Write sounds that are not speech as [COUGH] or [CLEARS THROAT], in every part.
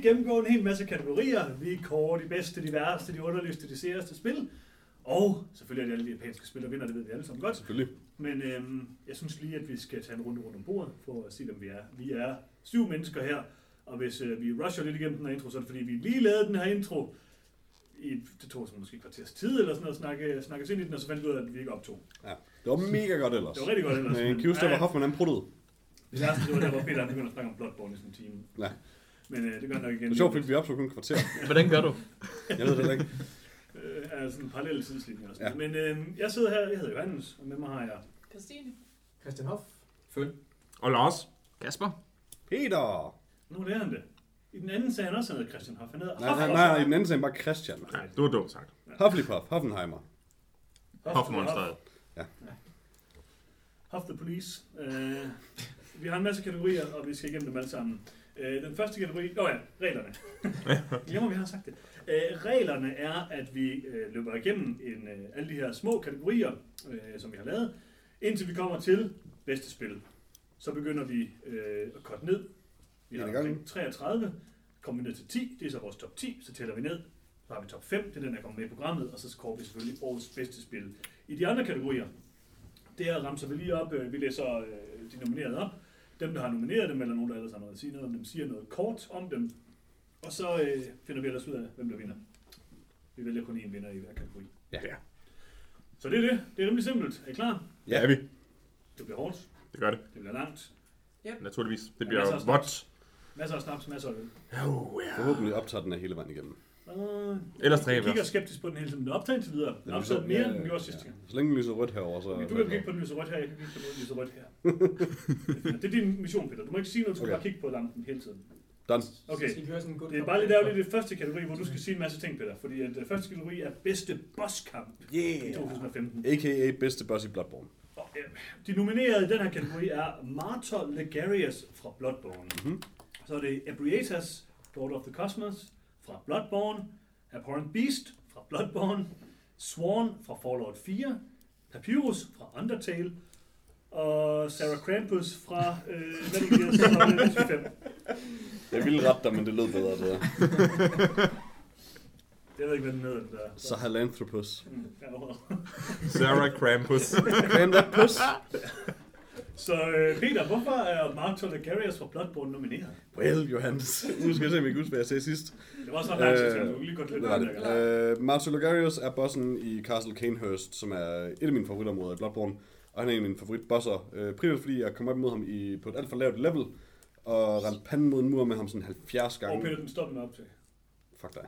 Vi gennemgår en hel masse kategorier. Vi kårer de bedste, de værste, de underligste, de særeste spil. Og selvfølgelig er det alle de japanske spil, der vinder, det ved vi alle sammen godt. Selvfølgelig. Men øhm, jeg synes lige, at vi skal tage en runde rundt om bordet, for at se, hvem vi er. Vi er syv mennesker her, og hvis øh, vi rusher lidt igennem den her intro, så er det fordi, vi lige lavede den her intro i, det tog sådan måske et kvarters tid eller sådan noget, snakke, snakke ind i den, og så fandt vi ud af, at vi ikke optog. Ja. Det var mega godt ellers. Det var rigtig godt ellers. Men Q-Stepper ja, Hoffman, han pruttede. Det værste, det var der, hvor Peter begyndte at snakke om Bloodborne i en time. Ja. Men øh, det gør nok igen. Det er sjovt, fordi vi optog kun et kvarter. [LAUGHS] Hvordan gør du? Jeg ved det ikke. Øh, er sådan en parallel tidslinje og sådan. Ja. Men øh, jeg sidder her, jeg hedder Johannes, og med mig har jeg... Christine. Christian Hoff. Føl. Og Lars. Kasper. Peter! Nu er han det. I den anden sag han også hedder Christian Hoff. Han hedder Nej, nej, nej, i den anden sag bare Christian. Nej, du er dumt sagt. Hufflepuff, Hoffenheimer. Hofmonsteret. Hoff the Police. Uh, vi har en masse kategorier, og vi skal igennem dem alle sammen. Uh, den første kategori... Åh oh ja, reglerne. Glemmer, [LAUGHS] vi har sagt det. Uh, reglerne er, at vi uh, løber igennem en, uh, alle de her små kategorier, uh, som vi har lavet, indtil vi kommer til bedste spil. Så begynder vi uh, at korte ned. Vi har omkring 33, kommer vi ned til 10, det er så vores top 10, så tæller vi ned. Så har vi top 5, det er den, der kommer med i programmet, og så scorer vi selvfølgelig årets bedste spil. I de andre kategorier, der ramser vi lige op, øh, vi læser øh, de nominerede op. Dem, der har nomineret dem, eller nogen, der ellers har noget at sige noget om dem, siger noget kort om dem. Og så øh, finder vi ellers ud af, hvem der vinder. Vi vælger kun én vinder i hver kategori. Ja. Så det er det. Det er rimelig simpelt. Er I klar? Ja, er vi. Det bliver hårdt. Det gør det. Det bliver langt. Naturligvis. Det Ja, bliver masser af vådt. Masser af snaps, masser af øl. Oh, ja. Forhåbentlig optager den af hele vejen igennem. Uh, Ellers tre jeg kigger skeptisk på den hele tiden. Den er optaget indtil videre. Den er optaget så- mere, end den gjorde sidste gang. Så længe den lyser rødt herover, så... Du kan kigge på den lyse rødt her, jeg kan kigge på den lyse rødt her. [LAUGHS] det er din mission, Peter. Du må ikke sige noget, du skal Okay. bare kigge på lampen hele tiden. Done. Okay. Det er bare lidt ærgerligt i det første kategori, hvor du skal sige en masse ting, Peter. Fordi at øh, første kategori er bedste bosskamp i Yeah! 2015. A.k.a. bedste boss i Bloodborne. Og, øh, de nominerede i den her kategori er Martor Legarius fra Bloodborne. Mhm. Så er det Ebrietas, Lord of the Cosmos fra Bloodborne. Abhorrent Beast fra Bloodborne. Sworn fra Fallout 4. Papyrus fra Undertale. Og Sarah Krampus fra øh, Metal Gear Solid 5. [LAUGHS] Jeg ville rette dig, men det lød bedre, det der. [LAUGHS] Jeg ved ikke, hvad den hedder, den der. Sahelanthropus. Mm, ja, well. Sarah Krampus. [LAUGHS] Puss. Så øh, Peter, hvorfor er Mark Legarius fra Bloodborne nomineret? Well, Johannes. [LAUGHS] Nu skal jeg se, om jeg kan huske, hvad jeg sagde sidst. Det var ret lang tid, så Øh, du kan lige godt lidt Det. Uh, Marcel Logarius er bossen i Castle Canehurst, som er et af mine favoritområder i Bloodborne. Og han er en af mine favoritbosser. Uh, primært fordi jeg kom op mod ham i, på et alt for lavt level. Og rendte panden mod en mur med ham sådan 70 Og gange. Peter, den stopper op til. Fuck dig.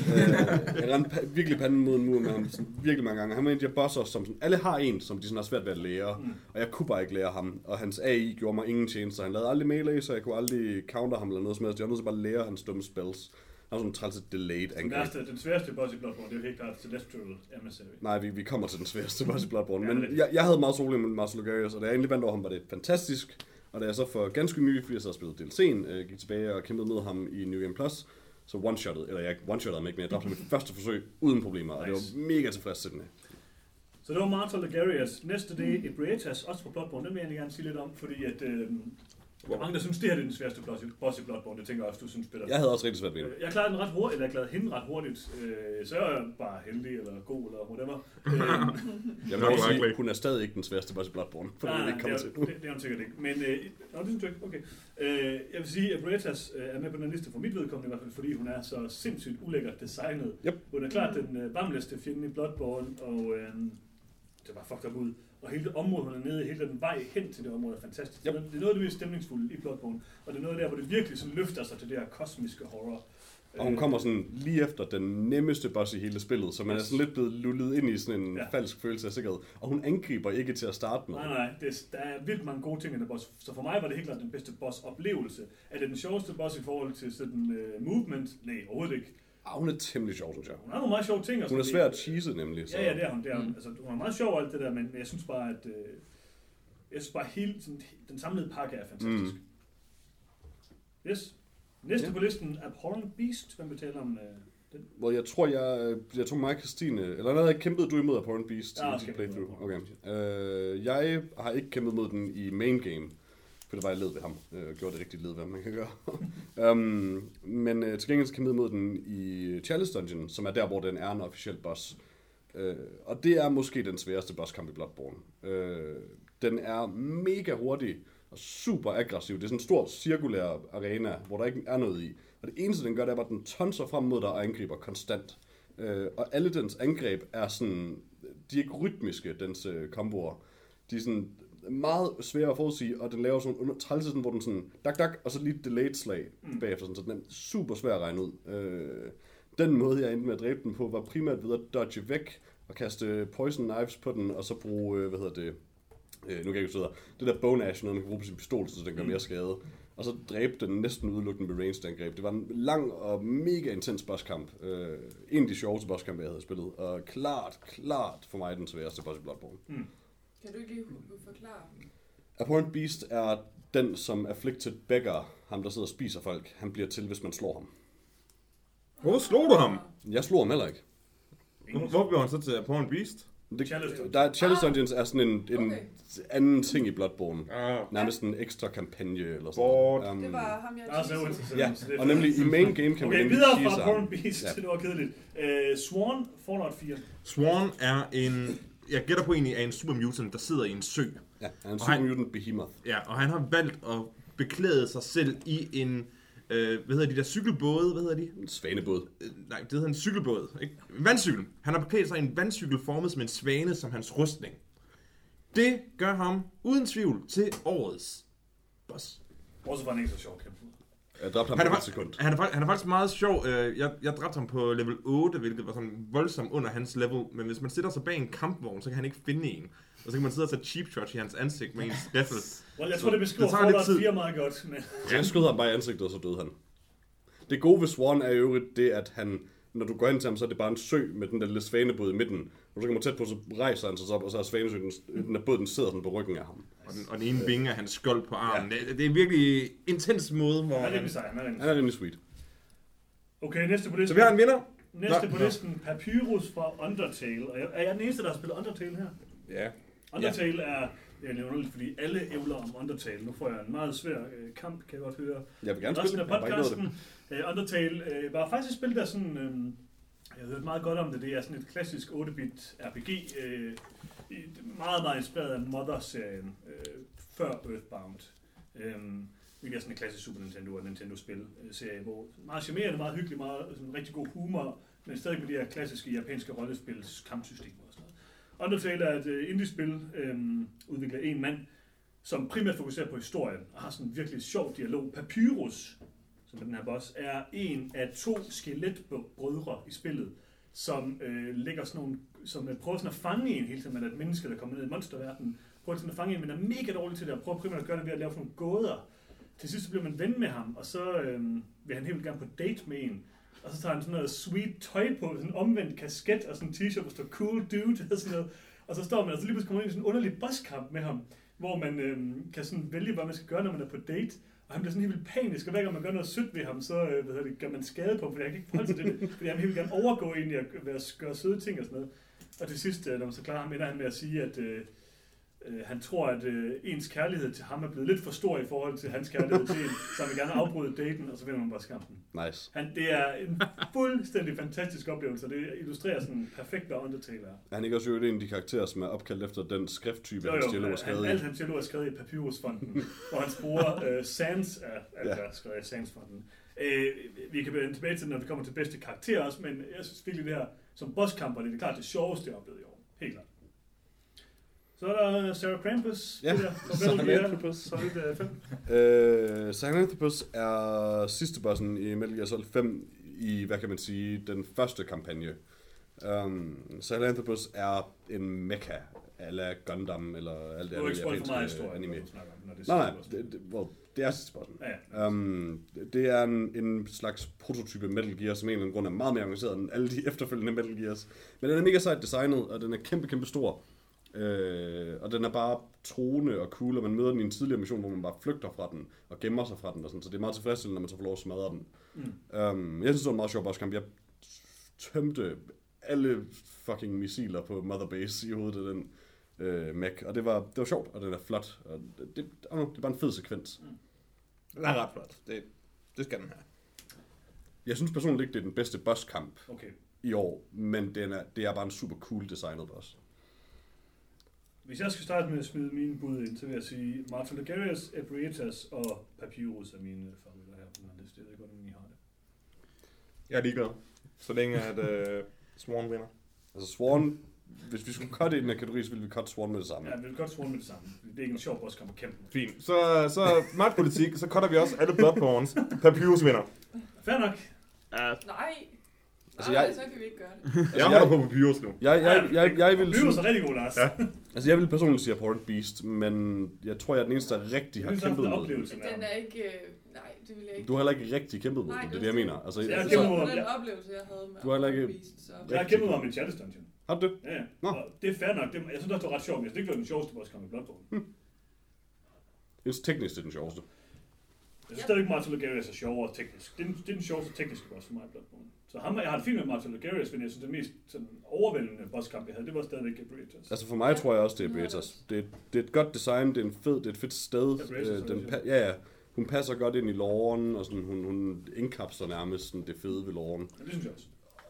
uh, jeg rendte virkelig panden mod en mur med ham sådan, virkelig mange gange. Han var en af de her bosser, som sådan, alle har en, som de sådan har svært ved at lære. Mm. Og jeg kunne bare ikke lære ham. Og hans AI gjorde mig ingen tjeneste. Han lavede aldrig melee, så jeg kunne aldrig counter ham eller noget som helst. Jeg var nødt til bare at lære hans dumme spells. Han var sådan træls et delayed Den, angreb. værste, den sværeste boss i Bloodborne, det er jo helt klart Celestial Emissary. Nej, vi, vi kommer til den sværeste boss i Bloodborne. Ja, Men jeg, jeg havde meget solen med Marcel Logarius, og da jeg endelig vandt over ham, var det fantastisk. Og da jeg så for ganske nylig, fordi jeg så spillet DLC'en, øh, gik tilbage og kæmpede med ham i New Game Plus, så one-shottet, eller jeg one-shottede ham ikke, men jeg dræbte ham i første forsøg uden problemer, og det var mega tilfredsstillende. Så det var Martel Legarius. Næste det er Ebrietas, også fra Bloodborne. Den vil jeg egentlig gerne sige lidt om, fordi at, øh, der er mange, der synes, det her er den sværeste boss i- Bloodborne. Det tænker jeg også, du synes, Peter. Jeg havde også rigtig svært ved det. Jeg klarede den ret hurtigt, eller jeg klarede hende ret hurtigt. Øh, så er jeg bare heldig, eller god, eller whatever. Øh, [LAUGHS] Jeg vil sige, hun er stadig ikke den sværeste boss i Bloodborne, for det Nej, er nej, ikke kommer det, til. er, det, det er hun sikkert ikke. Men, øh, nå, det synes du ikke? Okay. Øh, jeg vil sige, at Bretas øh, er med på den liste for mit vedkommende i hvert fald, fordi hun er så sindssygt ulækkert designet. Yep. Hun er klart den øh, bamleste fjende i Bloodborne, og øh, det var fucked up ud. Og hele det område, hun er nede i, hele den vej hen til det område er fantastisk. Yep. Det er noget af det mest stemningsfulde i Bloodborne, og det er noget der, hvor det virkelig sådan løfter sig til det her kosmiske horror. Og hun kommer sådan lige efter den nemmeste boss i hele spillet, så man er sådan lidt blevet lullet ind i sådan en Ja. falsk følelse af sikkerhed. Og hun angriber ikke til at starte med. Nej, nej, det, er- der er vildt mange gode ting i den boss. Så for mig var det helt klart den bedste boss-oplevelse. Er det den sjoveste boss i forhold til sådan uh, movement? Nej, overhovedet ikke. Ah, hun er temmelig sjov, synes jeg. Hun har nogle meget sjove ting. og Hun er svær at cheese, nemlig. Så. Ja, ja, det er hun. Det er. Mm. Altså, hun er meget sjov alt det der, men jeg synes bare, at øh, jeg synes bare, hele sådan, den samlede pakke er fantastisk. Yes. Næste Ja. på listen er Abhorrent Beast. Hvem betaler om øh, Hvor jeg tror, jeg, jeg tror mig og Christine, eller noget, kæmpede du imod Apparent Beast Ja, jeg i dit playthrough? Okay. Øh, jeg har ikke kæmpet mod den i main game, det var jeg led ved ham. Øh, gjorde det rigtigt led, hvad man kan gøre. um, [LAUGHS] øhm, men øh, til gengæld kan vi jeg mod den i Challenge Dungeon, som er der, hvor den er en officiel boss. Øh, og det er måske den sværeste bosskamp i Bloodborne. Øh, den er mega hurtig og super aggressiv. Det er sådan en stor cirkulær arena, hvor der ikke er noget i. Og det eneste, den gør, det er bare, at den tonser frem mod dig og angriber konstant. Øh, og alle dens angreb er sådan... De er ikke rytmiske, dens øh, komboer. De er sådan meget svære at forudsige, og den laver sådan under trælse, sådan, hvor den sådan, dak, dak, og så lige et delayed slag mm. bagefter, sådan, så den er super svær at regne ud. Øh, den måde, jeg endte med at dræbe den på, var primært ved at dodge væk, og kaste poison knives på den, og så bruge, øh, hvad hedder det, øh, nu kan jeg ikke hvad det der bone ash, noget man kan bruge på sin pistol, så den gør mere skade. Og så dræbte den næsten udelukkende med ranged angreb. Det var en lang og mega intens bosskamp. Øh, en af de sjoveste bosskampe, jeg havde spillet. Og klart, klart for mig den sværeste boss i Bloodborne. Kan du ikke lige forklare? Abhorrent Beast er den, som Afflicted Beggar, ham der sidder og spiser folk, han bliver til, hvis man slår ham. Hvor slog du ham? Jeg slår ham heller ikke. Hvor blev han så til Porn Beast? Det, Chalice der er Chalice Dungeons er sådan en, en Okay. anden ting i Bloodborne. Ah, Nærmest en ekstra kampagne eller sådan noget. Um, Det var ham, jeg er så uinteressant. Ja, og nemlig i main game kan man Okay, nemlig videre fra. Porn Beast Ja. til det var kedeligt. Uh, Sworn, Fallout 4. Sworn er en... Jeg gætter på egentlig er en super mutant, der sidder i en sø. Ja, han er en super mutant behemoth. Ja, og han har valgt at beklæde sig selv i en... Øh, hvad hedder de der cykelbåde? Hvad hedder de? En svanebåd. Øh, nej, det hedder en cykelbåd. Ikke? Vandcykel. Han har beklædt sig i en vandcykel formet som en svane som hans rustning. Det gør ham uden tvivl til årets boss. Også var han ikke så sjov kæmpe. Jeg dræbte ham Han på er, et sekund. han, er, han er faktisk meget sjov. Øh, Jeg, jeg dræbte ham på level 8, hvilket var sådan voldsomt under hans level. Men hvis man sætter sig bag en kampvogn, så kan han ikke finde en. Og så kan man sidde og tage cheap shot i hans ansigt med en riffel. Well, jeg tror, det beskriver Det tager lidt Fallout tid. 4 meget godt. Men... Så jeg skød ham bare i ansigtet, og så døde han. Det gode ved Swan er i øvrigt det, at han, når du går ind til ham, så er det bare en sø med den der lille svanebåd i midten. Når du kommer tæt på, så rejser han sig så op, og så er svanesøen, den der båd, den sidder sådan på ryggen af ham. Og den, og den ene vinge er hans skjold på armen. Ja. Det, det er virkelig intens måde, hvor Han er rimelig sej. Han er rimelig Han er rimelig sweet. Okay, næste på listen. Så vi har en vinder. Næste Nå, på listen, Papyrus fra Undertale. Og jeg, er jeg den eneste, der har spillet Undertale her? Ja. Undertale er, det er lidt underligt, fordi alle ævler om Undertale. Nu får jeg en meget svær øh, kamp, kan jeg godt høre. Jeg vil gerne Resten spille af podcasten, uh, Undertale, uh, var faktisk et spil, der sådan, uh, jeg har hørt meget godt om det, det er sådan et klassisk 8-bit RPG, uh, meget, meget inspireret af Mother-serien, uh, før Earthbound. Um, hvilket er sådan en klassisk Super Nintendo og Nintendo-spil-serie, hvor meget charmerende, meget hyggelig, meget sådan rigtig god humor, men stadig med de her klassiske japanske rollespils kampsystemer. Undertale er et uh, øh, indie-spil, øh, um, udviklet af en mand, som primært fokuserer på historien, og har sådan en virkelig sjov dialog. Papyrus, som er den her boss, er en af to skeletbrødre i spillet, som øh, ligger sådan nogle, som øh, prøver sådan at fange en hele tiden, man er et menneske, der kommer ned i monsterverdenen, prøver sådan at fange en, men er mega dårlig til det, og prøver primært at gøre det ved at lave sådan nogle gåder. Til sidst så bliver man ven med ham, og så øh, vil han helt gerne på date med en, og så tager han sådan noget sweet tøj på, sådan en omvendt kasket og sådan en t-shirt, hvor der står cool dude og sådan noget. Og så står man, og så lige pludselig kommer man ind i sådan en underlig bosskamp med ham, hvor man øhm, kan sådan vælge, hvad man skal gøre, når man er på date. Og han bliver sådan helt vildt panisk, og hver gang man gør noget sødt ved ham, så øh, hvad hedder det, gør man skade på ham, fordi han kan ikke forholde sig til det. [LAUGHS] Fordi han helt gerne overgå egentlig at gøre, gøre søde ting og sådan noget. Og til sidst, øh, når man så klarer ham, ender han med at sige, at øh, øh, han tror, at øh, ens kærlighed til ham er blevet lidt for stor i forhold til hans kærlighed til en, så han vil gerne afbryde daten, og så vinder man bare skampen. Nice. Han, det er en fuldstændig fantastisk oplevelse, og det illustrerer sådan perfekt, hvad Undertale er. Han ikke også øvrigt en af de karakterer, som er opkaldt efter den skrifttype, Jo, hans jo, dialog er han, skrevet alt i? hans dialog er skrevet i Papyrusfonden, [LAUGHS] hvor hans bror uh, Sans er, er Ja. skrevet i Sans-fonden. Uh, vi kan vende tilbage til, når vi kommer til bedste karakter også, men jeg synes virkelig det her, som bosskamper, det er klart det sjoveste, jeg har oplevet i år. Helt klart. Så er der Sarah Krampus. Ja, Sarah Krampus. Solid uh, 5. Øh, Saganthropus er sidste bossen i Metal Gear Solid 5 i, hvad kan man sige, den første kampagne. Um, Saganthropus er en mecha, eller Gundam, eller alt det Du er ikke for meget historie, anime. om, når det er Nej, nej, det, det, well, det er sidste boss. Ja, ja. Um, det er en, en slags prototype Metal Gear, som en eller anden grund er meget mere avanceret end alle de [LAUGHS] efterfølgende Metal Gears. Men den er mega sejt designet, og den er kæmpe, kæmpe stor. Øh, og den er bare troende og cool, og man møder den i en tidligere mission, hvor man bare flygter fra den og gemmer sig fra den. Og sådan, så det er meget tilfredsstillende, når man så får lov at smadre den. Mm. Um, jeg synes, det var en meget sjov bosskamp. Jeg tømte alle fucking missiler på Mother Base i hovedet af den øh, mech. Og det var, det var sjovt, og det er flot. Og det, det, det er bare en fed sekvens. Den er ret flot. Det, det skal den have. Jeg synes personligt ikke, det er den bedste bosskamp Okay. i år, men den er, det er bare en super cool designet boss. Hvis jeg skal starte med at smide mine bud ind, så vil jeg sige Martin Lagarius, Ebrietas og Papyrus er mine favoritter her på den her liste. Jeg ved ikke, hvordan I har det. Jeg er ligeglad. Så længe at uh, Swan vinder. Altså Swan, hvis vi skulle cutte i den her kategori, så ville vi cutte Swan med det samme. Ja, vi vil godt svare med det samme. Det er ikke en sjov bosskamp at kæmpe. med. Fint. Så, så magtpolitik, så cutter vi også alle Bloodborns. Papyrus vinder. Fair nok. Ja, Nej. Altså, Nej, jeg- så kan vi ikke gøre det. [LAUGHS] Jeg holder på Papyrus nu. Jeg, jeg, jeg, jeg, vil Papyrus synes, er rigtig god, Lars. Ja. [LAUGHS] altså jeg vil personligt sige Abhorrent Beast, men jeg tror, jeg er den eneste, der rigtig har Jeg kæmpet med oplevelse den. Den er ikke... øh, Nej, det vil jeg ikke. Du har heller ikke rigtig kæmpet med Nej, den, det er det jeg er mener. Altså, Jeg har altså, kæmpet på mod- den ja. oplevelse, jeg havde med Du har heller ikke-. Jeg har kæmpet med ham i Chalice Dungeon. har du det? Ja, ja. Nå. Og det er fair nok. Det, jeg synes også, det var ret sjovt, men jeg synes ikke, det var den sjoveste bosskamp i Bloodborne. Jeg synes teknisk, det er den sjoveste. Jeg synes stadigvæk, Martin Lagarius er sjovere teknisk. Det er, den, det er den sjoveste tekniske boss for mig i Bloodborne. Så ham, jeg har det fint med Martin Lagarius, men jeg synes, det mest sådan, overvældende bosskamp, jeg havde, det var stadigvæk Ebrietas. Altså for mig tror jeg også, det er Bretas. Det, er- det er et godt design, det er en fed, det er et fedt sted. Ja, Bretas, Øh, den, pa- ja, ja. Hun passer godt ind i loven, og sådan, hun, hun indkapsler nærmest sådan, det fede ved loven. Ja, det synes jeg også.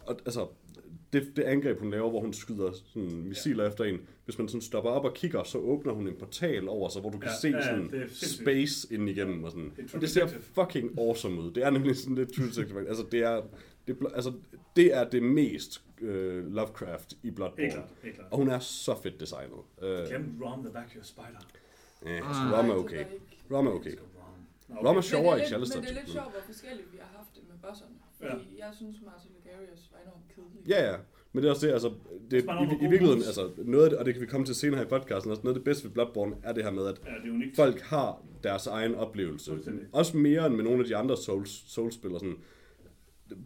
Og altså, det, det angreb, hun laver, hvor hun skyder sådan missiler ja. efter en, hvis man sådan stopper op og kigger, så åbner hun en portal over sig, hvor du kan Ja, se ja, sådan space ind igennem. Og sådan. Det er True Og det ser fucking awesome ud. Det er nemlig sådan lidt True Detective. Altså, det er, det, altså, det er det mest øh, Lovecraft i Helt Bloodborne. klart, helt klart. Og hun er så fedt designet. Øh, Glem Rom the Backyard Spider. ja, Ah. altså, Nej, Rom er det okay. Rom er okay. Nå, Rom er Men sjovere det i er lidt, men det er lidt sjovt, hvor forskelligt vi har haft det med bosserne. Fordi jeg synes, Martin Lagarius var enormt kedelig. Ja, ja. Men det er også det, altså, det, i, i gode virkeligheden, altså, noget af det, og det kan vi komme til senere her i podcasten, altså noget af det bedste ved Bloodborne er det her med, at Ja, folk har deres egen oplevelse. Også mere end med nogle af de andre Souls, Souls-spillere. Sådan.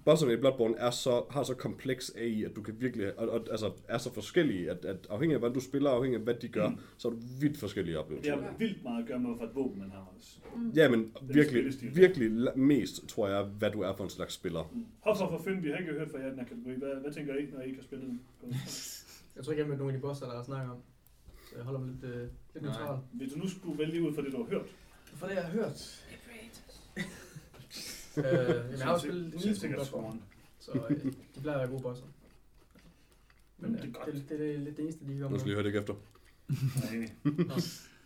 Bosserne i Bloodborne er så, har så kompleks AI, at du kan virkelig, og, og, altså, er så forskellige, at, at afhængig af, hvad du spiller, afhængig af, hvad de gør, Mm. så er du vidt forskellige Det oplevelser. har vildt meget at gøre med, for et våben man har også. Ja, men virkelig, virkelig mest, tror jeg, hvad du er for en slags spiller. Hop for Finn, vi har ikke hørt fra jer i den her kategori. Hvad, hvad tænker I, når I ikke har spillet den? [LAUGHS] Jeg tror ikke, jeg har mødt nogen af de bosser, der har snakket om. Så jeg holder mig lidt, øh, lidt neutral. Hvis du nu skulle vælge ud fra det, du har hørt. For det, jeg har hørt. Øh, jamen, jeg har jo spillet en Så lille smule Bloodborne, så øh, de plejer at være gode bosser. Men Mm, øh, det er godt. det, det, det, er lidt det eneste, de kan Nu skal lige høre det ikke efter. Jeg er enig.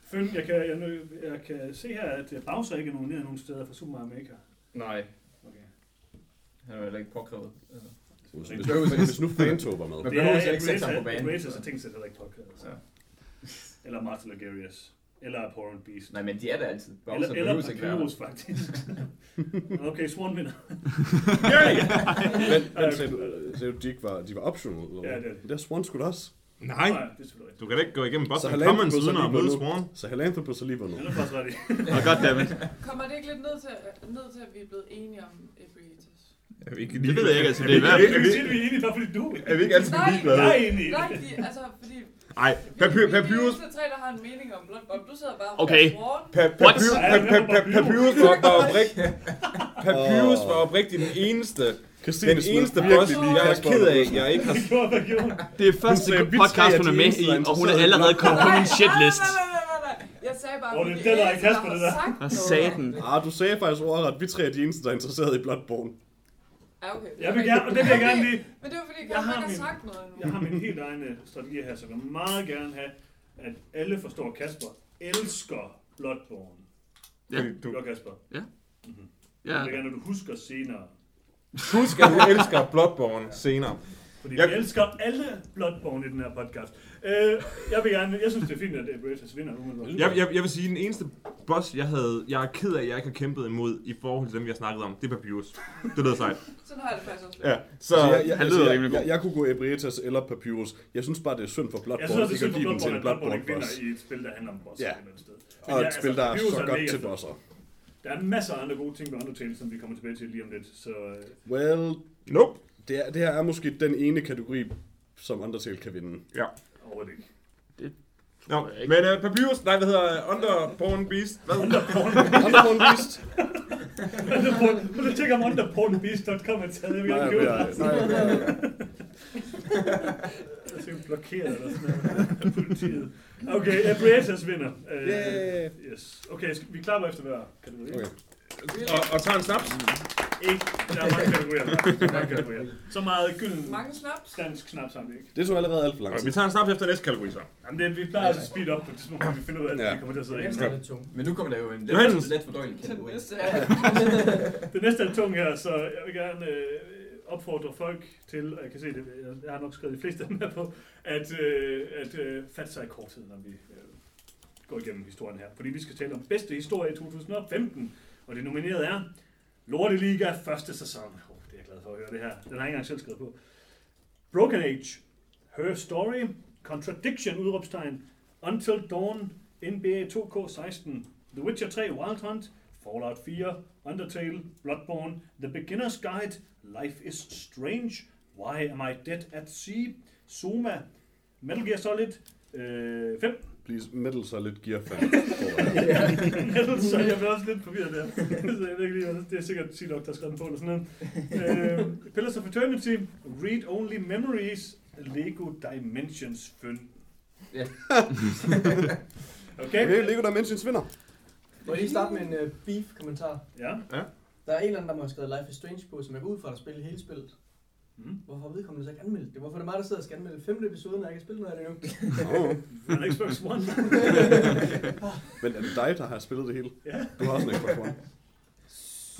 Finn, jeg kan, jeg, nu- jeg kan se her, at Bowser ikke er nomineret nogen steder fra Super Mario Maker. nej. Okay. Han er jo heller ikke påkrævet. Altså. Hvis, Det hvis, hvis, nu Fantog var med. Men behøver jeg ikke sætte ham på banen, Races så- og ting sætter heller ikke. Altså. Ja. Eller Martin Lagarius. Eller Abhorrent Beast. Nej, men de er der altid. eller, Bowser eller der. Papyrus, faktisk. okay, Swan vinder. Men, men sagde, du, de ikke var, de var optional? Eller? Ja, det er det. Det er Swan sgu da også. Nej, Nej, er du kan da ikke gå igennem Så Boston Commons uden at møde nu. Swan. Så Halanthropus er lige vundet. Han er faktisk ret i. Oh, goddammit. Kommer det ikke lidt ned til, ned til, at vi er blevet enige om Ebrietas? Er vi ikke Det ved jeg ikke, altså, det er vi- værd. Jeg er kan vi- sige, at vi er enige, bare fordi du Er vi ikke altid Nej. ligeglade? Jeg er i Nej, det. de, altså, fordi Nej, Papy- vi, vi er de Papyrus eneste tre, der har en mening om Bloodborne. Du sidder bare Okay. og What? Papyrus, Ja, pa- pa- pa- Papyrus var, oprigtig. Papyrus var oprigtig den eneste, Christine den eneste lige jeg er ked af, jeg ikke har? [LAUGHS] Det er første podcast, er hun er med i, og hun er allerede kommet på min shitlist. Nej, nej, nej, nej, nej. Jeg sagde bare, vi det er den, de der er Kasper, det der. sagt Hvad sagde den? Ah, du sagde faktisk ordret, vi tre er de eneste, der er interesseret i Bloodborne. Ja, okay. Jeg vil gerne, og det vil jeg [LAUGHS] gerne lige. Men det var fordi, Jeg jeg har min- sagt noget endnu. Jeg har min helt egne strategi her, så jeg vil meget gerne have, at alle forstår, at Kasper elsker Bloodborne. Ja. Du Du gør Kasper. Ja. Mhm. Ja. Jeg vil gerne, at du husker senere. husk, at du elsker Bloodborne senere. Fordi Jeg- jeg... vi elsker alle Bloodborne i den her podcast. Øh, jeg vil gerne, jeg synes det er fint, at Braces vinder umiddelbart. Jeg, jeg, jeg vil sige, at den eneste boss, jeg havde, jeg er ked af, at jeg ikke har kæmpet imod i forhold til dem, vi har snakket om, det er Papyrus. Det lyder sejt. Sådan har jeg det faktisk også. Ja, så... Altså, jeg, jeg, han altså, lyder jeg, rimelig jeg, god. jeg, kunne gå Ebrietas eller Papyrus. Jeg synes bare, det er synd for Jeg Bloodborne, synes også, det er synd for Bloodborne, at Bloodborne vinder boss. i et spil, der handler om bosser Ja. Og ja, et spil, der er så godt til bosser. Der er en masse andre gode ting ved Undertale, som vi kommer tilbage til lige om lidt. Så øh, Well, Nope. det, er, det her er måske den ene kategori, som Undertale kan vinde. Ja. Overhovedet ikke. Nå, men uh, Papyrus, nej, hvad hedder uh, Underborn Beast? Hvad? Underborn [LAUGHS] Beast. Prøv lige at tjekke om underpornbeast.com er taget. Jeg vil Nej, købe det. nej, jeg bliver, Jeg er blokeret eller sådan noget af politiet. Okay, Abriatas vinder. Uh, Yeah. Yes. Okay, vi klapper efter hver kategori. Okay. Og, og tager en snaps. Ikke, der er mange kategorier. Der er mange kategorier. Så meget gylden Mange snaps. dansk snaps har vi ikke. Det tog allerede alt for lang tid. vi tager en snaps efter næste kategori så. Jamen, det, vi plejer altså at speed up på det tidspunkt, hvor vi finder ud af, at Ja. vi kommer til at sidde Det ind. er lidt. Men nu kommer der jo en Johannes. let, let fordøjelig kategori. næste. [LAUGHS] Det næste er tung her, så jeg vil gerne øh, opfordre folk til, og jeg kan se det, jeg- jeg har nok skrevet de fleste af dem her på, at, øh, at øh, fatte sig i korthed, når vi øh, går igennem historien her. Fordi vi skal tale om bedste historie i 2015, og det nominerede er Lorteliga første sæson. Oh, det er jeg glad for at høre det her. Den har jeg ikke engang selv skrevet på. Broken Age, Her Story, Contradiction, udråbstegn, Until Dawn, NBA 2K16, The Witcher 3, Wild Hunt, Fallout 4, Undertale, Bloodborne, The Beginner's Guide, Life is Strange, Why Am I Dead at Sea, Soma, Metal Gear Solid, øh, 5, Please, Metal Solid Gear fan. [LAUGHS] Metal Solid, jeg bliver også lidt forvirret der. [LAUGHS] Så jeg ved ikke lige, hvad- det er sikkert T-Dog, der har skrevet den på, eller sådan noget. Øh, Pillars of Eternity, Read Only Memories, Lego Dimensions 5. Ja. [LAUGHS] Okay? Okay, Lego Dimensions vinder. Må jeg lige starte med en uh, beef-kommentar? Ja. Der er en eller anden, der må have skrevet Life is Strange på, som jeg går ud fra, at spille hele spillet. Mm. Hvorfor har vedkommende så ikke anmeldt det? Hvorfor er det mig, der sidder og skal anmelde femte episode, når jeg ikke har spillet noget af det endnu? Oh. Men Xbox One. [LAUGHS] Men er det dig, der har spillet det hele? Ja. Du har også en Xbox One.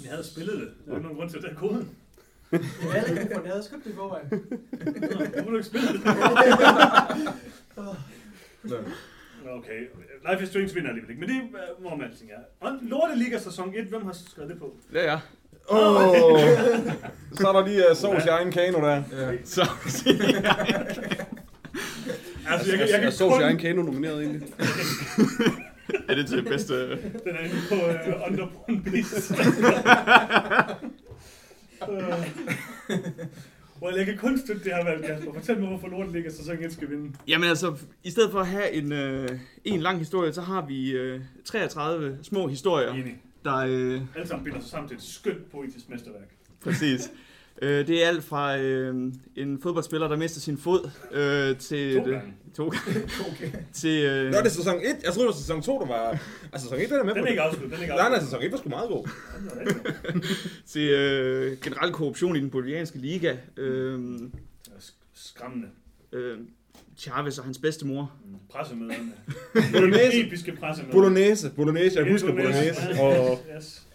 Jeg havde spillet det. Der er ikke nogen grund til at tage koden. Jeg havde. Jeg havde købt det i forvejen. Nå, Hvorfor du ikke spillet det? Okay, Life is Strange vinder alligevel ikke, men det er, hvor man alting er. Og Lorteliga sæson 1, hvem har skrevet det på? Ja, ja. Åh, oh, så er der lige uh, sovs i egen kano der. Så, Altså, jeg, kan- jeg, Jeg kan så kun... jeg en kano nomineret egentlig. [LAUGHS] er det til det bedste? Den er inde på uh, Underborn Beast. [LAUGHS] well, jeg kan kun støtte det her valg, Kasper. Fortæl mig, hvorfor Lorteliga sæson 1 skal vinde. Jamen altså, i stedet for at have en, øh, en lang historie, så har vi øh, 33 små historier, Enig. Der... Øh, Alle sammen binder sig sammen til et skønt poetisk mesterværk. præcis. Øh, det er alt fra øh, en fodboldspiller, der mister sin fod, øh, til... To gange. To [LAUGHS] gange. til øh, Nå, det er sæson 1. Jeg troede, det var sæson 2, der var... Altså, sæson 1 den er med Den på. er ikke afsluttet. Den er ikke Nej, nej, afsluttet. sæson 1 var sgu meget god. [LAUGHS] til øh, generel korruption i den bolivianske liga. Øh, er Skræmmende. øh, Chavez og hans bedstemor. Pressemøderne. [LAUGHS] Bolognese. Episke pressemøder. Bolognese. Bolognese. Jeg husker Bolognese. Og... Yes.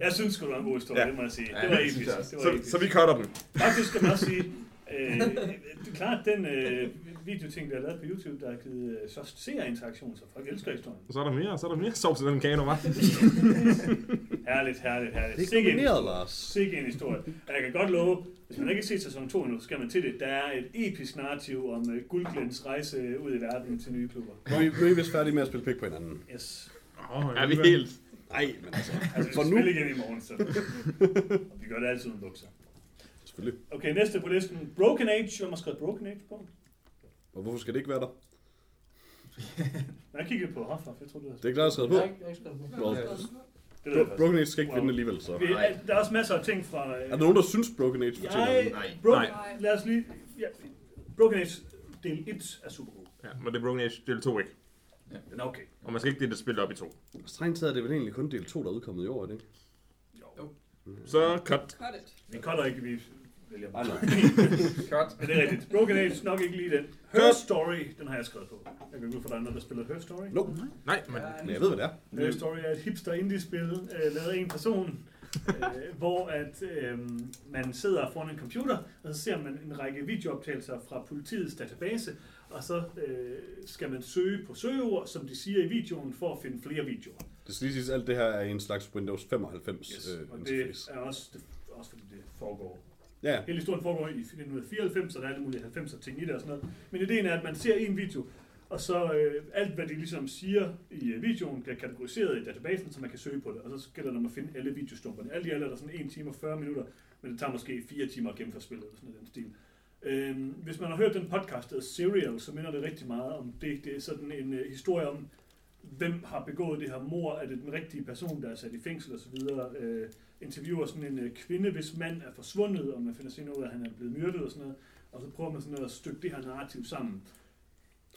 Jeg synes sgu, det var en god historie, Ja. det må jeg sige. Ja, Det var episk. Det var Så, episk. så vi cutter den. Faktisk skal man også sige, [LAUGHS] øh, det er klart, den øh, videoting, der er lavet på YouTube, der har givet øh, så seerinteraktion, så folk elsker historien. Så er der mere, så er der mere sovs i den kano, hva'? [LAUGHS] Herligt, herligt, herligt. Det er Sikke en nomineret, historie. Lars. Sikke en historie. Og jeg kan godt love, hvis man ikke har set sæson 2 endnu, så skal man til det. Der er et episk narrativ om uh, Guldglens rejse ud i verden til nye klubber. Nu er vi, nu er vi vist færdige med at spille pik på hinanden. Yes. Oh, Er vi helt... Nej, men altså, Altså, For nu- igen i morgen, så. [LAUGHS] Og vi gør det altid uden bukser. selvfølgelig. Okay, næste på listen. Broken Age. Hvem har skrevet Broken Age på? Og hvorfor skal det ikke være der? Jeg kiggede på Hoffhoff, jeg tror det var. Det er er skrevet Jeg på. jeg har ikke skrevet på. Det Bro-. Broken Age skal ikke Wow. vinde alligevel, så. Vi, er- der er også masser af ting fra... øh, Er der nogen, der synes Broken Age fortjener? Nej. Bro, Nej. lad os lige... Ja, Broken Age del 1 er super god. Ja, men det er Broken Age del 2 ikke. Den er okay. Og man skal ikke dele det spil op i to. Strengt taget er det vel egentlig kun del 2, der er udkommet i år, er det ikke? Så cut. Cut it. Vi kolder ikke, vi vælger bare. Nej, [LAUGHS] Cut. Men det er rigtigt. Broken Age, nok ikke lige den. Her Story, den har jeg skrevet på. Jeg kan ud for, der er noget, der spiller Her Story. Nope. Nej, men... Men jeg ved, hvad det er. Her Story er et hipster indie-spil, øh, lavet af en person, øh, [LAUGHS] hvor at øh, man sidder foran en computer, og så ser man en række videooptagelser fra politiets database, og så øh, skal man søge på søgeord, som de siger i videoen, for at finde flere videoer. Det skal lige siges, alt det her er en slags Windows 95 Yes. øh, Og det er også, det, også fordi det foregår Ja, ja. Hele historien foregår i 1994, og der er alle mulige 90'er ting i det og sådan noget. Men ideen er, at man ser en video, og så øh, alt, hvad de ligesom siger i øh, videoen, bliver kategoriseret i databasen, så man kan søge på det. Og så gælder det om at finde alle videostumperne. Alt i alt er der sådan 1 time og 40 minutter, men det tager måske 4 timer at gennemføre spillet, eller sådan noget den stil. Øhm, hvis man har hørt den podcast, der Serial, så minder det rigtig meget om det. Det er sådan en øh, historie om hvem har begået det her mor, er det den rigtige person, der er sat i fængsel osv. Øh, interviewer sådan en øh, kvinde, hvis mand er forsvundet, og man finder senere ud af, at han er blevet myrdet og sådan noget, og så prøver man sådan noget at stykke det her narrativ sammen.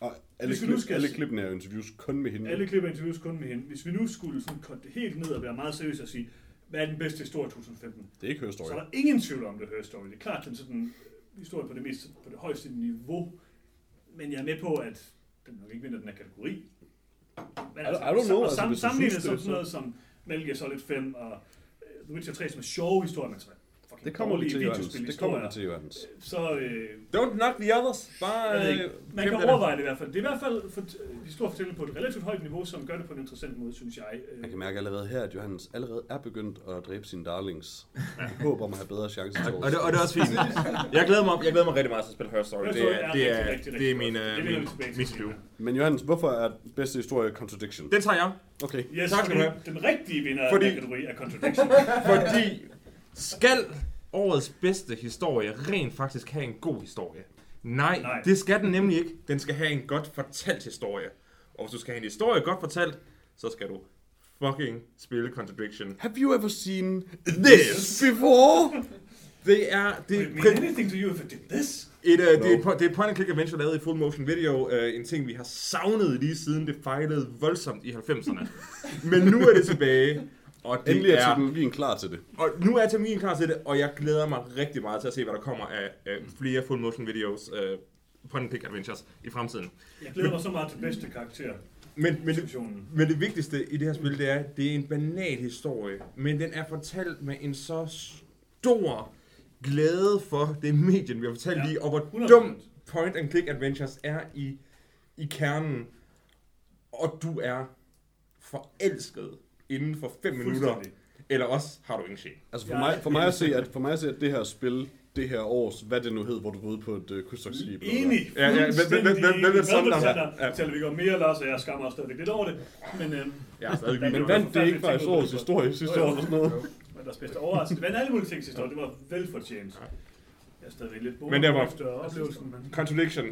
Og alle, klip, skal- alle klippene er interviews kun med hende. Alle klipper interviews kun med hende. Hvis vi nu skulle sådan korte det helt ned og være meget seriøse og sige, hvad er den bedste historie i 2015? Det er ikke Her Story. Så er der ingen tvivl om, det hører story. Det er klart, den sådan historie på det, mest, på det højeste niveau. Men jeg er med på, at den nok ikke vinder den her kategori. Men I don't- I don't know, altså, sam, du sammenlignet sådan noget som Metal Gear Solid 5 og vil The Witcher 3, som er sjove historier, man som det kommer vi til, videospil Det kommer vi til, Johannes. Så øh, Don't knock the others. Bare... øh, man kan det der. overveje det i hvert fald. Det er i hvert fald for, historie fortælling på et relativt højt niveau, som gør det på en interessant måde, synes jeg. Øh, Jeg kan mærke allerede her, at Johannes allerede er begyndt at dræbe sine darlings. Jeg håber om at have bedre chancer til Og det, og det er også fint. Jeg glæder mig, jeg glæder mig rigtig meget til at spille Her Story. Her Det Story er, er det er, rigtig, rigtig, det er min, øh, Det min, senere. skew. Men Johannes, hvorfor er bedste historie Contradiction? Den tager jeg, Okay. Yes, Tak skal du fordi Den rigtige vinder Fordi- af kategori er Contradiction. [LAUGHS] fordi skal årets bedste historie rent faktisk have en god historie? Nej, Nej. Det skal den nemlig ikke. Den skal have en godt fortalt historie. Og hvis du skal have en historie godt fortalt, så skal du fucking spille Contradiction. Have you ever seen this before? Det er, det Would er it mean anything to you if I did this? Et, uh, det, er et, No. det er et point and click adventure lavet i full motion video. Uh, en ting, vi har savnet lige siden det fejlede voldsomt i 90'erne. [LAUGHS] Men nu er det tilbage. Og det Endelig er er, teknologien klar til det. og nu er teknologien klar til det, og jeg glæder mig rigtig meget til at se, hvad der kommer af uh, flere full motion videos, uh, point and click adventures i fremtiden. Jeg glæder mig så meget til bedste karakter. Men, men, det, men det vigtigste i det her spil, det er, at det er en banal historie, men den er fortalt med en så stor glæde for det medien, vi har fortalt Ja, i, og hvor 100%. dum point and click adventures er i, i kernen, og du er forelsket inden for 5 minutter, eller også har du ingen sjæl. Altså for Jeg mig, for mig at se, at, for mig at se, at det her spil, det her års, hvad det nu hed, hvor du var ude på et uh, krydstogtskib. Enig. Ja, ja, hvem- hvem- hvem- hvem- hvem- ja, ja, ja. ja. taler vi ikke om mere, Lars, og jeg skammer os stadigvæk lidt over det. Men, Jeg er stadig Men vandt det ikke faktisk årets historie sidste år eller sådan noget? men deres bedste overraskelse. Det vandt alle mulige ting sidste år. Det var velfortjent. Jeg er stadigvæk lidt Men det var- efter oplevelsen. Men Contradiction.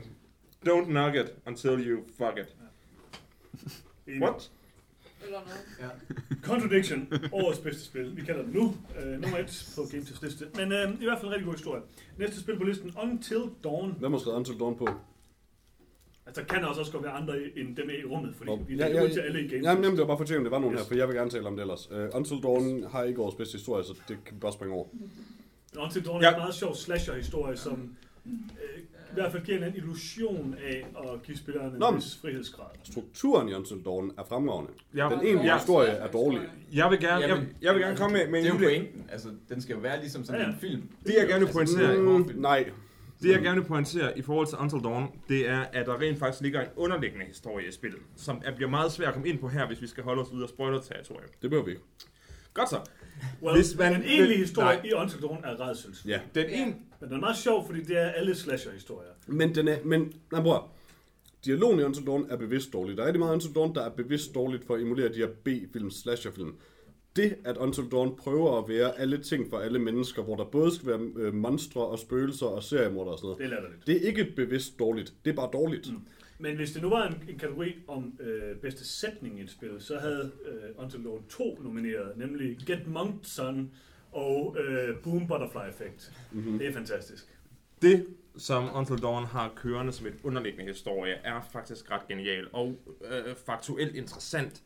Don't knock it until you fuck it. What? Eller noget. Contradiction, årets bedste spil. Vi kalder det nu øh, nummer et på Game Test liste. Men øh, i hvert fald en rigtig god historie. Næste spil på listen, Until Dawn. Hvem har skrevet Until Dawn på? Altså, der kan også også godt være andre end dem i rummet, fordi vi ja, er ja, ud til alle i Game Jamen, jamen, det var bare for om det var nogen Yes. her, for jeg vil gerne tale om det ellers. Uh, Until Dawn har ikke årets bedste historie, så det kan vi bare springe over. Until Dawn Ja. er en meget sjov slasher-historie, som øh, hvert fald giver en anden illusion af at give spillerne Nå, en vis frihedsgrad. Strukturen i Until Dawn er fremragende. Jeg, Den egentlige ja, historie er dårlig. jeg vil gerne, jeg, jeg vil gerne komme med, med Det er en jo pointen. Altså, den skal jo være ligesom sådan Ja, ja. en film. Det jeg gerne vil pointere, Mm, nej. det jeg gerne vil pointere i forhold til Until Dawn, det er, at der rent faktisk ligger en underliggende historie i spillet, som er, bliver meget svært at komme ind på her, hvis vi skal holde os ude af spoiler-territoriet. Det behøver vi ikke. Godt så. Well, Hvis man- den egentlige men- historie nej. i Until Dawn er redsels. Ja. Den ene... Men den er meget sjov, fordi det er alle slasher-historier. Men den er, men, nej bror, dialogen i Until Dawn er bevidst dårlig. Der er rigtig meget Until Dawn, der er bevidst dårligt for at emulere de her B-film, slasher-film. Det, at Until Dawn prøver at være alle ting for alle mennesker, hvor der både skal være øh, monstre og spøgelser og seriemordere og sådan noget, Det er latterligt. det er ikke bevidst dårligt. Det er bare dårligt. Mm. Men hvis det nu var en, en kategori om øh, bedste sætning i et spil, så havde øh, Until Dawn 2 nomineret, nemlig Get Monked Son og øh, Boom Butterfly Effect. Mm-hmm. Det er fantastisk. Det, som Until Dawn har kørende som et underliggende historie, er faktisk ret genial og øh, faktuelt interessant.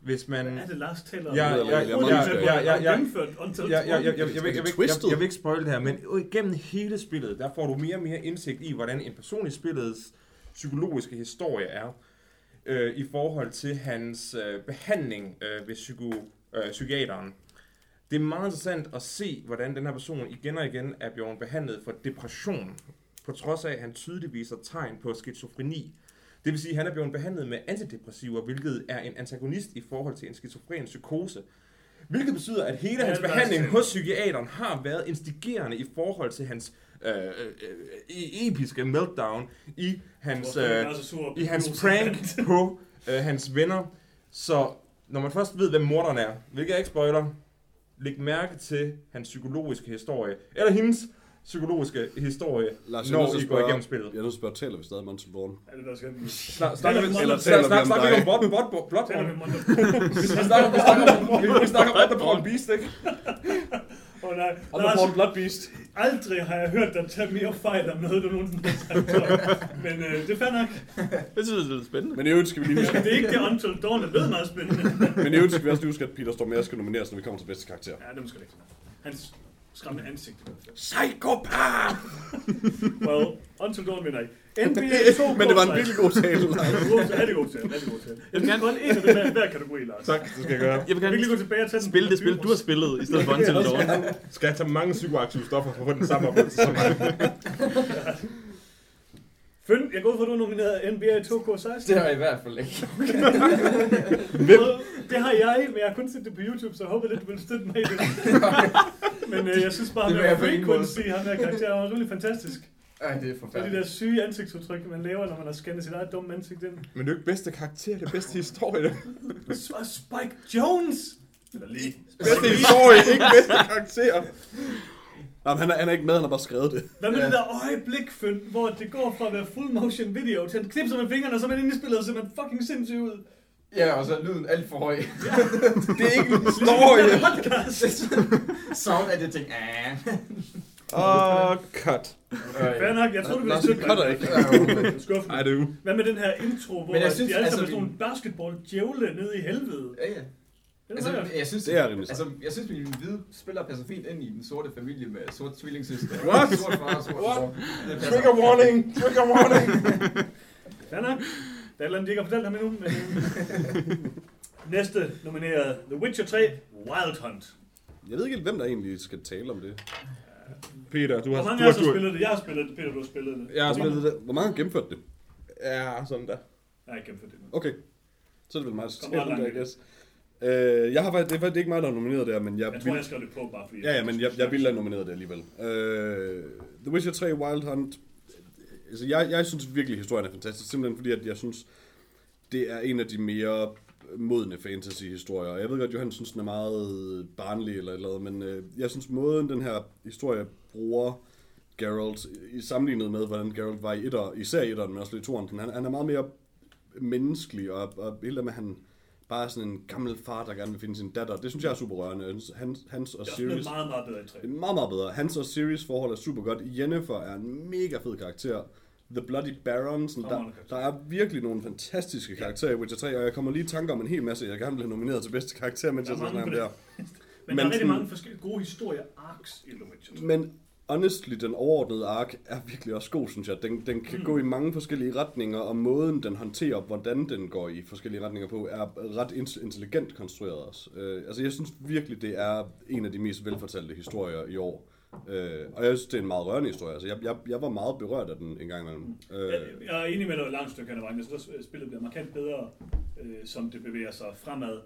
Hvis man... Hvad er det, Lars taler om? Ja, ja, ja, ja, ja, ja, ja, ja. gennemført Until Ja, ja, ja, jeg, Er vil ikke spoil det her, men gennem hele spillet, der får du mere og mere indsigt i, hvordan en person i spillets psykologiske historie er, øh, i forhold til hans øh, behandling øh, ved psyko, øh, psykiateren. Det er meget interessant at se, hvordan den her person igen og igen er blevet behandlet for depression, på trods af, at han tydeligt viser tegn på skizofreni. Det vil sige, at han er blevet behandlet med antidepressiver, hvilket er en antagonist i forhold til en skizofren psykose. Hvilket betyder, at hele hans behandling hos psykiateren har været instigerende i forhold til hans øh, øh, øh, episke meltdown i hans, øh, i hans prank på øh, hans venner. Så når man først ved, hvem morderen er, hvilket jeg ikke spoiler, læg mærke til hans psykologiske historie, eller hendes psykologiske historie, Lars, er når I går igennem spillet. Jeg er nødt til at spørge, taler vi stadig om Until Dawn? Er det der skal vi? Snak- Snakker vi Eller snak- om snakker vi dig? om Blood- Blood- Blood- Taler vi Wonder- Vi snakker om- Wonderborn Beast, ikke? Åh nej, Underborn Lars, Blood Beast. aldrig har jeg hørt dig tage mere fejl om noget, du nogensinde har sagt. Men øh, det er fair nok. Det synes jeg er spændende. Men i øvrigt skal vi lige huske, Det er ikke det Until Dawn, der lød meget spændende. men i øvrigt skal vi også lige huske, at Peter Stormare skal nomineres, når vi kommer til bedste karakter. Ja, det er måske rigtigt. Hans skræmmende ansigt. Psykopat! [LAUGHS] Well, Until Dawn ikke. NBA 2 Men det var en virkelig god tale, [LAUGHS] Lars. Det god til? Er det god til? Jeg vil kun en af dem her, hver kategori, Lars. Tak, det skal jeg gøre. Jeg vil lige gå gerne tilbage og tage den. spille det spil, du har spillet, i stedet for [LAUGHS] Until Dawn. Skal jeg tage mange psykoaktive stoffer for at få den samme oplevelse som mig? Find, jeg går ud fra, at du nominerede NBA 2K16. Det har jeg i hvert fald ikke. [LAUGHS] Hvem? Det har jeg, men jeg har kun set det på YouTube, så jeg håber lidt, du vil støtte mig i det. [LAUGHS] Men øh, jeg synes bare, Det at jeg ingen kunne se ham her karakter, var really fantastisk. Ej, det er Og de forfærdeligt. der syge ansigtsudtryk, man laver, når man har scannet sit eget dumme ansigt ind. Men det er jo ikke bedste karakter, det er bedste historie. [LAUGHS] Så er Spike Jones! Eller lige. Bedste historie, ikke bedste karakter. Jamen, han, er, han er ikke med, han har bare skrevet det. Hvad med Ja. det der øjeblik, Finn, hvor det går fra at være full motion video til at knipser med fingrene, og så er man inde i spillet, og ser man fucking sindssyg ud. Ja, og så er lyden alt for høj. [LAUGHS] Det er ikke en historie. [LAUGHS] Sound editing. Ah. Åh, oh, cut. Fair nok, jeg tror, du ville støtte cutter ikke. mig. Skuffende. Ej, det er jo... Hvad med den her intro, hvor Men jeg synes, de alle altså, sammen er sådan vi- nogle basketball-djævle nede i helvede? Ja, ja. Altså, jeg synes, Det er rimelig altså, jeg synes, min hvide spiller passer fint ind i den sorte familie med sort tvillingsøster. [LAUGHS] What? Sort far og sort passer. Trigger warning! Trigger warning! [LAUGHS] Fair nok. Der er et eller andet, de ikke har fortalt ham endnu. Men... [LAUGHS] Næste nomineret, The Witcher 3, Wild Hunt. Jeg ved ikke helt, hvem der egentlig skal tale om det. Peter, du har... Hvor Du mange af har, du, spillet det? Jeg har spillet det. Peter, du har spillet det. jeg har spillet det. Hvor mange har gennemført det? Ja, sådan der. Jeg har ikke gennemført det. Okay. Så er det vel meget tale om det, I guess. Øh, jeg har faktisk, det er faktisk ikke mig, der har nomineret det men jeg, Jeg tror, vil, jeg skrev det på, bare fordi... ja, ja, men jeg, jeg ville have nomineret det alligevel. Øh, The Witcher 3 Wild Hunt. Altså, jeg, jeg synes virkelig, historien er fantastisk, simpelthen fordi, at jeg synes, det er en af de mere modne fantasy-historier. Jeg ved godt, Johan synes, den er meget barnlig eller et eller andet, men øh, jeg synes, måden den her historie bruger Geralt, i sammenlignet med, hvordan Geralt var i etter, især i etteren, men også i toeren, han, han er meget mere menneskelig, og, og hele det med, at han bare sådan en gammel far, der gerne vil finde sin datter, det synes jeg er super rørende. Hans, hans og Det er Sirius... meget, meget bedre i 3. Det er meget, meget bedre. Hans og Sirius forhold er super godt. Jennifer er en mega fed karakter. The Bloody Baron, sådan, der, der er virkelig nogle fantastiske karakterer i Witcher 3, og jeg kommer lige i tanke om en hel masse, jeg gerne vil have nomineret til bedste karakter, mens Der jeg er så snakker om mange det her. [LAUGHS] Men, Men der er rigtig sådan- mange forskellige gode historier, arcs i The Witcher 3. Men honestly, den overordnede ark er virkelig også god, synes jeg. Den, den kan Mm. gå i mange forskellige retninger, og måden den håndterer, hvordan den går i forskellige retninger på, er ret intelligent konstrueret også. Øh, altså, jeg synes virkelig, det er en af de mest velfortalte historier i år. Øh, og jeg synes, det er en meget rørende historie. Altså, jeg, jeg, jeg var meget berørt af den en gang imellem. Øh, Jeg, jeg er enig med dig et langt stykke hen ad vejen. Jeg synes at spillet bliver markant bedre, øh, som det bevæger sig fremad.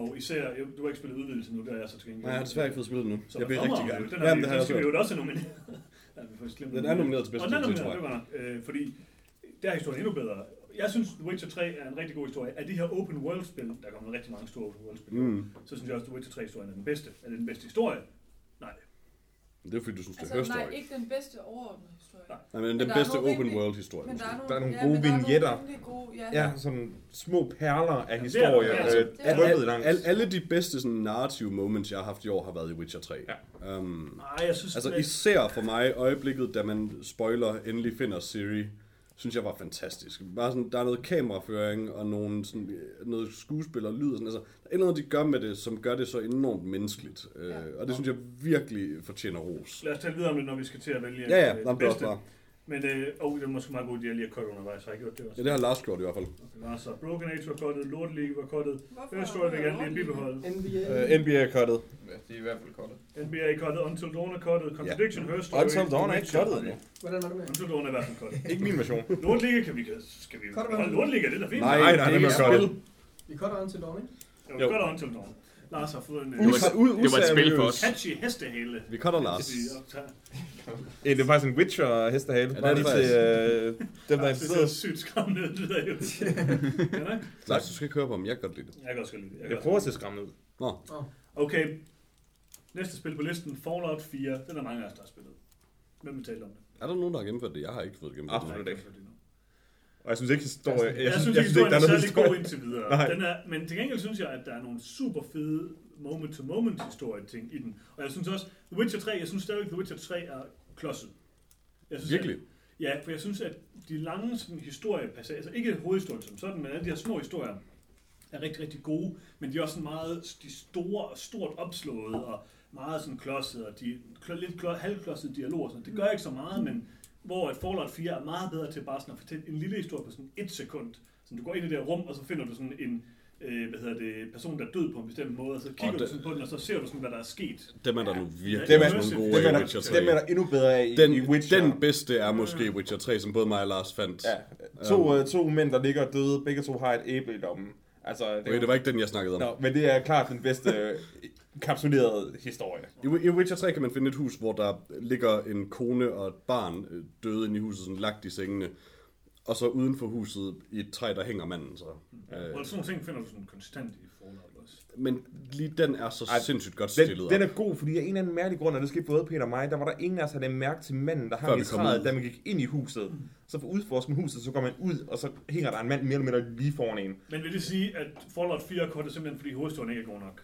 Og især, jeg- du har ikke spillet udvidelse nu, der er jeg så til gengæld. nej, jeg har desværre ikke fået spillet den nu. Så Jeg der rigtig gerne. jo- [LAUGHS] Den, er, Jamen, det det har jeg skal vi også jo også nominere. ja, vi Den er nomineret til bedste den er nomineret, tror det var. Øh, fordi der er historien endnu bedre. Jeg synes, The Witcher 3 er en rigtig god historie. Af de her open world spil, der kommer rigtig mange store open world spil, Mm. så synes jeg også, at The Witcher 3 historien er den bedste. Er det den bedste historie? Nej. Det er fordi, du synes, det er Altså, nej, ikke den bedste overordnede historie. Nej. Nej, men Men den der bedste open world historie. Men der er nogle, Der er nogle ja, gode er vignetter. Ja, Ja, sådan små perler af historie, Ja, øh, det er der. drøbet Al, langs. al, alle de bedste sådan, narrative moments, jeg har haft i år, har været i Witcher 3. Ja. Um, Nej, jeg synes, altså især for mig, øjeblikket, da man spoiler endelig finder Siri, synes jeg var fantastisk. Bare sådan, der er noget kameraføring og nogle, sådan, øh, noget skuespil og lyd. og Sådan, altså, der er et eller andet, de gør med det, som gør det så enormt menneskeligt. Ja. Ja. Øh, og det synes jeg virkelig fortjener ros. Lad os tale videre om det, når vi skal til at vælge Ja, ja, øh, det også bare. Men øh, oh, det er måske meget godt, at jeg lige har kørt undervejs. Har jeg gjort det også? Ja, det har Lars gjort i hvert fald. Okay, Lars og Broken Age var kottet, Lord League var kottet, Story vil jeg gerne lige bibeholde. NBA. Øh, NBA-cuttet. Ja, det er i hvert fald godt. NBA er kottet, Until Dawn er kottet, Contradiction, Her Story. Until Dawn er ikke kottet. endnu. Hvordan var det med? Until Dawn er i hvert fald kottet. Ikke min version. Lord League kan vi, skal vi, Cutter? Lord League er det da fint. Nej, nej, det er nej, ikke det er spil. godt. Vi cutter on til Dawn, ikke? Jo. vil godt Until Dawn. Lars har fået en Det var, øh, et- det var et spil for os. catchy hestehale. Vi cutter Lars. Optage. Ja, det er faktisk en Witcher hestehale. det er Bare det lige til øh, dem, der er Det ser interesseret. sygt skræmmende ud, det der jo. Ja? Lars, du skal ikke høre på ham. Jeg kan godt lide det. Jeg kan også godt lide det. Jeg Jeg også prøver at se skræmmende ud. Nå, det. Okay. Næste spil på listen, Fallout 4. Den er mange af os, der har spillet. Hvem vil tale om det? Er der nogen, der har gennemført det? Jeg har ikke fået det gennemført. Absolut Nej. ikke. Og jeg synes ikke, historie... Jeg, jeg, synes, jeg synes ikke, der historien er noget særlig god historie. indtil videre. Nej. Den er, men til gengæld synes jeg, at der er nogle super fede moment-to-moment historie ting i den. Og jeg synes også, The Witcher 3, jeg synes stadigvæk, The Witcher 3 er klodset. Jeg synes, Virkelig? At, ja, for jeg synes, at de lange sådan, historiepassager, altså ikke hovedhistorien som sådan, men alle de her små historier, er rigtig, rigtig gode, men de er også sådan meget, de store og stort opslået, og meget sådan klodset, og de kl- lidt klo- halvklodsede dialoger, sådan. det gør ikke så meget, men hvor et Fallout 4 er meget bedre til bare sådan at fortælle en lille historie på sådan et sekund. Så du går ind i det her rum, og så finder du sådan en øh, hvad hedder det, person, der er død på en bestemt måde, og så kigger Og du det- sådan på den, og så ser du sådan, hvad der er sket. Dem er der nu virkelig Dem er- nogle gode Dem er, i Witcher der, 3. dem er der endnu bedre af i, Den, i Witcher. den bedste er måske Witcher 3, som både mig og Lars fandt. Ja, to, øh, to mænd, der ligger døde, begge to har et æble i lommen. Altså, det, Okay, det var ikke den, jeg snakkede om. Nå, men det er klart den bedste øh, kapsulerede historie. I, I Witcher 3 kan man finde et hus, hvor der ligger en kone og et barn øh, døde inde i huset, sådan lagt i sengene. Og så uden for huset i et træ, der hænger manden så. Ja. Øh, Og sådan nogle ting finder du sådan konstant i Fallout også. Men lige den er så Ej, sindssygt godt Den, stillet den op. er god, fordi af en eller anden mærkelig grund, og det skete både Peter og mig, der var der ingen af os, der havde mærke til manden, der hang i træet, da man gik ind i huset. Så for udforske huset, så går man ud, og så hænger der en mand mere eller mindre lige foran en. Men vil det sige, at Fallout 4 er kortet simpelthen, fordi hovedhistorien ikke er god nok?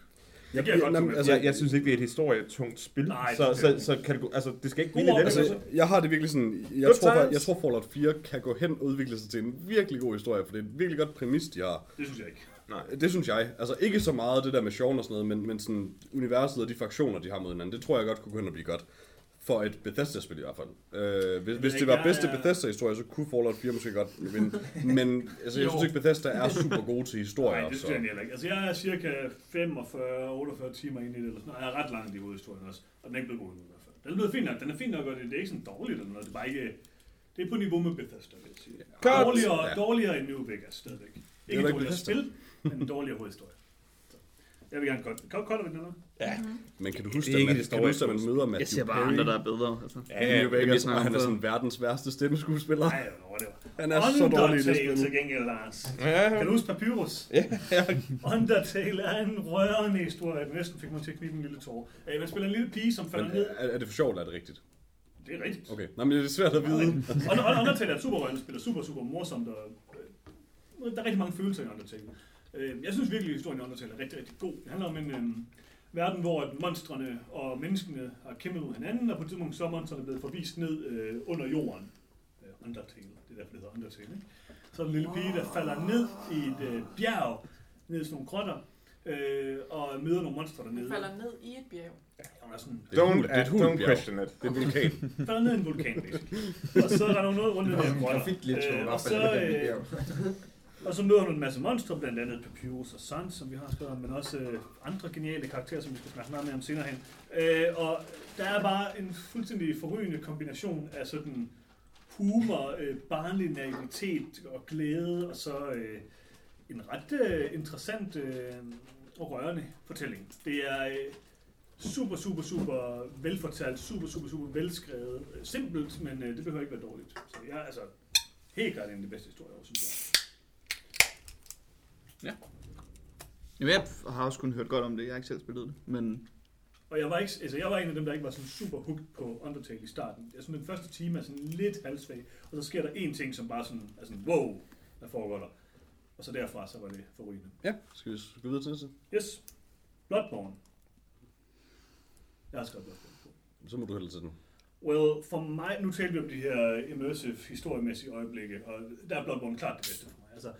Jeg- kan jeg godt jamen, altså, jeg, jeg synes ikke, det er et historietungt spil, Nej, så, så, så, kan det, altså, det skal ikke let. oplevelse. Altså, Jeg har det virkelig sådan, jeg Good tror, times. jeg tror Fallout 4 kan gå hen og udvikle sig til en virkelig god historie, for det er et virkelig godt præmis, de har. Det synes jeg ikke. Det synes jeg. Altså ikke så meget det der med sjov og sådan noget, men, men sådan universet og de fraktioner, de har mod hinanden, det tror jeg godt kunne gå hen og blive godt. For et Bethesda-spil i hvert fald. Øh, hvis, hvis det var bedste Bethesda-historie, så kunne Fallout 4 måske godt vinde. [LAUGHS] Men altså, jeg synes ikke, Bethesda er super gode til historier. Nej, det synes jeg heller ikke. Altså, jeg er cirka 45-48 timer inde i det, eller sådan noget. Jeg er ret langt i hovedhistorien også, og den er ikke blevet god endnu i hvert fald. Den er blevet fin nok, den er fin nok, og det, det er ikke sådan dårligt eller noget. Det er bare ikke... Det er på niveau med Bethesda, vil jeg sige. Dårligere, Ja. dårligere end New Vegas, stadigvæk. Ikke dårligere spil, men [LAUGHS] en dårligere hovedhistorie. Så. Jeg vil gerne godt. Kan kolder vi den eller? ja. Men kan du Det huske, er at ikke man, det kan du huske, at man møder Matthew Jeg ser bare Perry andre, der er bedre. Altså. Ja, ja, New det Vegas, og han er sådan verdens værste stemmeskuespiller. Nej, whatever. Han er så dårlig i det Undertale til spil. gengæld, Lars. ja, Kan du huske Papyrus? ja, ja. Undertale er en rørende historie, der næsten fik mig til at knibe en lille tår. Øh, Man spiller en lille pige, som falder Men ned. er, er det for sjovt, eller er det rigtigt? Det er rigtigt. Okay, Nej, men det er svært at vide. Og og Undertale er et super rollespil, og super, super morsomt, og øh, der er rigtig mange følelser i Undertale. Øh, Jeg synes virkelig, at historien i Undertale er rigtig, rigtig god. Det handler om en øh, verden, hvor at monstrene og menneskene har kæmpet mod hinanden, og på et tidspunkt så er monstrene blevet forvist ned øh, under jorden. Øh, Undertale, det er derfor, det hedder Undertale. Ikke? Så er der en lille pige, der falder ned i et øh, bjerg, ned i sådan nogle grotter, øh, og møder nogle monstre dernede. falder ned i et bjerg. Hun er sådan, Det er et Don't, hul- det er hulbjerg. don't question it. Det er en vulkan. [LAUGHS] falder ned i en vulkan, basically. Og så er der noget rundt i den her grotter. Øh, øh, og så, øh, og så møder hun en masse monstre, blandt andet Papyrus og Sun, som vi har skrevet om, men også øh, andre geniale karakterer, som vi skal snakke meget mere om senere hen. Øh, og der er bare en fuldstændig forrygende kombination af sådan humor, øh, barnlig naivitet og glæde, og så øh, en ret øh, interessant øh, og rørende fortælling. Det er øh, super, super, super velfortalt, super, super, super velskrevet. Øh, simpelt, men øh, det behøver ikke være dårligt. Så jeg er altså helt klart en af de bedste historier, synes jeg. Jamen, jeg har også kun hørt godt om det. Jeg har ikke selv spillet det. Men Og jeg var, ikke, altså jeg var en af dem, der ikke var sådan super hooked på Undertale i starten. Jeg synes, den første time er sådan lidt halvsvag, og så sker der en ting, som bare sådan, er sådan wow, der foregår der. Og så derfra, så var det forrygende. Ja, skal vi gå videre til næste? Yes, Bloodborne. Jeg har skrevet Bloodborne på. Så må du hælde til den. Well, for mig, nu taler vi om de her immersive, historiemæssige øjeblikke, og der er Bloodborne klart det bedste for mig. Altså,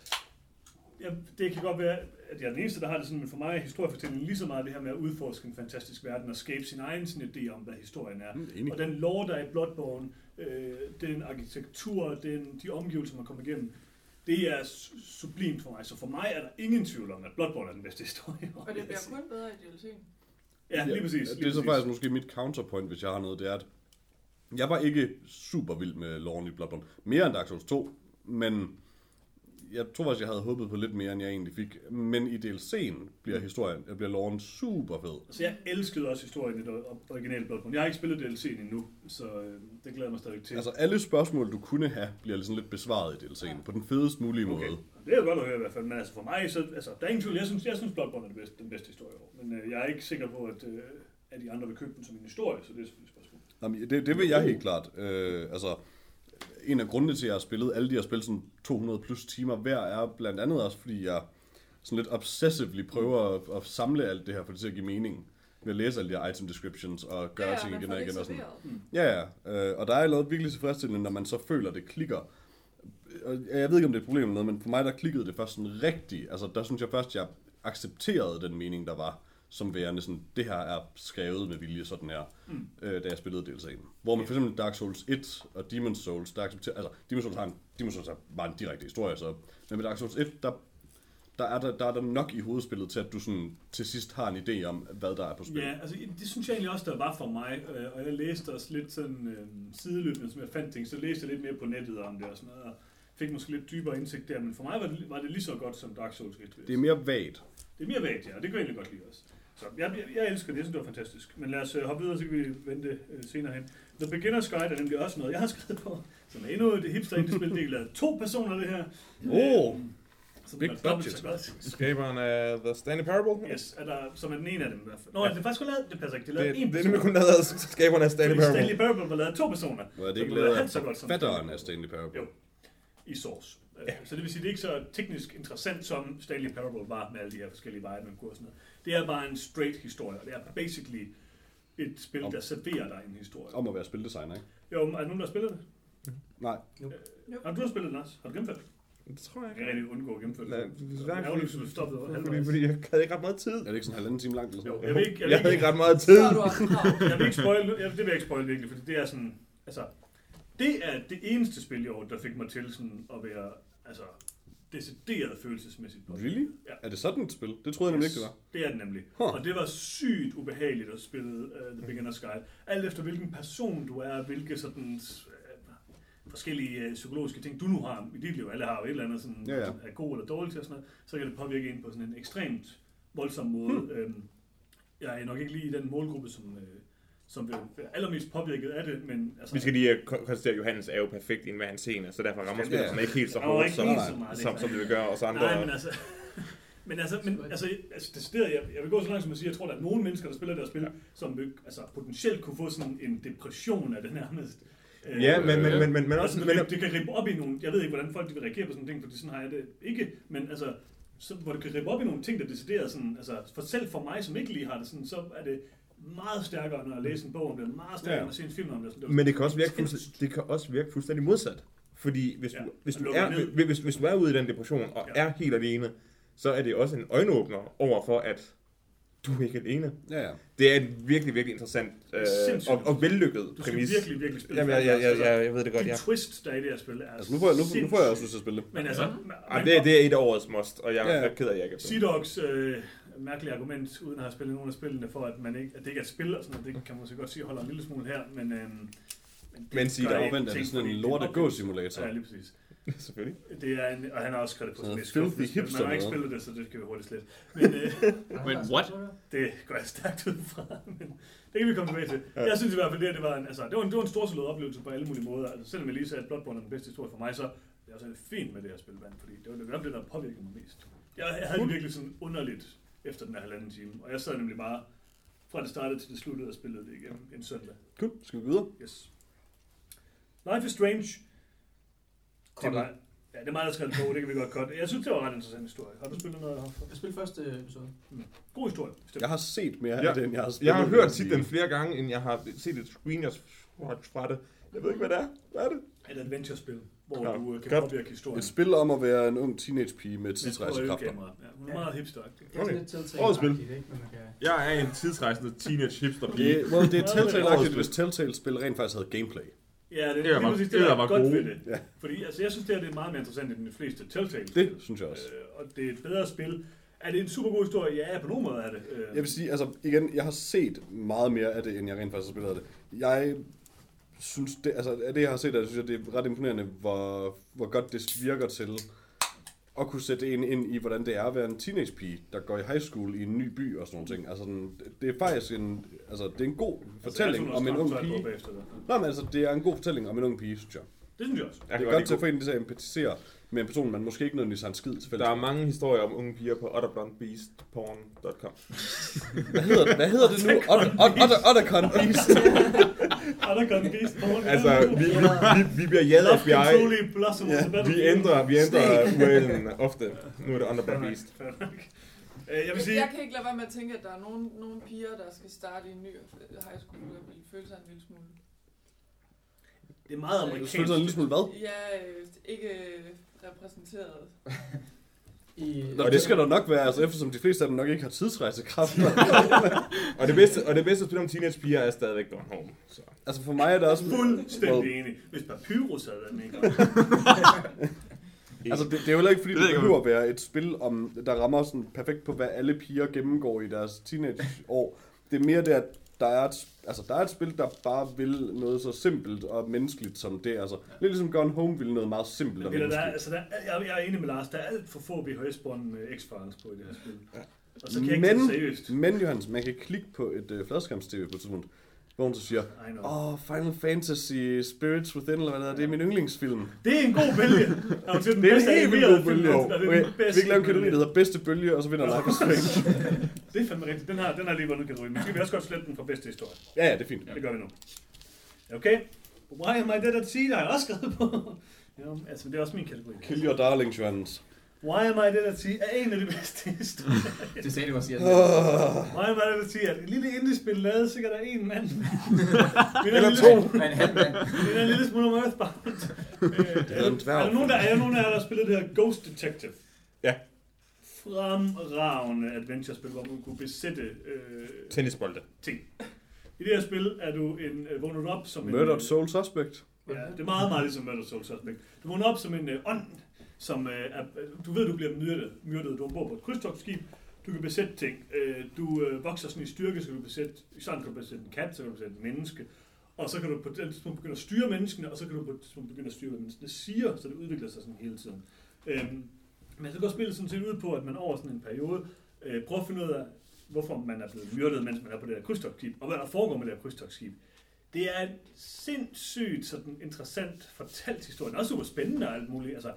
jeg, det kan godt være, at jeg er den eneste, der har det sådan, men for mig er historiefortællingen lige så meget det her med at udforske en fantastisk verden og skabe sin egen sådan idé om, hvad historien er. Mm. Og den lore, der er i Bloodborne, øh, den arkitektur, den, de omgivelser, man kommer igennem, det er su- sublimt for mig. Så for mig er der ingen tvivl om, at Bloodborne er den bedste historie. Og det bliver kun bedre i DLC'en. Ja, lige præcis. Det lige er så faktisk måske mit counterpoint, hvis jeg har noget, det er, at jeg var ikke super vild med loven i Bloodborne. Mere end Dark Souls 2, men jeg tror faktisk, jeg havde håbet på lidt mere, end jeg egentlig fik. Men i DLC'en bliver historien, bliver loven super fed. Så jeg elskede også historien i det originale Bloodborne. Jeg har ikke spillet DLC'en endnu, så øh, det glæder jeg mig stadig til. Altså alle spørgsmål, du kunne have, bliver ligesom lidt besvaret i DLC'en, på den fedest mulige Okay. måde. Det er jo godt at høre i hvert fald, men altså for mig, så, altså, der er ingen tvivl, jeg synes, jeg synes Bloodborne er det bedste, den bedste historie år. Men øh, jeg er ikke sikker på, at, øh, at de andre vil købe den som en historie, så det er selvfølgelig et spørgsmål. Jamen, det, det vil jeg helt klart. Øh, altså, en af grundene til, at jeg har spillet alle de her spil sådan 200 plus timer hver, er blandt andet også, fordi jeg sådan lidt obsessively prøver at, at samle alt det her, for det til at give mening. Ved at læse alle de her item descriptions og gøre ja, ting igen og igen og sådan. serveret. Ja, ja. Øh, og der er noget virkelig tilfredsstillende, når man så føler, at det klikker. Og jeg ved ikke, om det er et problem eller noget, men for mig, der klikkede det først sådan rigtigt. Altså, der synes jeg først, jeg accepterede den mening, der var, som værende sådan, det her er skrevet med vilje sådan her, mm. øh, da jeg spillede DLC'en. Hvor man for eksempel Dark Souls 1 og Demon's Souls, der accepterer, altså, Demon's Souls har en, Demon's Souls er bare en direkte historie, så, men med Dark Souls 1, der, der er der, der er der nok i hovedspillet til, at du sådan til sidst har en idé om, hvad der er på spil. Ja, altså det synes jeg egentlig også, der var for mig, øh, og jeg læste også lidt sådan øh, sideløbende, som jeg fandt ting, så læste jeg lidt mere på nettet om det og sådan noget, og fik måske lidt dybere indsigt der, men for mig var det, var det lige så godt som Dark Souls 1. vil jeg Det er mere vagt. Det er mere vagt, ja, og det kan jeg egentlig godt lide også. Så jeg, jeg, jeg elsker det, jeg synes, det var fantastisk. Men lad os uh, hoppe videre, så kan vi vente uh, senere hen. The Beginner's Guide er nemlig også noget, jeg har skrevet på, som er endnu et hipster indie spil. Det er lavet to personer, det her. Oh, Øhm, som big dobbelt budget. Skaberen af The Stanley Parable. Yes, er der, som er den ene af dem i hvert fald. Nå, ja. det er faktisk kun lavet, det passer ikke, det er Det, lavet en det er person. nemlig kun lavet af skaberen af Stanley Parable. Stanley Parable var lavet af to personer. er det Så ikke blev lavet af fatteren af Stanley Parable? Jo. i Source. Ja. Så det vil sige, det er ikke så teknisk interessant, som Stanley Parable var med alle de her forskellige veje, man kunne og sådan noget. Det er bare en straight historie, og det er basically et spil, Om- der serverer dig en historie. Om at være spildesigner, ikke? Jo, men er der nogen, der har spillet det? Nej. Har du har spillet den også? Har du gennemført det? Det tror jeg Jeg ikke. kan rigtig undgå at gennemføre Nej, det. desværre Jeg er fordi- jo ikke stoppet over Fordi, fordi jeg havde ikke ret meget tid. Er det ikke sådan en halvanden time langt eller sådan Jo, jeg vil ikke, jeg vil Jeg havde ikke, ikke ret meget tid. Du [LAUGHS] jeg vil ikke spoil, jeg, det vil jeg ikke spoil virkelig, fordi det er sådan, altså, det er det eneste spil i år, der fik mig til sådan at være, altså, decideret følelsesmæssigt på. Really? Ja. Er det sådan et spil? Det troede jeg nemlig ikke, det var. Det er det nemlig. Huh. Og det var sygt ubehageligt at spille uh, The Beginner's Guide. Alt efter hvilken person du er, hvilke sådan uh, forskellige uh, psykologiske ting, du nu har i dit liv. Alle har jo et eller andet, sådan, Ja, ja. er god eller dårlig til og sådan noget. Så kan det påvirke en på sådan en ekstremt voldsom måde. Hmm. Øhm, jeg er nok ikke lige i den målgruppe, som, uh, som vil være allermest påvirket af det, men altså... Vi skal lige øh, kon- konstatere, at Johannes er jo perfekt i en hver hans scene, så derfor rammer Ja. spillet sådan ikke helt så hårdt, ikke som, helt så meget, som, som det vil gøre os andre. Nej, men altså... [LAUGHS] Men altså, men, altså, altså decideret, jeg, jeg vil gå så langt som at sige, jeg tror, der er nogle mennesker, der spiller det her spil, ja. som vil, altså, potentielt kunne få sådan en depression af det nærmest. Øh, Ja, men, men, men, men, men altså, også... det, Men, det, det kan rippe op i nogle, jeg ved ikke, hvordan folk de vil reagere på sådan ting, fordi sådan har jeg det ikke, men altså, så, hvor det kan rippe op i nogle ting, der decideret sådan, altså, for selv for mig, som ikke lige har det sådan, så er det meget stærkere, når jeg læser en bog om det, meget stærkere, Ja. når jeg ser en film om det. Men det kan også virke fuldstændig, det kan også virke fuldstændig modsat. Fordi hvis du, Ja, hvis, og du er, hvis, hvis, hvis du er ude i den depression og Ja. er helt alene, så er det også en øjenåbner over for, at du er ikke alene. Ja, ja. Det er en virkelig, virkelig interessant øh, og, og vellykket du skal præmis. virkelig, virkelig spille Jamen, jeg, jeg, jeg, jeg, jeg ved det godt, de ja. twist, der er i det her spil, er Altså, nu får jeg, nu, nu får jeg også lyst til at spille det. Men altså, Ej, det, det er et af årets must, og jeg Ja, ja. er ked af, at jeg ikke Sea Dogs øh, mærkelige argument, uden at have spillet nogen af spillene, for at, man ikke, at det ikke er et spil og sådan noget, det kan man måske godt sige holder en lille smule her, men... Øh, men, det Men Dogs, ikke vent, er det sådan en lorte gå-simulator? Ja, lige præcis. [LAUGHS] Selvfølgelig. Det er en, og han har også skrevet det på Sådan sin noget liste. filthy Man hipster har ikke spillet det, så det kan vi hurtigt slet. Men øh, [LAUGHS] Men what? det går jeg stærkt ud fra. Men det kan vi komme tilbage til. Jeg synes i hvert fald, det, det var en, altså, det var en, det var en storslået oplevelse på alle mulige måder. Altså, selvom jeg lige sagde, at Bloodborne er den bedste historie for mig, så det er også fint med det her spil, mand, fordi det var det, det der påvirkede mig mest. Jeg, jeg havde det virkelig sådan underligt efter den her halvanden time, og jeg sad nemlig bare fra det startede til det sluttede og spillede det igennem en søndag. Cool. Skal vi videre? Yes. Life is Strange. Det er Kort. mig, ja, det er mig, der skrev det på, det kan vi godt godt. Jeg synes, det var en ret interessant historie. Har du spillet noget herfra? Jeg spillede første episode. God historie. bestemt. Jeg har set mere Ja. af det, end jeg har spillet. Jeg har hørt sige. titlen flere gange, end jeg har set et screenshot fra det. Jeg ved ikke, hvad det er. Hvad er det? Et adventure-spil, hvor Ja, du øh, kan påvirke historien. Et spil om at være en ung teenage-pige med Med tidsrejsekræfter. Ja, hun er meget hipsteragtig. Er tiltale. Årets spil. Jeg er en tidsrejsende teenage hipster pige. Det, well, det er Telltale-agtigt, spil. hvis Telltale-spil rent faktisk havde gameplay. Ja, det, Det det, præcis det, det der er er bare godt gode. ved det. Ja. Fordi altså, jeg synes, det, her, det er meget mere interessant end de fleste telltale Det synes jeg også. Øh, og det er et bedre spil. Er det en super god historie? Ja, på nogen måde er det. Øh, Jeg vil sige, altså igen, jeg har set meget mere af det, end jeg rent faktisk har spillet af det. Jeg synes, det, altså af det jeg har set, det, synes jeg, det er ret imponerende, hvor, hvor godt det virker til at kunne sætte en ind i, hvordan det er at være en teenage-pige, der går i high school i en ny by og sådan nogle ting. Altså, sådan, det er faktisk en, altså, det er en god fortælling altså, om en ung pige. Nå, men altså, det er en god fortælling om en ung pige, synes jeg. Det synes jeg også. Jeg Det er godt til at få en til at empatisere med en person, man måske ikke nødvendigvis har en skid til Der er mange historier om unge piger på otterblondbeastporn.com. [LAUGHS] Hvad hedder det, hvad hedder det nu? Otter- Otter- Otter- Ottercon Beast. Og der kom en beast på Altså, vi, vi, vi, vi bliver jaget af FBI. Ja, Vi ændrer, vi ændrer [LAUGHS] URL'en ofte. Nu er det Underblond Beast. Fair nok. Øh, Jeg vil sige, Jeg kan ikke lade være med at tænke, at der er nogle, nogle piger, der skal starte i en ny high school, der vil føle sig en lille smule. det er meget Du amerikansk. føler sig en lille smule hvad? Ja, øh, ikke repræsenteret. I, Nå, det skal der nok være, altså, eftersom de fleste af dem nok ikke har tidsrejsekraft. [LAUGHS] Og det bedste, og det bedste spil om teenagepiger er stadigvæk Gone Home. Så. altså for mig er det også... Fuldstændig enig. Hvis Papyrus havde været med. [LAUGHS] Altså, det, det er jo heller ikke, fordi Det det, behøver at være et spil, om, der rammer sådan perfekt på, hvad alle piger gennemgår i deres teenageår. Det er mere det, at der er, et, altså, der er et spil, der bare vil noget så simpelt og menneskeligt som det. Altså, lidt ligesom Gone Home ville noget meget simpelt og Men Peter, der er, menneskeligt. altså, der, er- jeg, jeg er enig med Lars. Der er alt for få VHS-bånd med X-Files på i det her spil. Og så kan jeg ikke Men, seriøst. men Johannes, man kan klikke på et øh, fladskærms-tv på et tidspunkt, hvor hun så siger, åh, oh, Final Fantasy Spirits Within, eller hvad det er, det er min yndlingsfilm. Det er en god bølge. [LAUGHS] Og til den Det er en helt vildt god film, bølge. og det er den Okay, vi kan lave en kategori, der hedder bedste bølge, og så vinder Life is Strange. Det er fandme rigtigt. Den har, den har lige vundet kategorien. Men skal vi også godt slette den for bedste historie. ja, ja, det er fint. Det gør vi nu. Okay. Why am I dead at sea? Der har jeg også skrevet på. [LAUGHS] Jo, altså, det er også min kategori. Kill your darlings, Johannes. Why am I dead at sea er en af de bedste historier. [LAUGHS] det sagde du også, Jan. Why am I dead at sea er et lille indie-spil lavet sikkert af en mand. [LAUGHS] Eller lille, to. Men han, han, Det er en [LAUGHS] lille smule om Earthbound. Øh, er, dværg. er, der nogen, der, er der nogen af jer, der har spillet det her Ghost Detective? Ja. Fremragende adventure-spil, hvor man kunne besætte øh, Tennisbolde. ting. I det her spil er du en, øh, vågnet op som en... Murdered Soul Suspect. Ja, det er meget, meget ligesom Murder Soul Suspect. Du vågner op som en øh, ånd, som øh, er, øh, du ved, du bliver myrdet, myrdet. Du er ombord på et krydstogtskib. Du kan besætte ting. Øh, du øh, vokser sådan i styrke, så kan du besætte, sådan kan du besætte en kat, så kan du besætte en menneske. Og så kan du på et tidspunkt begynde at styre menneskene, og så kan du på et tidspunkt begynde at styre, hvad menneskene siger, så det udvikler sig sådan hele tiden. Øhm, men så går spillet sådan set ud på, at man over sådan en periode øh, prøver at finde ud af, hvorfor man er blevet myrdet, mens man er på det her krydstogtskib, og hvad der foregår med det her krydstogtskib. Det er en sindssygt sådan interessant fortalt historie. Den er også super spændende og alt muligt. Altså,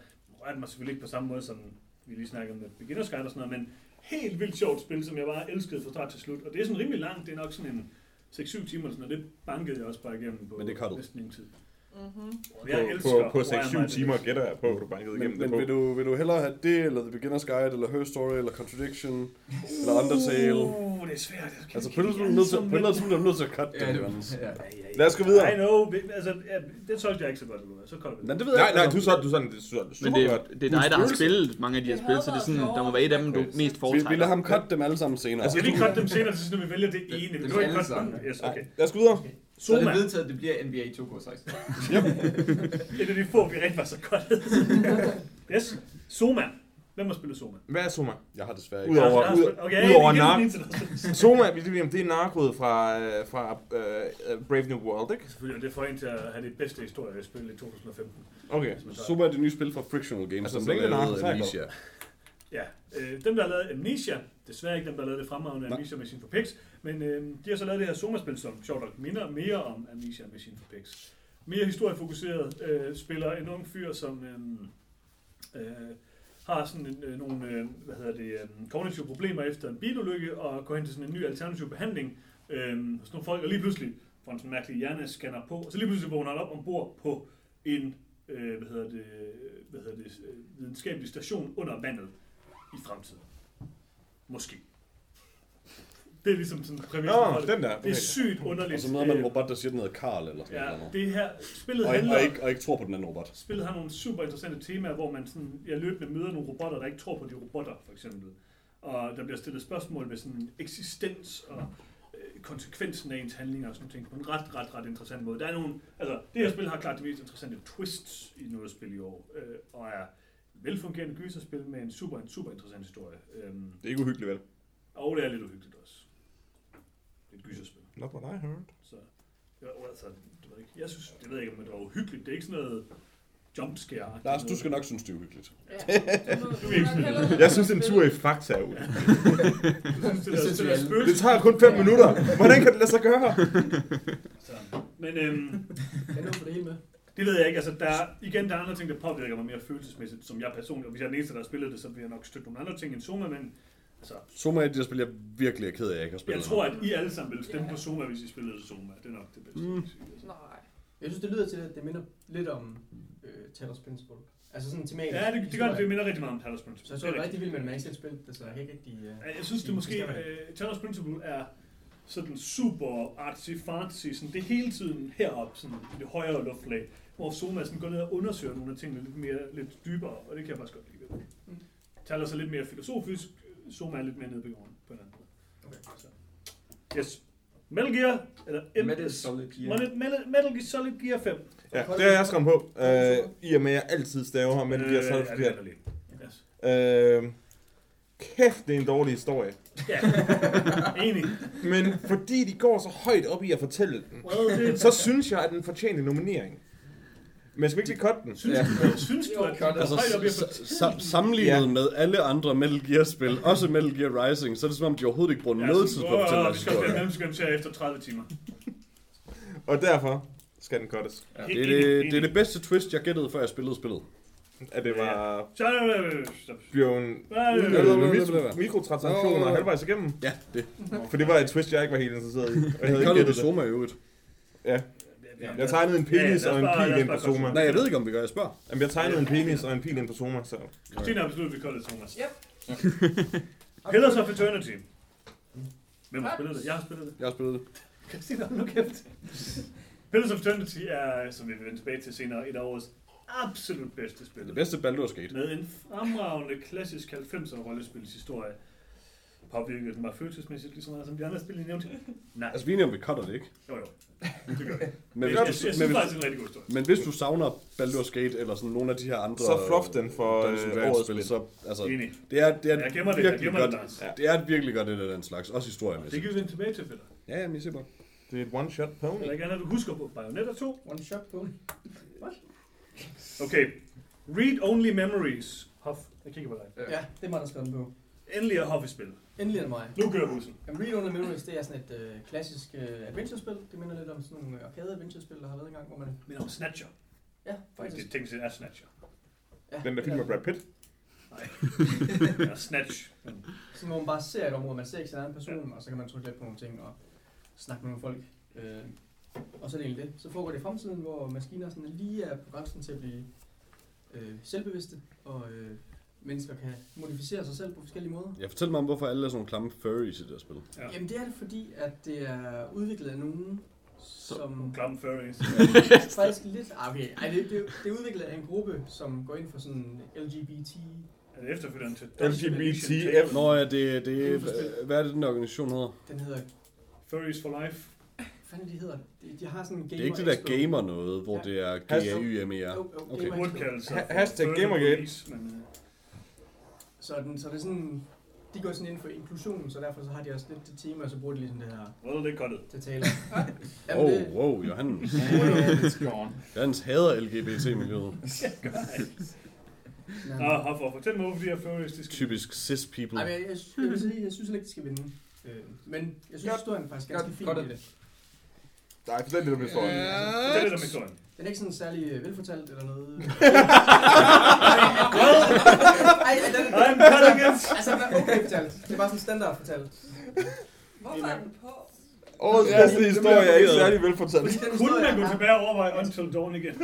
er den mig selvfølgelig ikke på samme måde, som vi lige snakkede med Beginner's Guide og sådan noget, men helt vildt sjovt spil, som jeg bare elskede fra start til slut. Og det er sådan rimelig langt. Det er nok sådan en 6-7 timer eller sådan noget. Det bankede jeg også bare igennem på Men det næsten ingen tid. Mm-hmm. Og jeg På, elsker på, på Why Am I 6-7 timer gætter jeg på, du bankede igennem Men, det men på. vil, du, vil du hellere have det, eller The Beginner's Guide, eller Her Story, eller Contradiction, eller Undertale? Uh, det er svært. Kan Altså, på et eller tidspunkt er du nødt til at cutte det, det, ja. Lad os gå videre. I know. det- Altså, ja, det solgte jeg ikke så godt ud af. Så kolder vi Men det Nej, ikke. nej, altså. du så, du sådan, det super Men det, det er dig, der har spillet mange af de her Det spil, så det er sådan, der må være et af dem, du mest Vi, foretrækker. vi lader ham cutte dem alle sammen senere. Altså, vi cutte dem senere, sidst, når vi vælger det ene? Vi det kan ikke cutte dem. Yes, okay. Lad os gå videre. Så er det vedtaget, at det bliver NBA 2K16. [LAUGHS] Et af de få, vi rent var så godt. yes. Soma. Hvem har spillet Soma? Hvad er Soma? Jeg har desværre ikke. Udover, ud, okay, udover igen nark. den eneste, der har spillet. Soma, vi det, det er narkoet fra, øh, fra uh, Brave New World, ikke? Selvfølgelig, og det får en til at have det bedste historie, jeg spillede i 2015. Okay. Super er det nye spil fra Frictional Games, Altså, som så længe der det Ja, øh, dem der har lavet Amnesia, desværre ikke dem der har lavet det fremragende Nej. Amnesia Machine for Pigs, men øh, de har så lavet det her Soma-spil, som sjovt nok minder mere om Amnesia Machine for Pigs. Mere historiefokuseret, øh, spiller en ung fyr, som øh, øh, har sådan en, øh, nogle øh, hvad hedder det, øh, kognitive problemer efter en bilulykke, og går hen til sådan en ny alternativ behandling øh, hos nogle folk, og lige pludselig får en sådan en mærkelig hjernescanner på, og så lige pludselig vågner han op ombord på en øh, hvad hedder det, hvad hedder det, øh, videnskabelig station under vandet i fremtiden. Måske. Det er ligesom sådan præmissen Nå, det. den der. Det er Okay. sygt underligt. Og så møder man en Øh, robot, der siger, den hedder Karl eller sådan Ja, noget. det her, spillet Og, ikke, handler, og, ikke, og ikke tror på den anden robot. spillet har nogle super interessante temaer, hvor man sådan, jeg løbende møder nogle robotter, der ikke tror på de robotter, for eksempel. Og der bliver stillet spørgsmål ved sådan eksistens og øh, konsekvensen af ens handlinger og sådan ting på en ret, ret, ret interessant måde. Der er nogle, altså, det her spil har klart de mest interessante twists i noget spil i år, øh, og er velfungerende gyserspil med en super, en super interessant historie. Øhm, Det er ikke uhyggeligt, vel? og det er lidt uhyggeligt også. Det er et gyserspil. Not what I heard. Så, ja, og altså, det ved jeg ikke. Jeg synes, det ved jeg ikke, om det var uhyggeligt. Det er ikke sådan noget jumpscare. Lars, du skal nok synes, det er uhyggeligt. Ja. Du, Du du, Jeg synes, en tur i Fakta er ud. Du [LAUGHS] synes, det, synes det. Det tager kun 5 minutter. Hvordan kan det lade sig gøre? Så, Men øhm, Kan du få det hele med? Det ved jeg ikke. Altså, der er, igen, der er andre ting, der påvirker mig mere følelsesmæssigt, som jeg personligt. Og hvis jeg er den eneste, der har spillet det, så vil jeg nok støtte nogle andre ting end Zoma, men altså, Soma er et af de der spil, jeg virkelig er ked af, at jeg ikke har spillet. jeg tror, at I alle sammen vil stemme på Zoma, hvis I spillede Zoma. Det er nok det bedste. Mm. Nej. Jeg synes, det lyder til, at det minder lidt om øh, Talos Principle. Altså sådan tematisk. Ja, det, det gør det. Det minder rigtig meget om Talos Principle. Så jeg tror, det er rigtig vildt, men man ikke selv spillet det, så jeg kan ikke rigtig... Øh, Ja, Jeg synes, det måske, det. uh, Talos Principle er sådan super artsy-fartsy, sådan det hele tiden heroppe, sådan i det højere luftlag, hvor Zoma sådan går ned og undersøger nogle af tingene lidt, mere, lidt dybere, og det kan jeg faktisk godt lide. Mm. Talos er lidt mere filosofisk, Zoma er lidt mere nede på jorden, på en anden måde. Okay. Så. Yes. Metal Gear, eller MS, Metal Solid Gear. Metal, Metal, Metal Gear Solid Gear 5. Ja, det har jeg skrevet på. Øh, I og med, at jeg altid staver det bliver så Øh, ja, det forkert. er det lige. Yes. Øh, kæft, det er en dårlig historie. Ja, enig. Men fordi de går så højt op i at fortælle den, Well, det, så synes jeg, at den fortjener en nominering. Men skal vi ikke lige cutte den? synes, du, [LAUGHS] synes du, at det Altså, er sa- sammenlignet Ja. med alle andre Metal Gear-spil, også Metal Gear Rising, så er det som om, de overhovedet ikke bruger Ja, noget tid på at fortælle "Åh, deres Vi skal spille mellemskabsserie efter 30 timer. [LAUGHS] Og derfor skal den cuttes. Det er det, det er det bedste twist, jeg gættede, før jeg spillede spillet. At det var Så øh, mikro- mikrotransaktioner halvvejs igennem. Ja, det. For det var et twist, jeg ikke var helt interesseret i. Jeg havde ikke kaldte gættet det det. Soma i øvrigt. Ja. Jeg tegnede en penis Ja, og en pil ind på Zoma. Nej, jeg ved ikke, om vi gør. Jeg spørger. Jamen, jeg tegnede en penis og en pil ind på Zoma, så... Christina har besluttet, at vi kalder det Thomas. Yep. [LAUGHS] Pillars of Eternity. Hvem har spillet det? Jeg har spillet det. Jeg har spillet det. Christina, hold nu kæft. Pillars of Eternity er, som vi vil vende tilbage til senere, et af årets absolut bedste Det spil. det bedste Baldur's Gate. Med en fremragende klassisk 90'er rollespilshistorie. Påvirkede den bare følelsesmæssigt lige så meget, som de andre spil, jeg nævnte? Nej. Altså, vi er enige om, vi cutter det, ikke? Jo, jo. Det gør vi. Men hvis, jeg, du, jeg, jeg synes men, faktisk, hvis, det er en rigtig god historie. men hvis du savner Baldur's Gate, eller sådan nogle af de her andre... Så fluff den for øh, årets spil, så... Altså, Enig. det er, det er Jeg gemmer det, jeg virkelig gemmer det, godt. Lars. Ja. Det er et virkelig godt et af den slags, også Det historiemæssigt. kan vi vende tilbage til, Peter. Ja, ja, men I ser bare. Det er et one-shot pony. der ikke andet, du husker på? Bayonetta 2? One shot på. Okay. Read Only Memories. Hoff. Jeg kigger på dig. Ja, det er mig, der skrev den på. Endelig er Hoff i spil. Endelig er det mig. Nu kører bussen. Jamen, Read Only Memories, det er sådan et øh, klassisk øh, adventure-spil. Det minder lidt om sådan nogle arcade-adventure-spil, der har været engang, hvor man... Men om Snatcher. Ja, Faktisk. Det tænkes, det er Snatcher. Ja, Den der film med Brad Pitt. Nej. [LAUGHS] ja, Snatch. Sådan, hvor man bare ser et område, man ser ikke sin egen person, og så kan man trykke lidt på nogle ting og snakke med nogle folk. Øh, og så er det egentlig det. Så foregår det i fremtiden, hvor maskiner sådan lige er på grænsen til at blive øh, selvbevidste, og øh, mennesker kan modificere sig selv på forskellige måder. Jeg fortæller mig om, hvorfor alle er sådan nogle klamme furries i det her spil. Ja. Jamen det er det fordi, at det er udviklet af nogen, som Glum Furries. faktisk lidt... Ah, okay, ej, det, det, det er udviklet af en gruppe, som går ind for sådan LGBT... Er det efterfølgende til LGBTF. Nå ja, det, det, hvad er det, den organisation hedder? Den hedder... Furries for Life. Hvad fanden de hedder? De, de har sådan en gamer Det er ikke det der expo. gamer noget, hvor Ja. det er G-A-Y-M-E-R. Okay. Hashtag Gamergate. Men, øh, Så, den, så det er sådan... De går sådan ind for inklusion, så derfor så har de også lidt det tema, og så bruger de ligesom det her well, [LAUGHS] det er godt. til taler. Oh, det, wow, Johannes. Johannes hader LGBT-miljøet. [LAUGHS] nej, Nå, Hoffer, fortæl mig, hvorfor de her skal... Typisk cis people. Ej, men jeg, jeg, jeg, vil sige, jeg synes heller ikke, de skal vinde. Øh, men jeg synes, historien er faktisk ganske fin i det. Nej, for den lidt om historien. Fortæl lidt om historien. Den er ikke sådan særlig øh, velfortalt eller noget. [LAUGHS] Ej, den, I'm cutting it! altså, den er okay fortalt. Det er bare sådan standard fortalt. Hvorfor er den på? Årets Ja, bedste det- det historie er ikke særlig velfortalt. Den Kunne man gå der tilbage og overveje Until Dawn igen?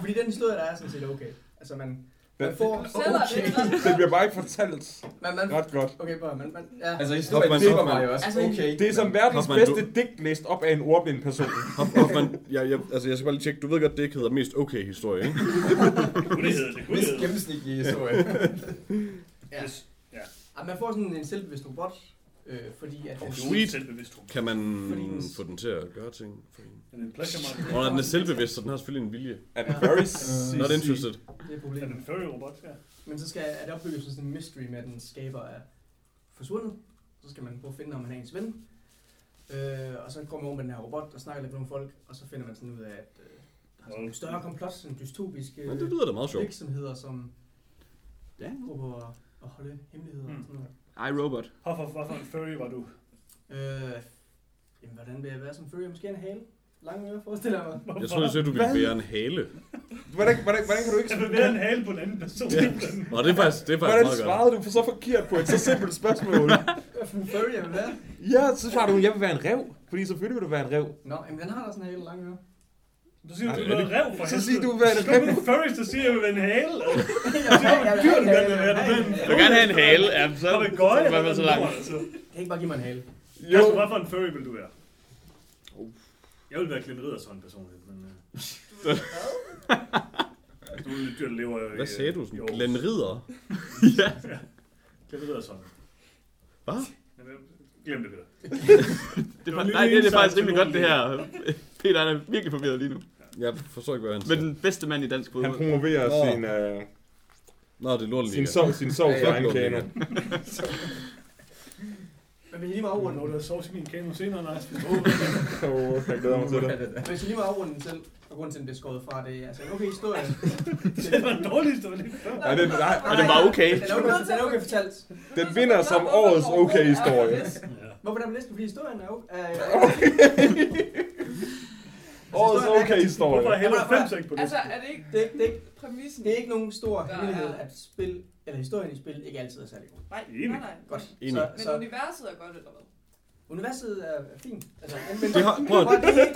Fordi den historie, der er sådan set okay. Altså, man, man får... Fortæller det Det bliver bare ikke fortalt Man, man, ret godt. okay, bare, man, man, ja. Altså, historien Hoffmann- slipper mig jo også. Altså, Okay. Det er som verdens Hoffmann, bedste du- digt læst op af en ordblind person. Hoff- Hoffmann, jeg, jeg, altså jeg skal bare lige tjekke, du ved godt, det ikke hedder mest okay historie, ikke? [LAUGHS] Det kunne det det det Mest gennemsnitlige historie. [LAUGHS] ja. At man får sådan en selvbevidst robot, øh, fordi at den... Er Sweet. selvbevidst. Kan man Fordi den- få den til at gøre ting for en? Men en pleasure. Og den er selvbevidst, så den har selvfølgelig en vilje. Er den very Not interested. Det er Er problemet. den en furry robot? Ja. Men så skal er det opbygget sådan en mystery med, at den skaber er forsvundet. Så skal man prøve at finde, om han er ens ven. Øh, og så kommer man med den her robot og snakker lidt med nogle folk, og så finder man sådan ud af, at øh, der er sådan en større komplot, sådan dystopiske Men det lyder da meget sjovt. virksomheder, som Ja. prøver på at, at holde hemmeligheder og Mm. sådan noget. Ej, robot. Hvorfor, hvorfor en furry var du? Øh, jamen, hvordan vil jeg være som furry? Måske en hale? Lange ører, forestiller jeg mig. Jeg troede, du sagde, du ville bære en hale. Hvordan, hvordan, hvordan kan du ikke... Jeg vil være en hale på en anden person. Ja. Nå, det er faktisk, det er faktisk Hvordan meget godt. svarede du så forkert på et så simpelt spørgsmål? Hvad for en furry jeg vil være? ja, så svarede du, jeg vil være en rev. Fordi selvfølgelig vil du være en rev. Nå, men den har da sådan en hele lange ører. Du siger, du er være rev for Så sig, du vil være en Skal rev. du med furries, der siger, at jeg vil være en hale? [LAUGHS] [LAUGHS] Jeg vil dyr, have du en gerne vil være. Du hale. vil Jeg vil gerne have en hale. Ja, så, Har vi så gøje, er så langt. Altså. Kan ikke bare give mig en hale? Jo. Hvad for en furry vil du være? Jeg vil være Glenn Riddersson personligt, men... øh, [LAUGHS] Du er dyrt, der lever. Hvad sagde du? Sådan. Glenn Ridder? ja. Glenn Riddersson. Hvad? Glem det, Peter. Det er, var nej, det, det er faktisk rimelig godt det her. Peter han er virkelig forvirret lige nu. Jeg forstår ikke, hvad han Men siger. den bedste mand i dansk Han fodbold. promoverer Nå. sin, øh, Nå, det er lort sin, sov, sin sov for egen kano. Men hvis I lige må afrunde, Når der er sovs i min kano senere, Lars. Hvis du Åh, jeg glæder mig til det. hvis I lige må afrunde den selv, og grunden til, at den bliver skåret fra, det er altså en okay historie. [LAUGHS] det var en dårlig historie. Nej, det, nej, Og den var okay. Den er okay, den er okay fortalt. den vinder som årets okay historie. Ja. Hvorfor er den på listen? Fordi historien er okay. Årets okay historie. Hvorfor er Halo 5 så ikke på Altså, listen? er det ikke Det er, ikke- det, er ikke, præmissen? det er ikke nogen stor hemmelighed, at spil, eller historien i spil ikke altid er særlig god. Nej, nej, nej. Godt. Så, Men universet er godt, eller hvad? Universet er, er fint. Altså, men, Det har- prøv at- det er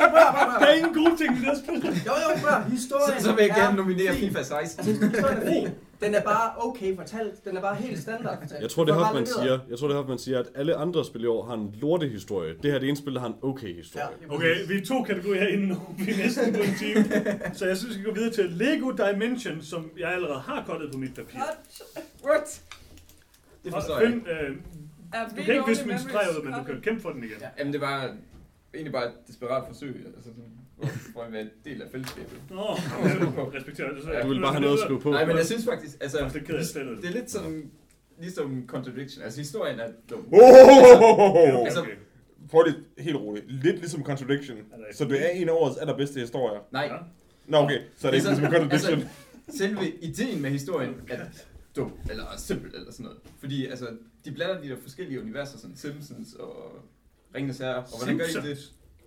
Der er ingen gode ting i det spil. Jo, jo, prøv historien Så, så vil jeg gerne er nominere fin. FIFA 16. Altså, historien er fin. Den er bare okay fortalt. Den er bare helt standard fortalt. Jeg tror, det bare leveret. siger, jeg tror, det Hoffman siger, at alle andre spil i år har en lortehistorie. Det her det ene spil, der har en okay historie. Ja, Okay, vi er to kategorier herinde nu. Vi er næsten på en time. [LAUGHS] Så jeg synes, vi skal gå videre til Lego Dimension, som jeg allerede har kottet på mit papir. What? Det forstår jeg ikke. øh, Er du kan ikke viske min streg ud, men du kan kæmpe for den igen. Ja. Jamen, det var egentlig bare et desperat forsøg, altså sådan, for, for at være en del af fællesskabet. Nå, respekterer det. Så Ja, Du vil bare have noget at skrive på. Nej, men jeg synes faktisk, altså, er det. det er lidt sådan, ligesom Contradiction. Altså, historien er dum. Oh! Altså- Altså, prøv lige helt roligt. Lidt ligesom Contradiction. Så det er en af årets allerbedste historier. Nej. Nå, okay. Så er det ikke Altså- ligesom Contradiction. selve ideen med historien er dum, eller simpel, eller sådan noget. Fordi, altså, de blander de der forskellige universer, sådan Simpsons og Ringenes Herre, og hvordan gør de det?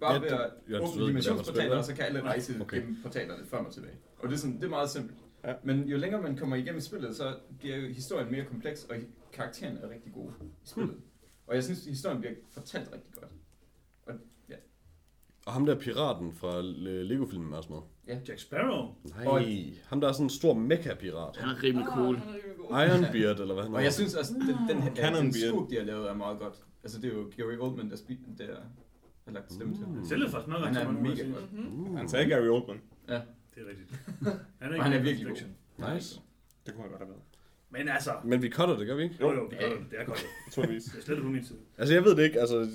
Bare Ja, ved at ja, åbne er, dimensionsportaler, og så kan alle rejse Okay. gennem portalerne frem og tilbage. Og det er, sådan, det er meget simpelt. Ja. Men jo længere man kommer igennem spillet, så bliver jo historien mere kompleks, og karakteren er rigtig gode i spillet. Og jeg synes, historien bliver fortalt rigtig godt. Og ham der piraten fra Le- Lego-filmen er også med. Jack Sparrow. Nej, Og- ham der er sådan en stor mecha-pirat. Han er rimelig Ah, cool. han er rimelig god. Ironbeard, eller hvad han Og jeg synes også, den, den, den, Canon den scoop, de har lavet, er meget godt. Altså, det er jo Gary Oldman, der, spil, der har lagt stemme til. Mm. Sælger faktisk meget Han ret er mega godt. Mhm. Han sagde Gary Oldman. Ja, Det er rigtigt. Han [LAUGHS] Og han er ikke virkelig perfection. Nice. Det kunne han godt have været. Men altså, Men vi cutter det, gør vi ikke? jo, jo, det er, det er godt. Naturligvis. Det er slet på min side. Altså, jeg ved det ikke. Altså,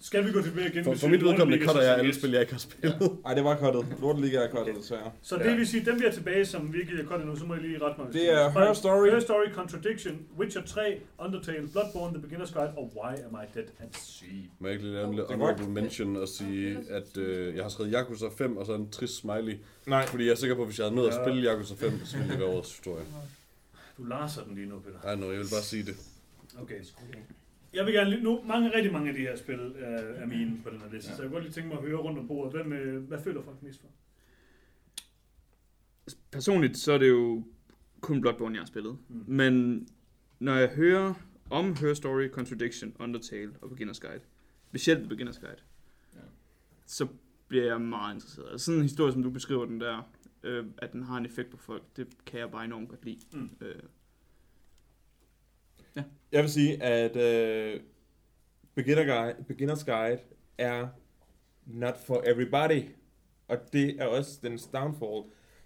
Skal vi gå tilbage igen? for, for vi mit er vedkommende cutter jeg alle spil, jeg ikke har spillet. Ej, det var cuttet. Lorteliga er cuttet, desværre. Så det vil sige, dem vi er tilbage, som vi ikke har kottet nu, så må jeg lige rette mig. Det er. Her Story. Her Story, Contradiction, Witcher 3, Undertale, Bloodborne, The Beginner's Guide og Why Am I Dead at Sea. Må jeg ikke lige lave en lidt Det er honorable mention og sige, at øh, jeg har skrevet Yakuza 5 og så en trist smiley. Nej. Fordi jeg er sikker på, at hvis jeg havde nået at Ja. spille Yakuza 5, så ville det være årets historie. Du larser den lige nu, Peter. Ej, no, jeg vil bare sige det. Okay. Jeg vil gerne lige, nu, mange, rigtig mange af de her spil er, er mine på den her liste, Ja. så jeg kunne godt lige tænke mig at høre rundt om bordet. Hvem, øh, hvad føler folk mest for? Personligt, så er det jo kun Bloodborne, jeg har spillet. Mm. Men når jeg hører om Her Story, Contradiction, Undertale og Beginner's Guide, specielt Beginner's Guide, Ja. så bliver jeg meget interesseret. Altså sådan en historie, som du beskriver den der, øh, at den har en effekt på folk, det kan jeg bare enormt godt lide. Mm. Øh, Jeg vil sige, at uh, Beginner Guide, Beginner's Guide er not for everybody. Og det er også dens downfall.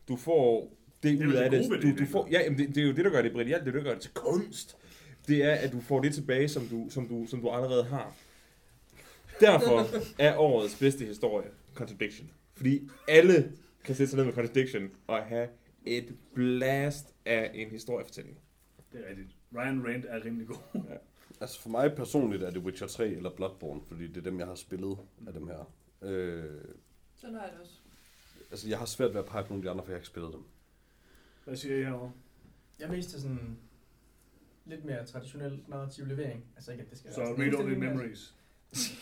Du får det, Det ud af det Du, du får, ja, jamen det, det, er jo det, der gør det brilliant. Det, er det, der gør det til kunst. Det er, at du får det tilbage, som du, som du, som du allerede har. Derfor [LAUGHS] er årets bedste historie Contradiction. Fordi alle kan sætte sig ned med Contradiction og have et blast af en historiefortælling. Det er rigtigt. Ryan Rand er rimelig god. [LAUGHS] Altså for mig personligt er det Witcher 3 eller Bloodborne, fordi det er dem, jeg har spillet af dem her. Øh, Sådan har jeg det også. altså jeg har svært ved at pege på nogle af de andre, for jeg har ikke spillet dem. Hvad siger I herovre? Jeg mest til sådan lidt mere traditionel narrativ levering. Altså ikke, at det skal Så være sådan read only memories.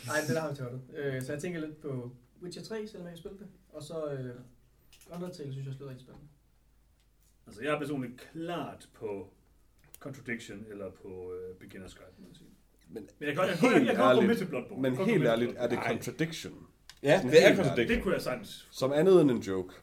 Nej, det der har vi tørtet. Øh, så jeg tænker lidt på Witcher 3, selvom jeg ikke spillet det. Og så øh, Undertale synes jeg også lyder rigtig spændende. Altså, jeg er personligt klart på Contradiction eller på uh, Beginner's Guide, må jeg sige. Men Men jeg kan, jeg, Helt jeg, jeg, jeg kan godt gå med til Bloodborne. Men godt helt ærligt, er det contradiction? Ja, det er contradiction. Det kunne jeg sagtens. Som andet end en joke.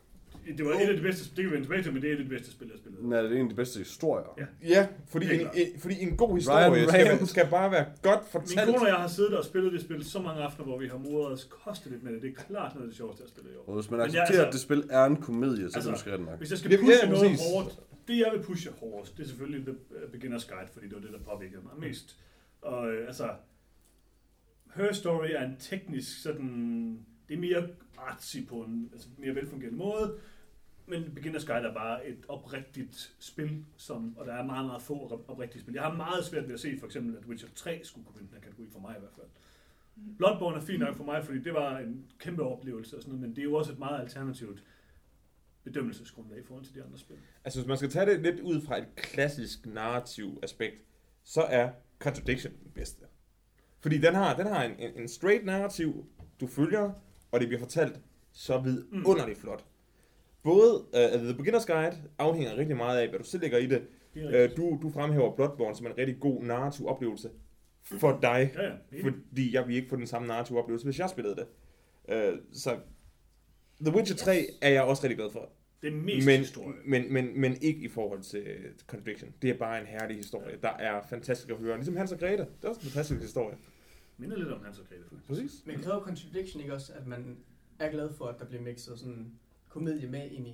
Det var et af de bedste, det kan vi vende tilbage til, men det er et af de bedste spil, jeg spillede. Er det en af de bedste historier? Ja. Ja, fordi en, en, fordi en god historie Ryan skal, Reynolds. skal bare være godt Min fortalt. kone og jeg har siddet og spillet det spil så mange aftener, hvor vi har modet os kostet lidt med det. Det er klart noget af det sjoveste, jeg har spillet i år. Og hvis man Men accepterer, altså- at det spil er en komedie, så er Altså, det måske ret nok. Hvis jeg skal Ja, pushe ja, noget præcis. hårdt, det jeg vil pushe hårdest, det er selvfølgelig The Beginner's Guide, fordi det var det, der påvirkede mig mest. Og øh, altså, Her Story er en teknisk sådan, det er mere artsy på en altså, mere velfungerende måde, men Beginner's Guide er bare et oprigtigt spil, som, og der er meget, meget få op- oprigtige spil. Jeg har meget svært ved at se for eksempel, at Witcher 3 skulle komme ind i den her kategori for mig i hvert fald. Bloodborne er fint nok for mig, fordi det var en kæmpe oplevelse og sådan noget, men det er jo også et meget alternativt bedømmelsesgrundlag i forhold til de andre spil. Altså, hvis man skal tage det lidt ud fra et klassisk narrativ aspekt, så er Contradiction den bedste. Fordi den har, den har en, en, en straight narrativ, du følger, og det bliver fortalt så vidunderligt flot. Både uh, The Beginner's Guide afhænger rigtig meget af, hvad du selv lægger i det. Det. Uh, du, du fremhæver Bloodborne som en rigtig god narrativ oplevelse for [CLEARS THROAT] dig. Ja, ja. Fordi jeg vil ikke få den samme narrativ oplevelse, hvis jeg spillede det. Uh, så The Witcher 3 er jeg også rigtig glad for. Det er mest Men, historie. men, men, men ikke i forhold til Contradiction. Det er bare en herlig historie, der er fantastisk at høre. Ligesom Hans og Grete. Det er også en fantastisk historie. Minder lidt om Hans og Grete. faktisk. Præcis. Men kræver Contradiction ikke også, at man er glad for, at der bliver mixet sådan komedie med ind i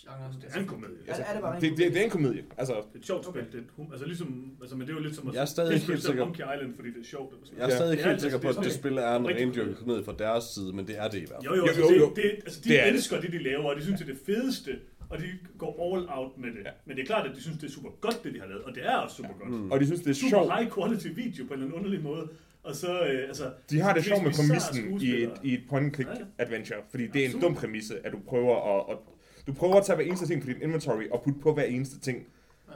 genren? Det er en komedie. Er, er det bare en Det, det, det er en komedie. Altså, Det er et sjovt Okay. spil. Det er altså ligesom, altså, men det er jo lidt som at Jeg er stadig helt sikker. Monkey Island, fordi det er sjovt. Eller sådan. Jeg er Ja. stadig er helt sikker på, at altså- det spil er en rendyrket komedie fra deres side, men det er det i hvert fald. Jo, jo, Jo, altså, jo, jo. Det, det, altså de Det er det. elsker det, de laver, og de synes, det er det fedeste, og de går all out med det. Ja. Men det er klart, at de synes, det er super godt, det de har lavet, og det er også super godt. Mm. og de synes, det er Super sjovt. high quality video på en eller anden underlig måde. Og så, øh, altså... De har det de sjovt med præmissen i et, i et point-and-click Ja, ja. adventure. Fordi det er en Absolut. dum præmisse, at du prøver at, at du prøver at tage hver eneste ting på dit inventory og putte på hver eneste ting. Ja.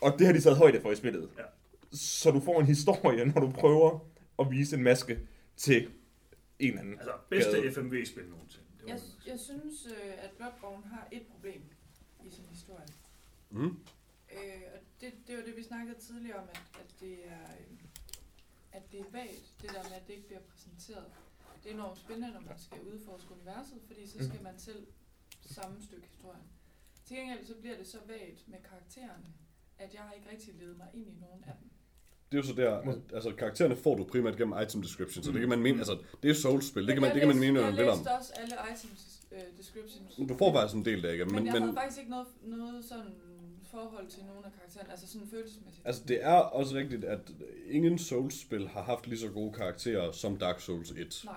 Og det har de taget højde for i spillet. Ja. Så du får en historie, når du prøver at vise en maske til en eller anden. Altså, bedste Gade. FMV-spil nogensinde. Det Jeg, var, jeg synes, øh, at Bloodborne har et problem i sin historie. Mm. Øh, og det, det var det, vi snakkede tidligere om, at, at, det er, øh, at det er vagt, det der med, at det ikke bliver præsenteret. Det er enormt spændende, når man skal udforske universet, fordi så skal man selv sammenstykke historien. Til gengæld så bliver det så vagt med karaktererne, at jeg har ikke rigtig levet mig ind i nogen af dem. Det er jo så der, at, altså karaktererne får du primært gennem item description, så det kan man mene, Mm. altså det er Souls-spil, det kan Men man, jeg det kan man mene, hvad man vil Jeg om. læste også alle items uh, descriptions. Du får faktisk en del der, ikke? Men, Men, jeg men havde faktisk ikke noget, noget sådan forhold til nogen af karaktererne, altså sådan følelsesmæssigt. altså det er også rigtigt, at ingen Souls-spil har haft lige så gode karakterer som Dark Souls 1. Nej.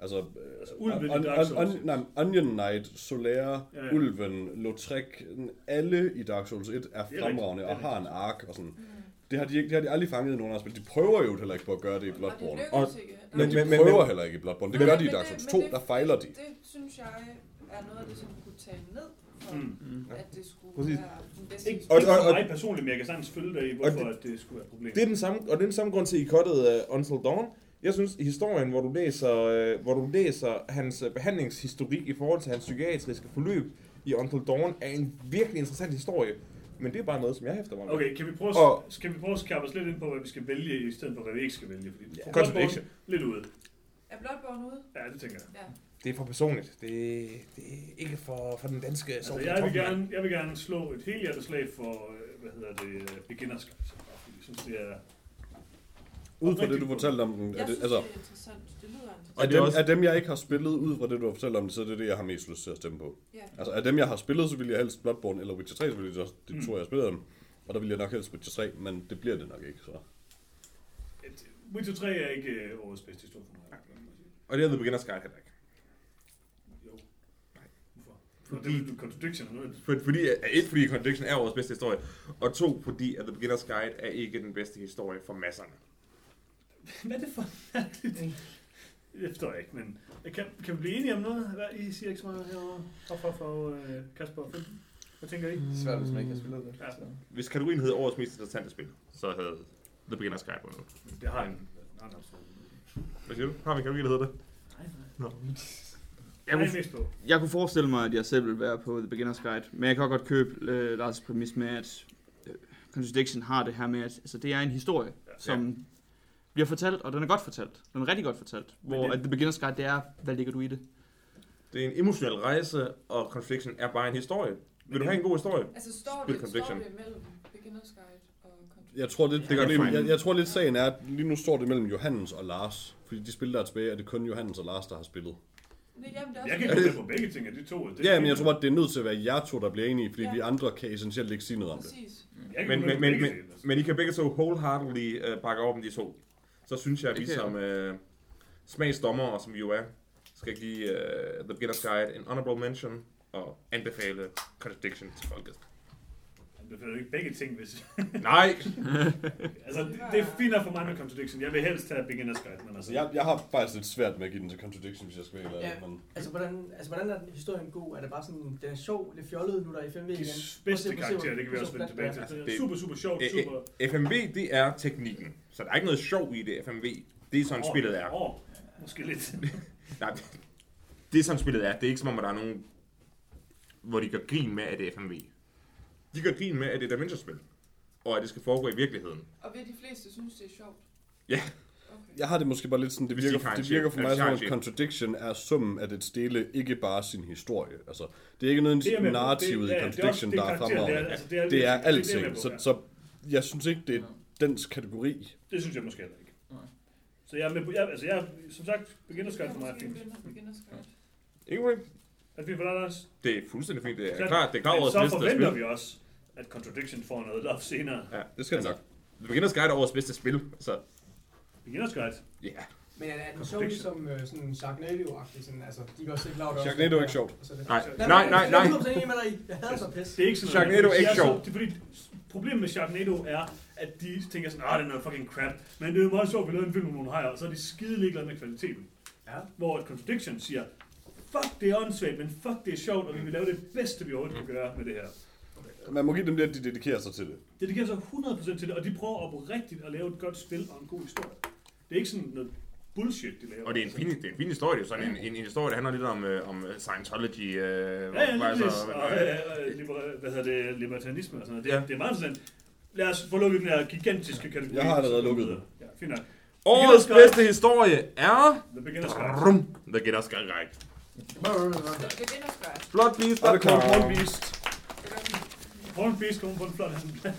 Altså, Altså, øh, ulven i on, Dark on, Souls on, 1. nej, Onion Knight, Solaire, Ja, ja. Ulven, Lautrec, alle i Dark Souls 1 er Det er fremragende det er og har en ark og sådan. Mm. Det har, de, ikke- det har de aldrig fanget i nogen af spil. De prøver jo heller ikke på at gøre det i Og det Bloodborne. Og- ikke. Der- Men de Men- men- prøver men- heller ikke i Bloodborne. Det Nej, gør de i men Dark det- Souls men 2, det- der fejler de. Det synes jeg er noget af det, som kunne tale ned for, Mm. Mm. at det skulle Præcis. være bedste Ikke, Og- og- for og- mig personligt, men jeg kan sagtens følge dig i, hvorfor og at det skulle være et problem. Det er den samme, og det er den samme grund til, at I cuttede uh, Until Dawn. Jeg synes, historien, hvor du læser, uh, hvor du læser hans uh, behandlingshistorik i forhold til hans psykiatriske forløb i Until Dawn, er en virkelig interessant historie. Men det er bare noget, som jeg hæfter mig ved. Okay, kan vi prøve, Og- at, skal vi prøve at skærpe os lidt ind på, hvad vi skal vælge, i stedet for, hvad vi ikke skal vælge? Fordi Ja. Bloodborne, Lidt ude. Er Bloodborne ude? Ja, det tænker jeg. Ja. Det er for personligt. Det, det er ikke for, for den danske Altså, jeg, vil Toppen. gerne, jeg vil gerne slå et helhjertet slag for, øh, hvad hedder det, øh, Beginner's Guide. så bare fordi Jeg synes, det er... Ud fra det, du fortalte om den, er Jeg det, synes, altså, det er interessant. Det lyder interessant. af det er dem, også- af dem, jeg ikke har spillet, ud fra det, du har fortalt om det, så er det det, jeg har mest lyst til at stemme på. Ja. Altså, af dem, jeg har spillet, så vil jeg helst Bloodborne eller Witcher 3, selvfølgelig også de Mm. to, jeg har spillet dem. Og der vil jeg nok helst Witcher 3, men det bliver det nok ikke, så. Et, Witcher 3 er ikke øh, årets bedste historie for mig. må jeg sige. Og det er The Beginner's Guide heller ikke. Jo. Nej. Hvorfor? Fordi- Fordi... Det er contradiction noget. For, fordi, at- et, fordi Contradiction er vores bedste historie, og to, fordi at The Beginner's Guide er ikke den bedste historie for masserne. Hvad er det for mærkeligt? Det forstår jeg ikke, men kan, kan vi blive enige om noget? Hvad I siger ikke så meget herovre? Hvorfor for øh, Kasper og Finn? Hvad tænker I? Det er svært, hvis man ikke har spillet det. Ja. Så. Hvis kategorien hed årets mest interessante spil, så havde The Beginner's Guide vundet. Det har en... Nej, nej, Hvad siger du? Har vi en kategori, der hedder det? nej, nej. Nå. Jeg Jeg kunne, jeg kunne forestille mig, at jeg selv vil være på The Beginner's Guide, men jeg kan også godt købe øh, Lars' præmis med, at øh, Contradiction har det her med, at altså, det er en historie, Ja. som bliver fortalt, og den er godt fortalt. Den er rigtig godt fortalt. Hvor det- at The Beginner's Guide, det er, hvad ligger du i det? Det er en emotionel rejse, og Confliction er bare en historie. Vil du have en god historie? Altså står Spil det, står det mellem Beginner's Guide og? Jeg tror, det, det gør problem, det jeg, jeg tror lidt sagen er, at lige nu står det mellem Johannes og Lars. Fordi de spil, der er tilbage, er det kun Johannes og Lars, der har spillet. Nej, jamen, det er Jeg kan gå med på begge ting af de to. Det Ja, men jeg tror, at det er nødt til at være jer to, der bliver enige, fordi Ja. vi andre kan essentielt ikke sige noget om det. Præcis. Men, men, men, men, altså. men I kan begge to wholeheartedly uh, bakke op om de to. Så synes jeg, at vi som uh, smagsdommer, som vi jo er, skal give uh, The Beginner's Guide en honorable mention og anbefale Contradiction til folket. Det er jo ikke begge ting, hvis... [LAUGHS] Nej! [LAUGHS] altså, det, det er fint for mig med Contradiction. Jeg vil helst have Beginner's Guide, men altså... Jeg, jeg har faktisk lidt svært med at give den til Contradiction, hvis jeg skal være Ja. men Altså, hvordan, altså, hvordan er den historien god? Er det bare sådan, den er sjov, lidt fjollet, nu der er i 5V De igen? bedste Prøv at se, karakterer, det kan vi også vende tilbage til. det Det er Det- super, super sjovt, super... FMV, det er teknikken. Så der er ikke noget sjov i det, FMV. Det er sådan, Åh, spillet er. Åh, måske lidt. [LAUGHS] Nej, det er sådan, spillet er. Det er ikke som om, at der er nogen, hvor de gør grin med, at det er FMV. De gør grin med, at det er et adventure-spil. Og at det skal foregå i virkeligheden. Og vil de fleste synes, det er sjovt? Ja. Okay. jeg har det måske bare lidt sådan, det Hvis de virker, det virker for Ja, mig som om, en. Contradiction er summen af det stille, ikke bare sin historie. Altså, det er ikke noget Det narrativet i ja, det er Contradiction, det er der er er- fremragende. altså, det er- Det er det er alting, så, ja. så jeg synes ikke, det er dens kategori. Det synes jeg måske heller ikke. Nej. Så jeg er med på... Jeg, altså, jeg, som sagt, Beginner's Guide for mig er fint. Anyway, Er det fint for dig, Lars? det er fuldstændig fint. Det er Så- klart, det er klart Men årets så bedste forventer vi også, at Contradiction får noget love senere. Ja. Det skal det nok. The Beginner's Guide er årets bedste spil. Så Beginner's Guide. ja. Men er, er den sjov ligesom øh, sådan Sharknado-agtig? Sådan, altså, de kan også se lavt Sharknado er ikke sjovt. Nej, nej, nej, nej. Jeg er 100% enig med dig i. Jeg hader så pis. Det er ikke sådan Sharknado er ikke det så- sjov. Det er fordi, problemet med Sharknado er, at de tænker sådan, ah, det er noget fucking crap. Men det er jo meget sjovt, at vi lavede en film med nogle hajer, og så er de skide ligeglade med kvaliteten. Ja. Hvor et Contradiction siger, fuck det er åndssvagt, men fuck det er sjovt, og vi vil lave det bedste, vi overhovedet kan gøre med det her. Man må give dem det, at de dedikerer sig til det. Det dedikerer sig 100% til det, og de prøver oprigtigt at lave et godt spil og en god historie. Det er ikke sådan noget bullshit, de laver. Og det er en fin, det er en fin historie. Det er sådan en, en, en historie, der handler lidt om, øh, om Scientology. Øh, Ja, ja, lige altså. Og, øh, øh, liber- hvad hedder det, libertanisme og sådan noget. Det, Ja. det er meget interessant. Lad os få lukket den her gigantiske kategori. Jeg har allerede lukket den. Ja, fint nok. Årets bedste historie er... The Beginner's Guide. Rum, The Beginner's Guide. Beginner's Guide. Blood Beast. Og det kommer Porn Beast. Horn Beast kommer på en flot plads.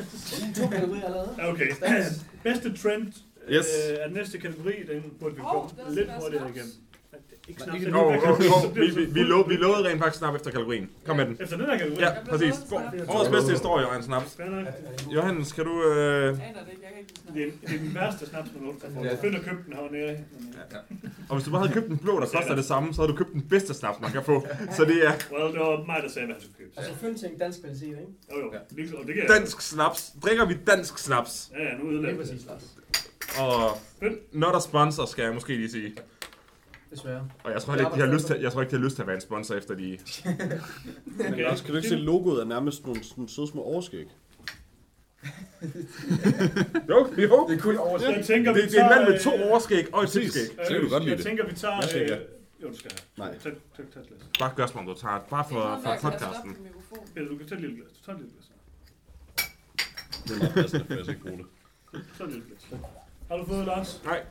To kategorier allerede. Ja, Okay. Bedste trend Yes. øh, er den næste kategori. Den burde vi skal lidt hurtigere igennem. Ikke snaps. ikke det oh, oh, oh, vi, det vi, vi, lå, vi lovede rent faktisk snap efter kategorien. Kom med den. Efter den her kategori. Ja, præcis. snart. Årets bedste historie og en snaps. Johannes, kan du... Øh... Jeg aner det ikke, jeg kan ikke lide Det er, det er den værste snaps, man nogensinde får. Ja. Jeg finder købt den hernede. Og hvis du bare havde købt den blå, der koster det samme, så havde du købt den bedste snaps, man kan få. Så det er Well, det var mig, der sagde, hvad han skulle købe. Altså, fynd ting dansk kvalitet, ikke? Jo, jo. Ja. Det kan dansk snaps. Drikker vi dansk snaps? Ja, ja, nu Det er ødelægger præcis, Lars. Og not a sponsor, skal jeg måske lige sige. Desværre. Og jeg tror heller ikke, de har lyst til, jeg tror ikke, de har lyst til at være en sponsor, efter de... [LAUGHS] Men Lars, kan du ikke se, logoet er nærmest nogle sådan søde små overskæg? [LAUGHS] Jo, jo. Det er kun over. Jeg tænker, Det, vi det er en mand med tager, to øh, overskæg og et tilskæg. Så kan du godt lide jeg det. tænker, vi tager... Jeg øh. Jo, du skal have. Nej. Tag, tag, tag et glas. Bare gør, som om du tager det. Bare for, for podcasten. Ja, du kan tage et lille glas. Tag et lille glas. Det er meget passende, for jeg skal ikke bruge det. Tag et lille glas. Har du fået, Lars? Nej.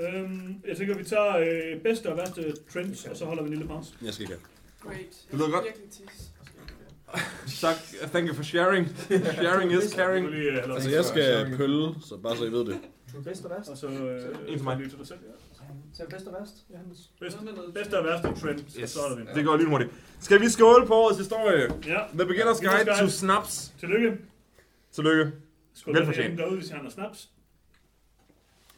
Øhm, jeg tænker, vi tager øh, bedste og værste trends, og så holder vi en lille pause. Jeg skal ikke have. Great. Det lyder godt. Tak. Thank you for sharing. Sharing is caring. øh, Altså, jeg skal pølle, så bare så I ved det. Du er bedst og værst. Og så øh, En for mig. til dig selv, ja. Så er bedst og værst, Johannes. Bedste, bedste og værste trends, yes. Så en Det pause. går lige hurtigt. Skal vi skåle på årets historie? Ja, The Beginner's Guide to. Snaps. tillykke. Tillykke. Skål Velfortjent. dem derude, hvis jeg har noget snaps.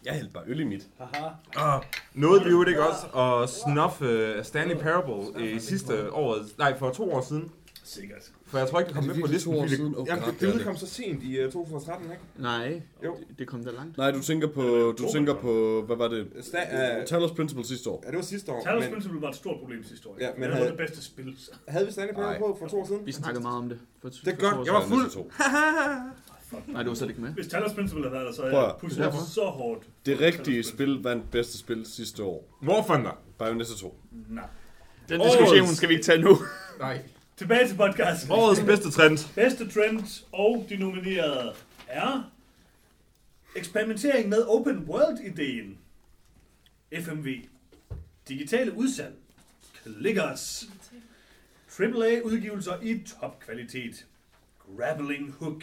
Jeg hældte bare øl i mit. Haha. Ah, nåede vi jo ikke også at snuffe uh, Stanley Parable i sidste år, nej for to år siden. Sikkert. For jeg tror ikke, det kom det med på listen. to år siden? Det, Oh jamen, det, det er udkom så sent i uh, 2013, ikke? Nej, Jo. det, det kom da langt. Nej, du tænker på, du tænker på, hvad var det? Sta- uh, Talos Principle sidste år. ja, det var sidste år. Talos Men Principle var et stort problem sidste år. Ja, men det var havde- det bedste spil. Så. havde vi Stanley Parable på for to år siden? Vi snakkede meget om det. For, Det er godt. Jeg var fuld. [LAUGHS] Nej, du var slet ikke med. Hvis Talos Principle havde været der, så havde Prøv jeg pushet Derfor. så hårdt. Det rigtige spil vandt bedste spil sidste år. War Thunder. Bayonetta 2. Nej. Den diskussion Årets- skal vi ikke tage nu. [LAUGHS] Nej. Tilbage til podcasten. Årets bedste trend. Bedste trend og de nominerede er eksperimentering med open world-ideen. FMV. Digitale udsalg. Clickers. AAA-udgivelser i topkvalitet. Grappling Hook.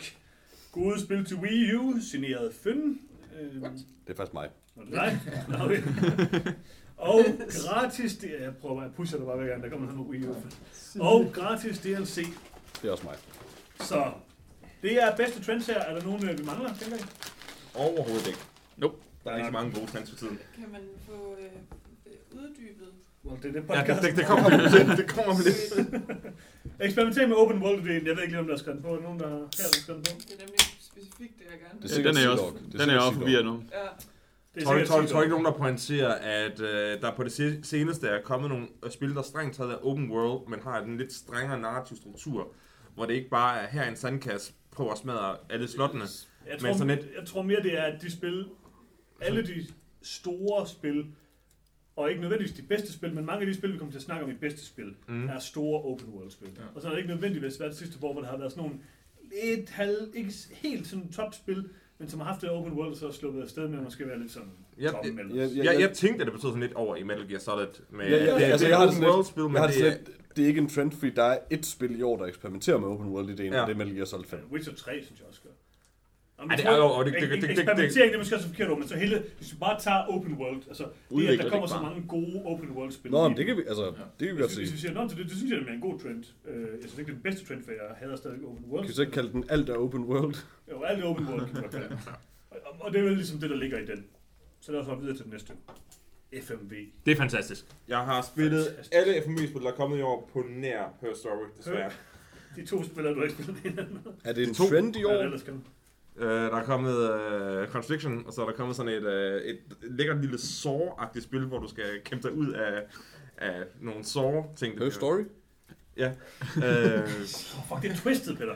Gode spil til Wii U, signeret Fyn. Øhm, Det er faktisk mig. Nå, det er dig? Nå, okay. [LAUGHS] Og gratis, det jeg prøver at pushe dig bare hver gang, der kommer noget Wii U. Og gratis DLC. Det er også mig. Så det er bedste trends her. Er der nogen, øh, vi mangler, tænker I? Overhovedet ikke. Nope. Der er ikke så mange gode trends for tiden. Kan man få øh, øh, uddybet? Well, det er det Ja, podcast. det, det, [LAUGHS] det kommer vi lidt. Det kommer lidt. Eksperimentering med open world ideen. Jeg ved ikke lige, om der er skrevet på. Er nogen, der har her, der er skrevet på? Det er nemlig specifikt det, jeg gerne Det Ja, den er også, er den er også forvirret nu. Ja. Tror du tror, tror ikke nogen, der pointerer, at øh, der på det se- seneste er kommet nogle spil, der strengt taget er open world, men har en lidt strengere narrativ struktur, hvor det ikke bare er her er en sandkasse, prøv at smadre alle slottene. Jeg Men tror, sådan et- jeg tror mere, det er, at de spil, alle de store spil, og ikke nødvendigvis de bedste spil, men mange af de spil, vi kommer til at snakke om i bedste spil, Mm. er store open world spil. Ja. Og så er det ikke nødvendigvis været det sidste år, hvor der har været sådan nogle lidt halv, ikke helt sådan topspil, men som har haft det open world, og så er sluppet afsted med at måske være lidt sådan Ja, toppen det- ellers. Ja, ja. Jeg, jeg tænkte, at det betød sådan lidt over i Metal Gear Solid. Med, Ja, ja, det, altså, det jeg er har det open world spil, men Jeg det det er... det er ikke en trend, fordi der er et spil i år, der eksperimenterer med open world-ideen, Ja. og det er Metal Gear Solid 5. Witcher 3, synes jeg også gør. Om Ej, jeg det er tror- jo- og det- det- det- det- det- Eksperimentering, det er måske også forkert ord, men så hele, hvis du bare tager open world, altså det, at der kommer så mange gode open world spil. Nå, men det kan vi, altså, det kan vi godt Hvis, hvis vi siger, Nå, det, det, synes jeg, det er en god trend. Øh, jeg synes ikke, det er den bedste trend, for jeg hader stadig open world. Kan vi så ikke kalde den alt er open world? [LAUGHS] Jo, alt er open world, kan man kalde. Og, og, det er jo ligesom det, der ligger i den. Så lad os hoppe videre til den næste. FMV. Det er fantastisk. Jeg har spillet Fantastisk. alle FMV-spil, der er kommet i år på nær Her Story, desværre. De to spillere, du har ikke spillet hinanden. Er det en trend i Hvad er det år? ellers Uh, der er kommet uh, Constriction, og så er der kommet sådan et, uh, et lækkert lille Saw-agtigt spil, hvor du skal kæmpe dig ud af, af nogle Saw-ting. Her Story? Ja. Uh, Oh, fuck, det er twisted, Peter.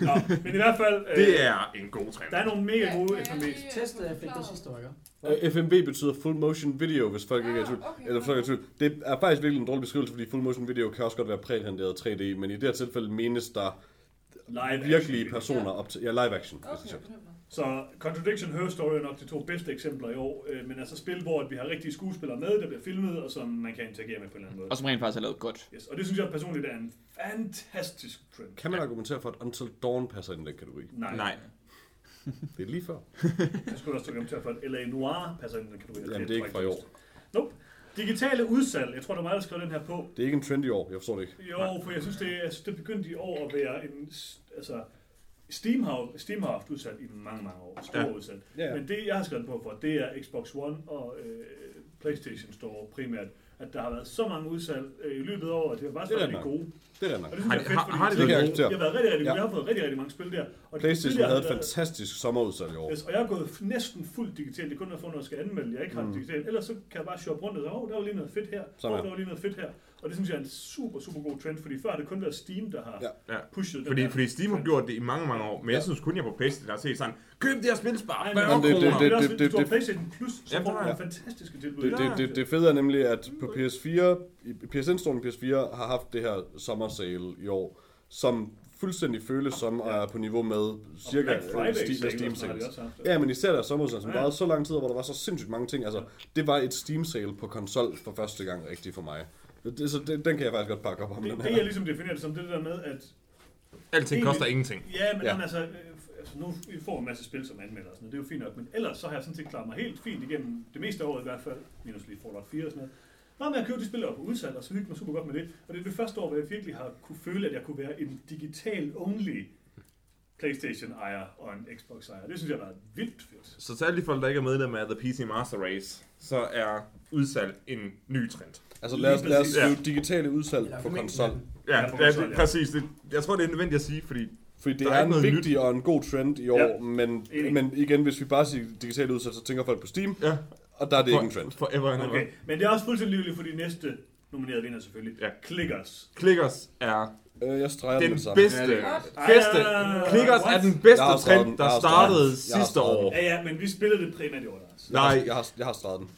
Nå, men i hvert fald... Øh, det er en god trend. Der er nogle mega gode lige, øh, Testet, jeg fik forklare? det sidste år, ikke? Øh, FMV betyder full motion video, hvis folk ikke er i tvivl. Ah, okay. Eller folk er tvivl. Det er faktisk virkelig en dårlig beskrivelse, fordi full motion video kan også godt være prærenderet 3D, men i det her tilfælde menes der Live virkelige action. personer op til... Ja, live action, hvis Okay, måde. Så Contradiction Her Story er nok de to bedste eksempler i år. Øh, men altså spil, hvor vi har rigtige skuespillere med, der bliver filmet, og som man kan interagere med på en eller anden måde. Og som rent faktisk er lavet godt. Yes, og det synes jeg personligt er en fantastisk trend. Kan man argumentere for, at Until Dawn passer ind i den kategori? Nej. Nej. Det er lige før. Jeg skulle også argumentere for, at LA Noir passer ind i den kategori. Jamen, det er ikke fra i år. Nope. Digitale udsalg. Jeg tror, der er mig, der skrev den her på. Det er ikke en trend i år, jeg forstår det ikke. Jo, for jeg synes, det, jeg synes, det begyndte i år at være en... Altså, Steam har, Steam har haft udsalg i mange, mange år. Store Ja. ja. udsalg. Ja, ja. Men det, jeg har skrevet på for, det er Xbox One og øh, Playstation Store primært. At der har været så mange udsalg øh, i løbet af året, at det har bare Det været rigtig gode. Det er Og nok. det synes jeg er Har- fedt, har- fordi har de Det kan jeg været acceptere. de har været rigtig, rigtig Ja. Jeg har fået rigtig, rigtig mange spil der. Og Playstation havde et har det fantastisk sommerudsalg i år. Yes, og jeg er gået næsten fuldt digitalt. Det er kun, når jeg får noget, jeg skal anmelde. Jeg ikke har Mm. digitalt. Ellers så kan jeg bare shoppe rundt og sige, åh, der var lige noget fedt her. Åh, er. der var lige noget fedt her. Og det synes jeg er en super, super god trend, fordi før har det kun været Steam, der har Ja. Ja. pushet den Fordi, her fordi Steam har gjort det i mange, mange år, men jeg synes kun, jeg på Playstation har set sådan, køb det her spil, spar Nej, 40 men det- det- kroner. det, det, det- det, det- det, det- PlayStation Plus, så får det du jeg. fantastiske tilbud. Det, det, det, det fede er nemlig, at på PS4, i PSN-storen PS4 har haft det her sommer sale i år, som fuldstændig føles som og er på niveau med cirka Friday øh, Steam, Steam sales. Ja, men især der sommerudsalg, som Ja. varede så lang tid, hvor der var så sindssygt mange ting. Altså, det var et Steam sale på konsol for første gang rigtigt for mig. Det, så det, den kan jeg faktisk godt pakke op om, Det, den det her. jeg ligesom definerer det som det der med, at Alting koster ingenting. Ja, men Ja. ja. altså, øh, altså, nu får en masse spil som anmelder og sådan noget, det er jo fint nok, men ellers så har jeg sådan set klaret mig helt fint igennem det meste af året i hvert fald, minus lige Fallout 4 og sådan noget. Bare med at købe de spil, der var på udsalg, og så hygge mig super godt med det. Og det er det første år, hvor jeg virkelig har kunne føle, at jeg kunne være en digital-only Playstation-ejer og en Xbox-ejer. Det synes jeg været vildt fedt. Så til alle de folk, der ikke er medlem af The PC Master Race, så er udsalg en ny trend. Altså lad os, lad os Lige skrive præcis. digitale udsalg Eller på konsol. Ja, Ja, på ja, konsol, ja. præcis. Det, jeg tror, det er nødvendigt at sige, fordi Fordi det Der er er, ikke en noget vigtig og en god trend i år, Ja. men, men igen, hvis vi bare siger digitale udsalg, så tænker folk på Steam, ja, og der er det for, ikke en trend. forever and ever. Okay, men det er også fuldstændig ligegyldigt for de næste nominerede vinder selvfølgelig. Ja. Clickers. Clickers er Øh, jeg streger den, Den sammen. bedste, Ja, det er bedste, Clickers er what? den bedste trend, den. der startede sidste år. Ja, ja, men vi spillede det primært i år, har, Nej. jeg har, jeg har streget den.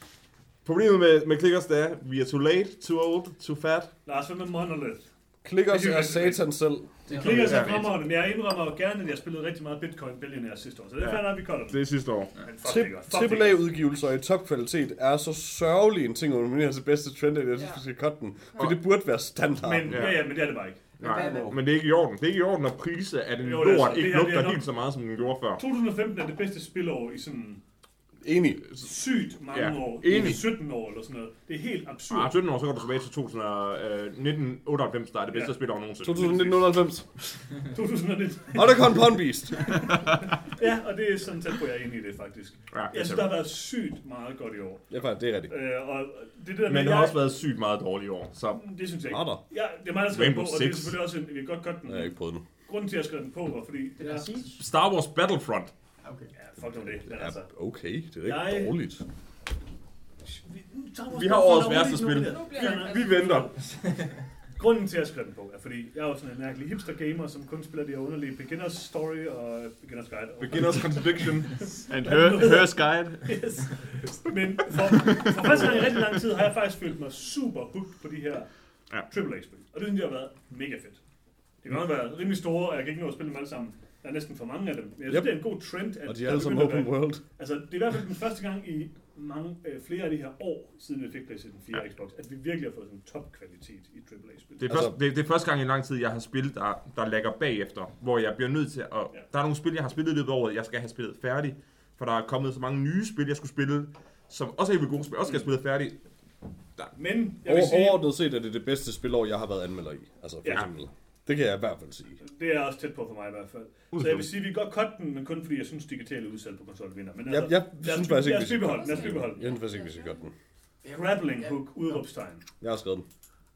Problemet med, med Clickers, det er, vi er too late, too old, too fat. Lars, hvad med Monolith? Clickers er er satan selv. Det Klikker sig Ja. fremragende, men jeg indrømmer jo gerne, at jeg spillede rigtig meget Bitcoin Billionaire sidste år, så det er Ja. at vi kolder det. Det er sidste år. Det godt. AAA-udgivelser i topkvalitet er så sørgelig en ting at nominere til bedste trend, at jeg synes, Ja. vi skal cutte den. For det burde være standard. Men, Ja. ja, ja, men det er det bare ikke. Nej, men det er ikke i orden. Det er ikke i orden, når priser af den Jo, er lort så- det ikke er lugter helt så meget, som den gjorde før. 2015 er det bedste spilår i sådan Enig. sygt mange Ja, år. enig. 17 år eller sådan noget. Det er helt absurd. Ah, 17 år, så går du tilbage til 2000, øh, 1998, der er det bedste Ja. spil over nogensinde. 1990. 2019. Otacon Pond Beast. [LAUGHS] ja, og det er sådan tæt på, jeg er enig i det faktisk. Ja, Jeg synes, der har været sygt meget godt i år. Ja, faktisk, det er rigtigt. Øh, og det der Men med, det har jeg- også været sygt meget dårligt i år. Så Det synes jeg ikke. Har der? Ja, det er mig, der den på, og det er selvfølgelig også en, vi kan godt godt den. Jeg har ikke prøvet den. Grunden til, at jeg skrev den på, var fordi... Det er Siege. Star Wars Battlefront. Okay. Ja, fuck nu det. Men Ja, altså, okay. Det er ikke Jeg- dårligt. vi, Vi har årets værste spil. nej. Vi venter. Grunden til, at jeg skrev den på, er fordi, jeg er jo sådan en mærkelig hipster-gamer, som kun spiller de her underlige Beginner's Story og Beginner's Guide. Og Beginner's [LAUGHS] Contradiction. And her, hers guide. Yes. Men for, for første gang i rigtig lang tid har jeg faktisk følt mig super hooked på de her Ja. AAA-spil. Og det synes jeg har været mega fedt. Det kan godt være rimelig store, og jeg kan ikke nå at spille dem alle sammen. Der er næsten for mange af dem. Men jeg synes, Yep. det er en god trend. At Og de der er alle sammen at open være- world. Altså, det er i hvert fald den første gang i mange, øh, flere af de her år, siden vi fik PlayStation 4 og Xbox, at vi virkelig har fået sådan topkvalitet i AAA-spil. Det er, Altså- det, det er første gang i lang tid, jeg har spillet, der, der lægger bagefter, hvor jeg bliver nødt til at... Ja. Der er nogle spil, jeg har spillet i løbet af året, jeg skal have spillet færdig, for der er kommet så mange nye spil, jeg skulle spille, som også er gode spil, også skal have spillet færdig. Men jeg vil Over, sige, overordnet set er det det bedste spilår, jeg har været anmelder i. Altså, for Ja. eksempel. Det kan jeg i hvert fald sige. det er også tæt på for mig i hvert fald. Så jeg vil sige, at vi kan godt cut den, men kun fordi jeg synes, digitale udsalg på konsol vinder. Men Jeg, jeg os- synes faktisk ikke, vi skal bibeholde gøre den. Jeg synes faktisk ikke, vi skal gøre den. Grappling hook, udråbstegn. Jeg har skrevet den.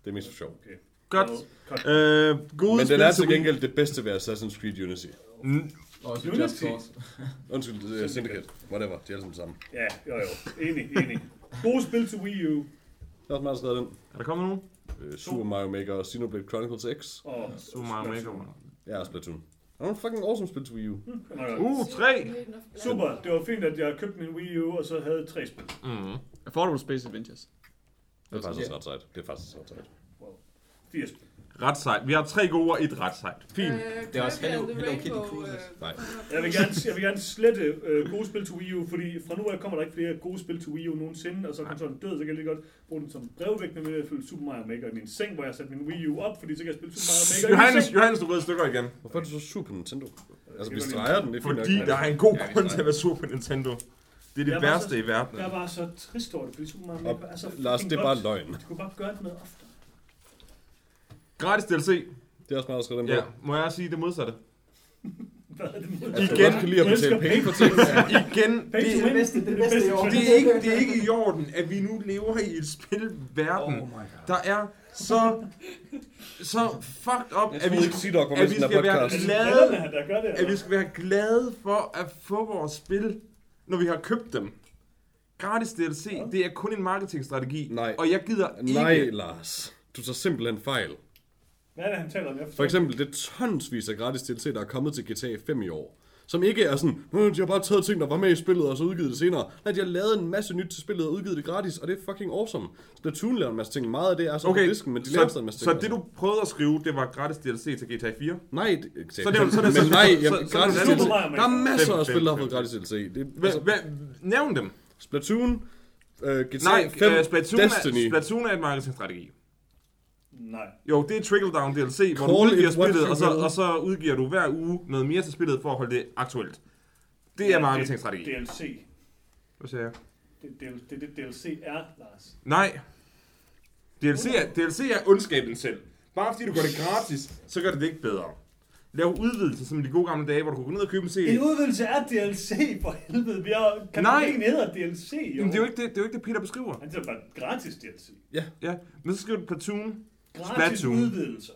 Det er mest for sjov. Okay. Godt. Cut. Øh, gode Men den er til gengæld det bedste ved Assassin's Creed Unity. Mm, Og også Unity. Just Cause. [LAUGHS] Undskyld, det er Syndicate. Whatever, de er alle sammen sammen. Ja, jo jo. Enig, enig. Gode spil til Wii U. Jeg har også meget skrevet den. er der kommet nogen? Øh, Super Mario Maker og Xenoblade Chronicles X. Og Super Mario Maker. Har Splatoon. Der er nogle fucking awesome spil til Wii U. Uh, tre! Super, det var fint, at jeg købte min Wii U, og så havde tre spil. Mm. Affordable Space Adventures. Det er faktisk også ret sejt. Det er faktisk også ret sejt. Fire spil. Ret sejt. Vi har tre gode og et ret sejt. Fint. Det er også Hello- Hello Kitty Cruises. Nej. Jeg vil gerne, jeg vil gerne slette øh, gode spil til Wii U, fordi fra nu af kommer der ikke flere gode spil til Wii U nogensinde, og så er konsollen død, så kan jeg lige godt bruge den som brevvægtende med at følge Super Mario Maker i min seng, hvor jeg har sat min Wii U op, fordi så kan jeg spille Super Mario Maker i min Johannes, seng. Johannes, du rød stykker igen. Hvorfor er det så Super Nintendo? Altså, vi det var streger den, det er. Fordi der er en god Ja, grund til at være Super Nintendo. Det er det Jeg var værste så- i verden. Jeg er bare så trist over det, fordi Super Mario Og Maker er så Lars, det er bare løgn. De kunne bare gøre det noget oftere. Gratis DLC. Det er også meget at skrive på. Ja, må jeg sige det modsatte? [LAUGHS] Hvad er det mod? Altså, Igen. jeg kan lide at betale penge for ting. [LAUGHS] Igen, Pay to det, win. bedste- det bedste i år. det, er ikke, det er ikke i orden, at vi nu lever i et spilverden, Oh my god. der er så, så fucked up, at vi, Sidok var at vi skal være glade, at vi skal være glade for at få vores spil, når vi har købt dem. Gratis DLC, det er kun en marketingstrategi, Nej. og jeg gider ikke... Nej, Lars. Du tager simpelthen fejl. Hvad er det, han taler om? Jeg forstår For eksempel, det er tonsvis af gratis DLC, der er kommet til GTA 5 i år. Som ikke er sådan, "Øh, de har bare taget ting, der var med i spillet, og så udgivet det senere. Nej, de har lavet en masse nyt til spillet og udgivet det gratis, og det er fucking awesome. Splatoon laver en masse ting. Meget af det er så Okay, på disken, men de laver stadig en så, masse så ting. det du prøvede at skrive, det var gratis DLC til GTA 4? Nej, det, Så det så det- men så- nej, så- jamen, så- så- gratis så- DLC. Der er masser af spil, der har fået gratis DLC. Det, altså, nævn dem. Splatoon, øh, GTA Nej, 5, uh, Splatoon, Destiny. er, Splatoon er et marketingstrategi. Nej. Jo, det er Trickle Down DLC, hvor Call du udgiver spillet, og så, og så udgiver du hver uge noget mere til spillet for at holde det aktuelt. Det er marketingstrategi. DLC. Hvad siger jeg? Det, det, det, det DLC er, Lars. Nej. DLC er, DLC er ondskaben selv. Bare fordi du gør det gratis, så gør det det ikke bedre. Lav udvidelser som i de gode gamle dage, hvor du kunne gå ned og købe en CD. En udvidelse er DLC, for helvede. Vi har, kan Nej. ikke hedder DLC, jo. Jamen, det er jo ikke det, det, er jo ikke det Peter beskriver. Han siger bare gratis DLC. Ja, men så skriver du Platoon. Gratis Splatoon. udvidelser.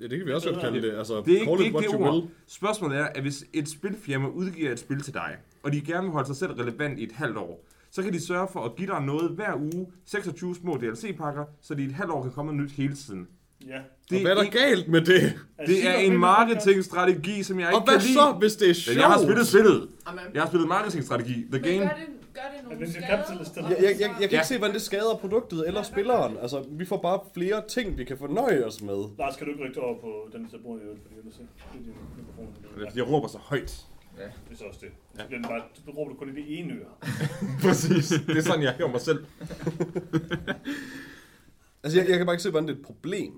Ja, det kan vi også godt kalde det. Altså, Det er ikke, call det er it what ikke det you ord. will. Spørgsmålet er, at hvis et spilfirma udgiver et spil til dig, og de gerne vil holde sig selv relevant i et halvt år, så kan de sørge for at give dig noget hver uge, 26 små DLC-pakker, så de i et halvt år kan komme noget nyt hele tiden. Ja. Og Det, hvad er der ikke, galt med det? det er en marketingstrategi, som jeg ikke Og hvad kan lide. så, hvis det er Men jeg har sjovt? spillet spillet. Amen. Jeg har spillet marketingstrategi. The Men Game. gør det, gør det nogle Adventure skader? Jeg, jeg, jeg, jeg kan Ja. ikke se, hvordan det skader produktet eller spilleren. Altså, vi får bare flere ting, vi kan fornøje os med. Lars, kan du ikke rykke over på den der bord i øvrigt, fordi ellers så det er din mikrofon. Det er, fordi Jeg råber så højt. Det er så også det. Så bliver den bare, så råber du kun i det ene øre. [LAUGHS] Præcis. Det er sådan, jeg hører mig selv. [LAUGHS] Altså, jeg, jeg kan bare ikke se, hvordan det er et problem.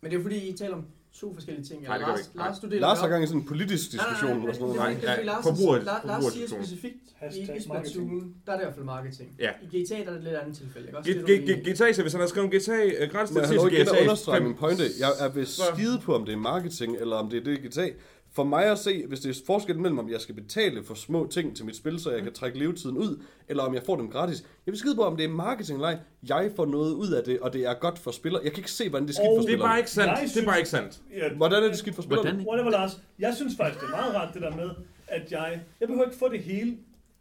Men det er fordi, I taler om to forskellige ting. Nej, det Lars, ikke. Lars, du deler Lars har gang i sådan en politisk Nej, nej, diskussion nej, og sådan noget. Nej, ikke- det er fordi Lars, forbruger- Lars, Lars siger specifikt, i, Hashtag i Splatoon, der er det i hvert fald marketing. Ja. I GTA der er det et lidt andet tilfælde, ikke? Også G- det, du G- enig i. GTA, så hvis han har skrevet GTA, uh, Men grænsen jeg har til lov GTA at understrege 5. min pointe. Jeg er ved skide på, om det er marketing, eller om det er det GTA. For mig at se, hvis det er forskellen mellem, om jeg skal betale for små ting til mit spil, så jeg kan trække levetiden ud, eller om jeg får dem gratis. Jeg vil skide på, om det er marketing eller ej. Jeg får noget ud af det, og det er godt for spillere. Jeg kan ikke se, hvordan det er skidt for Det er bare ikke sandt. Jeg Det er synes- bare ikke sandt. Hvordan er det skidt for spillerne? Hvordan? Whatever, Lars. Jeg synes faktisk, det er meget rart det der med, at jeg... Jeg behøver ikke få det hele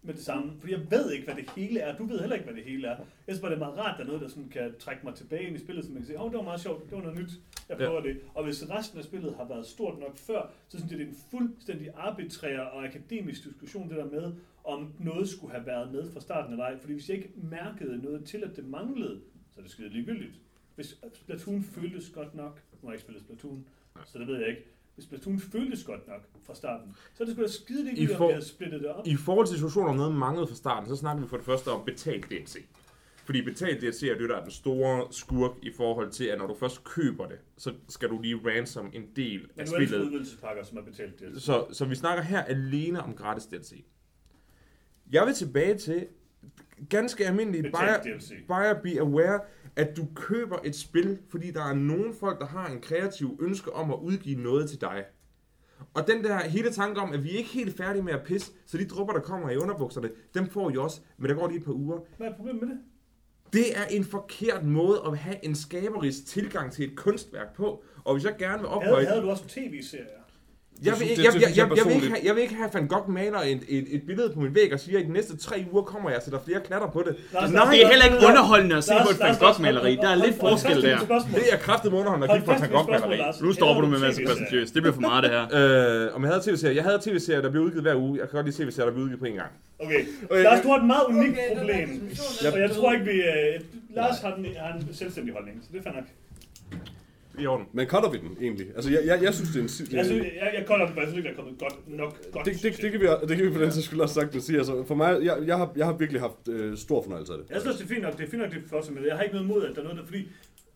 med det samme, fordi jeg ved ikke, hvad det hele er. Du ved heller ikke, hvad det hele er. Jeg synes bare, det er meget rart, at der er noget, der sådan kan trække mig tilbage ind i spillet, så man kan sige, åh, oh, det var meget sjovt, det var noget nyt, jeg prøver ja. det. Og hvis resten af spillet har været stort nok før, så synes jeg, det er en fuldstændig arbitrær og akademisk diskussion, det der med, om noget skulle have været med fra starten eller ej. Fordi hvis jeg ikke mærkede noget til, at det manglede, så er det skide ligegyldigt. Hvis Splatoon føltes godt nok, nu har jeg ikke spillet Splatoon, så det ved jeg ikke, hvis Splatoon føltes godt nok fra starten, så er det sgu da skide om får- vi havde splittet det op. I forhold til situationer om noget manglede fra starten, så snakker vi for det første om betalt DLC. Fordi betalt DLC er det, der er den store skurk i forhold til, at når du først køber det, så skal du lige ransom en del af Men nu er det spillet. som er betalt det. Så, så vi snakker her alene om gratis DLC. Jeg vil tilbage til ganske almindeligt buyer, DLC. buyer be aware, at du køber et spil, fordi der er nogle folk, der har en kreativ ønske om at udgive noget til dig. Og den der hele tanke om, at vi er ikke helt færdige med at pisse, så de dropper, der kommer i underbukserne, dem får I også, men der går lige et par uger. Hvad er problemet med det? Det er en forkert måde at have en skaberisk tilgang til et kunstværk på. Og hvis jeg gerne vil Havde, ophøje... havde du også tv-serier? Jeg vil, jeg, jeg, jeg, jeg vil ikke have, jeg vil ikke have Van Gogh maler et, et, et billede på min væg og siger, at i de næste tre uger kommer jeg og sætter flere klatter på det. Lars, Lars, det er heller ikke underholdende at se på et Van Gogh-maleri. Der er lidt forskel der. Det er kraftigt måneder, at kigge på et Van Gogh-maleri. Nu stopper du med at være så præsentøs. Det bliver for meget, det her. Øh, om jeg havde tv-serier. Jeg havde tv-serier, der blev udgivet hver uge. Jeg kan godt lide tv-serier, der bliver udgivet på en gang. Okay. Lars, du har et meget unikt problem. Og jeg tror ikke, vi... Lars har, den, har en selvstændig holdning, så det er fair nok. I orden. Men cutter vi den egentlig? Altså, jeg, jeg, jeg synes, det er en... si- Jeg, synes, jeg, jeg kolder den, for jeg synes ikke, der er kommet godt nok godt det, det, det, kan vi, det kan vi på den sags skyld også sagt sige. Altså, for mig, jeg, jeg, har, jeg har virkelig haft øh, stor fornøjelse af det. Jeg synes, det er fint nok, det er fint nok, det er for med det. Jeg har ikke noget imod, at der er noget der, fordi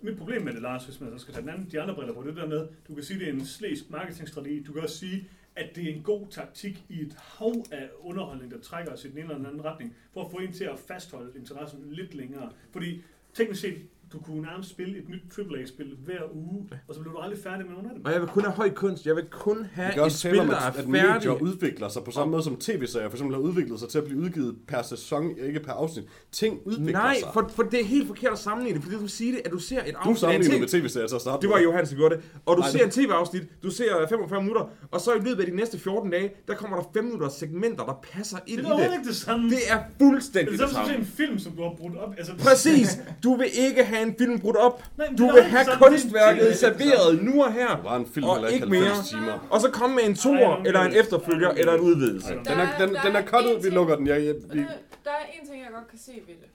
mit problem med det, Lars, hvis man så skal tage den anden, de andre briller på, det der med, du kan sige, det er en slæsk marketingstrategi, du kan også sige, at det er en god taktik i et hav af underholdning, der trækker os i den ene eller den anden retning, for at få en til at fastholde interessen lidt længere. Fordi teknisk set, du kunne nærmest spille et nyt AAA-spil hver uge, og så blev du aldrig færdig med nogen af dem. Og jeg vil kun have høj kunst. Jeg vil kun have et spil, der at, er at medier færdigt. udvikler sig på samme måde som tv-serier for eksempel har udviklet sig til at blive udgivet per sæson, ikke per afsnit. Ting udvikler Nej, sig. for, for det er helt forkert at sammenligne det, fordi du siger det, at du ser et du afsnit af en sammenligner ting. med tv-serier til at starte Det var. Johannes, der gjorde det. Og du Nej, ser det- en tv-afsnit, du ser 45 minutter, og så i løbet af de næste 14 dage, der kommer der 5 minutters segmenter, der passer ind Det i er overhovedet det. ikke det samme. Det er det fuldstændig er det det samme som samme. en film, som du har brudt op. Altså, Præcis! [LAUGHS] Du vil ikke have en film brudt op. Nej, men Du vil have kunstværket Det er serveret nu og her. Det var en film, Og eller ikke 90 mere. timer. Og så komme med en toer, eller en efterfølger, eller en udvidelse. Den er, den, den er cuttet, vi lukker den. Jeg, jeg, vi, Der, der er en ting, jeg godt kan se ved det,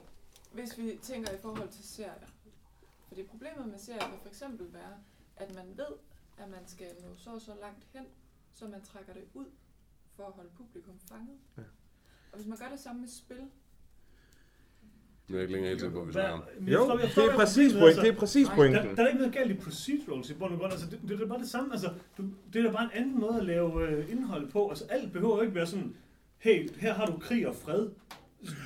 hvis vi tænker i forhold til serier. Fordi problemet med serier kan for eksempel være, at man ved, at man skal nå så og så langt hen, så man trækker det ud for at holde publikum fanget. Ja. Og hvis man gør det samme med spil, jeg er ikke længere helt sikker på, hvad vi snakker om. Jeg Jo, jeg det er ikke præcis problemet, point. altså. Det er præcis pointen. Der, der er ikke noget galt i procedurals i bund og grund. Altså, det, det, er da bare det samme. Altså, du, det er da bare en anden måde at lave øh, indhold på. Altså, alt behøver jo ikke være sådan, hey, her har du krig og fred.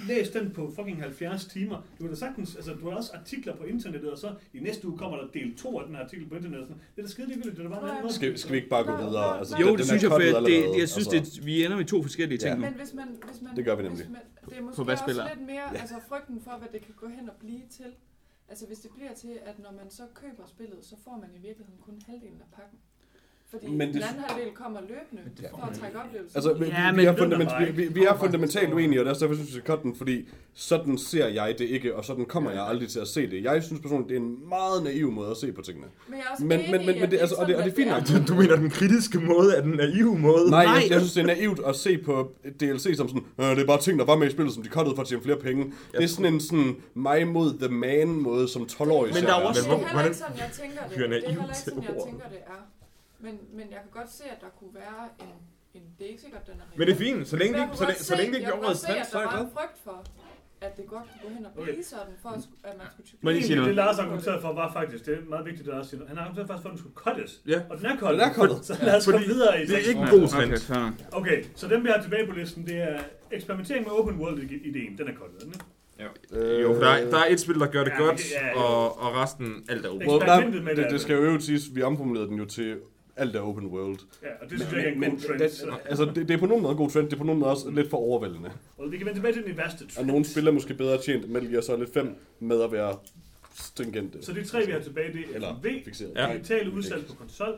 Læs den på fucking 70 timer. Du har da sagtens, altså, du har også artikler på internettet, og så i næste uge kommer der del 2 af den her artikel på internettet. Sådan. Det er da skide ligegyldigt. Det er da bare en anden måde. Skal, skal vi ikke bare gå videre? Altså, Jo, den- det den synes jeg, for cuttet det, jeg synes, Altså, det, vi ender med to forskellige ting Ja. nu. men hvis man, hvis man, Det gør vi nemlig. Hvis man, det er måske For hvad også spiller? lidt mere Ja. altså frygten for, hvad det kan gå hen og blive til. Altså hvis det bliver til, at når man så køber spillet, så får man i virkeligheden kun halvdelen af pakken. Fordi Men men det- den anden halvdel kommer løbende Men det for at trække oplevelsen. Altså, vi, Ja, vi, men vi, er fundament, vi, vi, vi er fundamentalt uenige, og det er derfor, synes jeg, cut den, fordi sådan ser jeg det ikke, og sådan kommer jeg aldrig til at se det. Jeg synes personligt, det er en meget naiv måde at se på tingene. Men jeg er også Men- enig men- men- i, men det- altså, og det- og det er fint Du, [LAUGHS] du mener den kritiske måde er den naive måde? Nej, Nej. jeg, jeg synes, det er naivt at se på DLC som sådan, øh, det er bare ting, der var med i spillet, som de cuttede for at tjene flere penge. Det er sådan en sådan mig mod the man måde, som 12-årig Men der er også- Det er Men heller ikke sådan, jeg tænker det. Det er heller ikke sådan, jeg tænker det er. Men, men jeg kan godt se, at der kunne være en, en det er ikke sikkert, den er Men det er fint, så længe det, jeg så, længe, så længe det ikke jeg se, trend, at så er jeg glad. en frygt for, at det godt kunne gå hen og Okay. blive sådan, for at, at man skulle Må jeg sige Det, noget? det Lars argumenterede for, var faktisk, det er meget vigtigt, at Lars siger, han har argumenteret faktisk for, at den skulle cuttes. Ja. Og den er cuttet. Den er cuttet. [LAUGHS] Så lad os komme videre i det er teksten. ikke en god trend. Okay. Okay, så dem vi har tilbage på listen, det er eksperimentering med open world ideen. Den er cuttet, den er. Øh, Jo, for der, er- der er et spil, der gør det Ja, godt, ja, ja. og, og resten alt er med det, det det er- skal jo øvrigt siges, vi omformulerede den jo til alt er open world. Ja, og det synes jeg ikke er en Men, god trend. det, så- altså, det, det, er på nogen måde en god trend, det er på nogen måde også lidt for overvældende. Og vi kan vende tilbage til den værste Og trend. nogle spiller måske bedre tjent Metal Gear Solid 5 med at være stringente. Så de tre, vi har tilbage, det er Eller V, fixeret. Ja. digitale udsalg på konsol,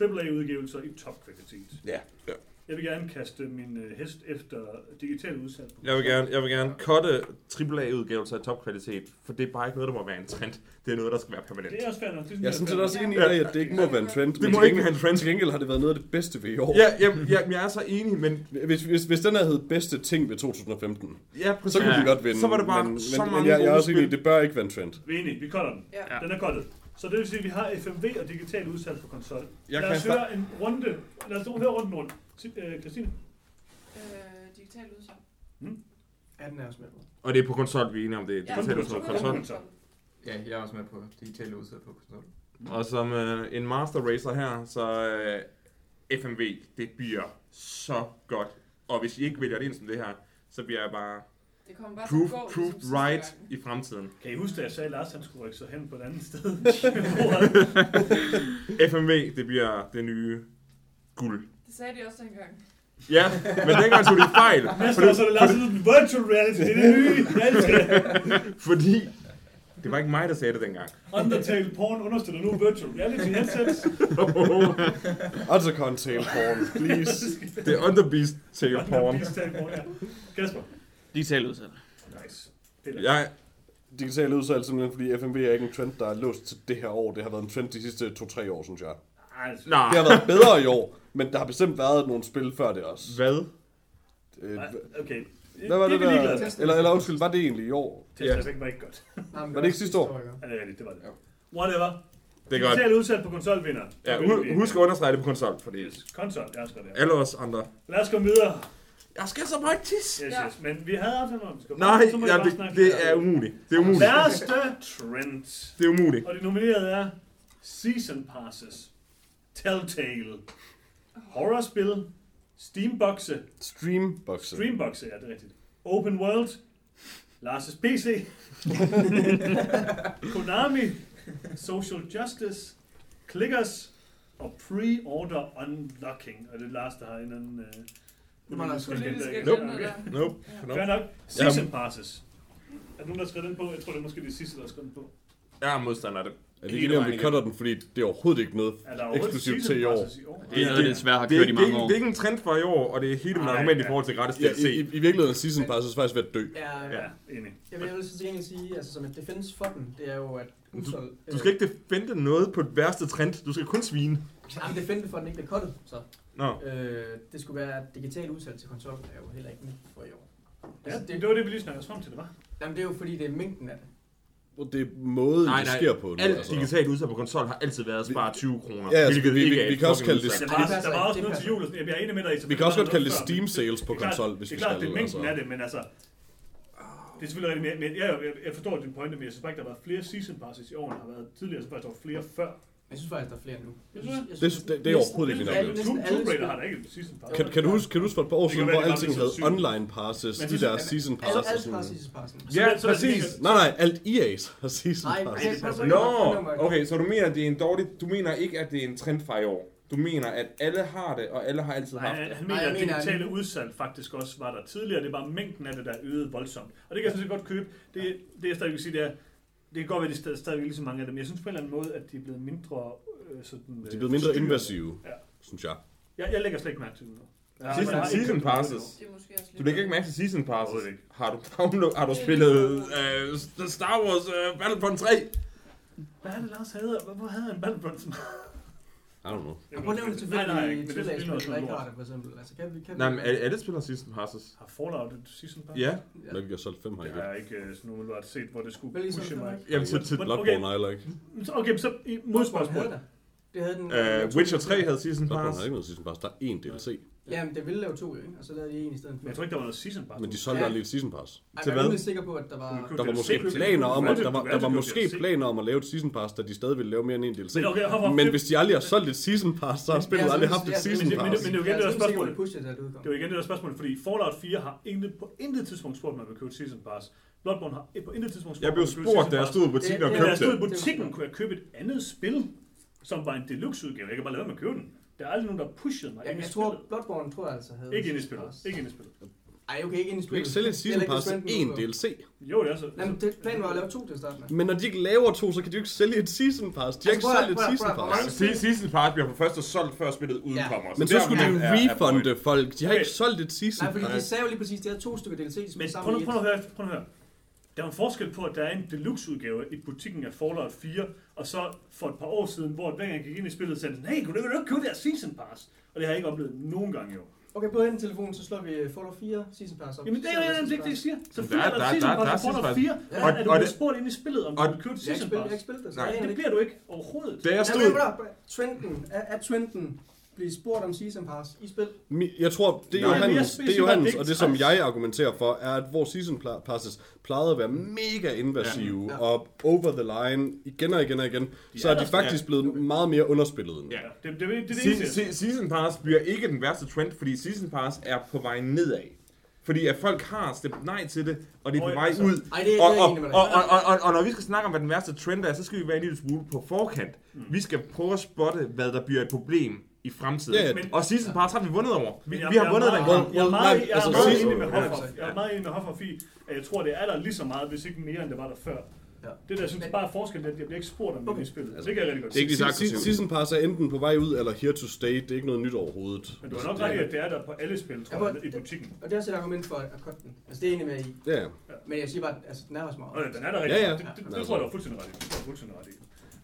AAA-udgivelser i topkvalitet. Ja. ja. Jeg vil gerne kaste min øh, hest efter digitale udsalg Jeg vil gerne, jeg vil gerne cutte AAA-udgavelser af topkvalitet, for det er bare ikke noget, der må være en trend. Det er noget, der skal være permanent. Det er også fair nok. Det synes Jeg er sådan set også enig i dag, at det ikke må være en trend. Det men må ikke være en trend. Til gengæld har det været noget af det bedste ved i år. Ja, jamen, jeg, jeg er så enig, men Hvis, hvis, hvis den havde heddet bedste ting ved 2015, ja, præcis. så kunne Ja. vi godt vinde. Så var det bare men, så men, mange men jeg, jeg er også enig i, det bør ikke være en trend. Vi er enige, vi cutter den. Ja. Den er cuttet. Så det vil sige, at vi har FMV og digitale udsalg på konsol. Jeg Lad os høre en runde. Lad os høre runden rundt. Øh, Christine? Øh, digital udsalg. Ja, den er jeg også med på. Og det er på konsol, vi er enige om det. er Ja, udsalg på konsol. konsol. Ja, jeg er også med på digitale udsalg på konsol. Og som øh, en master racer her, så øh, FMV, det bliver så godt. Og hvis I ikke vælger det ind som det her, så bliver jeg bare Det kommer bare proof, til at gå, proved ligesom right i fremtiden. Kan I huske, at jeg sagde, at Lars han skulle rykke sig hen på et andet sted? [LAUGHS] [LAUGHS] FMV, det bliver det nye guld. Det sagde de også dengang. Ja, men dengang tog de fejl. [LAUGHS] Næste år så det Lars virtual reality. Det er det nye. [LAUGHS] Fordi det var ikke mig, der sagde det dengang. Undertale porn understøtter nu virtual reality headsets. [LAUGHS] Otacon tail porn, please. Det er Underbeast tail porn. Undertale porn, ja. Kasper. Digitale udsalg. Nice. Peter. Jeg, Digitale udsalg simpelthen, fordi FMV er ikke en trend, der er låst til det her år. Det har været en trend de sidste 2-3 år, synes jeg. Ej, nej, Det har været bedre i år, men der har bestemt været nogle spil før det også. hvad? Øh, okay. Hvad var det, det er der? Eller, eller undskyld, var det egentlig i år? Test effekt var ikke godt. Var det ikke sidste år? ikke? Ja, det er det var det. Whatever. Det er godt. Digitalt udsat på konsol vinder. Ja, hu- husk at understrege det på konsol, fordi Yes. Konsol, jeg skrevet det alle os andre... Lad os komme videre. Jeg skal så meget tis! Yes, Ja. yes. Men vi havde aftalt om, skal Nej, så må I ja, det, det er umuligt. Det er umuligt. Værste trend. Det er umuligt. Og de nominerede er Season Passes, Telltale, Horrorspil, Steamboxe, Streamboxe. Streamboxe, ja, det er rigtigt. Open World, Lars' PC, [LAUGHS] Konami, Social Justice, Clickers og Pre-Order Unlocking. Og det er Lars, der har en anden... Øh, Det var Lars. Politisk Nope. agenda der. Nope. Fair nope. nok. Season Passes. Er der nogen, der har skrevet den på? Jeg tror, det er måske det sidste, der har skrevet den på. Jeg er modstander af det. Er det ikke om vi cutter den, fordi det er overhovedet ikke noget Er eksklusivt til i år? passes i? Det er noget, det desværre har er, kørt i ikke, det, er mange år. det er ikke en trend for i år, og det er hele mit argument i forhold til gratis DLC. i, i, I virkeligheden er Season Pass er faktisk ved at dø. Ja, Ja, ja. enig. Jeg vil så til gengæld sige, altså som et defense for den, det er jo, at udsolg... Du skal ikke defende noget på det værste trend. Du skal kun svine. Jamen, defende for, at den ikke bliver cuttet, så. Nå. Øh, det skulle være digital udsalg til konsollen, er jo heller ikke nyt for i år. Ja, Altså, det, det var det, vi lige snakkede os frem til, det var. Jamen, det er jo fordi, det er mængden af det. Og det er måden, Nej, det nej. sker på nu. Alt altså. digitalt udsat på konsol har altid været at spare 20 kroner. Ja, altså, hvilket vi- ikke vi- er vi kan også kalde det udsalg. Der var, det der var ikke, også det noget til jul, jeg er enig med dig. i, så Vi kan også godt kalde det Steam Sales på det er konsol, hvis det vi er klart, skal. det er mængden altså. af det, men altså... Det er selvfølgelig rigtigt, men men jeg, jeg, jeg forstår din pointe, men jeg synes bare ikke, der har været flere season passes i år, der har været tidligere, så faktisk der var flere før. Jeg synes faktisk, der er flere nu. Jeg Synes jeg Det- det- det er overhovedet ikke oplevelse. Tomb Raider har da ikke en season pass. Kan, kan, du huske, kan du huske for et par år siden, hvor var alting havde online passes, de der season passes sådan har season passen. Ja, præcis. Nej, nej, alt EA's har season Nej, passes. Nå, okay, så du mener, at det er en dårlig... Du mener ikke, at det er en trend fra i år. Du mener, at alle har det, og alle har altid haft Nej, det. han Nej, mener, jeg at mener, digitale udsalg faktisk også var der tidligere. Det bare mængden af det, der er øget voldsomt. Og det kan jeg sådan set godt købe. Det, det jeg stadig vil sige, det er, det kan godt være, at det er stadig, stadig lige så mange af dem. Jeg synes på en eller anden måde, at de er blevet mindre øh, sådan... De øh, er blevet mindre forstyrrende. invasive, Ja. synes jeg. Jeg, jeg lægger slet ikke mærke til det nu. Jeg Season- jeg ikke season passes. er. Du lægger ikke mærke til Season Passes. Har du, download, har du spillet uh, Star Wars uh, Battlefront 3? Hvad er det, Lars havde? Hvor, hvor havde han Battlefront? I don't know. Og prøv at nævne det Nej, nej, tilfældigt men i det er der sådan ikke har det, for eksempel. Altså, kan vi, kan Nej, vi, men alle, alle spiller Season Passes. Har Fallout et season pass? Ja. Ja. Metal Gear Solid 5 har Jeg jeg har ikke. øh, sådan umiddelbart set, hvor det skulle Hvilket pushe sådan mig. fem Jamen, til, til Men- Bloodborne har jeg ikke. Okay, så i Bloodborne modspørgsmål. havde der. Det havde den. uh, Witcher 3 havde Season Bloodborne Pass. har ikke noget season pass. Der er én DLC. Ja, men det ville lave to, jo, ikke? Og så lavede de en i stedet for. Men jeg tror ikke, der var noget season pass. Men de solgte Ja. aldrig et season pass. Ej, Til jeg er sikker på, at der var... Der var måske planer om, at der var, der var måske planer om at lave et season pass, da de stadig ville lave mere end en DLC. Men okay? Men hvis de aldrig har solgt et season pass, så har spillet aldrig haft et season pass. men- det er jo igen det der er spørgsmål. det, det. Det var igen det der spørgsmål, fordi Fallout 4 har intet, på intet tidspunkt spurgt, om man vil købe et season pass. Bloodborne har på intet tidspunkt spurgt, Jeg blev spurgt, da jeg stod i butikken og Ja, Men da købte jeg stod det. i butikken, kunne jeg købe et andet spil, som var en deluxe udgave. Jeg kan bare lade være med at købe den. Der er aldrig nogen, der har pushet mig Ja, ind i jeg tror. Bloodborne tror jeg altså havde... Ikke ind i spillet. Pass. Ikke ind i spillet. Ej, okay, ikke ind i Du kan spillet. ikke sælge et season pass udgår. DLC. Jo, det er så. Jamen, det, planen var at lave to til at starte med. Men når de ikke laver to, så kan de jo ikke sælge et season pass. De har Altså, ikke at- solgt et at- season at- pass. at- Season Pass bliver for først solgt, før spillet udkommer. Men så skulle de refunde folk. De har ikke solgt et season Nej, fordi de pass. sagde jo lige præcis, at det havde to stykker DLC, de Men skulle prøv sammen nu, i prøv nu at høre. Der er en forskel på, at der er en deluxe-udgave i butikken af Fallout 4, og så for et par år siden, hvor hver gang jeg gik ind i spillet, sagde den, hey, kunne du ikke købe det her Season Pass? Og det har jeg ikke oplevet nogen gange i år. Okay, på den telefon, så slår vi Fallout 4 Season Pass op. Jamen det er jo det, det, jeg siger. Så Der- der, der- der, Season er Pass af Fallout Season 4, Ja. og, Og- er du og blevet det- spurgt ind i spillet, om du og- vil købe Season spillet, jeg har Pass? ikke spillet det. så Nej, Det bliver du ikke overhovedet. Da jeg stod... trenden, er, er trenden blive spurgt om Season Pass i spil? Jeg tror, det er Nej, Johannes, det er Johannes og det som jeg argumenterer for, er, at vores season passes plejede at være mega invasive Ja. og over the line igen og igen og igen, så er de faktisk blevet meget mere underspillet end. Ja. Ja, det, det, det, det, er det Se- se- Season Pass bliver ikke den værste trend, fordi Season Pass er på vej nedad. Fordi at folk har stemt nej til det, og det er på vej ud. Ej, det er Og, og, og, og, og når vi skal snakke om, hvad den værste trend er, så skal vi være en lille smule på forkant. Mm. Vi skal prøve at spotte, hvad der bliver et problem i fremtiden. Ja, ja. Men- Og Season Pass har vi vundet over. Vi, jeg- vi har er vundet meget- den kamp. Jeg er meget, jeg er Altså, meget sidste- enig med Ja. Hoffer. Jeg er meget enig med Hoffer Fie, at jeg tror, det er der lige så meget, hvis ikke mere, end det var der før. Ja. Det der, jeg synes bare er forskellen, det er, at jeg bliver ikke spurgt om det Okay. i spillet. Altså, det kan jeg rigtig godt Det er ikke lige. Season pass er enten på vej ud eller here to stay. Det er ikke noget nyt overhovedet. Men du har nok ret i, at det er der på alle spil, Ja, tror jeg, i butikken. Og det er også et argument for at cutte den. Altså, det er enig med i. Ja, ja. Men jeg siger bare, at altså, den er også meget. Og den er der rigtig. Ja, ja. Det, det, det, altså- tror jeg, du har fuldstændig ret i. Det tror jeg fuldstændig ret i.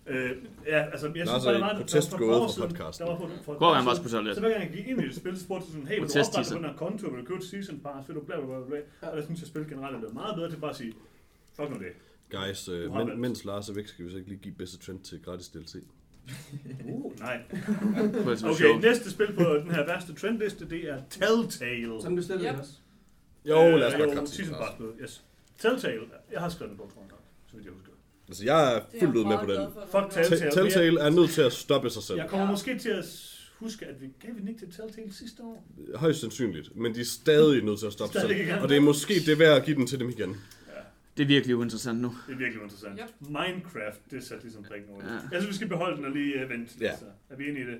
Øh, ja, altså, jeg Lars synes er det var meget... protest for- podcasten. Der var for, for, Går han bare på toilet? Så hver gang jeg gik ind i et spil, så spurgte de sådan, hey, vil du oprette på den her konto, vil du købe et season pass, vil du bla bla bla bla. Og der synes jeg, at spil generelt er blevet meget bedre til bare at sige, fuck nu det. Guys, øh, men, mens Lars er væk, skal vi så ikke lige give bedste trend til gratis DLC. Uh, nej. Okay, næste spil på den her værste trendliste, det er Telltale. Sådan du stillede Yep. det også. Jo, lad os Øh, bare jo, kratte season pass med, yes. Telltale, jeg har skrevet den på, tror jeg så vidt jeg husker. Altså, jeg er er fuldt ud med på den. Fuck Telltale. gjort. Telltale er nødt til at stoppe sig selv. Jeg kommer måske til at huske, at vi gav vi den ikke til Telltale sidste år. Højst sandsynligt, men de er stadig nødt til at stoppe sig selv. Og det er måske det værd at give den til dem igen. Ja, Det er virkelig uinteressant nu. det er virkelig interessant. Yep. Minecraft, det satte ligesom prikken over. Ja. Jeg synes, vi skal beholde den og lige uh, vente. Ja. Så er vi enige i det?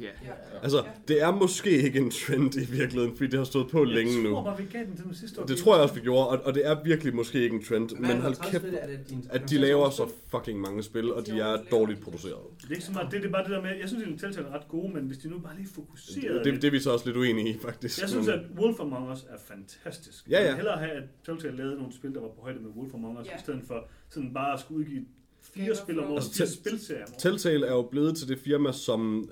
Ja. Ja. Altså, det er måske ikke en trend i virkeligheden, fordi det har stået på længe jeg nu. tror bare, vi gav den til dem sidste år. Det tror jeg også, vi gjorde, og, og det er virkelig måske ikke en trend, men er hold kæft? Er at de laver så fucking mange spil, og de er dårligt produceret. Det er ikke så meget, det, det er bare det der med, jeg synes, at Telltale er ret gode, men hvis de nu bare lige fokuserer Det, det, det er vi så også lidt uenige i, faktisk. Jeg synes, Men- at Wolf Among Us er fantastisk. Ja, ja. Jeg vil hellere have, at Telltale lavede nogle spil, der var på højde med Wolf Among Us, Ja. i stedet for sådan bare at skulle udgive fire spil om året, Thrones. fire Altså, spilserier om året. Telltale er jo blevet til det firma, som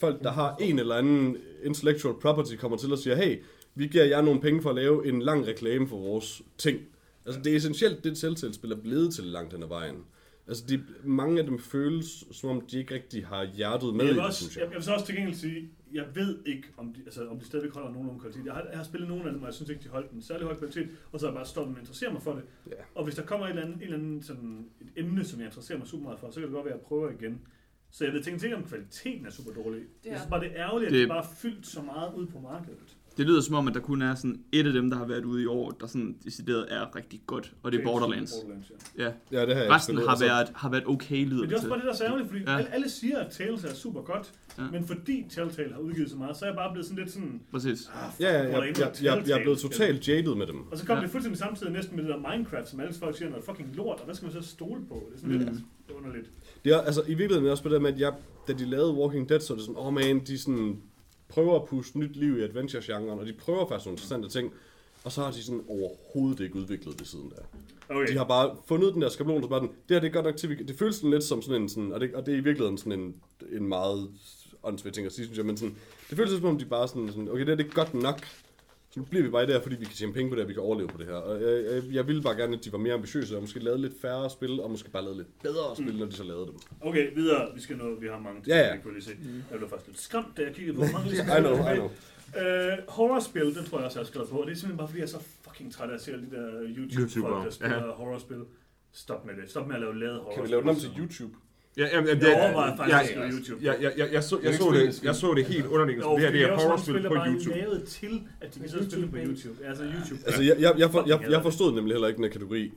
folk, der har en eller anden intellectual property, kommer til at sige, hey, vi giver jer nogle penge for at lave en lang reklame for vores ting. Altså, det er essentielt, det Telltale-spil er blevet til langt hen ad vejen. Altså, de, mange af dem føles, som om de ikke rigtig har hjertet med i jeg vil, det, også, synes jeg, jeg. jeg vil så også til gengæld sige, jeg ved ikke, om de, altså, om de stadigvæk holder nogenlunde kvalitet. Jeg har, jeg har spillet nogle af dem, og jeg synes ikke, de holdt en særlig høj kvalitet, og så har jeg bare stoppet med at interessere mig for det. Ja. Og hvis der kommer et eller andet, et, eller andet sådan, et emne, som jeg interesserer mig super meget for, så kan det godt være, at jeg prøver igen. Så jeg ved tænke ikke, om kvaliteten er super dårlig. Det er synes bare, det er ærgerligt, at Det- det bare er fyldt så meget ud på markedet. Det lyder som om, at der kun er sådan et af dem, der har været ude i år, der sådan decideret er rigtig godt, og det er Borderlands. Borderlands ja. Ja. Ja, det har jeg Resten har været, har været okay, lyder Men det det er også bare det, der er så ærgerligt, fordi Ja. alle, alle siger, at Tales er super godt, Ja. men fordi Telltale har udgivet så meget, så er jeg bare blevet sådan lidt sådan... Præcis. Ah, fuck, Ja, ja, jeg, jeg, jeg, jeg er blevet totalt jaded med dem. Og så kom Ja. det fuldstændig samtidig næsten med det der Minecraft, som alle folk siger er noget fucking lort, og hvad skal man så stole på? Det er sådan Mm. lidt underligt. Det er, altså, i virkeligheden også på det med, at jeg, da de lavede Walking Dead, så er det sådan, åh oh man, de sådan prøver at puste nyt liv i adventure-genren, og de prøver faktisk nogle interessante ting, og så har de sådan overhovedet ikke udviklet det siden der. Okay. De har bare fundet den der skabelon, der bare den, det her det er godt nok til, det føles sådan lidt som sådan en, sådan, og, det, og det er i virkeligheden sådan en, en meget åndssvagt ting at sige, synes jeg, men sådan, det føles som om de bare sådan, sådan, okay, det her det er godt nok, så nu bliver vi bare der, fordi vi kan tjene penge på det, og vi kan overleve på det her. Og jeg, jeg, jeg ville bare gerne, at de var mere ambitiøse, og måske lavede lidt færre spil, og måske bare lavede lidt bedre spil, når de så lavede dem. Okay, videre. Vi skal nå, vi har mange ting, Ja, ja. vi kunne lige se. Jeg blev faktisk lidt skræmt, da jeg kiggede på hvor mange lige [LAUGHS] I know, I know. Uh, horrorspil, den tror jeg også, jeg har skrevet på. Og det er simpelthen bare, fordi jeg er så fucking træt af at se alle de der YouTube-folk, YouTubere, der spiller ja. horrorspil. Stop med det. Stop med at lave lavet horrorspil. Kan vi lave den om til YouTube? Ja, jamen, jamen, Jeg overvejer faktisk jeg, skrive YouTube. jeg, jeg, jeg, jeg, så, jeg, så det, jeg så det helt underliggende, som det her det er horrorspil på bare er YouTube. lavet til, at de kan sidde og spille på YouTube. Altså YouTube. Altså, jeg, jeg, jeg, jeg, jeg forstod nemlig heller ikke den her kategori.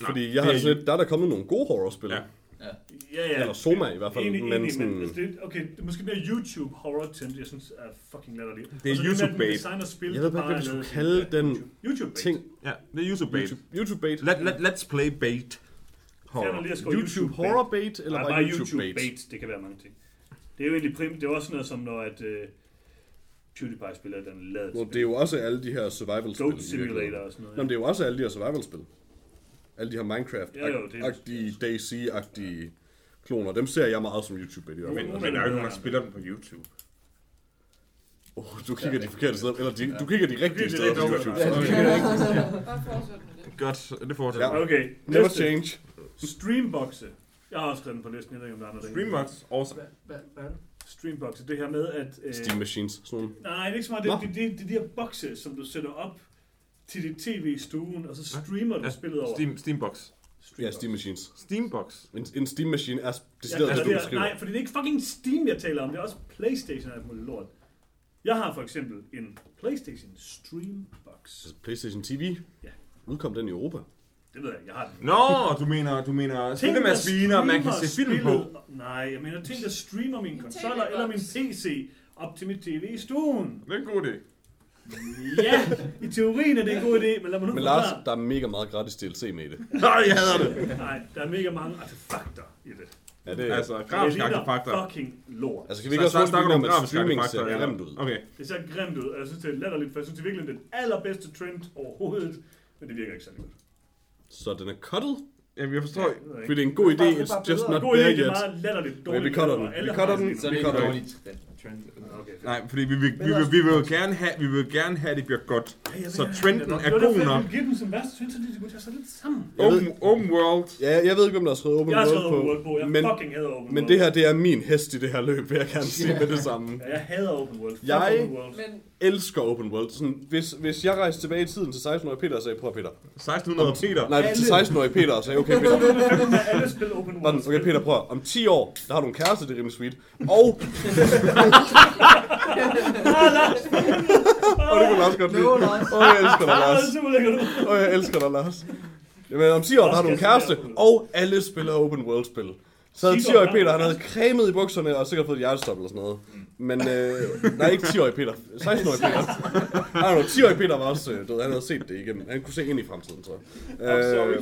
Fordi jeg har det er sådan lidt, der er der kommet nogle gode horrorspil. Ja. Ja. Ja, ja. Eller Soma i hvert fald. Enig, men enig, sådan, men altså, det, okay, det er måske mere YouTube horror trend, jeg synes er fucking latterligt. Det er Og så med, YouTube bait. designer spil, Jeg ved bare ikke, hvad er du skulle kalde den YouTube, YouTube bait. ting. Ja, det er YouTube bait. YouTube, YouTube bait. Let, let, let's play bait. Fjerner lige at YouTube horror bait, eller Nej, bare YouTube bait? bait. Det kan være mange ting. Det er jo egentlig prim, det er også noget som når at uh, PewDiePie spiller den lavet Well, det er jo også alle de her survival-spil. Goat Simulator og sådan noget. Nå, men det er jo også alle de her survival-spil. Alle de her Ja, jo, det er- Minecraft-agtige, Daisy-agtige kloner. Dem ser jeg meget som YouTube bait i hvert Men, men der er jo ikke nogen, der spiller den på YouTube. Oh, du kigger de forkerte steder, eller de, du kigger de rigtige de steder på YouTube. det. Godt, det fortsætter. Ja. Okay, Never change. Streamboxe. Jeg har også skrevet den på listen, jeg ved ikke, om der er andre der Streambox, også. Hvad, hvad, hvad er det? Streamboxe, det her med at... Øh, Steam Machines. Sådan nogle. Nej, det er ikke så meget. Det, det, det, det, er de her bokse, som du sætter op til dit tv i stuen, og så streamer du Ja, spillet over. Steam, Steambox. Ja, Steam Machines. Steambox. En, en Steam Machine er Ja, decideret, altså, det, det du er, beskriver. nej, fordi det er ikke fucking Steam, jeg taler om. Det er også Playstation og muligt lort. Jeg har for eksempel en Playstation Streambox. Altså, PlayStation TV. Ja. Udkom den i Europa. Det ved jeg, jeg har den. Nå, du mener, du mener spillemaskiner, man kan se film på. Nej, jeg mener ting, der streamer mine En konsoller eller min. PC op til mit tv i stuen. Det er en god idé. Ja, i teorien er det en god idé, men lad mig nu Men forklare. Lars, der er mega meget gratis DLC med i det. [LAUGHS] Nej, jeg hader det. Nej, der er mega mange artefakter i det. Ja, det er... Altså, Det grafiske artefakter. fucking lort. Altså, kan vi ikke også snakke om at streaming ser eller- grimt ud? Okay. Det ser grimt ud, og jeg synes, det er latterligt, for jeg synes, det er virkelig den allerbedste trend overhovedet, men det virker ikke særlig godt. Så den er cuttet? Jamen, jeg forstår ikke. Fordi det er en god idé, it's just not God idé, there det er yet. meget latterligt dårligt. vi cutter den. Vi cutter den. en- Så er det Vi ikke dårligt trend. Okay, fedt. Nej, fordi vi vil, vi vil, vi vil jo gerne have, vi vil gerne have, at det bliver godt. Jeg Så trenden det er var god nok. Jeg ville give den som værste trend, så de kunne tage sig lidt sammen. Jeg ved- Open, open world. Ja, jeg ved ikke, om der er skrevet Open Jeg har World skrevet Open World på. Jeg men, fucking hader Open men World. det her, det er min hest i det her løb, vil jeg gerne sige med det samme. Ja, jeg hader Open World. Fuck Jeg- Open World. Men elsker open world. Sådan, hvis, hvis jeg rejste tilbage i tiden til 16-årige Peter og sagde, prøv at Peter. 1600 meter. Nej, til 16-årige Peter og sagde, okay Peter. Alle spil Open World. okay Peter, prøv at- om 10 år, der har du en kæreste, det er rimelig sweet. Og... [LAUGHS] og det kunne Lars godt lide. Lars. Åh, jeg elsker dig, Lars. Åh, jeg elsker dig, Lars. Jamen, om 10 år, har du en kæreste, og alle spiller open world spil. Så havde 10-årige Peter, han havde cremet i bukserne og sikkert fået hjertestop eller sådan noget. Men, øh, nej, ikke 10-årige Peter. 16-årige Peter. Nej, no, 10-årige Peter var også øh, død. Han havde set det igennem. Han kunne se ind i fremtiden, så. I'm sorry,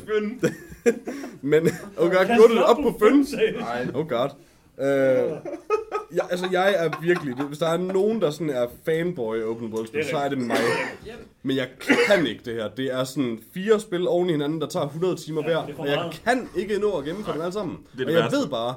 Øh, [LAUGHS] men, oh god, du det op på føn? Nej, Oh god. Øh, ja, altså, jeg er virkelig... Hvis der er nogen, der sådan er fanboy af open world spil, Det så er det mig. Men jeg kan ikke det her. Det er sådan fire spil oven i hinanden, der tager 100 timer hver. er Og jeg kan ikke nå at gennemføre dem alle sammen. Og jeg ved bare,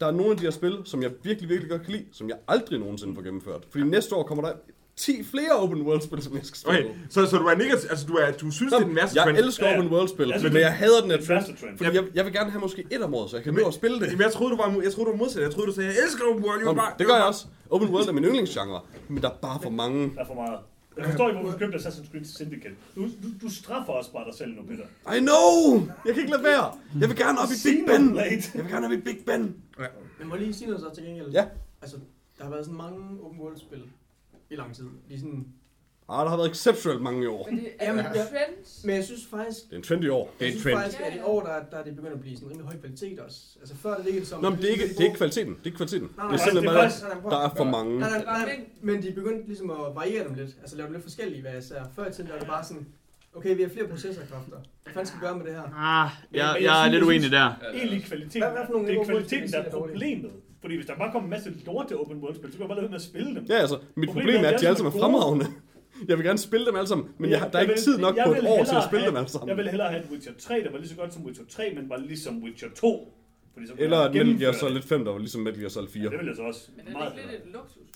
der er nogle af de her spil, som jeg virkelig, virkelig godt kan lide, som jeg aldrig nogensinde får gennemført. Fordi næste år kommer der 10 flere open world spil, som jeg skal spille. Okay, så, så du er negativ, altså du, er, du synes, det er den værste jeg trend. elsker Ja, ja. open world spil, Jeg synes, men jeg hader den her er trend. værste trend. Fordi jeg, jeg vil gerne have måske et om året, så jeg kan nå at spille det. Jamen, jeg troede, du var, jeg troede, du var modsat. Jeg troede, du sagde, jeg elsker open world. Jeg Nå, bare, det gør jeg også. Open world er min yndlingsgenre, men der er bare for mange. Der er for meget. Jeg forstår ikke, hvorfor du købte Assassin's Creed Syndicate. Du, du, du straffer også bare dig selv nu, Peter. I know! Jeg kan ikke lade være. Jeg vil gerne op i Big Ben. Jeg vil gerne op i Big Ben. Men må jeg lige sige noget så til gengæld? Ja. Altså, der har været sådan mange open world spil i lang tid. De er sådan Ah, der har været exceptionelt mange år. Men det er Jamen, ja. trends. Men jeg synes faktisk, Det er en trend i år. Det er jeg en synes trend. faktisk, at i år, der, der er det begyndt at blive sådan rimelig høj kvalitet også. Altså før det ligger det som... Nå, men det er ikke, det er ikke kvaliteten. Det er ikke kvaliteten. Nej, Det er nej, simpelthen det er bare, faktisk- Nej, nej, prøv- der er for mange. Nej, nej, nej, men de er begyndt ligesom at variere dem lidt. Altså lave dem lidt forskellige, hvad jeg ser. Før i tiden der var det bare sådan, okay, vi har flere processorkræfter. Hvad fanden skal vi gøre med det her? Ah, jeg, jeg jeg er synes- lidt jeg uenig der. Egentlig kvalitet. Hvad- hvad for nogle det er kvaliteten, der er der problemet. Fordi hvis der bare kommer en masse lorte open world spil, så kan jeg bare lade med at spille dem. Ja, altså, mit Problemet problem er, er, at de er alle sammen er fremragende. [LAUGHS] Jeg vil gerne spille dem alle sammen, men jeg, der er ikke vil- tid nok jeg på et år til at spille have- dem alle sammen. Jeg vil hellere have et Witcher 3, der var lige så godt som Witcher 3, men var ligesom Witcher 2. Fordi så kunne Eller jeg et Metal Gear Solid det. 5, der var ligesom Metal Gear Solid 4. Ja, det vil jeg så også Men er det meget ikke lidt et luksusproblem?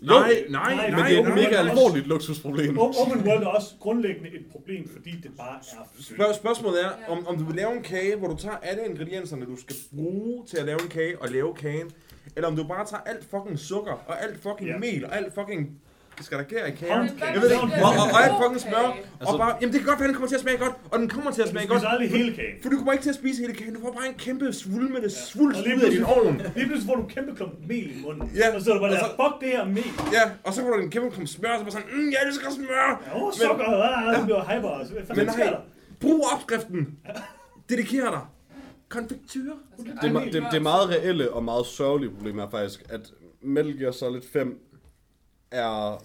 Nej, nej, nej, Men det er et mega alvorligt luksusproblem. Open world er også grundlæggende et problem, fordi det bare er Spørg- spørgsmålet er, om, om du vil lave en kage, hvor du tager alle ingredienserne, du skal bruge til at lave en kage, og lave kagen, eller om du bare tager alt fucking sukker, og alt fucking Ja. mel, og alt fucking skal der gære i kagen. Jeg ved det ikke. Og, og, og alt fucking smør. Altså- og bare, jamen det kan godt være, den kommer til at smage godt, og den kommer til at Du smage godt. spiser aldrig hele kagen. For du kommer ikke til at spise hele kagen, du får bare en kæmpe svulmende Ja. svulst ud af din ovn. Lige pludselig får du en kæmpe klump mel i munden. Ja, Og så er du bare der, så- fuck det her mel. Ja, og så får du en kæmpe klump smør, og så bare sådan, mm, jeg elsker smør. Ja, åh, sukker, ah, du bliver hyper. Men nej, brug opskriften. Dediker dig. Konfektyr. Altså, Det er, me- det, det er meget reelle og meget sørgelige problem er faktisk, at Metal Gear Solid 5 er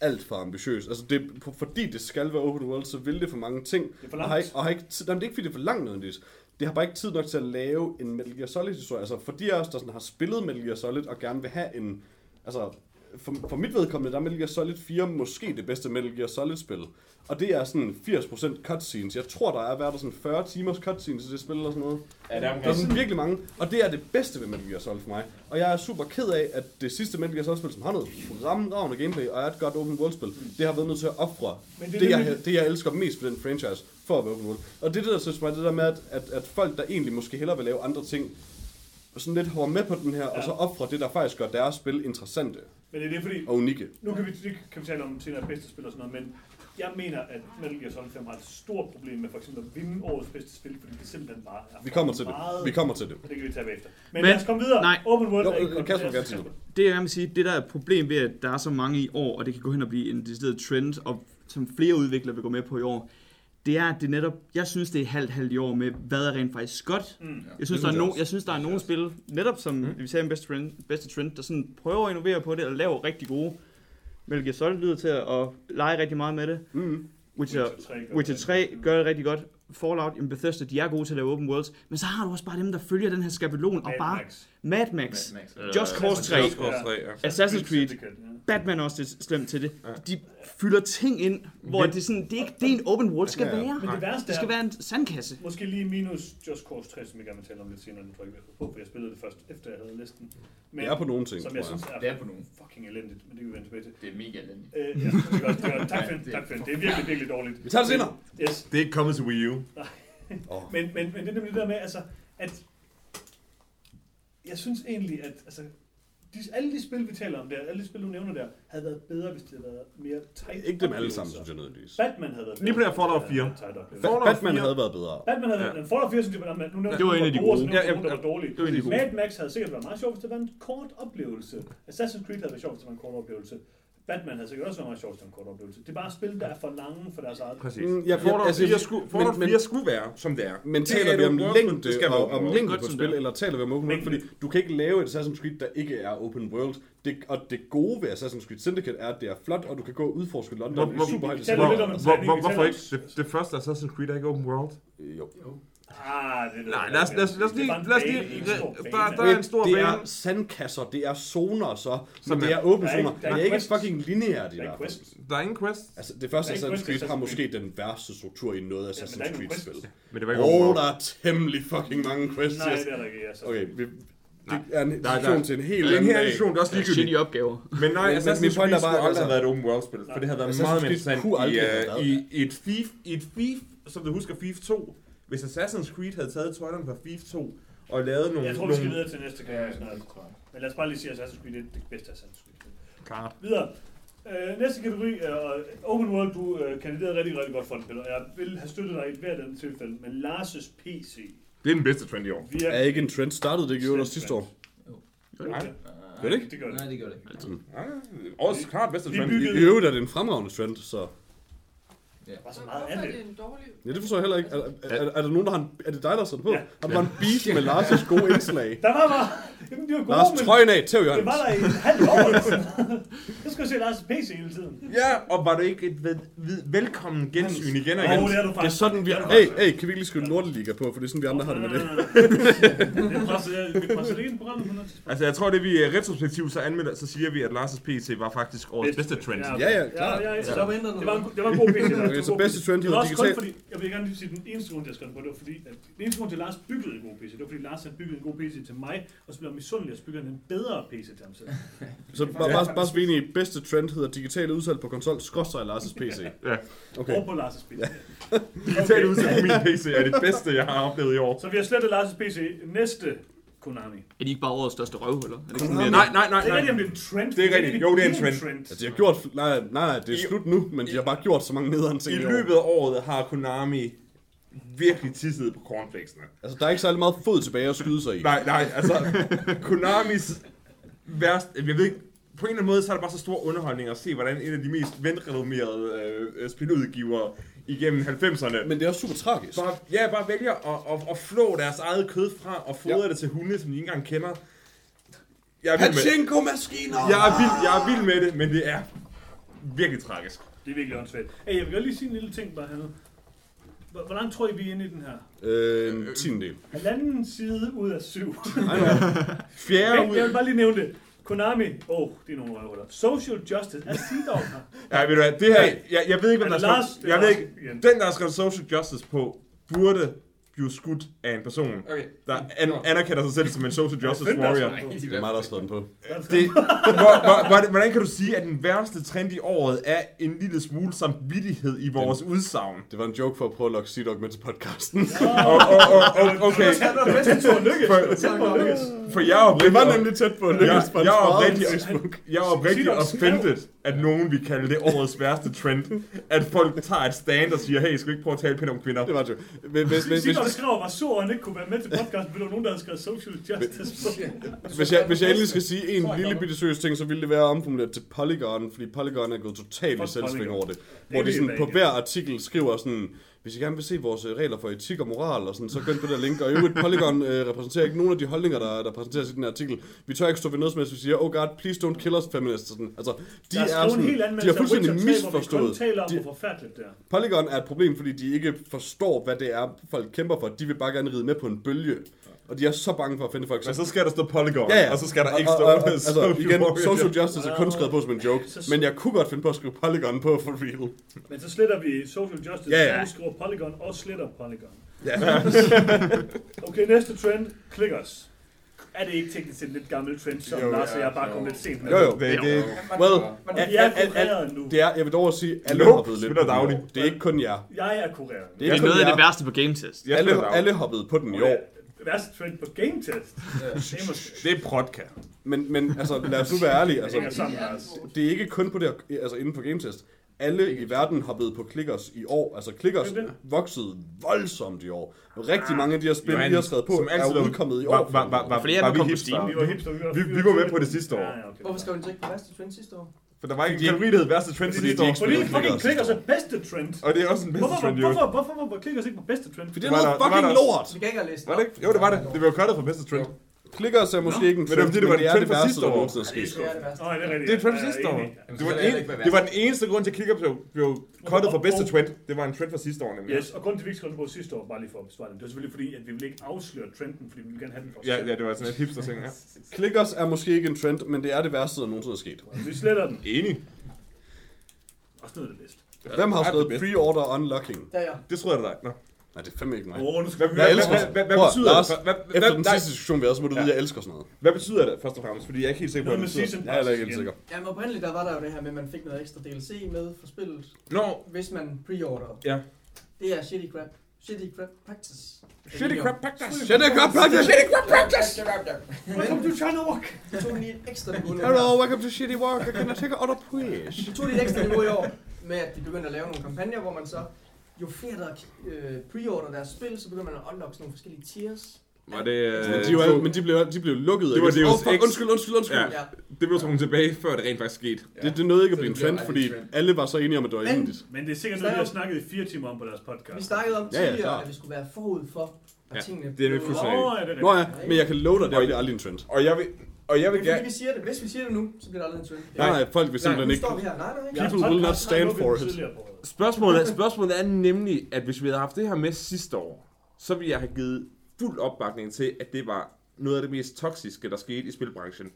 alt for ambitiøs. Altså det, for- fordi det skal være open world, så vil det for mange ting. Det er for Og har langt. ikke, og har ikke jamen, det er ikke fordi, det er for langt nødvendigvis. Det har bare ikke tid nok til at lave en Metal Gear Solid historie. Altså for de af os, der sådan har spillet Metal Gear Solid og gerne vil have en... Altså for, for mit vedkommende, der er Metal Gear Solid 4 måske det bedste Metal Gear Solid spil. Og det er sådan 80% cutscenes. Jeg tror, der er været der sådan 40 timers cutscenes i det spil eller sådan noget. Ja, det er Der er sådan virkelig mange, og det er det bedste ved Metal Gear Solid for mig. Og jeg er super ked af, at det sidste Metal Gear Solid-spil, som har noget fremragende gameplay og er et godt open world-spil, det har været nødt til at ofre det det, jeg, det, jeg elsker mest ved den franchise, for at være open world. Og det det, der synes mig, det der med, at, at, at folk, der egentlig måske hellere vil lave andre ting, sådan lidt hopper med på den her, ja. og så offrer det, der faktisk gør deres spil interessante Men det er det, fordi og unikke. Nu kan vi, det kan vi tale om senere bedste spil og sådan noget, men jeg mener, at Metal Gear Solid 5 har et stort problem med for eksempel at vinde årets bedste spil, fordi det simpelthen bare er Vi kommer til det. meget, Vi kommer til det. og det kan vi tage bagefter. Men, Men- lad os komme videre. nej. Open World Jo, er ikke øh, Kasper Kasper. sige Det jeg gerne vil sige, det der er et problem ved, at der er så mange i år, og det kan gå hen og blive en decideret trend, og som flere udviklere vil gå med på i år, det er, at det netop, jeg synes, det er halvt halvt i år med, hvad er rent faktisk godt. Mm. Jeg synes, der er, no, jeg synes, der er nogle spil, netop som mm. vi sagde om bedste trend, bedste trend, der sådan prøver at innovere på det, og laver rigtig gode. Metal Gear Solid lyder til at, at lege rigtig meget med det. Mm. Witcher, Witcher 3 gør Witcher det. 3 gør det rigtig godt. Fallout, Bethesda, de er gode til at lave open worlds. Men så har du også bare dem, der følger den her skabelon, og bare Max. Mad Max, Max. Just Cause 3, Just Cause 3, ja. Assassin's Creed. Batman er også lidt slemt til det. De fylder ting ind, hvor det er sådan, det er ikke det er en open world skal være. Men det værste Det skal er, være en sandkasse. måske lige minus Just Cause 3, som jeg gerne vil tale om lidt senere, nu tror jeg ikke, på, for jeg spillede det først, efter jeg havde listen. Men, Det er på nogle ting, som tror jeg synes er, Det er på nogen. fucking elendigt, men det kan vi vende tilbage til. Det er mega elendigt. Øh, ja, det er er. Tak for det, det- tak for det. Det er virkelig, virkelig dårligt. Vi tager det senere. Yes. Det er ikke kommet til Wii U. Oh. Men, men, men det er nemlig det der med, altså, at jeg synes egentlig, at altså, de, alle de spil, vi taler om der, alle de spil, du nævner der, havde været bedre, hvis det havde været mere tight. Ikke dem alle sammen, synes jeg nødvendigvis. Batman havde været Lige på det her Fallout 4. Tight oplevelser. Fallout Batman 4. havde været bedre. Batman havde Ja. ja. Fallout 4, synes jeg, nu nævnte Det var en af de gode. Ja, ja, ja, der dårlige. Det var en af de gode. Mad Max havde sikkert været meget sjovt, hvis det var en kort oplevelse. Assassin's Creed havde været sjovt, hvis det var en kort oplevelse. Batman havde sikkert også været meget sjovt, var en kort oplevelse. Det er bare spil, der er for lange for deres eget. Præcis. Mm, ja, Fallout altså, 4 skulle, Fallout men- 4 skulle være, som det er. Men Det taler er vi om længde Det skal være og om længde på et spil, det er. eller taler vi om open world? Fordi du kan ikke lave et Assassin's Creed, der ikke er open world. Det, og det gode ved Assassin's Creed Syndicate er, at det er flot, og du kan gå og udforske London Hvor- i super højt. Hvor, hvor, hvorfor ikke? Det, det første Assassin's Creed er ikke open world. Jo. Ah, det er Nej, lad os, lad os, lad os lige... Lad os lige der, der er en stor det er sandkasser, det er zoner så, Som men det er- åbne er zoner. er Det er ikke fucking lineært i Der er hvert fald. Der er ingen quest. Altså, det første er Assassin's Creed har måske den værste struktur i noget Assassin's Creed-spil. Men det var ikke Åh, der er temmelig fucking mange quests. Nej, det er der ikke. Altså. Okay, vi, det er en Nej, nej. til en helt Det er en anden her edition, det er også ligegyldigt. shitty opgaver. Men nej, Assassin's min Creed point er skulle bare, aldrig altså- have været et open world spil, for det havde været meget mere interessant i, været i, i, et Thief, i et Thief, som du husker Thief 2. Hvis Assassin's Creed havde taget tøjlerne fra Thief 2 og lavet nogle... Jeg tror, vi skal nogle videre til næste kategori snart. Men lad os bare lige sige, at Assassin's Creed er det bedste Assassin's Creed. Klart. Videre. Øh, næste kategori er uh, Open World. Du uh, kandiderede rigtig, rigtig godt for den og jeg vil have støttet dig i hvert andet tilfælde. Men Lars' PC Det er den bedste trend i år. virker Er ikke en trend startet det gjorde der sidste år? Nej. Gør det ikke? Det gør det. Nej, det gør det ikke. Ja, årets klart bedste Vi trend. I øvrigt er det en fremragende trend, så... Der var så Hvorfor meget er af det. det en dårlig... Ja, det forstår jeg heller ikke. Er, er, er, er der nogen, der har en, Er det dig, der har sat på? Ja. Har du bare en beef med Lars' gode indslag? Der var bare... Jamen, det var gode, Lars, men trøjen af, tæv det Jørgens. var der i en halv år. Jeg skulle se Lars' PC hele tiden. Ja, og var det ikke et vel, vel- velkommen gensyn igen og igen? det er du Det er faktisk. sådan, vi... Det er Hey, faktisk. hey, kan vi ikke lige skrive Lorteliga på, for det er sådan, vi andre har det med det. Det er presser det ind programmet på. Altså, jeg tror, det vi er retrospektivt, så anmelder, så siger vi, at Lars' PC var faktisk årets bedste trend. Ja, Ja, ja, klart. Ja, ja, ja. Det det var en god PC. [LAUGHS] Okay, så bedste trend Det var hedder også kun digital. fordi, jeg vil gerne lige sige, den eneste grund, jeg skrev på, det var fordi, at den eneste grund til, at Lars byggede en god PC, det var fordi Lars han byggede en god PC til mig, og så blev han misundelig, og så byggede han en bedre PC til ham selv. [LAUGHS] Så bare, bare, bare enige, bedste trend hedder digital udsalg på konsol, skråstrej Lars' PC. [LAUGHS] Ja. Okay. Og på Lars' PC. [LAUGHS] Digitalt udsalg på min PC er det bedste, jeg har oplevet i år. Så vi har slettet Lars' PC. Næste Konami. Er de ikke bare årets største røv, eller? Er det ikke sådan? Nej, nej, nej, Det er nej. rigtigt, om det er en trend. Det er rigtigt. Jo, det er en trend. Altså, de har gjort... Nej, nej, nej, det er slut nu, men de har bare gjort så mange nederen ting I i år. løbet af året har Konami virkelig tisset på cornflakesene. Altså, der er ikke særlig meget fod tilbage at skyde sig i. Nej, nej, altså Konamis værst, jeg ved ikke, på en eller anden måde, så er det bare så stor underholdning at se, hvordan en af de mest velrenommerede øh, spiludgivere igennem 90'erne Men det er også super tragisk. bare, ja, bare vælger at, at, at flå deres eget kød fra og fodre Ja. det til hunde, som de ikke engang kender. Jeg er vild med det. Pachinko-maskiner! Jeg er, vild, jeg er vild med det, men det er virkelig tragisk. Det er virkelig åndssvagt. Hey, jeg vil godt lige sige en lille ting bare hernede. Hvor langt tror I, vi er inde i den her? Øh, en tiendel. Halvanden side ud af syv. Fjerde Okay, jeg vil ud... bare lige nævne det. Konami, åh, oh, det er nogle røvhuller. Social Justice er Sea Dog her. [LAUGHS] Ja, ved du hvad, det her, jeg, jeg ved ikke, hvem der Er det har Lars? skrevet, Det er jeg ved ikke, den der har skrevet social justice på, burde blive skudt af en person, Okay. der an, anerkender sig selv som en social justice warrior. på? Det er mig, der har den på. Det, [LAUGHS] hvor, hvor, hvor, hvordan kan du sige, at den værste trend i året er en lille smule samvittighed i vores udsagn? Det var en joke for at prøve at lokke Sea-Dog med til podcasten. [LAUGHS] Og, og, og, og, okay. For- for jeg er Det var nemlig tæt på at jeg, lykkes for en jeg er Facebook. jeg er skrev. offended, at nogen vil kalde det årets værste trend. At folk tager et stand og siger, hey, skal vi ikke prøve at tale pænt om kvinder? Det var det jo. Hvis, hvis, hvis, Sig hvis, skrev, var sur, og han ikke kunne være med til podcasten, ville der nogen, der havde skrevet Social Justice hvis, jeg, hvis jeg endelig skal sige en lille bitte seriøs ting, så ville det være omformuleret til Polygon, fordi Polygon er gået totalt i selvsving over det. Hvor de sådan på hver artikel skriver sådan, hvis I gerne vil se vores øh, regler for etik og moral, og sådan, så gå ind på det der link. Og i øvrigt, Polygon øh, repræsenterer ikke nogen af de holdninger, der, der præsenteres i den artikel. Vi tør ikke stå ved noget som vi siger, oh god, please don't kill us feminists. Sådan. Altså, de Der er, en sådan, hel de har fuldstændig Witcher 3, hvor vi kun misforstået. taler om, De, hvor forfærdeligt det er. Polygon er et problem, fordi de ikke forstår, hvad det er, folk kæmper for. De vil bare gerne ride med på en bølge. Og de er så bange for at finde folk. Men så skal der stå Polygon, Ja, ja. og så skal der ikke Og- stå og- og- social altså, igen, social justice er kun skrevet på som en joke, men jeg kunne godt finde på at skrive Polygon på for real. Men så sletter vi Social Justice, Ja, ja. og skriver Polygon og sletter Polygon. Ja. [LAUGHS] Okay, næste trend, clickers. Er det ikke teknisk set en lidt gammel trend, som Jo, Lars og jeg bare kom lidt sent med? Jo, jo. Det, det, Well, Al- vi er kureret nu. Det er, jeg vil dog også sige, at alle hoppede lidt på den. Det er ikke kun jer. Jeg er kureret. Det Det er er ikke kun noget af det værste på Game Test. jeg Alle, alle hoppede på den i år. Værste trend på Game Test. Det er måske... Det er prodka. Men, men altså, lad os nu være ærlige. Det Altså, sammen, Lars. det er ikke kun på det, altså inden for Game Test. Alle i verden hoppede på clickers i år. Altså clickers det? voksede voldsomt i år. Rigtig mange af de her spil, vi har skrevet på, som altid er var- udkommet i var- år. var- var- var- Flere af var dem vi kom på hipster? Steam. Vi var hipster. Vi var, Vi- vi var med på det sidste år. Ja, ja, okay. Hvorfor skrev så ikke på værste trend sidste år? For der var ikke en kategori, der hed værste trend Fordi sidste de år. Fordi fucking clickers er bedste trend. Og det er også en bedste Hvorfor, trend, jo. hvorfor, hvorfor, hvorfor var clickers ikke på bedste trend? For det er Var noget fucking lort. Vi kan ikke have læst Var det ikke? Jo, det var det. Det blev cuttet for bedste trend. Clickers er måske ikke en Men det trend, det var men det er trend det værste, sidste der år. nogensinde er Det sket. er det det er rigtigt. Det er en trend fra sidste år. Det var, en, det var den eneste grund til, at Kicker blev, blev cuttet for bedste Og- trend. Det var en trend fra sidste år, nemlig. Yes, og grunden til, at vi ikke skrev på sidste år, bare lige for at besvare det, det var selvfølgelig fordi, at vi ville ikke afsløre trenden, fordi vi ville gerne have den for os Ja, ja, det var sådan et hipster ting, ja. [LAUGHS] Clickers er måske ikke en trend, men det er det værste, der nogensinde er sket. Vi sletter den. Enig. Også noget af det bedste. Hvem har skrevet det er pre-order unlocking? Der er Det tror jeg, det er dig. Nå. Nej, det er fandme ikke mig. Åh, nu skal Hvad, vi hvad, Jeg hvad, hvad, hvad at- betyder Lars, det? Hvad, hvad, Efter den sidste diskussion, vi havde, så må du vide, at jeg elsker sådan noget. hvad betyder det, først og fremmest? Fordi jeg er ikke helt sikker på, Noget hvad det betyder. Jeg er heller ikke helt sikker. Jamen oprindeligt der var der jo det her med, at man fik noget ekstra DLC med for spillet, Nå, hvis man pre-orderede. Ja. Det er shitty crap. Shitty crap practice. shitty crap practice. Shit, det er godt practice! Welcome to China Walk! Så tog lige et ekstra niveau. Hello, welcome to Shitty Walk. Can I take an order, please? Så tog de et ekstra niveau i år, med at de begyndte at lave nogle kampagner, hvor man så, jo flere der øh, pre-order deres spil, så begynder man at unlock sådan nogle forskellige tiers Var det... Øh, Men de, var, men de blev, de blev lukket. Det var? Deus fuck, Ex. undskyld, undskyld, undskyld. Ja. Ja. Ja. det blev trukket tilbage, før det rent faktisk skete. Det, det nåede ikke at blive en trend, fordi en trend. alle var så enige om, at det var Men- elendigt. Men det er sikkert noget, de har snakket i fire timer om på deres podcast. Vi snakkede om Ja, ja, tidligere, klart. at vi skulle være forud for, at Ja, tingene det er vi blev- Nå, ja, det er Nå ja, men jeg kan love dig, det bliver aldrig en trend. Og jeg vil, og jeg Det vil er gerne... vi siger det. Hvis vi siger det nu, så bliver der aldrig en trend. Nej, nej, folk vil Nej, simpelthen Nu ikke... står vi her. Nej, nej. Jeres People will not stand for it. på året. Spørgsmålet, spørgsmålet er nemlig, at hvis vi havde haft det her med sidste år, så ville jeg have givet fuld opbakning til, at det var noget af det mest toksiske, der skete i spilbranchen.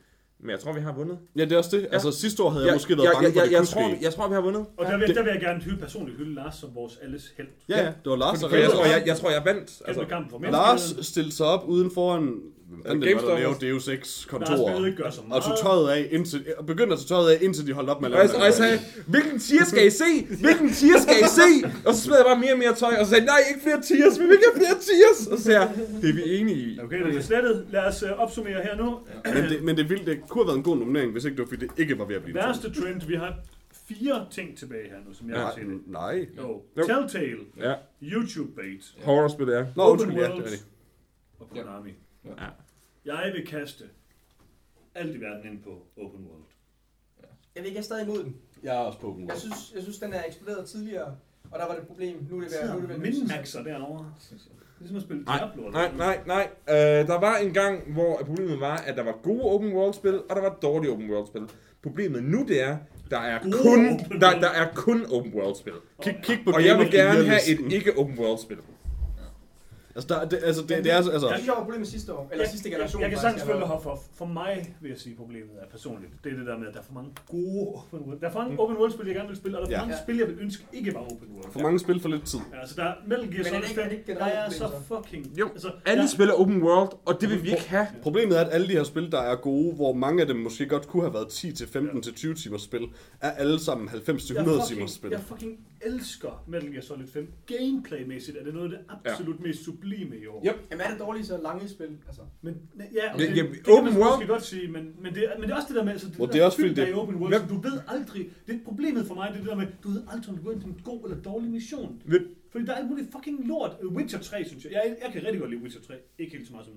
Men jeg tror, vi har vundet. Ja, det er også det. Altså, sidste år havde jeg måske været bange jeg, for, at jeg, det jeg, kunne tror, ske. jeg tror, vi har vundet. Og der vil, Det- der vil jeg gerne hylde personligt hylde Lars som vores alles held. Ja, ja, det var Lars, der For jeg, tror, jeg, jeg tror, jeg vandt. Altså, kampen for Lars stillede sig op uden foran det var, der GameStop. lavede Deus Ex Lars kontor. ville ikke gøre så Og tog tøjet af, indtil, og begyndte at tage tøjet af, indtil de holdt op med at og jeg, lave og jeg sagde, hvilken tier skal I se? Hvilken tier skal I se? Og så smed jeg bare mere og mere tøj, og så sagde jeg, nej, ikke flere tiers, vi vil ikke have flere tiers. Og så sagde jeg, det er vi enige i. Okay, det er slettet. Lad os uh, opsummere her nu. Men det, men det, ville, det kunne have været en god nominering, hvis ikke det var, fordi det ikke var ved at blive. Værste trend. Vi har fire ting tilbage her nu, som jeg har Nej, set. nej. Jo. Jo. Telltale, Ja, YouTube bait horrorspil er. Nå, Open undskyld, ja, det er Worlds. rigtigt. og Konami. Ja. Jeg vil kaste alt i verden ind på Open World. Jeg vil ikke, jeg er stadig imod den. Jeg er også på Open Jeg World. synes, jeg synes den er eksploderet tidligere, og der var det et problem. Nu er det ved, nu er det ved Min-maxer derovre. Det er ligesom at spille Nej, Diablo. eller Nej, noget. nej, nej. Øh, der var en gang, hvor problemet var, at der var gode open world spil, og der var dårlige open world spil. Problemet nu det er, der er Gode kun, open der, world. der er kun open world spil. Kig, kig på Og jeg vil Game of the gerne have listen. et ikke open world spil. Altså, der, det, altså, det, det er altså... Jeg synes, jeg var problemet sidste år, eller sidste generation. Jeg, jeg kan sagtens følge dig for, for mig, vil jeg sige, problemet er personligt. Det er det der med, at der er for mange gode open world. Der er for mange open world spil, jeg gerne vil spille, og der er for Ja. mange spil, jeg vil ønske ikke var open world. for mange spil for lidt tid. Ja, altså der er Metal Gear Solid det ikke- er 5, det ikke der er så fucking... Jo, altså, Alle der- spiller open world, og det vil vi ikke have. Problemet er, at alle de her spil, der er gode, hvor mange af dem måske godt kunne have været 10-15-20 timers spil, er alle sammen 90-100 jeg fucking- timers spil. Jeg fucking elsker Metal Gear Solid 5. Gameplay-mæssigt er det noget af det absolut mest sublime i år. Yep. Jamen er det dårligt så lange spil? Altså, Men ja, Det- det, ja, det, det kan man world- godt sige, men, men, det, er- men det er også det der med, altså, det, der det er også der det- i open world, som du ved aldrig, det er problemet for mig, det er det der med, du ved aldrig, om du går ind til en god eller dårlig mission. Ved- Fordi der er alt muligt fucking lort. Witcher 3, synes jeg. Jeg, jeg kan rigtig godt lide Witcher 3. Ikke helt så meget som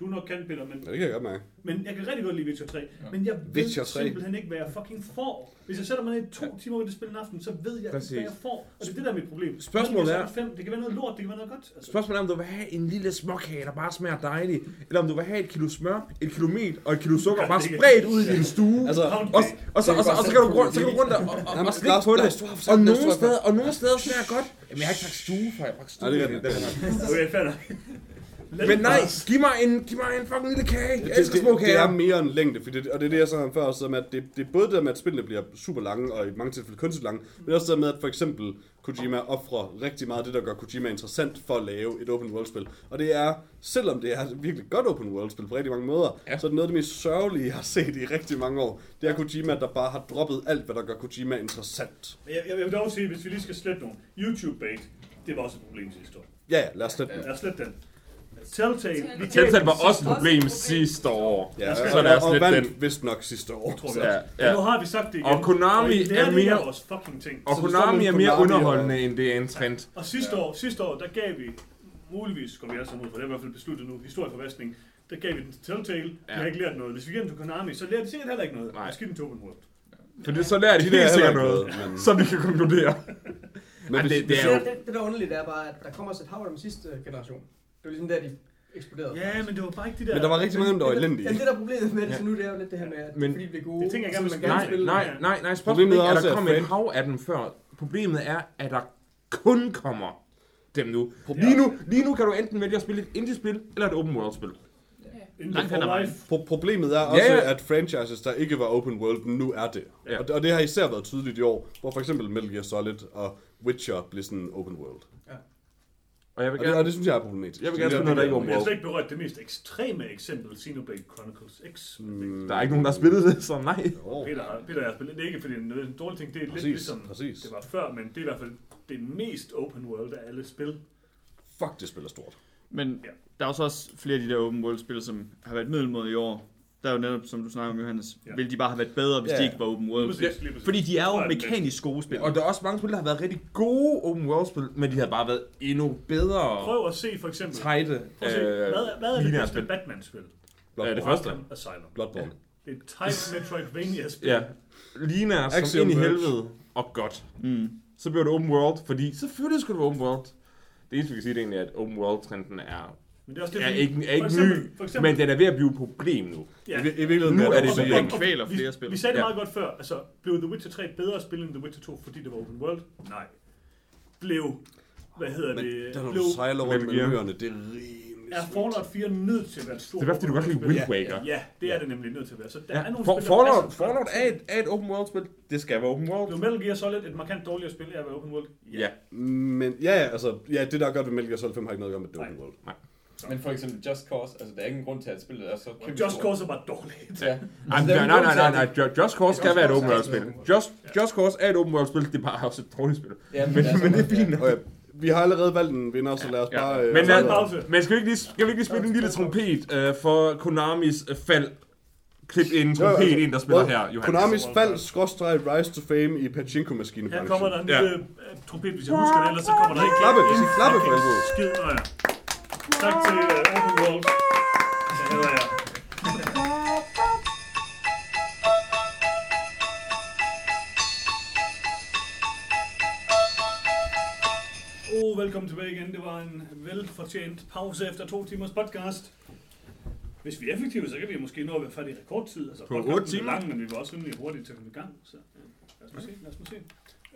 du nok kan, Peter, men, Ja, det kan jeg godt mærke. men jeg kan rigtig godt lide Witcher 3. Men jeg ved Witcher 3. simpelthen ikke, hvad jeg fucking får. Hvis jeg sætter mig ned i to timer med det spil en aften, så ved jeg Præcis. ikke, hvad jeg får. Og det er det, der er mit problem. Spørgsmålet er- 5, det kan være noget lort, det kan være noget godt. Altså. Spørgsmålet er, om du vil have en lille småkage, der bare smager dejligt, eller om du vil have et kilo smør, et kilo mel og et kilo sukker bare spredt ud i din stue. Altså, Og, og, og, så, og, så, og så kan du rundt, så kan du rundt og, og, og, og slikke på det. Og det, nogle steder, og nogle steder smager godt. Jamen, jeg har ikke sagt stue, for jeg har sagt stue. Nej, det er er- Okay, fair Men nej, giv mig en, giv mig en fucking lille kage. Jeg det, elsker det, små det, det er kager. mere en længde, for det, og det er det, jeg sagde om før, også, med, at det, det er både det der med, at spillene bliver super lange, og i mange tilfælde kunstigt lange, men også det der med, at for eksempel Kojima offrer rigtig meget af det, der gør Kojima interessant for at lave et open world spil. Og det er, selvom det er et virkelig godt open world spil på rigtig mange måder, Ja. så er det noget af det mest sørgelige, jeg har set i rigtig mange år. Det er Kojima, der bare har droppet alt, hvad der gør Kojima interessant. Jeg, jeg, jeg vil dog sige, hvis vi lige skal slette nogle YouTube-bait, det var også et problem sidste år. Ja, ja, lad os slette den. Lad os slette den. Telltale, vi Telltale var også et problem sidste år. Ja, Så og, lad os og, og vandt den. vist nok sidste år. tror vi Ja, ja. Men nu har vi sagt det igen. Og Konami lærer er mere- vores fucking ting. Og Konami er mere og- underholdende, end det er en trend. Og sidste år, sidste år, der gav vi, muligvis går vi alle sammen ud, for det er i hvert fald besluttet nu, historieforvaskning, der gav vi den til Telltale, de Ja. har ikke lært noget. Hvis vi giver den til Konami, så lærer de sikkert heller ikke noget. Nej. Skidt den til Open World. For det, så lærer de Det er helt sikkert noget, men- så vi kan konkludere. Men det- det er det, jo- det, det, der er underligt er bare, at der kommer også et hav af sidste generation. Det var ligesom der, de eksploderede. Ja, men det var bare ikke de der... men der var rigtig mange, der var det- elendige. Jamen, det der er problemet med det, Ja. så nu det er jo lidt det her med, at Men- fordi de bliver gode, Det tænker jeg gerne, vi man Nej, spille. nej, ja. nej, nej. Spørgsmålet Problemet er er at der at kom et hav af dem før. Problemet er, at der kun kommer dem nu. Lige nu, lige nu kan du enten vælge at spille et indie-spil eller et open world-spil. Langt hen ad. Pro- problemet er også, Ja, ja, ja. at franchises, der ikke var open world, nu er det. Ja. Ja. Og, det og det har især været tydeligt i år, hvor for eksempel Metal Gear Solid og Witcher blev sådan open world. Og jeg vil Og det, og gerne... det synes jeg er problematisk. Jeg vil gerne det spille noget, der ikke er jeg har slet ikke berørt det mest ekstreme eksempel, Xenoblade Chronicles X. Mm, Der er ikke nogen, der har spillet det, så nej. jo, Peter, har- Peter har spillet det ikke, fordi det er en dårlig ting. Det er lidt Præcis, ligesom præcis. det var før, men det er i hvert fald det mest open world af alle spil. Fuck, det spiller stort. Men Ja. der er også flere af de der open world spil, som har været middelmåde i år. Der er jo netop, som du snakker om, Johannes, Ja. ja. ville de bare have været bedre, hvis Ja. ja. de ikke var open world. præcis. Fordi de er jo er mekanisk gode spil. Og der er også mange spil, der har været rigtig gode open world spil, men de har bare været endnu bedre Prøv at se for eksempel. tighte Prøv at se, hvad, er- hvad er det bedste spil. Batman-spil? Ja, det første. Asylum. Bloodborne. Det er et tight Metroidvania-spil. Ja, ligner som Axiom ind i helvede og godt. Mm. Så bliver det open world, fordi selvfølgelig skulle det være open world. Det eneste, vi kan sige, det er egentlig, at open world-trenden er, Men det er også det, er fordi- ikke, er ikke eksempel- ny, for eksempel- men den er ved at blive et problem nu. Ja. I, I virkeligheden Nu er er det det også så en- ikke. Den kvæler vi, flere spil. Vi sagde det Ja. meget godt før. Altså, blev The Witcher 3 bedre spil end The Witcher 2, fordi det var open world? Nej. Blev, hvad hedder Men det? der når blev, du sejler rundt med øerne, det er rimelig er Fallout 4 nødt til at være et stort Det er bare, fordi du godt kan lide Wind world? Waker. Ja, det er det nemlig nødt til at være. Så der Ja. er nogle For, spil, Fallout, Fallout er et, er et open world spil. Det skal være open Blev world. Metal Gear Solid et markant dårligere spil af at være open world? Ja. Men ja, ja, altså, ja, det der er godt ved Metal Gear Solid 5 har ikke noget at gøre med Open Nej. Men for eksempel Just Cause, altså der er ingen grund til, at spillet er så kæmpe Just Cause er bare dårligt. Ja. Ej, Altså, nej, nej, nej, nej, nej. Just Cause skal være et open world spil. Just, Just Cause er et open world spil, det er bare også et dårligt spil. Ja, Men, altså, men det er ja. fint. Okay, vi har allerede valgt en vinder, så lad os Ja. bare... Men, øh, er lad, men skal, vi ikke lige, skal vi ikke lige spille en lille trompet øh, for Konamis øh, fald? Klip en trompet altså, ind, der spiller hvor- her, Johannes. Konamis fald, skråstreg, rise to fame i pachinko-maskine Her kommer der en Ja. lille øh, trompet, hvis jeg husker det, ellers så kommer der ikke Klappe, en sig klappe for helvede. Skid, ja. Tak til uh, Open World. Det hedder jeg. Oh, velkommen tilbage igen. Det var en velfortjent pause efter to timers podcast. Hvis vi er effektive, så kan vi måske nå at være færdige i rekordtid. Altså, På podcasten otte er timer? Lang, men vi var også rimelig hurtigt til at komme i gang. Så ja. lad os nu se. Lad os nu se.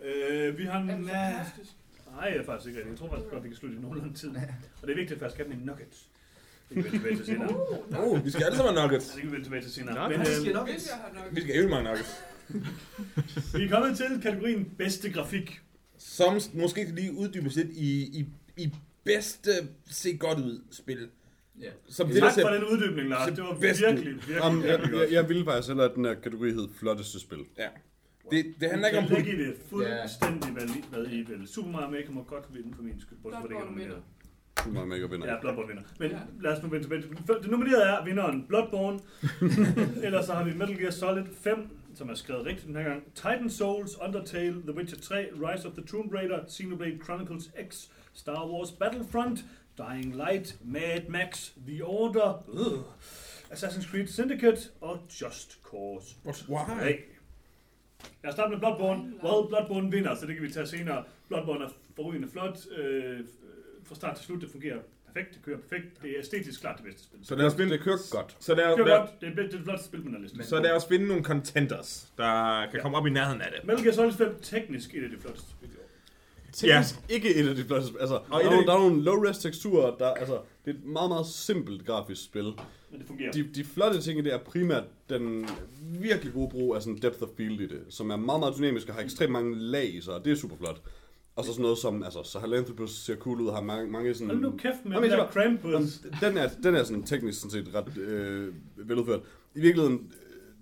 Øh, vi har en... Ja, fantastisk? Nej, jeg er faktisk ikke rigtig. Jeg tror faktisk godt, vi kan slutte i nogenlunde tid. Og det er vigtigt at faktisk have dem i nuggets. Det kan vi vende tilbage til senere. Oh, vi skal alle sammen have nuggets. Det kan vi vende tilbage til senere. Men, øh, nok. Vi skal ikke mange nuggets. vi er kommet til kategorien bedste grafik. Som måske kan lige uddybes lidt i, i, i bedste se godt ud spil. Ja. Som det, der Tak for den uddybning, Lars. Det var bedste. virkelig, virkelig, Jamen, jeg, virkelig jeg, jeg ville faktisk hellere, at den her kategori hed flotteste spil. Det, det handler ikke om lægge det fuldstændig, hvad, hvad I vil. Super Mario Maker må godt vinde for min skyld. Bortset fra det ikke er Bloodborne nomineret. Du må mega vinder. Ja, Bloodborne vinder. Men Ja. lad os nu vende tilbage. Det nominerede er vinderen Bloodborne. [LAUGHS] Ellers så har vi Metal Gear Solid 5, som er skrevet rigtigt den her gang. Titan Souls, Undertale, The Witcher 3, Rise of the Tomb Raider, Xenoblade Chronicles X, Star Wars Battlefront, Dying Light, Mad Max, The Order, uh, Assassin's Creed Syndicate og Just Cause Why? 3. Lad os starte med Bloodborne. Well, Bloodborne vinder, så det kan vi tage senere. Bloodborne er forrygende flot. Øh, fra start til slut, det fungerer perfekt. Det kører perfekt. Det er æstetisk klart det bedste spil. Så lad os Det, finde, det kører godt. så lad, Det er lad, godt. Det er det, det flotteste spil på den liste. så lad os finde nogle contenders, der kan komme op i nærheden af det. Metal Gear Solid 5 teknisk et af de flotteste spil. Teknisk ikke et af de flotteste spil. Altså, der, et er der er nogle low-res teksturer, der, altså, det er et meget, meget simpelt grafisk spil. Men det fungerer. De, de flotte ting det er primært den virkelig gode brug af sådan depth of field i det, som er meget, meget dynamisk og har ekstremt mange lag i sig, og det er super flot. Og så sådan noget som, altså, Sahelanthropus ser cool ud, har mange, mange sådan... Hold nu kæft med den der Krampus. den er, den er sådan teknisk sådan set ret øh, veludført. I virkeligheden,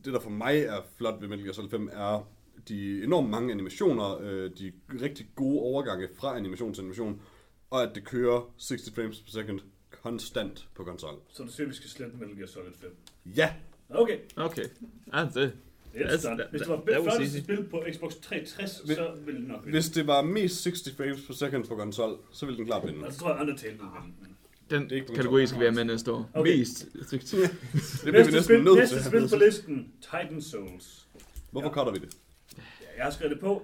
det der for mig er flot ved Metal Gear Solid 5, er de enormt mange animationer, øh, de rigtig gode overgange fra animation til animation, og at det kører 60 frames per second konstant på konsol. Så du siger, vi skal slette Metal Gear Solid 5. Ja, Okay, Okay. Ja, det, det er That's- that- Hvis det var that- that was flotteste easy. spil på Xbox 360, Hvis- så ville det nok vinde. hvis det var mest 60 frames per second på konsol, så ville den klart vinde. Og så tror jeg, Undertale ville vinde. den Det er kategori skal vi have med næste år. Okay. Mest. [LAUGHS] Det bliver vi Næste næsten spil, nødt næste spil på listen, Titan Souls. Hvorfor Ja. cutter vi det? Ja, jeg har skrevet det på.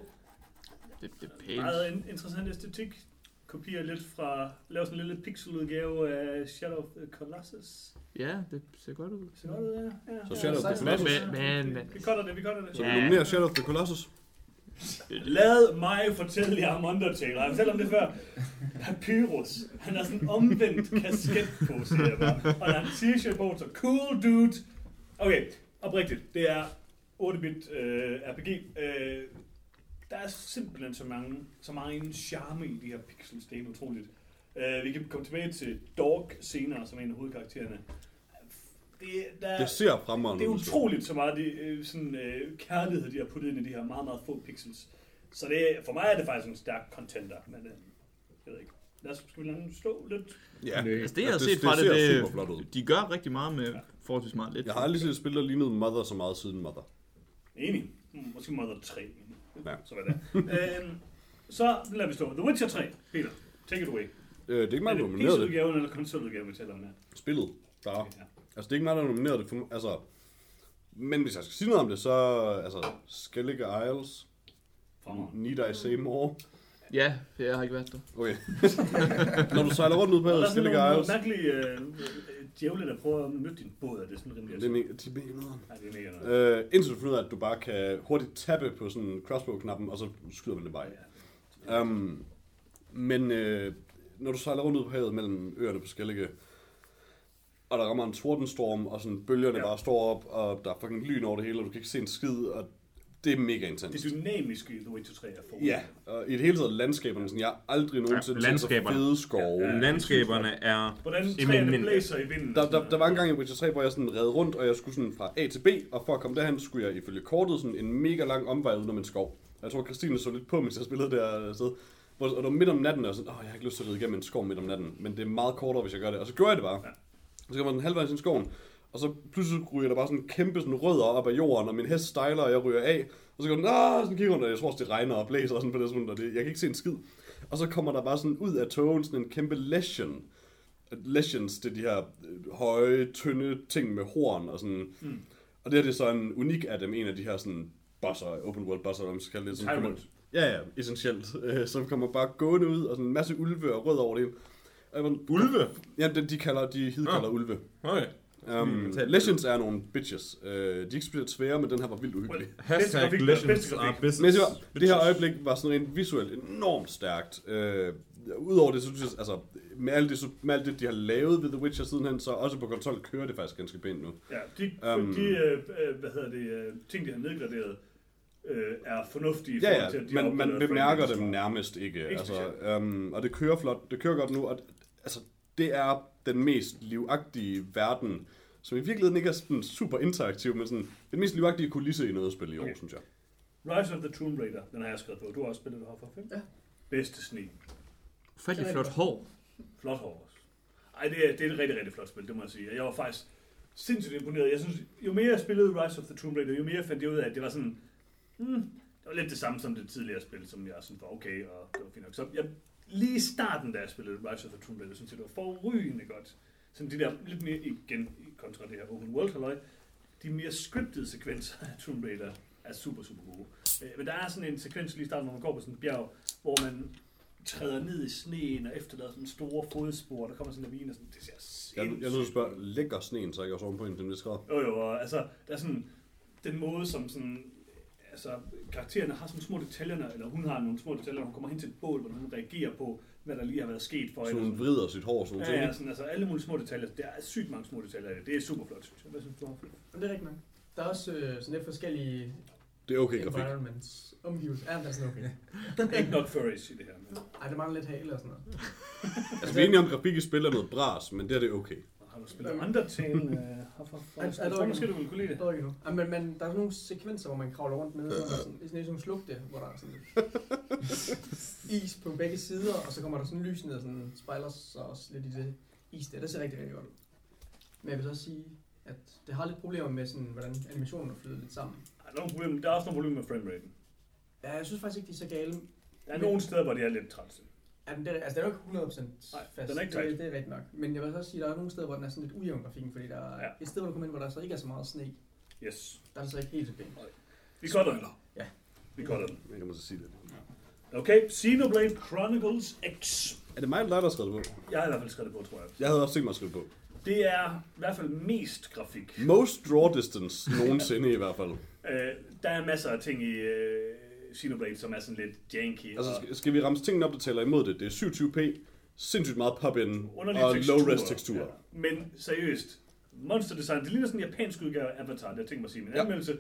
Det, det er pænt. Meget in- interessant æstetik. Kopierer lidt fra, laver sådan en lille pixeludgave af Shadow of the Colossus. Ja, det ser godt ud. Så godt ud, ja. ja. Så Shadow of the ja, Colossus. ja. Men- men- men- Vi cutter det, vi cutter det. Så vi Ja. nominerer Shadow of the Colossus. Lad mig fortælle jer om Undertale. Jeg har fortalt om det før. Papyrus. Han har sådan en omvendt kasket på, siger jeg bare. Og der er en t-shirt på, så cool dude. Okay, oprigtigt. Det er 8-bit øh, RPG. Øh, der er simpelthen så mange, så meget charme i de her pixels. Det er helt utroligt. Øh, vi kan komme tilbage til Dog senere, som er en af hovedkaraktererne. Det, der, Det ser fremragende det er utroligt så meget de, øh, sådan, øh, kærlighed, de har puttet ind i de her meget, meget få pixels. Så det, for mig er det faktisk en stærk contender, men øh, jeg ved ikke. Lad os, skal vi lade den stå lidt? Ja, Altså, det, jeg har det, set fra det, ser det, ud. de gør rigtig meget med forholdsvis meget lidt. Jeg har aldrig set et spil, der lignede Mother så meget siden Mother. Enig. Mm, Måske Mother 3. Ja. Så var det. øhm, så lader vi stå. The Witcher 3. Peter, take it away. Øh, det er ikke Er mig, der det nominerede det. PC-udgaven eller konsoludgaven, vi taler om her? Spillet. Der. Ja. Altså, det er ikke mig, der nominerede det. For, altså, men hvis jeg skal sige noget om det, så... Altså, Skellige Isles. Fremragende. Need I say more? Ja, jeg har ikke været der. Okay. [LAUGHS] Når du sejler rundt ud på der er sådan Skellige nogle Isles. mærkelige øh, djævle, der prøver at møde din båd, og det er sådan rimelig... Det er de er mega nederen. Nej, det er mega noget. Øh, indtil du finder ud af, at du bare kan hurtigt tappe på sådan crossbow-knappen, og så skyder man det bare. Ja. Um, men øh, når du sejler rundt ud på havet mellem øerne på Skellige, og der rammer en tordenstorm, og sådan bølgerne Ja. ja. bare står op, og der er fucking lyn over det hele, og du kan ikke se en skid, og det er mega intens. Det dynamiske i The Witcher 3 er for Ja, og i det hele taget landskaberne, sådan, jeg har aldrig nogensinde set så fede skove. Ja, ja. Landskaberne er Hvordan træerne blæser i vinden. Der, der, der var en gang i Witcher 3, hvor jeg sådan red rundt, og jeg skulle sådan fra A til B, og for at komme derhen, skulle jeg ifølge kortet sådan en mega lang omvej udenom en skov. Jeg tror, Christine så lidt på, mens jeg spillede der sted. Hvor, og det var midt om natten, og jeg sådan, åh, jeg har ikke lyst til at ride igennem en skov midt om natten, men det er meget kortere, hvis jeg gør det. Og så gjorde jeg det bare. Ja. Så kommer den halvvejs ind i skoven, og så pludselig ryger der bare sådan en kæmpe sådan rødder op af jorden, og min hest stejler, og jeg ryger af. Og så går den, ah, sådan kigger rundt, og jeg tror også, det regner og blæser og sådan på det tidspunkt, og det, jeg kan ikke se en skid. Og så kommer der bare sådan ud af togen sådan en kæmpe lesion. Lesions, det er de her øh, høje, tynde ting med horn og sådan. Mm. Og det her det er så en unik af dem, en af de her sådan bosser, open world bosser, eller man skal kalde det. Som kommer, ja, ja, essentielt. Øh, som kommer bare gående ud, og sådan en masse ulve og rød over det hele. Ulve? Ja, de, de kalder, de kalder Ah. ulve. Okay. Um. Legends er nogle bitches. Uh, de er ikke specielt svære, men den her var vildt uhyggelig. Bedste Hashtag grafik, legends are business. Men det her øjeblik var sådan rent visuelt enormt stærkt. Øh, Udover det, så synes jeg, altså, med alt, det, med alt det, de har lavet ved The Witcher sidenhen, så også på konsol kører det faktisk ganske pænt nu. Ja, de, Um, de øh, øh, hvad hedder det, øh, ting, de har nedgraderet, øh, er fornuftige Ja, forhold til, ja, at de man opgraderet bemærker dem nærmest ikke. Ikke altså, um, og det kører flot, det kører godt nu, og altså, det er den mest livagtige verden, som i virkeligheden ikke er sådan super interaktiv, men sådan den mest livagtige kulisse i noget spil i år, Okay. synes jeg. Rise of the Tomb Raider, den har jeg skrevet på. Du har også spillet det her for 5? Ja. Bedste sne. Fattelig flot hår. Flot hår også. Ej, det er, det er et rigtig, rigtig flot spil, det må jeg sige. Jeg var faktisk sindssygt imponeret. Jeg synes, jo mere jeg spillede Rise of the Tomb Raider, jo mere fandt jeg ud af, at det var sådan... Hmm, det var lidt det samme som det tidligere spil, som jeg sådan var okay, og det var fint nok. Så jeg, lige i starten, da jeg spillede Rise of the Tomb Raider, synes jeg, det var forrygende godt. Sådan de der lidt mere igen, kontra det her open world halløj, de mere scripted sekvenser af Tomb Raider er super, super gode. Øh, Men der er sådan en sekvens lige i starten, hvor man går på sådan et bjerg, hvor man træder ned i sneen og efterlader sådan store fodspor, der kommer sådan en lavine og sådan, det ser Jeg, jeg er nødt til at sindssygt spørge, lægger sneen så ikke også ovenpå en til en grad? jo, jo, og altså, der er sådan, den måde, som sådan, altså, karaktererne har sådan små detaljer, eller hun har nogle små detaljer, hun kommer hen til et bål, hvor hun reagerer på, hvad der lige har været sket for Så hende. hun vrider sit hår, sådan Ja, ja, ting. sådan, altså alle mulige små detaljer. Der er sygt mange små detaljer i det. Det er super flot, synes jeg. Hvad synes du det? Men det er rigtigt nok. Der er også øh, sådan lidt forskellige Det er okay grafik. environments, omgivelser. Ja, det er sådan okay. [LAUGHS] Der er ikke nok furries i det her. Men Ej, det mangler lidt hale og sådan noget. Altså, vi er enige om, at grafik i spil er noget bras, men det er det okay. Har du spillet andre til øh, herfra? Er- er Jeg der tror måske, du ville kunne lide det. Det er ikke nu. Ja, men, men der er sådan nogle sekvenser, hvor man kravler rundt med, sådan, sådan, det er sådan ligesom slugte, hvor der er sådan [LAUGHS] is på begge sider, og så kommer der sådan lys ned og sådan spejler sig også lidt i det is der. Det ser rigtig, rigtig godt ud. Men jeg vil så også sige, at det har lidt problemer med, sådan, hvordan animationen er flyttet lidt sammen. Der er, nogle problemer, der er også nogle problemer med frameraten. Ja, jeg synes faktisk ikke, de er så gale. Der er nogle steder, hvor det er lidt træls. Ja, men det er, altså, den er jo ikke 100% Nej, fast. den er ikke det, tight. det, er rigtigt nok. Men jeg vil så også sige, at der er nogle steder, hvor den er sådan lidt ujævn grafikken, fordi der er Ja. et sted, hvor du kommer ind, hvor der så ikke er så meget sne. Yes. Der er det så ikke helt så pænt. Vi cutter den. Ja. Vi cutter den. Jeg kan måske sige det. Okay, Xenoblade Chronicles X. Er det mig, eller dig, der har skrevet det på? Jeg har i hvert fald skrevet det på, tror jeg. Jeg havde også tænkt mig at skrive det på. Det er i hvert fald mest grafik. Most draw distance nogensinde i hvert fald. Øh, der er masser af ting i øh, Xenoblade, som er sådan lidt janky. Altså, og skal, vi ramse tingene op, der taler imod det? Det er 27p, sindssygt meget pop-in og low-res teksturer. Ja. Men seriøst, monster design, det ligner sådan en japansk udgave af Avatar, det jeg tænkt mig at sige i min Ja. anmeldelse.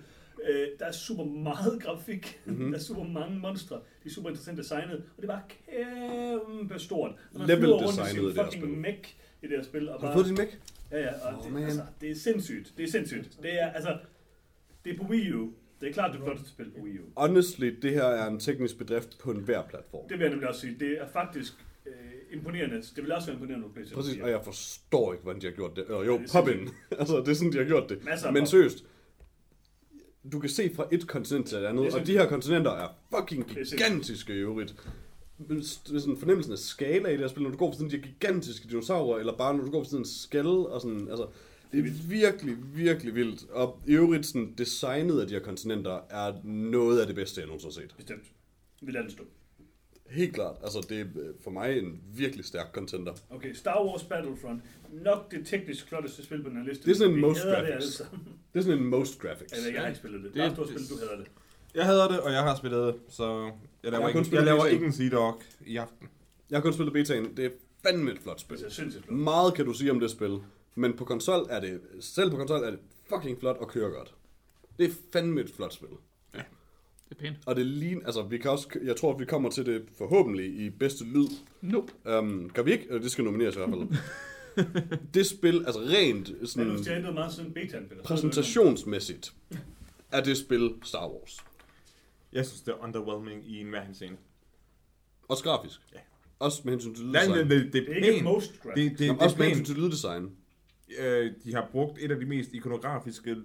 Øh, der er super meget grafik, Mhm. mm-hmm. [LAUGHS] der er super mange monstre, de er super interessant designet, og det er bare kæmpe stort. Når man Level designet i det her spil. mech i det her spil, og Har du bare, fået din mæk? ja, ja, og Åh, det, man. altså, det er sindssygt, det er sindssygt. Det er, altså, det er på Wii U. Det er klart det flotteste spil på Wii U. Honestly, det her er en teknisk bedrift på enhver platform. Det vil jeg nemlig også sige. Det er faktisk øh, imponerende. Det vil også være imponerende på PlayStation Præcis, 4. og jeg forstår ikke, hvordan de har gjort det. Eller jo, Ja, det pop in. [LAUGHS] altså, det er sådan, de har gjort det. Masser Men seriøst, du kan se fra et kontinent til et Det andet, og de her kontinenter er fucking gigantiske i øvrigt. Sådan fornemmelsen af skala i det her spil, når du går for sådan de her gigantiske dinosaurer, eller bare når du går for sådan en skal, og sådan, altså, det er virkelig, virkelig vildt. Og i øvrigt, sådan, designet af de her kontinenter er noget af det bedste, jeg nogensinde har set. Bestemt. Vi lader den stå. Helt klart. Altså, det er øh, for mig en virkelig stærk contender. Okay, Star Wars Battlefront. Nok det teknisk flotteste spil på den her liste. Det er sådan en Vi most det graphics. alle sammen. Det er sådan en most graphics. Eller jeg har ikke spillet det. Det- Det er et stort spil, du hader det. Jeg hader det, og jeg har spillet det, så jeg Jeg laver, kun ikke, jeg laver ikke en Sea Dog i aften. Jeg har kun spillet betaen. Det er fandme et flot spil. Det er sindssygt flot. Meget kan du sige om det spil, men på konsol er det, selv på konsol er det fucking flot og kører godt. Det er fandme et flot spil. Det er pænt. Og det lige, altså vi kan også, jeg tror, at vi kommer til det forhåbentlig i bedste lyd. Nope. Um, kan vi ikke? Eller Det skal nomineres i hvert fald. [LAUGHS] det spil, altså rent Men sådan du stjernede meget betaen, Peter. præsentationsmæssigt, er det spil Star Wars. Jeg synes, det er underwhelming i en hver scene. Også grafisk. Ja. Også med hensyn til Nej, det, lyddesign. det, det, Det er ikke most graphic. Det, det, Jamen, det, også med hensyn til lyddesign. Øh, de har brugt et af de mest ikonografiske,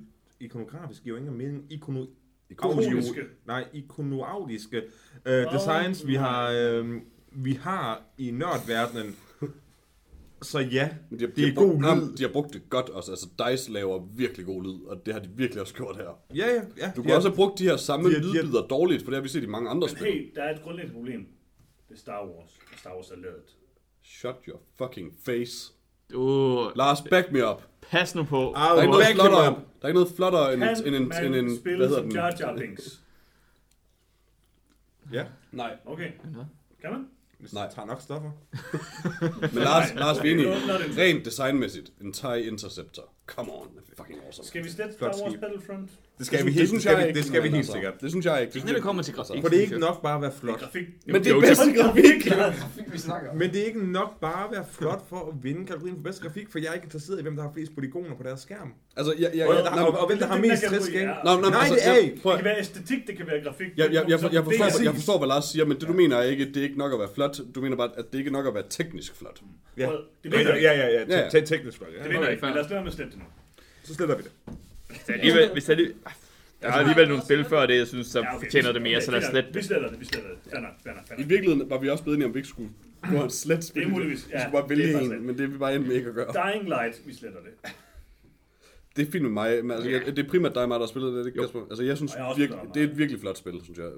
ikonografiske jo ikke mening, ikono, Ikoniske. nej, ikonoaudiske øh, designs, vi har, øh, vi har i nørdverdenen. Så ja, Men de har, Det de er brugt, god jamen, lyd. de har brugt det godt også. Altså DICE laver virkelig god lyd, og det har de virkelig også gjort her. ja, ja. ja Du kan har- også have brugt de her samme de har- de har- lydbider dårligt, for det har vi set i mange andre Men spil. hey, der er et grundlæggende problem. Det er Star Wars. Og Star Wars er lavet. Shut your fucking face. Uh, Lars, back me up. pas nu på. Au, Der er ikke noget flottere, der er ikke noget flottere end, end, end, end, end, spille hvad hedder som den? Jar Jar Binks? Ja, Nej. Okay. Kan man? hvis Nej. Tager nok stoffer. Men Lars, Lars, vi er enige. Rent designmæssigt, en TIE Interceptor. Come on, fucking awesome. Skal vi Flot Star Wars. Battlefront? Det skal Det vi helt, det synes det skal jeg vi, ikke, det skal vi helt altså, sikkert. Det synes jeg ikke. Ikke når det kommer til grafik. For det er ikke nok bare at være flot. Grafik. Men det er bedste grafik. Grafik, vi snakker om. Men det er ikke nok bare at være flot for at vinde kategorien for bedste grafik, for jeg er ikke interesseret i, hvem der har flest polygoner på deres skærm. Altså, jeg, jeg, Og, jeg, og, og, og hvem der har Det mest kategori, game. nej, nej, Nej, det er jeg- ikke. Det kan være æstetik, det kan være grafik. Jeg, jeg, jeg, jeg, forstår, jeg hvad Lars siger, men det du mener er ikke, at det er ikke nok at være flot. Du mener bare, at det ikke er nok at være teknisk flot. Ja. Ja, ja, ikke. ja. Teknisk flot, Det vinder Okay, ikke. Men lad os lade med at slette det nu. Så sletter vi det. Hvis der alligevel, hvis der alligevel, der er alligevel nogle spil før det, jeg synes, så Ja, okay, fortjener vi- det mere, okay, så lad os slette nok. Vi det. sletter det, vi sletter det. Fair nok, fair nok, fair I virkeligheden var vi også blevet enige om, vi ikke skulle gå en slet spil. Det er muligvis, Vi ja, skulle bare det vælge er en, det. men det er vi bare endte med ikke at gøre. Dying Light, vi sletter det. Det er fint med mig, men altså, jeg, det er primært dig og mig, der har spillet det, er det ikke, Jo. Kasper? Altså, jeg synes jeg virkelig, det er et virkelig flot spil, synes jeg.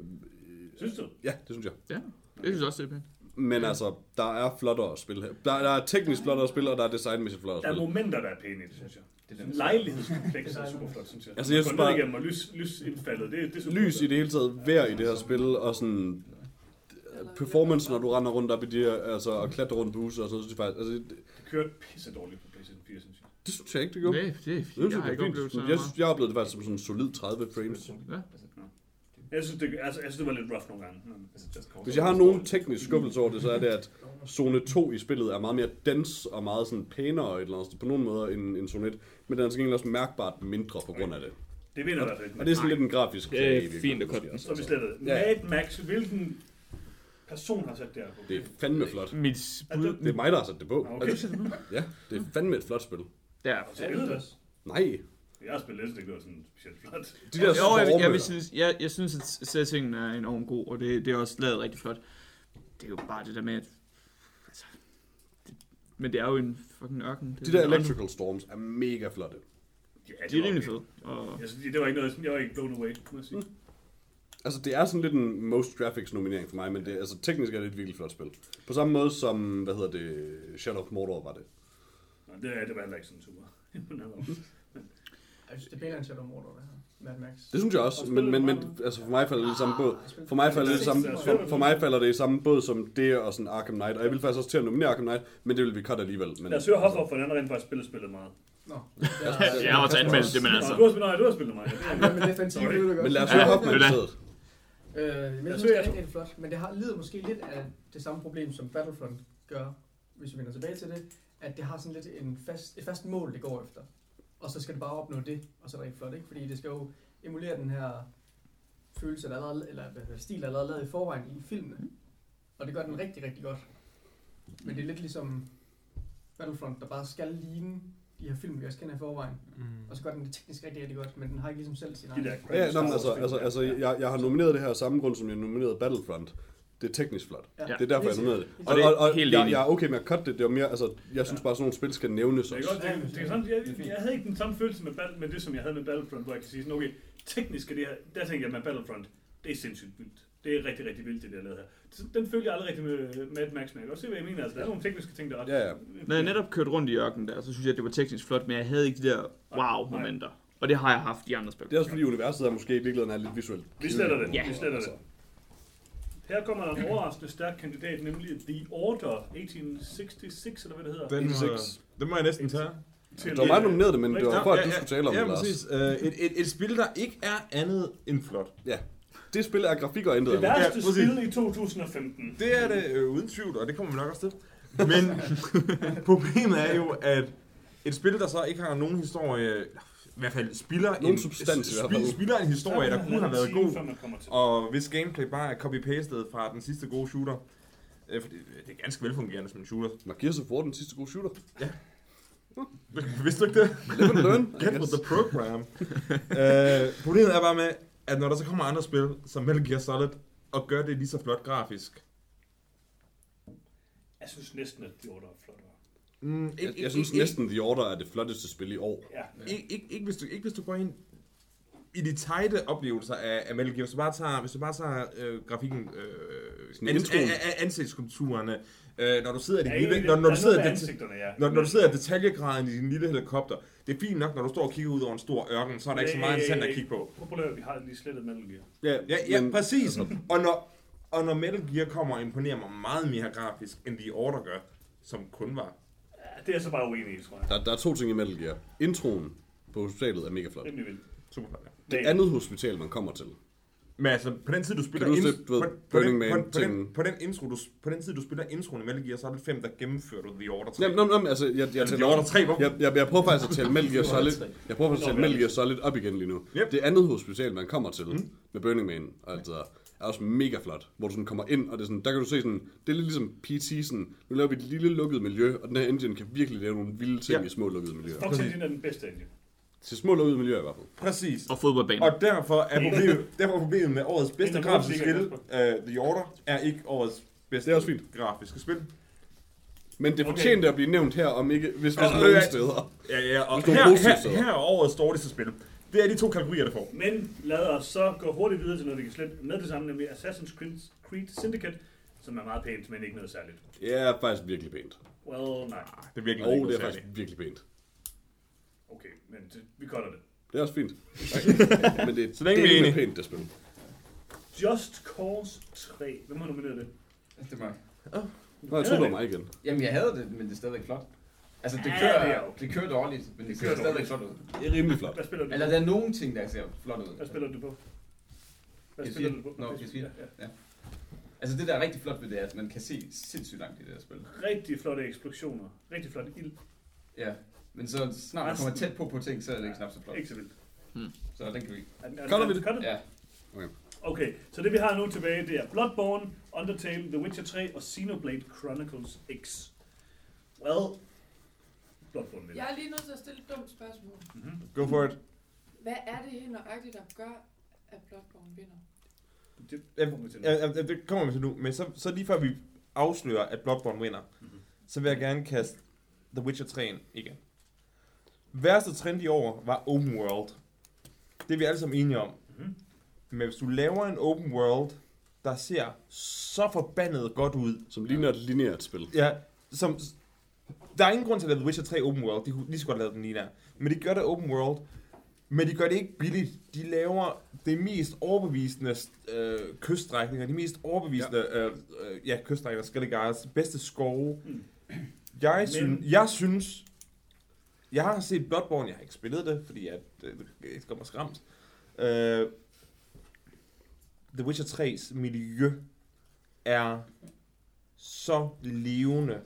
Synes du? Ja, det synes jeg. Ja, jeg synes også, det er pænt. Men altså, der er flottere spil her. Der, der er teknisk flottere spil, og der er designmæssigt flottere Der er spil. momenter, der er pæne i det, synes jeg. Det er Lejlighedskomplekset er super flot, synes jeg. Altså, jeg synes bare- igennem og lys, lysindfaldet, det, det er super Lys i det hele taget, vejr i det her spil, og sådan performance, når du render rundt op i de her, altså, og klatrer rundt på huset og sådan noget, synes jeg faktisk, altså, det, Det kørte pisse dårligt på PlayStation 4, synes jeg. det synes jeg ikke, det gjorde. Nej, det er Jeg fint. synes, Jeg har det ikke oplevet så Jeg, jeg oplevede det faktisk som sådan en solid 30 frames. Ja. Jeg synes, det, altså, jeg synes, det var lidt rough nogle gange. Men- Hvis jeg har nogen teknisk skuffelse over det, så er det, at zone 2 i spillet er meget mere dens og meget sådan pænere et eller andet, på nogle måder end, end zone 1. Men den er til gengæld også mærkbart mindre på grund af det. Det vinder i hvert fald. Og det er sådan lidt en grafisk Det er klage, virkeligheden, fint at også. Så er vi slettet. Ja. Mad Max, hvilken person har sat det her på? Det er fandme flot. Mit bud, Det er mig, der har sat det på. Okay. Ja, det er fandme et flot spil. der. Har du spillet det? Nej, Jeg har spillet det, det var sådan specielt flot. de der Jo, jeg, jeg, vil synes, jeg, jeg synes, at settingen er enormt god, og det, det er også lavet rigtig flot. Det er jo bare det der med, at... Altså, det, men det er jo en fucking ørken. Det De er der electrical storms er mega flotte. Ja, ørken. De er rimelig fede. Og, synes, det var ikke noget, jeg var ikke blown away, må jeg sige. Altså, det er sådan lidt en Most Graphics nominering for mig, men det, er- altså, teknisk er det et virkelig flot spil. På samme måde som, hvad hedder det, Shadow of Mordor var det. Nå, det, er- det var heller ikke sådan super. [LAUGHS] Jeg synes, det er pænere end Shadow of Mordor, det her. Mad Max. Det synes jeg også, Og men, men, men altså for mig falder det i samme båd. Ah, spil- For mig falder det i samme, Det for, for mig falder det i samme båd som det og sådan Arkham Knight. Og jeg vil faktisk også til at nominere Arkham Knight, men det vil vi cut alligevel. Men, Lad os høre Hoffer, for den anden rent faktisk spillet spillet meget. Nå. jeg har også anmeldt det, men altså... du har spillet, nej, du har spillet meget. Det er- Men Sorry. ved du godt. men lad os høre det Hoffman er i det. stedet. Øh, men Jeg jeg synes, synes, det er jeg- rigtig flot, men det har, lider måske lidt af det samme problem, som Battlefront gør, hvis vi vender tilbage til det, at det har sådan lidt en fast, et fast mål, det går efter. Og så skal det bare opnå det, og så er det rigtig flot, ikke? Fordi det skal jo emulere den her følelse, der er allerede, eller stil, der er allerede lavet i forvejen i filmene. Og det gør den rigtig, rigtig godt. Men det er lidt ligesom Battlefront, der bare skal ligne de her film, vi også kender i forvejen. Mm. Og så gør den det teknisk rigtig, rigtig godt, men den har ikke ligesom selv sin egen. Ja, Star altså, altså, ja. altså jeg, jeg har nomineret det her af samme grund, som jeg nominerede Battlefront. Det er teknisk flot. Ja. Det er derfor, jeg nominerede det. Og, det er og, og helt jeg, jeg er okay med at cutte det. Det var mere, altså, jeg synes bare, sådan nogle spil skal nævnes Det er også. godt, det, det er sådan, jeg, jeg havde ikke den samme følelse med, Battle, med det, som jeg havde med Battlefront, hvor jeg kan sige sådan, okay, teknisk er det her, der tænker jeg med Battlefront, det er sindssygt vildt. Det er rigtig, rigtig vildt, det der er lavet her. Den følger jeg aldrig rigtig med Mad Max, men jeg kan også se, hvad jeg mener. Altså, der er nogle tekniske ting, der er ret... Ja, ja. Når jeg netop kørte rundt i ørkenen der, så synes jeg, at det var teknisk flot, men jeg havde ikke de der wow-momenter. Og det har jeg haft i andre spil. Det er også fordi universet er måske i virkeligheden er lidt visuelt. Vi sletter det. Ja. Vi sletter det. Her kommer der en overraskende stærk kandidat, nemlig The Order 1866, eller hvad det hedder. Den, må, 86. den må jeg næsten tage. Til, Det var mig, der nominerede det, men det var Ja, for, at du skulle tale om ja, det, Lars. præcis. Uh, et, et, et spil, der ikke er andet end flot. Det spil er grafik og intet det værste Ja, spil i 2015. Det er det øh, uden tvivl, og det kommer vi nok også til. Men [LAUGHS] problemet er jo, at et spil, der så ikke har nogen historie, i hvert fald spiller, en, substans i hvert fald. spi- spiller en historie, der kunne have været god, og hvis gameplay bare er copy-pastet fra den sidste gode shooter, øh, for det, det er ganske velfungerende som en shooter. Var Gears of War den sidste gode shooter? [LAUGHS] Vidste du ikke det? Live and learn. Get with the program. [LAUGHS] øh, problemet er bare med, at når der så kommer andre spil, som Metal Gear Solid, og gør det lige så flot grafisk, Jeg synes næsten, at The Order er Mm, Jeg, jeg synes næsten, The Order er det flotteste spil i år. Ja. Ikke, ikke, ikke, hvis du, ikke hvis du går ind i de tighte oplevelser af, af Metal Gear, hvis du bare tager, hvis du bare tager øh, grafikken, øh, ans, a, a, ansigtskonturerne, øh, når du sidder i din Ja, lille, egentlig, når, du er sidder det, ja. når, når du sidder i detaljegraden i din lille helikopter, det er fint nok, når du står og kigger ud over en stor ørken, så er der ikke så meget interessant at kigge på. Populært, vi har lige slettet Metal Gear. Ja, Ja, ja men- præcis. Og når, og når Metal Gear kommer og imponerer mig meget mere grafisk, end The Order gør, som kun var. Det er så bare uenig i, tror jeg. Der, der er to ting i Metal Gear. Introen på hospitalet er mega flot. Rimelig vildt. Super flot, ja. Det andet hospital, man kommer til. Men altså, på den tid, du spiller Kan du huske det, du ved, på, på, den, på, Man på, den, tingen? på, den intro, du, på den tid, du spiller introen i Metal Gear, så er det fem, der gennemfører du The Order 3. Jamen, jamen, jamen, altså, jeg, jeg, altså, The tæller- Order 3, hvorfor? jeg, jeg, jeg prøver faktisk at tælle Metal Gear Solid. Jeg prøver faktisk at tælle Metal Gear Solid op igen lige nu. Yep. Det andet hospital, man kommer til Mm. med Burning Man og alt det der, er også mega flot. Hvor du sådan kommer ind, og det er sådan, der kan du se sådan, det er lidt ligesom PT, sådan, nu laver vi et lille lukket miljø, og den her engine kan virkelig lave nogle vilde ting Ja. i små lukkede miljøer. Fox Engine er den bedste engine. Til små lukkede miljøer i hvert fald. Præcis. Og fodboldbanen. Og derfor er problemet, derfor er problemet med årets bedste grafiske spil, uh, The Order, er ikke årets bedste Det er også fint. grafiske spil. Men det Okay. fortjente at blive nævnt her, om ikke, hvis, Og- nogle øh, steder. Ja, ja, og er her, her, så- her er årets dårligste spil. Det er de to kategorier, der får. Men lad os så gå hurtigt videre til noget, vi kan slette med det samme, nemlig Assassin's Creed, Syndicate, som er meget pænt, men ikke noget særligt. Ja, er faktisk virkelig pænt. Well, nej. Det er virkelig ikke det er faktisk virkelig pænt. Okay, men det, vi cutter det. Det er også fint. [LAUGHS] Men det, Så længe det vi er er enige. pænt, det spil. Just Cause 3. Hvem har nomineret det? Det er mig. Nå, jeg troede, det var mig igen. Jamen, jeg havde det, men det er stadigvæk flot. Altså, det Ja, kører, det er jo- det kører dårligt, men det, Det kører stadigvæk dårligt. flot ud. Det er rimelig flot. Hvad spiller du Eller på? der er nogle ting, der ser flot ud. Hvad spiller du på? Hvad PS4? spiller du på? Nå, PS4, PS4. Ja, Altså, det der er rigtig flot ved det, er, at man kan se sindssygt langt i det her spil. ja. Rigtig flotte eksplosioner. Rigtig flot ild. Ja, men så snart man kommer tæt på på ting, så er det ikke knap så flot. Ikke så vildt. Så den kan vi Cutter vi det? Ja, Okay, så det vi har nu tilbage, det er Bloodborne, Undertale, The Witcher 3 og Xenoblade Chronicles X. Well, Jeg er lige nødt til at stille et dumt spørgsmål. Mm-hmm. Go for it. Hvad er det helt nøjagtigt, der gør, at Bloodborne vinder? Det kommer vi til. ja, ja, det kommer vi til nu. Men så, så lige før vi afslører, at Bloodborne vinder, Mhm. så vil jeg gerne kaste The Witcher 3 ind igen. Værste trend i år var open world. Det er vi alle sammen enige om. Mhm. Men hvis du laver en open world, der ser så forbandet godt ud, Som ligner et lineært spil. ja, som, der er ingen grund til at lave The Witcher 3 open world. De kunne lige så godt lave den lige der. Men de gør det open world. Men de gør det ikke billigt. De laver det mest overbevisende øh, kyststrækninger, de mest overbevisende øh, øh, ja, kyststrækninger, Skelligars, bedste skove. Mm. Jeg, Men- synes, jeg synes, jeg har set Bloodborne, jeg har ikke spillet det, fordi at, øh, det gør mig skræmt. Øh, The Witcher 3's miljø er så levende.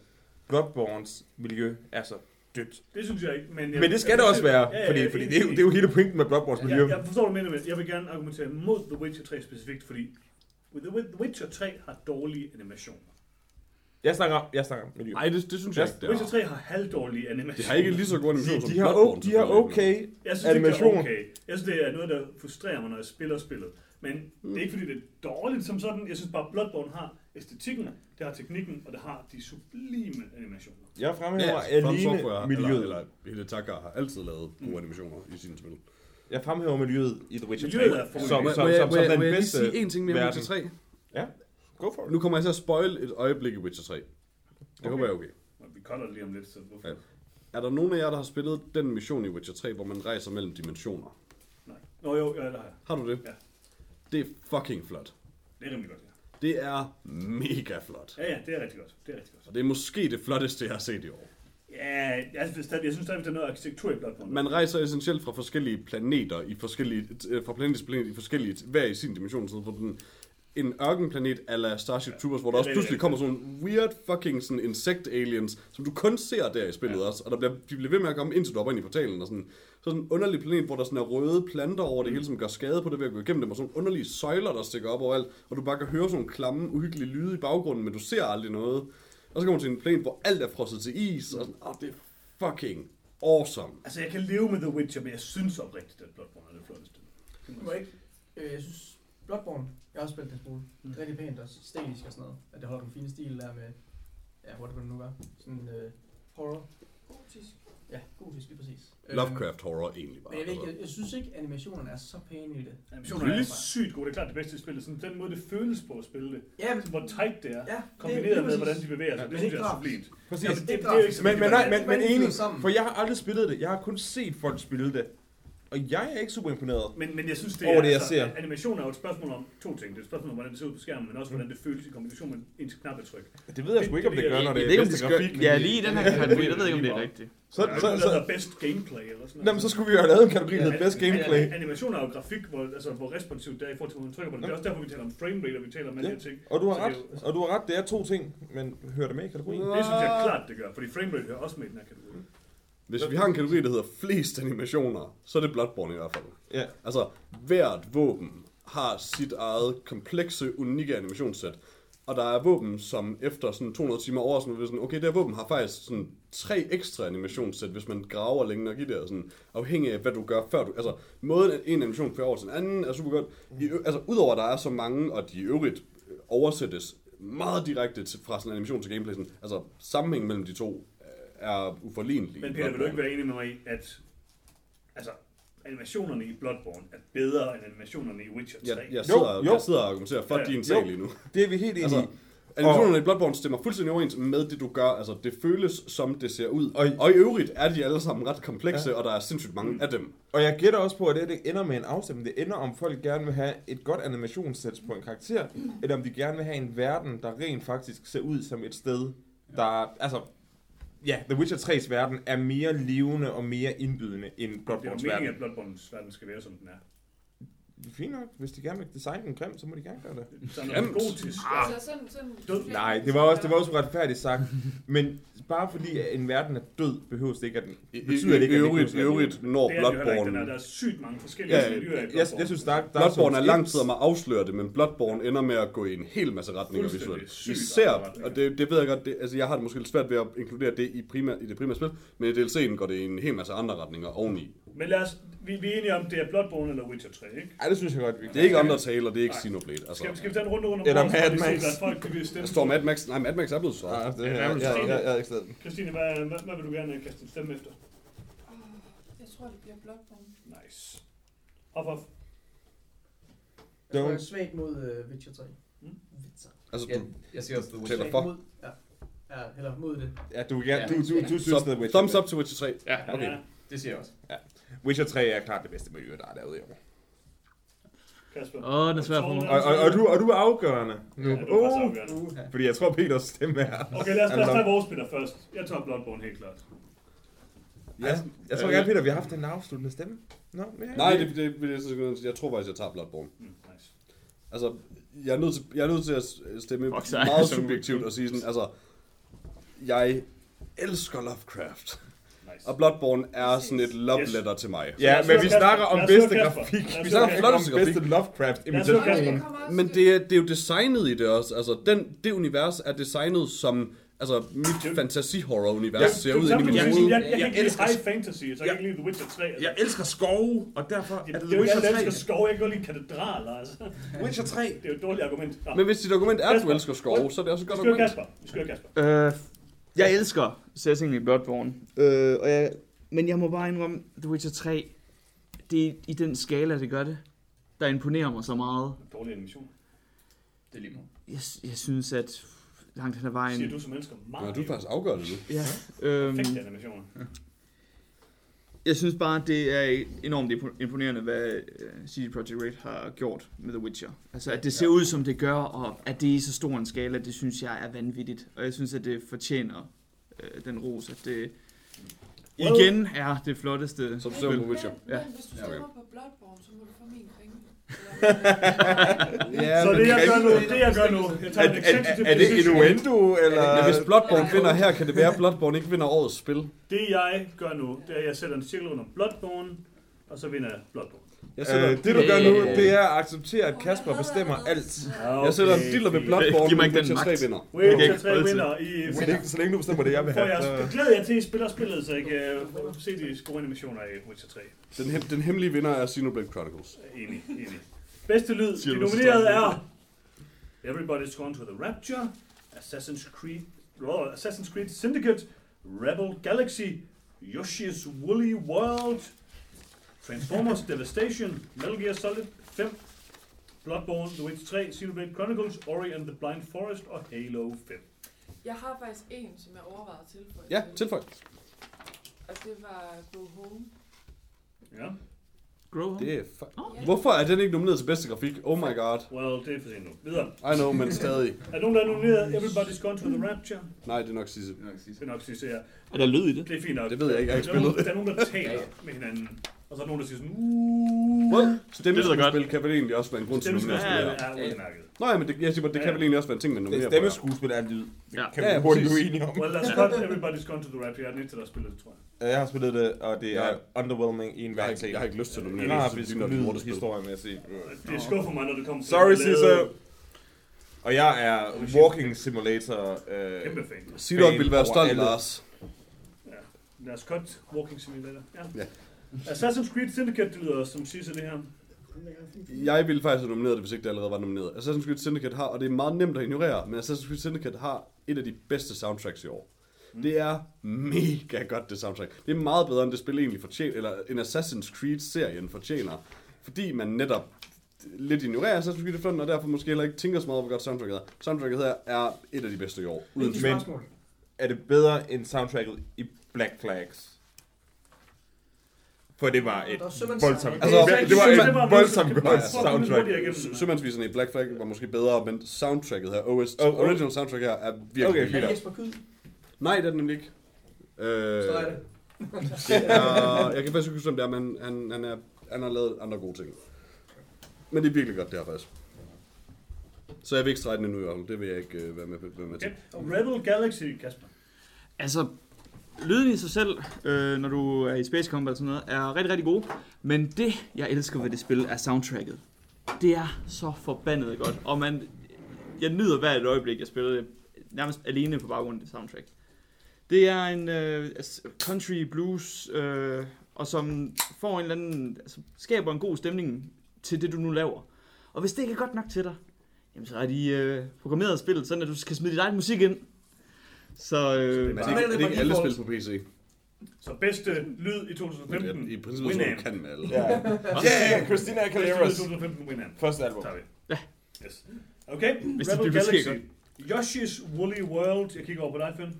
Bloodborns miljø er så dødt. Det synes jeg ikke, men... Jeg, Men det skal det også være, Ja, ja, fordi, ja, fordi det, er jo, det er jo hele pointen med Bloodborns miljø. Jeg, jeg forstår, hvad du mener, men jeg vil gerne argumentere mod The Witcher 3 specifikt, fordi The Wi- The Witcher 3 har dårlige animationer. Jeg snakker, jeg snakker miljø. Nej, det, det synes jeg ikke, det Witcher er. 3 har halvdårlige animationer. Det har ikke lige så god animation De, som de, har, Bloodborne, de har okay Jeg synes animation. ikke, det er okay. Jeg synes, det er noget, der frustrerer mig, når jeg spiller spillet. Men det er ikke, fordi det er dårligt som sådan. Jeg synes bare, Bloodborne har æstetikken, det har teknikken, og det har de sublime animationer. Jeg fremhæver Ja, alene Software, miljøet. Eller, eller Hidetaka har altid lavet gode animationer i sine spil. Jeg fremhæver miljøet i The Witcher 3. Miljøet er som, Må- som, som, som jeg, den må jeg lige bedste sige en ting mere om. Witcher 3? Ja, go for it. Nu kommer jeg til at spoil et øjeblik i Witcher 3. Det Okay. håber jeg er okay. Vi kolder det lige om lidt, så hvorfor? Ja. Er der nogen af jer, der har spillet den mission i Witcher 3, hvor man rejser mellem dimensioner? Nej. Nå jo, ja, det har jeg. Har du det? Ja. Det er fucking flot. Det er rimelig godt, ja. Det er mega flot. Ja, ja, det er rigtig godt. Det er rigtig godt. Og det er måske det flotteste, jeg har set i år. Ja, jeg synes stadig, jeg synes stadig, der er noget arkitektur i Bloodborne. Man rejser essentielt fra forskellige planeter i forskellige, øh, fra planet til planet i forskellige, hver i sin dimension, så hvor den en ørkenplanet ala Starship Troopers, hvor der Ja, også pludselig kommer sådan nogle weird fucking sådan insect aliens, som du kun ser der i spillet Ja. også, og der bliver, de bliver ved med at komme indtil du hopper ind i portalen, og sådan, så sådan en underlig planet, hvor der sådan er røde planter over det hele, som gør skade på det ved at gå igennem dem, og sådan nogle underlige søjler, der stikker op overalt, og du bare kan høre sådan nogle klamme, uhyggelige lyde i baggrunden, men du ser aldrig noget. Og så kommer du til en planet, hvor alt er frosset til is, og sådan, åh, det er fucking awesome. Altså, jeg kan leve med The Witcher, men jeg synes oprigtigt, at Bloodborne er det flotteste. Det må ikke? Øh, jeg synes, Bloodborne, jeg har også spillet det smule. Det er rigtig pænt og stilisk og sådan noget. At det holder den fine stil der med, ja, hvor det nu var. Sådan øh, horror. Gotisk. Ja, gotisk lige præcis. Lovecraft horror egentlig bare. Men jeg, ved ikke, jeg, jeg, synes ikke, animationerne er så pæne i det. Animationen er sygt god. Det er klart det bedste i spillet. Sådan den måde, det føles på at spille det. Ja, men, Hvor tight det er. ja Kombineret med, hvordan de bevæger sig. Ja, Det synes ikke jeg er sublimt. Præcis. Ja, men det, Det er det er jo ikke Men, men, nej, men, men enig, for jeg har aldrig spillet det. Jeg har kun set folk spille det. Og jeg er ikke super imponeret. Men, men jeg synes, det Over er, det, jeg altså, ser. animation er jo et spørgsmål om to ting. Det er et spørgsmål om, hvordan det ser ud på skærmen, men også, hvordan det føles i kombination med ens knappetryk. Det ved jeg sgu ikke, om det gør, når det Jeg er bedste det grafik. Ja, lige i den her kategori, der ved jeg ikke, om det er rigtigt. Så, så, noget, så, er best gameplay eller sådan Nå, men så skulle vi jo have lavet en kategori, der hedder Best Gameplay. Ja, Animation er jo grafik, hvor, altså, hvor responsivt det er i forhold til, hvor man trykker på det. Det er også derfor, vi taler om frame rate, og vi taler om alle Ja. de her ting. Og du har Så ret, det er jo- og du har ret, det er to ting, men hører det med i kategorien? Det synes jeg klart, det gør, fordi frame rate hører også med i den her kategori. Hvis vi har en kategori, der hedder flest animationer, så er det Bloodborne i hvert fald. Ja. Altså, hvert våben har sit eget komplekse, unikke animationssæt. Og der er våben, som efter sådan 200 timer over, sådan, sådan, okay, det her våben har faktisk sådan tre ekstra animationssæt, hvis man graver længe nok i det, og sådan, afhængig af, hvad du gør før du... Altså, måden, at en animation fører over til en anden, er super godt. I, altså, udover at der er så mange, og de i øvrigt øh, oversættes meget direkte til, fra sådan animation til gameplay, sådan, altså, sammenhængen mellem de to er uforlignelig. Men Peter, vil du ikke være enig med mig i, at altså, animationerne i Bloodborne er bedre end animationerne i Witcher 3? Jeg, jeg, Jo, sidder, jo. jeg sidder og argumenterer for Ja, din jo. sag lige nu. Det er vi helt enige Altså, i. animationerne i Bloodborne stemmer fuldstændig overens med det, du gør. Altså, det føles, som det ser ud. Og- Og, og i øvrigt er de alle sammen ret komplekse, Ja. ja. og der er sindssygt mange Mm. af dem. Og jeg gætter også på, at det, det ender med en afstemning. Det ender om folk gerne vil have et godt animationssæt på en karakter, eller om de gerne vil have en verden, der rent faktisk ser ud som et sted, der... Altså, ja, The Witcher 3's verden er mere levende og mere indbydende end Det er jo Bloodborne's meningen, verden. at Bloodborne's verden skal være, som den er. Fint nok. Hvis de gerne vil designe den grim, så må de gerne gøre det. Så er noget gotisk. Altså sådan, sådan, Død. Nej, det var også, det var også uretfærdigt sagt. [LAUGHS] Men bare fordi at en verden er død, behøver det ikke, at den betyder det ikke, at den øvrigt, at øvrigt, når Det er det ikke. Den er, Bloodborne... der er sygt mange forskellige Ja, miljøer i jeg, Bloodborne. jeg synes, Dark, Dark Bloodborne er lang 1 tid om at afsløre det, men Bloodborne ender med at gå i en hel masse retninger visuelt. Især, og det, det ved jeg godt, det, altså jeg har det måske lidt svært ved at inkludere det i, primær, i det primære spil, men i DLC'en går det i en hel masse andre retninger oveni. Men lad os, vi, vi er enige om, det er Bloodborne eller Witcher 3, ikke? Ej, det synes jeg godt, vi Det er ikke Undertale, og det er ikke Nej. Xenoblade. Altså, Skal, skal vi tage en runde rundt om Eller Mad Max. hvad folk de vil stemme der står på? Mad Max, nej, Mad Max er blevet så. Ja, det, Ja, jeg, jeg, jeg, jeg, jeg, ikke. Christine, hvad, hvad, hvad vil du gerne kaste en stemme efter? Jeg tror, det bliver Bloodborne. Nice. Hop, hop. Jeg tror, jeg er Don't. svagt mod uh, Witcher 3. Mm. Witcher. Altså, Jeg, du jeg siger også The Taler Witcher. for. Mod, ja. ja, heller mod det. Ja, du, vil gerne, Ja. du, du, du synes, så, The Witcher. thumbs up til Witcher 3. Ja, Okay. Ja, det siger jeg også. Witcher 3 er klart det bedste miljø, der er lavet i år. Kasper. Åh, den er svær for mig. Og, og, og, du, og du er afgørende nu. Ja, du er Uh, afgørende. fordi jeg tror, Peters stemme er... Okay, lad os, lad os Altså- tage vores spiller først. Jeg tager Bloodborne helt klart. Ja, jeg tror gerne, Peter, vi har haft en afsluttende stemme. Nå, men. Nej, det, det, det, jeg tror faktisk, jeg tager Bloodborne. Mm, nice. Altså, jeg er nødt til, jeg er nødt til at stemme Fuck, jeg meget subjektivt og sige sådan, altså, jeg elsker Lovecraft. Nice. Og Bloodborne er Præcis. sådan et love Yes. letter til mig. Ja, men vi snakker om bedste grafik. Vi snakker om bedste Lovecraft imitation. Men det er, det er jo designet i det også. Altså, den, det univers er designet som... Altså, mit fantasy-horror-univers Ja, ser ud i min hoved. Jeg, jeg, Jeg lide elsker- high fantasy, så jeg Ja. kan ikke lide The Witcher 3. Altså. Jeg elsker skove, og derfor Ja, er det er ikke Witcher alle, der 3. elsker skove. Jeg kan godt lide katedraler. Altså. Witcher 3. Det er jo et dårligt argument. Nå, Men hvis dit argument er, at du elsker skove, så er det også et vi godt skal høre argument. Kasper. Vi skal Kasper. Jeg elsker settingen i Bloodborne, øh, og jeg, men jeg må bare indrømme, The Witcher 3, det er i den skala, det gør det, der imponerer mig så meget. Dårlig animation. Det er lige meget. Jeg, jeg synes, at langt hen ad vejen... Siger du, som elsker meget. Ja, du er faktisk afgør det nu. Ja, øhm, Perfekte animationer. Jeg synes bare, det er enormt impo- imponerende, hvad øh, CD Projekt Red har gjort med The Witcher. Altså, at det ser ud, som det gør, og at det er i så stor en skala, det synes jeg er vanvittigt. Og jeg synes, at det fortjener øh, den ros, at det igen er det flotteste Som spil. ser på Witcher. Men, Ja. men hvis du Ja, okay. stemmer på Bloodborne, så må du få min. Ja, Så det jeg gør nu, det- jeg gør nu, jeg Er, tager en er, executive er det innuendo, eller? men hvis Bloodborne vinder her, kan det være, at Bloodborne ikke vinder årets spil. Det jeg gør nu, det er, at jeg sætter en cirkel under Bloodborne, og så vinder jeg Bloodborne. Jeg Øh, det du gør nu, det er at acceptere, at Kasper bestemmer alt. jeg sætter en diller ved Bloodborne, Giv mig ikke den Witcher 3 magt. vinder. Witcher Okay, 3 hold til. vinder i... Så længe, så længe du bestemmer det, jeg vil For have. jeg Så... glæder jer til, at I spiller spillet, så I kan se de gode animationer i Witcher 3. Den, hem, den hemmelige vinder er Xenoblade Chronicles. Enig, enig. Bedste lyd, de nominerede er Everybody's Gone to the Rapture, Assassin's Creed, oh, Assassin's Creed Syndicate, Rebel Galaxy, Yoshi's Woolly World, Transformers Devastation, Metal Gear Solid 5, Bloodborne, The Witcher 3, Xenoblade Chronicles, Ori and the Blind Forest og Halo 5. Jeg har faktisk en, som jeg overvejede at tilføje. Ja, til, tilføj. Og det var Go Home. Ja, Grow Det er fa- Ja. Hvorfor er den ikke nomineret til bedste grafik? Oh my god. well, det er for sent nu. Videre. I know, men stadig. Er nogen, der er nomineret Everybody's Gone to the Rapture? Nej, det er nok sidste. Det er nok er sidste, ja. Er der lyd i det? Det er fint nok. Det ved jeg ikke, jeg har ikke er spillet det. Der er nogen, der taler med hinanden. Og så er der nogen, der siger sådan, Det lyder stemmeskuespil godt. kan vel egentlig også være en grund til at nominere Stemmeskuespil spil. er udmærket. Nej, men det, jeg siger, bare, det kan vel egentlig også være en ting, man Det nominerer er stemmeskuespil er lyd. Ja. Kan Ja, vi hurtigt blive enige om. Well, let's cut Everybody's Gone to the Rapture. Jeg er den eneste, der har spillet det, tror jeg. Jeg har spillet det, og det er Ja. underwhelming i en Jeg har hver jeg har ikke lyst til at nominere Jeg har det, det er lyd lortespil. historie med at se. Det skuffer mig, når det kommer til Sorry, Caesar. Og jeg er walking simulator. Øh, Kæmpe fan. Sidon vil være stolt, alle. Lars. Ja. Lad os cut Walking Simulator. Ja. Ja. Assassin's Creed Syndicate, det lyder også som Caesar det her. Jeg ville faktisk have nomineret det, hvis ikke det allerede var nomineret. Assassin's Creed Syndicate har, og det er meget nemt at ignorere, men Assassin's Creed Syndicate har et af de bedste soundtracks i år. Det er mega godt, det soundtrack. Det er meget bedre, end det spil egentlig fortjener, eller en Assassin's Creed-serien fortjener. Fordi man netop lidt ignorerer Assassin's Creed efterhånden, og derfor måske heller ikke tænker så meget over, hvor godt soundtracket er. Soundtracket her er et af de bedste i år. Uden spørgsmål. er det bedre end soundtracket i Black Flags? For det var et er voldsomt, Altså, det var et voldsomt godt soundtrack. Sømandsviserne i Black Flag var måske bedre, men soundtracket her, OS, Oh, original soundtrack her, er virkelig Okay, Er det Jesper Kyd? Nej, det er den nemlig ikke. Øh, Så er det. [LAUGHS] det er, jeg kan faktisk ikke huske, om det er, men han, han, er, han har lavet andre gode ting. Men det er virkelig godt, det her faktisk. Så jeg vil ikke strege den endnu i hvert fald. Det vil jeg ikke øh, være med, være med til. Okay. Rebel Galaxy, Kasper. Altså, lyden i sig selv, øh, når du er i Space Combat og sådan noget, er rigtig, rigtig god. Men det, jeg elsker ved det spil, er soundtracket. Det er så forbandet godt. Og man, jeg nyder hvert et øjeblik, jeg spiller det nærmest alene på baggrund af det soundtrack. Det er en øh, altså, country blues, øh, og som får en eller anden, altså, skaber en god stemning til det, du nu laver. Og hvis det ikke er godt nok til dig, jamen så er de øh, programmeret spillet sådan, at du skal smide dit eget musik ind. Så øh, er det, er det ikke alle spil på PC? Så bedste lyd i 2015. I princippet tror Winamp. kan med alle. Ja, yeah, Christina Bedste lyd i Aguilera's 2015 Winamp. første album. Tager vi. Ja. Yes. Okay, Hvis det Rebel måske Galaxy. Yoshi's Woolly World. Jeg kigger over på dig, Finn.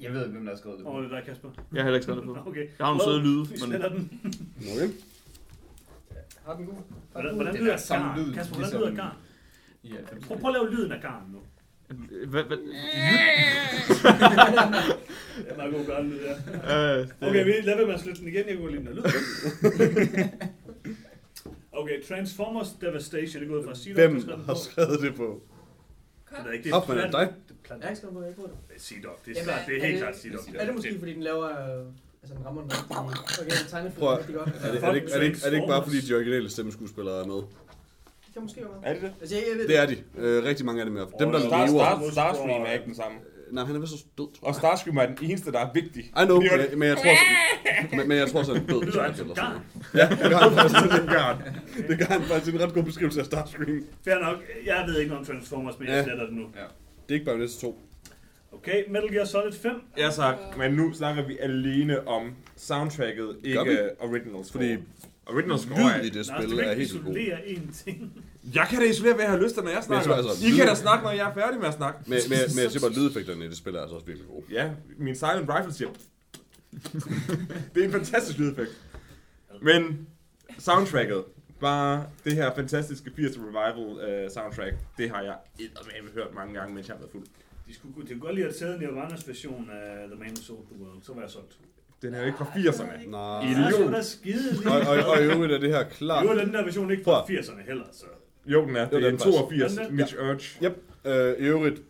Jeg ved, hvem der har skrevet det. Og det er dig, Kasper. jeg har heller ikke skrevet det på. Okay. Jeg har nogle søde lyde, Vi men sletter den. Okay. Har den god? Hvordan, hvordan Det lyder er garn? Kasper, hvordan lyder garn? I 90'erne. Prøv, prøv at lave lyden af garn nu. Hvad, hvad, Det er meget god garnlyd, ja. øh, det, Okay, vi lader være med at slette den igen. Jeg kan godt lide den her lyd. Okay, Transformers Devastation. Det er gået fra Sea Hvem har skrevet det på? Det er ikke det. Er det dig? Det er plat. Jeg har ikke skrevet på, jeg ikke på det. Det er. Det er, Jamen, klart, det er er helt det- klart Sea Dog. Er det måske, fordi den laver øh, Altså, den rammer den rigtige... Okay, den tegnefilm Prøv er at- rigtig godt. Er det, er, det, ikke- er, det ikke, er det ikke bare fordi, de originale stemmeskuespillere er med? Det kan måske være. Er det det? Altså, jeg, jeg ved Det er de. Øh, rigtig mange af dem er. Dem, der Star, lever. Star, Starscream er ikke den samme. Nej, han er vist så død, tror Og jeg. Starscream er den eneste, der er vigtig. I know, [LAUGHS] Det var- [LAUGHS] men, men jeg tror, men, men jeg tror så, han er død. Det lyder altså garn. Ja, [LAUGHS] det gør han faktisk. Det gør han. Det gør han faktisk en ret god beskrivelse af Starscream. Fair nok. Jeg ved ikke noget om Transformers, men jeg Ja. sletter det nu. Det er ikke bare næste to. Okay, Metal Gear Solid 5. Ja, så, men nu snakker vi alene om soundtracket, ikke original score. Fordi original score Lyd er... i det spil kan er helt god. isolere én ting. Jeg kan da isolere, hvad jeg har lyst til, når jeg snakker. Men jeg altså, I kan lyd- da snakke, når jeg er færdig med at snakke. Men, men, men jeg siger bare, lydeffekterne i det spil er altså også virkelig gode. Ja, min silent rifle siger... [LAUGHS] det er en fantastisk lydeffekt. Men soundtracket, bare det her fantastiske 80's Revival uh, soundtrack, det har jeg eddermame hørt mange gange, mens jeg har været fuld. De skulle, de kunne godt lide at tage Nirvana's version af The Man Who Sold the World. Så var jeg solgt. Den er jo ikke fra 80'erne. Nej. Idiot. Det er så skide lige. Og, og, og i øvrigt er det her klart. Er den der version ikke fra 80'erne heller, så... Jo, den er. Jo, Det den er er. 82 Den er- Mitch Urge. Øh, I øvrigt,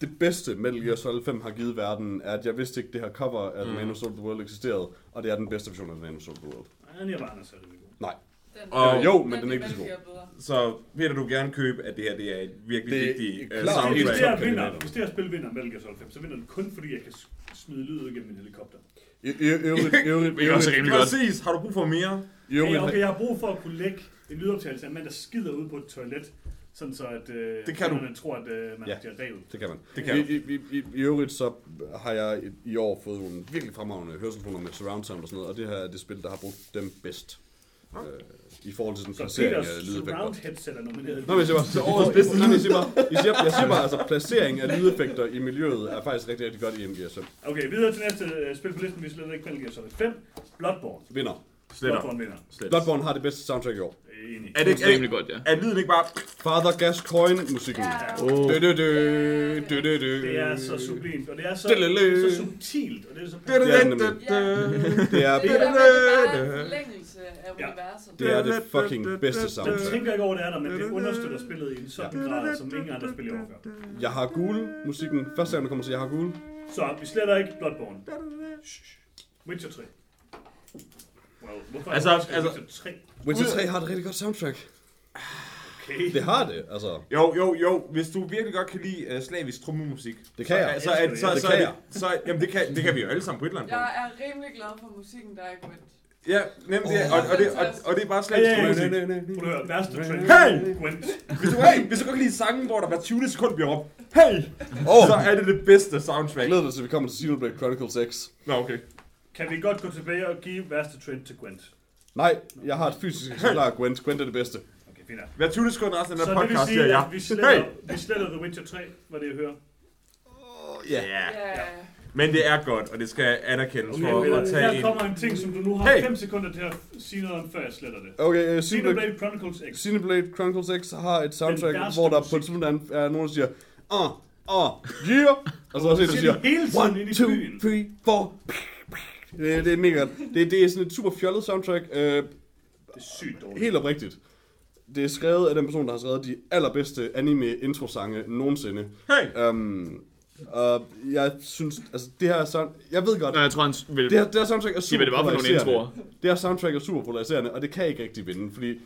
det bedste Metal Gear Solid 5 har givet verden, er, at jeg vidste ikke, det her cover af The Mm. Man Who Sold the World eksisterede, og det er den bedste version af The Man Who Sold the World. Ja, Nirvana så er det god. Den, Og- Øh, jo, men den er ikke lige så god. Så Peter, du gerne købe, at det her det er et virkelig Det er vigtigt uh, klart Hvis en det, soundtrack. her vinder, hvis det her spil vinder Metal Gear Solid 5, så vinder den kun fordi jeg kan smide lyd ud gennem en helikopter. [LAUGHS] Det er også rimelig godt. Præcis, har du brug for mere? Hey, okay, jeg har brug for at kunne lægge en lydoptagelse af en mand, der skider ud på et toilet, sådan så at øh, Det kan du. tror, at øh, man Ja. bliver revet. det kan man. Det kan I, i, i, I øvrigt så har jeg i, i år fået nogle virkelig fremragende høretelefoner med surround sound og sådan noget, og det her er det spil, der har brugt dem bedst. Øh, I forhold til sådan Så placering Peters af lydeffekter. surround headset er nomineret. Nå, men jeg siger bare, så årets bedste Nej, jeg siger bare, jeg siger, jeg siger bare, altså placering af lydeffekter i miljøet er faktisk rigtig, rigtig godt i MGS5. Okay, videre til næste øh, spil på listen, vi slet ikke Metal Gear Solid 5. Bloodborne. Vinder. Sletter. Bloodborne vinder. Bloodborne har det bedste soundtrack i år. Enig. Er det, er er, rimelig godt, ja. er lyden ikke bare... Father Gascoigne musikken. Ja. Oh. Dø, dø, dø, dø, dø, dø. Det er så sublimt, og det er så, så subtilt, og det er så... Det er. Det er, Det er det er af Ja. universet. det er det fucking bedste soundtrack. tænker ikke over, det er der, men det understøtter spillet i en sådan grad, som ingen andre spil i år. Jeg har gul musikken. Første gang, der kommer til, jeg har gul. Så vi sletter ikke Bloodborne. Witcher 3. Wow, hvorfor Altså- er altså- Witcher 3? Witcher 3 har et rigtig godt soundtrack. Okay. Det har det, altså. Jo, jo, jo. Hvis du virkelig godt kan lide uh, slavisk trommemusik, Det kan jeg. så, så, det. så, Det kan det, så, jamen det kan, det kan vi jo alle sammen på et eller andet. Jeg er rimelig glad for musikken, der er gået. Ja, nemlig, oh, og, og, det, og, og det er bare Ja, ja, slavisk ja, trommemusik. Prøv at høre, værste trend. Hey! Gwent. Hvis du, hey, hvis du godt kan lide sangen, hvor der hver 20 sekund bliver råbt, hey, Åh, så er det det bedste soundtrack. jeg glæder dig til, vi kommer til Xenoblade Chronicles X. Nå, okay. Kan vi godt gå tilbage og give værste trend til Gwent? Nej, jeg har et fysisk eksemplar af Gwent. Gwent er det bedste. Okay, fint. Hver 20 sekund resten af Så den det her vil podcast, sige, siger jeg. at vi sletter, vi sletter The Witcher 3, hvad det jeg hører. Ja. Ja. Men det er godt, og det skal anerkendes Okay, for at tage her kommer en ting, som du nu har Hey! 5 sekunder til at sige noget om, før jeg sletter det. Okay, uh, Xenoblade, Xenoblade Chronicles X. Xenoblade Chronicles X har et soundtrack, hvor der på et tidspunkt er, er nogen, der siger, ah, ah, yeah, og så er der en, der Siger siger, de hele tiden one, inde i two, byen. three, four. Det, det er mega godt. Det, det er sådan et super fjollet soundtrack, øh, Det er sygt dårligt. helt oprigtigt. Det er skrevet af den person, der har skrevet de allerbedste anime-introsange nogensinde. Hey! Um, og jeg synes, altså det her er sådan, jeg ved godt, Nå, jeg tror, han vil det her, det her soundtrack er super det var for nogle introer. Det her soundtrack er super polariserende, og det kan ikke rigtig vinde, fordi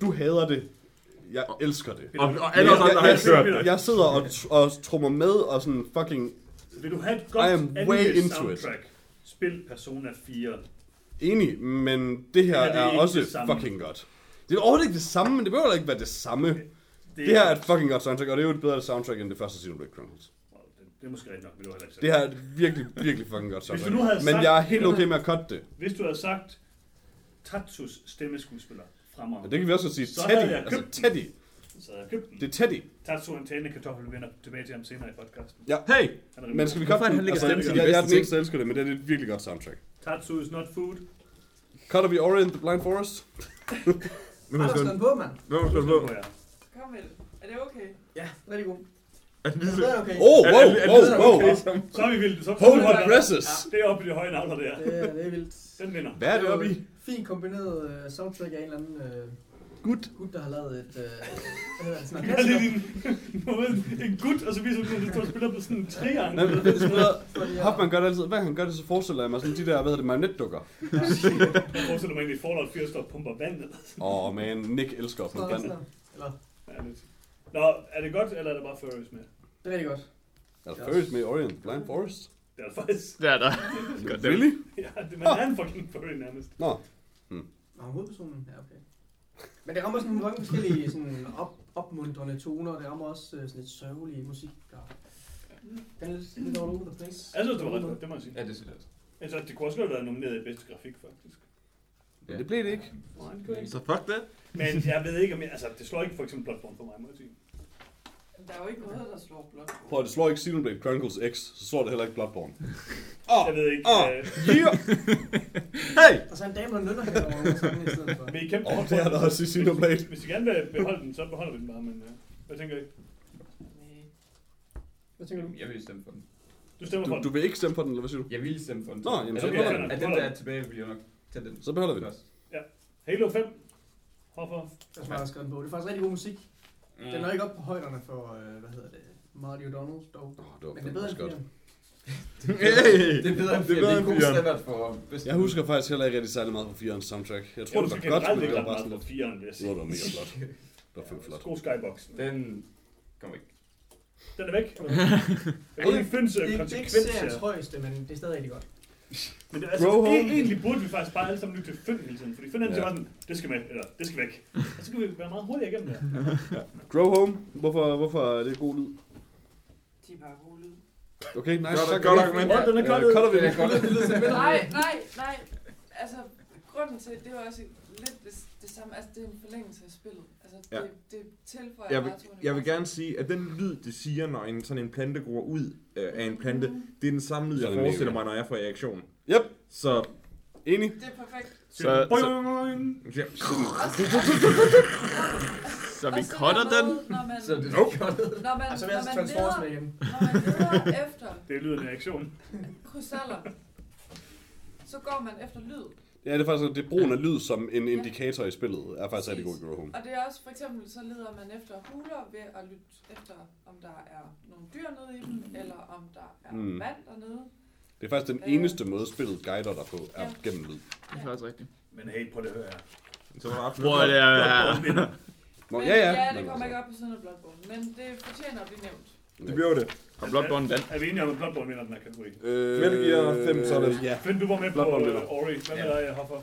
du hader det. Jeg elsker det. Og, og alle andre har ikke hørt jeg, det. jeg sidder og, og trummer med og sådan fucking Vil du have et I godt am way into it. soundtrack? Spil Persona 4. enig, men det her det er er, også fucking godt. Det er overhovedet ikke det samme, men det behøver ikke være det samme. Det, det her er et fucking godt soundtrack, og det er jo et bedre soundtrack end det første Xenoblade Chronicles. Det, er måske rigtigt nok, men det var heller ikke Det her er virkelig, virkelig fucking godt Hvis soundtrack. du nu havde Men sagt- jeg er helt okay med at cutte det. Hvis du havde sagt Tatsus stemmeskuespiller Og fremragende, det kan vi også sige. Så havde Teddy. jeg Altså købt den. Teddy. så havde jeg købt den. Det er Teddy. Tatsu Antenne Kartoffel vender tilbage til ham senere i podcasten. Hey! Er rimelig Men skal vi cutte Hvorfor er den? han lægger Altså, stemme til de jeg, jeg er bedste den eneste, der elsker det, men det er et virkelig godt soundtrack. Tatsu is not food. Cutter vi Ori and the Blind Forest? Hvem Har skrevet skrevet på, mand? Hvem har Nu skrevet på? Kom med det. Er det okay? Ja, rigtig god. Er okay. Oh, wow, wow, wow. okay, som- Så er vi vildt. Så Hold vi- presses. Det er oppe i de høje navler der. Det er, det er vildt. Den vinder. Hvad er det oppe i? Fint kombineret uh, soundtrack af en eller anden uh, Gut. Gud, der har lavet et... Øh, [LAUGHS] hvad hedder det? Sådan Jeg er lidt en, en gut, og så viser du, at du spiller på sådan en Nej, triangel. men det er sådan noget, Hoffman gør det altid. Hver han gør det, så forestiller jeg mig sådan de der, hvad hedder det, marionetdukker. Jeg forestiller mig egentlig, at Fallout 4 står og pumper vand. Åh, oh, man, Nick elsker at noget, vand. Eller, Ja, lidt. Nå, er det godt, eller er der bare furries med? det er rigtig godt. Er der first med i Orient Blind Forest? Det er der faktisk. Det er der. [LAUGHS] Godt, det. Really? Ja, det, man er en fucking furry nærmest. Nå, Nå, hovedpersonen, ja, okay. Men det rammer sådan mange forskellige sådan op, opmuntrende toner, og det rammer også øh, sådan lidt sørgelig musik. Og den er lidt, lidt all over the place. Jeg synes, det var ret godt, det må jeg sige. Ja, det synes jeg også. Altså, det kunne også godt have været nomineret i bedste grafik, faktisk. men det blev det ikke. Nej, det ikke. Så fuck det. Men jeg ved ikke, om jeg, altså, det slår ikke for eksempel Bloodborne for mig, må jeg sige. Der er jo ikke noget, der slår blot. Prøv at det slår ikke Xenoblade Chronicles X, så slår det heller ikke Bloodborne. [LAUGHS] Jeg ved ikke, Åh. øh, Yeah! [LAUGHS] Hey! Og så en dame, der nynner henover sangen i stedet for. vil I kæmpe Åh, for det er der den? også i Xenoblade. Hvis, hvis I gerne vil beholde den, så beholder vi den bare, men øh, hvad tænker I? Nej. Hvad tænker du? Jeg vil stemme for den. Du stemmer for Du, den? du vil ikke stemme for den, eller hvad siger du? Jeg vil stemme for den. Nå, jamen, så dem, beholder der, vi er den. der er tilbage, vil jeg nok tage den. Så beholder vi den. Også. Halo 5. Hvorfor? Det er smart skrevet på. Det er faktisk rigtig god musik. Den er ikke op på højderne for, øh, hvad hedder det, Mario Donald dog. Åh, det var Men det er bedre end godt. Det er bedre end Det er fire. bedre Det er end god fireren. standard for bedste. Jeg husker faktisk heller ikke rigtig særlig meget fra 4'erens soundtrack. Jeg tror, det var godt, men det var bare sådan lidt... 4'eren, vil jeg Det sige. var mega flot. Det var flot. God skybox. Den kommer ikke. Den er væk. [LAUGHS] Jeg ved ikke, findes Det, øh, det er ikke seriens højeste, men det er stadig rigtig godt. Men det, altså, Grow home. e- egentlig burde vi faktisk bare alle sammen lytte til Finn hele tiden, fordi Finn han siger Ja. bare sådan, det skal med, eller det skal væk. Og så kan vi være meget hurtigere igennem det. [LAUGHS] Grow Home. Hvorfor, hvorfor er det god lyd? De er bare gode lyd. Okay, nice. Godt- godt argument. Den er koldet. cutter vi Den er. [LAUGHS] Nej, nej, nej. Altså, grunden til, det var også lidt det, det samme. Altså, det er en forlængelse af spillet. Altså, det, Ja. det tilføjer Jeg vil, jeg vil gerne sige, at den lyd, det siger, når en, sådan en plante gror ud øh, af en plante, det er den samme lyd, Så jeg det forestiller mig, når jeg får reaktion. Yep, Så enig. Det er perfekt. Så, så, ja, så vi så cutter den. noget, Når man, Så det er Nope. når man, så vil når jeg altså man, leder, med igen. når man leder efter Det er lyden af aktion. krystaller, så går man efter lyd. Ja, det er faktisk det er brugen af lyd som en indikator i spillet er faktisk rigtig god i Grow Home. Og det er også, for eksempel, så leder man efter huler ved at lytte efter, om der er nogle dyr nede i dem, eller om der er Mm. vand dernede. Det er faktisk den Øh. eneste måde, spillet guider dig på, er Ja. gennem lyd. Det er faktisk rigtigt. Men hey, prøv lige at høre her. så var der absolut Hvor er det er... Bloodborne vinder. Nå, ja, ja. ja, det kommer altså, ikke op på siden af Bloodborne, men det fortjener at blive nævnt. Det bliver det. Og Bloodborne den. Er vi enige om, at Bloodborne vinder den her kategori? Øh, Metal Gear 5, så er det- Ja. Finn, du var med på Bloodborne vinder. uh, Ori. Hvad med Ja. dig, Hoffer?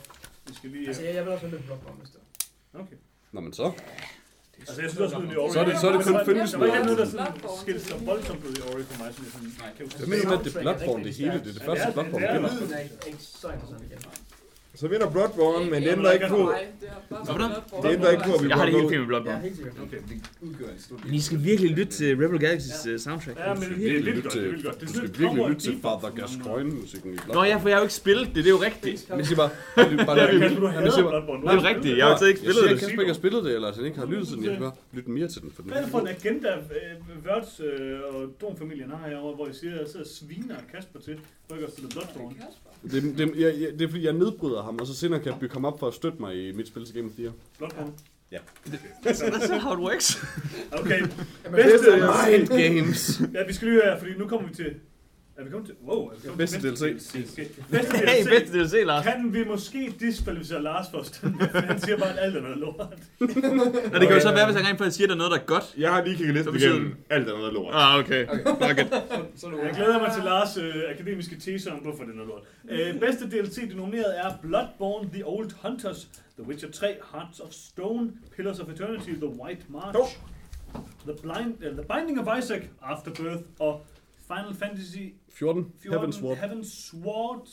Vi skal lige... Altså, jeg, jeg vil også på Bloodborne, hvis det. Okay. Nå, men så. Altså, jeg synes også, at Ori... Så er det- så er det kun følelsen. Der var ikke noget, der sådan skilte sig det voldsomt ud i Ori for mig, som jeg sådan. Jeg mener med, at det er Bloodborne, det hele. Det er det første det Bloodborne, det er- vinder. Lyden er ikke, er ikke så interessant igen. Så vinder Bloodborne, men det ændrer ikke på... det er. Det ændrer ikke på, at vi Jeg har det ud. fint med Bloodborne. Okay. Det udgør en stor del. Men I skal virkelig lytte til Rebel Galaxy's uh, soundtrack. Ja, men det er lytte godt, det er. Det du skal virkelig lytte til Father. Gascoigne-musikken i Nå Bloodborne. ja, for jeg har jo ikke spillet det, det er jo rigtigt. Men jeg siger bare, bare, Det er Han siger bare. Det er rigtigt, jeg har jo ikke jeg spillet siger, at det. Kasper ikke har spillet det, eller at han ikke har lyttet til den. Jeg skal bare lytte mere til den. For den Hvad er det for en agenda, øh, Wörth øh, og Dom-familien har herovre, hvor I siger, at jeg sidder og sviner Kasper til, for ikke at stille Bloodborne? det, det, jeg, jeg, det er fordi, jeg nedbryder ham, og så senere kan jeg bygge ham op for at støtte mig i mit spil til Game of the Year. Bloodborne? That's how it works. Okay, bedste... Mind games. Ja, vi skal lige høre, fordi nu kommer vi til... Er vi kommet til... Wow, er vi kommet Bedste til DLC. Okay. Bedste Hey, DLC. bedste DLC, Lars. Kan vi måske diskvalificere Lars? For [LAUGHS] Han siger bare, at alt er noget lort. [LAUGHS] Og det kan jo så være, hvis han rent faktisk siger, at der er noget, der er godt. Jeg har lige kigget lidt igennem. Alt er noget lort. Ah, okay. It. Så Jeg glæder mig til Lars øh, akademiske teser om, hvorfor det er noget lort. Øh, bedste DLC, det nomineret er Bloodborne, The Old Hunters, The Witcher 3, Hearts of Stone, Pillars of Eternity, The White March, The, Blind, uh, The Binding of Isaac, Afterbirth og Final Fantasy 14. 14, Heaven's Sword. Heaven's Sword,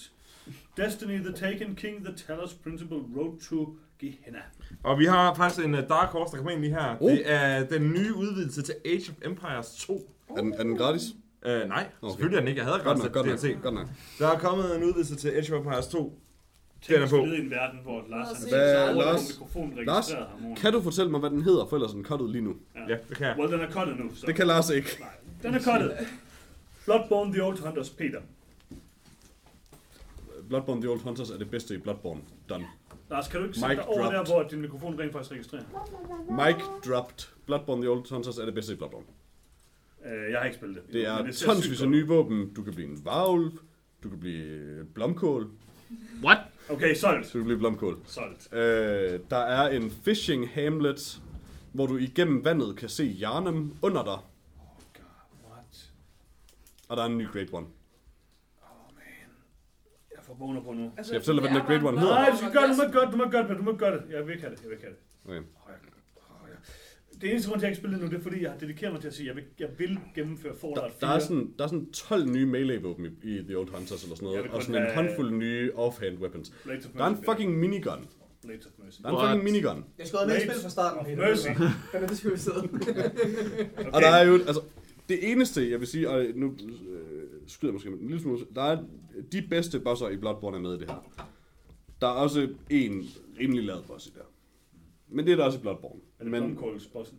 Destiny, The Taken King, The Talos Principle, Road to Gehenna. Og vi har faktisk en uh, Dark Horse, der kommer ind lige her. Oh. Det er den nye udvidelse til Age of Empires 2. Er den, er den gratis? Uh, nej, Okay. selvfølgelig er den ikke. Jeg havde Godt godt nok, godt nok. Godt nok. Der er kommet en udvidelse til Age of Empires 2. Tænk Den er at på. i en verden, hvor Lars han Hvad, Lars? Lars. Kan du fortælle mig, hvad den hedder, for ellers er den cuttet lige nu? Ja, det kan jeg. Well, den er cuttet nu, så. Det kan Lars ikke. Nej, den er cuttet. Bloodborne, The Old Hunters, Peter. Bloodborne The Old Hunters er det bedste i Bloodborne. Done. Lars, kan du ikke sætte Mic dig over der, dropped. hvor din mikrofon rent faktisk registrerer? Mic dropped. Bloodborne The Old Hunters er det bedste i Bloodborne. Øh, jeg har ikke spillet det. Det er ser tonsvis sygt af godt nye våben. Du kan blive en varulv. Du kan blive øh, blomkål. What? Okay, solgt. Så du kan blive blomkål. Solgt. Øh, der er en fishing hamlet, hvor du igennem vandet kan se Jarnum under dig. Og der er en ny Great One. Oh, man. Jeg får boner på nu. Altså, Skal jeg fortælle dig, hvad det den der er Great One en hedder? Nej, du skal gøre det, du må gøre det, du må gøre det, du må gøre det. Jeg vil ikke have det, jeg vil ikke have det. Okay. Åh, jeg- åh, jeg- Det eneste grund til, at jeg ikke spiller nu, det er fordi, jeg har dedikeret mig til at sige, at jeg vil, jeg vil gennemføre Der, Fallout 4. der, er sådan, der er sådan 12 nye melee-våben i, i The Old Hunters eller sådan Jeg noget, og sådan en have- håndfuld nye offhand weapons. Blades of Der er en Mercy, fucking minigun. Blades of Mercy. Der er en What? fucking minigun. Jeg skal have med Blades spil fra starten, Peter. Mercy. [LAUGHS] Den er diskuteret. Okay. Og der er jo, altså, det eneste, jeg vil sige, og nu øh, skyder jeg måske en lille smule, der er de bedste bosser i Bloodborne er med i det her. Der er også en rimelig lavet boss i det her. Men det er der også i Bloodborne. Er det Men Blomkåls bossen?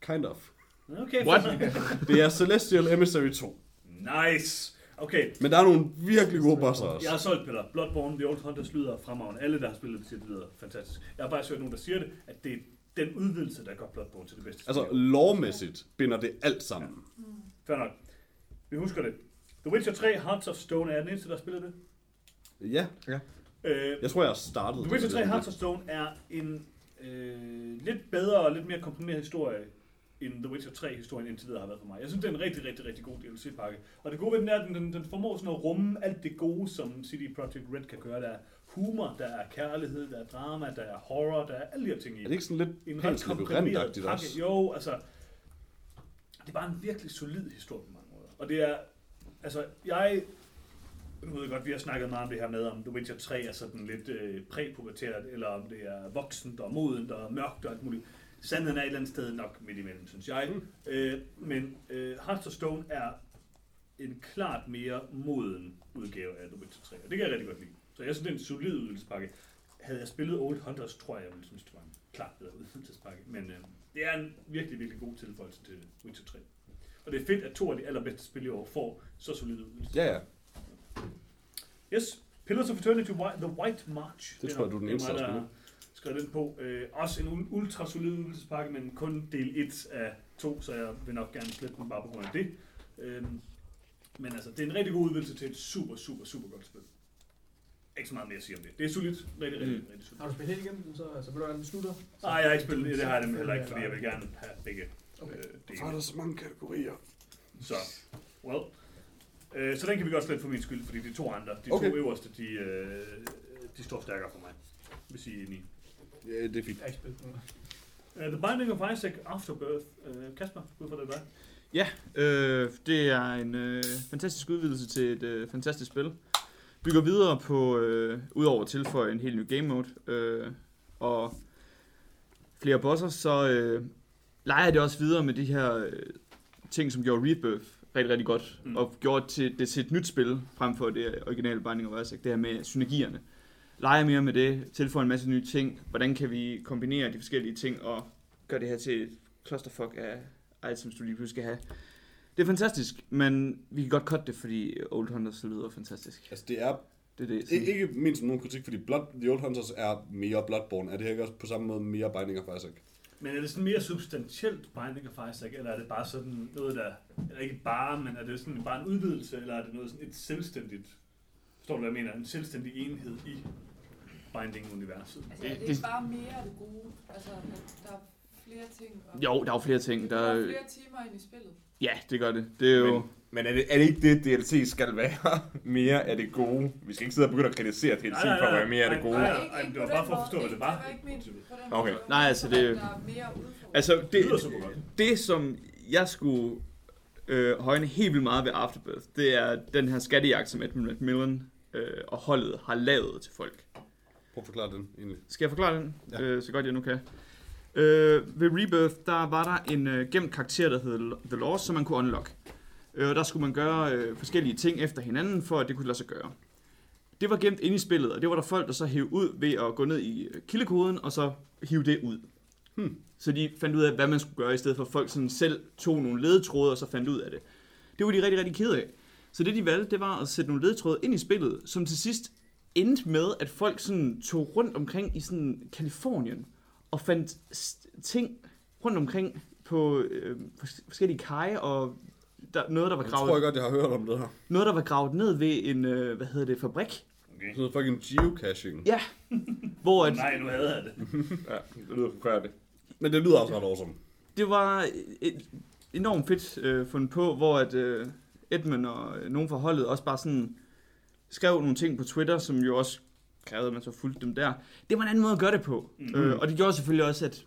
kind of. Okay, What? [LAUGHS] Det er Celestial Emissary 2. Nice. Okay, Men der er nogle virkelig gode bosser også. jeg har solgt Peter. Bloodborne, The Old Hunters lyder fremragende. Alle, der har spillet det, siger, det lyder fantastisk. Jeg har faktisk hørt nogen, der siger det, at det er den udvidelse, der gør Bloodborne til det bedste. Altså, lovmæssigt binder det alt sammen. Fair nok. Vi husker det. The Witcher 3, Hearts of Stone, er den eneste, der har spillet det? Ja, Øh, jeg tror, jeg har startet. The Witcher det. 3 Hearts of Stone er en øh, lidt bedre og lidt mere komprimeret historie, end The Witcher 3-historien indtil videre har været for mig. Jeg synes, det er en rigtig, rigtig, rigtig god DLC-pakke. Og det gode ved den er, at den, den, den formår sådan at rumme alt det gode, som CD Projekt Red kan gøre. Der er humor, der er kærlighed, der er drama, der er horror, der er alle de her ting i. Er det ikke sådan lidt en komprimeret labyrintagtigt også? Jo, altså, det er bare en virkelig solid historie på mange måder. Og det er, altså, jeg, nu ved jeg godt, vi har snakket meget om det her med, om The Witcher 3 er sådan lidt øh, præpubertært, eller om det er voksent og modent og mørkt og alt muligt. Sandheden er et eller andet sted nok midt imellem, synes jeg. Mm. Øh, men øh, Hearts of Stone er en klart mere moden udgave af The Witcher 3, og det kan jeg rigtig godt lide. Så jeg synes, det er en solid udvidelsespakke. Havde jeg spillet Old Hunters, tror jeg, jeg ville synes, det var en klart bedre udvidelsespakke. Men øh, det er en virkelig, virkelig god tilføjelse til Witcher 3. Og det er fedt, at to af de allerbedste spil i år får så solide udvidelser. Ja, ja. Yes, Pillars of Eternity, The White March. Det tror jeg, du er den det eneste, der har skrevet den på. Øh, også en ul- ultra solid udvidelsespakke, men kun del 1 af 2, så jeg vil nok gerne slette den bare på grund af det. Øhm, men altså, det er en rigtig god udvidelse til et super, super, super godt spil. Ikke så meget mere at sige om det. Det er solidt. Rigtig, rigtig, Mm. rigtig solidt. Har du spillet helt igennem den, så altså, ved du, hvordan den slutter? Nej, jeg har ikke spillet det. Det har jeg nemlig heller ikke, fordi jeg vil gerne have begge Okay. øh, dele. Så er der så mange kategorier. Så, well. Øh, så den kan vi godt slette for min skyld, fordi de to andre, de Okay. to øverste, de, øh, de står stærkere for mig, hvis I er enige. Ja, det er fint. Jeg har ikke spillet den. Uh, The Binding of Isaac Afterbirth. Uh, Kasper, ud fra det er dig. Ja, øh, det er en øh, fantastisk udvidelse til et øh, fantastisk spil. Bygger videre på, øh, udover at tilføje en helt ny game mode, øh, og flere bosser, så øh, leger det også videre med de her øh, ting, som gjorde Rebirth rigtig, rigtig godt, Mm. og gjorde til, det til et nyt spil, frem for det originale Binding of Isaac, det her med synergierne. Leger mere med det, tilføjer en masse nye ting, hvordan kan vi kombinere de forskellige ting, og gøre det her til et clusterfuck af items, du lige pludselig skal have. Det er fantastisk, men vi kan godt cutte det, fordi Old Hunters lyder fantastisk. Altså, det er Det er det. Sådan. ikke mindst nogen kritik, fordi Blood, The Old Hunters er mere Bloodborne. Er det her ikke også på samme måde mere Binding of Isaac? Men er det sådan mere substantielt Binding of Isaac, eller er det bare sådan noget, der... Eller ikke bare, men er det sådan bare en udvidelse, eller er det noget sådan et selvstændigt... Forstår du, hvad jeg mener? En selvstændig enhed i Binding-universet. Altså, er det ikke bare mere af det gode? Altså, der er flere ting. Og Jo, der er jo flere ting. Der, går er- flere timer ind i spillet. Ja, det gør det. Det er jo... Men, men er, det, er det ikke det, DLC skal være? [LAUGHS] mere af det gode. Vi skal ikke sidde og begynde at kritisere DLC for at være mere af det gode. Nej, Nej, nej, det var bare for at forstå, hvad det var. Okay. Nej, altså, det- er. Altså, Det det, som jeg skulle øh, højne helt vildt meget ved Afterbirth, det er den her skattejagt, som Edmund McMillan øh, og holdet har lavet til folk. Prøv at forklare den egentlig. Skal jeg forklare den, Ja. ja. øh, så godt jeg nu kan? Øh, ved Rebirth, der var der en øh, gemt karakter, der hed The Lost, som man kunne unlock. Øh, og der skulle man gøre øh, forskellige ting efter hinanden, for at det kunne lade sig gøre. Det var gemt inde i spillet, og det var der folk, der så hævde ud ved at gå ned i øh, kildekoden, og så hive det ud. Hmm. Så de fandt ud af, hvad man skulle gøre, i stedet for at folk sådan selv tog nogle ledetråde, og så fandt ud af det. Det var de rigtig, rigtig kede af. Så det de valgte, det var at sætte nogle ledetråde ind i spillet, som til sidst endte med, at folk sådan tog rundt omkring i sådan Kalifornien og fandt ting rundt omkring på øh, fors- forskellige kaje og der, noget, der var Jeg gravet, tror jeg godt, jeg har hørt om det her. noget, der var gravet ned ved en, øh, hvad hedder det, fabrik, Okay. Sådan noget fucking geocaching. Ja. hvor at, [LAUGHS] Nej, nu havde jeg det. [LAUGHS] Ja, det lyder forfærdeligt. Men det lyder også ret awesome. det var et enormt fedt øh, fundet på, hvor at øh, Edmund og øh, nogen fra holdet også bare sådan skrev nogle ting på Twitter, som jo også krævede, at man så fulgte dem der. Det var en anden måde at gøre det på. Mm. Mm. Øh, og det gjorde selvfølgelig også, at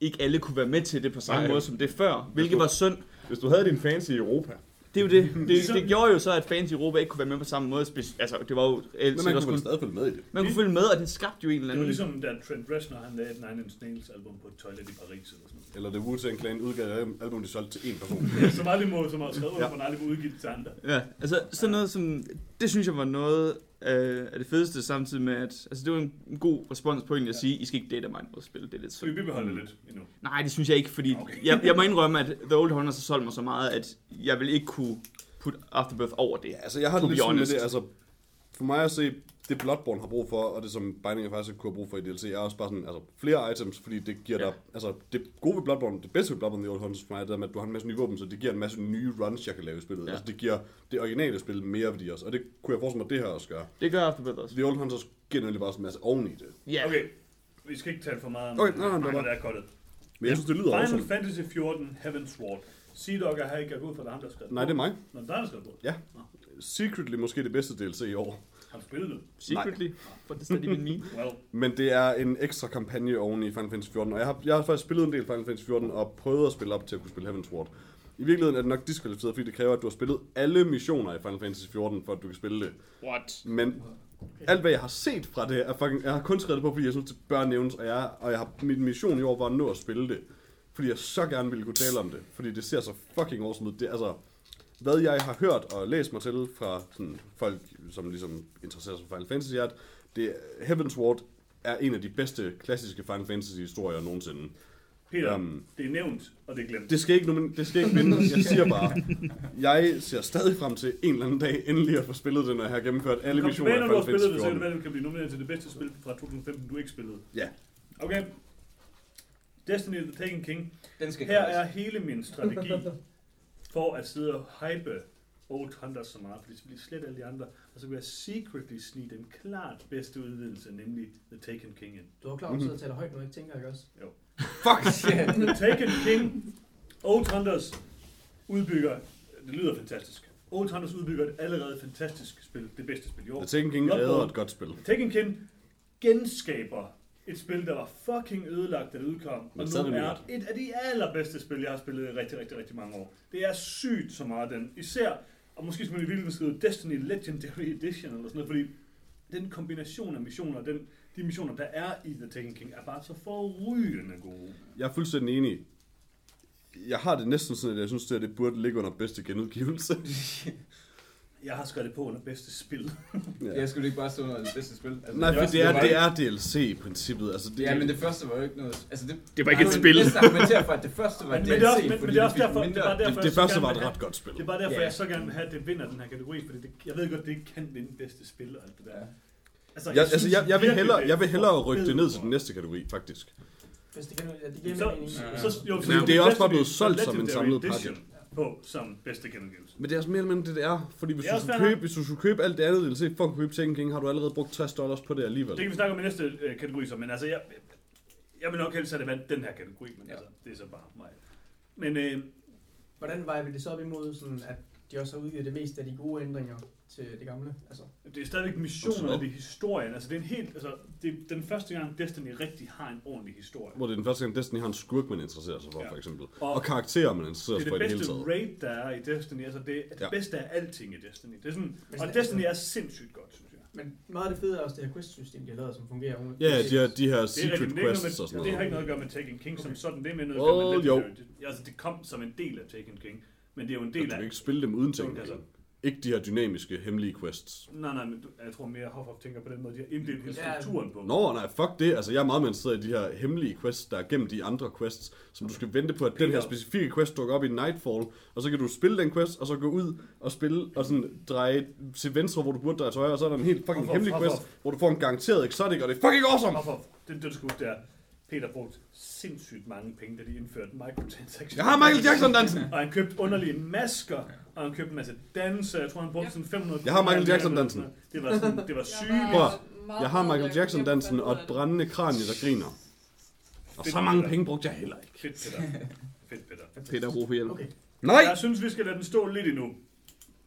ikke alle kunne være med til det på samme Nej. måde som det før, hvilket var synd. Hvis du havde din fans i Europa, Det er jo det. [LAUGHS] Det, det gjorde jo så, at fans i Europa ikke kunne være med på samme måde. Speci- Altså, det var jo reelt Men man kunne kun- stadig følge med i det. man kunne følge med, og det skabte jo en eller Det var anden... ligesom, da Trent Reznor, han lavede et Nine Inch Nails album på et toilet i Paris eller sådan noget. Eller det Wu-Tang Clan udgav et album, de solgte til én person. [LAUGHS] som aldrig må, som har skrevet Ja. man aldrig må udgive det til andre. Ja, altså sådan noget som... Det synes jeg var noget øh, af det fedeste, samtidig med at... Altså det var en en god respons på egentlig at sige, I skal ikke date mig på spil, det er lidt Så vi synd. bibeholder det lidt endnu. Nej, det synes jeg ikke, fordi Okay. jeg, jeg må indrømme, at The Old Hunters har solgt mig så meget, at jeg vil ikke kunne putte Afterbirth over det. Ja, altså jeg har det lidt sådan med det, altså for mig at se, det Bloodborne har brug for, og det som Binding of Isaac kunne have brug for i DLC, er også bare sådan, altså flere items, fordi det giver Ja. dig, altså det gode ved Bloodborne, det bedste ved Bloodborne The Old Hunters for mig, det er, at du har en masse nye våben, så det giver en masse nye runs, jeg kan lave i spillet. Ja. Altså det giver det originale spil mere værdi også, og det kunne jeg forestille mig, at det her også gør. Det gør Afterbirth også. The Old Hunters giver nemlig bare en masse oven i det. Ja, Okay, vi skal ikke tale for meget om Okay, nej, nej, det hvad bare- der er kottet. Men jeg synes, det lyder Final awesome. Fantasy 14 Heaven's Sword. Sea Dog er her ikke gået for, det er ham, der har skrevet Nej, det er mig. Nå, der er der skrevet på. Ja. Secretly måske det bedste DLC i år. Har du spillet det? secretly. For det i min meme. Well, Men det er en ekstra kampagne oven i Final Fantasy 14, og jeg har, jeg har faktisk spillet en del Final Fantasy 14 og prøvet at spille op til at kunne spille Heaven's Sword. I virkeligheden er det nok diskvalificeret, fordi det kræver, at du har spillet alle missioner i Final Fantasy 14, for at du kan spille det. What? Men alt hvad jeg har set fra det, er fucking, jeg har kun skrevet det på, fordi jeg synes, det bør nævnes, og jeg, og jeg har, min mission i år var at nå at spille det. Fordi jeg så gerne ville kunne tale om det, fordi det ser så fucking awesome ud. Det, altså, hvad jeg har hørt og læst mig til fra sådan, folk, som ligesom interesserer sig for Final Fantasy, er, at det, Heaven's Ward er en af de bedste klassiske Final Fantasy historier nogensinde. Peter, Um, det er nævnt, og det er glemt. det skal ikke, nomin- det skal ikke vindes. Jeg siger bare, jeg ser stadig frem til en eller anden dag endelig at få spillet det, når jeg har gennemført alle Kom missioner tilbage, i når du har spillet det, så 14. er det kan blive nomineret til det bedste spil fra 2015, du ikke spillede. Ja. Okay. Destiny The Taken King. Den skal Her kaldes. er hele min strategi for at sidde og hype Old Hunters så meget, fordi så bliver slet alle de andre, og så vil jeg secretly snige den klart bedste udvidelse, nemlig The Taken King ind. Du er klar, at du sidder og taler højt nu, ikke tænker jeg også? Fuck! [LAUGHS] The Taken King, Old Hunters udbygger, det lyder fantastisk. Old Hunters udbygger et allerede fantastisk spil, det bedste spil i år. The Taken King æder et godt spil. Taken King genskaber et spil, der var fucking ødelagt, da det udkom. Men Og nu er et af de allerbedste spil, jeg har spillet i rigtig, rigtig, rigtig mange år. Det er sygt så meget den. Især, og måske skal man i virkeligheden skrive Destiny Legendary [LAUGHS] Edition eller sådan noget, fordi den kombination af missioner, den, de missioner, der er i The Taken King, er bare så forrygende gode. Jeg er fuldstændig enig. Jeg har det næsten sådan, at jeg synes, at det burde ligge under bedste genudgivelse. [LAUGHS] Jeg har skrevet det på under bedste spil. [LAUGHS] Ja. Jeg skulle ikke bare stå under det bedste spil. Altså, Nej, for det er, det er DLC i princippet. Altså, det, Ja, men det første var jo ikke noget... Altså det, Det var ikke et jeg spil. vil næsten argumentere for, at det første var Men, DLC, men, det er også, men, fordi men det er også derfor, det mindre- var derfor, det, jeg det første var et ret godt spil. Det er bare derfor, Ja. jeg så gerne vil have, at det vinder den her kategori, fordi det, jeg ved godt, det ikke kan vinde bedste spil og alt det der. Ja. Altså, Jeg, altså, synes jeg, jeg, vil hellere, det jeg vil hellere er rykke det ned til den næste kategori, faktisk. Hvis det kan, ja, det giver Så, mening. så, jo, Fordi det er også bare blevet solgt som en samlet pakke. På som bedste genudgivelse. Men det er også mere eller mindre det, det er. Fordi hvis Det er du, også skulle fair købe, hvis du skulle købe alt det andet DLC for at købe Taken King, har du allerede brugt 60 dollars på det alligevel. Det kan vi snakke om i næste øh, kategori, så, men altså, jeg, jeg vil nok helst have det vandt den her kategori, men Ja. altså, det er så bare mig. Men øh, Hvordan vejer vi det så op imod, sådan, at de også har udgivet det meste af de gode ændringer til det gamle? Altså, det er stadigvæk missioner, det er historien. Altså, det er en helt, altså, det er den første gang Destiny rigtig har en ordentlig historie. Hvor det er den første gang Destiny har en skurk, man interesserer sig for, Ja. for eksempel. Og- Og karakterer, man interesserer Det sig er for det i det hele bedste taget. raid, der er i Destiny. Altså, det er det Ja. bedste af alting i Destiny. Det er sådan, og det- Destiny er sindssygt godt, synes jeg. men meget af det fede er også det her quest-system, de har lavet, som fungerer. Ja, de her, de her Det, er secret det, er quests og noget sådan med, det har noget. ikke noget at gøre med Taken King som Okay. sådan. Det er med noget Well, at gøre med jo. Legendary. Det, altså, det kom som en del af Taken King. Men det er jo en del du af... kan ikke spille dem uden Taken Altså. Ikke de her dynamiske, hemmelige quests. Nej, nej, men du- jeg tror mere, Hoff tænker på den måde, de har inddelt hele strukturen på. Nå, nej, fuck det. Altså, jeg er meget mere interesseret i de her hemmelige quests, der er gennem de andre quests, som du skal vente på, at den her specifikke quest dukker op i Nightfall, og så kan du spille den quest, og så gå ud og spille, og sådan dreje til venstre, hvor du burde dreje til højre, og så er der en helt fucking hemmelig quest, hvor du får en garanteret exotic, og det er fucking awesome! Hoff, Hoff, det, det du skal huske, det er, Peter brugte sindssygt mange penge, da de indførte microtransactions. Jeg har Michael Jackson dansen! Og han købte underlige masker, og han købte en masse danse. Jeg tror, han brugte sådan 500 Jeg har Michael kroner. Jackson-dansen. Det var, sådan, det var [LAUGHS] Jeg sygt. Prøv Jeg har Michael Jackson dansen og et brændende kranie, der griner. Og så mange penge brugte jeg heller ikke. Fedt, Peter. Fedt, Peter. [LAUGHS] Peter brug for hjælp. Okay. Nej! Jeg synes, vi skal lade den stå lidt endnu.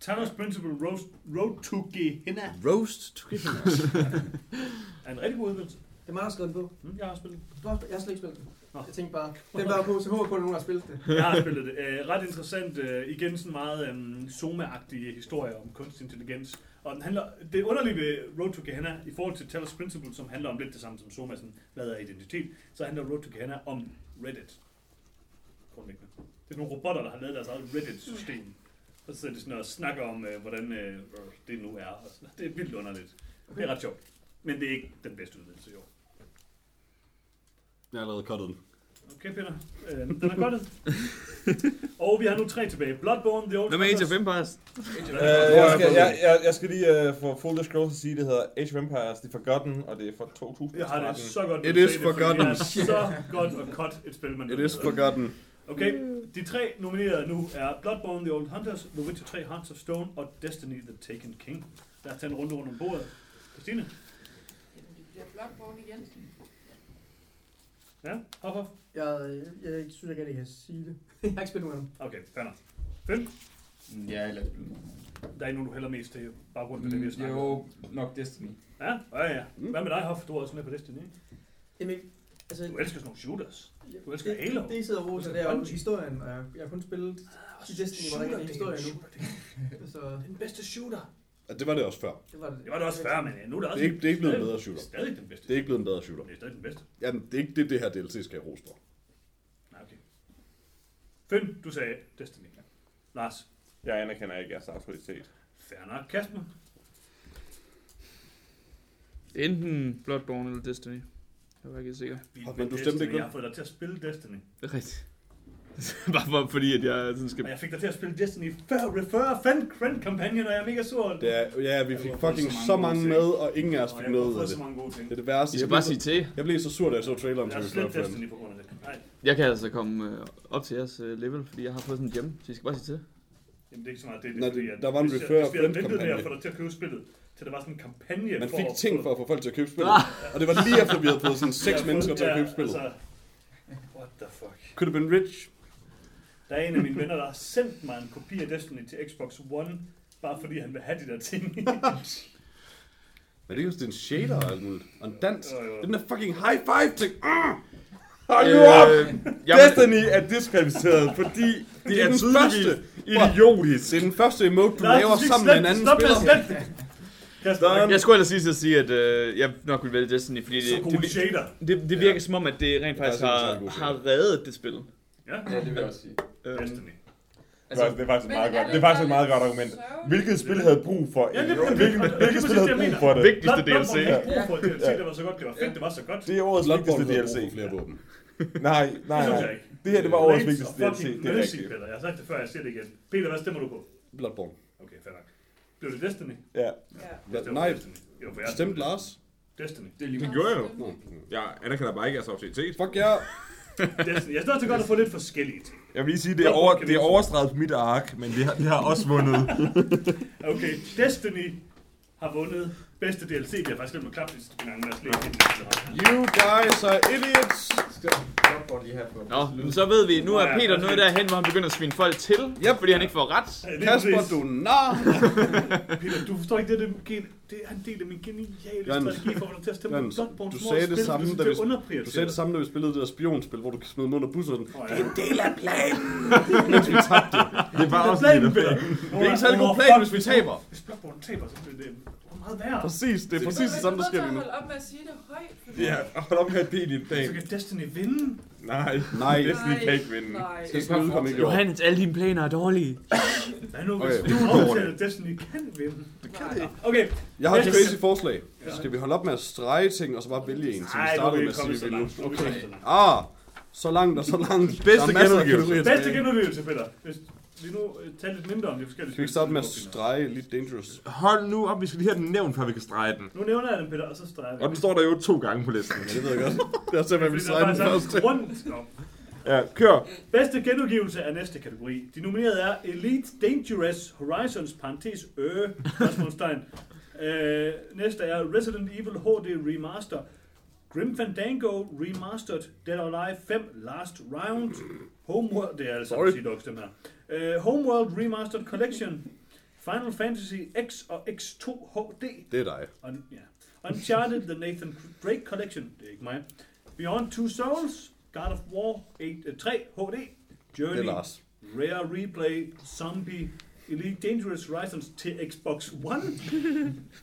Thanos Principle Road, Road to Gehenna Roast to Gehenna. [LAUGHS] er en rigtig god udvidelse. Det er mig, der har skrevet den på. Mm, jeg har spillet den. Du har, jeg har slet ikke spillet den. Nå. Jeg tænkte bare, den var på, så håber jeg på, at nogen har spillet det. Jeg har spillet det. Uh, ret interessant. Uh, igen sådan meget um, Soma-agtige historier om kunstig intelligens. Og den handler, det underlige ved Road to Gehenna, i forhold til Talos Principle, som handler om lidt det samme som Soma, sådan, hvad er identitet, så handler Road to Gehenna om Reddit. Grundlæggende. Det er nogle robotter, der har lavet deres eget Reddit-system. Og så sidder de sådan og snakker om, uh, hvordan uh, det nu er. Og sådan. Det er vildt underligt. Det er ret sjovt. Men det er ikke den bedste udvidelse i år. Jeg har allerede cuttet den. Okay, Peter. Øh, den er godt. [LAUGHS] og vi har nu tre tilbage. Bloodborne, The Old Hvad med Age of Hunters. Empires? Øh, jeg, skal, jeg, jeg, jeg skal lige uh, for full disclosure sige, det hedder Age of Empires The Forgotten, og det er fra 2013. Jeg har det så godt, It is forgotten. Det er så [LAUGHS] godt at cut et spil, man It is forgotten. Okay, de tre nominerede nu er Bloodborne, The Old Hunters, The Witcher 3, Hearts of Stone og Destiny, The Taken King. Lad os tage en runde rundt om bordet. Christine? Jamen, det bliver Bloodborne igen. Ja, hop. Jeg, jeg, jeg synes ikke, at jeg kan sige det. [LAUGHS] jeg har ikke spillet nogen af dem. Okay, fair nok. Fem. Ja, eller. Der er ikke nogen, du hælder mest til baggrund af det, vi har snakket om. Jo, nok Destiny. Ja, ja, ja. Hvad med dig, Hoff? Du er også med på Destiny, ikke? Jamen, altså, Du elsker sådan nogle shooters. Du elsker det, Halo. det, det, I sidder og roser, det er jo historien, og jeg, jeg har kun spillet i Destiny, hvor der ikke er historie endnu. [LAUGHS] Så Den bedste shooter. Ja, det var det også før. det var det. Det var det også før, men nu er det Det også... er ikke, det er ikke blevet en stadig- bedre shooter. Stadig den bedste. Det er ikke blevet en bedre shooter. Det er stadig den bedste. Jamen, det er ikke det, det her DLC skal have ros for. Nej, okay. Finn, du sagde Destiny. Lars, Jeg anerkender ikke jeres autoritet. fair nok. Kasper, Det er enten Bloodborne eller Destiny. Jeg var ikke sikker. vi Men du stemte ikke Jeg har fået dig til at spille Destiny. Det er rigtigt. [LAUGHS] Bare for, fordi, at jeg sådan skal... Og jeg fik dig til at spille Destiny før Refer Friend, friend kampagnen, og jeg er mega sur. Det er, ja, vi fik Jeg fucking så mange så mange med, og ingen af os fik jeg noget af fået så det. mange gode ting. Det er det værste. I skal Jeg bare sige til. jeg blev så sur, da jeg så traileren Jeg har til slet Refer Friend. Destiny på grund af det. Nej, Jeg kan altså komme øh, op til jeres øh, level, fordi jeg har fået sådan en gem, så I skal bare sige til. jamen det er ikke så meget det. det Nå, er fordi, det- at der var en hvis jeg- Refer Hvis vi havde ventet med at få dig til at købe spillet, til der var sådan en kampagne Man for fik at ting for at få folk til at købe spillet. [LAUGHS] Og det var lige efter, vi havde fået sådan seks for- mennesker til at købe spillet. Altså, what the fuck. Could have been rich. Der er en af mine venner, der har sendt mig en kopi af Destiny til Xbox One, bare fordi han vil have de der ting. [LAUGHS] Men det er jo sådan en shader og alt muligt. Og en dans. Jo, jo. Det er den der fucking high five ting. Ah! Hold nu op! jamen, Destiny er diskvalificeret, fordi det, Det er er den første. idiotisk. Det er den første emote, du Lars, laver sammen med en slet- anden stop spiller. Sådan. jeg skulle ellers lige sige, at øh, jeg nok ville vælge Destiny, fordi det, det, det, det virker som om, at det rent faktisk Ja, det er har, har reddet det spil. Ja, Ja, det vil jeg også sige. Øh, Destiny. Det er faktisk- det er faktisk et meget godt. det Det er faktisk et meget godt argument. Hvilket spil havde brug for? Ja, det- det- Hvilket, det- det- hvilket det- spil det- havde det- brug for det? Vigtigste DLC. Brug for DLC, der var så godt, det var fedt, det var så godt. Det er årets vigtigste DLC. flere våben. [LAUGHS] Nej, nej, Det nej. Det her, det var årets vigtigste DLC. Det er rigtigt. Peter. Jeg har sagt det før, jeg siger det igen. Peter, hvad stemmer du på? Bloodborne. Okay, fair nok. Blev det Destiny? Ja. Ja. Nej, på Destiny. Jo, for jeg Stemt Lars. Destiny. Det er lige Det gjorde jeg jo. Jeg anerkender bare ikke jeres autoritet. Fuck ja. Destiny. Jeg synes, er godt at få lidt forskellige ting. Jeg vil lige sige, det er, over, det er overstreget på mit ark, men det har, det har også vundet. [LAUGHS] Okay, Destiny har vundet bedste DLC. Vi har faktisk glemt at klappe det sidste gang, men jeg slet ikke You guys are idiots. Skal Bloodborne lige have på. Nå, men så ved vi, nu er Peter nået derhen, hvor han begynder at svine folk til, Yep. fordi han ikke får ret. Kasper, du nar. [LAUGHS] Peter, du forstår ikke, det er, det, gen- det er en del af min geniale Jens, strategi for at til at stemme Bloodborne. du sagde det samme, du da det vi- er. Du sagde det samme, da vi spillede det der spionspil, hvor du kan smide dem under bussen. Det ja. er en del af planen. [LAUGHS] Mens vi tabte. Det var også planen, lidt Peter. Det er ikke særlig god plan, hvis vi taber. Hvis Bloodborne taber, så bliver det... hvor meget værd. Præcis, det er præcis det samme, der sker lige nu. Hold op med at sige det højt. Ja, hold op med at bede din dag. Så kan Destiny vinde. Nej, Nej. Destiny kan ikke vinde. Nej. Det skal ikke i år. Johannes, alle dine planer er dårlige. Hvad nu, hvis Okay. du er aftaler, at Destiny kan vinde? Det kan det ikke. Okay, Jeg har et crazy forslag. Skal vi holde op med at strege ting, og så bare vælge en, som vi er startede vi med at sige, vi. Nu er langt. Ah, så langt og så langt. Bedste er genudgivelse. Bedste genudgivelse, Peter. Vi nu øh, taler lidt mindre om de forskellige Skal vi ikke starte med at strege Elite Dangerous? Hold nu op, vi skal lige have den nævnt, før vi kan strege den. Nu nævner jeg den, Peter, og så streger vi. Og den står der jo to gange på listen. Ja, det ved jeg godt. Det er også derfor, jeg vil strege den er først. en grund. Nå. Ja, kør. Bedste genudgivelse er næste kategori. De nominerede er Elite Dangerous Horizons, parentes ø, spørgsmålstegn. [LAUGHS] Øh, næste er Resident Evil HD Remaster, Grim Fandango Remastered, Dead or Alive 5 Last Round, Homeworld, det er altså Sorry. Sorry. Dogs, dem her. Øh, Homeworld Remastered Collection, Final Fantasy X og X2 HD, Det er dig. Un, ja. Uncharted, The Nathan Drake Collection, det er ikke mig. Beyond Two Souls, God of War 8, uh, 3 HD, Det er Journey, Lars. Rare Replay, Zombie, Elite Dangerous Horizons til Xbox One,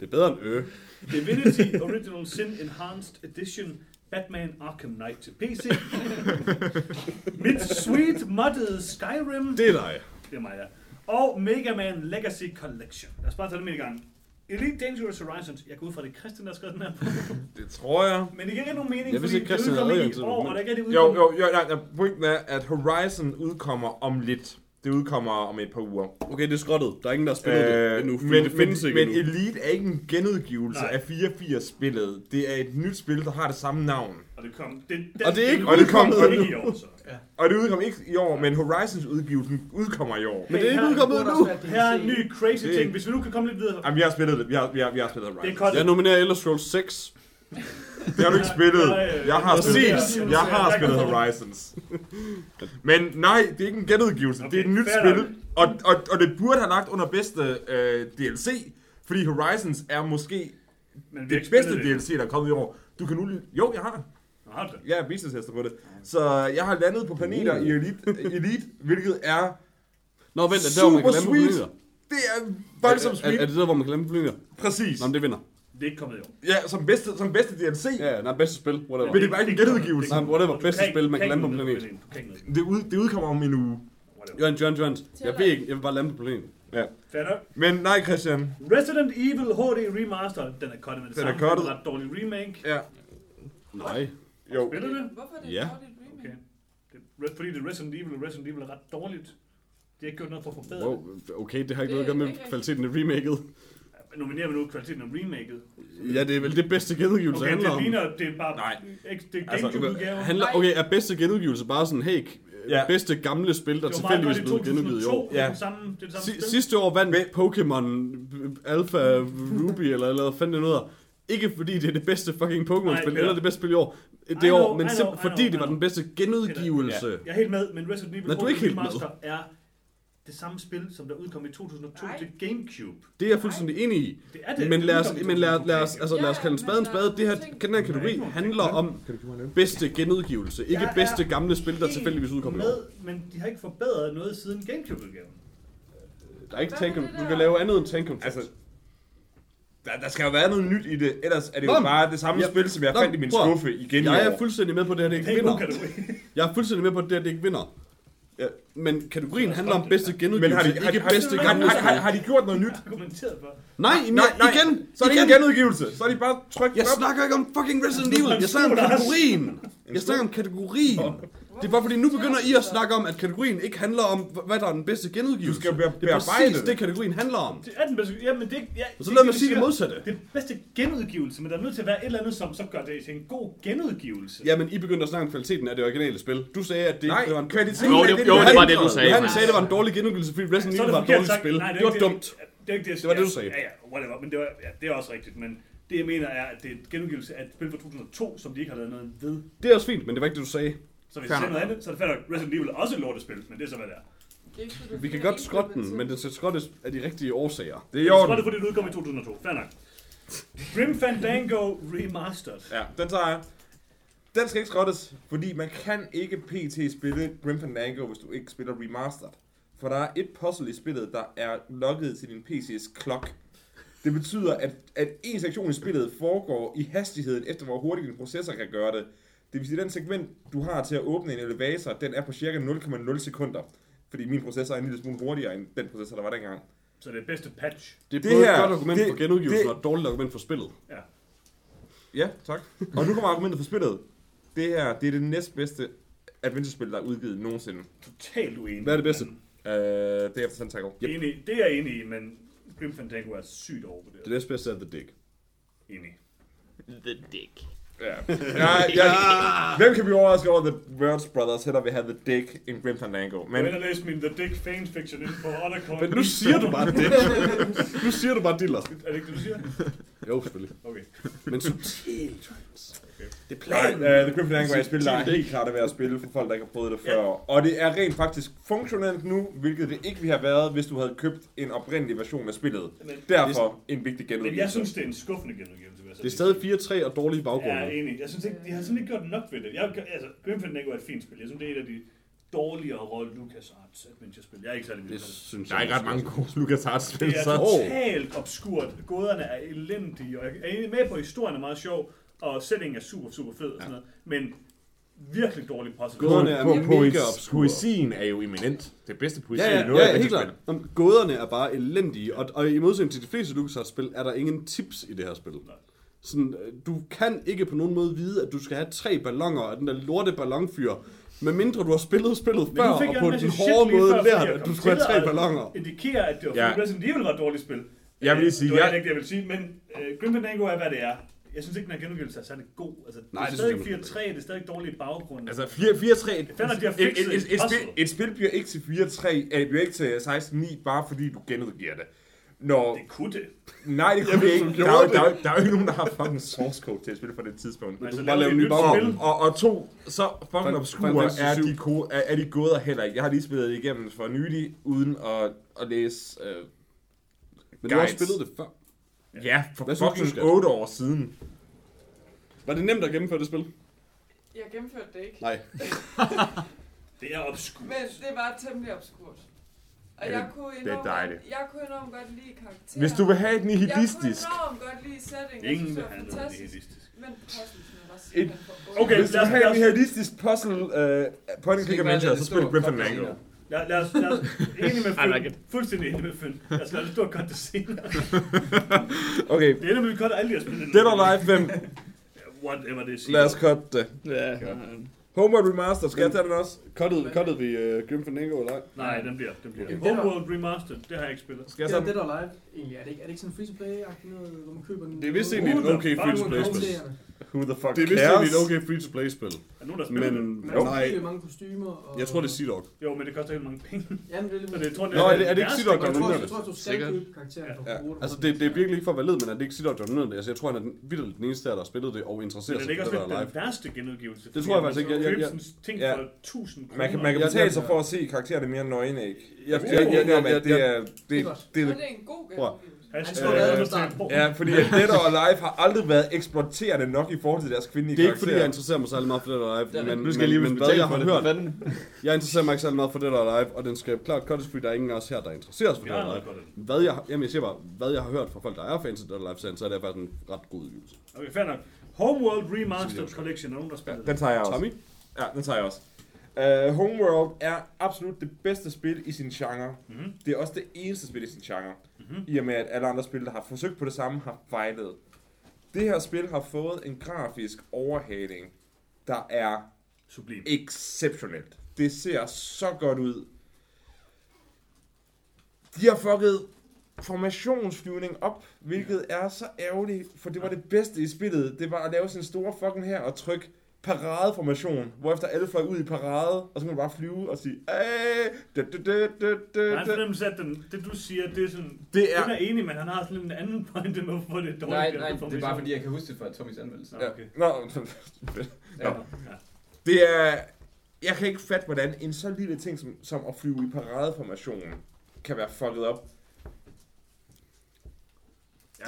Det er bedre end ø. Divinity Original Sin Enhanced Edition, Batman Arkham Knight til PC, [LAUGHS] Mit Sweet Modded Skyrim, Det er dig. det er mig, ja. Og Mega Man Legacy Collection. Lad os bare tage dem i gang. Elite Dangerous Horizons. Jeg går ud fra, det er Christian, der har skrevet den her. [LAUGHS] Det tror jeg. Men det giver ikke nogen mening, Jeg fordi ikke, Christian det udkommer i år, og der ikke er det Jo, udkommer. jo, jo, nej, nej, pointen er, at Horizon udkommer om lidt. Det udkommer om et par uger. Okay, det er skrottet. Der er ingen, der har spillet det endnu, men, det findes men, ikke men endnu. Elite er ikke en genudgivelse Nej. af 84-spillet. Det er et nyt spil, der har det samme navn. Og det kom. Det, Og det er ikke Og det kom- udkommet ikke i år, så. Og det udkommer ikke i år, men Horizons udgivelsen udkommer i år. Men det er ikke udkommet endnu. Her er en ny crazy Det ting. Hvis vi nu kan komme lidt videre. Jamen, vi har spillet det. Vi har, vi har, vi har spillet Det er Horizons. Jeg nominerer Elder Scrolls 6. [LAUGHS] Det har du ikke spillet. Jeg har Præcis. spillet, jeg har spillet Horizons. [LAUGHS] Men nej, det er ikke en genudgivelse. Det er et nyt spil. Og, og, og det burde have lagt under bedste øh, DLC, fordi Horizons er måske Men det bedste det. DLC, der er kommet i år. Du kan nu... Jo, jeg har. Har du det? Jeg er business tester på det. Så jeg har landet på planeter i Elite, Elite hvilket er Nå, vent, er det der, hvor man kan Super lande på sweet. Det er voldsomt Er, er, er sweet. det der, hvor man kan lande på flyvninger? Præcis. Nå, men det vinder. Det er ikke kommet i år. Ja, som bedste, som bedste DLC. Ja, nej, bedste spil, whatever. Men det var ikke en genudgivelse. Nej, whatever, bedste spil, man kan lande på planet. den. Den. Det, ud, det udkommer om en uge. Whatever. Jørgen, Jørgen, Jørgen. Jeg ved ikke, jeg vil bare lande på planeten. Ja. Fair nok. Men nej, Christian. Resident Evil HD Remaster. Den er cuttet med det Den er samme. cuttet. Det er en ret dårlig remake. Ja. Nej. Jo. Spiller det? Hvorfor er det Ja. dårligt remake? Okay. Det, re- fordi det er Resident Evil, og Resident Evil er ret dårligt. De har ikke gjort noget for at forbedre. Wow, okay, det har ikke noget at gøre er med kvaliteten af remaket. Nominerer vi nu kvaliteten af remaket? Ja, det er vel det bedste genudgivelse Okay, handler det om. ligner, det er bare... Nej. Ikke, det er Altså, Gamecube-udgave. Handler, okay, er bedste genudgivelse bare sådan, hey, Ja. ja. bedste gamle spil, der det tilfældigvis blev genudgivet i år. 2002. Det Ja. den samme, det er det samme sidste år vandt Pokémon Alpha Ruby, eller eller hvad fanden det nu hedder. Ikke fordi det er det bedste fucking Pokémon-spil, eller det bedste spil i år. Det know, år, men know, know, fordi I det var know. den bedste genudgivelse. Jeg er helt med, men Resident Evil Nej, du er HD ikke helt med. Remaster er det samme spil, som der udkom i 2002 Nej. til Gamecube. Det er jeg fuldstændig enig i. Det er det. Men lad os, men lad, 2002 lad os, altså, lad os kalde en spade en spade. Det her, den her kategori handler om bedste genudgivelse, ikke bedste gamle spil, der tilfældigvis udkom i år. men de har ikke forbedret noget siden Gamecube-udgaven. Der er ikke Hvad tank, med det du kan lave andet end tank Altså, der, der skal jo være noget nyt i det, ellers er det jo Nå, bare det samme ja, spil, som jeg nå, fandt i min at- skuffe igen Jeg er fuldstændig med på det her, det ikke er vinder. Jeg er fuldstændig med på, at det her, det ikke vinder. Ja. Men kategorien handler om bedste Men har genudgivelse, de, har, de, ikke har, bedste har, gamle har, har, har de gjort noget nyt? Argumenteret for. Nej, Nej, nej, nej, igen, Så er det igen. ikke en genudgivelse. Så er de bare trykt Jeg op. snakker ikke om fucking Resident Evil, jeg snakker om kategorien. Jeg snakker om kategorien. Det er bare fordi, nu begynder I at snakke om, at kategorien ikke handler om, hvad der er den bedste genudgivelse. Du skal be- det er bearbejde præcis det. det, kategorien handler om. Det er den bedste. Jamen, det, ja, Og så lad mig sige det modsatte. Det er bedste genudgivelse, men der er nødt til at være et eller andet, som så gør det til en god genudgivelse. Jamen, I begyndte at snakke om kvaliteten af det originale spil. Du sagde, at det Nej, ikke var en... kvalitet Jo, det- det, jo, de det var det, du sagde. Han sagde, det var en dårlig genudgivelse, fordi Resident Så er Evil det var et dårligt spil. Nej, Det var dumt. Det er ikke det, Det var det, du sagde. Ja, ja, whatever. Men det, var, ja, det er også rigtigt. Men det, jeg mener, er, at det er et genudgivelse af et spil fra 2002, som de ikke har lavet noget ved. Det er også fint, men det var ikke det, du sagde. Så hvis siger nok. noget andet, så er det fair nok. Resident Evil er også et lortespil, men det er så, hvad det er. Vi kan godt skrotte den, men den skal skrottes af de rigtige årsager. Det er i orden. er, fordi det udkom i 2002. Fair nok. Grim Fandango Remastered. Ja, den tager jeg. Den skal ikke skrottes, fordi man kan ikke pt. spille Grim Fandango, hvis du ikke spiller Remastered. For der er et puzzle i spillet, der er logget til din PC's clock. Det betyder, at, at en sektion i spillet foregår i hastigheden efter, hvor hurtigt din processor kan gøre det. Det vil sige, at den segment, du har til at åbne en elevator, den er på cirka 0,0 sekunder. Fordi min processor er en lille smule hurtigere end den processor, der var dengang. Så det er bedste patch. Det er Det både her- et godt argument det- for genudgivelsen det- og et dårligt argument for spillet. Ja, tak. [LAUGHS] Og nu kommer argumentet for spillet. Det her, det er det næstbedste adventure-spil, der er udgivet nogensinde. Totalt uenig. Hvad er det bedste? Uh, det er efter Tentacle. Yep. Enig, det er jeg enig i, men Grim Fandango er sygt overvurderet. Det næstbedste er The Dig. Enig. The dick. Ja. ja, ja. Hvem kan blive overrasket over, The Words Brothers heller vil have The Dick in Grim Fandango? Men... Men Jeg har læst min The Dick fanfiction ind på Ottercoin. Men nu siger du bare det. nu siger du bare diller. Er det ikke det, du siger? Jo, selvfølgelig. Okay. Men subtil trends. Det er Nej, planen. uh, The Grim Fandango er et spil, der er helt klart at være at spille for folk, der ikke har prøvet det før. Ja. Og det er rent faktisk funktionelt nu, hvilket det ikke ville have været, hvis du havde købt en oprindelig version af spillet. Men, Derfor en vigtig men genudgivelse. jeg synes, det er en skuffende genudgivelse. Det er stadig 4-3 og dårlige baggrunde. er enig. Jeg synes ikke, de har simpelthen ikke gjort nok ved det. Jeg, altså, Grim Fandango er et fint spil. Jeg synes, det er et af de dårligere Roll LucasArts adventure-spil. Jeg er ikke særlig Det synes Der er ikke ret mange gode [LAUGHS] LucasArts-spil, Det er så... totalt obskurt. Gåderne er elendige, og jeg er med på, at historien er meget sjov, og sætningen er super, super fed og sådan noget. Men virkelig dårlig puzzle. Gåderne er Po- mega obskure. Poesien er jo eminent. Det bedste poesi Ja, i ja, noget ja, helt adventure-spil. klart. Gåderne er bare elendige, og, og i modsætning til de fleste LucasArts-spil, er der ingen tips i det her spil. Sådan, øh, du kan ikke på nogen måde vide, at du skal have tre ballonger af den der lorte ballonfyr, med mindre du har spillet spillet før, og på den shit hårde måde før, lært, at du skulle have tre at ballonger. indikerer, at det var Ja. Resident Evil var et dårligt spil. Jeg vil lige sige, det var jeg- ikke det, jeg vil sige, men uh, Grim Fandango er, hvad det er. Jeg synes ikke, den her genudgivelse er særlig god. Altså, det Nej, er det stadig synes jeg 4-3, det er stadig dårlige baggrunde. Altså 4-3... Et, et, et, et, spil, et spil bliver ikke til 4-3, eller bliver ikke til 16-9, bare fordi du genudgiver det. Når, det kunne det. nej, det kunne Jamen, det ikke. Der er, jo- det. der, er, der er jo ikke nogen, der har fucking source code til at spille på det tidspunkt. Nej, så bare laver lave vi en et ny nyt. Og, og to, så fucking obskure er de, ko- er, er de gåder heller ikke. Jeg har lige spillet det igennem for nylig, uden at, at læse... Øh, Men du har spillet det før. ja, for Hvad synes fucking skat? 8 år siden. Var det nemt at gennemføre det spil? Jeg gennemførte det ikke. Nej. [LAUGHS] Det er obskurt. Men det var temmelig obskurt. Og jeg det- kunne det er dejligt. Godt, jeg kunne enormt godt lide karakterer. Hvis du vil have et Jeg kunne nihilistisk... enormt godt lide setting. Ingen vil have noget fantastisk. nihilistisk. Men puzzlesene var Okay, Hvis du lad vil os- have os- nihilistisk puzzle, uh, point and click adventure, så spil Grim Fandango. Lad, lad, os, lad os, [LAUGHS] enig med I Fyn. like it. Fuldstændig enig med Fyn. Lad os lade det stå godt det senere. [LAUGHS] Okay, Det ender med, at vi cutter alle de her spil. Dead or Alive 5. [LAUGHS] Whatever det siger. Lad os cut det. Ja. Homeworld Remaster, skal jeg tage den også? Cuttede, cuttede vi uh, Grim Fandango eller ej? Nej, den bliver. Den bliver. Okay, Homeworld Remastered, det har jeg ikke spillet. Skal jeg Det er tage det der live, egentlig. Er det ikke, er det ikke sådan free-to-play-agtigt noget, hvor man køber den? Det er vist egentlig the okay free-to-play-spil. Who the fuck Det er vist cares? egentlig et okay free-to-play-spil. Er nogen, der spiller Men det? Jo. har nej, mange kostymer. Og... jeg tror det er Sea Dog. Jo, men det koster helt mange penge. Jamen, det er lidt... Så det, jeg tror, Nå, er det- er det ikke værste, Sea Dog, der jeg kan- jeg tror, du skal købe karakteren for Ja, det. altså det, det er virkelig ikke for at være led, men er det ikke Sea Dog, der er det? Altså jeg tror, han er den, vildt den eneste der, har spillet det og Men interesserer er sig det ikke for også det der lidt live. den værste genudgivelse? Det tror jeg faktisk ikke. Jeg- jeg- Jeg, jeg- jeg, ting for 1000 kroner. Man kan, man kan Jeg- betale jeg- sig for at se karaktererne mere nøgne, ikke? Jeg- Jeg, jeg- jeg, jeg, jeg- jeg, jeg- det er... Det Det, er godt. det, Så Hashtag ja, fordi Dead or Alive har aldrig været eksploiterende nok i forhold til deres kvindelige Det er ikke fordi, jeg interesserer mig særlig meget for det der live, Ja, men, nu men, skal jeg lige men hvad jeg har det. hørt, jeg interesserer mig ikke særlig meget for det der live, og den skal klart cuttes, fordi der er ingen af os her, der interesserer sig for Vi det har der noget live. godt af det. Hvad jeg, har- jamen jeg siger bare, hvad jeg har hørt fra folk, der er fans af det der live, så er det faktisk en ret god udgivelse. Okay, fair nok. Homeworld Remastered Collection, er nogen, der spiller Den tager jeg også. Tommy? Ja, den tager jeg også. Uh, Homeworld er absolut det bedste spil i sin genre. Mhm. Det er også det eneste spil i sin genre. Mhm. I og med, at alle andre spil, der har forsøgt på det samme, har fejlet. Det her spil har fået en grafisk overhaling, der er Sublim. exceptionelt. Det ser så godt ud. De har fucket formationsflyvning op, hvilket er så ærgerligt, for det var det bedste i spillet. Det var at lave sin store fucking her og trykke paradeformation, hvorefter alle fløj ud i parade, og så kunne man bare flyve og sige, Æh, da, da, da, da, da, Jeg har en da. fornemmelse af, at den, det du siger, det er sådan... Det er, Jeg er enig, men han har sådan en anden pointe med, hvorfor det er dårligt. Nej, nej, det er bare fordi, jeg kan huske det fra Tommys anmeldelse. Nå, okay. Nå, [LAUGHS] Ja. Nå. Ja. det er, jeg kan ikke fatte, hvordan en så lille ting som, som at flyve i paradeformation kan være fucket op.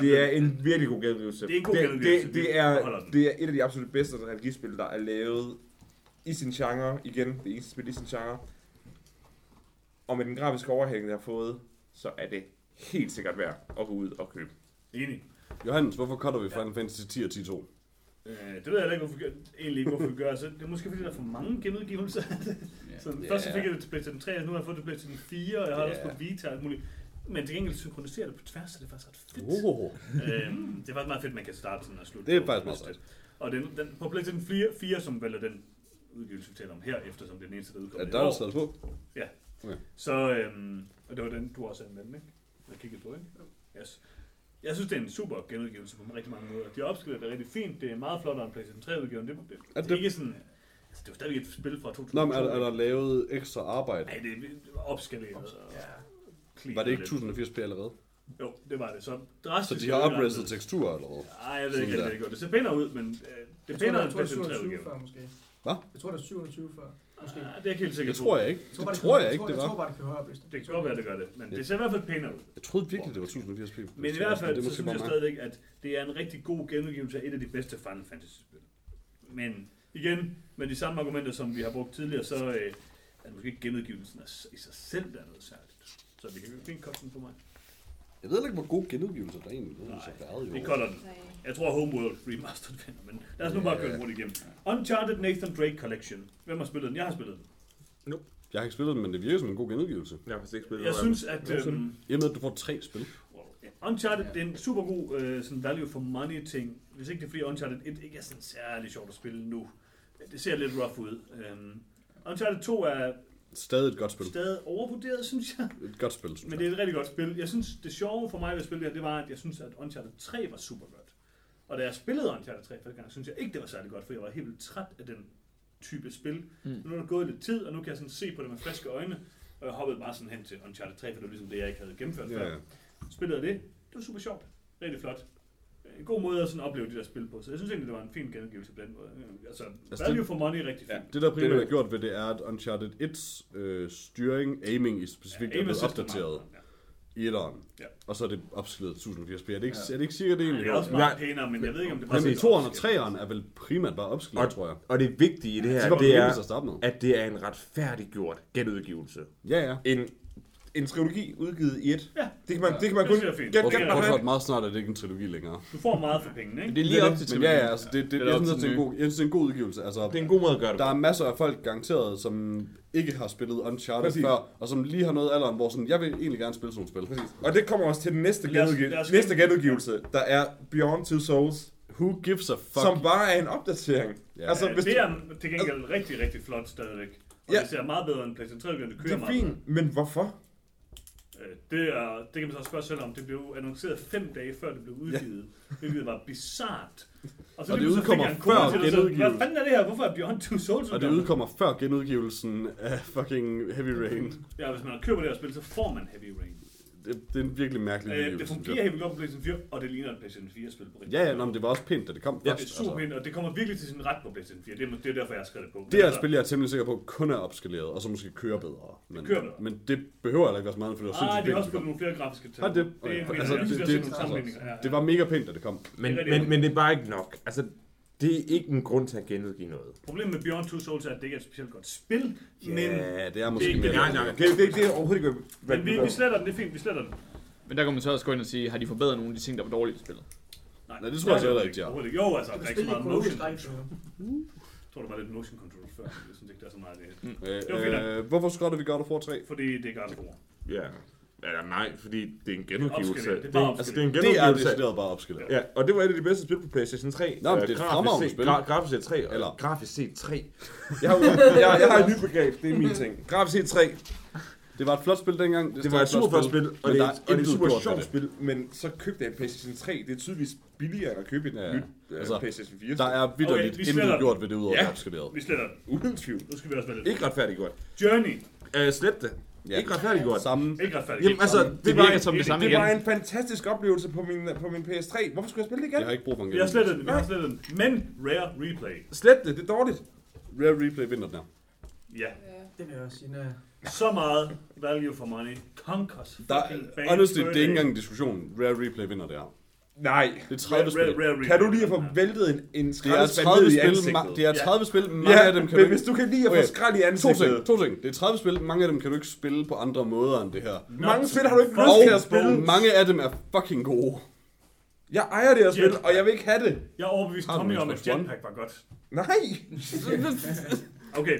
Det er en virkelig god genudgivelse. Det er en god det, genudgivelse. Det, det, er, det er et af de absolut bedste strategispil, der er lavet i sin genre. Igen, det eneste spil i sin genre. Og med den grafiske overhæng, det har fået, så er det helt sikkert værd at gå ud og købe. Enig. Johannes, hvorfor cutter vi Final Fantasy 10 og 10-2? Øh, det ved jeg ikke, hvorfor, egentlig ikke, hvorfor vi gør. Så det er måske fordi, der er for mange genudgivelser. så først så fik jeg det til PlayStation 3, og nu har jeg fået det til PlayStation 4, og jeg har Ja. også på Vita og alt muligt. Men til gengæld synkroniserer det på tværs, så det er faktisk ret fedt. Oh. øhm, det er faktisk meget fedt, man kan starte sådan og slutte. Det er på faktisk meget næste. Og den, den, på PlayStation 4, 4, som vel er den udgivelse, vi taler om her, eftersom det er den eneste, der Ja, udkommer i der er der år. stadig på. Så, øhm, og det var den, du også anvendte, ikke? Jeg kiggede på, ikke? Yes. Jeg synes, det er en super genudgivelse på rigtig mange måder. De har opskaleret det rigtig fint. Det er meget flottere end PlayStation 3-udgaven. Det, det, Er det, det- er ikke sådan... Altså, det er jo stadig et spil fra 2000. Nå, men er, der- er der lavet ekstra arbejde? Nej, det er opskaleret. og clean Var det ikke lidt. 1080p allerede? Jo, det var det. Så Så drastisk. de har opridset teksturer allerede? Nej, jeg ved ikke, det går. Det ser pænere ud, men øh, det er pænere end jeg tror, der er PlayStation 27 3-udgaven. før, måske. Hvad? Jeg tror, der er 27 før, måske. Ah, Det er ikke helt sikker Det tror jeg ikke. Jeg tror, Det det tror kan- jeg ikke, det Jeg tror var. bare, det kan højere opløsning. Det kan godt være, det gør det. Men det ser i hvert fald pænere ud. Jeg troede virkelig, det var 1080p. Men i hvert fald, det så synes jeg stadigvæk, at det er en rigtig god genudgivelse af et af de bedste Final Fantasy-spil. Men igen, med de samme argumenter, som vi har brugt tidligere, så øh, er det måske ikke genudgivelsen i sig selv, der er noget særligt. Så vi kan fint koste den på mig. Jeg ved ikke, hvor gode genudgivelser der egentlig er. Nej, så i Vi år. kolder den. Jeg tror Homeworld Remastered vinder, men lad os nu bare køre den hurtigt igennem. Uncharted Nathan Drake Collection. Hvem har spillet den? Jeg har spillet den. Jeg har ikke spillet den, men det virker som en god genudgivelse. Jeg har faktisk ikke spillet Jeg synes, at... Øhm, I og med, at du får tre spil. Uncharted, det er en super god øh, sådan value for money ting. Hvis ikke det er fordi Uncharted 1 ikke er sådan særlig sjovt at spille nu. Det ser lidt rough ud. Um, Uncharted 2 er Stadig et godt spil. stadig overvurderet, synes jeg. Et godt spil, synes Men det jeg. er et rigtig godt spil. Jeg synes, det sjove for mig ved at spille det her, det var, at jeg synes, at Uncharted 3 var super godt. Og da jeg spillede Uncharted 3 første gang, synes jeg ikke, det var særlig godt, for jeg var helt vildt træt af den type spil. Mm. Nu er der gået lidt tid, og nu kan jeg sådan se på det med friske øjne, og jeg hoppede bare sådan hen til Uncharted 3, for det var ligesom det, jeg ikke havde gennemført før Ja, ja. spillede det. Det var super sjovt. Rigtig flot. En god måde at sådan opleve de der spil på. Så jeg synes egentlig, det var en fin gengivelse på den måde. Altså, Altså, value det- for money er rigtig fint. Det der primært Det er er gjort ved det er, at Uncharted 1's øh, styring, aiming i specifikt, er aim blevet er opdateret meget, i etteren. Ja. Og så er det opskaleret til 1080p. Er det ikke, Ja. er det ikke sikkert, det Ja. egentlig? Det er også meget pænere, men jeg ved ikke, om det bare er 2'eren og opskaleret. 3'eren er vel primært bare opskaleret, tror jeg. Og det vigtige i det Det her, det det er, at det er en retfærdiggjort genudgivelse. Ja, ja. En, en trilogi udgivet i et. Ja. Det kan man, det kan man Det kun... synes jeg er fint. Get, get, fra, get, at meget snart er det ikke en trilogi længere. Du får meget for pengene, ikke? Det er lige op til Men ja, ja, trilogien. altså, det, det, Eller jeg synes, at det er en god, jeg synes, det er en god udgivelse. Altså, det er en god måde at gøre det der er masser af folk garanteret, som ikke har spillet Uncharted Præcis. før, og som lige har noget alderen, hvor sådan, jeg vil egentlig gerne spille sådan nogle spil. Præcis. Og det kommer også til den næste, Lad os- genudgiv- lad os- næste genudgivelse, der er Beyond Two Souls, Who gives a fuck? som bare er en opdatering. Ja. Altså, Ja, hvis det er til gengæld rigtig, rigtig flot stadigvæk. Og Ja. det ser meget bedre end PlayStation 3, det det kører er meget bedre. fint, men hvorfor? Øh, Det, er, det kan man så også spørge selv om. Det blev annonceret fem dage før det blev udgivet, ja. [LAUGHS] hvilket var bizart. Og, så Og det udkommer en før så, genudgivelsen. Hvad fanden er det her? Hvorfor er Beyond Two Souls Og det udkommer før genudgivelsen af fucking Heavy Rain. Ja, hvis man købt det her spil, så får man Heavy Rain. Det, det er en virkelig mærkelig Øh, det fungerer helt godt på PlayStation 4, og det ligner et PlayStation 4-spil på rigtig Ja, ja, nå, men det var også pænt, da det kom Ja, først. Det er super pænt, og det kommer virkelig til sin ret på PlayStation 4. Det er, det er derfor, jeg har skrevet det på. Det er et Altså, spil, jeg er temmelig sikker på, kun er opskaleret, og så måske kører bedre. Men, kører bedre. men det behøver heller ikke være så meget, for det var Ah, sindssygt det er pænt, også på det nogle flere grafiske tal. Har det? Det, er, Okay. altså, Altså, det- det, det- det, ja. Det var mega pænt, da det kom. Men, Det er men, men det er bare ikke nok. Altså, det er ikke en grund til at genudgive noget. Problemet med Beyond Two Souls er, at det ikke er et specielt godt spil, men, Ja, det er måske ikke- mere... det er- Nej, nej, det, det, det er overhovedet ikke, hvad men vi, vi sletter den. Det er fint, vi sletter den. Men der kan man så også gå ind og sige, har de forbedret nogle af de ting, der var dårlige i spillet? Nej, Nej, det tror jeg heller ikke, de har. Jo, altså, der er Det ikke så meget motion. Jeg tror, der var lidt motion control før. Jeg synes ikke, der er så meget af det. Øh, Det var nok. øh, hvorfor skrotter vi God of War 3? Fordi det er God of War. Ja. Eller nej, fordi det er en genudgivelse. Det er Det bare er, altså, det er en Det er genudgivelse. decideret bare opskaleret. Ja, og det var et af de bedste spil på PlayStation 3. Nå, men det er et grafisk fremragende set- spil. Gra- grafisk set 3. Eller- grafisk set 3. Jeg har, [LAUGHS] jeg, jeg, har et nyt begreb, det er min ting. Grafisk set 3, Det var et flot spil dengang. det var et super flot spil, og det, er, og det er et super sjovt det. spil, men så købte jeg en PlayStation 3. Det er tydeligvis billigere end at købe et Ja, ja. nyt øh, Altså, PlayStation 4. Der er vidderligt Okay, vi intet gjort ved det, udover Ja. ja. opskaleret. Vi sletter den. Uden tvivl. Nu skal vi også være lidt. Ikke retfærdigt godt. Journey. Uh, slet det. Ja. Ikke retfærdigt godt. Samme. Ikke retfærdigt. Jamen altså, Det det, var, som det samme det igen. var en fantastisk oplevelse på min, på min PS3. Hvorfor skulle jeg spille det igen? Jeg har ikke brug for en Vi har genudgivelse. slettet den. Vi har slettet den. Men Rare Replay. Slet det, det er dårligt. Rare Replay vinder den her. Ja. Det vil jeg også sige, nej. Så meget value for money. Conkers. Der, fucking honestly, det er ikke engang en diskussion. Rare Replay vinder det her. Nej. Det er 30 spil. Kan du lige få væltet en, en Det er skraldespand 30 ned i spil, ansigtet? ma- det er Ja. 30 spil, mange ja, af dem kan men du hvis du kan lide at få Okay. skrald i To ansigtet. ting, to ting. Det er 30 spil, mange af dem kan du ikke spille på andre måder end det her. Mange spil har du ikke lyst til at spille. mange af dem er fucking gode. Jeg ejer det her spil, og jeg vil ikke have det. Jeg er overbevist Tommy om, at? Jetpack var godt. Nej. [LAUGHS] Okay,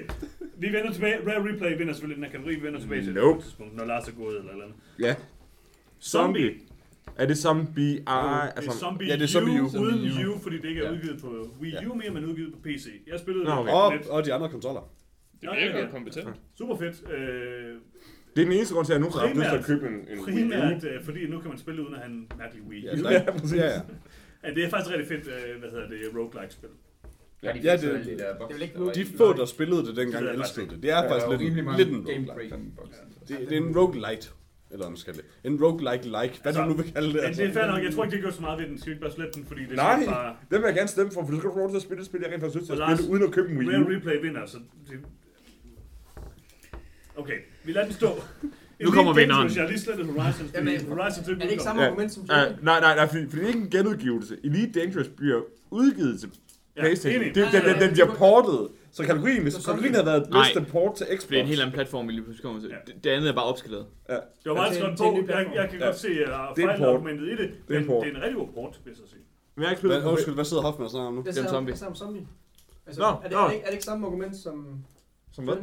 vi vender tilbage. Rare Replay vinder selvfølgelig den her kategori. Vi vender tilbage til Nope. det tidspunkt, når Lars er gået eller eller andet. Ja. Zombie. Er det zombie? Ah, det er altså... Zombie, ja, det er Zombie U, U. uden Zombie U. U, fordi det ikke er Ja. udgivet på Wii Ja. U mere, men udgivet på PC. Jeg spillede Nå, det okay. på Og, net. og de andre kontroller. Det virker kompetent. Super fedt. Øh, Det er den eneste grund til, at jeg nu har lyst til at Primært- købe en, en Wii U. primært, øh, fordi nu kan man spille uden at have en mærkelig Wii. Ja, Ja, Ja, præcis. ja, ja. ja, det er faktisk rigtig fedt, øh, hvad hedder det, roguelike-spil. Ja, de Ja, det- alle de der det er ikke var De få, der spillede det dengang, Det er elskede faktisk det. Det er Der faktisk lidt, lidt en roguelike. Det, det er en roguelite, eller hvad man skal det. En roguelike-like, hvad Altså, du nu vil kalde det. Men Altså. det er fair nok, jeg tror ikke, det gør så meget ved den. Skal vi bare slette den, fordi det er Nej. sådan bare... Den vil jeg gerne stemme for, for du skal få lov til at spille et spil, jeg rent faktisk synes til at spille, uden at købe en Wii U. Rare Replay vinder, så... Okay, vi lader den stå. [LAUGHS] Nu kommer vinderen. Jeg har lige slettet Horizon, Jamen, Horizon Er det ikke samme Ja. argument som Uh, Journey? nej, nej, nej, fordi, fordi det er ikke en genudgivelse. Elite Dangerous bliver udgivet til Playstation. enig. det, den, den, den bliver portet. Så kategorien, hvis kategorien havde været Nej. bedste port til Xbox. Det er en helt anden platform, vi lige pludselig kommer til. Ja. Det, det andet er bare opskaleret. Det var meget ny på. Jeg, jeg kan Ja. godt se uh, er fejlargumentet i det, Det er en men port. det er en rigtig god port, vil jeg så sige. Men jeg ikke Hvad, undskyld, hvad sidder Hoffman og snakker om nu? Det er Den samme, zombie. det er samme zombie. Altså, Nå, er, det, er, det ikke, er det ikke samme argument som Som hvad?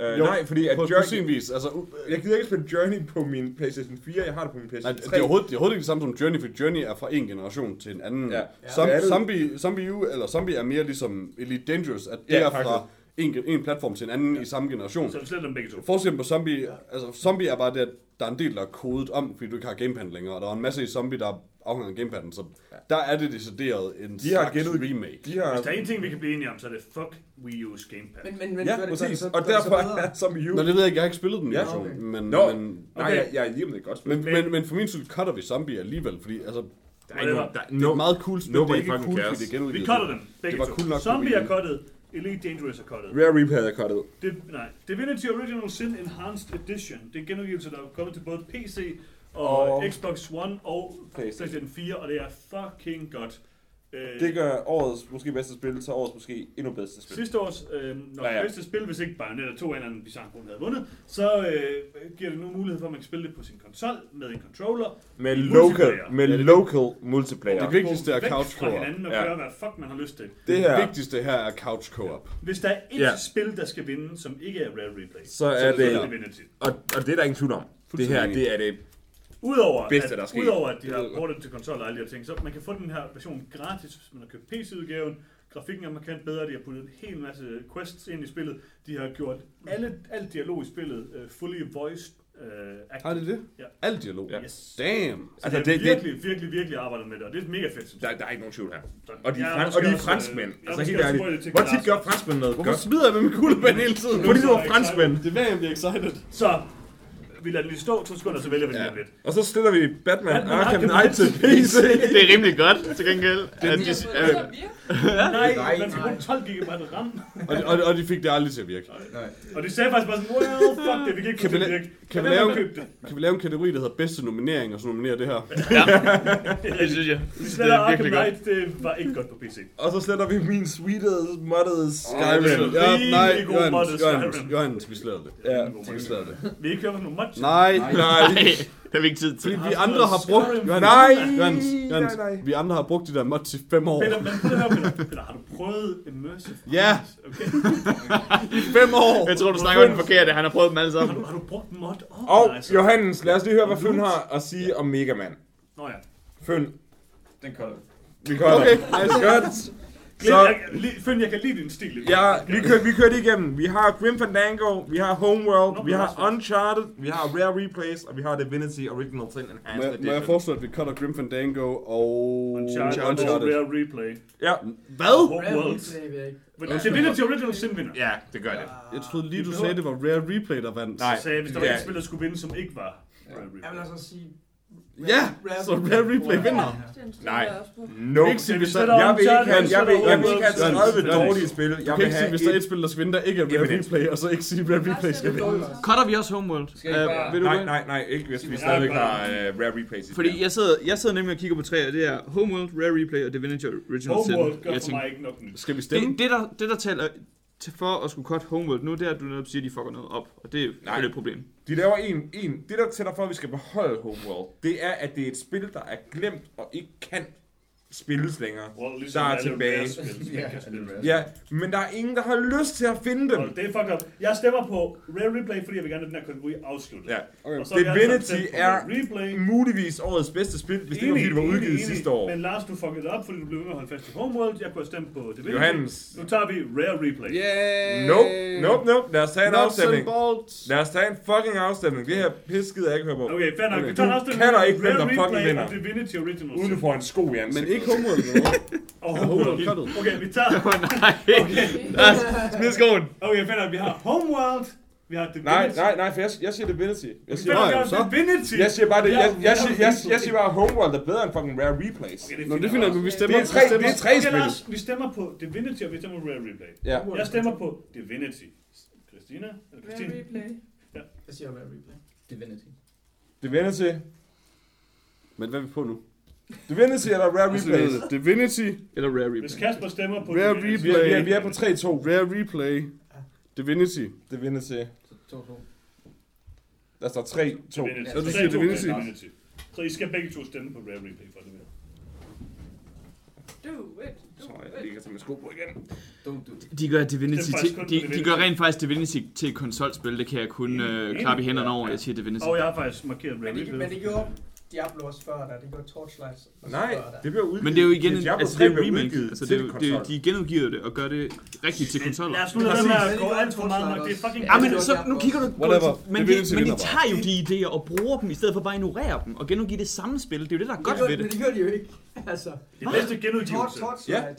Uh, Jo, nej, fordi at På, på Journey, sin vis, altså... u- jeg gider ikke spille Journey på min Playstation 4, jeg har det på min Nej, Playstation det 3. er, overhovedet, det er overhovedet ikke det samme som Journey, for Journey er fra en generation til en anden. Ja. Som, Det det. zombie, zombie U, eller Zombie er mere ligesom Elite Dangerous, at det Ja, er faktisk. fra en, en platform til en anden i samme generation. Så vi sletter dem begge to. Forskellen på Zombie, altså Zombie er bare det, at der er en del, der er kodet om, fordi du ikke har gamepad længere, og der er en masse i Zombie, der er afhængig af gamepaden, så der er det decideret en De har slags genud- remake. De har... Hvis der er en ting, vi kan blive enige om, så er det fuck Wii U's gamepad. Men, men, men Ja, det- præcis. så- Og så derfor er Zombie U... Nå, det ved jeg ikke, jeg har ikke spillet den Ja, version, okay. men, Nå. men, Nej, Okay. jeg, jeg er lige om det er et godt spil. men, men, men for min skyld cutter vi Zombie alligevel, fordi altså, Der er ikke noget... Der er det er no, et meget cool spil, det er ikke cool, cares. fordi det er genudgivet. Vi cutter dem begge Det var cool nok Zombie Wii er cuttet. Elite Dangerous er cuttet. Rare Replay er cuttet. Det, nej. Divinity Original Sin Enhanced Edition. Det er en genudgivelse, der er kommet til både PC og, Og- Xbox One og PlayStation. PlayStation 4, og det er fucking godt. Øh, Det gør årets måske bedste spil, så årets måske endnu bedste spil. Sidste års øh, når Ja, ja, bedste spil, hvis ikke Bayonetta 2 eller anden bizarre grund havde vundet, så øh, giver det nu mulighed for, at man kan spille det på sin konsol med en controller. Med local, med Ja, det- local multiplayer. Det vigtigste er couch co-op. hinanden og Ja. gøre, hvad fuck man har lyst til. Det Det her, vigtigste her er couch co-op. Hvis der er et Ja. spil, der skal vinde, som ikke er Rare Replay, så er så er det... det Divinity. Og, og det er der ingen tvivl om. Det her, det er det Udover, Bedste, at, der er sket. udover at de Det har portet til konsol og alle de her ting, så man kan få den her version gratis, hvis man har købt PC-udgaven. Grafikken er markant bedre, de har puttet en hel masse quests ind i spillet. De har gjort alle, alt dialog i spillet uh, fully voiced uh, Har det det? Ja. Alt dialog? Ja. Yes. Damn! Så Altså, altså, det, det- er det- virkelig, virkelig, virkelig arbejdet med det, og det er mega fedt, synes Der, jeg. der er ikke nogen tvivl her. Og de, er er frans, og de er franskmænd. øh, er Altså helt ærligt. Hvor tit gør franskmænd noget Hvorfor smider jeg med min kuglepen hele tiden? Fordi du er franskmænd. Det er værd, jeg bliver excited. Så vi lader den lige stå to sekunder, så vælger vi den Ja. lidt. Og så stiller vi Batman Batman Arkham Knight til PC. Det er rimelig godt, til gengæld. At Vi de, det øh, at. [LAUGHS] Nej, Nej, man skal bruge 12 GB RAM. Og, og, og de fik det aldrig til at virke. Nej. Og de sagde faktisk bare sådan, well, fuck det, vi kan ikke Kan vi det at virke. kan vi lave- at det? Kan vi lave en kategori, der hedder bedste nominering, og så nominere det her? [LAUGHS] det synes jeg. Vi Det sletter er Arkham. Knight, det var ikke godt på PC. Og så sletter vi min sweetest, modded Ja, Skyrim. ja, nej, Skyrim. Johannes, vi sletter det. Ja, Vi sletter det. Vi ikke på nogle mods. Nej, Nej. Nej. [LAUGHS] Det har vi ikke tid til. fordi vi Har andre har brugt... Johannes, Nej. Johannes, Johannes, Nej, nej. vi andre har brugt de der mods i fem år. Peter, men prøv at høre, Peter. Peter, har du prøvet Immersive? Ja. Okay. I fem år! Jeg tror, du snakker om den forkerte. Han har prøvet dem alle Har sammen. du, har du brugt mod Og Organizer? Johannes, lad os lige høre, hvad Føn har at sige om Mega Man. Nå ja. Føn, Den kolder. vi kommer. Okay, nice. Godt. Så... Jeg, jeg, Finn, jeg kan lide din stil. ja, vi kører, vi kører det igennem. Vi har Grim Fandango, vi har Homeworld, Nå, vi men har også- Uncharted, vi har Rare Replays, og vi har Divinity Original Sin Må Enhanced jeg, må jeg Edition. foreslå, at vi cutter Grim Fandango og Uncharted, Uncharted? og Rare Replay. Ja, Hvad? Rare Homeworlds. Replay vil jeg ikke. Men Divinity Original Sin vinder. ja, det gør det. Jeg troede lige, du sagde, det var Rare Replay, der vandt. Nej. Så sagde jeg, hvis der var Ja. et spil, der skulle vinde, som ikke var Rare Jeg vil Replay. altså sige... Ja, så Rare Replay vinder. Nej. No. Ikke sige, hvis der, Jeg vil ikke have, jeg vil, jeg vil sætter ikke have Homeworlds. 30 Johannes, dårlige spil. Jeg kan vil ikke sige, hvis der er et... spil, der skal vinde, der ikke er Rare. Replay, og så ikke sige, Rare Replay skal vinde. Cutter vi også Homeworld? Øh, vil du Nej, nej, nej, ikke hvis vi stadigvæk har uh, Rare Replays. i Fordi jeg sidder, jeg sidder nemlig og kigger på tre, og det er Homeworld, Rare Replay og Divinity Original Sin. Homeworld gør for mig ikke nok. Skal vi stemme? det, det, der, det der taler... til for at skulle cut Homeworld nu, det er, at du netop siger, at de fucker noget op. Og det er Nej. Et problem. De laver en, en. Det, der tæller for, at vi skal beholde Homeworld, det er, at det er et spil, der er glemt og ikke kan spilles længere. Hvor ligesom Der er tilbage. Kan spilles. Ja, men der er ingen, der har lyst til at finde dem. Og det er fucked up. Jeg stemmer på Rare Replay, fordi jeg vil gerne have den her kategori afsluttet. Ja. Okay. Og så Divinity altså på er Replay. muligvis årets bedste spil, hvis det var, fordi det var udgivet sidste år. Men Lars, du fuckede det op, fordi du blev ved med at holde fast i Homeworld. Jeg kunne have stemt på Divinity. Johannes. Nu tager vi Rare Replay. Yay! Nope, nope, nope. Lad os tage en Nuts afstemning. Lad os tage en fucking afstemning. Det her pis gider jeg ikke høre på. Okay, fair nok. Okay. Vi tager en Du afstemning kalder mellem ikke, hvem der Rare fucking Replay vinder. Divinity Original Uden du får en sko i Men. Ikke Homeworld, eller hvad? [LAUGHS] Og cuttet. Okay, vi tager... Nej, Lars, smid skoen. Okay, nok. Vi har Homeworld. Vi har Divinity. Nej, nej, nej, for jeg, jeg siger Divinity. Jeg siger, Nej, vi så. Divinity. jeg siger bare det. Jeg, jeg, Ja, siger, jeg, jeg siger bare, Homeworld er bedre end fucking Rare Replays. Okay, Nå, det finder jeg, men vi stemmer. Det er tre, vi stemmer. det er tre Okay, spil. Lars, vi stemmer på Divinity, og vi stemmer på Rare Replay. Ja. Jeg stemmer på Divinity. Christina? Eller Rare Christine? replay. Jeg siger Rare Replay. Divinity. Divinity. Men hvad er vi på nu? Divinity eller Rare Replays? Divinity, Eller Rare Hvis Replay. Kasper stemmer på Rare Divinity, Vi er, vi er, vi er på 3-2. Rare Replay, Divinity. Divinity. Så 2-2. Der står 3-2. Divinity. Ja, du siger Divinity. Divinity. Så I skal begge to stemme på Rare Replay for det her. Do it. Så jeg lige kan tage min sko på igen. Don't do it. De gør Divinity til, de, de gør rent faktisk Divinity til et konsolspil. Det kan jeg kun øh, klappe i hænderne over, jeg siger Divinity. Og jeg har faktisk markeret Rare Replay. men det gjorde Diablo også før der. Det gjorde Torchlight også Nej, før der. det bliver udgivet. Men det er jo igen, en, Diablo altså det er 3 jo bliver remake. Altså, det er, det, konsol. de genudgiver det og gør det rigtigt til konsoller. Lad os nu lade den her Det gå alt for meget. Det er fucking... Ja, men det så nu kigger du... Whatever. Men, de, Divinity men de tager jo de idéer og bruger dem, i stedet for bare at ignorere dem, og genudgive det samme spil. Det er jo det, der er godt ved Men det. det gjorde de jo ikke. [LAUGHS] Altså, Det bedste genudgivelse. Torchlight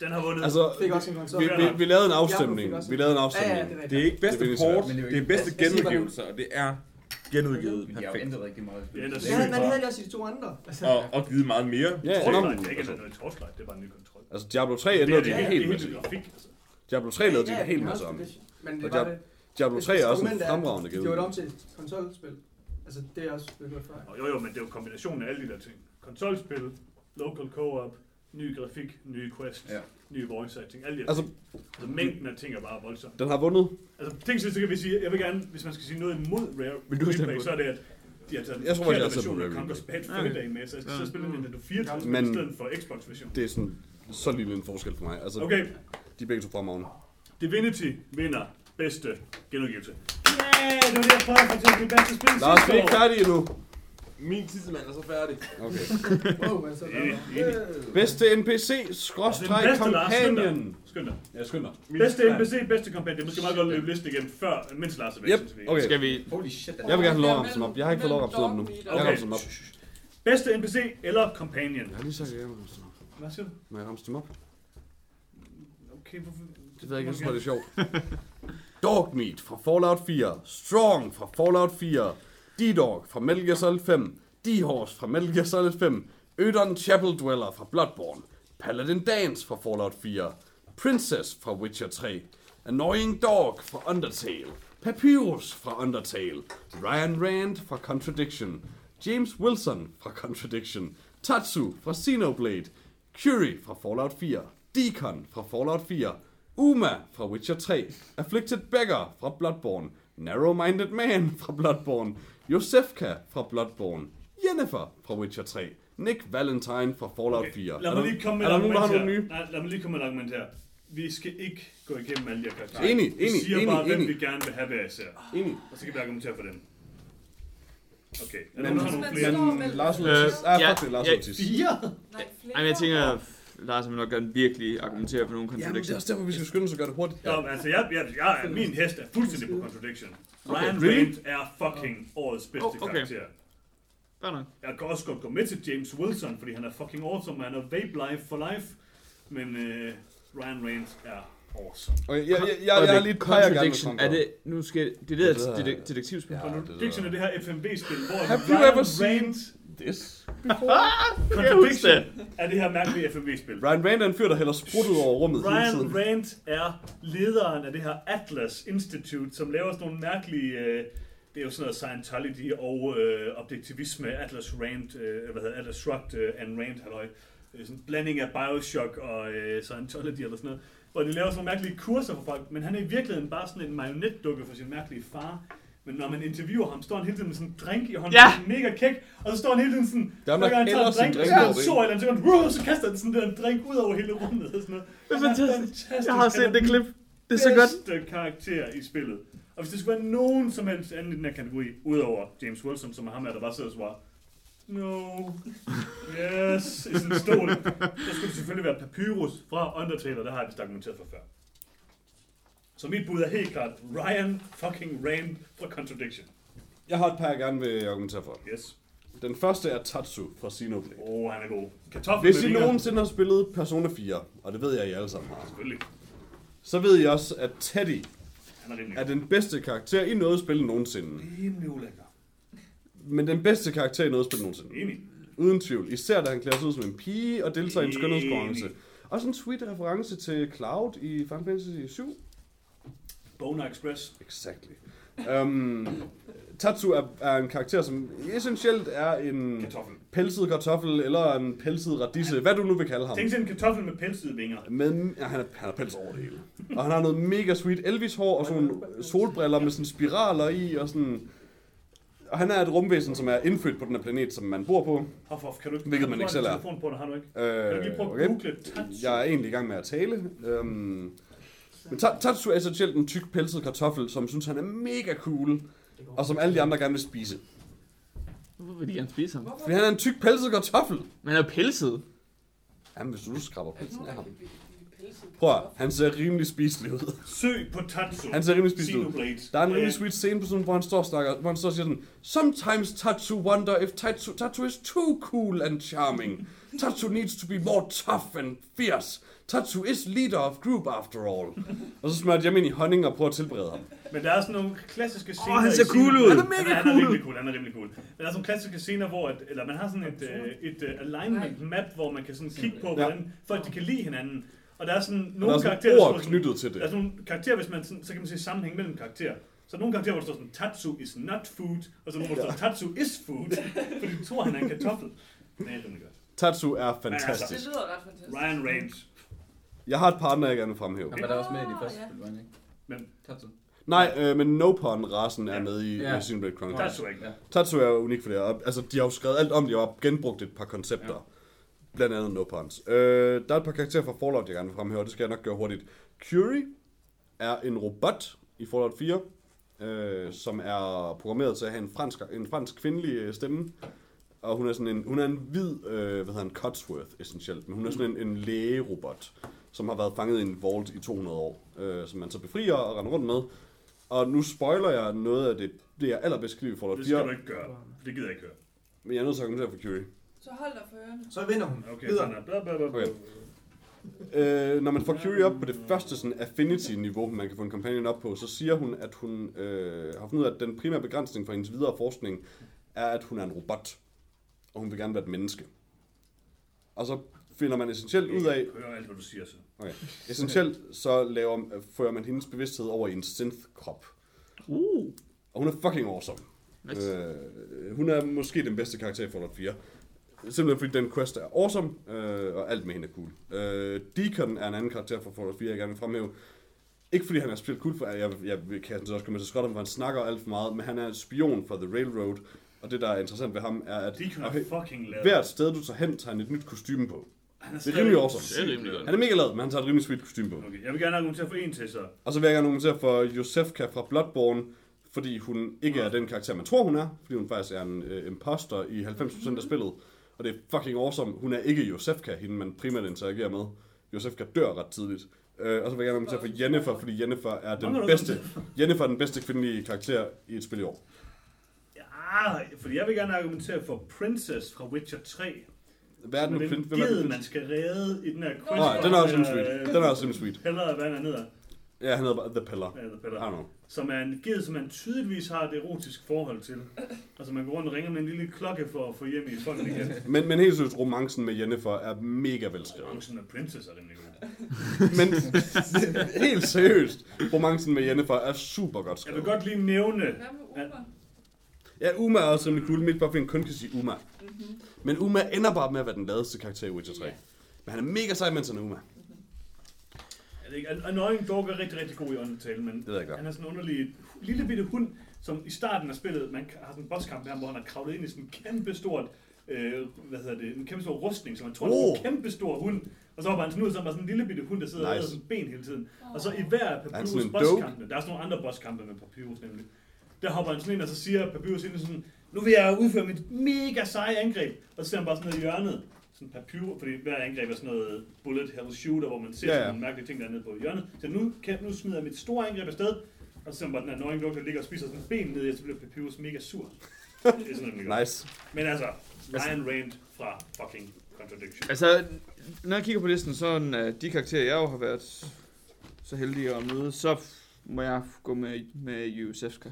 Den har vundet. Altså, fik også en konsol. vi, vi, vi lavede en afstemning. Vi lavede en Ja, ja, afstemning. det er Det er ikke bedste Det port, men det er det bedste bare- genudgivelse, og det er genudgivet Men de har jo ændret rigtig meget. Det ændrer Men man havde det også i de to andre. Altså, Og, og givet meget mere. Ja, Torchlight, enormt. det er ikke Altså, noget Torchlight, det bare en ny kontrol. altså Diablo 3 Det er ændrede det de helt, det masse. Altså. Diablo 3 lavede de ja, en hel det masse var om. Men det var det. Diablo Hvis 3 er også en fremragende De gjorde det om givet. til et konsolspil. Altså, det er også blevet gjort før. Jo, jo, men det er jo kombinationen af alle de der ting. Konsolspil, local co-op, ny grafik, nye quest, Ja. nye voice acting, alle de her Altså, ting. Altså, mængden af ting er bare voldsom. den har vundet. Altså, ting så kan vi sige, jeg vil gerne, hvis man skal sige noget imod Rare Vil du Replay, så er det, at de har taget Jeg tror, jeg har stemt på version af Rare Conker's Bad Okay. Fur Day med, så jeg skal Ja. så spille en Nintendo 64 Men- i stedet for Xbox version. Det er sådan så lille en forskel for mig. Altså, Okay, de er begge to fremragende. Divinity vinder bedste genudgivelse. Yeah, det var det, jeg prøvede at fortælle det bedste spil Lars, vi er ikke færdige endnu. Min tidsmand er så færdig. Okay. [LAUGHS] Wow, men så enig. Bedste NPC, skråstreg, bedste, Lars, skynd dig. kampagnen. Skynd dig. Ja, skynd dig. Bedste NPC, bedste kampagne. Det er måske meget godt at løbe listen igen, før, mens Lars er væk. Yep, synes vi. okay. Skal vi... Holy shit. Jeg vil gerne have lov at op. Jeg har ikke fået lov at dem op nu. Jeg Okay. har op. Bedste NPC eller companion? Jeg har lige sagt, at jeg vil ramse dem op. Hvad siger du? Må jeg ramse dem op? Okay, hvorfor? Det ved jeg ikke, jeg tror, det er sjovt. Dogmeat fra Fallout 4. Strong fra Fallout 4. D-Dog fra Metal Gear Solid 5. D-Horse fra Metal Gear Solid 5. Ødon Chapel Dweller fra Bloodborne. Paladin Dance fra Fallout 4. Princess fra Witcher 3. Annoying Dog fra Undertale. Papyrus fra Undertale. Ryan Rand fra Contradiction. James Wilson fra Contradiction. Tatsu fra Xenoblade. Curie fra Fallout 4. Deacon fra Fallout 4. Uma fra Witcher 3. Afflicted Beggar fra Bloodborne. Narrow-Minded Man fra Bloodborne. Josefka fra Bloodborne. Jennifer fra Witcher 3. Nick Valentine fra Fallout 4. Lad Er mig lige komme med er et der nogen, har nye? Nej, lad mig lige komme med et argument her. Vi skal ikke gå igennem alle de her karakterer. Enig, Vi enig, siger enig, bare, hvem enig. vi gerne vil have hver især. Enig. Og så kan vi argumentere for dem. Okay. Er Men- der nogen, der har nogle Men flere? Lars Øh, Lutis. Ah, ja, fuck det, Lars ja. Lutis. Fire? Nej, flere. Ej, men jeg tænker, Lars vil nok gerne virkelig argumentere for nogle Ja, men det er contradictions. også derfor, vi skal skynde os og gøre det hurtigt. Ja, men altså, jeg, jeg, jeg, er- min hest er fuldstændig på Contradiction. Ryan really? Rand er fucking årets bedste Oh, okay. karakter. Fair nok. Jeg kan også godt gå med til James Wilson, fordi han er fucking awesome, og han er vape life for life. Men øh, Ryan Reigns er awesome. Okay, jeg, jeg, jeg, jeg, jeg gerne vil Contradiction, er det, nu skal, det er det Det der- dete- detektivspil. Ja. Contradiction er det her FMV-spil, hvor Have Ryan you ever seen Reigns this? [LAUGHS] Contradiction er det her mærkelige FMV-spil. Ryan Rand er en fyr, der hælder sprut ud over rummet hele Ryan tiden. Rand er lederen af det her Atlas Institute, som laver sådan nogle mærkelige... Øh, det er jo sådan noget Scientology og øh, objektivisme, Atlas Rand, øh, hvad hedder Atlas Shrugged øh, and Rand, halløj. øh, sådan en blanding af Bioshock og øh, Scientology eller sådan noget, hvor de laver sådan nogle mærkelige kurser for folk, men han er i virkeligheden bare sådan en marionetdukke for sin mærkelige far. Men når man interviewer ham, står han hele tiden med sådan en drink i hånden, Ja. sådan mega kæk, og så står han hele tiden sådan, Der er hver gang han tager hellere en drink, drink så over han det. så eller andet, så, han, så kaster han sådan der en drink ud over hele rummet og sådan noget. Det er fantastisk. fantastisk. Jeg har set det klip. Det er så godt. bedste karakter i spillet. Og hvis det skulle være nogen som helst anden i den her kategori, udover James Wilson, som er ham her, der bare sidder og svarer, No. Yes. I sådan en stol. Så skulle det selvfølgelig være Papyrus fra Undertale, og det har jeg vist argumenteret for før. Så mit bud er helt klart Ryan fucking Rand fra Contradiction. Jeg har et par, jeg gerne vil argumentere for. Yes. Den første er Tatsu fra Xenoblade. Åh, oh, han er god. Kartoffel Hvis I nogensinde har spillet Persona 4, og det ved jeg, I alle sammen har, Selvfølgelig. så ved I også, at Teddy Han er rimelig er den bedste karakter i noget spil nogensinde. Rimelig ulækker. Men den bedste karakter i noget spil nogensinde. Enig. Uden tvivl. Især da han klæder sig ud som en pige og deltager i en Enig. skønhedskonkurrence. Også en sweet reference til Cloud i Final Fantasy 7. Boner Express. Exactly. Um, Tatsu er, er en karakter, som essentielt er en Kartoffel. pelset kartoffel eller en pelset radisse, hvad du nu vil kalde ham. Tænk sig en kartoffel med pelsede vinger. Men ja, han, er, han er pels over det hele. Og han har noget mega sweet Elvis hår og sådan nogle solbriller med sådan spiraler i og sådan... Og han er et rumvæsen, som er indfødt på den her planet, som man bor på. Hoff, hoff, kan du ikke... Hvilket man ikke selv er. telefon på har du ikke? Øh, Kan du lige prøve at google Tatsu? Jeg er egentlig i gang med at tale. Øhm, men Ta- Tatsu er essentielt en tyk pelset kartoffel, som synes, han er mega cool, og som alle de andre gerne vil spise. Hvorfor vil de gerne spise ham? Fordi han er en tyk pelset kartoffel. Men han er pelset. Jamen, hvis du nu skraber Er pelsen af ham. Prøv at, han ser rimelig spiselig ud. Søg på Tatsu. Han ser rimelig spiselig ud. Der er en rimelig sweet scene på sådan, hvor han står og snakker, hvor han står og siger sådan, Sometimes Tatsu wonder if Tatsu, Tatsu is too cool and charming. Tatsu needs to be more tough and fierce. Tatsu is leader of group after all. [LAUGHS] og så smører de ham ind i honning og prøver at tilberede ham. Men der er sådan nogle klassiske scener han i ser cool ud. Han er mega han, han er cool. rimelig cool. Han er rimelig cool. Men der er sådan nogle klassiske scener, hvor at, eller man har sådan et, øh, et uh, alignment map, hvor man kan sådan kigge på, Ja. hvordan folk de kan lide hinanden. Og der er sådan der nogle er sådan karakterer, der ord sådan, knyttet til der er det. sådan nogle karakterer, hvis man sådan, så kan man se sammenhæng mellem karakterer. Så er nogle karakterer, hvor der står sådan, Tatsu is not food, og så nogle, hvor der står, Tatsu is food, fordi de tror, han er en kartoffel. Det er rimelig godt. Tatsu er Det fantastisk. lyder ret fantastisk. Ryan Range. Jeg har et par andre, jeg gerne vil fremhæve. Han var der også med i de første spil, var han ikke? Men- Tatsu. Nej, øh, men Nopon-rasen er Ja. med i Ja. Xenoblade Chronicles. Tatsu er ikke. Ja. Tatsu er unik for det. Og, altså, de har jo skrevet alt om det, og har genbrugt et par koncepter. Ja. Blandt andet Nopons. Øh, der er et par karakterer fra Fallout, jeg gerne vil fremhæve, og det skal jeg nok gøre hurtigt. Curie er en robot i Fallout 4, øh, som er programmeret til at have en fransk, en fransk kvindelig øh, stemme. Og hun er sådan en, hun er en hvid, øh, hvad hedder en Cotsworth essentielt, men hun er sådan en, en lægerobot, som har været fanget i en vault i 200 år, øh, som man så befrier og render rundt med. Og nu spoiler jeg noget af det, det jeg allerbedst kan lide Fallout Det 4. skal du ikke gøre. Det gider jeg ikke høre. Men jeg er nødt til at argumentere for Curie. Så hold dig for ørerne. Så vinder hun. Okay, Videre. er. Bla, bla, bla, bla. Okay. Øh, når man får Curie op på det første sådan affinity-niveau, man kan få en companion op på, så siger hun, at hun øh, har fundet ud af, at den primære begrænsning for hendes videre forskning er, at hun er en robot. Og hun vil gerne være et menneske. Og så finder man essentielt ud af, Hør alt, hvad du siger så. Okay, essentielt så laver, fører man hendes bevidsthed over i en synth-krop. Uh. Og hun er fucking awesome. Nice. Øh, hun er måske den bedste karakter i Fallout 4. Simpelthen fordi den quest er awesome, øh, og alt med hende er cool. Øh, Deacon er en anden karakter fra Fallout 4, jeg gerne vil fremhæve. Ikke fordi han er specielt cool, for jeg, jeg, jeg kan også komme til skot om, for han snakker alt for meget, men han er spion for The Railroad. Og det, der er interessant ved ham, er, at okay, fucking hvert sted, du tager hen, tager han et nyt kostume på. Han er Det er rimelig awesome. Det er rimelig godt. Han er mega lavet, men han tager et rimelig sweet kostume på. Okay, jeg vil gerne argumentere for en til så. Og så vil jeg gerne argumentere for Josefka fra Bloodborne, fordi hun ikke er den karakter, man tror, hun er. Fordi hun faktisk er en øh, imposter i 90% af spillet. Og det er fucking awesome. Hun er ikke Josefka, hende man primært interagerer med. Josefka dør ret tidligt. Øh, og så vil jeg gerne argumentere for Jennifer, fordi Jennifer er den bedste, [LAUGHS] Jennifer er den bedste kvindelige karakter i et spil i år. Ja, fordi jeg vil gerne argumentere for Princess fra Witcher 3. Hvad er kvinde? Hvem er den? man skal redde i den her quest. Nej, den er også rimelig Øh, sweet. Den er også rimelig sweet. Heller hvad han hedder. Ja, han hedder bare The Pillar. Ja, The I Pillar. don't know. Som er en ged, som man tydeligvis har et erotisk forhold til. Altså man går rundt og ringer med en lille klokke for at få hjem i folk igen. Men, men helt seriøst, romancen med Jennifer er mega velskrevet. Romancen med Princess er rimelig god. Men [LAUGHS] helt seriøst, romancen med Jennifer er super godt Jeg vil skrevet. godt lige nævne, Hvad med Ulmer? Ja, Uma er også rimelig cool. Mit bare fordi han kun kan sige Uma. Mm-hmm. Men Uma ender bare med at være den ladeste karakter i Witcher 3. Ja. Men han er mega sej, mens han er Uma. Er det ikke? An- Annoying Dog er rigtig, rigtig god i Undertale, men Det jeg han er sådan en underlig lille bitte hund, som i starten af spillet, man har sådan en bosskamp med ham, hvor han har kravlet ind i sådan en kæmpe stort, øh, hvad hedder det, en kæmpe stor rustning, som man tror, oh. Er en kæmpe stor hund. Og så var han sådan ud, som var sådan en lille bitte hund, der sidder nice. og sådan ben hele tiden. Og så i hver af han Papyrus bosskampe, der er sådan nogle andre bosskampe med Papyrus nemlig, der hopper han sådan ind, og så siger Papyrus ind sådan, nu vil jeg udføre mit mega seje angreb. Og så ser han bare sådan noget i hjørnet, sådan Papyrus, fordi hver angreb er sådan noget bullet hell shooter, hvor man ser Ja, ja, sådan nogle mærkelige ting dernede på hjørnet. Så nu, kan, nu smider jeg mit store angreb afsted, og så ser man bare den her dog, der ligger og spiser sådan en ben ned, og så bliver Papyrus mega sur. Det er sådan noget, Nice. Men altså, Ryan Rand fra fucking Contradiction. Altså, når jeg kigger på listen, så er de karakterer, jeg jo har været så heldig at møde, så må jeg gå med, med Yusefka.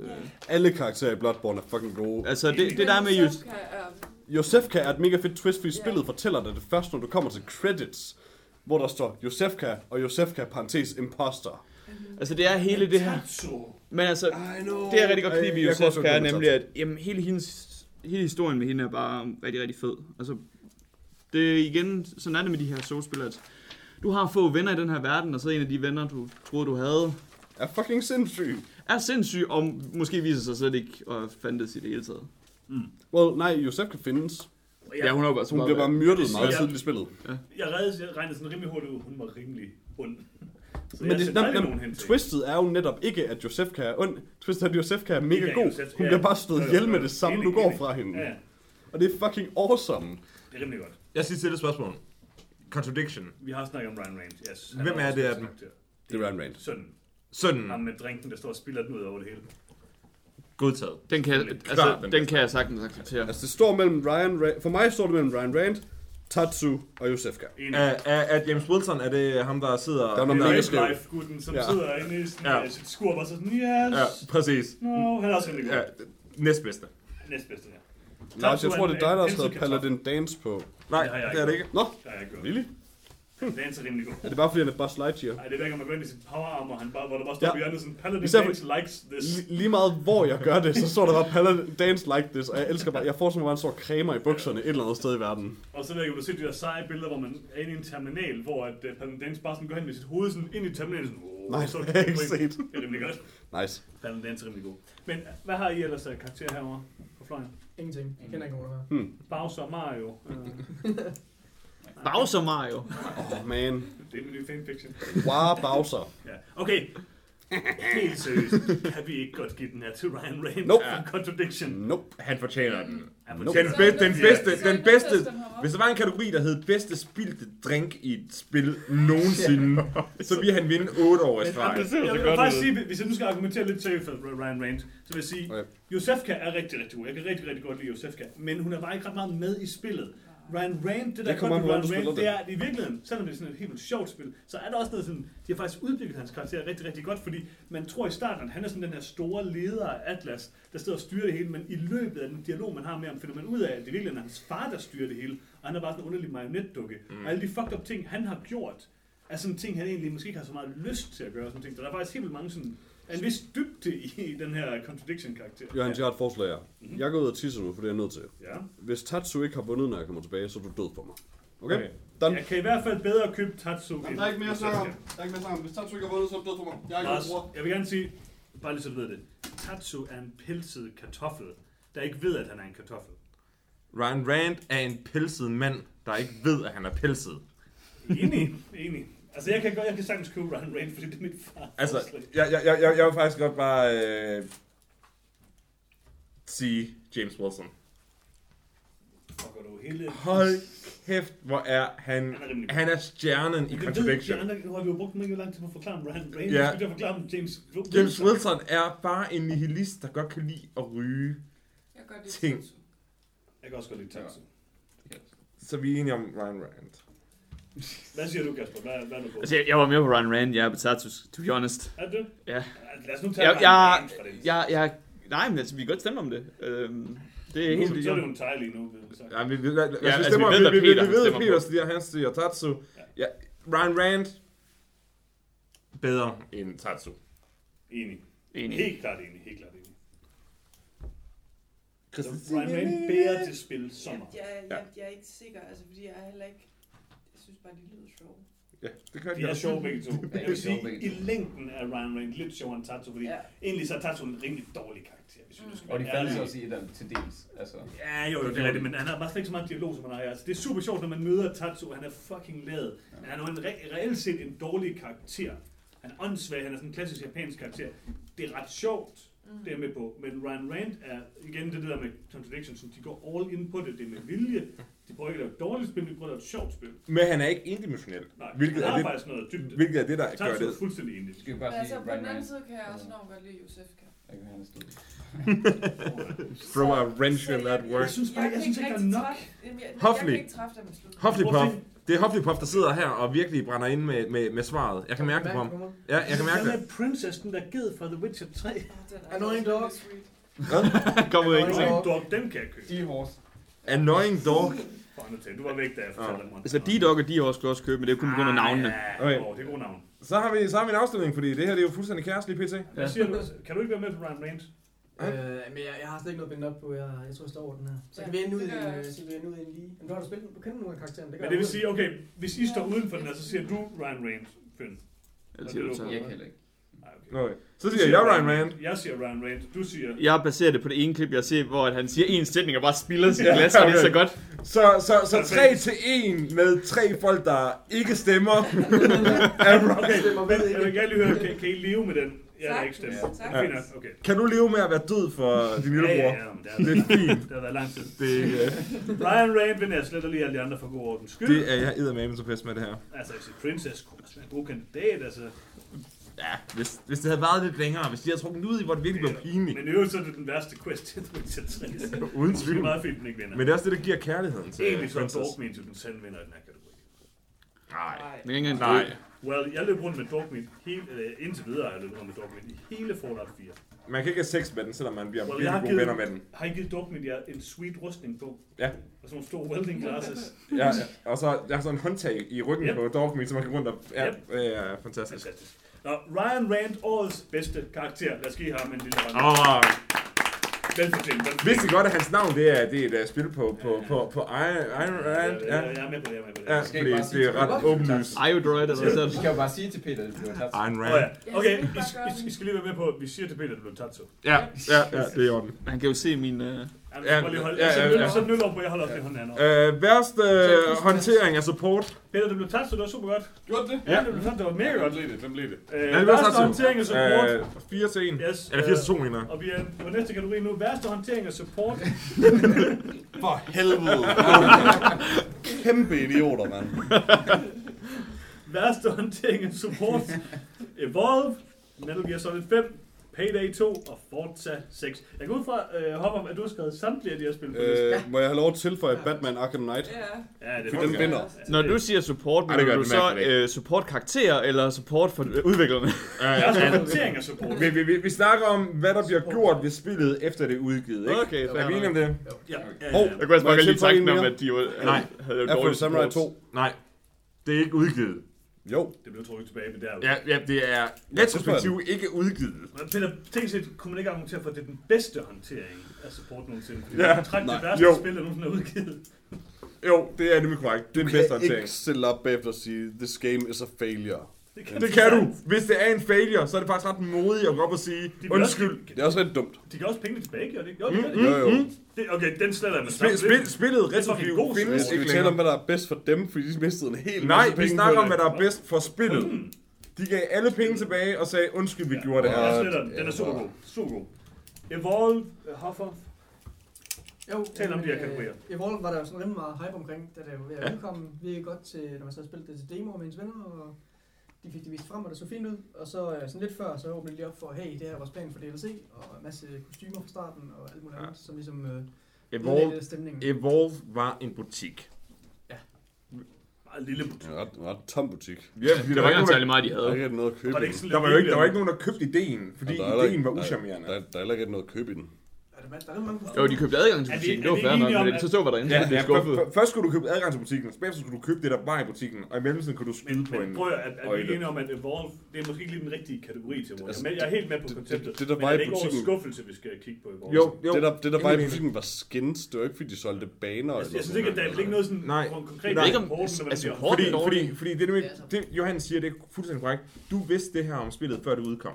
Øh, Alle karakterer i Bloodborne er fucking gode. altså, det, det der er med Yus... Josefka er- Josefka er et mega fedt twist, fordi Ja. spillet fortæller dig det først, når du kommer til credits, hvor der står Josefka og Josefka parentes imposter. Altså, det er hele det her... Men altså, I det er rigtig godt kunne også Josefka, er nemlig, at jamen, hele, hendes, hele historien med hende er bare rigtig, rigtig fed. Altså, det er igen, sådan er det med de her soulspil, at du har få venner i den her verden, og så en af de venner, du troede, du havde, er fucking sindssyg. Er sindssyg, og måske viser sig slet ikke at fandtes i det hele taget. Well, nej, Josefka findes. Ja, hun er Hun bliver bare myrdet det meget siger- tidligt i spillet. Jeg, reddede, jeg regnede sådan rimelig hurtigt ud, hun var rimelig ond. Så Men jeg det, nem, nem, til. twistet er jo netop ikke, at Josefka er ond. Twistet er, at Josefka er mega at god. Josefka- Hun ja. bliver bare stået ihjel med det samme, du går fra hende. Ja, Og det er fucking awesome. det er rimelig godt. Jeg skal stille et spørgsmål. Contradiction. Vi har snakket om Ryan Rand, yes. Hvem er det af dem? Det er Ryan Rand. Sønnen. Sådan. Ham med drinken, der står og spiller den ud over det hele. Godtaget. Den kan, Klart, altså, den den kan jeg sagtens acceptere. Altså, det står mellem Ryan Rand... For mig står det mellem Ryan Rand, Tatsu og Josefka. Er, er, er James Wilson, er det ham, der sidder... Der er en noget mega skævt. life-gutten, som Ja. sidder inde i sådan, Ja. ja. sit skur, og sådan, yes, Ja, præcis. no, han er også rimelig god. Ja, næstbedste. Næstbedste, ja. Lars, jeg tror, er det er dig, der har en skrevet. Paladin Dance på. Nej, Det har jeg det er det ikke. Nå, Det har jeg ikke gjort. really? Det er altså rimelig god. Er det bare fordi, han er Buzz Lightyear? Nej, det er hver man går ind i sin power armor, han bare, hvor der bare står Ja. hjørnet sådan, Paladin Især Dance likes this. Li- lige meget hvor jeg gør det, så står der bare Paladin Dance like this, og jeg elsker bare, jeg får som bare en stor cremer i bukserne et eller andet sted i verden. Og så ved jeg ikke, om du set de der seje billeder, hvor man er inde i en terminal, hvor at uh, Paladin Dance bare sådan går hen med sit hoved sådan ind i terminalen. Sådan, oh, Nej, så det har jeg ikke set. Det er rimelig godt. Nice. Paladin Dance er rimelig god. Men uh, hvad har I ellers af karakterer herovre på fløjen? Ingenting. Jeg kender ikke nogen af Hmm. Bowser og Mario. Uh, [LAUGHS] Bowser Mario. Oh man. det er min nye fanfiction. Wow, Bowser. Ja. Okay. Helt seriøst. Kan vi ikke godt give den her til Ryan Reynolds? Nope. For Contradiction. Nope. Han fortjener den. Han Nope. Den, fortjener be- den bedste, den bedste, hvis der var en kategori, der hed bedste spildte drink i et spil nogensinde, så ville han vinde 8 år i streg. Jeg vil faktisk sige, hvis jeg nu skal argumentere lidt seriøst for Ryan Reynolds, så vil jeg sige, Okay. Josefka er rigtig, rigtig god. Jeg kan rigtig, rigtig godt lide Josefka, men hun er bare ikke ret meget med i spillet. Ryan Rand, det der Det kommer Ryan Rand, det er i virkeligheden, selvom det er sådan et helt vildt sjovt spil, så er der også noget sådan, de har faktisk udviklet hans karakter rigtig, rigtig godt, fordi man tror i starten, at han er sådan den her store leder af Atlas, der står og styrer det hele, men i løbet af den dialog, man har med ham, finder man ud af, at det virkelig er hans far, der styrer det hele, og han er bare sådan en underlig marionetdukke. Mm. Og alle de fucked up ting, han har gjort, er sådan ting, han egentlig måske ikke har så meget lyst til at gøre. Sådan ting. Så der er faktisk helt vildt mange sådan, en vis dybde i den her contradiction-karakter. Johan, jeg har et forslag her. Mhm. Jeg går ud og tisser nu, for det er jeg nødt til. Ja. Hvis Tatsu ikke har vundet, når jeg kommer tilbage, så er du død for mig. Okay? Okay. Jeg kan i hvert fald bedre købe Tatsu Der er ikke mere at snakke om. Der er ikke mere at snakke om. Hvis Tatsu ikke har vundet, så er du død for mig. Jeg er ikke Lars, bror. jeg vil gerne sige, bare lige så du ved det. Tatsu er en pelset kartoffel, der ikke ved, at han er en kartoffel. Ryan Rand er en pelset mand, der ikke ved, at han er pelset. Enig, enig. Altså, jeg kan, godt, jeg kan sagtens købe Ryan Rain, fordi det er mit far. Altså, jeg, jeg, jeg, jeg vil faktisk godt bare øh, sige James Wilson. Og går du hele... Hold kæft, hvor er han... Han er Han er stjernen i Det ved Contradiction. de andre, nu har vi jo brugt mega lang tid på at forklare om Ryan Rain. Ja. Vi forklare om James James Wilson er bare en nihilist, der godt kan lide at ryge. Jeg gør det Ting. Jeg kan også godt lide Tatsu. Så vi er enige om Ryan Rand. Hvad siger du, Kasper? Hvad, hvad er du på? Altså, jeg, jeg var med på Ryan Rand, er på Tatsus, to be honest. Er det? Ja. Lad os nu tage Jeg, Ryan jeg, Reynolds fra det. jeg, jeg, nej, men altså, vi kan godt stemme om det. Øhm, det er Nu, helt så er det jo en tegl lige nu. Ja, vi, vi, lad, Ja, ja, vi altså, stemmer, vi vi, ved, vi, vi, Peter vi ved, stemmer Peter siger, han siger Tatsu. Ja. Ja, Ryan Rand, bedre end Tatsu. Enig. enig. Helt klart enig. Helt klart enig. Ryan Rand bærer til spil sommer. Jeg, jeg, jeg, jeg er ikke sikker, altså, fordi jeg er heller ikke... Jeg synes bare, de lyder sjove. Ja, det gør De er også. sjove begge to. [LAUGHS] Jeg er vil sige, i to. længden er Ryan Rand lidt sjovere end Tatsu, fordi Ja. egentlig så er Tatsu en rimelig dårlig karakter, hvis vi nu skal Og de faldt også i et til dels. Altså, Ja, jo, jo, det er rigtigt, men han har bare slet ikke så meget dialog, som han har. Altså, det er super sjovt, når man møder Tatsu. Han er fucking lavet. Men han er jo en re- reelt set en dårlig karakter. Han er åndssvag, han er sådan en klassisk japansk karakter. Det er ret sjovt, Mm. det er jeg med på. Men Ryan Rand er igen det der med contradictions, som de går all in på det. Det er med vilje. De prøver ikke at lave et dårligt spil, de prøver at lave et sjovt spil. Men han er ikke endimensionel. Nej, Hvilket han er har det- faktisk noget dybt. Hvilket er det, der gør Tatsu det. er fuldstændig enig. skal bare altså, sige, på den anden side kan jeg også enormt godt lide Josef K. Jeg kan have. [LAUGHS] Throw a wrench in that Jeg word. synes bare, jeg, synes ikke, der er nok. træffe- Jamen, jeg, dem. Det er Hufflepuff, der sidder her og virkelig brænder ind med, med, med svaret. Jeg kan mærke det på ham. Ja, jeg kan mærke Den det. er Princess, den der ged fra The Witcher 3. Åh, den er Annoying dog. Kom ud af ingenting. dog. Dog, den kan jeg købe. Seahorse. Annoying dog. Du var væk, da jeg fortalte dem. Altså, D-Dog og de også også købe, men det er kun på grund af navnene. Ja, Okay. det er gode navn. Så har vi, så har vi en afstemning, fordi det her det er jo fuldstændig kaos lige pt. Hvad siger du? Kan du ikke være med på Ryan Reigns? Øh, men jeg, jeg har slet ikke noget bindt op på. Jeg, jeg tror, jeg står over den her. Så Ja, kan vi ende ud i øh, så kan vi ende ud i en lige. Men du har da spillet, du kender nogle af karaktererne. Det Men det vil sige, okay, hvis I står uden for den her, så siger du Ryan Reigns, Finn. Eller siger du så. Jeg kan heller ikke. Nej, okay. Okay. Så siger jeg Ryan Rand. Jeg siger Ryan Reigns. Du siger... Jeg baserer det på det ene klip, jeg ser, hvor at han siger en sætning og bare spilder sit Ja, glas, og det er okay. så godt. Så, så, så 3 til 1 med tre folk, der ikke stemmer. [LAUGHS] Er- Okay, ved jeg vil gerne lige høre, kan, kan I leve med den? Jeg er Tak. ikke stemt. Tak. Ja. Fint nok, okay. kan du leve med at være død for din lillebror? Ja, ja, ja, men det, er, Det er fint. [LAUGHS] det har været lang tid. Det, øh, Ryan Reigns vinder jeg slet og lige alle de andre for god ordens skyld. det er jeg eddermame så pisse med det her. Altså, hvis Princess kunne også være en god kandidat, altså. Ja, hvis, hvis det havde været lidt længere, hvis de havde trukket ud i, hvor det virkelig blev pinligt. Men i øvrigt så er det den værste quest til The Witcher 3. Uden Det er tvivl. meget fint, den ikke vinder. Men det er også det, der giver kærligheden til Egentlig så er. Dogmeat jo den sande vinder i den her kategori. Nej. Nej. Det er ikke engang Nej. Well, jeg løb rundt med Dogmeat hele, eller indtil videre har jeg løbet rundt med Dogmeat i hele Fallout 4. Man kan ikke have sex med den, selvom man bliver Well, virkelig gode givet, venner med den. har I givet Dogmeat jer en sweet rustning på? Ja. Og sådan nogle store welding glasses. Ja, ja. og så jeg har sådan en håndtag i ryggen Yep. på Dogmeat, så man kan rundt og... Ja, Yep. ja, ja, fantastisk. Fantastisk. Nå, Ryan Rand, årets bedste karakter. Lad os give ham en lille hånd. Åh, Velfortjent. velfortjent. vidste I godt, at hans navn det er, det er et uh, spil på, på, på, på Iron, Iron Rand? Ja, jeg er med på det, jeg er med på det. ja Skal fordi bare det er til ret mig? åbenlyst. Iodroid eller Vi sådan. kan jo bare sige til Peter, at det bliver tabt. Iron Åh Rand. ja. Okay, I, I, I skal lige være med på, at vi siger til Peter, at det blev Tatsu. Ja, ja, ja, det er i orden. Han kan jo se min... Uh... Ja, Ja, ja, ja, ja. Så nul op på, jeg holder også lige hånden. Øh, værste øh, håndtering af support. Peter, det blev Tatsu, det var super godt. Gjorde det? Ja, det blev Tatsu, det var mega godt. Hvem blev det? Hvem blev det? Øh, Ja, det værste håndtering af support. Øh, 4 til 1. Yes, Eller 4 til øh, 2, mener jeg. Og vi er på næste kategori nu. Værste håndtering af support. [LAUGHS] For helvede. Kæmpe idioter, mand. Værste håndtering af support. Evolve. Metal Gear Solid 5. Payday 2 og Forza 6. Jeg går ud fra, øh, Hopper, at du har skrevet samtlige af de her spil på listen. Øh, må jeg have lov at tilføje Batman Arkham Knight? Ja. Ja, det er den vinder. Ja, Når du siger support, mener gør du det så uh, support karakter eller support for øh, udviklerne? Værste Øh, håndtering af support. vi, vi, vi, vi snakker om, hvad der bliver gjort ved spillet, efter det er udgivet, ikke? Okay, Er vi enige om det? Ja, ja, ja, ja. Jeg kunne jeg bare lige tanken om, at de jo, Nej. havde jo dårligt Samurai support. 2. Nej, det er ikke udgivet. Jo. Det blev trukket tilbage, men det er jo... Ja, ja det er retrospektivt ikke udgivet. Men Peter, tænk set, kunne man ikke argumentere for, at det er den bedste håndtering af support nogensinde? Fordi Ja. ja. træk det værste Jo. spil, der nogensinde er udgivet. Jo, det er nemlig korrekt. Det er den bedste kan håndtering. ikke stille op bagefter og sige, this game is a failure. Det kan du. Hvis det er en failure, så er det faktisk ret modigt at gå op og sige, De undskyld. Også, Det er også lidt dumt. de kan også penge tilbage, gør det ikke? Jo, Mm, det, mm. Jo, jo. det, okay, den sletter jeg med Spil, spil, spillet god findes Skal ikke vi tale om, længere. hvad der er bedst for dem, fordi de mistede en hel Nej, masse vi penge snakker på om, hvad der er bedst for spillet. Mm. De gav alle penge tilbage og sagde, undskyld, vi gjorde det her. Jeg sletter den. Den er Ja, super ja. god. Super god. Evolve, uh, Hoffer. Jo, Tal om de her øh, kategorier. Evolve var der jo sådan rimelig meget hype omkring, da det var ved at Ja. udkomme. Vi er godt til, når man så spillet det til demo med ens venner, og de fik det vist frem, og det så fint ud. Og så øh, sådan lidt før, så åbnede de lige op for, hey, det her er vores plan for DLC, og en masse kostymer fra starten, og alt muligt Ja. andet, som ligesom øh, Evolve, stemningen. Evolve var en butik. Meget lille butik. En ret, en ret tom butik. Ja, fordi Det der var var, ikke særlig meget, de Der er havde. ikke noget at købe Var der, der, var jo ikke, der var ikke nogen, der købte ideen, fordi der heller ideen var der- uschammerende. Der, der er heller ikke noget at købe i den. Ja, det der, der er mange Jo, de købte adgang til Er butikken. er Det var fair nok, men at- så så var derinde, så Ja, blev ja, skuffet. f- f- først skulle du købe adgang til butikken, så bagefter skulle du købe det der var i butikken, og i mellemtiden kunne du skyde Men, på men en... prøv at, at, vi er enige om, at Evolve, det er måske ikke lige den rigtige kategori til Evolve. Altså, Men jeg er helt med på det- konceptet. det- det, der men var er i det ikke over butikken- skuffelse, vi skal kigge på Evolve? Jo, jo. Det der, det der var i butikken var skins. Det var ikke fordi, de solgte baner. Jeg, jeg synes ikke, at der er ikke noget sådan Nej. konkret Jeg ved ikke, om- er der support- Fordi, fordi, fordi det, er Det er så. det, Johannes siger, det er fuldstændig korrekt. Du vidste det her om spillet, før det udkom.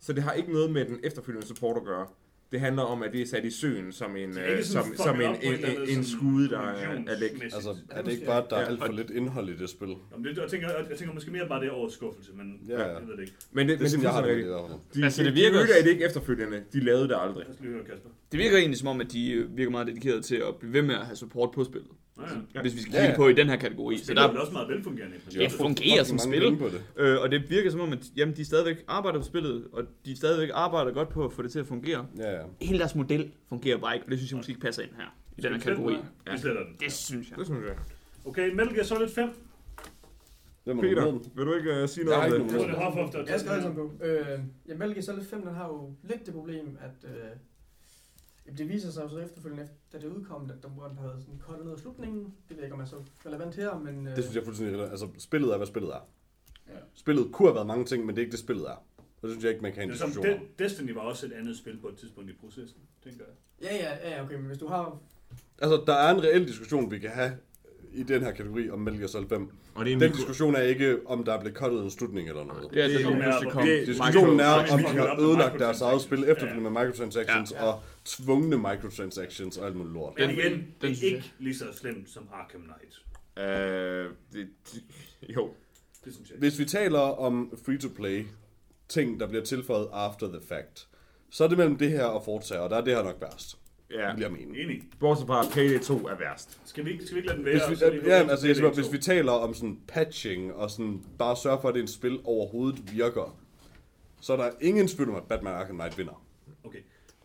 Så det har ikke noget med den efterfølgende support at gøre. Det handler om, at det er sat i søen som en, Det er øh, som, som en, en, en, en skude, der er, er læk. Altså, er det ikke bare, at der er alt for lidt indhold i det spil? Jamen, det, jeg, tænker, jeg, jeg tænker måske mere bare, det er over skuffelse, men Ja, ja. jeg ved det ikke. Men det, Det men er sådan, jeg har det fuldstændig det. De, Altså, de, det de virker- ødelagde det ikke efterfølgende. De lavede det aldrig. Det virker egentlig som om, at de øh, virker meget dedikeret til at blive ved med at have support på spillet. Ja, ja. Ja. Hvis vi skal Ja, kigge ja. på i den her kategori. Så er der, vel også meget velfungerende. Det fået fungerer som spil. På det. øh, og det virker som om, at jamen, de stadigvæk arbejder på spillet, og de stadigvæk arbejder godt på at få det til at fungere. Ja, ja. Hele deres model fungerer bare ikke, og det synes jeg måske ikke passer ind her. I den her kategori. Vi sletter den. Det synes jeg. Det synes jeg. Okay, Metal Gear Solid 5. Hvem er Peter, vil du ikke uh, sige Jeg noget om det? Så er det Hoff Jeg skal sammen på. Øh, ja, Metal Gear Solid 5, den har jo lidt det problem, at øh, det viser sig jo så efterfølgende, efter, da det udkom, at den havde sådan kottet ned af slutningen. Det ved jeg ikke, om er så relevant her, men... Øh, Det synes jeg er fuldstændig relevant. Altså, spillet er, hvad spillet er. Ja. Spillet kunne have været mange ting, men det er ikke det, spillet er. Og det synes jeg ikke, man kan have Det en som diskussion om. De- Destiny var også et andet spil på et tidspunkt i processen, tænker jeg. Ja, ja, ja, okay, men hvis du har... Altså, der er en reel diskussion, vi kan have i den her kategori om Metal Gear Solid 5. Og det er en Den mikro- diskussion er ikke, om der er blevet cuttet en slutning eller noget. Ja, Det- det, det- det, det, det kom. det- Diskussionen er, om de har ødelagt deres eget spil efterfølgende med microtransactions Ja. og tvungne microtransactions og alt muligt lort. Men Den- igen, den er jeg. ikke lige så slemt som Arkham Knight. Øh, det, det, jo. Det synes jeg. Hvis vi taler om free-to-play, ting, der bliver tilføjet after the fact, så er det mellem det her og Forza, og der er det her nok værst. Ja. vil jeg mene. Enig. Bortset fra, at Payday 2 er værst. Skal vi, skal vi ikke lade den Hvis være? vi, lige gå ja, ind altså, jeg siger, hvis 2? vi taler om sådan patching og sådan bare sørge for, at det er en spil overhovedet virker, så er der ingen tvivl om, at Batman Arkham Knight vinder. Okay.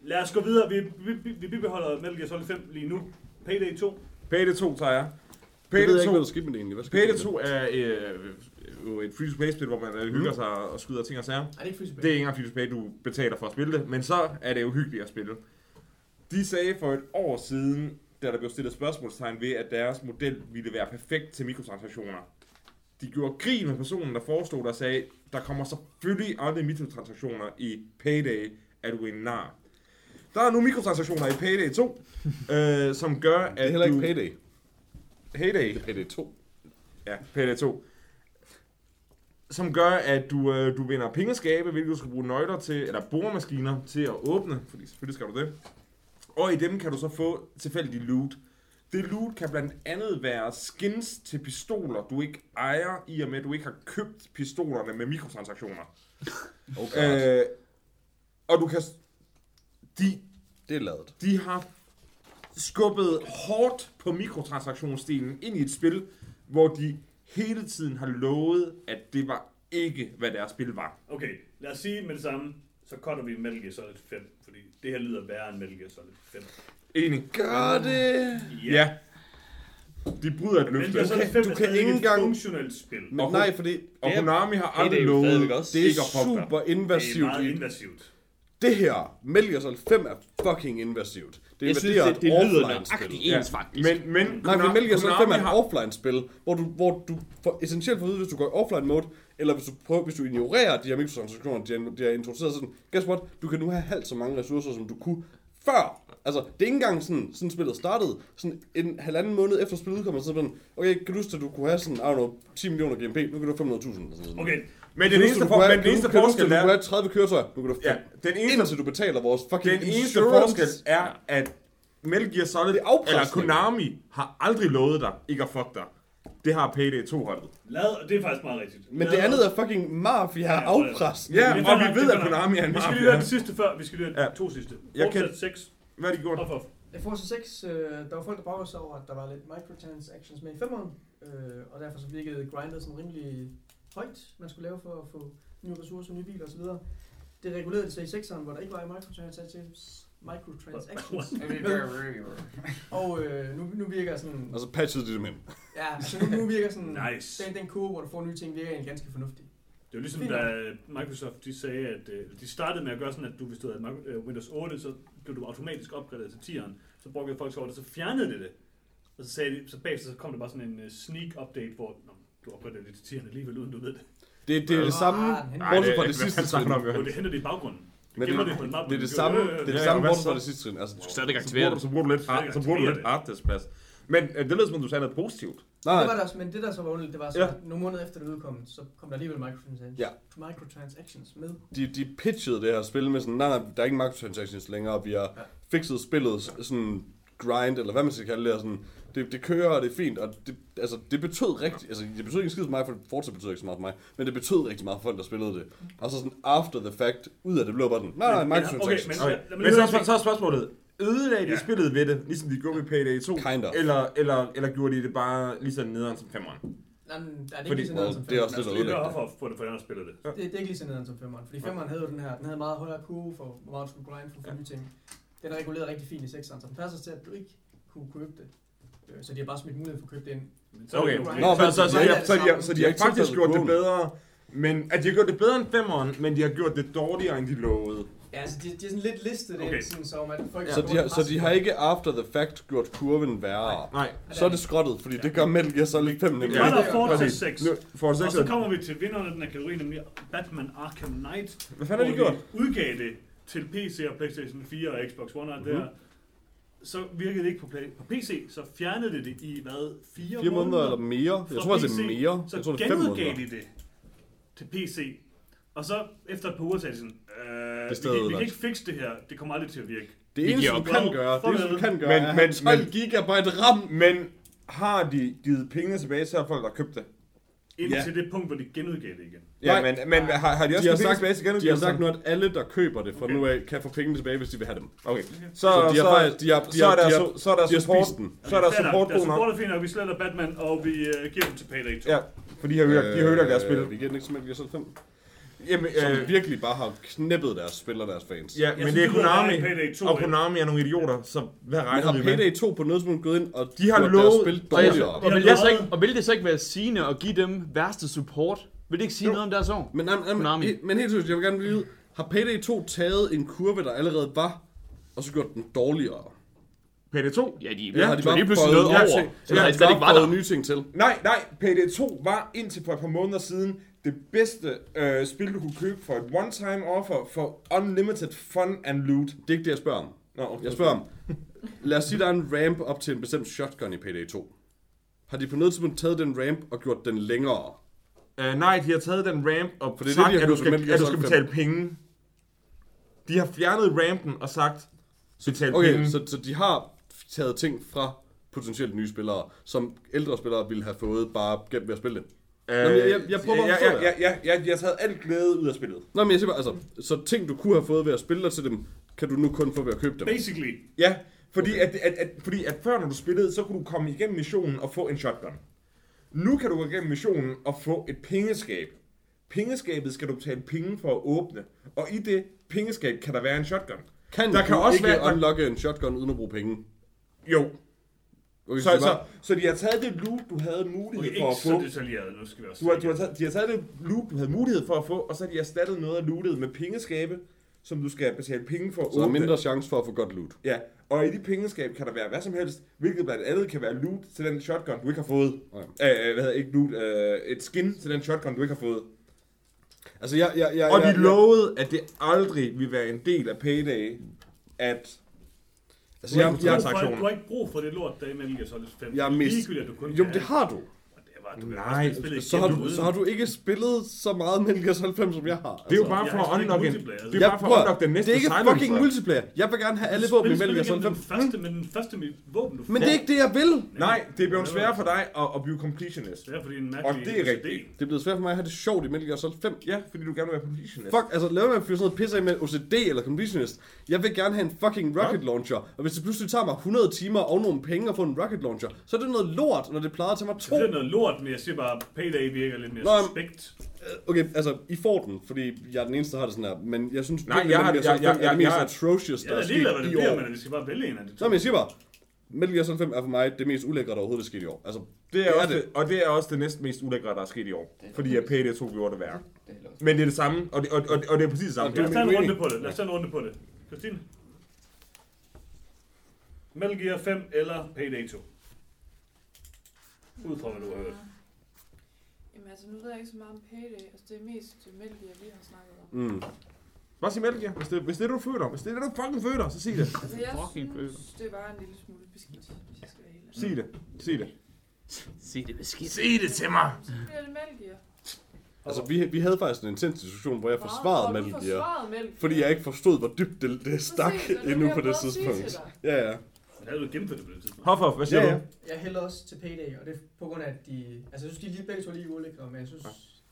Lad os gå videre. Vi, vi, vi, vi bibeholder Metal Gear Solid 5 lige nu. Payday 2. Payday 2 tager jeg. Jeg Payday ved ikke, 2, hvad der skete med det egentlig. Hvad Payday der 2 er øh, et free-to-play-spil, hvor man øh, hygger sig og skyder ting og sager. Ej, det er ikke free to Det er ikke engang free-to-play, du betaler for at spille det, men så er det jo hyggeligt at spille. De sagde for et år siden, da der blev stillet spørgsmålstegn ved, at deres model ville være perfekt til mikrotransaktioner. De gjorde grin med personen, der forestod der og sagde, der kommer selvfølgelig aldrig mikrotransaktioner i Payday, er du en nar. Der er nu mikrotransaktioner i Payday 2, [LAUGHS] øh, som gør, at Det er heller ikke du... Payday. Payday. Det er Payday 2. Ja, Payday 2. Som gør, at du, øh, du vinder pengeskabe, hvilket du skal bruge nøgler til, eller boremaskiner til at åbne, fordi selvfølgelig skal du det. Og i dem kan du så få tilfældig loot. Det loot kan blandt andet være skins til pistoler, du ikke ejer, i og med at du ikke har købt pistolerne med mikrotransaktioner. [LAUGHS] Okay. Øh, og du kan... De, det er lavet. de har skubbet hårdt på mikrotransaktionsdelen ind i et spil, hvor de hele tiden har lovet, at det var ikke, hvad deres spil var. Okay, lad os sige med det samme, så cutter vi Metal Gear Solid 5, fordi det her lyder værre end Metal Gear Solid 5. Enig. Gør det! Ja. De bryder et Metal løfte. Gear Solid 5 du er kan stadig ikke engang- funktionelt spil. Men Og nej, fordi Og Det Konami har det er aldrig jo lovet stadigvæk også. det er dig. super Det er invasivt. meget i- invasivt. Det her, Metal Gear Solid 5 er fucking invasivt. Det Jeg synes, det, det et lyder nøjagtigt Ja. ens, faktisk. Men, men Nej, men Metal Gear Solid 5 er et har, offline-spil, hvor du, hvor du for, essentielt får at vide, hvis du går i offline-mode, eller hvis du, prøver, hvis du ignorerer de her mikrotransaktioner, de har, de har introduceret sådan, guess what, du kan nu have halvt så mange ressourcer, som du kunne før. Altså, det er ikke engang sådan, sådan spillet startede. Sådan en halvanden måned efter spillet udkom, så sådan, okay, kan du huske, at du kunne have sådan, I don't know, 10 millioner GMP, nu kan du have 500.000. eller sådan noget. Okay, men Kan den eneste, for, kunne men have- den kan eneste du- kan du huske, forskel at du kunne er, have 30 køretøjer, nu kan du ja, have den eneste, indtil du betaler vores fucking den eneste insurance. forskel er, at Metal Gear Solid, Det er eller. Konami, har aldrig lovet dig ikke at fuck dig. Det har Payday 2 holdet. lad, det er faktisk meget rigtigt. Men det Lad andet os- er fucking mafia Ja, afpresning. Ja, Men og vi ved, det er at. Konami er en Vi skal lige mafia. høre den sidste før, vi skal lige høre Ja. de to sidste. Jeg kan- Fortsæt 6. Hvad er de gjort? Off. I Forza 6, øh, der var folk, der bragte sig over, at der var lidt microtransactions med i 5'eren, øh, og derfor så virkede grindet sådan rimelig højt, man skulle lave for at få nye ressourcer, nye biler osv. Det regulerede det sig i 6'eren, hvor der ikke var microtransactions, microtransactions. [LAUGHS] [LAUGHS] og øh, nu, nu virker sådan, Og så patchede de dem ind. ja, så nu, nu virker sådan, [LAUGHS] Nice. den, den kurve, hvor du får nye ting, virker egentlig ganske fornuftig. Det er jo ligesom, da Microsoft de sagde, at øh, de startede med at gøre sådan, at du, hvis du havde øh, Windows 8, så blev du automatisk opgraderet til 10'eren. Så brugte folk over det, så fjernede det det. Og så, sagde de, så bagefter så kom der bare sådan en uh, sneak update, hvor Nå, du opgraderer det til 10'eren alligevel, uden du ved det. Det, det er det samme, Ah, Nej, bortset fra det- det sidste trin. Jo, det henter det i baggrunden. Men det, det mappe, det er det samme, øh, det er det samme bortset fra det sidste trin. Altså, Du skal stadig aktivere det. så bruger du lidt, det. harddisk-plads. Men øh, det lyder som om, du sagde noget positivt. nej, Det var der også, men det der så var underligt, det var så, Ja. ja. nogle måneder efter det udkom, så kom der alligevel microtransactions, Ja. microtransactions med. de, de pitchede det her spil med sådan, nej, nej, der er ikke microtransactions længere, og vi har Ja. fikset spillet sådan grind, eller hvad man skal kalde det, sådan, det, det kører, og det er fint, og det, altså, det betød rigtig, altså, det betød ikke skid for mig, for fortsat betød ikke så meget for mig, men det betød rigtig meget for folk, der spillede det. Og så sådan, after the fact, ud af det blev bare den, nej, nej, Men- okay, microtransactions. men- Okay. Men lige så, så, så er spørgsmålet, ødelagde de Ja. spillet ved det, ligesom de gjorde med Payday 2? Kind of. Eller, eller, eller gjorde de det bare lige så nederen som femmeren? Nej, der er det Fordi- ikke lige så nederen som det er også det, der Lige høre ødelægger for, for, den, der spiller det. Det, det er ikke lige så nederen som femmeren, fordi femmeren havde jo den her, den havde meget højere kurve for, hvor meget du skulle grind for at få nye ting. Den er reguleret rigtig fint i sekseren, så den passer til, at du ikke kunne købe det. Øh, Så de har bare smidt muligheden for at købe det ind. Er det Okay, Nå, så, så, så, så, de, det er så, de, har- det så de faktisk gjort det bedre, men at de har gjort det bedre end femmeren, men de har gjort det dårligere, end de lovede. Ja, altså de, de er sådan lidt listet Okay. okay. sådan som at folk... Så de, har, så de har ikke after the fact gjort kurven værre. Nej. Så er det skrottet, fordi det gør Metal Gear Solid 5 nemlig. Ja, Ja, der er Forza præcis. 6. Nu, for Og 6 så kommer vi til vinderen af den her kategori, nemlig Batman Arkham Knight. Hvad fanden har de gjort? udgav det til PC og Playstation 4 og Xbox One og Mhm. her. Så virkede det ikke på, play, på PC, så fjernede det det i hvad? Fire, Fire måneder eller mere. Jeg tror, det er PC. mere. Så Jeg tror, det er fem måneder. genudgav de det til PC. Og så efter et par uger sagde de sådan, øh, vi, stadig kan, vi kan ødelagt. ikke fikse det her, det kommer aldrig til at virke. Det Vi eneste, du kan gøre, det eneste, du kan gøre, Men- er at men- have 12 men- gigabyte RAM. Men har de givet pengene tilbage til folk, der har købt det? Indtil det punkt, hvor de genudgav det igen. Ja, Nej. men, men har, har de også De har, sagt, tilbage til de har genudgivelsen? sagt nu, at alle, der køber det fra Okay. nu af, kan få pengene tilbage, hvis de vil have dem. Okay. Så, Så, de har faktisk, de har, de så har, er der, de har, så, så er der de har support, så er der nok. support Der er god nok. support er fint nok, vi sletter Batman, og vi uh, giver dem til Payday 2. Ja, for de har ødelagt, de har ødelagt deres spil. Øh, Vi giver den ikke til Metal Gear Solid 5. Jamen, Som øh, virkelig bare har knippet deres spil og deres fans. ja, Jeg men synes, det er Konami, værre end Payday 2, og? Konami er nogle idioter, så hvad Men regner har vi med? Payday 2 på noget tidspunkt gået ind og De har lovet- deres spil Og, dårligere? og, har vil det så ikke, og vil det så ikke være sigende at give dem værste support? Vil det ikke sige Jo. noget om deres år? Men, men, Konami. men, men helt seriøst, jeg vil gerne vide, har Payday 2 taget en kurve, der allerede var, og så gjort den dårligere? Payday 2? Ja, de, Ja, ja, har de bare lige pludselig noget over. ting? Eller har har de slet ikke bare var nye ting til? Nej, nej, Payday 2 var indtil for et par måneder siden det bedste øh, spil, du kunne købe for et one-time offer for unlimited fun and loot. Det er ikke det, jeg spørger om. Nå, okay. Jeg spørger om, lad os sige, der er en ramp op til en bestemt shotgun i Payday 2. Har de på noget tidspunkt taget den ramp og gjort den længere? Uh, nej, de har taget den ramp og For det er sagt, det, de har at, du skal, at du skal betale penge. De har fjernet rampen og sagt, betal Okay, penge. så, så de har taget ting fra potentielt nye spillere, som ældre spillere ville have fået bare gennem ved at spille det. Øh, Nå, men jeg- jeg- jeg prøver ja, de har taget alt glæde ud af spillet. Nå, men jeg siger bare, altså, så ting du kunne have fået ved at spille dig til dem, kan du nu kun få ved at købe dem. Basically. Ja, fordi, at, at, at, fordi at før når du spillede, så kunne du komme igennem missionen og få en shotgun. Nu kan du gå igennem missionen og få et pengeskab. Pengeskabet skal du betale penge for at åbne. Og i det pengeskab kan der være en shotgun. Kan Der du kan også ikke være- unlocke en shotgun uden at bruge penge? Jo, Okay, så, så, var- så de har taget det loot, du havde Okay, mulighed ikke for at så få. detaljeret, nu skal vi også Du har, du har taget, de har taget det loot, du havde mulighed for at få, og så har de erstattet noget af lootet med pengeskabe, som du skal betale penge for så der er mindre chance for at få godt loot. Ja, og i de pengeskab kan der være hvad som helst, hvilket blandt andet kan være loot til den shotgun, du ikke har fået. Ja. Øh, hvad hedder ikke loot, øh, et skin til den shotgun, du ikke har fået. Altså, jeg... jeg, jeg Og jeg, de lovede, at det aldrig vil være en del af Payday, at... Altså, jeg, Du har jeg, transaktioner. Du har ikke brug for det lort, der er i Metal Gear Solid 5. Jeg er mest- Ligegyldigt, at du kun jo, det har du. Du Nej, også spille Så har, du, så har du ikke spillet så meget Metal Gear Solid 5, som jeg har. Det er jo Altså, bare for at unlock en... Det er bare for at unlock den næste Det er ikke fucking multiplayer. Jeg vil gerne have alle våben i Metal Gear Solid 5. Den første, med den første med våben, du Men det er ikke det, jeg vil. Nej, det er blevet sværere for dig at, at blive completionist. Det er fordi en Og det er rigtigt. Det er blevet svært for mig at have det sjovt i Metal Gear Solid 5. Ja, fordi du gerne vil være completionist. Fuck, altså lad mig at fyre sådan noget pisse af med OCD eller completionist. Jeg vil gerne have en fucking rocket launcher. Og hvis det pludselig tager mig 100 timer og nogle penge at få en rocket launcher, så er det noget lort, når det plejede at tage mig to. Det er noget lort, men jeg siger bare, Payday virker lidt mere Nå, suspekt. Okay, altså, I får den, fordi jeg er den eneste, der har det sådan her. Men jeg synes Nej, virkelig, jeg har- Solid jeg- 5 jeg- er det mest jeg- atrocious, der Jeg er er ligeglad, hvad sket det i bliver, år. men vi skal bare vælge en af de to. Nå, men jeg siger bare, Metal Gear Solid 5 er for mig det mest ulækre, der overhovedet er sket i år. Altså, Det er, Det er også det. det. og det er også det næsten mest ulækre, der er sket i år. Det er Fordi at Payday 2 gjorde det værre. Det er. Men det er det samme, og det, og, og, og det er præcis det samme. Ja, Lad os tage en runde på det. Lad os tage en runde på det. Christine? Metal Gear 5 eller Payday 2? Ud fra, hvad du har hørt. Altså, nu ved jeg ikke så meget om Payday. Altså, det er mest Gear, vi har snakket om. Mm. Bare sig Metal Gear. Hvis det, hvis det er, du føler. Hvis det er det, du fucking føler, så sig det. Altså, jeg Fucking synes, føler. det var en lille smule beskidt, hvis jeg skal være helt ærlig. Sig det. Sig det. Sig det beskidt. Sig det til mig. Så bliver det Metal Gear. Altså, vi, vi havde faktisk en intens diskussion, hvor jeg Nå, forsvarede Gear. Fordi jeg ikke forstod, hvor dybt det, det stak Præcis, det endnu på det tidspunkt. Ja, ja. Men havde du gennemført det på det tidspunkt? Hoffoff, hvad siger Ja, ja. du? Jeg hælder også til Payday, og det er på grund af, at de... Altså, jeg synes, de er lige begge to lige ulækre, men jeg synes,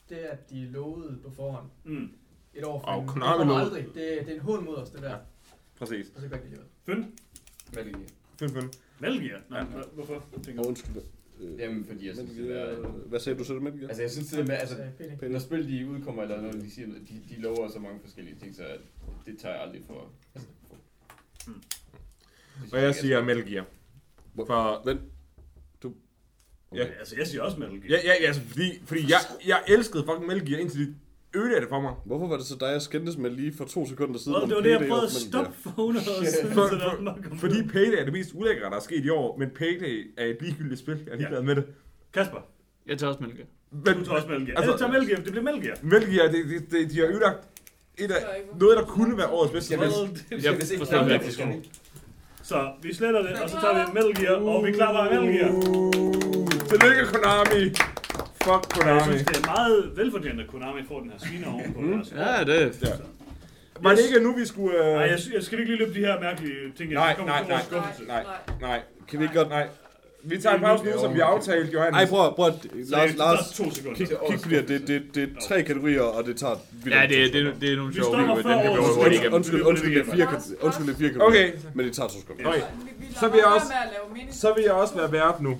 det at de lovede på forhånd Mm. et år frem, det kommer aldrig. Det, det er en hån mod os, det der. Præcis. Og så gør de alligevel. Fyn? Metal Gear. Find, find. Metal Gear? Nej, Ja. hvorfor? Tænker undskyld. Øh, Jamen, fordi jeg synes, det er... Hvad sagde du så, Metal Gear? Altså, jeg synes det med, altså, når spil de udkommer, eller når de siger, de, de lover så mange forskellige ting, så det tager jeg aldrig for... Altså, for. Mm. Og jeg siger Metal Gear. For, Vent. Ja. Altså, jeg siger også Metal Gear. ja, ja, ja, altså, fordi, fordi jeg, jeg elskede fucking Metal Gear, indtil de ødelagde det for mig. Hvorfor var det så dig, jeg skændtes med lige for to sekunder siden? Det var det, jeg prøvede at stoppe for 100 år siden. For- for- Fordi det. Payday er det mest ulækre, der er sket i år, men Payday er et ligegyldigt spil. Jeg er ligeglad med det. Kasper, Jeg tager også Metal Gear. Men, du tager også Metal Gear. Altså- Altså, tager Metal Gear, det bliver Metal Gear. Metal Gear, det, det, det, de har ødelagt et af, noget, der kunne være årets bedste spil. Jeg ikke- forstår Ja, det det ikke. skal vi. Så vi sletter det, og så tager vi Metal Gear, og vi klapper Metal Gear. Uh, tillykke, Konami! Fuck Jeg Konami. synes, det er meget velfortjent, at Konami får den her sviner på deres Ja, det Ja. Var det ikke nu, vi skulle... Uh... Nej, jeg, jeg skal vi ikke lige løbe de her mærkelige ting. Nej, Jeg kommer nej, nej. vores skuffelse. Nej. nej. Nej, Kan vi ikke godt... nej. Vi tager en pause nu, som vi aftalte, Johannes. Ej, prøv, prøv, Lars, det Lars, to sekunder. kig, kig på det. Det, det, er tre kategorier, og det tager... Ja, det, er- det, det er nogle Vi sjove videoer, før den kan vi Undskyld, igennem. undskyld, undskyld, det er fire, undskyld, det er fire Okay, kategorier, men det tager to sekunder. Okay. Så vil jeg også- med så vil jeg også være vært nu.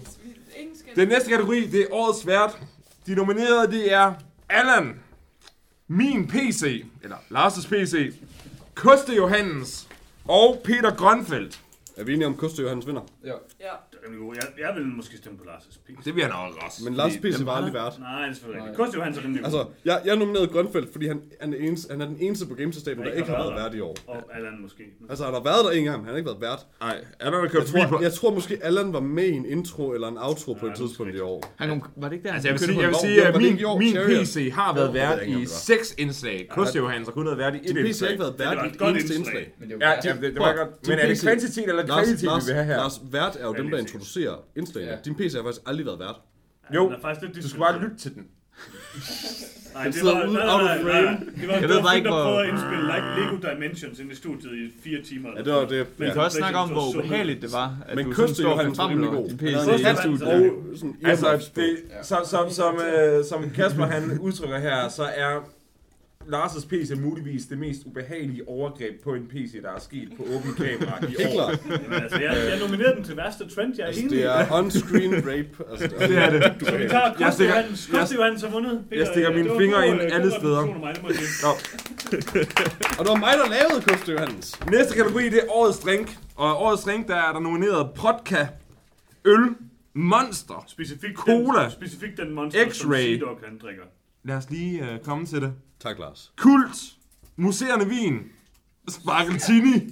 Ingen skal Den næste kategori, det er årets vært. De nominerede, det er Allan, min PC, eller Lars' PC, Koste Johannes og Peter Grønfeldt. Er vi enige om, Koste Johannes vinder? Ja. Ja. Det rimelig god. Jeg, jeg vil måske stemme på Lars' PC. Det bliver nok også. Men Lars PC var aldrig vært. Nej, det er selvfølgelig ikke. Kost Johansen er rimelig god. Altså, jeg, jeg nominerede Grønfeldt, fordi han, han, er eneste, han er den eneste på Gamestar-staben, der ikke har været har vært i år. Og Allan måske. Altså, han har været der en gang, men han har ikke været vært. Nej, Allan har Jeg kørt på. tror, jeg tror måske, Allan var med i en intro eller en outro på et det tidspunkt i år. Han kom, var det ikke der? Altså, jeg vil sige, jeg vil sige at det min, min? PC har været det vært jeg om i det seks indslag. Koste Johannes har kun været vært i et PC har indslag. ikke været Det vært var i et indslag. indslag. Det er Ja, det, det var godt. Men er det kvantitet eller Lars, kvalitet, vi vil have her? Lars, vært er jo dem, der. Introducerer indslagene. Ja. Din PC har faktisk aldrig været vært. Jo, Den er faktisk lidt Du skal bare lytte til den. [LAUGHS] Nej, det var, ude nej, nej, nej, nej. Det var, Jeg det ved var bare ikke, hvor- prøvede at indspille like Lego Dimensions ind i studiet i fire timer. Ja, det var det. Vi Ja. kan også snakke om, hvor ubehageligt det var, at Men du sådan står og rimelig god. din PC i studiet. Og sådan Altså, det, som, som, som, øh, som Kasper han udtrykker her, så er Lars' PC muligvis det mest ubehagelige overgreb på en PC, der er sket på åben kamera i Helt år. klart. Jamen, altså, jeg, jeg nominerede den til værste trend, jeg er Altså, enig det i. er on-screen rape. Altså, [LAUGHS] Det er det. Så vi tager Jeg stikker- Johansen. Koste Johansen har vundet. jeg stikker Det mine var fingre god, ind øh, god alle steder. repræsentation af mig, det må jeg sige. Nå, [LAUGHS] Og det var mig, der lavede Koste Johannes. næste kategori, det er årets drink. Og årets drink, der er der nomineret Prodka, Øl, Monster. Specifikt Cola. Den, specifikt den monster, som X-ray. Sea-Dog han drikker. Lad os lige øh, komme til det. Tak, Lars. Kult, Museerne Vin, Spargeltini,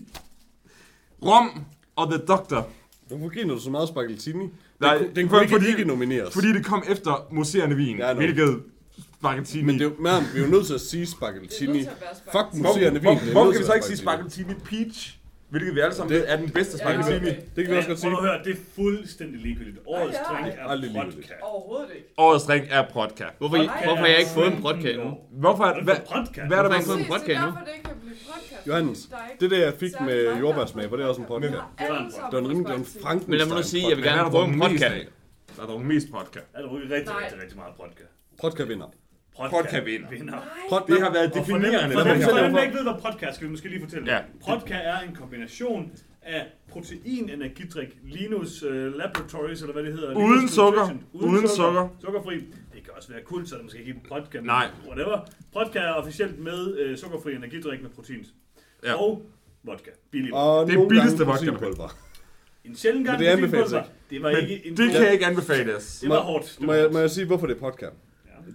Rom og The Doctor. Hvorfor griner du så meget Spargeltini? Den, Nej, kunne- den for- kunne ikke, fordi- ikke nomineres. Fordi det kom efter Museerne Vin, Ja, nu. hvilket Spargeltini... Men det er jo, man, vi er jo nødt til at sige er være Fuck spaghetti. museerne vin. hvor, det hvor nødt kan vi så ikke sige. Spargeltini Peach? Hvilket vi alle sammen Det- ved er den bedste Ja, Spargeltini. okay. Det kan vi også godt Prøv sige. at høre, det er fuldstændig ligegyldigt. Årets Ej, drink ej. er vodka. Overhovedet ikke. Årets drink er Prodka. Hvorfor, Nej. hvorfor har jeg ikke fået en brodka endnu? Hvorfor? Hvad Hvad, er podcast? hvad er der med ikke fået en vodka er endnu? derfor, det ikke kan blive podcast. Johannes, er Det der, jeg fik med jordbærsmag, var det også en podcast? har Det var en rimelig, det var en spaghetti. Frankenstein. Men lad mig nu sige, jeg vil Hvad gerne er prøve en podcast. Der er drukket mest Prodka. Er der rykket rigtig, rigtig, rigtig meget vodka? Podcast vinder. Vodka vinder. Det har været definerende. for dem, det for dem, der ikke ved, hvad podcast skal vi måske lige fortælle. Ja. Prodka er en kombination af protein, energidrik, Linus uh, Laboratories, eller hvad det hedder. Uden Linus sukker. Nutrition. Uden sukker. Sukkerfri. Det kan også være kult, så det måske ikke vodka, Nej. whatever. Prodka er officielt med uh, sukkerfri energidrik med protein. Ja. Og vodka. Billig vodka. Og Det er billigste vodka. En sjældent gang, Men det anbefales pulver. Det var ikke en det kan ikke anbefales. Det var hårdt. Det Må var jeg, jeg, må jeg, må jeg sige, hvorfor det er podcast?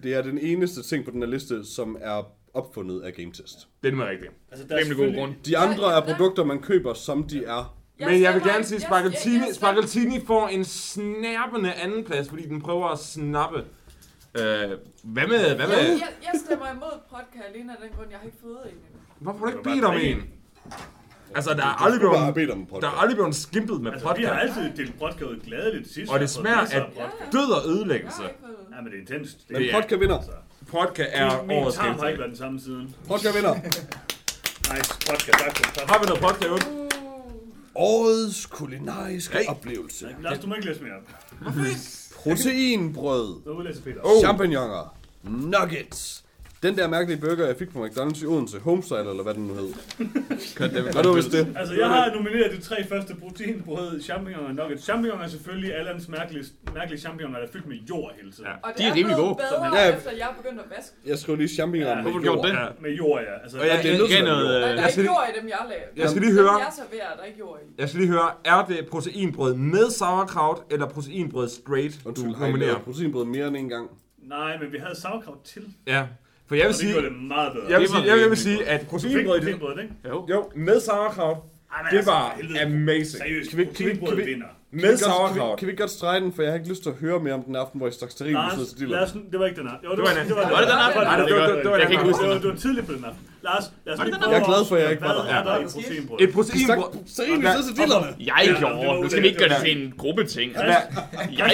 Det er den eneste ting på den her liste, som er opfundet af GameTest. Det er rigtigt. Altså, der er Rimelig god selvfølgelig- grund. De andre er produkter, man køber, som de er. Men jeg vil gerne sige, jeg- jeg- jeg stemmer- Spargeltini får en snærpende andenplads, fordi den prøver at snappe. Øh, hvad med, hvad med? Jeg, jeg, jeg stemmer imod podcast alene af den grund, jeg har ikke fået en endnu. Hvorfor har du ikke bedt om en? Altså, der er aldrig skulle bare have blevet, bedt om en der er aldrig blevet skimpet med Altså, vi har podcast. altid delt podcast ud gladeligt til sidst. Og det smager af død og Jeg ødelæggelse. har ikke fået Ja, men det er intenst. Det Men er- podcast vinder. Altså, Podcast er min årets tarm har ikke været den samme siden. Podcast vinder. [LAUGHS] Nice, podcast, tak for det. Har vi noget podcast? Uh, Årets kulinariske Hey. oplevelse. Lars, du må ikke læse mere. Proteinbrød. Så udlæser Peter. Oh. Champignoner. Nuggets. Den der mærkelige burger, jeg fik på McDonald's i Odense, Homestyle, eller hvad den nu hed. Hvad nu hvis det? Altså, jeg har nomineret de tre første proteinbrød, champignon og nuggets. Champignon er selvfølgelig Allans mærkelige, mærkelige champignoner, der er fyldt med jord hele tiden. Ja. og det De er er, rimelig gode. bedre, Ja. efter jeg er begyndt at vaske. Jeg skrev lige champignon Ja, med hvorfor jord. du det? Ja. Med jord, ja. Altså, Og jeg- det er nødt noget, jord. Der, øh, der jeg er skal ikke jord i dem, jeg lavede. Jeg skal lige Dem, høre, jeg serverer, der er ikke jord i. jeg skal lige høre, er det proteinbrød med sauerkraut eller proteinbrød straight, du nominerer? proteinbrød mere end en gang? Nej, men vi havde sauerkraut til. Ja, for jeg vil det sige, gjorde det meget bedre. jeg vil Det var sige, jeg vil sige, at Du fik proteinbrød, proteinbrød, ikke? Jo. jo, med sauerkraut, Ej, det altså, var helvede. amazing. Seriøst, Kan vi- kan vi- proteinbrød kan vi- vinder. Med godt- kan vi, sauerkraut. kan vi godt strege den, for jeg har ikke lyst til at høre mere om den aften, hvor jeg stak steril Lars, ud til diller. lad os, det var ikke den her. Jo, Det var en anden. Var det den her? Nej, det var- det var- Jeg kan ikke huske det. det. var, det var tidligt på den aften. Lars, lad os lige prøve? Jeg er glad for, at jeg at- ikke var der. Hvad er der i proteinbrød? Et proteinbrød, steril ud til dillerne. Jeg er over. Nu skal vi ikke gøre det til en gruppeting. Jeg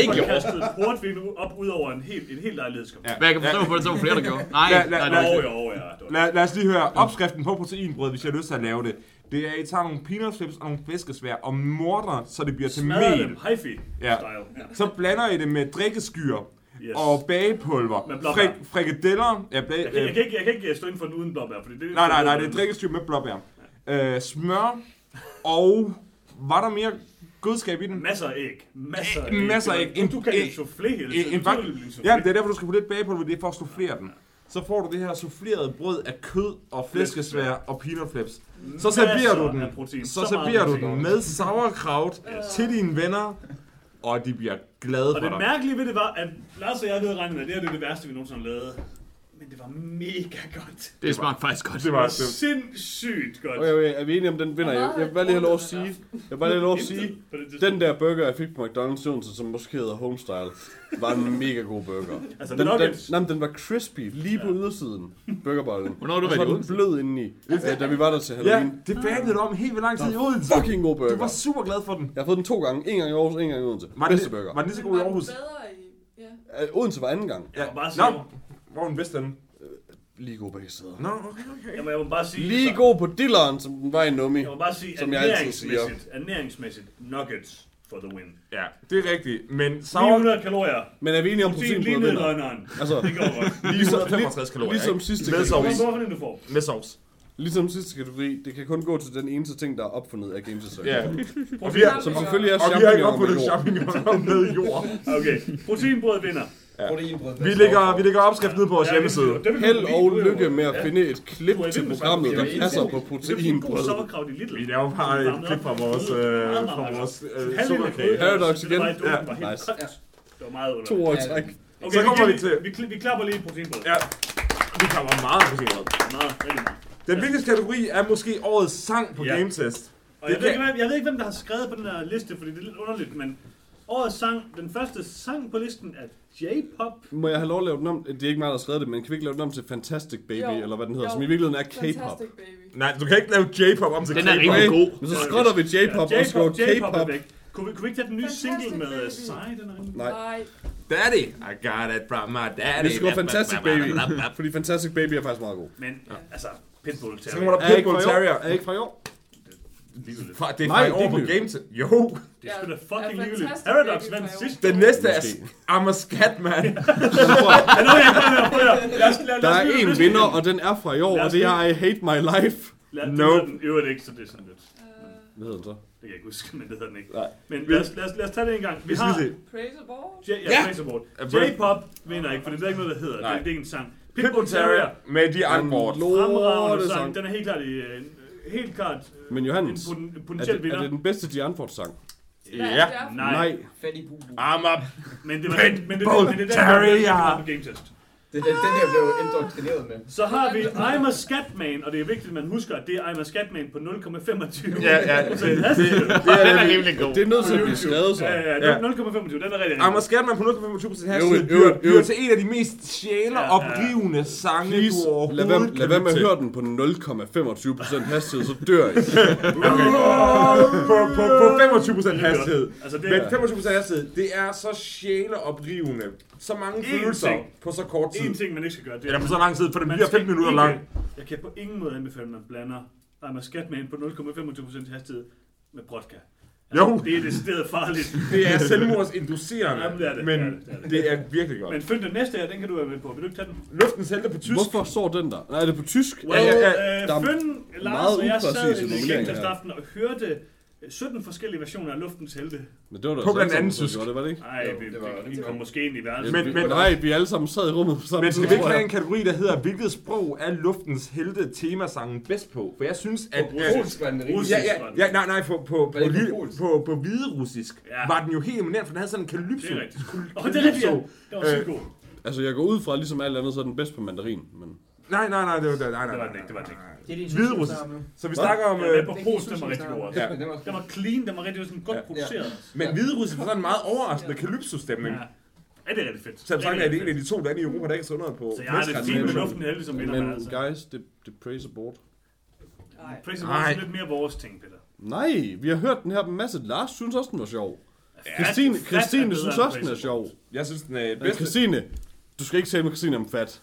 ikke Kasper over. kastede portvin op ud over en helt, en helt lejlighedskom. Ja. Men jeg kan forstå på det, så var flere, der gjorde. Nej, Ja, nej, lad- nej. Jo, jo, ja. Lad, lad os lige høre opskriften på proteinbrød, hvis jeg har lyst til at lave det. Det er, I tager nogle peanut chips og nogle flæskesvær og morter, så det bliver til Smadrer mel. dem, hi-fi Ja. style. Ja. Så blander I det med drikkeskyr Yes. og bagepulver. Frik, frikadeller. Ja, bag, Jeg kan, jeg, kan ikke, jeg kan ikke stå inden for den uden blåbær, fordi det nej, nej, nej, det er drikkeskyr med blåbær. Øh, smør og... Var der mere godskab i den? Masser af æg. Masser af Øh, masser af æg. Du, du kan En- en soufflé hele En, tiden. en, en ja, det er derfor, du skal putte lidt bagepulver, det er for at soufflere den. Så får du det her soufflerede brød af kød og flæskesvær og peanut flips. Så serverer du den. Så meget serverer du den med sauerkraut til dine venner, og de bliver glade Og for det dig. mærkelige ved det var, at Lars og jeg havde regnet med, at det her det er det værste, vi nogensinde har lavet. Men det var mega godt. Det smagte faktisk godt. Det Det var var det. sindssygt godt. Okay, okay, er vi enige om, den vinder? Jeg, jeg vil bare lige have lov at sige, jeg vil bare lige have lov at sige, det den der burger, jeg fik på McDonald's i Odense, som måske hedder Homestyle, var en mega god burger. Altså, Den, den, nej, den var crispy, lige på ydersiden, burgerbollen. Hvornår du i var den Odense? blød indeni, øh, da vi var der til Ja, Halloween. det bandede du om helt vildt lang tid i Odense. Fucking god Du var burger. super glad for den. Jeg har fået den to gange. En gang i Aarhus, en gang i Odense. Var Bedste burger. var den lige så god i var Aarhus? bedre i... Ja. Øh, Odense var anden gang. Ja. Bare Nå, hvor var den bedste den? Lige god begge steder. Nå, okay, okay. jeg må, jeg må bare sige, Lige så- god på dilleren, som den var i Nummi. Jeg må bare sige, Som jeg altid ernæringsmæssigt, ernæringsmæssigt, nuggets for the win. Ja, det er rigtigt. Men sauer... 900 kalorier. Men er vi enige om Protein vinder? Altså, Det går godt. [LAUGHS] ligesom, 165 kalorier, ligesom sidste Med kategori. sovs. Hvorfor den du får? Med sovs. Ligesom sidste kategori, det kan kun gå til den eneste ting, der er opfundet af Games. Ja. Og vi har, som selvfølgelig er Og vi har ikke champignoner med opfundet jord. champignoner med jord. Okay, proteinbrød vinder. Proteinbrød. Vi lægger, vi lægger opskriften ud på vores Ja, hjemmeside. Held og lykke med at Ja. finde et klip til programmet, der passer på Det er en god proteinbrød. Vi laver bare et klip fra vores, øh, fra vores øh, sukkerkage. Paradox igen. Ja. Ja. Nice. Det var meget To underligt. år i træk. Okay, Så kommer vi, til- Vi, vi, vi klapper lige proteinbrød. Ja, vi kommer meget på sin Meget, rigtig meget. Den vigtigste kategori er måske årets sang på Ja. Game Test. Og Det jeg ved, ikke, hvem- jeg ved ikke, hvem der har skrevet på den her liste, fordi det er lidt underligt, men årets sang, den første sang på listen er J-pop. Må jeg have lov at lave den om? Det er ikke mig, der har skrevet det, men kan vi ikke lave den om til Fantastic Baby, Jo. eller hvad den hedder, Jo. som i virkeligheden er K-pop? Fantastic baby. Nej, du kan ikke lave J-pop om til Den er K-pop. rimelig god. Men så skrotter vi J-pop og skriver J-pop er K-pop. væk. Kunne vi, kunne vi ikke tage den nye Fantastic single med uh? Den er rimelig- Nej. Nej. Daddy, I got it from my daddy. Vi skriver Fantastic Baby, fordi Fantastic Baby er faktisk meget god. Men altså, Pitbull Så Terrier. må der Er ikke Pitbull? Terrier. Er ikke fra i år? Fra- Det er Nej, fra i det år er på nyt. Game Test. Jo. Det er sgu da fucking ligegyldigt. Fantastic Paradox vandt sidst. Den næste er. I'm a scat man. Ja, nu er [LAUGHS] jeg os, lad, Der os er en os vinder, og den er fra i år, og os det er I Hate My Life. Lad, Nope. det hedder den øvrigt ikke, så det er sådan lidt. Uh, Hvad hedder den så? Det kan jeg ikke huske, men det hedder den ikke. Nej. Men lad os, lad os, lad os tage det en gang. Vi har. Praise. J, ja, Ja! Praise Award. J-pop vinder ikke, for det er ikke noget, der hedder. Nej. Det, det er ikke en sang. Pitbull Terrier med de andre. Fremragende sang. Den er helt klart, i, øh, helt klart øh, Men Johannes, en poten- Er potentiel det, er vinder. det den bedste Dianfort sang? Hvad er Ja. det? Nej. Nej. Fattig bubu. Arm up. Men det var den, men det, men det er den, der på Game Test. Det er den, den jeg blev indoktrineret med. Så har vi I'm a Scatman, og det er vigtigt, at man husker, at det er I'm a Scatman på 0,25. Ja, ja, [LAUGHS] det, det, det, [LAUGHS] Den er rimelig god. Det er nødt til at blive skrevet så. Ja, ja, Ja. 0,25, den er rigtig Anders Skatman på 0,25% her Øvrigt, bliver, til en af de mest sjæleoprivende sange, Please, du overhovedet lad være, lad være med at høre den på 0,25% hastighed, så dør I. [LAUGHS] på, på, på 25% hastighed. Altså, det Men er 25% hastighed, det er så sjæleoprivende. Så mange følelser ting. på så kort tid. en ting, man ikke skal gøre. Det Eller på så lang tid, for den bliver skal 15 minutter ikke- lang. Jeg kan på ingen måde anbefale, at man blander I'm a Scatman på 0,25% hastighed med vodka. Jo. Det er decideret farligt. [LAUGHS] Det er selvmordsinducerende, Jamen, det er det, men det er det, det er det. det er virkelig godt. Men find den næste her, den kan du være med på. Vil du ikke tage den? Luftens helte på tysk. Hvorfor står den der? Nej, er det på tysk? Well, ja, ja, ja. ja, Der er Føn, Lars meget og jeg sad i her. aften og hørte 17 forskellige versioner af Luftens Helte. Men det var da På blandt andet tysk. det, var det ikke? Nej, vi, det var- vi, det kom måske ind i verden. Men- Vi- men- Nej, vi alle sammen sad i rummet på samme Men skal vi ikke have en kategori, der hedder, hvilket sprog er luftens helte temasangen bedst på? For jeg synes, at... På at polsk var den. Russisk. Ja, ja, ja, nej, nej, på, på, på, det på, på på, på hviderussisk Ja. var den jo helt eminent, for den havde sådan en Det kalypso. er rigtigt. Åh, det er rigtigt, ja. Det var så Øh, god. Altså, jeg går ud fra, ligesom alt andet, så er den bedst på mandarin. Men Nej, nej, nej, det var det. Nej, nej, Det var den ikke, det var den ikke. Det er din. Så vi snakker om... Ja, Øh, på er ikke den var rigtig god også. Ja. Den var clean, den var rigtig sådan godt Ja. produceret. men hviderussisk var sådan en meget overraskende kalypso-stemning. Ja. Ja, det er rigtig fedt. Så jeg sagt, at det er en af de to lande i Europa, der ikke er sundet på Så jeg har det fint med. Luften Helte som vinder, men Men altså. guys, det, det praise abort. Nej. Praise. Award er lidt mere vores ting, Peter. Nej, vi har hørt den her på masse. Lars synes også, den var sjov. Christine, er Christine synes også, den er sjov. Jeg synes, den er Men bedste. Christine, du skal ikke tale med Christine om fat.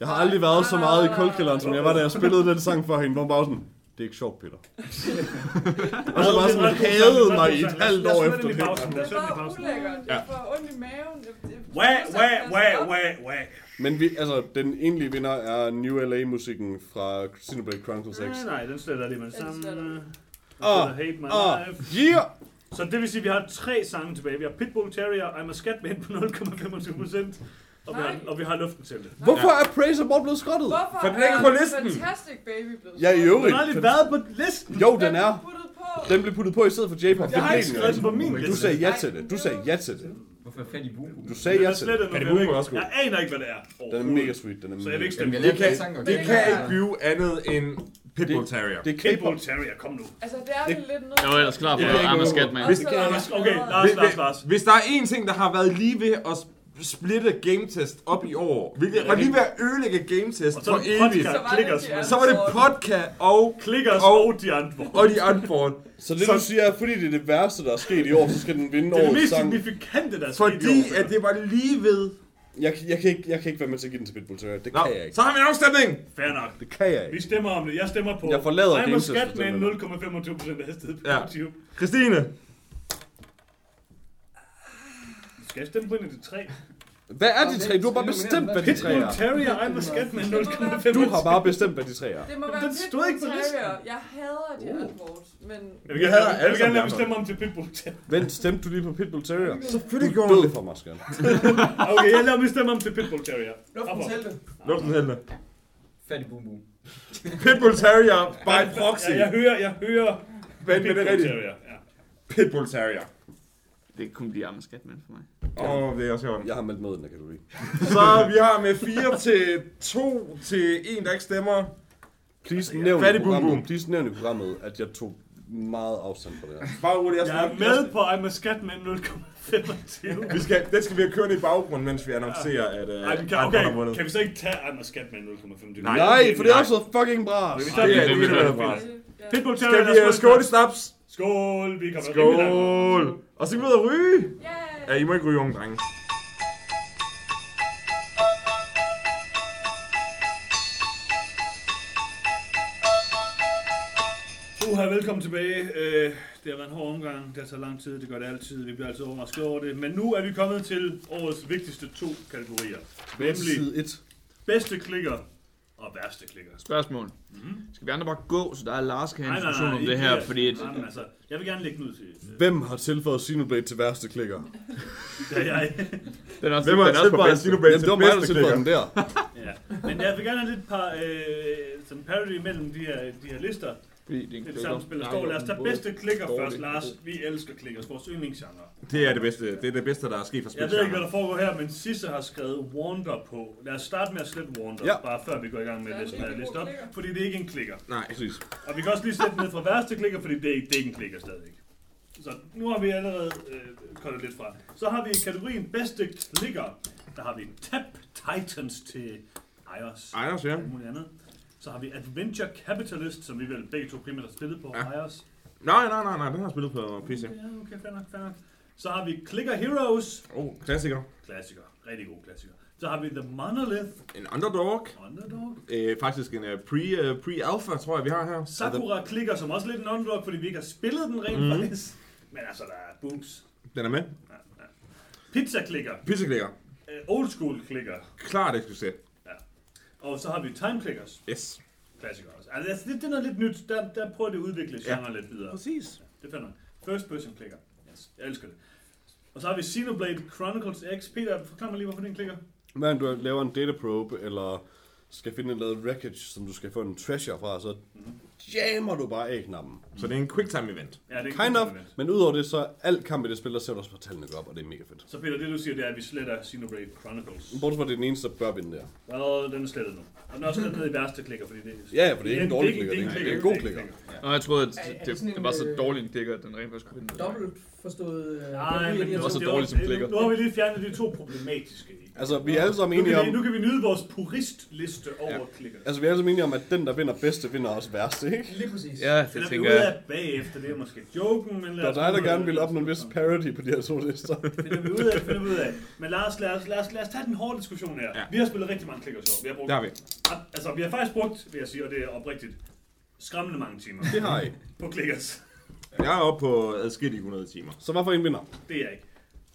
Jeg har aldrig været så meget i koldkælderen, som jeg var, da jeg spillede den sang for hende, hvor hun bare var sådan, det er ikke sjovt, Peter. [LAUGHS] og så bare sådan hadede mig i et halvt år efter det. Det var ulækkert. Ja. Jeg får ondt i maven. Wah, wah, wah, wah, wah. Men vi, altså, den egentlige vinder er New LA-musikken fra Xenoblade Chronicles X. Nej, nej, den sletter lige med det Den samme. sletter du. Ah, Hate my Ah, life. yeah! Så det vil sige, at vi har tre sange tilbage. Vi har Pitbull Terrier, I'm a Scatman på 0,25 procent. Og, vi har- og vi har luften til det. Hvorfor er Praise Abort blevet skrottet? Hvorfor For den er ikke på listen. Fantastic Baby blevet Ja, i skrevet? Den øvrigt. har aldrig været på listen. Jo, den er. Den blev puttet på i stedet for J-pop. Jeg har ikke skrevet den på min Du liste. sagde ja til det. Du sagde ja til det. Hvorfor fattig bubu? Du sagde ja er til det. det ved Bubu ikke- også gå? Jeg aner ikke, hvad det er. Den er mega sweet. Den er Så jeg vil ikke stemme. Det kan, det det kan er- ikke blive andet end Pitbull Det- Terrier. Det er Pitbull. Terrier, kom nu. Altså, det er lidt nødt Jeg var ellers klar på, Ja, at ikke I'm a noget. Scatman. Hvis Okay, Lars, Lars, Lars. hvis der er én ting, der har været lige ved at splitte Game Test op i år, hvilket var lige ved at ødelægge Game Test Og så for er det evigt. Så var det Klikkers. de andre. så var det podcast og, Klikkers Og- og de andre. og de andre. Så det du siger er, fordi det er det værste, der er sket i år, så skal den vinde Det er det årets mest sang. signifikante, der er sket i Fordi år. at det var lige ved. Jeg, jeg, kan ikke, jeg kan ikke være med til at give den til Pitbull Terrier. Det Nå, kan jeg ikke. så har vi en afstemning. Fair nok. Det kan jeg Vi ikke. stemmer om det. Jeg stemmer på Jeg forlader Test, Scatman for eksempel. 0,25 procent af hastighed på Ja. YouTube. Christine, Skal jeg stemme på en af de tre? Hvad er de tre? Du har bare bestemt, hvad de tre Pitbull er. Terrier, I'm a Scatman 0,25 Du har bare bestemt, hvad de tre er. Det må være den stod Pitbull ikke på listen. Terrier. Jeg hader de antwort, men... Jeg gerne, havde jeg vil gerne lade mig stemme om til Pitbull Terrier. Vent, stemte du lige på Pitbull Terrier? selvfølgelig gjorde er du det. for mig, skal. [LAUGHS] Okay, jeg lader mig stemme om til Pitbull Terrier. Op. helte. Luftens helte. Fattig bubu. Pitbull Terrier by proxy. Ja, jeg hører, jeg hører men det er Pitbull rigtigt. Terrier. Ja. Pitbull Terrier. Det kunne blive I'm a Scatman for mig. Åh, oh, det er også sjovt. Jeg har meldt med i den her kategori. Så vi har med 4 til 2 til 1, der ikke stemmer. Please nævn, i Fattig programmet, bum. please nævn i programmet, at jeg tog meget afstand fra det her. Bare roligt, jeg, Jeg er skal, med på I'm a Scatman 0,25. vi skal, den skal vi have kørende i baggrunden, mens vi annoncerer, at uh, Ej, men kan, okay, kan vi så ikke tage I'm a Scatman 0,25? Nej. Nej, for det er også fucking bra. Vi Det er det, vi vil have. Pitbull Skal Terrier, vi lad uh, os skåle i snaps? Skål, vi kommer. Skål! Og så skal vi ud og ryge. Yay! Ja, I må ikke ryge, unge drenge. Uha, velkommen tilbage. Øh, det har været en hård omgang. Det har taget lang tid. Det gør det altid. Vi bliver altid overrasket over det. Men nu er vi kommet til årets vigtigste to kategorier. Nemlig Side 1. bedste klikker og værste klikker. Spørgsmål. Skal vi andre bare gå, så der er Lars kan have information nej, om det her, det. fordi... Et, Nej, men altså, jeg vil gerne lægge den ud til. Hvem har tilføjet Xenoblade til værste klikker? Ja, jeg. [LAUGHS] den er også, Hvem har tilføjet. Xenoblade til det var mig, der bedste tilføjede klikker? den der. Ja. Men jeg vil gerne have lidt par øh, sådan parody mellem de her, de her lister. Fordi det er en Det er det klikker. samme spil, der står. Lad os tage bedste klikker dårlig først, Lars. Vi elsker klikkers, vores yndlingsgenre. Det er det bedste, det er det bedste, der er sket for Jeg ved ikke, hvad der foregår her, men Sisse har skrevet Wander på. Lad os starte med at slette Wander, Ja. bare før vi går i gang med Ja, det, det som er er en listet god op. klikker. Fordi det er ikke en klikker. Nej. Præcis. Og vi kan også lige sætte den ned fra værste klikker, fordi det er, ikke- det er ikke en klikker stadigvæk. Så nu har vi allerede øh, koldet lidt fra. Så har vi i kategorien bedste klikker. Der har vi Tap Titans til iOS. Ejers, ja. og muligt andet. Så har vi Adventure Capitalist, som vi vel begge to primært har spillet på Ja. iOS. Nej, nej, nej, nej, den har jeg spillet på PC. Ja, okay, fair nok, fair nok. Så har vi Clicker Heroes. Oh, klassiker. Klassiker. Rigtig god klassiker. Så har vi The Monolith. En underdog. Underdog. Øh, faktisk en uh, pre, uh, pre-alpha, tror jeg, vi har her. Sakura Clicker, som også er lidt en underdog, fordi vi ikke har spillet den rent Mhm. mm. faktisk. Men altså, der er boobs. Den er med. Ja, ja. Pizza Clicker. Pizzaklikker. Uh, old School Clicker. Klart eksklusivt. Og så har vi Time Clickers. Yes. Klassiker også. Altså, det, det er noget lidt nyt. Der, der prøver det at udvikle Ja. genre lidt videre. Præcis. Det finder jeg. First person klikker. Yes, jeg elsker det. Og så har vi Xenoblade Chronicles X. Peter, forklar mig lige, hvorfor den klikker. Hver gang du laver en data probe, eller skal finde et lavet wreckage, som du skal få en treasure fra, så jammer du bare A-knappen. Så det er en quicktime event. Ja, det er Kind of, event. men udover det, så er alt kamp i det spil, der ser du også på tallene gå op, og det er mega fedt. Så Peter, det du siger, det er, at vi sletter Xenoblade Chronicles. Bortset fra, det er den eneste, der bør vinde der. Well, den er slettet nu. Og den er også ned i værste klikker, fordi det er... Ja, ja, for det er ikke en dårlig det klikker, ikke- det er en god det er klikker. ikke Nå, jeg troede, at Er- er det, det var så øh, dårlig en klikker, at den rent faktisk kunne vinde. Dobbelt forstået... Øh, Nej, men det var så dårligt som klikker. Nu har vi lige fjernet de to problematiske i. Altså, vi er alle sammen Nu enige kan, vi, om, nu kan vi nyde vores puristliste over Ja. klikker. altså, vi er alle sammen enige om, at den, der vinder bedste, vinder også værste, ikke? Lige præcis. Ja, det tænker jeg. Af bagefter, det er måske joken, men lad Der er dig, der gerne vil opnå en vis parody på de her to lister. [LAUGHS] finder vi ud af, finder vi ud af. Men lad os, lad os, lad os, lad os tage den hårde diskussion her. Ja. Vi har spillet rigtig mange klikker så. Vi har brugt, Der har vi. altså, vi har faktisk brugt, vil jeg sige, og det er oprigtigt, skræmmende mange timer Det har I. på klikkers. Jeg er oppe på adskillige 100 timer. Så hvorfor en vinder? Det er jeg ikke.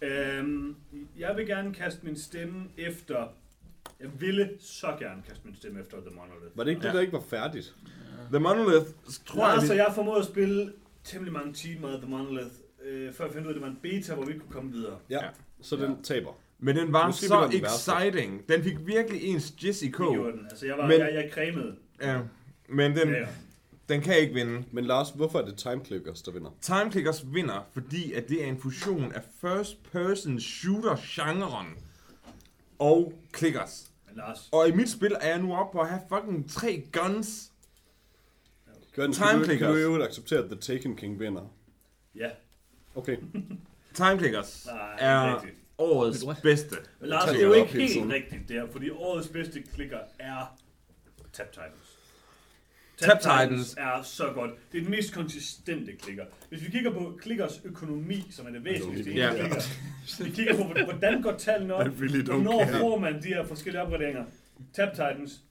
Øhm, jeg vil gerne kaste min stemme efter... Jeg ville så gerne kaste min stemme efter The Monolith. Var det ikke det, der ikke var færdigt? The Monolith, tror jeg... Lars og vi- jeg formåede at spille temmelig mange timer af The Monolith, øh, før jeg fandt ud af, at det var en beta, hvor vi ikke kunne komme videre. Ja. Ja. Så den taber. Men den var Måske så den værste. exciting. Den fik virkelig ens jizz i Det kog. gjorde den. Altså, jeg, var, Men- jeg, jeg cremede. Ja. Men den, Ja, ja. den kan ikke vinde. Men Lars, hvorfor er det Time Clickers, der vinder? Time Clickers vinder, fordi at det er en fusion af first person shooter genren og clickers. Men Lars, Og i mit spil er jeg nu oppe på at have fucking tre guns. Gør den, Time kan du, kan Clickers. du jo acceptere, at The Taken King vinder? ja. Okay. [LAUGHS] Time Clickers Nej, er rigtigt. årets Ved du hvad? bedste. Men Lars, det er jo ikke hele helt tiden. rigtigt der, fordi årets bedste klikker er Tap Titans. Tap Titans. er så godt. Det er den mest konsistente klikker. Hvis vi kigger på klikkers økonomi, som er det væsentligste i Ja. klikker, vi kigger på, hvordan går tallene [LAUGHS] op, I really don't hvornår care. får man de her forskellige opgraderinger. Tap Titans,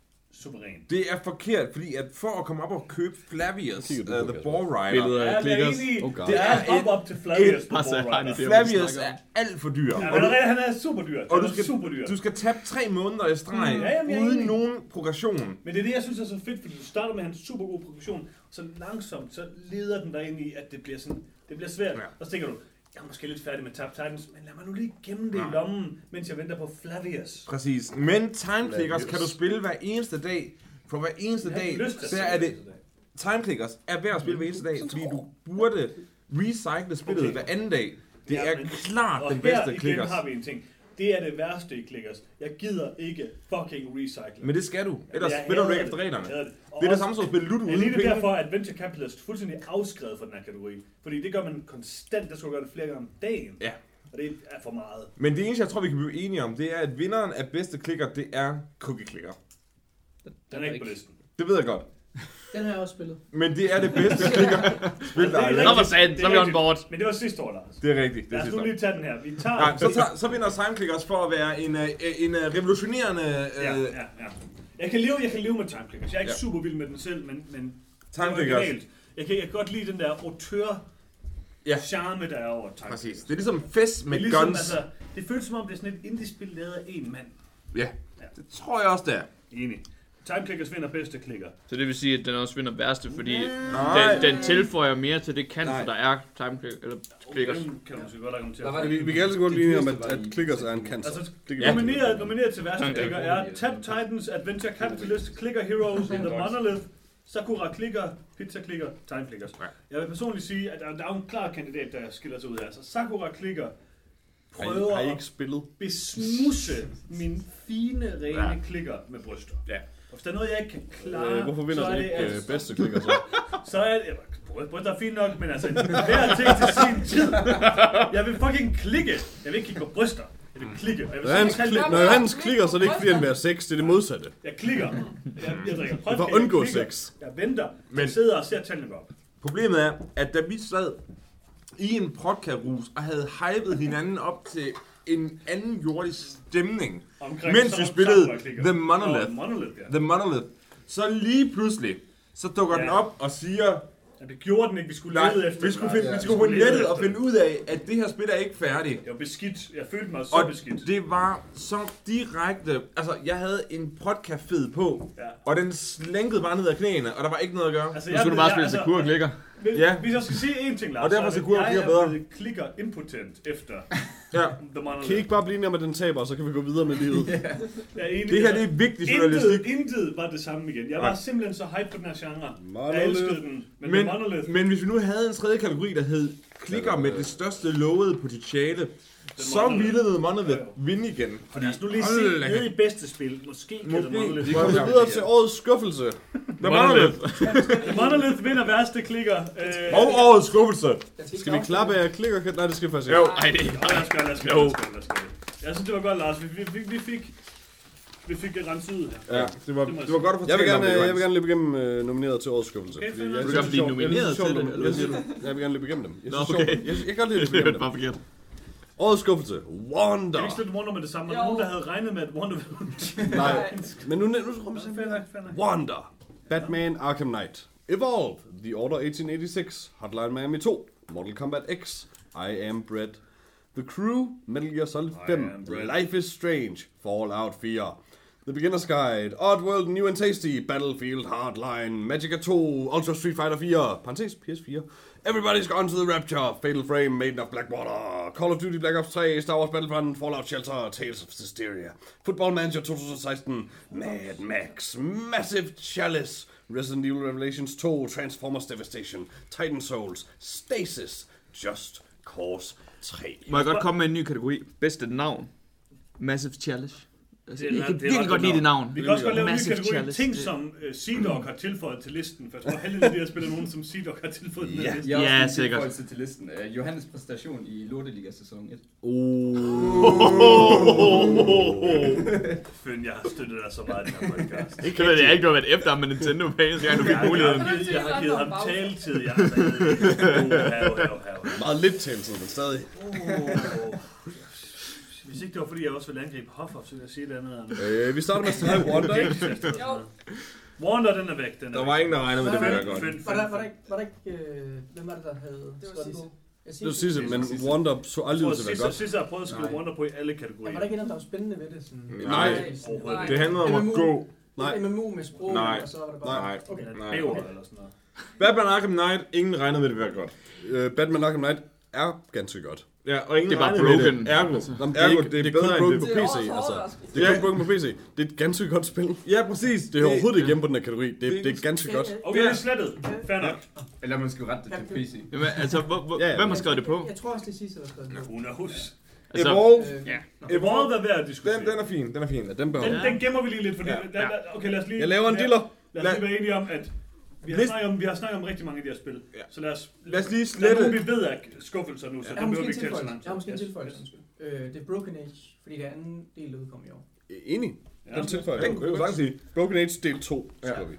suveræn. Det er forkert, fordi at for at komme op og købe Flavius, uh, på, the? Ball Rider, Billeder Ja, af jeg er. Oh God. det er op op til Flavius en Ball. Rider. Flavius er alt for dyr. Ja, Og men du, han er super dyr. og Han du er skal, super dyr. du skal tabe tre måneder i streg, Mm, ja, jamen, uden enig. nogen progression. Men det er det, jeg synes er så fedt, fordi du starter med hans super god progression, så langsomt, så leder den dig ind i, at det bliver sådan, det bliver svært. Ja. Og så tænker du, jeg er måske lidt færdig med Tap Titans, men lad mig nu lige gemme det Ja. i lommen, mens jeg venter på Flavius. Præcis. Men Time Clickers kan du spille hver eneste dag. For hver eneste Jeg dag, se er det... Time Clickers er værd at spille hver eneste dag, fordi du burde recycle spillet Okay. hver anden dag. Det Ja, er men- klart Og den her bedste igen Clickers. har vi en ting. Det er det værste i Clickers. Jeg gider ikke fucking recycle. Men det skal du. Ellers Jeg spiller du ikke efter det. reglerne. Det. Og Det er det også- samme som at spille Ludo Det er uden lige penge. derfor, at Venture Capitalist er fuldstændig afskrevet fra den her kategori. Fordi det gør man konstant, der skal du gøre det flere gange om dagen. Ja. Og det er for meget. Men det eneste, jeg tror, vi kan blive enige om, det er, at vinderen af bedste klikker, det er Cookie Clicker. Den er ikke på listen. Det ved jeg godt. Den har jeg også spillet. Men det er det bedste klikker. Spil. Det er Nå, hvor satan, så er vi on board. Men det var sidste år, Lars. Det er rigtigt. Det Lad er os sidste nu lige tage den her. Vi tager... Nej, så, tager, så vinder Time Clickers for at være en, øh, en øh, revolutionerende... Ja, Øh, ja, ja. Jeg kan leve, jeg kan leve med Time Clickers. Jeg er ikke Ja. super vild med den selv, men, men Time det er Clickers. originalt. Jeg kan, jeg kan godt lide den der auteur Ja. charme, der er over Time Præcis. Det er ligesom fest Det med er ligesom, guns. altså, det føles som om, det er sådan et indie-spil lavet af en mand. Ja, det tror jeg også, det er. Enig. Time Clickers vinder bedste klikker. Så det vil sige, at den også vinder værste, fordi Nej. den, den tilføjer mere til det kan, for der er time click, eller clickers. Kan du måske godt argumentere for. Vi, vi kan altid blive enige om, at, at Clickers er en cancer. Altså, Det kan Ja. vi- Nomineret, nomineret til værste Okay. klikker er Tap Titans, Adventure Capitalist, Clicker Heroes, The Monolith, Sakura klikker, pizza klikker, time klikker. Ja. Jeg vil personligt sige, at der, der er jo en klar kandidat, der skiller sig ud her. Så Sakura I, prøver har I at ikke spillet? besmusse min fine, rene Ja. klikker med bryster. Ja. Og hvis der er noget, jeg ikke kan klare, Øh, hvorfor vinder så er det, ikke øh, bedste klikker så? [LAUGHS] så er det... Bryster er fint nok, men altså, hver ting til sin tid. Jeg vil fucking klikke. Jeg vil ikke kigge på bryster. Jeg vil klikke. Og jeg vil Når Hans, kli- når Hans klikker, så er det ikke fordi, han vil have sex. Det er det modsatte. Jeg klikker. Jeg, jeg drikker Det er for prøv, at undgå sex. Jeg venter. Men- Jeg sidder og ser tallene gå op. Problemet er, at da vi sad i en podcast og havde hypet hinanden op til en anden jordisk stemning, Omkring Mens vi spillede. The Monolith. Nå, Monolith, ja. The Monolith, så lige pludselig, så dukker Ja. den op og siger, ja. det gjorde den ikke. Vi skulle nej, lede efter vi skulle, finde, ja, vi skulle på nettet efter og finde ud af, at det her spil er ikke færdigt. Jeg var beskidt. Jeg følte mig så Og beskidt. det var så direkte, altså jeg havde en podcast på, Ja. og den slænkede bare ned ad knæene, og der var ikke noget at gøre. Altså, Nu skulle du bare spille altså, Sakura klikker. Hvis, Ja. hvis jeg skal sige én ting, Lars, Og derfor så er det, jeg er bedre. blevet klikker impotent efter Ja. The Monolith. Kan I ikke bare blive enige om, at den taber, så kan vi gå videre med livet? [LAUGHS] Jeg er enig. Det her det er vigtig journalistik. Intet, intet var det samme igen. Jeg var Nej. simpelthen så hype på den her genre. Monolith. Jeg elskede den. Men, Men, The Monolith, men hvis vi nu havde en tredje kategori, der hed klikker med det største lovede potentiale, så ville The Monolith Ja, ja. vinde igen. og lad os nu lige se da ned i bedste spil. Måske kan. The Monolith. Vi kommer videre til årets skuffelse. The Monolith. The Monolith vinder værste klikker. Øh, Og årets skuffelse. Skal vi klappe af klikker? Nej, det skal vi faktisk Jo. ikke. Ej, det er Jo, lad os gøre, lad os gøre, Jo. lad os gøre, lad os gøre det. Jeg synes, det var godt, Lars. Vi, vi, vi, vi fik, vi fik det renset ud her. Ja, det var, Det jeg det var godt at Jeg vil fortælle gerne, om det, jeg vil gerne løbe igennem øh, nomineret til årets skuffelse. Okay, fordi jeg. Jeg Jeg, jeg vil gerne løbe igennem dem. Jeg Nå, synes, det er okay. sjovt. Jeg, jeg kan godt lide at [LAUGHS] løbe Det igennem er dem. bare forkert. Årets skuffelse. Kan vi Wonder. ikke slutte Wonder med det samme? Var der Jo. nogen, der havde regnet med, at Wonder ville Nej, men nu, nu nok, fair nok. Wonder. Batman Arkham Knight. Evolve. The Order 1886. Hotline Miami 2. Mortal Kombat X. I Am Bread. The Crew. Metal Gear Solid I 5. Am Bread. Life is Strange. Fallout 4. The Beginner's Guide. Oddworld New and Tasty. Battlefield Hardline. Magica 2. Ultra Street Fighter 4. Parentes PS4. Everybody's Gone to the Rapture. Fatal Frame. Maiden of Blackwater. Call of Duty Black Ops 3. Star Wars Battlefront. Fallout Shelter. Tales of Hysteria. Football Manager 2016. Mad Max. Massive Chalice. Resident Evil Revelations 2. Transformers Devastation. Titan Souls. Stasis. Just Cause 3. Må jeg godt komme med en ny kategori? Bedste navn. Massive Challenge. Altså, Det er- jeg kan det er virkelig godt lide det navn. Vi kan også godt lave en ny kategori ting, Det- som uh, har tilføjet til listen. For jeg tror, halvdelen af de her spiller nogen, som Sea-Dog har tilføjet til den her Ja. liste. Jeg har Ja, sikkert. tilføjelse til listen. Uh, Johannes præstation i Lorteliga sæson 1. Føn, jeg har støttet dig så meget i den her podcast. Det ved jeg ikke, du har været efter ham med Nintendo hver eneste gang, du fik muligheden. har givet, jeg har givet ham taletid. Jeg har sagt, have, have, have. Meget lidt taletid, men stadig. Hvis ikke det var, fordi jeg også ville angribe Hoffer, så ville jeg sige det andet. Øh, vi starter med at have Wonder, ikke? [LAUGHS] Jo, Wonder, den er væk. Den er Der var ingen, der regnede med det, Nej, vil nej. jeg godt. Var der, var der ikke, var der ikke øh, hvem var det, der havde Det var Sisse. Ja, Det var Sisse, men Sisse. Wonder så aldrig ud til at være godt. sidste har prøvet at skrive Nej. Wonder på i alle Ja, kategorier. var der ikke en, der var spændende ved det? Sådan, Nej. Overhovedet Nej. Det handlede om at gå. Nej. MMO med sprog, Nej. og så var det bare... Nej. Okay. Nej. bæver eller sådan noget. Batman Arkham Knight, ingen regnede med det, vil jeg godt. Øh, Batman Arkham Knight er ganske godt. Ja, og ingen Det er med broken. det. Ergo, Jamen, det er, ergo, ikke, det er det er kun bedre broken end på det. Det er PC, også altså. Det er Ja. kun broken på PC. Det er et ganske godt spil. Ja, præcis. Det er overhovedet ikke hjemme på den her kategori. Det, det er ganske godt. Okay, det er slettet. Fair nok. Eller man skal rette det til PC. Jamen, altså, hvor, hvor, Ja, ja. hvem har skrevet det på? Jeg tror også, det er sidste, der har skrevet det på. Hun er hus. Altså, Evolve, Øh, ja. Det Evolve, være værd at diskutere. den, den er fin, den er fin. Ja, den. Den, den gemmer vi lige lidt, fordi... Ja. Der, der, okay, lad os lige... Jeg laver en dealer. Lad os lige være enige om, at vi har, List- snakket om, vi har snakket om rigtig mange af de her spil. Ja. Så lad os... Lad os lige Lad slette. nogle, vi ved er skuffelser nu, så ja. behøver vi en ikke tale så tilføjelse. langt. Jeg har måske en tilføjelse, undskyld. Øh, det er Broken Age, fordi det er anden del, der udkom i år. Enig. Ja. Den tilføjer. Den kunne sagtens sige. Broken Age del 2, Ja. skriver vi.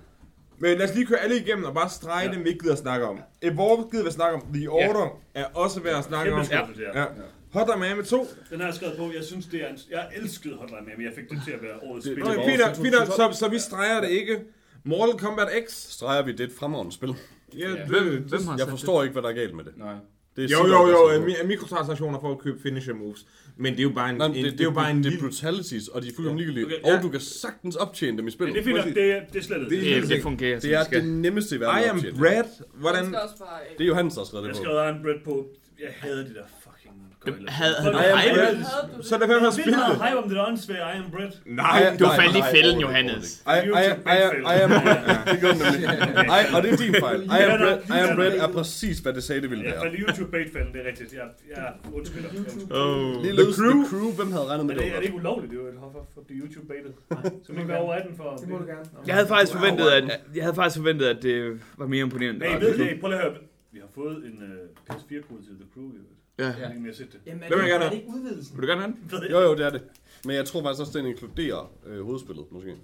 Men lad os lige køre alle igennem og bare strege Ja. dem, vi ikke gider at snakke om. Evolve gider vi at snakke om. The Order er også værd at snakke om. ja. Ja. Hotline Miami 2. Den har jeg skrevet på. Jeg synes, det er en... Jeg elskede Hotline Miami. Jeg fik det til at være årets spil. også fint, nok, så, så vi streger det ikke. Mortal Kombat X. Streger vi, det et fremragende spil. Ja, Ja. det, Hvem, det, hvem har Jeg forstår ikke, hvad der er galt med det. Nej. det er jo, jo, jo, mi- mikrotransaktioner for at købe finisher moves. Men det er jo bare en, Nej, en det, det, det, er jo bare en det er lille... brutalities, og de er fuldkommen ligegyldige. Okay, Og ja. du kan sagtens optjene dem i Men spillet. det er fint nok. Det er, det er slettet. Det Det, det fungerer, Det er det skal. det nemmeste i verden I at am. Brad. Hvordan... Det er Johannes, der har skrevet Jeg det på. skrev Iron Bread på. Jeg hader de der Havde- havde du hype? Det? Så lad være med at spille det. hype om det åndssvage I am bread. Nej, Du Nej, faldt i nej, fælden, Johannes. I, I, I, I, I am Det gjorde den nemlig. [LAUGHS] Og det er din fejl. I am bread, I am bread er præcis, hvad det sagde, det ville Jeg være. faldt i YouTube bait-fælden, det er rigtigt. Jeg, jeg undskylder. Jeg. Oh. The Crew. The Crew, hvem havde regnet med det det? er det ikke ulovligt, det er jo et hoffer for YouTube-baitet. Så man går over 18 for... Det må du gerne. Jeg havde faktisk forventet, at, jeg havde faktisk forventet, at det var mere imponerende. I ved det, prøv lige at høre. Vi har fået en uh, PS4-kode til The Crew, jeg. Ja. Jeg har ikke mere set det. Jamen, er Hvem vil det, gerne er have? det ikke udvidelsen? Vil du gerne have den? Jeg. Jo, jo, det er det. Men jeg tror faktisk også, den inkluderer øh, hovedspillet, måske.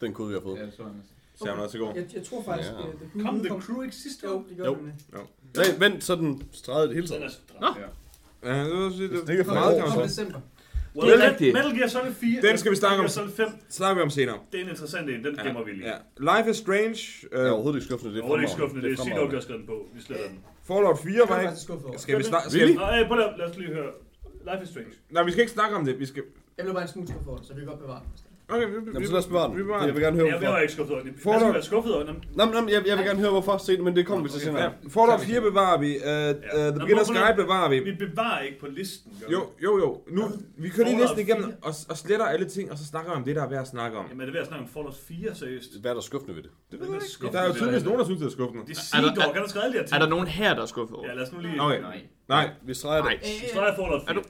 Den kode, vi har fået. Ja, det tror jeg næsten. Så jeg også i går. Jeg, jeg tror faktisk, Ja. ja. The Crew Kom The udkom- Crew ikke sidste Jo, år? det gør Jo. den. Nej, vent, så den streget det hele Den tiden. er stram. Ja, det var sige, det, Det er for meget kan man Kom sige. december. Well, Det er rigtigt. Metal Gear Solid 4. Den skal vi snakke om. Metal Gear Solid 5. Snakker vi om senere. Det er en interessant en. Den gemmer vi lige. Ja. Life is Strange. Det er Uh, overhovedet ikke skuffende. Det er Overhovedet ikke skuffende. Det er fremragende. Sea-Dog, der har skrevet den på. Vi sletter den. Fallout 4 Jeg var ikke... Skal vi snakke... Skal... Really? Nej, prøv lige, lad os lige høre. Life is Strange. Nej, vi skal ikke snakke om det. Vi skal... Jeg blev bare en smule skuffet så vi kan godt bevare det. Okay, vi, Jamen, så lad os bevare den. Vi bevarer Jeg vil gerne høre, Jeg hvorfor. var ikke skuffet over den. Hvad Fallout- skal være skuffet over den? Nå, men, nå, men jeg, jeg vil gerne høre, hvorfor. Se, men det kommer vi til Okay, senere. Ja, Fallout 4 bevarer vi. Uh, uh, The Nå, Beginner's hvorfor- Guide bevarer vi. Vi bevarer ikke på listen, gør vi? Jo, jo, jo. Nu, vi kører lige Fallout listen igennem 4. og, og sletter alle ting, og så snakker vi om det, der er værd at snakke om. Jamen er det ved at snakke om Fallout 4, seriøst? Hvad er der skuffende ved det? Det ved jeg ikke. Der er jo tydeligvis nogen, der synes, det er skuffende. Det er Er der- Sea-Dog, han har skrevet alle de her ting. Er der nogen her, der er skuffet over? Ja, lad os nu lige... Okay. Nej. Nej, Vi streger det. Nej. Så streger jeg Fallout 4. Er du-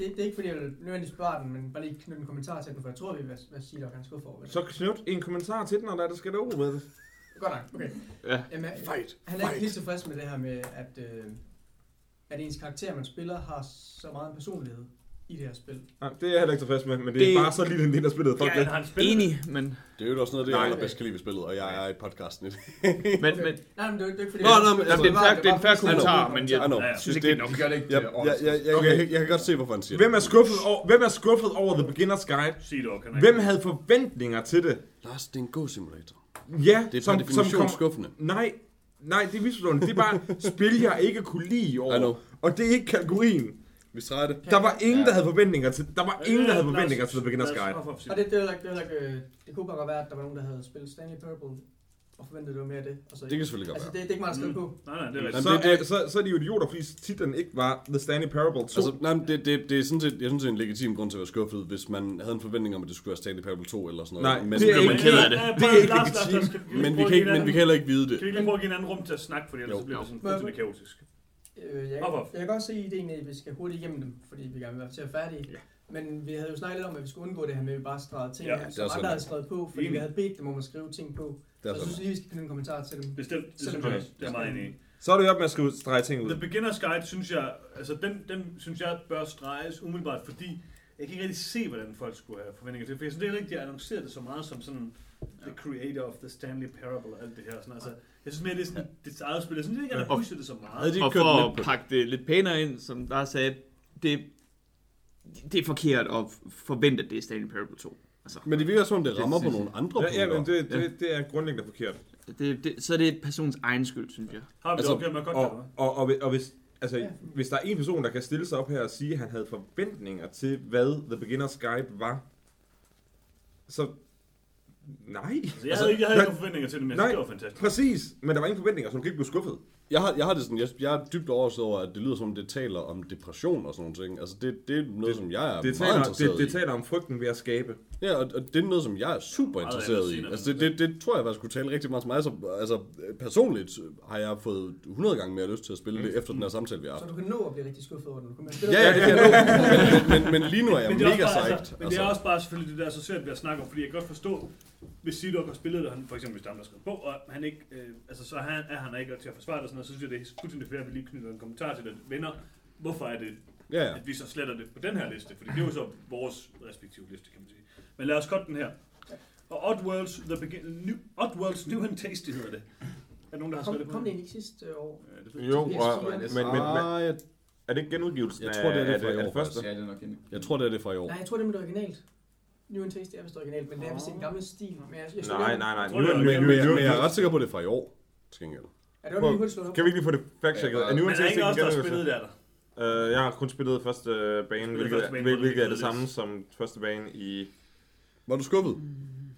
Det, det er ikke fordi, jeg vil nødvendigvis bevare den, men bare lige knytte en kommentar til den, for jeg tror, vi vil hvad sige, der kan skuffe over. så knyt en kommentar til den, og lad det skal det over med det. Godt nok, okay. Ja. Jamen, Fight. han er ikke helt tilfreds med det her med, at, øh, at ens karakter, man spiller, har så meget personlighed i det her spil. Nej, det er jeg heller ikke tilfreds med, men det er Det- bare så lille en del af spillet. Fuck Ja, det. han spillet. Enig, men... Det er jo også noget af det, jeg Nej. allerbedst kan lide ved spillet, og jeg er i podcasten. Men, Okay. men Nej, men det er jo det er ikke fordi... Nå, nå, men det er det er en fair kommentar, men jeg synes ikke, det er nok. Vi gør det ikke Jeg, jeg, jeg, jeg, Okay. jeg, jeg kan godt se, hvorfor han siger Hvem er det. skuffet over, hvem er skuffet over The Beginner's Guide? Sea-Dog, han er Hvem havde forventninger til det? Lars, det er en god simulator. Ja, Det er per definition skuffende. Nej, nej, det er misforstående. Det er bare spil, jeg ikke kunne lide i år. Og det er ikke kategorien. Vi streger det. Der var ingen, der havde forventninger til, der var ingen, der havde forventninger til The Beginner's Guide. Og det, det, er ikke- det, er ikke, øh, det kunne bare godt være, at der var nogen, der havde spillet Stanley Parable, og forventede, det var mere af det. Og så, Det kan selvfølgelig godt altså, være. det, det er ikke meget at skrive på. Nej, nej, det er rigtigt. Så, det- det- så, så er de jo idioter, fordi titlen ikke var The Stanley Parable 2. Altså, nej, men det, det, det er sådan set, jeg synes, det er en legitim grund til at være skuffet, hvis man havde en forventning om, at det skulle være Stanley Parable 2 eller sådan noget. Nej, men, det er man ikke- ked af det. Det er ikke legitimt. men, vi kan ikke, men vi kan heller ikke vide det. Kan vi lige prøve at give hinanden rum til at snakke, for ellers bliver det sådan fuldstændig kaotisk. Øh, jeg, op. jeg kan godt se ideen at vi skal hurtigt igennem dem, fordi vi gerne vil være til at færdige. Ja. Men vi havde jo snakket lidt om, at vi skulle undgå det her med, at vi bare stregede ting Ja, her, som andre havde skrevet på, fordi Enig. vi havde bedt dem om at skrive ting på. Det Så jeg synes lige, vi skal finde en kommentar til dem. Bestemt, det synes jeg det- også. Det er jeg meget enig. Så er det op med at skrive strege ting ud. The Beginner's Guide, synes jeg, altså den, den synes jeg bør streges umiddelbart, fordi jeg kan ikke rigtig se, hvordan folk skulle have forventninger til. For jeg synes, det er rigtigt, at annoncere det så meget som sådan the creator of the Stanley Parable og alt det her. Sådan, altså, jeg synes mere, det er sådan det eget spil. Jeg synes ikke, at jeg Og- pusher det så Havde meget. de Og for lidt at på pakke det lidt pænere ind, som der sagde, det, det er forkert at forvente, at det er Stanley Parable 2. Altså, Men det virker som om, det Det rammer på synes nogle andre Ja, ja, men punkter. det, det, det er grundlæggende forkert. det, det, så er det personens egen skyld, synes jeg. Har vi Altså, det okay med godt, Og, eller og, og, og hvis, altså, Ja. hvis der er en person, der kan stille sig op her og sige, at han havde forventninger til, hvad The Beginner's Guide var, så nej. Altså, jeg havde jeg havde ikke nogen forventninger til det, men Nej. det var fantastisk. Præcis, men der var ingen forventninger, så du kan ikke blive skuffet. Jeg har, jeg har det sådan, jeg, jeg er dybt overrasket over, at det lyder som, om det taler om depression og sådan nogle ting. Altså, det, det er noget, Det- som jeg er Det meget taler, interesseret det, det i. taler om frygten ved at skabe. Ja, og, og det er noget, som jeg er super interesseret i. Altså, det, det, det tror jeg faktisk kunne tale rigtig meget til mig. Så, altså, personligt har jeg fået 100 gange mere lyst til at spille det, efter den her samtale, vi har Så du kan nå at blive rigtig skuffet over den. Du kan Ja, ja, det kan jeg nå. Men, men, men lige nu er jeg Men det er, mega bare, psyched. altså, men det er også bare selvfølgelig det der er så svært ved at snakke om, fordi jeg kan godt forstå, hvis Sidok har spillet det, han, for eksempel hvis der er, skrevet på, og han ikke, øh, altså så er han, er han ikke til at forsvare det sådan noget, så synes jeg, det er fuldstændig fair, at vi lige knytter en kommentar til det. Venner, hvorfor er det, Ja, ja. at vi så sletter det på den her liste? Fordi det er jo så vores respektive liste, kan man sige. Men lad os godt den her. Og Oddworlds, the begin, new, Oddworlds New and Tasty hedder det. Er nogen, der har skrevet det på? kom det egentlig ikke sidste øh, år? Ja, det Jo, og, PS4. men, men, men, Ah, jeg, er det ikke genudgivelsen Jeg tror, det er det fra i år, det første? Ja, det er nok en. jeg tror, det er det fra i år. Nej, jeg tror, det er med det originalt. New and Tasty er vist originalt, men det er vist i den gamle stil. Men jeg, jeg Nej, nej, nej. Er Men, jeg er ret sikker på, at det er fra i år. Til gengæld. Ja, det var lige hurtigt slået op. Kan vi ikke lige få det fact-checket? Er New Men er ikke også, der spillet der? Øh, jeg har kun spillet første bane, Spillet hvilket, første bane, hvil- hvor hvilket er det samme som første bane i... Var du skuffet?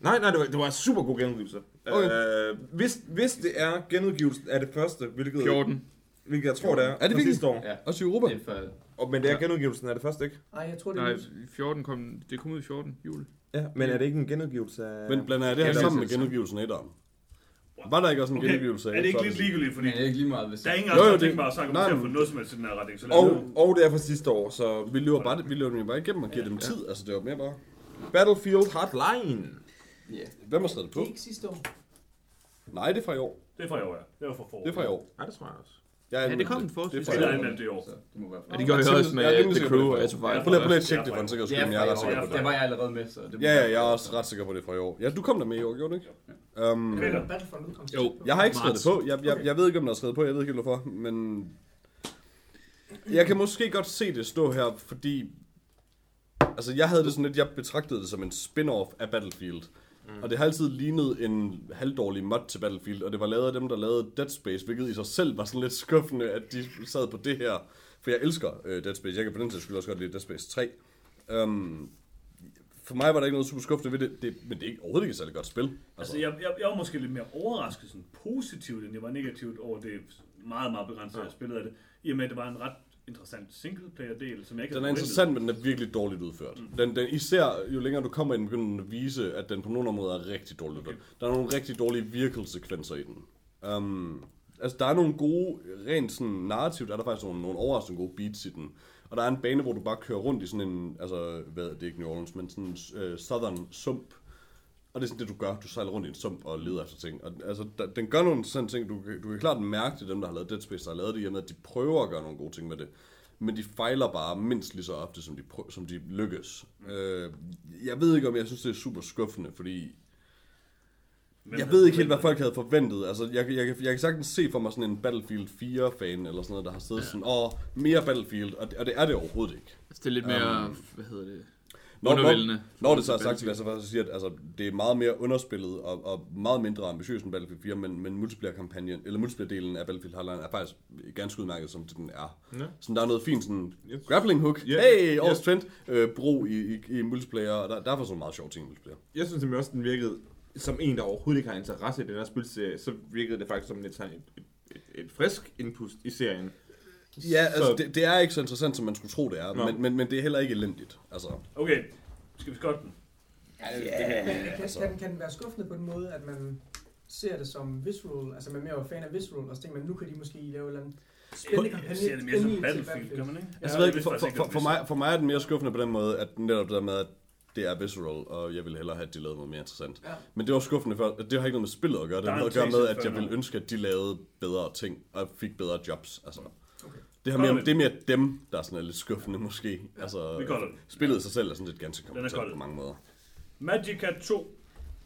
Nej, nej, det var, det var en super god genudgivelse. Okay. Øh, hvis, hvis det er genudgivelsen af det første, hvilket... 14. Hvilket jeg tror, det er. Er det virkelig? år. Ja, Også i Europa? det er for... Og, men det er genudgivelsen af det første, ikke? Nej, jeg tror, det er Nej, nyt. 14 kom, det kom ud i 14 jul. Ja, men er det ikke en genudgivelse af... Men blander jeg det her Ja, er sammen med genudgivelsen af etteren? Var der ikke også en Okay, genudgivelse af er det ikke lidt ligegyldigt, fordi Men det er ikke lige meget, hvis der er ingen jo, der det- tænker bare at snakke om men- for noget som helst i den her retning. Så Og, og det er fra sidste år, så... Vi løber bare, vi løber bare igennem og giver dem tid. Altså, det var mere bare... Battlefield Hardline. Ja. Hvem har skrevet det Det på? er ikke sidste år. Nej, det er fra i år. Det er fra i år, ja. Det var fra forår. Det er fra i år. Ja, det tror jeg også. Jeg er Ja, det kom forholdsvis Det er Det er det i år. Det må være Ja, det gjorde Jeg er også med er rimelig The sikker på, Crew det og. Empires. Prøv lige at Ja, tjekke det for en Ja, skyld, men jeg er ret sikker på det. Der var jeg allerede med, så det Ja, ja, jeg er også ret sikker på det fra i år. Ja, du kom der med i år, gjorde du ikke? Um, er Jo. jeg har ikke skrevet det på. Jeg, jeg, jeg ved ikke, om der er skrevet på. Jeg ved ikke hvorfor. Men jeg kan måske godt se det stå her, fordi... Altså, jeg havde det sådan lidt, jeg betragtede det som en spin-off af Battlefield. Mm. Og det har altid lignet en halvdårlig mod til Battlefield, og det var lavet af dem, der lavede Dead Space, hvilket i sig selv var sådan lidt skuffende, at de sad på det her. For jeg elsker uh, Dead Space. Jeg kan på den sags skyld også godt lide Dead Space 3. Um, for mig var der ikke noget super skuffende ved det, det men det er ikke, overhovedet ikke et særlig godt spil. Altså, jeg, jeg, jeg var måske lidt mere overrasket sådan positivt, end jeg var negativt over det meget, meget begrænsede, ja. jeg spillede af det. I og med, at det var en ret interessant singleplayer-del, som jeg ikke Den er interessant, men den er virkelig dårligt udført. Mm. Den, den, især jo længere du kommer ind, begynder den at vise, at den på nogle områder er rigtig dårligt udført. Okay. Der er nogle rigtig dårlige vehicle-sekvenser i den. Um, altså, der er nogle gode, rent sådan narrativt, er der faktisk nogle, nogle overraskende gode beats i den. Og der er en bane, hvor du bare kører rundt i sådan en, altså, hvad, det er ikke New Orleans, men sådan en uh, southern sump. Og det er sådan det, du gør. Du sejler rundt i en sump og leder efter ting. Og, altså, der, den gør nogle sådan ting. Du, kan- du kan klart mærke det, dem, der har lavet Dead Space, der har lavet det, med, at de prøver at gøre nogle gode ting med det. Men de fejler bare mindst lige så ofte, som de, prø- som de lykkes. Øh, jeg ved ikke, om jeg synes, det er super skuffende, fordi Men- jeg ved ikke helt, hvad folk havde forventet. Altså, jeg, jeg, jeg, jeg kan sagtens se for mig sådan en Battlefield 4-fan, eller sådan noget, der har siddet ja. sådan, åh, mere Battlefield, og det, og det er det overhovedet ikke. Altså, det er lidt mere, hvad hedder det, Når, når, når det så er sagt, så vil jeg så faktisk sige, at altså, det er meget mere underspillet og, og meget mindre ambitiøst end Battlefield 4, men, men multiplayer-kampagnen, eller multiplayer-delen af Battlefield Hardline er faktisk ganske udmærket, som den er. Ja. Så der er noget fint sådan Yes. grappling hook, Ja, hey, årets ja. trend, øh, bro i, i, i multiplayer, og der, der er faktisk nogle meget sjove ting i multiplayer. Jeg synes nemlig også, den virkede som en, der overhovedet ikke har interesse i den her spilserie, så virkede det faktisk som lidt sådan et, et, et frisk input i serien. Ja, altså, Så- det, det er ikke så interessant, som man skulle tro, det er, men, men, men det er heller ikke elendigt. Altså, Okay, skal vi skotte den? Ja, det kan, kan- kan, altså. kan, den, kan den være skuffende på den måde, at man ser det som visual, altså man er mere var fan af visual, og så tænker man, nu kan de måske lave et eller andet spændende kampagne. ser det mere som Battlefield, man ikke? Altså, Ja, jeg ved det ikke, for, mig, for mig er den mere skuffende på den måde, at netop det der med, at det er visual, og jeg ville hellere have, at de lavede noget mere interessant. Ja. Men det var skuffende, for det har ikke noget med spillet at gøre. Det har noget at en gøre med, at jeg ville ønske, at de lavede bedre ting, og fik bedre jobs. Altså. Det, har mere, det er mere dem, der er sådan lidt skuffende måske. Altså, Vi spillet i sig selv er sådan lidt ganske kompetent på mange måder. Magica 2.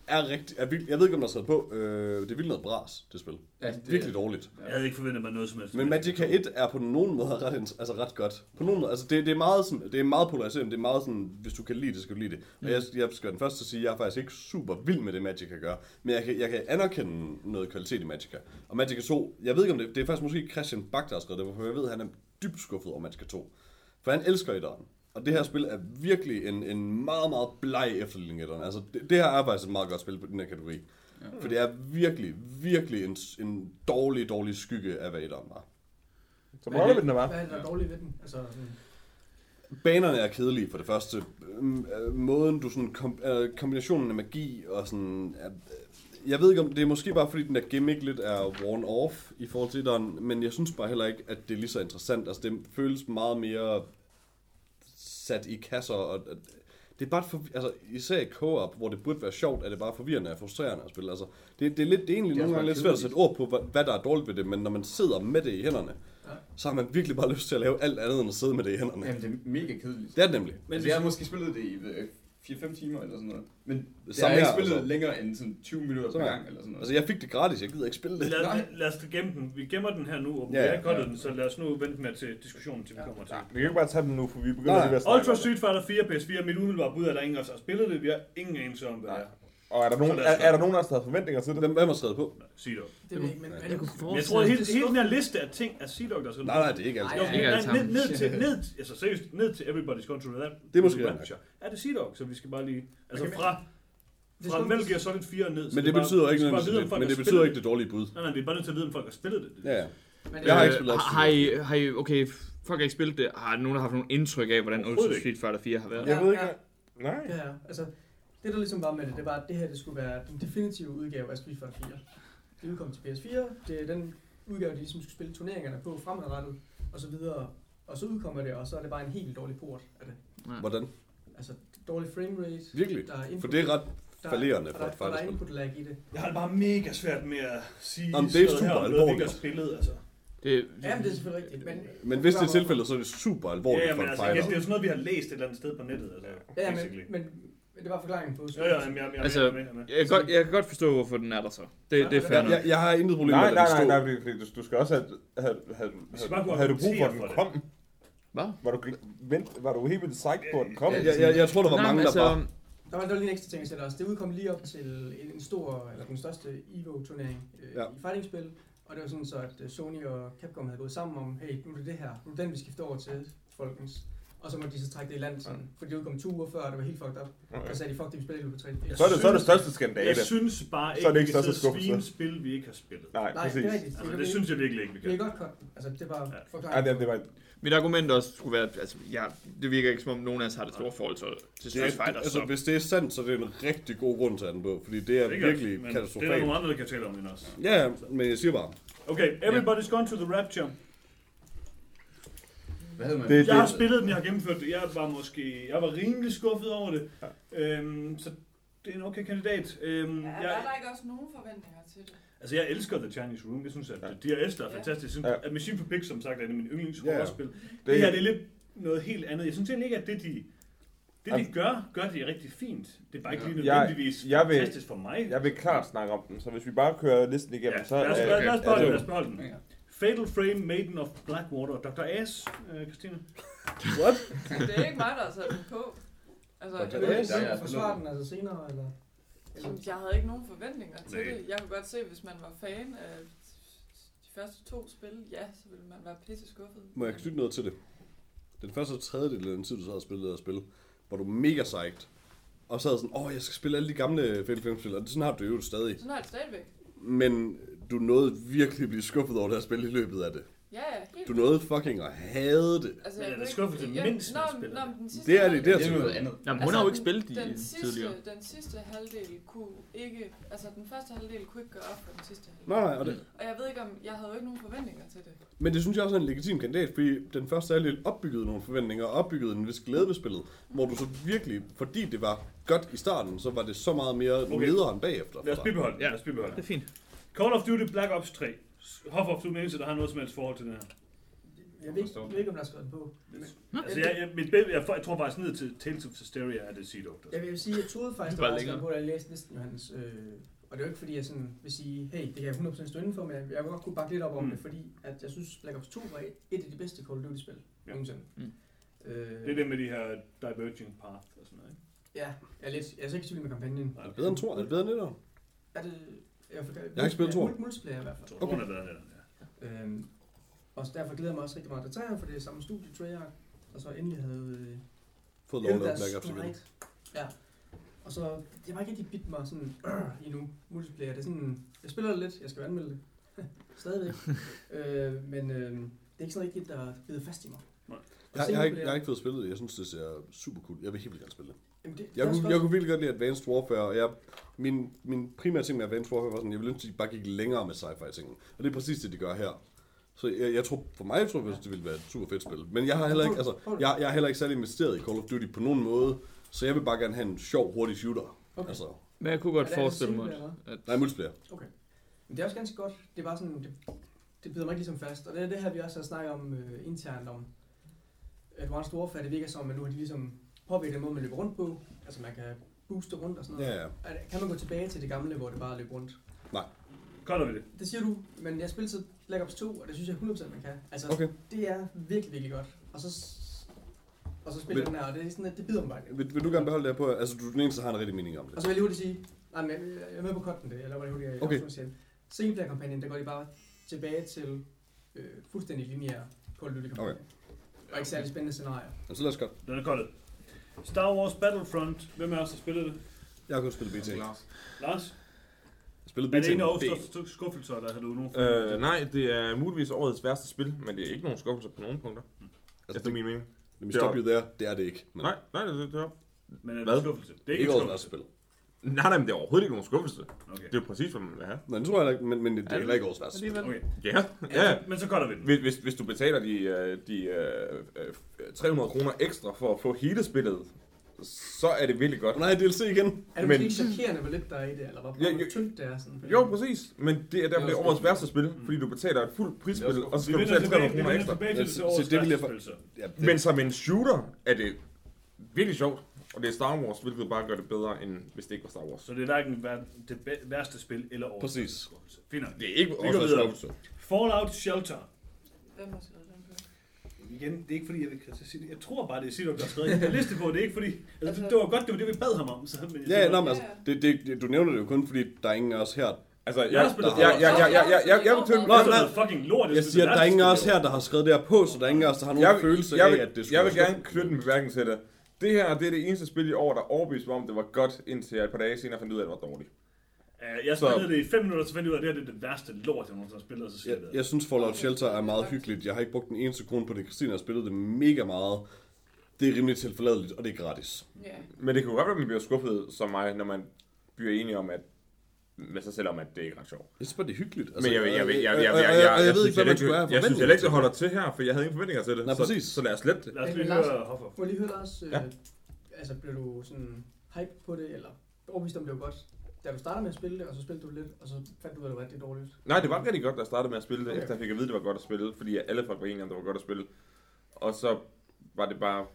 Er rigtig, er, vildt- jeg ved ikke, om der er på. Øh, det er vildt noget bras, det spil. Ja, det, Virkelig dårligt. Jeg havde ikke forventet mig noget som helst. Men Magica 1 er på nogen måde ret, altså ret godt. På nogen måde, altså det, det, er meget sådan, det er meget polariserende, det er meget sådan, hvis du kan lide det, skal du lide det. Og jeg, jeg skal den første til at sige, at jeg er faktisk ikke super vild med det Magica gør, men jeg kan, jeg kan anerkende noget kvalitet i Magica. Og Magica 2, jeg ved ikke om det, det er faktisk måske Christian Bach, der har skrevet det, for jeg ved, at han er dybt skuffet over Magica 2. For han elsker etteren. Og det her spil er virkelig en, en meget, meget bleg efterligning af etteren. Altså, det, det her er faktisk et meget godt spil på den her kategori. Ja. For det er virkelig, virkelig en, en dårlig, dårlig skygge af, hvad etteren var. Så prøver vi den der Hvad bare. er der dårligt ved den? Altså, sådan, Banerne er kedelige for det første. Øhm, øh, Måden du sådan kom, øh, kombinationen af magi og sådan øh, jeg ved ikke om det er måske bare fordi den der gimmick lidt er worn off i forhold til den, men jeg synes bare heller ikke at det er lige så interessant. Altså det føles meget mere sat i kasser og og- det er bare for, altså især i co-op, hvor det burde være sjovt, er det bare forvirrende og frustrerende at spille. Altså, det, det er lidt, det er egentlig Det er nogle gange lidt svært at sætte ord på, hvad, hvad der er dårligt ved det, men når man sidder med det i hænderne, Ja. så har man virkelig bare lyst til at lave alt andet end at sidde med det i hænderne. Jamen, det er mega kedeligt. Det er det nemlig. Men altså, jeg har måske spillet det i 4-5 timer eller sådan noget. Men det Samme har jeg ikke spillet altså. længere end sådan 20 minutter per gang eller sådan noget. Altså, jeg fik det gratis, jeg gider ikke spille det. Lad, Nej. lad os gemme den. Vi gemmer den her nu, og vi Ja, har godt Ja. den, så lad os nu vente med til diskussionen, til vi kommer til. Ja, vi kan ikke bare tage dem nu, for vi begynder Nej. lige at snakke Ultra. Street Fighter 4 PS4, mit umiddelbare bud er, at der er ingen af os har spillet det. Vi har ingen anelse om, hvad det er. Og er der, nogen, er, er der nogen af os, der har forventninger til det? Hvem, hvem har skrevet på? Sig dog. det ved jeg ikke, men, men Jeg kunne Men jeg forestille tror, at hele, hele den her liste af ting er Sea Dog, der skal Nej, nej, det er ikke alt. Nej, Jo, nej, ikke alle ned, ned, til, ned, altså seriøst, ned til Everybody's Through That. Det er måske Rapture. Er det Sea Dog, så vi skal bare lige... Altså fra, det fra Metal Gear Solid 4 ned. så Men det er betyder ikke bare det, men det betyder ikke det dårlige bud. Nej, nej, vi er bare nødt til at vide, om folk har spillet det. Ja, ja. Men, Jeg har ikke spillet har, har, I, har I, okay, folk har ikke spillet det. Har nogen haft nogen indtryk af, hvordan. Street Fighter 4 har været? Jeg ved ikke, hvad- nej. Ja. altså, det der ligesom var med det, det var, at det her det skulle være den definitive udgave af Street Fighter 4. Det udkom til PS4, det er den udgave, de ligesom skulle spille turneringerne på fremadrettet, og så videre. Og så udkommer det, og så er det bare en helt dårlig port af det. Hvordan? Altså, dårlig framerate. Virkelig? Der er input, For det er ret der, fallerende og for der, et og der er fighterspil. input lag i det. Jeg har det bare mega svært med at sige Jamen, det er super noget her, noget, alvorligt. har spillet, altså. Det, Ja, men det er selvfølgelig rigtigt. Men, Men hvis det er tilfældet, så er det super alvorligt Ja, ja, for men en altså, fighter. det er jo sådan noget, vi har læst et eller andet sted på nettet, altså. ja, men, men, men det var forklaringen på Ja, ja, jamen, jeg, jeg, Altså, jeg, er med, jeg, jeg, kan godt, jeg kan godt forstå, hvorfor den er der så. Det, Ja, det er fair Jeg, nok. jeg, jeg har intet problem Nej, med, nej, at det nej, nej, fordi du, du skal også have, have, have, have, havde du brug for, at den kom? Hvad? Var du, vent, var du helt vildt psyched på, at den kom? Jeg, jeg, jeg, jeg tror, der var Nej, mange, der bare... Der var, der var lige en ekstra ting, jeg sætter også. Det udkom lige op til en, stor, eller den største EVO-turnering øh, Ja. i fighting-spil. Og det var sådan så, at øh, Sony og Capcom havde gået sammen om, hey, nu er det det her, nu er det den, vi skifter over til, folkens. Og så måtte de så trække det i land, sådan, fordi det udkom to uger før, og det var helt fucked up. Okay. Og så sagde de, fuck det, vi spiller det på 3 Så er det, så er det største skandale. Jeg synes bare Så er ikke, det ikke vi skuffelse. svine spil, vi ikke har spillet. Nej, Nej, præcis. det er rigtigt. Altså, det synes jeg virkelig ikke, vi kan kan. godt cut den. Altså, det var Ja. Forklaringen. det, det var, Mit argument også skulle være, at altså, ja, det virker ikke som om nogen af os har det store forhold til, til Det Street er, Fighter. altså, så. hvis det er sandt, så er det en rigtig god grund til at den på, fordi det er Sikkert, virkelig men Det er der katastrofalt. nogle andre, der kan tale om end os. Ja, ja, men jeg siger bare, Okay, everybody's gone to the rapture. Hvad hedder man? Det- Jeg har spillet den, jeg har gennemført det. Jeg var måske, jeg var rimelig skuffet over det. Øhm, så det er en okay kandidat. Øhm, Ja, jeg, der er der ikke også nogen forventninger til det? altså, jeg elsker The Chinese Room. Jeg synes, at Ja. DRS er Ja. fantastisk. Jeg synes, Ja. at Machine for Pigs, som sagt, er af mine yndlings Ja, ja. horrorspil. Det her det er lidt noget helt andet. Jeg synes egentlig ikke, at det, de, det, de gør, gør det rigtig fint. Det er bare ikke lige Jeg- nødvendigvis jeg vil- fantastisk for mig. jeg vil klart snakke om den, så hvis vi bare kører listen igennem, Ja, så... lad os, øh, lad, lad os beholde den. er Lad os beholde den. Ja. Fatal Frame, Maiden of Blackwater, Dr. Ass, øh, Christina. what? Det er ikke mig, der har sat den på. Altså, Dr. jeg, du forsvare den altså senere, eller? eller? jeg havde ikke nogen forventninger til Nej. det. Jeg kunne godt se, hvis man var fan af de første to spil, ja, så ville man være pisse skuffet. Må jeg knytte noget til det? Den første tredjedel af den tid, du så havde spillet og spil, var du mega psyched. Og så havde sådan, åh, jeg skal spille alle de gamle Fatal Frame-spil, og sådan har du jo stadig. Sådan har jeg det stadigvæk. Men du nåede virkelig at blive skuffet over det her spil i løbet af det. Ja, ja, helt Du nåede fucking at hade det. Altså, Men er jeg det kunne skuffelse ikke- mindst, jeg men- spiller nå, det? den sidste Det er det, det er Det er noget til. andet. Jamen, hun Altså, har jo ikke den- spillet de den sidste, tidligere. Den sidste halvdel kunne ikke, altså den første halvdel kunne ikke gøre op for den sidste halvdel. Nej, nej, og det, Og jeg ved ikke om, jeg havde jo ikke nogen forventninger til det. Men det synes jeg også er en legitim kandidat, fordi den første halvdel opbyggede nogle forventninger, og opbyggede en vis glæde ved spillet, hvor du så virkelig, fordi det var godt i starten, så var det så meget mere Okay. okay. nederen bagefter. Lad os for dig. bibeholde den. Ja. Lad os bibeholde Det den. er fint. Call of Duty Black Ops 3. Hoff of, du er der har noget som helst forhold til det her. Jeg ved, ikke, jeg ved ikke, om der er skrevet på. Men, Altså, jeg, jeg, mit, bed- jeg, jeg, tror faktisk ned til Tales of Hysteria er det Seed Doctor. jeg vil sige, jeg troede faktisk, Det er der var skrevet på, da jeg læste listen, Johannes. Øh, og det er jo ikke fordi, jeg sådan vil sige, hey, det kan jeg 100% stå indenfor, men jeg vil godt kunne bakke lidt op om Mm. det, fordi at jeg synes, Black Ops 2 var et af de bedste Call of Duty-spil Ja. nogensinde. Mm. Øh, Det er det med de her Diverging Path og sådan noget, ikke? Ja, jeg er, lidt, jeg er så ikke i tvivl med kampagnen. Nej, Er det bedre end to? Er det bedre end etter? Er det... Jeg, har ikke spillet toeren. Multiplayer i hvert fald. Jeg okay. er bedre end det. Ja. Øhm, og så derfor glæder jeg mig også rigtig meget til træerne, for det er samme studie, Treyarch. Og så endelig havde øh, Fået lov at lave Black Ops igen. Ja. Og så, det var ikke rigtig bit mig sådan [CLEARS THROAT] øh, endnu, multiplayer. Det er sådan, jeg spiller det lidt, jeg skal anmelde det. [LAUGHS] Stadigvæk. [LAUGHS] øh, men øh, det er ikke sådan rigtigt, der bider fast i mig. Nej. Og Jeg, jeg, har ikke, jeg har ikke fået spillet det. Jeg synes, det ser super cool. Jeg vil helt vildt gerne spille det. Jamen, det, Jeg kunne, jeg kunne virkelig godt lide Advanced Warfare, og jeg, min, min primære ting med Advanced Warfare var sådan, jeg ville ønske, at de bare gik længere med sci-fi tingen. Og det er præcis det, de gør her. Så jeg, jeg tror, for mig tror jeg, det ville være et super fedt spil. Men jeg har heller ikke, altså, jeg, jeg er heller ikke særlig investeret i Call of Duty på nogen måde, så jeg vil bare gerne have en sjov, hurtig shooter. Okay. Altså, Men jeg kunne godt det- det forestille mig, at... nej, multiplayer. Men det er også ganske godt. Det er bare sådan, det, det bider mig ikke ligesom fast. Og det er det her, vi også har snakket om øh, internt om Advanced Warfare. Det virker som, at nu har de ligesom påvirket den måde, man løber rundt på. Altså man kan booste rundt og sådan noget. Ja, ja. Kan man gå tilbage til det gamle, hvor det bare løb rundt? Kolder vi det. Det siger du, men jeg spillede så Black Ops 2, og det synes jeg 100% man kan. Altså, Okay. det er virkelig, virkelig godt. Og så, og så spiller Men- den her, og det er sådan, at det bider mig bare. Vil, vil du gerne beholde det her på? Altså, du er den eneste, der har en rigtig mening om Og det. så vil jeg lige hurtigt sige, nej, men jeg, jeg er med på kotten det, eller hvad det hurtigt er. Okay. Singleplayer-kampagnen, der går de bare tilbage til øh, fuldstændig lineære Call of Duty-kampagner. Okay. Og ikke særlig spændende scenarier. Men så lad os godt. Den er koldet. Star Wars Battlefront. Hvem er os, der spiller det? Jeg har kun spillet BT. Lars. Lars? Spillet Er det en af årets største skuffelser, eller har du nogen? Øh, nej, det er muligvis årets værste spil, men det er ikke nogen skuffelse på nogen punkter. Altså, Efter det, min mening. let me stop you there. Det er det ikke. Men Nej, nej, det, det, det er... Men er det en skuffelse? Det er ikke ikke årets værste spil. Nej, nej, men det er overhovedet ikke nogen skuffelse. Okay. Det er jo præcis, hvad man vil have. Nej, det tror jeg ikke, men, men det er det? heller ikke årets. Alligevel. okay. Ja, ja. Ja. Men så cutter vi den. Hvis, hvis, hvis du betaler de, øh, de øh, øh, 300 kroner ekstra for at få hele spillet, så er det virkelig godt. Nej, DLC igen. Er det Men- ikke chokerende, hvor lidt der er i det, eller hvor, Ja, jo- tyndt det er? Sådan, Jo, præcis. Men det er derfor, Det det er er årets værste spil, fordi du betaler et fuldt prisspil, Det er og så skal du betale tilbage, 300 vi kroner ekstra. tilbage Ja, til så- årets det værste spil, så. Det, Men som en shooter er det virkelig sjovt, og det er Star Wars, hvilket bare gør det bedre, end hvis det ikke var Star Wars. Så det er hverken det værste spil eller årets Præcis. Fint nok. Det er ikke også skuffelse. Fallout Shelter. Hvem har skrevet den på? Igen, det er ikke fordi, jeg vil det. Jeg tror bare, det er Sidon, der har skrevet en liste på. Det er ikke fordi... Altså, det, det var godt, det var det, vi bad ham om. Så, men jeg ja, ja, nå, men altså, det, det, det, du nævner det jo kun, fordi der er ingen af os her. Altså, jeg, Jeg har jeg, spillet jeg, jeg, jeg, jeg, jeg, jeg, jeg nej. er fucking lort. Jeg siger, at der er ingen af os her, der har skrevet det her på, så der er ingen af os, der har nogen jeg, følelse jeg, af, at det skulle jeg vil gerne knytte en bemærkning til det. Det her det er det eneste spil i år, der overbeviste mig om, det var godt, indtil jeg et par dage senere fandt ud af, at det var dårligt. Uh, jeg spillede det i 5 minutter, så fandt jeg ud af, at det her det er det værste lort, jeg nogensinde har spillet, og så siger Jeg, jeg synes Fallout Shelter er meget hyggeligt. Jeg har ikke brugt en eneste krone på det. Christine har spillet det mega meget. Det er rimelig tilforladeligt, og det er gratis. Ja. Men det kan jo godt være, at man bliver skuffet som mig, når man bliver enige om, at med sig selv om, at det ikke er ret sjovt. Jeg synes bare, det er hyggeligt. Men jeg, jeg, jeg, jeg, jeg, jeg, jeg, og- og- jeg, og jeg, jeg ved ikke, hvad man skulle have jeg synes heller ikke, holder til her, for jeg havde ingen forventninger til det. Nej, så, præcis. Så lad os lette det. Lad os lige høre Hoffer. Må jeg lige høre Lars, øh, Ja. altså blev du sådan hype på det, eller overbevist om det var godt, da du startede med at spille det, og så spillede du lidt, og så fandt du ud af, at det var rigtig dårligt? Nej, det var rigtig godt, da jeg startede med at spille det, Okay. efter jeg fik at vide, det var godt at spille, fordi alle folk var enige om, det var godt at spille. Og så var det bare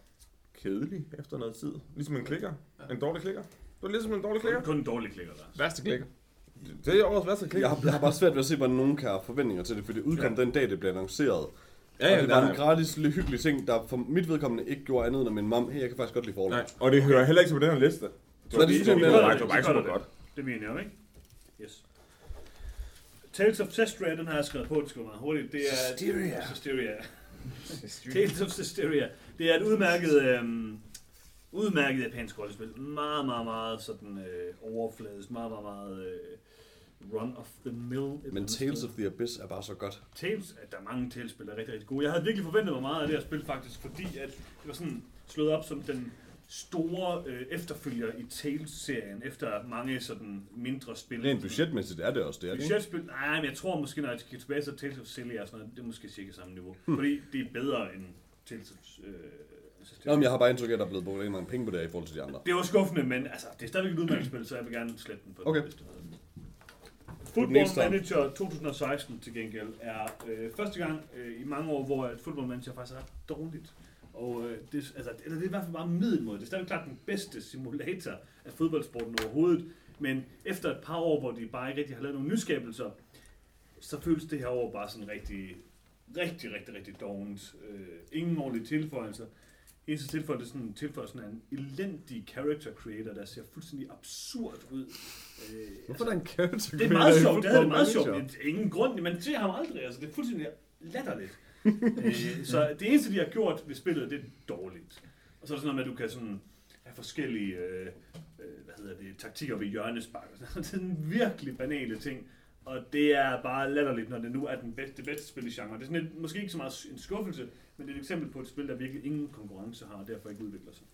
kedeligt efter noget tid. Ligesom en klikker. En dårlig klikker. Det var ligesom en dårlig klikker. Kun en dårlig klikker, Lars. Værste klikker. Det er årets værste Jeg klikker. har, jeg har bare svært ved at se, hvordan nogen kan have forventninger til det, for det udkom den dag, det blev annonceret. Ja, og ja, det der var en gratis, lille hyggelig ting, der for mit vedkommende ikke gjorde andet end at min mam, hey, jeg kan faktisk godt lide Fallout. Nej, og det hører heller ikke til på den her liste. Det var, det det, synes det, jeg, det, var, det bare ikke Så gør super det. godt. Det mener jeg ikke? Yes. Tales of Cestria, den har jeg skrevet på, det skal meget hurtigt. Det er... Systeria. Systeria. Tales of Systeria. Det er et udmærket, øhm, udmærket japansk rollespil. Meget, meget, meget sådan øh, overfladisk. Meget, meget, meget øh, run of the mill. Men Tales of the Abyss er bare så godt. Tales, at der er mange Tales-spil, der er rigtig, rigtig gode. Jeg havde virkelig forventet mig meget af det her spil faktisk, fordi at det var sådan slået op som den store øh, efterfølger i Tales-serien, efter mange sådan mindre spil. Rent budgetmæssigt er det også det, er det ikke? Budgetspil? Nej, men jeg tror måske, når jeg kigger tilbage, så Tales of Celia og sådan noget, det er måske cirka samme niveau. Hmm. Fordi det er bedre end Tales of... Øh, altså, Nå, men jeg har bare indtryk af, at der er blevet brugt rigtig mange penge på det her i forhold til de andre. det var skuffende, men altså, det er stadigvæk et udmærket spil, så jeg vil gerne slette den på Okay. den liste. Football. Manager 2016 til gengæld er øh, første gang øh, i mange år, hvor et Football Manager faktisk er ret dårligt. Og øh, det, altså, eller det er i hvert fald bare middelmåde. Det er stadig klart den bedste simulator af fodboldsporten overhovedet. Men efter et par år, hvor de bare ikke rigtig har lavet nogle nyskabelser, så føles det her år bare sådan rigtig, rigtig, rigtig, rigtig dovent. Øh, ingen ordentlige tilføjelser. Eneste tilføjelse er sådan tilføjelsen af en elendig character creator, der ser fuldstændig absurd ud. Øh, Hvorfor er der en character det er meget creator sjovt, det havde det meget sjovt. Det er ingen grund, man ser ham aldrig, altså det er fuldstændig latterligt. [LAUGHS] øh, så det eneste, de har gjort ved spillet, det er dårligt. Og så er det sådan noget med, at du kan sådan have forskellige øh, øh, hvad hedder det, taktikker ved hjørnespark. og sådan. [LAUGHS] Det er sådan virkelig banale ting. Og det er bare latterligt, når det nu er den bedste, det bedste spil i genre. Det er sådan et, måske ikke så meget en skuffelse, men det er et eksempel på et spil, der virkelig ingen konkurrence har, og derfor ikke udvikler sig.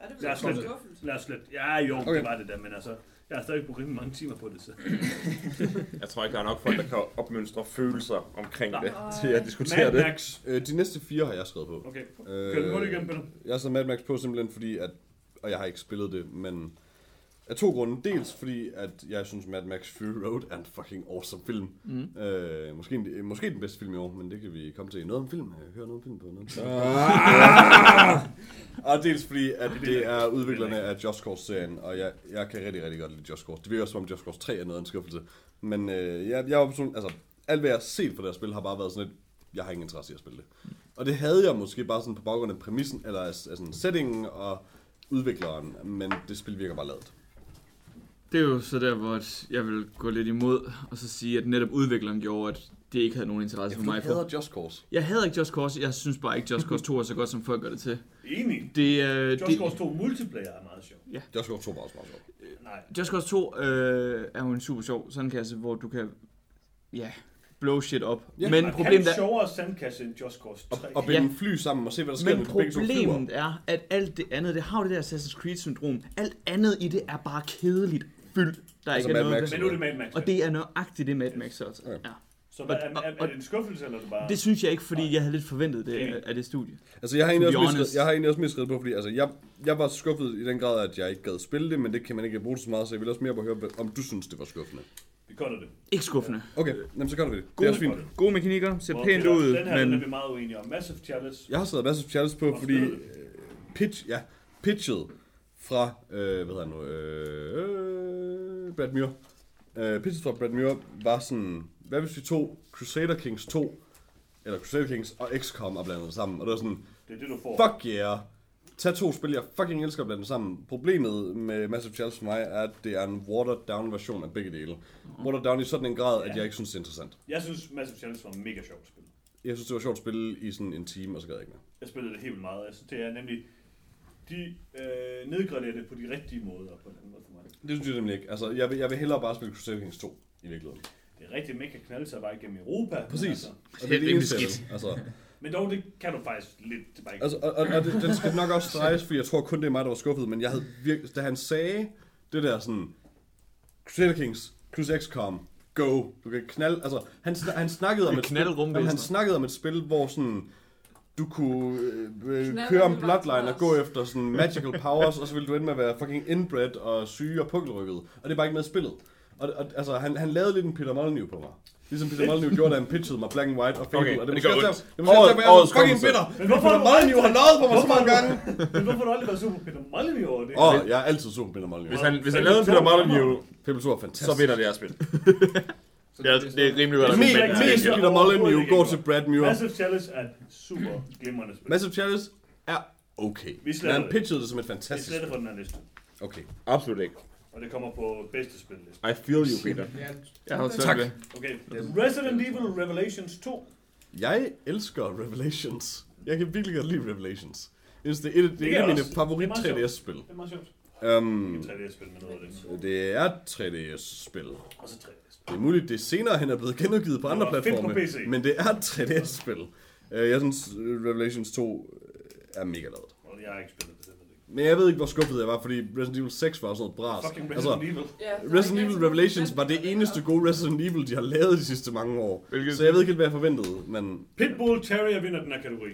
Er det Lad os vel en slet- skuffelse? Lad os slet. Ja, jo, okay. Det var det der, men altså, jeg har stadig brugt rimelig mange timer på det, så. [LAUGHS] Jeg tror ikke, der er nok folk, der kan opmønstre følelser omkring det Nej. til at diskutere Mad det. Max. Øh, de næste fire har jeg skrevet på. Okay, Øh, kør den hurtigt igennem, Peter. Jeg har så Mad Max på simpelthen fordi, at, og jeg har ikke spillet det, men af to grunde. Dels fordi, at jeg synes, Mad Max Fury Road er en fucking awesome film. Mm. Øh, måske, måske den bedste film i år, men det kan vi komme til. Noget om film. Jeg hører noget om film på noget. film. [LAUGHS] og dels fordi, at det er udviklerne af Just Cause-serien, og jeg, jeg kan rigtig, rigtig godt lide Just Cause. Det virker som om Just Cause 3 er noget af en skuffelse. Men øh, jeg, jeg var person, altså, alt hvad jeg har set fra det her spil, har bare været sådan et, jeg har ingen interesse i at spille det. Og det havde jeg måske bare sådan på baggrund af præmissen, eller altså sådan settingen og udvikleren, men det spil virker bare lavet. Det er jo så der, hvor jeg vil gå lidt imod, og så sige, at netop udvikleren gjorde, at det ikke havde nogen interesse for mig. Jeg For. hader Just Cause. Jeg hader ikke Just Cause, jeg synes bare ikke, Just Cause 2 er så godt, som folk gør det til. Enig. Det, øh, Just det, Cause 2 multiplayer er meget sjov. Just Cause 2 var også meget sjovt. Nej. Just Cause 2 øh, er jo en super sjov sandkasse, hvor du kan, ja, blow shit op. Ja, men Man problemet kan er, sjovere sandkasse end Just Cause Og, 3. og binde fly sammen og se, hvad der sker, men når problemet er, at alt det andet, det har jo det der Assassin's Creed-syndrom. Alt andet i det er bare kedeligt fyldt. Der Altså ikke er Mad noget Max. Men nu er det Mad Max. Og det er nøjagtigt det Mad Max også. Ja. Ja. Så hvad, er, er, er, det en skuffelse, eller er det bare... Det synes jeg ikke, fordi jeg havde lidt forventet det Okay. af det studie. Altså, jeg har, egentlig også honest. jeg har egentlig også skrevet på, fordi altså, jeg, jeg var skuffet i den grad, at jeg ikke gad spille det, men det kan man ikke bruge det så meget, så jeg vil også mere på at høre, om du synes, det var skuffende. Vi cutter det. Ikke skuffende. Okay, jamen, så gør vi det. Det God- er også fint. Gode mekanikker, ser Hvor pænt det ud, Den her den er men vi meget uenige om. Massive Chalice. Jeg har sat masser af challenge på, fordi øh, pitch, ja, pitchet fra, øh, hvad hedder nu, øh, Brad Muir. Øh, pitchet fra Brad Muir var sådan, hvad hvis vi tog Crusader Kings 2, eller Crusader Kings og XCOM og blandede sammen, og det var sådan, Det er det, du får. fuck yeah, tag to spil, jeg fucking elsker at blande sammen. Problemet med Massive Challenge for mig er, at det er en watered down version af begge dele. Watered down i sådan en grad, at Ja. jeg ikke synes, det er interessant. Jeg synes, Massive Chalice var mega sjovt spil. Jeg synes, det var sjovt at spille i sådan en time, og så gad jeg ikke mere. Jeg spillede det helt meget. Jeg synes, det er nemlig... De øh, nedgraderer det på de rigtige måder på en anden måde for mig. Det synes jeg nemlig ikke. Altså, jeg vil, jeg vil hellere bare spille Crusader Kings 2, i virkeligheden. Det er rigtigt, at man ikke kan knalde sig bare igennem Europa. Præcis. Altså, Og Det er det eneste, jeg skidt. Altså, [LAUGHS] men dog, det kan du faktisk lidt. Ikke... altså, og, og, og det, den skal nok også streges, fordi jeg tror kun, det er mig, der var skuffet. Men jeg havde virkelig, da han sagde det der sådan, Crusader Kings, plus XCOM, go. Du kan knalde, altså, han, han snakkede om et spil, han snakkede om et spil, hvor sådan, du kunne øh, øh, køre om Bloodline og gå efter sådan magical powers, og så ville du ende med at være fucking inbred og syge og pukkelrykket. Og det er bare ikke med spillet. Og, og altså, han, han lavede lidt en Peter Molyneux på mig. Ligesom Peter Molyneux gjorde, da han pitchede mig Black and White og Fable. Okay, og det, det er gør ondt. det måske også derfor, jeg er fucking bitter. Men hvorfor Peter Molyneux har løjet på mig så mange gange. Men hvorfor har du aldrig været super Peter Molyneux over det? Åh, oh, jeg er altid super Peter Molyneux. Hvis han, hvis han lavede en Peter Molyneux, Fable 2 er fantastisk. så vinder det her spil. [LAUGHS] Så Ja, det er rimelig godt. Det er Mest, mest Peter Molyneux går til Brad Muir. Massive Chalice er et super glimrende spil. Massive Chalice er okay. Vi Men sletter han det. pitchede det som et Det er fantastisk slet fra den her liste. Okay. Absolut ikke. Og det kommer på bedste spilliste. I feel you, Peter. Ja, Jeg har Tak. Okay. Resident Evil Revelations 2. Jeg elsker Revelations. Jeg kan virkelig godt lide Revelations. Jeg synes, det er et, det Det er er et af mine favorit det er meget 3DS-spil. Det er meget sjovt. Um, Ikke 3D-spil med noget af det. det er et 3DS-spil. Og så 3D-spil. Det er muligt, det senere hen er blevet genudgivet på andre platforme, men det er et 3DS-spil. Øh, jeg synes, Revelations 2 øh, er mega lavet. Jeg har ikke spillet det. Men jeg ved ikke, hvor skuffet jeg var, fordi Resident Evil 6 var sådan noget bras. Resident altså, Evil. Resident Evil Revelations var det eneste gode Resident Evil, de har lavet de sidste mange år. Så jeg ved ikke helt, hvad jeg forventede, men... Pitbull Terrier vinder den her kategori.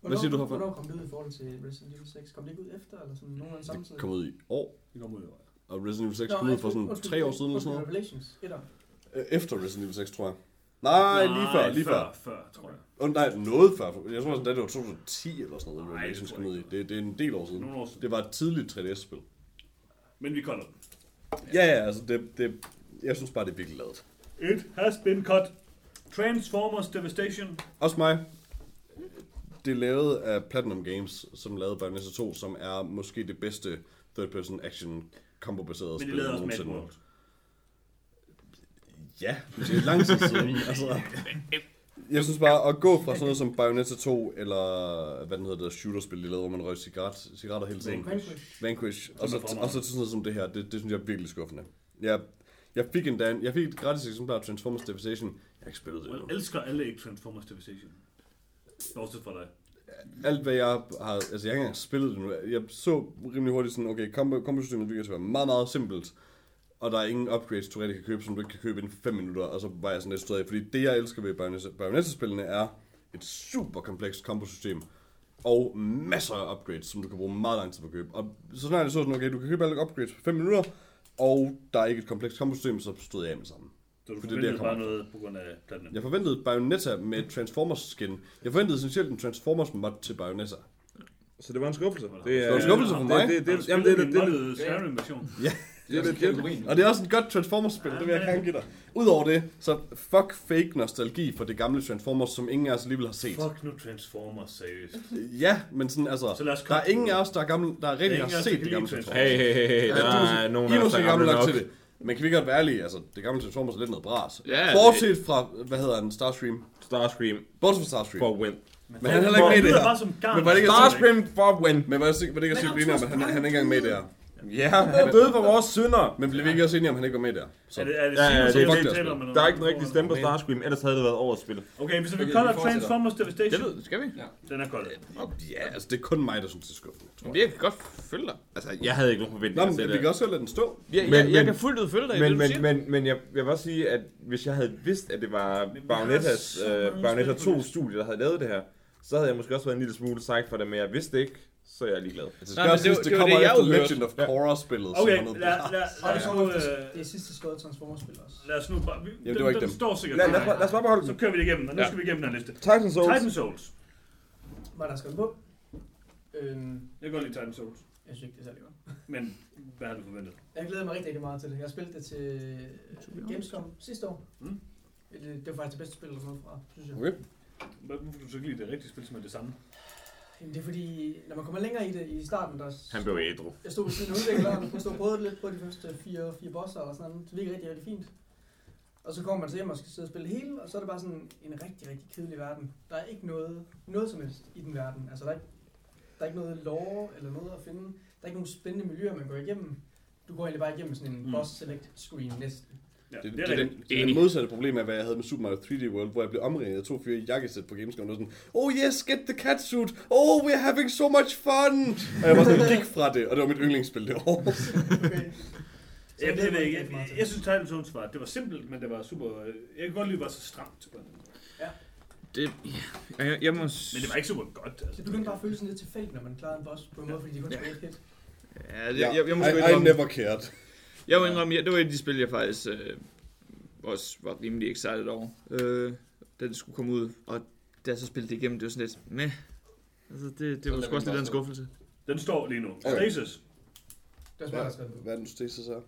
Hvad siger du herfor? Hvornår kom det ud i forhold til Resident Evil 6? Kom det ikke ud efter, eller sådan nogenlunde samtidig? Det kom ud i år. Det kom ud i år, Og Resident Evil 6 kom ud for sådan tre år siden eller sådan noget. Revelations 1'er. Efter Resident Evil 6, tror jeg. Nej, lige før, lige før. Før, tror jeg. Og nej, noget før. Jeg tror, sådan, det var 2010 eller sådan noget, Nej, Revelations det kom ud i. Det, det er en del år siden. Nogle år siden. Det var et tidligt 3DS-spil. Men vi cutter den. Ja, ja, altså det, det, jeg synes bare, det er virkelig lavet. It has been cut. Transformers Devastation. Også mig. Det er lavet af Platinum Games, som lavede Bayonetta 2, som er måske det bedste third-person action combo-baserede Men de spil lavede også Mad. World. Ja, det er lang tid siden. [LAUGHS] altså, jeg synes bare, at gå fra sådan noget som Bayonetta 2, eller hvad den hedder, det shooterspil, de lavede, hvor man røg cigaret, cigaretter hele tiden. Vanquish. Vanquish. Og så, og så til sådan noget som det her, det, det synes jeg er virkelig skuffende. Jeg, jeg fik en dan, jeg fik et gratis eksemplar af Transformers Devastation. Jeg har ikke spillet det. Jeg elsker alle ikke Transformers Devastation. Bortset fra dig. Alt hvad jeg har, altså jeg har ikke engang spillet det nu. Jeg så rimelig hurtigt sådan, okay, combo, combo-systemet virker til at være meget, meget simpelt. Og der er ingen upgrades, du rigtig kan købe, som du ikke kan købe inden for 5 minutter. Og så var jeg sådan lidt stået af, fordi det jeg elsker ved Bayonetta- Bayonetta-spillene er et super komplekst combo-system. Og masser af upgrades, som du kan bruge meget lang tid på at købe. Og så snart jeg så sådan, okay, du kan købe alle upgrades på 5 minutter, og der er ikke et komplekst combo-system, så stod jeg af med sammen. Så du For det er det, jeg forventede bare noget på grund af Platinum. Jeg forventede Bayonetta med Transformers skin. Jeg forventede essentielt en Transformers mod til Bayonetta. Så det var en skuffelse. Det var en skuffelse for mig. Det, det, Har det, du jamen, det, spillet det, den det, moddede Skyrim-version? Det er lidt kategorien. Og det er også en godt Transformers-spil, det vil jeg gerne give dig. Udover det, så fuck fake nostalgi for det gamle Transformers, som ingen af os alligevel har set. Fuck nu Transformers, seriøst. Ja, men sådan altså, Så der er ingen af os, der er, gamle, der er rigtig har der set det gamle Transformers. Hey, hey, hey, hey, Ja, der du er er nogen af os, der er gamle nok til det. Men kan vi godt være ærlige, altså, det gamle Transformers er lidt noget bras. Ja, Bortset fra, hvad hedder han, Starscream. Starscream Bortset fra Starscream. for win. Men han er heller ikke med i det her. Men var det ikke Starscream for win. Men var det ikke, det at sige, Men at han, han er ikke engang med i det her. Ja, han døde for vores synder. Men blev vi ikke også enige om, han ikke var med der? Så. Er det, er det Ja, ja, det det. noget? Der er ikke den rigtige stemme på Starscream, ellers havde det været over spillet. Okay, hvis vi Okay, kolder vi. Transformers Det Devastation, ved, skal vi? den er kold. Ja, altså det er kun mig, der synes, det er skuffende. tror Men jeg. kan godt følge dig. Altså, jeg havde ikke nogen Nå, forventninger men til vi det. kan også godt lade den stå. Jeg, Men- jeg, jeg men- kan fuldt ud følge dig i Men, det, du men, men, men jeg, jeg vil også sige, at hvis jeg havde vidst, at det var Men vi mange øh, på 2 listen. studie, der havde lavet det her, så havde jeg måske også været en lille smule psyched for det, men jeg vidste det ikke, så er jeg ligeglad. Altså, det, Nej, skal men det siges, det, det var kommer det, jeg efter. Legend of Korra-spillet. som Okay, lad, lad, Og lad, det os er nu, så øh, det er sidste skåret Transformers-spil også. lad os nu bare... Vi, Jamen, det var ikke dem. Står sikkert. Lad, lad, os bare- lad os bare beholde Så den. kører vi det igennem, og nu Ja. skal vi igennem den liste. Titan Souls. Titan Souls. Var der skrevet på? Øhm, Jeg kan godt lide Titan Souls. jeg synes ikke, det er særlig godt. Men hvad har du forventet? Jeg glæder mig rigtig, rigtig meget til det. Jeg spillede det til Gamescom sidste år. Mm. Det, det var faktisk det bedste spil, der kom fra, synes jeg. Okay. Hvorfor kan du så ikke lide det rigtige spil, som er det samme? Jamen, det er fordi, når man kommer længere i det i starten, der... Han blev ædru. Jeg stod ved siden af udvikleren, jeg stod prøvede lidt på de første fire, fire bosser og sådan noget. Det virker rigtig, rigtig fint. Og så kommer man så hjem og skal sidde og spille hele, og så er det bare sådan en rigtig, rigtig kedelig verden. Der er ikke noget, noget som helst i den verden. Altså, der er ikke, der er ikke noget lore eller noget at finde. Der er ikke nogen spændende miljøer, man går igennem. Du går egentlig bare igennem sådan en Mm. boss select screen næsten. Ja, Det, det, er det, det, det, er det modsatte problem af, hvad jeg havde med Super Mario 3D World, hvor jeg blev omringet af to fyre i jakkesæt på Gamescom, og sådan, oh yes, get the cat suit, oh, we're having so much fun! Og jeg var sådan, gik fra det, og det var mit yndlingsspil det år. Okay. [LAUGHS] Så Jeg, jeg, glæder jeg, jeg, jeg, jeg synes, Titan Souls var, det var simpelt, men det var super... Jeg kan godt lide, at det var så stramt på den måde. Det, ja, jeg, jeg må... Men det var ikke super godt. Altså. Det begyndte bare at føles sådan lidt tilfældigt, når man klarede en boss på en måde, fordi de kun Ja. et hit. Ja, det, jeg, jeg, jeg, må I, I never cared. Jeg må indrømme, jeg, det var et af de spil, jeg faktisk øh, også var rimelig excited over, øh, da det skulle komme ud. Og da jeg så spillede det igennem, det var sådan lidt med. Altså, det, det Så var sgu også den lidt en skuffelse. Den står lige nu. Okay. Stasis. Det var smart, på. Hvad er den status her?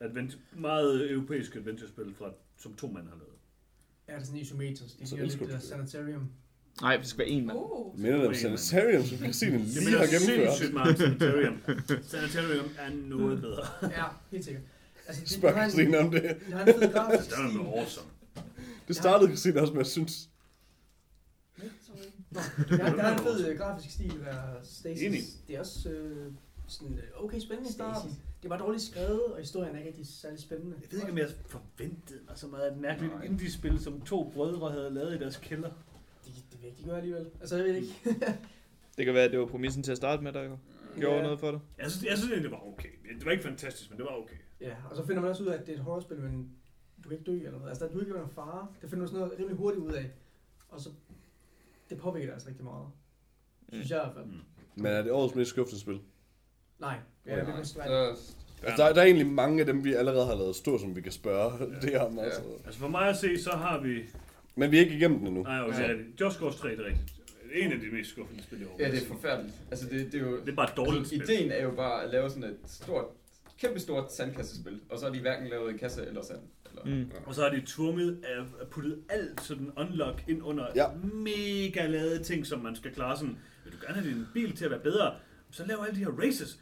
Advent, meget europæisk adventure-spil, fra, som to mand har lavet. Ja, det er sådan isometrisk. Så lidt elsker det der du det. Sanitarium. Nej, det skal være en mand. Oh. Minder det om Sanitarium, som Christine Det lige minder har gennemført? sindssygt meget om Sanitarium. [LAUGHS] Sanitarium er noget bedre. Ja, helt sikkert. Altså, de, de, Spørg Christine om det. de har en fed grafisk Det er stil. noget awesome. Det startede Christine også med, at synes, Nå, de har, de har en fed øh, grafisk stil, der Stasis. Enig. Det er også øh, sådan øh, okay spændende i starten. Det var dårligt skrevet, og historien er ikke rigtig særlig spændende. Jeg ved ikke, om jeg forventede mig så meget af et mærkeligt indie-spil, som to brødre havde lavet i deres kælder. Det, vil jeg ikke gøre alligevel. Altså, jeg ved ikke. [LAUGHS] Det kan være, at det var præmissen til at starte med, der jo gjorde Ja. noget for det. Jeg synes, jeg synes egentlig, det var okay. Det var ikke fantastisk, men det var okay. Ja, og så finder man også ud af, at det er et horrorspil, men du kan ikke dø eller noget. Altså, der er du ikke en fare. Det finder man sådan noget rimelig hurtigt ud af. Og så, det påvirker det altså rigtig meget. Synes jeg i hvert fald. Mm. men er det årets mest skuffende spil? Nej, ja, det er svært. Så, Altså, der, der er egentlig mange af dem, vi allerede har lavet stå, som vi kan spørge det om. Ja. Altså. Altså for mig at se, så har vi... Men vi er ikke igennem den endnu. Nej, okay, Ja. det det. Just Cause 3, det er rigtigt. En af de mest skuffende spil i år. ja, det er forfærdeligt. Altså, det, det er jo... Det er bare et dårligt spil. ideen er jo bare at lave sådan et stort, kæmpe stort sandkassespil, og så har de hverken lavet en kasse eller sand. Eller, Mm. Og så har de tvunget at at putte alt sådan unlock ind under Ja. ja. mega lavede ting, som man skal klare sådan. Vil du gerne have din bil til at være bedre? Så lav alle de her races.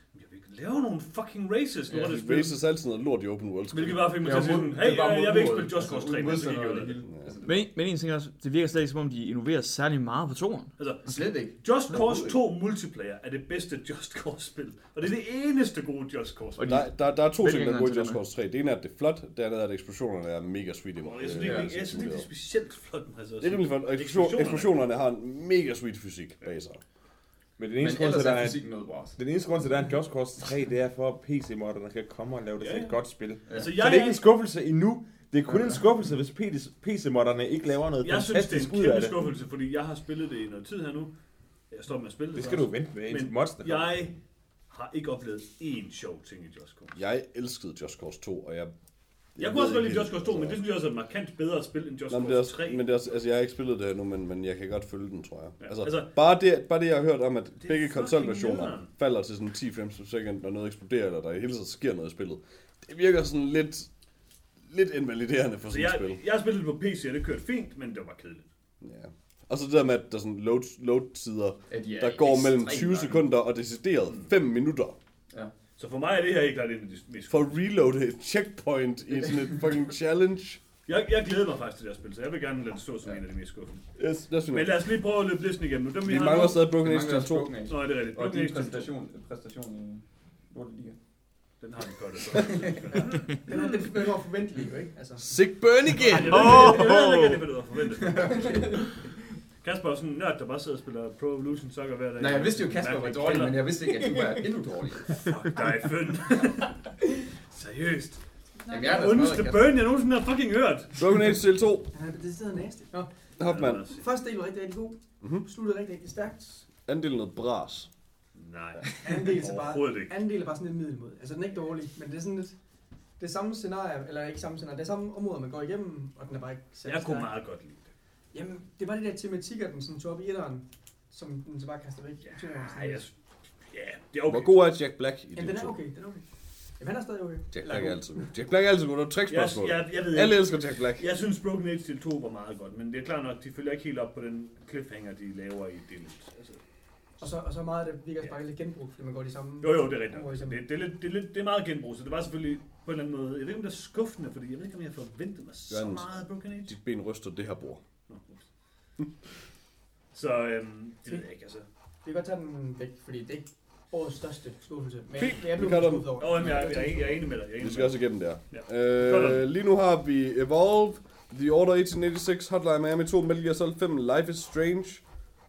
Men jeg vil ikke lave nogle fucking races, Ja, er det Det spil. races altid noget lort i open world. Hvilket bare fik mig til er at sige sådan, er hey, jeg, jeg vil ikke spille Just Cause 3, men så gik jeg det Men, men en ting er også, det virker slet ikke som om, de innoverer særlig meget på toren. Altså, Slet ikke. Just Cause 2 multiplayer er det bedste Just Cause spil. Og det er det eneste gode Just Cause spil. Og Der, der, der er to ting, der er gode i Just Cause 3. Det ene er, at det er flot. Det andet er, at eksplosionerne er mega sweet. i Og jeg synes ja, det er specielt flot. Altså, Det er rimelig flot. Og eksplosionerne har en mega sweet fysik bag sig. Men den Men eneste grund til, der er fysikken noget bras. den eneste grund til, at der er en Just Cause 3, det er for, at PC-modderne kan komme og lave det Ja, til ja. et godt spil. Altså, Så jeg, det er ikke en skuffelse endnu. Det er kun en skuffelse, hvis PC-modderne ikke laver noget jeg synes, det er fantastisk en ud af kæmpe det. skuffelse, fordi jeg har spillet det i noget tid her nu. Jeg står med at spille det. Det skal så du vente med, indtil Men modsene kommer. Jeg har ikke oplevet én sjov ting i Just Cause. Jeg elskede Just Cause 2, og jeg... Jeg kunne også godt lide Just Cause 2, helt, men det synes jeg også er et markant bedre spil end Just Nå, er Cause også, 3. men det er også, altså jeg har ikke spillet det endnu, men, men jeg kan godt følge den, tror jeg. Ja, Altså, altså- bare, det, bare det, jeg har hørt om, at begge konsolversioner falder til sådan 10 frames per second, når noget eksploderer, eller der i hele tiden sker noget i spillet. Det virker sådan lidt, lidt invaliderende for Så sådan jeg, et spil. jeg har spillet det på PC, og det kørte fint, men det var kedeligt. Ja. Og så det der med, at der er sådan load, load-tider, At de er der går mellem ekstremt 20 lange. sekunder og decideret 5 minutter. Så for mig er det her ikke klart en af de mest For at reloade et checkpoint i sådan et fucking challenge. Jeg, jeg glæder mig faktisk til det her spil, så jeg vil gerne lade det stå som en af de mest skuffende. Yes, det er sådan Men lad os lige prøve at løbe listen igennem nu. Dem, vi, Vi har mangler nu... stadig Broken Det Age mangler 2. Broken Age. Nå, er det rigtigt. Og din Age 2. præstation, præstation i Lorte Liga. Den har vi godt. Så. [LAUGHS] Den er den var forventelig, jo ikke? Altså, Sick burn igen! Jeg ved, jeg ved ikke, hvad du har forventet. Kasper er sådan en nørd, der bare sidder og spiller Pro Evolution Soccer hver dag. Nej, jeg vidste jo, at Kasper var dårlig, kælder. men jeg vidste ikke, at du var [LAUGHS] endnu dårlig. Fuck dig, Føn. [LAUGHS] Seriøst. Jamen, jeg er da Ondeste burn, jeg nogensinde har fucking hørt. Broken Age del 2. han er decideret nasty. Nå, Hopman. første del var rigtig, rigtig god. Mhm. Sluttede rigtig, rigtig stærkt. Anden del noget bras. Nej, Anden del er bare, anden del er bare sådan lidt middelmåde. Altså, den er ikke dårlig, men det er sådan lidt... Det er samme scenarie, eller ikke samme scenarie, det er samme områder, man går igennem, og den er bare ikke særlig Jeg kunne meget godt lide det. Jamen, det var de der tematikker, den sådan tog op i etteren, som den så bare kaster væk. sådan Nej, jeg... Ja, det er okay. Hvor god er Jack Black i Jamen, den er 2? okay, den er okay. Jamen, han er stadig okay. Jack Black er altid god. Jack Black er altid god. Det er et Jeg, trickspørgsmål. jeg, jeg ved Alle ikke. elsker Jack Black. Jeg synes Broken Age del 2 var meget godt, men det er klart nok, de følger ikke helt op på den cliffhanger, de laver i del 1. Altså, Og så, og så meget af det virker bare lidt genbrug, fordi man går de samme... jo, jo, det er rigtigt. Det, det, er lidt, det, er lidt, det er meget genbrug, så det var selvfølgelig på en eller anden måde... Jeg ved ikke, om det er skuffende, fordi jeg ved ikke, om jeg forventede mig så meget af Broken Age. Dit ben ryster det her bord. Nå. [LAUGHS] Så øhm, det ved jeg ikke, altså. Vi kan godt tage den væk, fordi det er ikke årets største skuffelse. Men Fint, jeg vi blev cutter den. skuffet over. Åh, jamen, jeg, jeg, er, jeg er enig med dig. Jeg er enig Vi skal med også igennem der. Ja. Øh, lige nu har vi Evolve, The Order 1886, Hotline Miami 2, Metal Gear Solid 5, Life is Strange.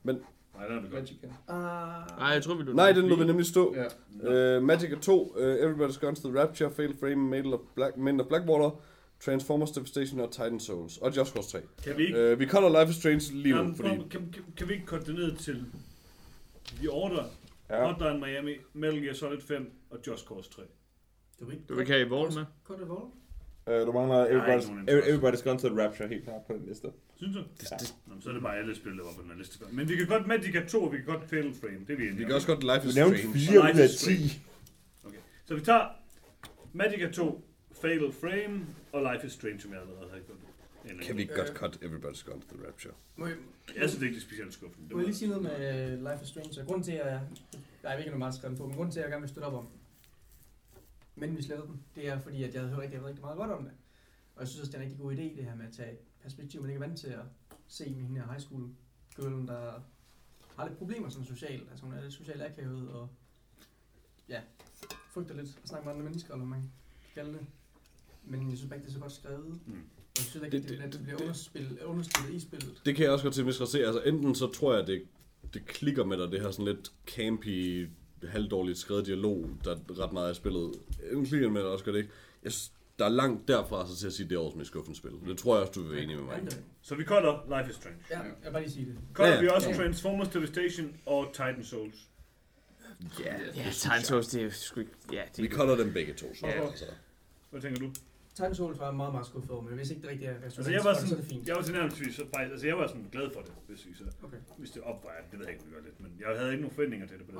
dig. Nej, den er vi godt. Magic. Ah, Nej, jeg tror, vi Nej, den lå vi nemlig stå. Ja. Uh, Magic 2, uh, Everybody's Guns, The Rapture, Fatal Frame, Maiden of, Black, Maiden of Blackwater, Transformers Devastation og Titan Souls. Og Just Cause 3. Kan vi ikke... Uh, vi cutter Life is Strange lige nu, Jamen, fordi... kan, kan, kan, vi ikke korte det ned til The Order, Ja. Hotline Miami, Metal Gear Solid 5 og Just Cause 3? du vil ikke... Du vil ikke have Evolve med? Kort Evolve? Uh, du mangler Everybody's, everybody's Gone to the Rapture helt klart på den liste. Synes du? Det, Ja. det, Nå, men så er det bare alle spil, der var på den her liste. Men vi kan godt Magic 2, og vi kan godt Fatal Frame. Det er vi enige vi kan også godt Life is nævnte Strange. 4 ud af is 10. Så vi tager Magic 2, Fatal Frame og Life is Strange, som jeg allerede har gjort. Kan vi ikke godt cut Everybody's Guns to the Rapture? Må jeg, Jeg synes ikke, det er specielt skuffende. Det må jeg lige sige noget med øh, Life is Strange? Og Grunden til, at jeg... Jeg ved ikke, om meget skrevet på, men grunden til, at jeg gerne vil støtte op om, men vi slettede den, det er fordi, at jeg havde hørt rigtig, rigtig meget godt om det. Og jeg synes også, det er en rigtig god idé, det her med at tage perspektiv, man ikke er vant til at se med hende her high school girlen, der har lidt problemer sådan socialt. Altså hun er lidt socialt akavet og ja, frygter lidt at snakke med andre mennesker, eller hvad man kan kalde det. Men jeg synes bare ikke, det er så godt skrevet. Mm. Og jeg synes ikke, Det- det, det, det- bliver underspillet, underspillet i spillet. Det kan jeg også godt til at se. Altså enten så tror jeg, det, det klikker med dig, det her sådan lidt campy, halvdårligt skrevet dialog, der er ret meget af spillet. Enten klikker med dig, også gør det ikke. Jeg synes, der er langt derfra så til at sige, at det er årets mest skuffende spil. Det tror jeg også, du vil være enig med mig. Så vi cutter Life is Strange. Ja, jeg vil bare lige sige det. Cutter Ja, ja. vi også Ja. Transformers Devastation og Titan Souls. Ja, Ja, Titan Souls, det er sgu ikke... Ja, det Vi cutter dem begge to. Så. Ja. Altså. Hvad tænker du? Titan var jeg meget, meget skuffet over, men hvis ikke det rigtigt er resonans, Altså, jeg var så er sådan, det fint. jeg var tilnærmelsesvis, så faktisk, altså jeg var sådan glad for det, hvis vi så, Okay. hvis det opvejer, det ved jeg ikke, om vi gør lidt, men jeg havde ikke nogen forventninger til det på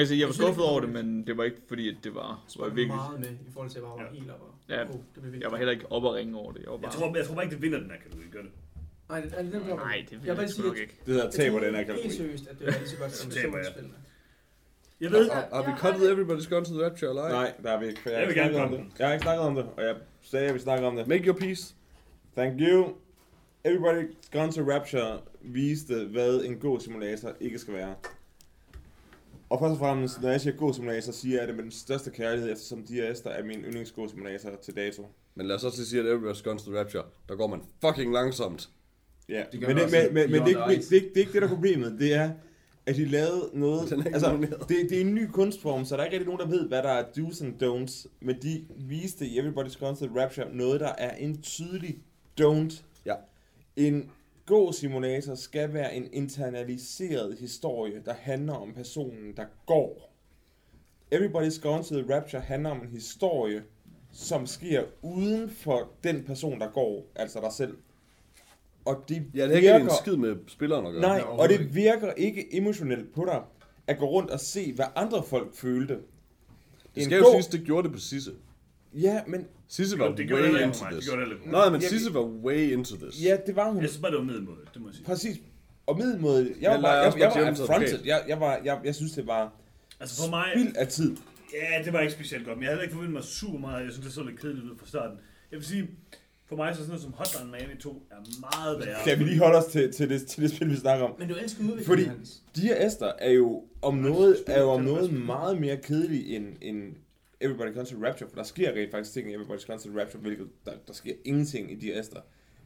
kan sige, jeg var Jeg synes skuffet over det det, var men det var ikke fordi, at det var, Så var var virkelig... meget med i forhold til, hvor jeg var Ja. helt op. Og, Ja. oh, det blev Jeg var heller ikke op og ringe over det. Jeg var Jeg bare... tror, jeg tror bare ikke, det vinder den her kategori, gør det? Nej, det er det den der. Nej, det vil jeg jeg, sgu sige, nok at- ikke. Det hedder taber den her Helt kategori. seriøst, at det var lige så godt som det jeg. spil. Jeg ved, Har, har vi cuttet Everybody's Gone to the Rapture, eller ej? Nej, der er vi ikke. for Jeg, Jeg har vil ikke gerne snakket om komme det. Jeg har ikke snakket om det, og jeg sagde, at jeg vil snakke om det. Make your peace. Thank you. Everybody's Gone to Rapture viste, hvad en god simulator ikke skal være. Og først og fremmest, når jeg siger god simulator, siger jeg det med den største kærlighed, eftersom DRS der er min yndlingsgod simulator til dato. Men lad os også lige sige, at Everybody's Gone to the Rapture, der går man fucking langsomt. Ja, Det gør men, man det, også men, i men, men det, er Beyond ikke, det, er ikke, det er ikke det, der er problemet. Det er, at de lavede noget... Den er altså, nomineret. det, det er en ny kunstform, så der er ikke rigtig nogen, der ved, hvad der er do's and don'ts. Men de viste i Everybody's the Rapture noget, der er en tydelig don't. Ja. En god simulator skal være en internaliseret historie, der handler om personen, der går. Everybody's Gone to the Rapture handler om en historie, som sker uden for den person, der går, altså dig selv. Og det Ja, det er ikke en virker- skid med spilleren at gøre. Nej, og det virker ikke emotionelt på dig, at gå rundt og se, hvad andre folk følte. Det En skal jo god- siges, det gjorde det på Sisse. Ja, men, Sisse var det gjorde way det into for mig. Det this. gjorde det for mig. Nej, men Jeg- Sisse var way into this. ja, det var hun. Jeg synes bare, det var middelmåde, det må jeg sige. Præcis. Og middelmåde, jeg var, Jeg bare, leger jeg, også jeg, bare var affronted. advokat. Jeg, jeg, var, jeg, jeg synes, det var Altså for mig, spild af tid. ja, det var ikke specielt godt, men jeg havde ikke forventet mig super meget. Jeg synes, det så lidt kedeligt ud fra starten. Jeg vil sige, for mig så sådan noget som Hotline Miami 2 er meget værre. Kan vi lige holde os til, til, det, til det spil, vi snakker om? Men du elsker udviklingen, Fordi- Hans. De her Esther er jo om noget, er jo om noget meget mere kedelig end, end Everybody Comes to Rapture, for der sker rent faktisk ting i Everybody Comes to Rapture, hvilket der, der sker ingenting i Dear Esther.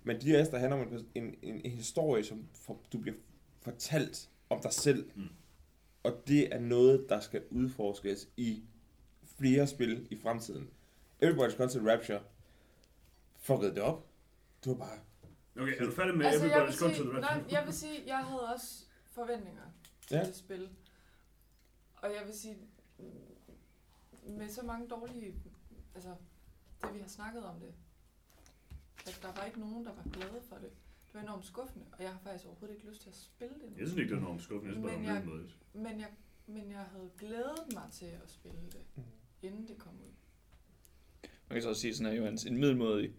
Men Dear Esther handler om en, en, en, en historie, som for, du bliver fortalt om dig selv. Mm. Og det er noget, der skal udforskes i flere spil i fremtiden. Everybody's Comes to Rapture fuckede det op. Det var bare... Okay, er du færdig med Altså, jeg vil, Everybody's Gone to sige, the nej, Rapture? jeg vil sige, jeg havde også forventninger til Ja. det spil. Og jeg vil sige, med så mange dårlige, altså det vi har snakket om det, at der var ikke nogen, der var glade for det. Det var enormt skuffende, og jeg har faktisk overhovedet ikke lyst til at spille det nu. Jeg synes ikke, det er enormt skuffende. Jeg Men jeg- middelmådigt. Men jeg, men jeg havde glædet mig til at spille det, Mm. inden det kom ud. Man kan så også sige sådan her, Johannes, en middelmådig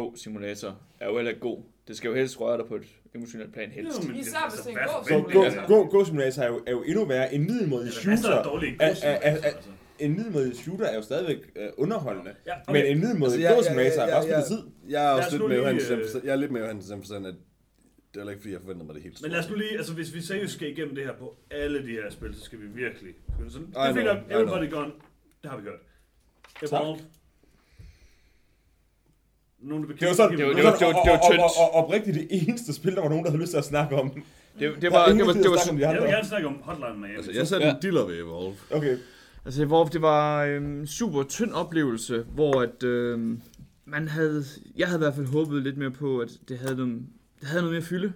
Go-simulator er jo heller ikke god. Det skal jo helst røre dig på et emotionelt plan helst. Jo, men det- Især altså, hvis det er en hvad god Så forventninger? Go, Go, Go Simulator er jo, er jo endnu værre. En middelmodig Altså, shooter, er- er- er- altså. en middelmodig shooter er jo stadigvæk øh, underholdende. Ja, Men en middelmodig Altså, altså, jeg- Go jeg- Simulator er bare jeg- spillet tid. Jeg er også lidt med Johannes øh, jeg er lidt med Johannes at det er heller ikke, fordi jeg forventer mig det helt Men lad os nu lige, altså hvis vi seriøst skal igennem det her på alle de her spil, så skal vi virkelig... Så det know, fik know. Everybody Gone, det har vi hørt. Evolve. Nogen, der Det var sådan, Det var- det var, sådan, det var- og, det var tyndt. og, og, og oprigtigt det eneste spil, der var nogen, der havde lyst til at snakke om. Det, det var, det var, det var, de Jeg vil gerne snakke om Hotline Miami. Altså, jeg satte Ja. en diller ved Evolve. Okay. Altså Evolve, det var en øhm, super tynd oplevelse, hvor at, øhm, man havde, jeg havde i hvert fald håbet lidt mere på, at det havde, noget, det havde noget mere fylde,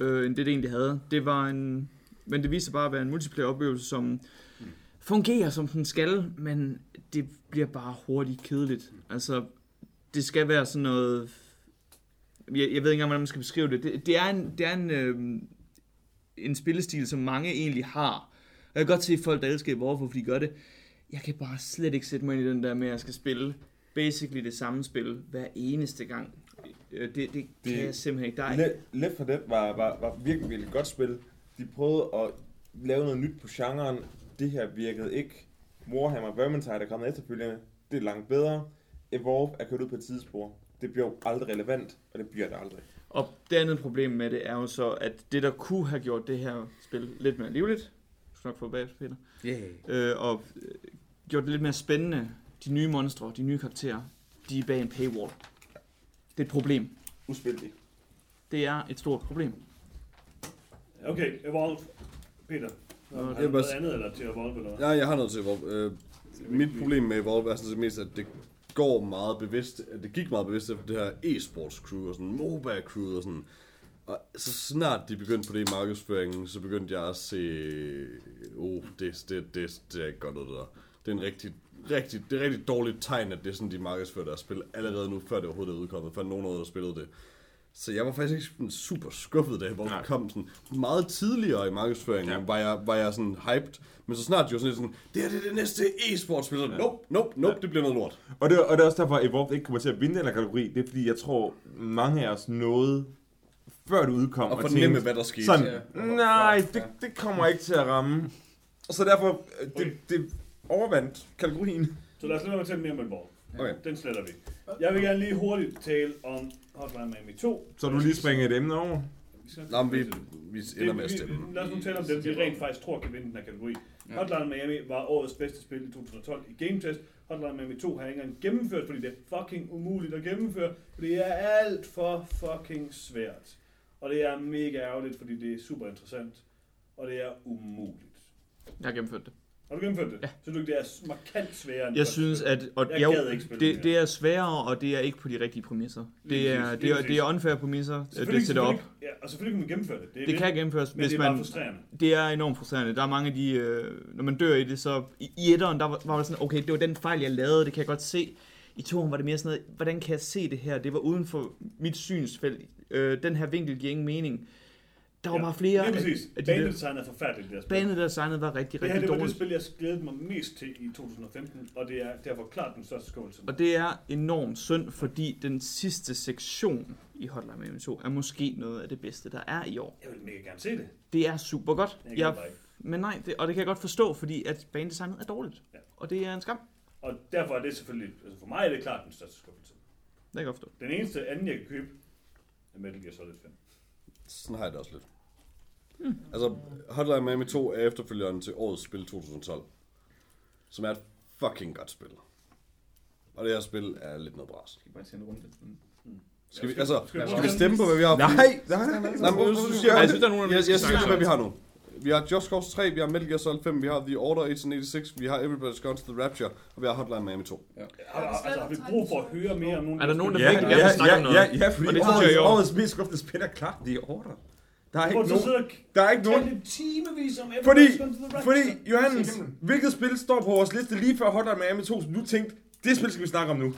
øh, end det det egentlig havde. Det var en, men det viste sig bare at være en multiplayer oplevelse, som fungerer som den skal, men det bliver bare hurtigt kedeligt. Altså, det skal være sådan noget, jeg, jeg ved ikke engang, hvordan man skal beskrive det. Det, det er en, det er en, øhm, en spillestil, som mange egentlig har. Og jeg kan godt se folk, der elsker hvorfor de gør det. Jeg kan bare slet ikke sætte mig ind i den der med, at jeg skal spille basically det samme spil hver eneste gang. Øh, Det, det, det kan jeg simpelthen ikke. Der er, Le- Left 4 Dead var, var, var virkelig, virkelig et godt spil. De prøvede at lave noget nyt på genren. Det her virkede ikke. Warhammer Vermintide er kommet efterfølgende. Det er langt bedre. Evolve er kørt ud på et tidsspor. Det bliver jo aldrig relevant, og det bliver det aldrig. Og det andet problem med det er jo så, at det der kunne have gjort det her spil lidt mere livligt, du skal nok få bagefter, Peter, Yeah. øh, og øh, gjort det lidt mere spændende, de nye monstre, de nye karakterer, de er bag en paywall. Det er et problem. Uspilligt. Det er et stort problem. Okay, Evolve. Peter. Nå, Har det du noget andet eller til Evolve, eller? Ja, jeg har noget til Evolve. Øh, mit problem med Evolve er sådan set mest, at det går meget bevidst, at det gik meget bevidst efter det her e-sports crew og sådan MOBA crew og sådan. Og så snart de begyndte på det i markedsføringen, så begyndte jeg at se, oh, det, det, det, det er ikke godt noget det der. Det er en rigtig, rigtig, det er rigtig dårligt tegn, at det er sådan, de markedsfører deres spil allerede nu, før det overhovedet er udkommet, før nogen af der spillede det. Så jeg var faktisk ikke sådan super skuffet, da Evolve Nej. kom sådan meget tidligere i markedsføringen, Ja. ja. var, jeg, var jeg sådan hyped. Men så snart de var sådan sådan, det her det er det næste e-sportspil. Ja. Nope, nope, nope, det bliver noget lort. Og det, og det er også derfor, at Evolve ikke kommer til at vinde den her kategori. Det er fordi, jeg tror, mange af os nåede, før det udkom, Og fornemme, tænkte, hvad der skete. sådan, Ja. nej, det, det kommer ikke til at ramme. Og så derfor, øh, det, Okay. det overvandt kategorien. Så lad os lade mig til mere om Evolve. Okay. Den sletter vi. Jeg vil gerne lige hurtigt tale om Hotline Miami 2. Så du lige springer et emne over. Nå, men vi, vi ender med at stemme. Lad os nu tale om det, vi rent faktisk tror kan vinde den her kategori. Ja. Hotline Miami var årets bedste spil i 2012 i Game Test. Hotline Miami 2 har jeg ikke engang gennemført, fordi det er fucking umuligt at gennemføre. For det er alt for fucking svært. Og det er mega ærgerligt, fordi det er super interessant. Og det er umuligt. Jeg har gennemført det. Har du gennemført det? Ja. Synes du ikke, det er markant sværere end Jeg synes, at og Jeg jo, ikke det, det er sværere, og det er ikke på de rigtige præmisser. Det er, det er, det er unfair præmisser, det Selvfølgelig- sætter op. Ja, og selvfølgelig kan man gennemføre det. Det, Det kan gennemføres, men hvis det er bare man... frustrerende. Det er enormt frustrerende. Der er mange af de... Øh, når man dør i det, så... I, i etteren, der var, var det sådan, okay, det var den fejl, jeg lavede, det kan jeg godt se. I toeren var det mere sådan noget, hvordan kan jeg se det her? Det var uden for mit synsfelt. Øh, den her vinkel giver ingen mening. Der var Ja, bare flere... Lige præcis. af de der- Banedesign er forfærdeligt, det her spil. Banen, der designet var rigtig, Det her rigtig det var det dårligt. spil, jeg glædede mig mest til i 2015, og det er derfor klart den største skuffelse. Og det er enormt synd, fordi den sidste sektion i Hotline Miami 2 er måske noget af det bedste, der er i år. Jeg vil mega gerne se det. Det er super godt. Jeg Jeg, men nej, det, og det kan jeg godt forstå, fordi at banedesignet er dårligt. Ja. Og det er en skam. Og derfor er det selvfølgelig, altså for mig er det klart den største skuffelse. Det kan jeg godt forstå. Den eneste anden, jeg kan købe, er Metal Gear Solid 5. Sådan har jeg det også lidt. Altså, Hotline Miami 2 er efterfølgeren til årets spil 2012. Som er et fucking godt spil. Og det her spil er lidt noget bras. Skal vi bare tage en runde? Skal vi, altså, Skal vi- stemme på, hvad vi har? Nej, nej. Nej, du siger siger, Ja, jeg jeg, synes, der er nogle af dem, jeg, vi skal jeg snakke siger, hvad om. Vi har Just Cause 3, vi har Metal Gear Solid 5, vi har The Order 1886, vi har Everybody's Gone to the Rapture, og vi har Hotline Miami 2. Altså, altså, har vi brug for at høre mere om nogle Er der nogen, der Ja, virkelig ja, gerne vil snakke ja, om noget? ja, ja, fordi Og det årets, synes jeg jo. årets mest skuffende spil er klart, det er order. Der er ikke nogen, der er ikke nogen, timevis om Fordi- the fordi Johannes, hvilket spil står på vores liste lige før Hotline Miami 2, som du tænkte, det spil skal vi snakke om nu.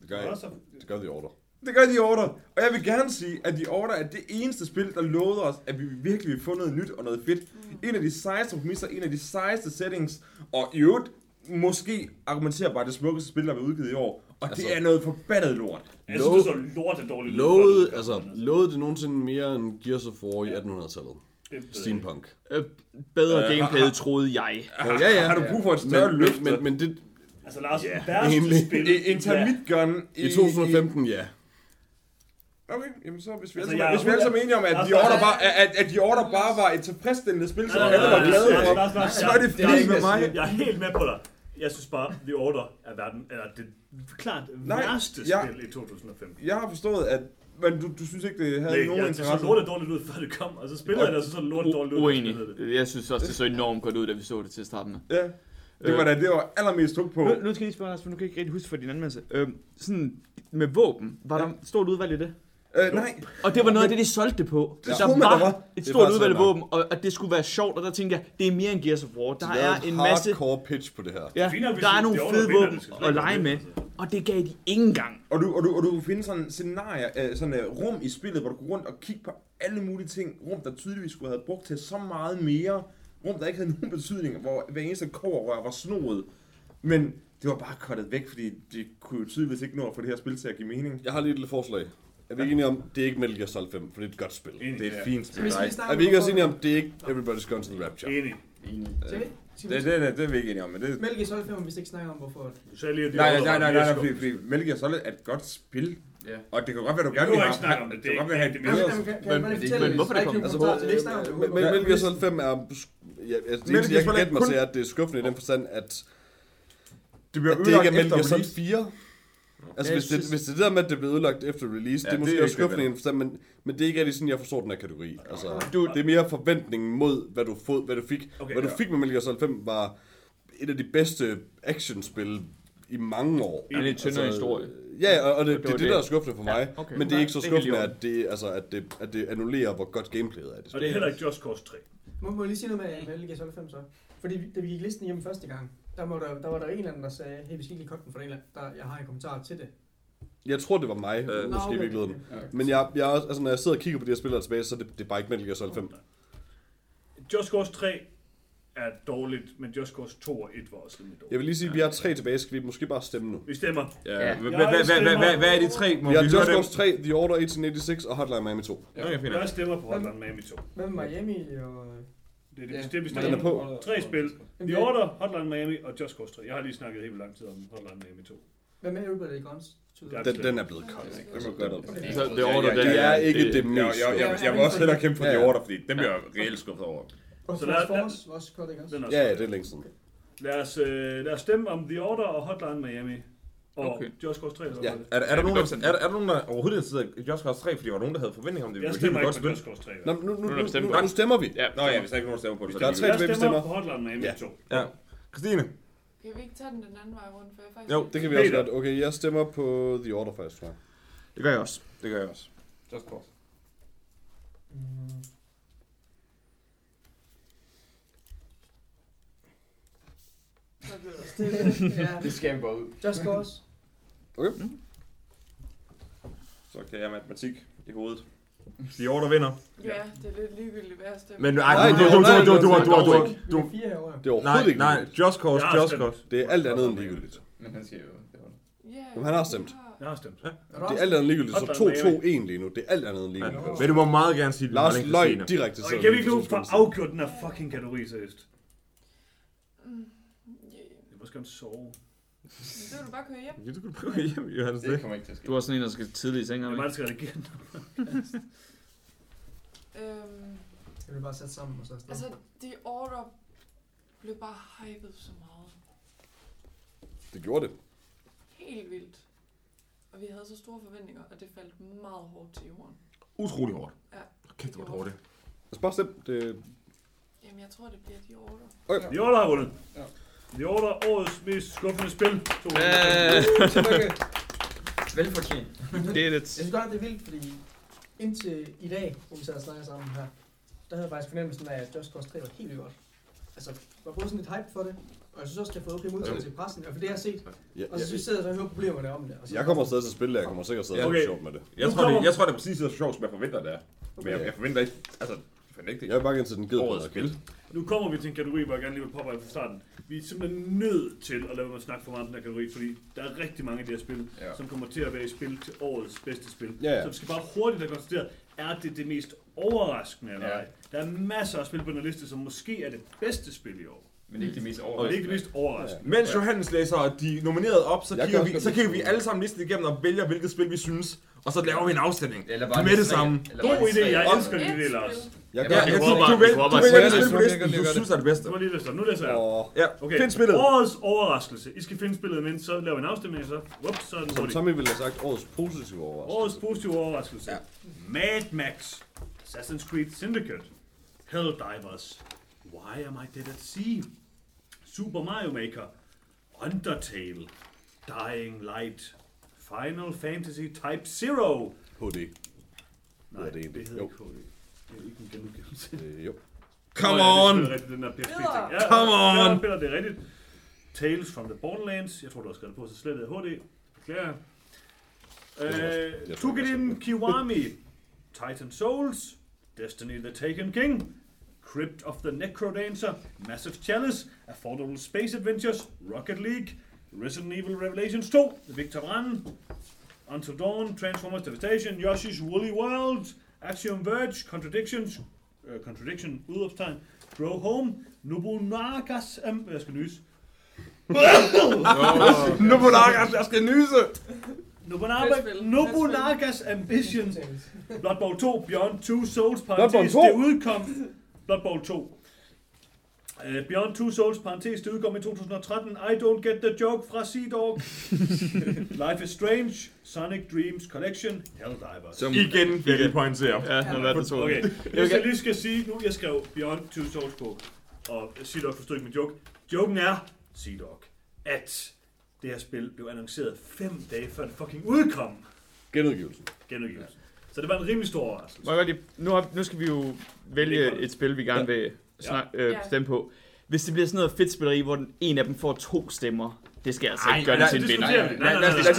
Det gør, jeg. det gør The Order. Det gør The Order. Og jeg vil gerne sige, at The Order er det eneste spil, der lovede os, at vi virkelig vil få noget nyt og noget fedt. En af de sejeste præmisser, en af de sejeste settings, og i øvrigt måske argumenterer bare det smukkeste spil, der er blevet udgivet i år. Og Altså- det er noget forbandet lort. Jeg synes, det er så lort dårligt. Lovede, altså, lovede det nogensinde mere end Gears of War i 1800-tallet? Det ved jeg ikke. Steampunk. Øh, bedre Øh, gameplay, troede jeg. [LAUGHS] Ja, ja. Har du brug for et større Men, løft? men, men, men det, Altså, Lars, det værste spil... En, en termitgun i 2015, ja. Okay, jamen så hvis vi Altså, altså, jeg er hvis vi alle sammen er enige om, at Altså, The Order altså- bare, at, at The Order bare var et tilfredsstillende spil, som Nej, alle nej, var nej, glade for, så er det jeg- fint med mig. Jeg er helt med på dig. Jeg synes bare, The Order er verden, eller det klart Nej, værste jeg- spil i 2015. Jeg har forstået, at men du, du synes ikke, det havde Nej, nogen jeg, det så interesse? lortet dårligt ud, før det kom. Og så spiller jeg det, og så så lortet dårligt ud. Uenig. spillede. Jeg synes også, det så enormt godt ud, da vi så det til starten. Ja, det var da det, var allermest tung på. Nu, nu skal jeg lige spørge, Lars, for nu kan jeg ikke rigtig huske for din anmeldelse. Øh, sådan med våben, var der stort udvalg i det? Øh, nej, Og det var noget af det, de solgte det på. Det troede man, der var. et Det stort udvalg af våben, og at det skulle være sjovt, og der tænkte jeg, det er mere end Gears of War. Der er en masse, hardcore pitch på det her. ja, der er det- nogle det fede våben det at lege med, det. og det gav de ikke engang. og du, og du, og du kunne finde sådan scenarier, øh, sådan uh, rum i spillet, hvor du kunne rundt og kigge på alle mulige ting. Rum, der tydeligvis skulle have brugt til så meget mere. Rum, der ikke havde [LAUGHS] nogen betydning, hvor hver eneste koverrør var snoet. Men det var bare kottet væk, fordi de kunne jo tydeligvis ikke nå at få det her spil til at give mening. Jeg har lige et lille forslag. Er vi ikke enige om, det er ikke Metal Gear Solid 5, for det er et godt spil? Enig. Det er Ja. et fint Så spil. vi Nej, snakke Er vi ikke også enige om, det er ikke Everybody's Gone to the Rapture? Enig. Vi? Skal vi? det, det, det, det er vi ikke enige om, men det... Metal Gear Solid 5, hvis ikke snakker om, hvorfor... Du sagde lige, at The Nej, nej, nej, mere nej, nej, fordi, Metal Gear Solid er et godt spil. Ja. Og det kan godt være, du Jeg gerne vil ikke snakke om det. Det kan godt være, at Det have er kan Men- hvorfor det kom? ikke er Altså? Metal Gear Solid 5 er... Ja, altså, det eneste, jeg kan gætte mig til, er, at det er skuffende i den forstand, at, Det bliver at det ikke er Metal ødelagt Gear efter Solid release. 4. Altså, Ja, hvis jeg det, synes- hvis det er det der med, at det bliver ødelagt efter release, Ja, det er måske det er skuffende i forstand, men, men det er ikke rigtig sådan, jeg forstår den her kategori. Altså, Du- det er mere forventningen mod, hvad du, fod, hvad du fik. Okay, hvad du ja. fik med Metal Gear Solid 5 var et af de bedste actionspil i mange år. En lidt tyndere historie. Ja, og, og det, Det det, det, det, det. der er skuffende for Ja, mig. okay. Men det er ikke så i skuffende, at det, altså, at, det, at det annullerer, hvor godt gameplayet er. i Det Og det er heller ikke Just Cause 3. Må, må jeg lige sige noget med Metal Gear Solid 5 så? Fordi da vi gik listen hjem første gang, der, må der, der var der en eller anden, der sagde, hey, vi skal ikke lige den for den, der, jeg har en kommentar til det. Jeg tror, det var mig, Øh, måske i virkeligheden. okay. Men jeg, jeg er også, altså, når jeg sidder og kigger på de her spillere tilbage, så er det, det er bare ikke Metal Gear Solid 5. Just Cause 3 er dårligt, men Just Cause 2 og 1 var også rimelig dårligt. Jeg vil lige sige, at vi har tre tilbage. Skal vi måske bare stemme nu? Vi stemmer. Ja. Hvad- hvad- hvad- hvad- hvad- Hvad er de tre? Må Vi har Just? Cause 3, The Order 1886 og Hotline Miami 2. Okay, fint. Jeg stemmer på Hotline Miami 2. Hvad med Miami og... Det er det, Ja, det, Den er stemmer på. Tre spil. The Order, Hotline Miami og Just Cause 3. Jeg har lige snakket helt lang tid om Hotline Miami 2. Hvad med Everybody Guns? the-. Den, den er blevet cut. Altså, den er. Så det order, den det er ikke det Jeg, mest. jeg, jeg, jeg vil også hellere kæmpe for ja. order, fordi dem bliver jeg reelt skuffet over. Og Så lad- Force var også cut, ikke også? Den også Ja, ja, det er længe siden. Lad os, øh, lad os stemme om The Order og Hotline Miami. Og Okay. Just Cause 3. Eller Ja. Er, der- er, der Ja, nogen, der, er, der, er der nogen, der overhovedet sidder i Just Cause 3, fordi der var nogen, der havde forventning om det? Jeg ville stemmer ikke på godt Just Cause 3. Nå, nu, nu, Nu nu, der nu, nu stemmer vi. Ja, Nå ja, hvis der ikke er nogen, der stemmer på det, så Der er tre vi stemmer på Hotline Miami Ja. 2. Ja. Christine? Kan vi ikke tage den den anden vej rundt? For jeg faktisk Jo, det kan vi også godt. Okay, jeg stemmer på The Order faktisk, tror jeg. Det gør jeg også. Det gør jeg også. Just Cause. Mm. Der [LAUGHS] Det skal vi bare ud. Just Cause. Så kan jeg matematik i hovedet. De order vinder. Ja, det er lidt ligegyldigt, hvad jeg stemmer. Men Nej, nej, du, det er- du, du, nej, du, du, du, det du, du. Du er. Det er overhovedet nej, ikke nej. Just Cause, Just. Cause. Det er alt andet end ligegyldigt. Men han siger jo, det var Ja, Jamen, han har stemt. Jeg har stemt. Du Det er alt andet end ligegyldigt, så Hotline 2-2-1 lige nu. Det er alt andet end ligegyldigt. Ja. Men du må meget gerne sige, Lars løg direkte Og til. kan vi ikke få afgjort den her fucking kategori, seriøst? Mm, yeah. Jeg må gerne sove. Så vil du bare køre hjem. Ja, du kan prøve hjem, Johannes. Det Det. kommer ikke til at ske. Du er også sådan en, der skal tidligt i seng, Jeg er meget skal redigere den. Øhm, Jeg vil bare sætte sammen og så afsted. altså, The Order blev bare hypet så meget. Det gjorde det. Helt vildt. Og vi havde så store forventninger, og det faldt meget hårdt til jorden. Utrolig hårdt. Ja. Kæft, det var hårdt det. Altså bare stem. Det, Jamen, jeg tror, det bliver de order. The Order har vundet. Ja. Order, årets mest skuffende spil. To Øh, Tillykke. Velfortjent. det er Jeg lidt... synes godt, det er vildt, fordi indtil i dag, hvor vi sad og snakkede sammen her, der havde jeg faktisk fornemmelsen af, at Just Cause 3 var helt vildt godt. Altså, jeg var både sådan lidt hype for det, og jeg synes også, det har fået okay modtagelse i pressen, og for det jeg har set. ja, Og så synes jeg, at jeg hører problemerne om det. Og så, jeg kommer stadig til at spille det. Jeg kommer sikkert stadig til Okay. at sjovt med det. Jeg tror, det, jeg tror, det er præcis så sjovt, som jeg forventer, det er. Men jeg, jeg forventer ikke, altså, jeg forventer ikke det. Jeg er bare til den gider Årets bedre spil. Nu kommer vi til en kategori, hvor jeg gerne lige vil påpege fra starten. Vi er simpelthen nødt til at lade mig snakke for meget om den her kategori, fordi der er rigtig mange af de her spil, Ja. som kommer til at være i spil til årets bedste spil. Ja, ja. Så vi skal bare hurtigt have konstateret, er det det mest overraskende eller Ja. ej? Der er masser af spil på den her liste, som måske er det bedste spil i år. Men ikke de mest Og det er overraskende. ikke det mest overraskende. Mens Johannes læser de nominerede op, så Jeg kigger, kan vi, så kigger vi alle sammen listen igennem og vælger, hvilket spil vi synes. Og så laver vi en afstemning. Eller bare Med de det samme. God idé, jeg elsker den Et idé, spil. Lars. Jeg Ja, kan jeg prøver bare- du, vi vælger, prøver du bare vælger at det spil på det. listen, du synes er det bedste. Nu jeg lige læse op. Nu læser jeg. Åh, Ja, Okay. find spillet. Årets overraskelse. I skal finde spillet, men så laver vi en afstemning, og så, whoops, så er den som hurtig. Tommy ville have sagt, årets positive overraskelse. Årets positive overraskelse. Ja. Mad Max. Assassin's Creed Syndicate. Helldivers. Why am I dead at sea? Super Mario Maker. Undertale. Dying Light. Final Fantasy Type Zero. HD. Nej, det det, hedder Jo. ikke HD. Det er ikke en genudgivelse. Øh, jo. Come on! Det er rigtigt, den der PSP ting. Ja, Come ja, on! Peter, det er rigtigt. Tales from the Borderlands. Jeg tror, du har skrevet på, så slet det HD. Beklager. Øh, Tugedin Kiwami. Titan Souls. Destiny the Taken King. Crypt of the Necrodancer. Massive Chalice. Affordable Space Adventures. Rocket League. Resident Evil Revelations 2. The Victor Brand. Until Dawn. Transformers Devastation. Yoshi's Woolly World. Axiom Verge. Contradictions. Uh, contradiction. Udopstegn. Grow Home. Nobunagas... Um, jeg skal nyse. Lager, jeg skal nyse! Nobunaga. Nobunagas Ambition. Blood Bowl 2, Beyond Two Souls, parentes, 2? det udkom. Blood Bowl 2. Uh, Beyond Two Souls, parentes, det udkom i 2013. I Don't Get The Joke fra Sea Dog. [LAUGHS] Life is Strange, Sonic Dreams Collection, Helldivers. Som, Igen vil jeg pointere. ja, nu er det to. Okay, hvis jeg lige skal sige, nu jeg skrev Beyond Two Souls på, og Sea Dog forstod ikke min joke. Joken er, Sea Dog, at det her spil blev annonceret fem dage før det fucking udkom. Genudgivelsen. genudgivelsen. Så det var en rimelig stor overraskelse. Nu, har, nu skal vi jo vælge et spil, vi gerne vil snak, øh, Ja. stemme på. Hvis det bliver sådan noget fedt spilleri, hvor den, en af dem får to stemmer, det skal jeg altså Ej, ikke gøre nej, det til en vinder. Nej, nej, Lad nej, os nej. er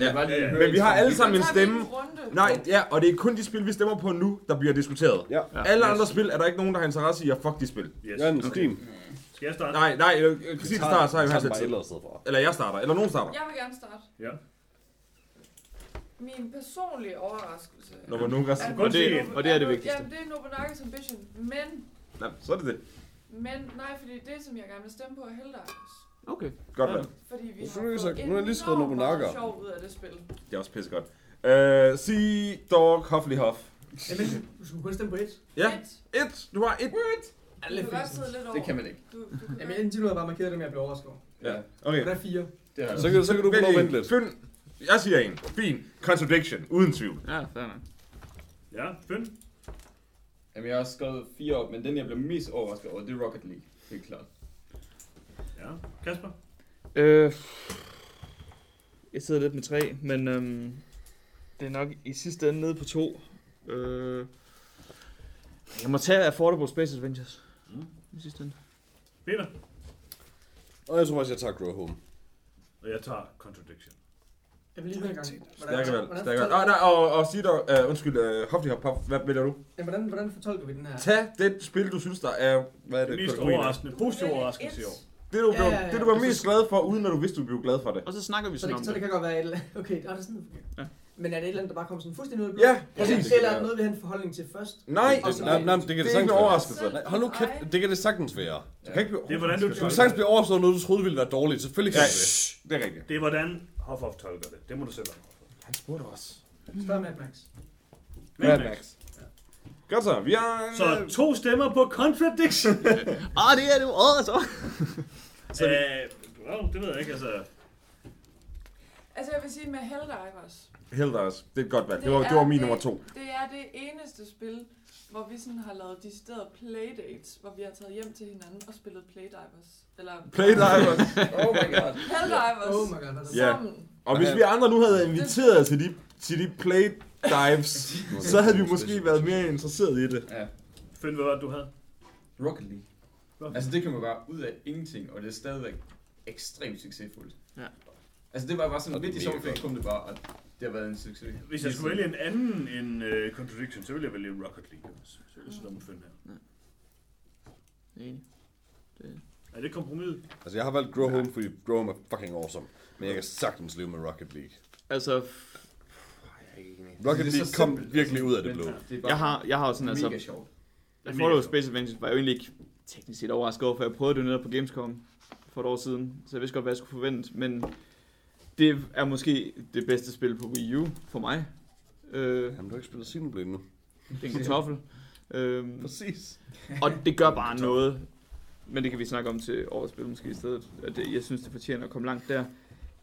Ja, ja. høre Men vi har alle sammen en stemme. Nej, ja, og det er kun de spil, vi stemmer på nu, der bliver diskuteret. Ja. Ja. Alle andre spil er der ikke nogen, der har interesse i at fuck de spil. Yes. Er en Steam. Skal jeg starte? Nej, nej, øh, Christine starter, så har vi tid. fra. Eller jeg starter, eller nogen starter. Jeg vil gerne starte. Ja. Min personlige overraskelse. Når man nogen gange er- Og det, og det er det vigtigste. Jamen, det er Nobunaga's Ambition, men, Nej, så er det det. men nej, fordi det, som jeg gerne vil stemme på, er Helldivers. Okay. Godt Ja. valg. Fordi vi Nu har fået sagt- nu har jeg lige skrevet Nobunaga. sjov ud af det spil. Det er også pissegodt. Uh, Sea Dog Hufflepuff. Jamen, du skulle kun stemme på et. Ja, Et. et. Du har et. Du Alle kan godt sidde lidt over. Det kan man ikke. Du, du kan Jamen, godt- indtil nu har jeg bare markeret dem, jeg blev overrasket over. Ja. Okay. Der er fire. Det har Så kan, så kan du lov at vente lidt. Find. Jeg siger en. Fin. Contradiction. Uden tvivl. Ja, fair nok. Ja, Fyn. Jamen, jeg har også skrevet fire op, men den, jeg blev mest overrasket over, det er Rocket League. Helt klart. Ja. Kasper. Øh, jeg sidder lidt med tre, men øhm, det er nok i sidste ende nede på to. Øh, jeg må tage Affordable Space Adventures. Mm. I sidste ende. Peter. Og jeg tror faktisk, jeg tager Grow Home. Og jeg tager Contradiction. Jeg vil lige høre en gang. Stærke valg. hvordan, Stærke valg. Ah, nej, og, og Sea Dog. Uh, undskyld. Uh, Hufflepuff. Hvad vælger du? Jamen, hvordan, hvordan fortolker vi den her? Tag det spil, du synes, der er... Hvad er Det mest er? overraskende, positive overraskelse i år. Det, du, Ja, blev, ja, ja. det, du var mest glad for, uden at du vidste, du blev glad for det. Og så snakker vi Så sådan det, om så det det. kan godt være et eller andet. Okay, det er det sådan. Ja. Men er det et eller andet, der bare kommer sådan fuldstændig ud af? Ja, præcis. Eller, eller er det noget, vi har en forholdning til først? Nej, Det, så- nej, nej, det kan det det ikke sagtens overraskelse. Nej, hold nu kæft, det kan det sagtens være. Du kan ikke blive Det er, hvordan du- Du kan sagtens blive overstået noget, du troede ville være dårligt. Selvfølgelig kan Ja, det. det er rigtigt. Det er, hvordan Hoff tolker det. Det må du selv om. Han spurgte os. Spørg Mad Max. Mad Max. Godt så, vi har... en, Så øh, to stemmer på Contradiction. [LAUGHS] Ah, det er det jo. Åh, [LAUGHS] så. Så, øh, det ved jeg ikke, altså... Altså jeg vil sige med Helldivers, Helldivers, det er et godt valg. Det Det var, det var min det- nummer to. det er det eneste spil, hvor vi sådan har lavet de steder playdates, hvor vi har taget hjem til hinanden og spillet Playdivers. Eller Playdivers. [LAUGHS] Oh my god. Helldivers. Oh my god, hvad er det? Ja. Sammen. Og hvis vi andre nu havde inviteret til de, til de play dives, så havde vi måske været mere interesseret i det. Ja. Find, hvad var det, du havde? Rocket League. Altså det kan man bare ud af ingenting, og det er stadigvæk ekstremt succesfuldt. Ja. Altså det var bare sådan, Og midt i sommerferien kom det bare, og det har været en succes. Hvis jeg skulle vælge en anden end uh, Contradiction, så ville jeg vælge Rocket League også. Så er det så dumt Finn her. Enig. Er det kompromis? Altså, jeg har valgt Grow Home, fordi Grow Home er fucking awesome. Men jeg kan sagtens leve med Rocket League. Altså, Rocket Det League kom simpelt, virkelig ud af det men blå. Det jeg har, jeg har sådan altså... mega sjovt. Det Follow mega Space Adventures var jeg jo egentlig ikke teknisk set overrasket over, for jeg prøvede det netop på Gamescom for et år siden, så jeg vidste godt, hvad jeg skulle forvente, men det er måske det bedste spil på Wii U for mig. Øh, Jamen, du har ikke spillet Xenoblade nu. det er en kartoffel. Øhm, Præcis. og det gør bare noget, men det kan vi snakke om til årets spil måske i stedet. At det, jeg synes, det fortjener at komme langt der.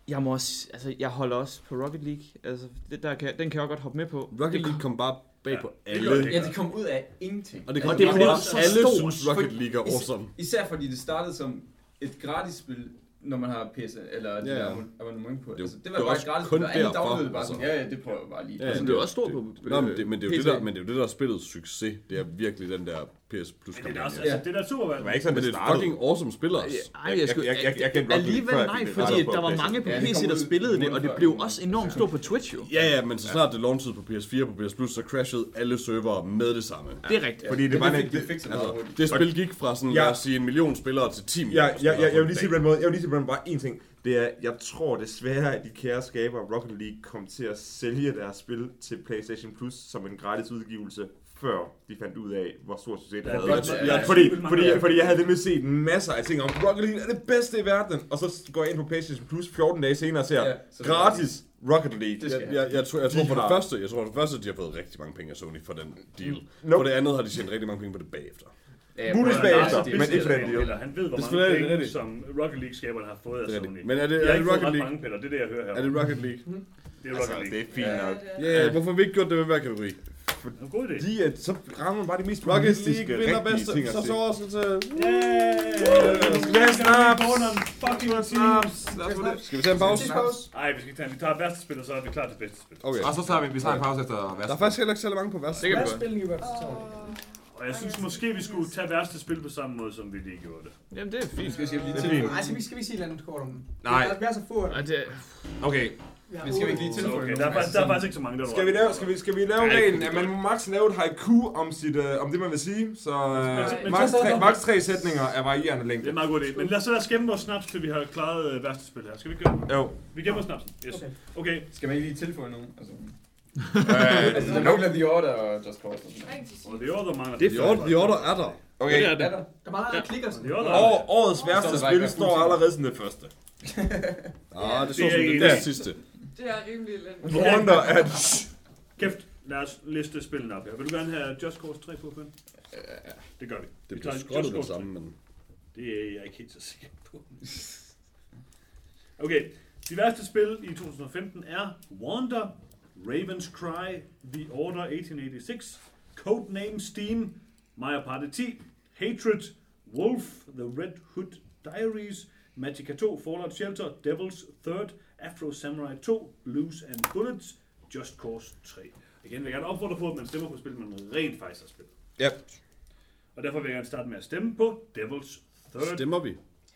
Jeg må også, altså jeg holder også på Rocket League. Altså, det der kan, den kan jeg også godt hoppe med på. Rocket Det League kom bare bag Ja, på det alle. det. Ja, det kom ud af ingenting. Og det, kom det bare- blev alle så alle stort. synes Rocket League er is- awesome. Især fordi det startede som et gratis spil, når man har PS, eller det Ja, der ja. abon- abonnement på. Det Altså, det det var er bare gratis kun og alle derfor, downloadede bare sådan, altså. ja, ja, det prøver jeg bare lige. Ja, Altså, ja, det er også stort på Nå, men det, men det er jo det, der, men det er jo det, der er spillets succes. Det er virkelig den der PS Plus Men det er også, kampagne. altså, det er da super Det var ikke sådan, Men det det er fucking awesome spil også. Ej, jeg, jeg- jeg- jeg- jeg kendte alligevel nej, fordi der var mange på PC, der spillede det, og det blev også enormt stort på Twitch jo. Ja, ja, men så snart det launchede på PS4 og på PS Plus, så crashede alle servere med det samme. Det er rigtigt. Fordi det var det, det Altså, det spil gik fra sådan, lad os sige, en million spillere til 10 millioner Ja, ja, spillere ja, jeg vil lige en sige på den måde, jeg vil lige sige på den måde bare én ting. Det er, jeg tror desværre, at de kære skabere af Rocket League kom til at sælge deres spil til PlayStation Plus som en gratis udgivelse, før de fandt ud af, hvor stor succes det havde. det- Ja, fordi, fordi, fordi jeg havde nemlig set masser af ting om, Rocket League er det bedste i verden, og så går jeg ind på PlayStation Plus 14 dage senere og ser Ja, så det gratis Rocket League. Det Jeg, jeg, jeg, tror, jeg tror for det første, jeg tror for det første, at de har fået rigtig mange penge af Sony for den deal. Nope. For det andet har de tjent rigtig mange penge på det bagefter. Ja, Muligvis bagefter, det er- men ikke for den deal. Han ved, hvor Det mange det penge, det. som Rocket League-skaberne har fået af Det er Sony. Men er det, er det Rocket League? mange, Peter. Det er det, jeg hører her. Er det Rocket League? Det er Altså, Rocket det League. er fint Ja, nok. det Ja, hvorfor har vi ikke gjort det med hver kategori? Det er en god idé. De, er, så rammer man bare de mest vinder rigtige bedste, ting at så se. så også til... Snaps? Fucking Snaps. Lad os få det. Skal vi tage en pause? Nej, vi skal tage, vi tager værste spil, og så er vi klar til bedste spil. Okay. Og så tager vi, vi tager en pause efter Der er faktisk heller ikke særlig mange på værste. Det vi godt. spil I værste så? Og jeg synes måske, vi skulle tage værste spil på samme måde, som vi lige gjorde det. Jamen, det er fint. Skal vi sige lige Det til? Nej, skal vi, skal vi sige et eller andet kort om? Nej. Vi er så få. Det, Okay, Vi Men skal vi ikke lige tilføje Okay, der er, faktisk, der er sådan- faktisk ikke så mange, der skal vi lave, skal vi, skal vi lave Nej, reglen, at man må max lave et haiku om, sit, øh, om det, man vil sige? Så øh, max, tre, max tre sætninger er varierende Det er længde. en meget god idé. Men lad os så lad os gemme vores snaps, til vi har klaret øh, værste spil her. Skal vi gøre det? Jo. Vi gemmer snapsen. Yes. Okay. Okay. Skal man ikke lige tilføje nogen? Altså, [LAUGHS] Øh, altså der mangler The Order og Just Cause. og sådan er order mangler. Det er The order, the order er der. Okay, det er. Er der? Der mangler en klikker. The order År, årets værste der spil står er allerede som det første. [LAUGHS] Ah, det så Det er som det sidste. Det er rimelig elendigt. Wonder [LAUGHS] at... Kæft, lad os liste spillene op her. Vil du gerne have Just Cause 3 på, Finn? Det gør vi. Det Vi bliver skrottet det samme, men... Det er jeg ikke helt så sikker på. [LAUGHS] Okay, de værste spil i 2015 er Wander, Raven's Cry, The Order 1886, Codename Steam, Mario Party 10, Hatred, Wolf, The Red Hood Diaries, Magica 2, Fallout Shelter, Devil's Third, Afro Samurai 2, Blues and Bullets, Just Cause 3. Igen vil jeg gerne opfordre på, at man stemmer på spil, man rent faktisk har spillet. Ja. Og derfor vil jeg gerne starte med at stemme på Devil's Third. Stemmer vi?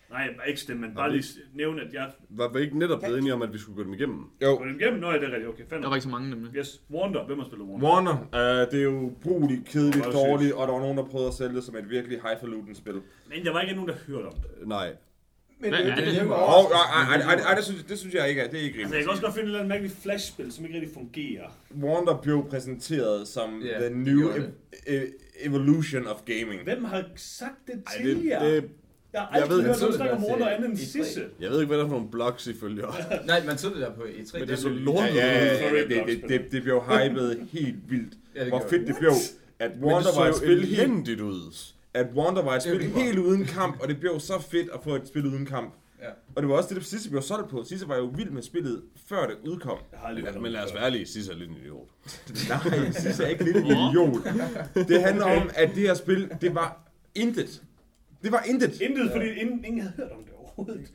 Nej, bare ikke stemme, men bare lige nævne, at jeg Var vi ikke netop blevet enige om, at vi skulle gå dem igennem? Jo. går dem igennem. Nå, ja, det er rigtigt. Okay, Der fandme. var ikke så mange nemlig. Yes, Wander. Hvem har spillet Wander? Warner, øh, det er jo brugeligt, kedeligt, dårligt, og der var nogen, der prøvede at sælge det som et virkelig highfalutin spil. Men der var ikke nogen, der hørte om det. Nej. Men det, er det, det? det, det, Og, ej, ej, ej, det, synes, det synes jeg ikke er, det er ikke Altså, jeg kan også rimeligt. godt finde et eller andet mærkeligt flashspil, som ikke rigtig fungerer. Warner blev præsenteret som Ja, the det new det. e- e- evolution of gaming. Hvem har sagt det til det, jer? det, jeg har jeg aldrig ved- hørt så nogen det snakke om der til andet end E3. Sisse. jeg ved ikke, hvad det er for nogle blogs, I følger. [LAUGHS] Nej, man så det der på E3. Men det er så der lort. Ja, det, det, det, det blev hypet helt vildt. Ja, det Hvor fedt det blev, at det Wonder var et spil helt ud. at Wonder var et Det er spil det helt uden kamp, og det blev så fedt at få et spil uden kamp. Og det var også det, der sidste blev solgt på. Sidste var jo vild med spillet, før det udkom. Jeg har Ja, om men det lad os være ærlige, Sisse er lidt en idiot. Nej, sidste er ikke lidt en idiot. Det handler om, at det her spil, det var intet. Det var intet. Intet, fordi ingen, ingen havde hørt om det overhovedet.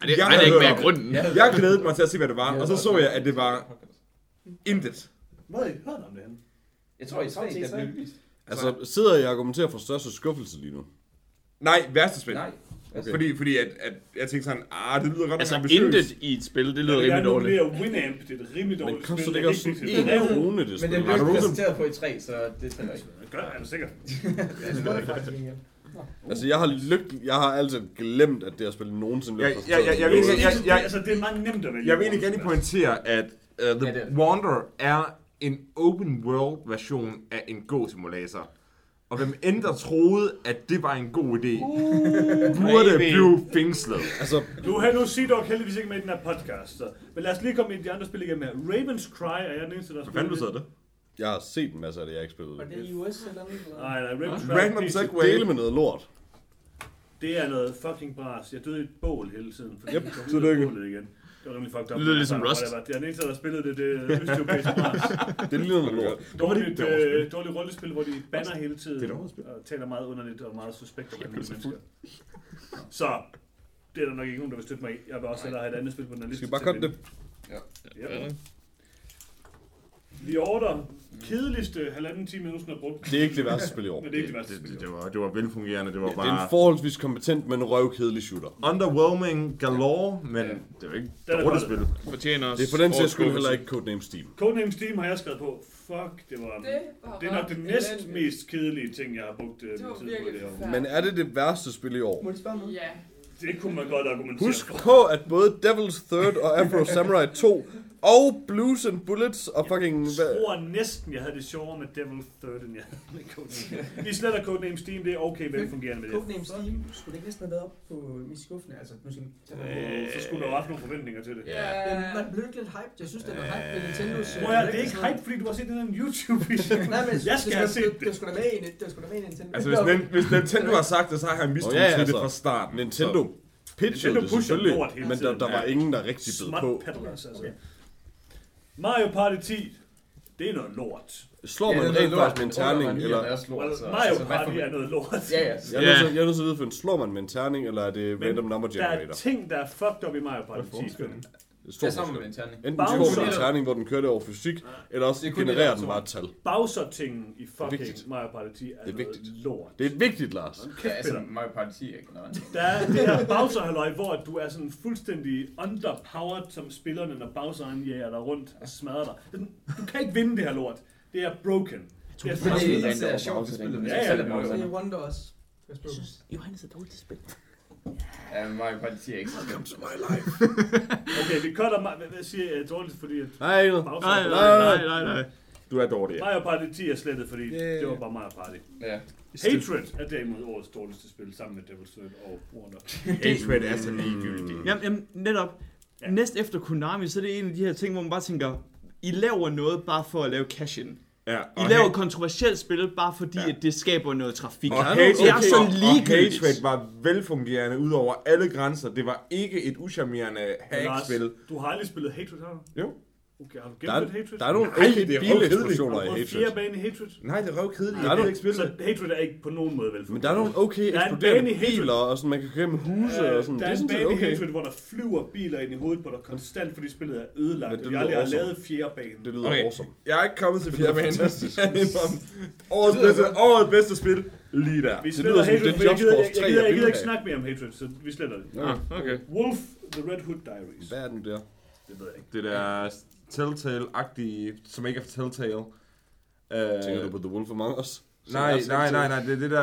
Ej, det Jeg er har ikke mere det. grunden. Jeg glædede mig til at se, hvad det var, og så så jeg, at det var intet. Hvad har I hørt om det henne? Jeg tror, i 3, der blev vist. Altså, sidder jeg og argumenterer for største skuffelse lige nu? Nej, værste spil. Nej. Okay. Fordi, fordi at, at jeg tænkte sådan, ah, det lyder godt Altså, intet i et spil, det lyder Jeg vil rimelig dårligt. nominere Winamp, det er et rimelig Men dårligt koster spil. det ikke også er en krone, det Men spil? det Har blev ikke præsenteret på i 3, så det tæller ikke. Gør jeg, er du sikker? [LAUGHS] Det er faktisk ikke Altså, jeg har, lyk- jeg har altid glemt, at det her spil nogensinde blev Jeg- præsenteret. jeg- jeg- jeg Det er, ikke, jeg- jeg- altså, det er meget nemt at vælge. Jeg vil egentlig gerne pointere, at uh, The Ja, det er det. Wander er en open world version af en Go-simulator. Og hvem end der troede, at det var en god idé, burde baby. blive fængslet. Altså. Nu har nu Sea Dog heldigvis ikke med i den her podcast, så. men lad os lige komme ind i de andre spil igennem her. Raven's Cry er jeg den eneste, der har Hvad fanden spillet det? jeg har set en masse af det, jeg ikke spillet. Og det er i US eller noget? Nej, nej, Raven's Cry. Random det- segway. Dele med noget lort. Det er noget fucking bras. Jeg døde i et bål hele tiden, fordi Yep, jeg kom ud er af igen. Det var rimelig fucked up. Det lyder ligesom Altså, Rust. Det er den eneste, der har spillet det. Det er østeuropæisk [LAUGHS] bras. Det ligner noget lort. Dårligt, det var øh, dårligt rollespil, hvor de banner hele tiden. Det er et dårligt spil. Og taler meget underligt og meget suspekt om så mennesker. Så det er der nok ikke nogen, der vil støtte mig i. Jeg vil også hellere have et andet spil på den her liste. Skal vi bare at det? vinde. Ja. Vi order kedeligste halvanden time, jeg nogensinde har brugt. Det er ikke det værste spil i år. [LAUGHS] Men det er ikke det værste Det, spil. det, det, var, det var velfungerende, det var Det er en bare forholdsvis kompetent, men røvkedelig shooter. underwhelming galore, men Ja. det var ikke er dårligt spil. Fortjener Det er for den sags skyld heller ikke Codename Steam. Codename Steam har jeg skrevet på. Fuck, det var... Det var Det er nok det næst elendigt. mest kedelige ting, jeg har brugt øh, Det tid på det her år. Men er det det værste spil i år? Må de spørge noget? Ja. Det kunne man godt argumentere Husk på, at både Devil's Third og Afro Samurai 2 og Blues and Bullets og fucking... Jeg tror næsten, jeg havde det sjovere med Devil Third, end jeg havde med Codename. Vi sletter Codename Steam, det er okay velfungerende med det. Codename Steam skulle det ikke næsten have været op på mit skuffende? Altså, nu skal Øh, så skulle der jo have haft nogle forventninger til det. Ja. Men man blev ikke lidt hyped. Jeg synes, det er noget hype med Nintendos... øh, Prøv at, det er ikke hype, fordi du har set den her YouTube-video. [LAUGHS] Nej, men Jeg skal have set det. det. Skulle da med i det. Skulle da med i Nintendo. Altså, hvis, hvis Nintendo har sagt det, så har han til det altså. fra starten. Nintendo pitchede det selvfølgelig, men der, der var ingen, der rigtig bed på. peddlers, altså. Mario Party 10, det er noget lort. Slår man rent faktisk med en terning, eller... Well, Mario Party er noget lort. Ja, ja. Jeg er Ja. nødt til- jeg er nødt til at vide, for en slår man med en terning, eller er det random number Der er generator? ting, der er fucked up i Mario Party Hvad er 10. Det er er sammen med en terning. Enten Bowser. slår du en terning, hvor den kører det over fysik, eller også Det er genererer den er bare et tal. Bowser-tingen i fucking. Mario Party 10 er, Det er noget vigtigt. lort. Det er vigtigt, Lars. Ja, altså Mario Party 10 er generelt. Der er det her Bowser-halløj, hvor du er sådan fuldstændig underpowered som spillerne, når Bowser han jager dig rundt og smadrer dig. Er Du kan ikke vinde det her lort. Det er broken. Det er Men det er er sjovt spillet, men Ja, ja, er det er er Wonder også. Jeg. Johannes er dårligt til spil. Ja, Mario Party 10 er ikke så slemt. [LAUGHS] Okay, vi cutter mig. Hvad, siger jeg er dårligt, fordi at Nej. Nej, nej, nej, nej, nej. Du er dårlig. ja. Mario Party 10 er slettet, fordi Yeah. det var bare Mario Party. Ja. Hatred er derimod årets dårligste spil, sammen med Devil's Third og Wonder. [LAUGHS] Hatred er så ligegyldigt. Jamen, jamen netop. Ja. Næst efter Konami, så er det en af de her ting, hvor man bare tænker, I laver noget bare for at lave cash-in. Ja, I og laver ha- et kontroversielt spil, bare fordi Ja. at det skaber noget trafik. og Ja, Hatred, det er okay. sådan og. Hatred var velfungerende ud over alle grænser. Det var ikke et uschammerende hackspil. du har aldrig spillet Hatred, har du? Jo. Okay, har du Der er, gennemført Hatred? der er nogle Nej, okay det er bileksplosioner i Hatred. fjerde bane i Hatred? Nej, det er røvkedeligt. Der er Jeg nogle- ikke spille Så. Hatred er ikke på nogen måde velfungerende. Men der er nogle okay Der er en eksploderende biler, og sådan, man kan køre med huse og sådan. Der Det er en sådan bane set i okay. Hatred, hvor der flyver biler ind i hovedet på dig konstant, fordi spillet er ødelagt, Men det de aldrig har lyder lavet fjerde bane. Det lyder Okay. awesome. Jeg er ikke kommet til fjerde bane. fantastisk. [LAUGHS] årets, bedste, årets bedste spil, lige der. Vi Det lyder som Hatred, det for jeg gider, jeg, Jobs jeg, Force 3 gider, er jeg gider ikke snakke mere om Hatred, så vi sletter det. Ah, okay. Wolf, The Red Hood Diaries. Hvad er den der? Det ved jeg ikke. Det der Telltale-agtige, som ikke er for Telltale. Tænker du Uh, på The Wolf Among Us? Nej, er nej, nej, nej, det er det der...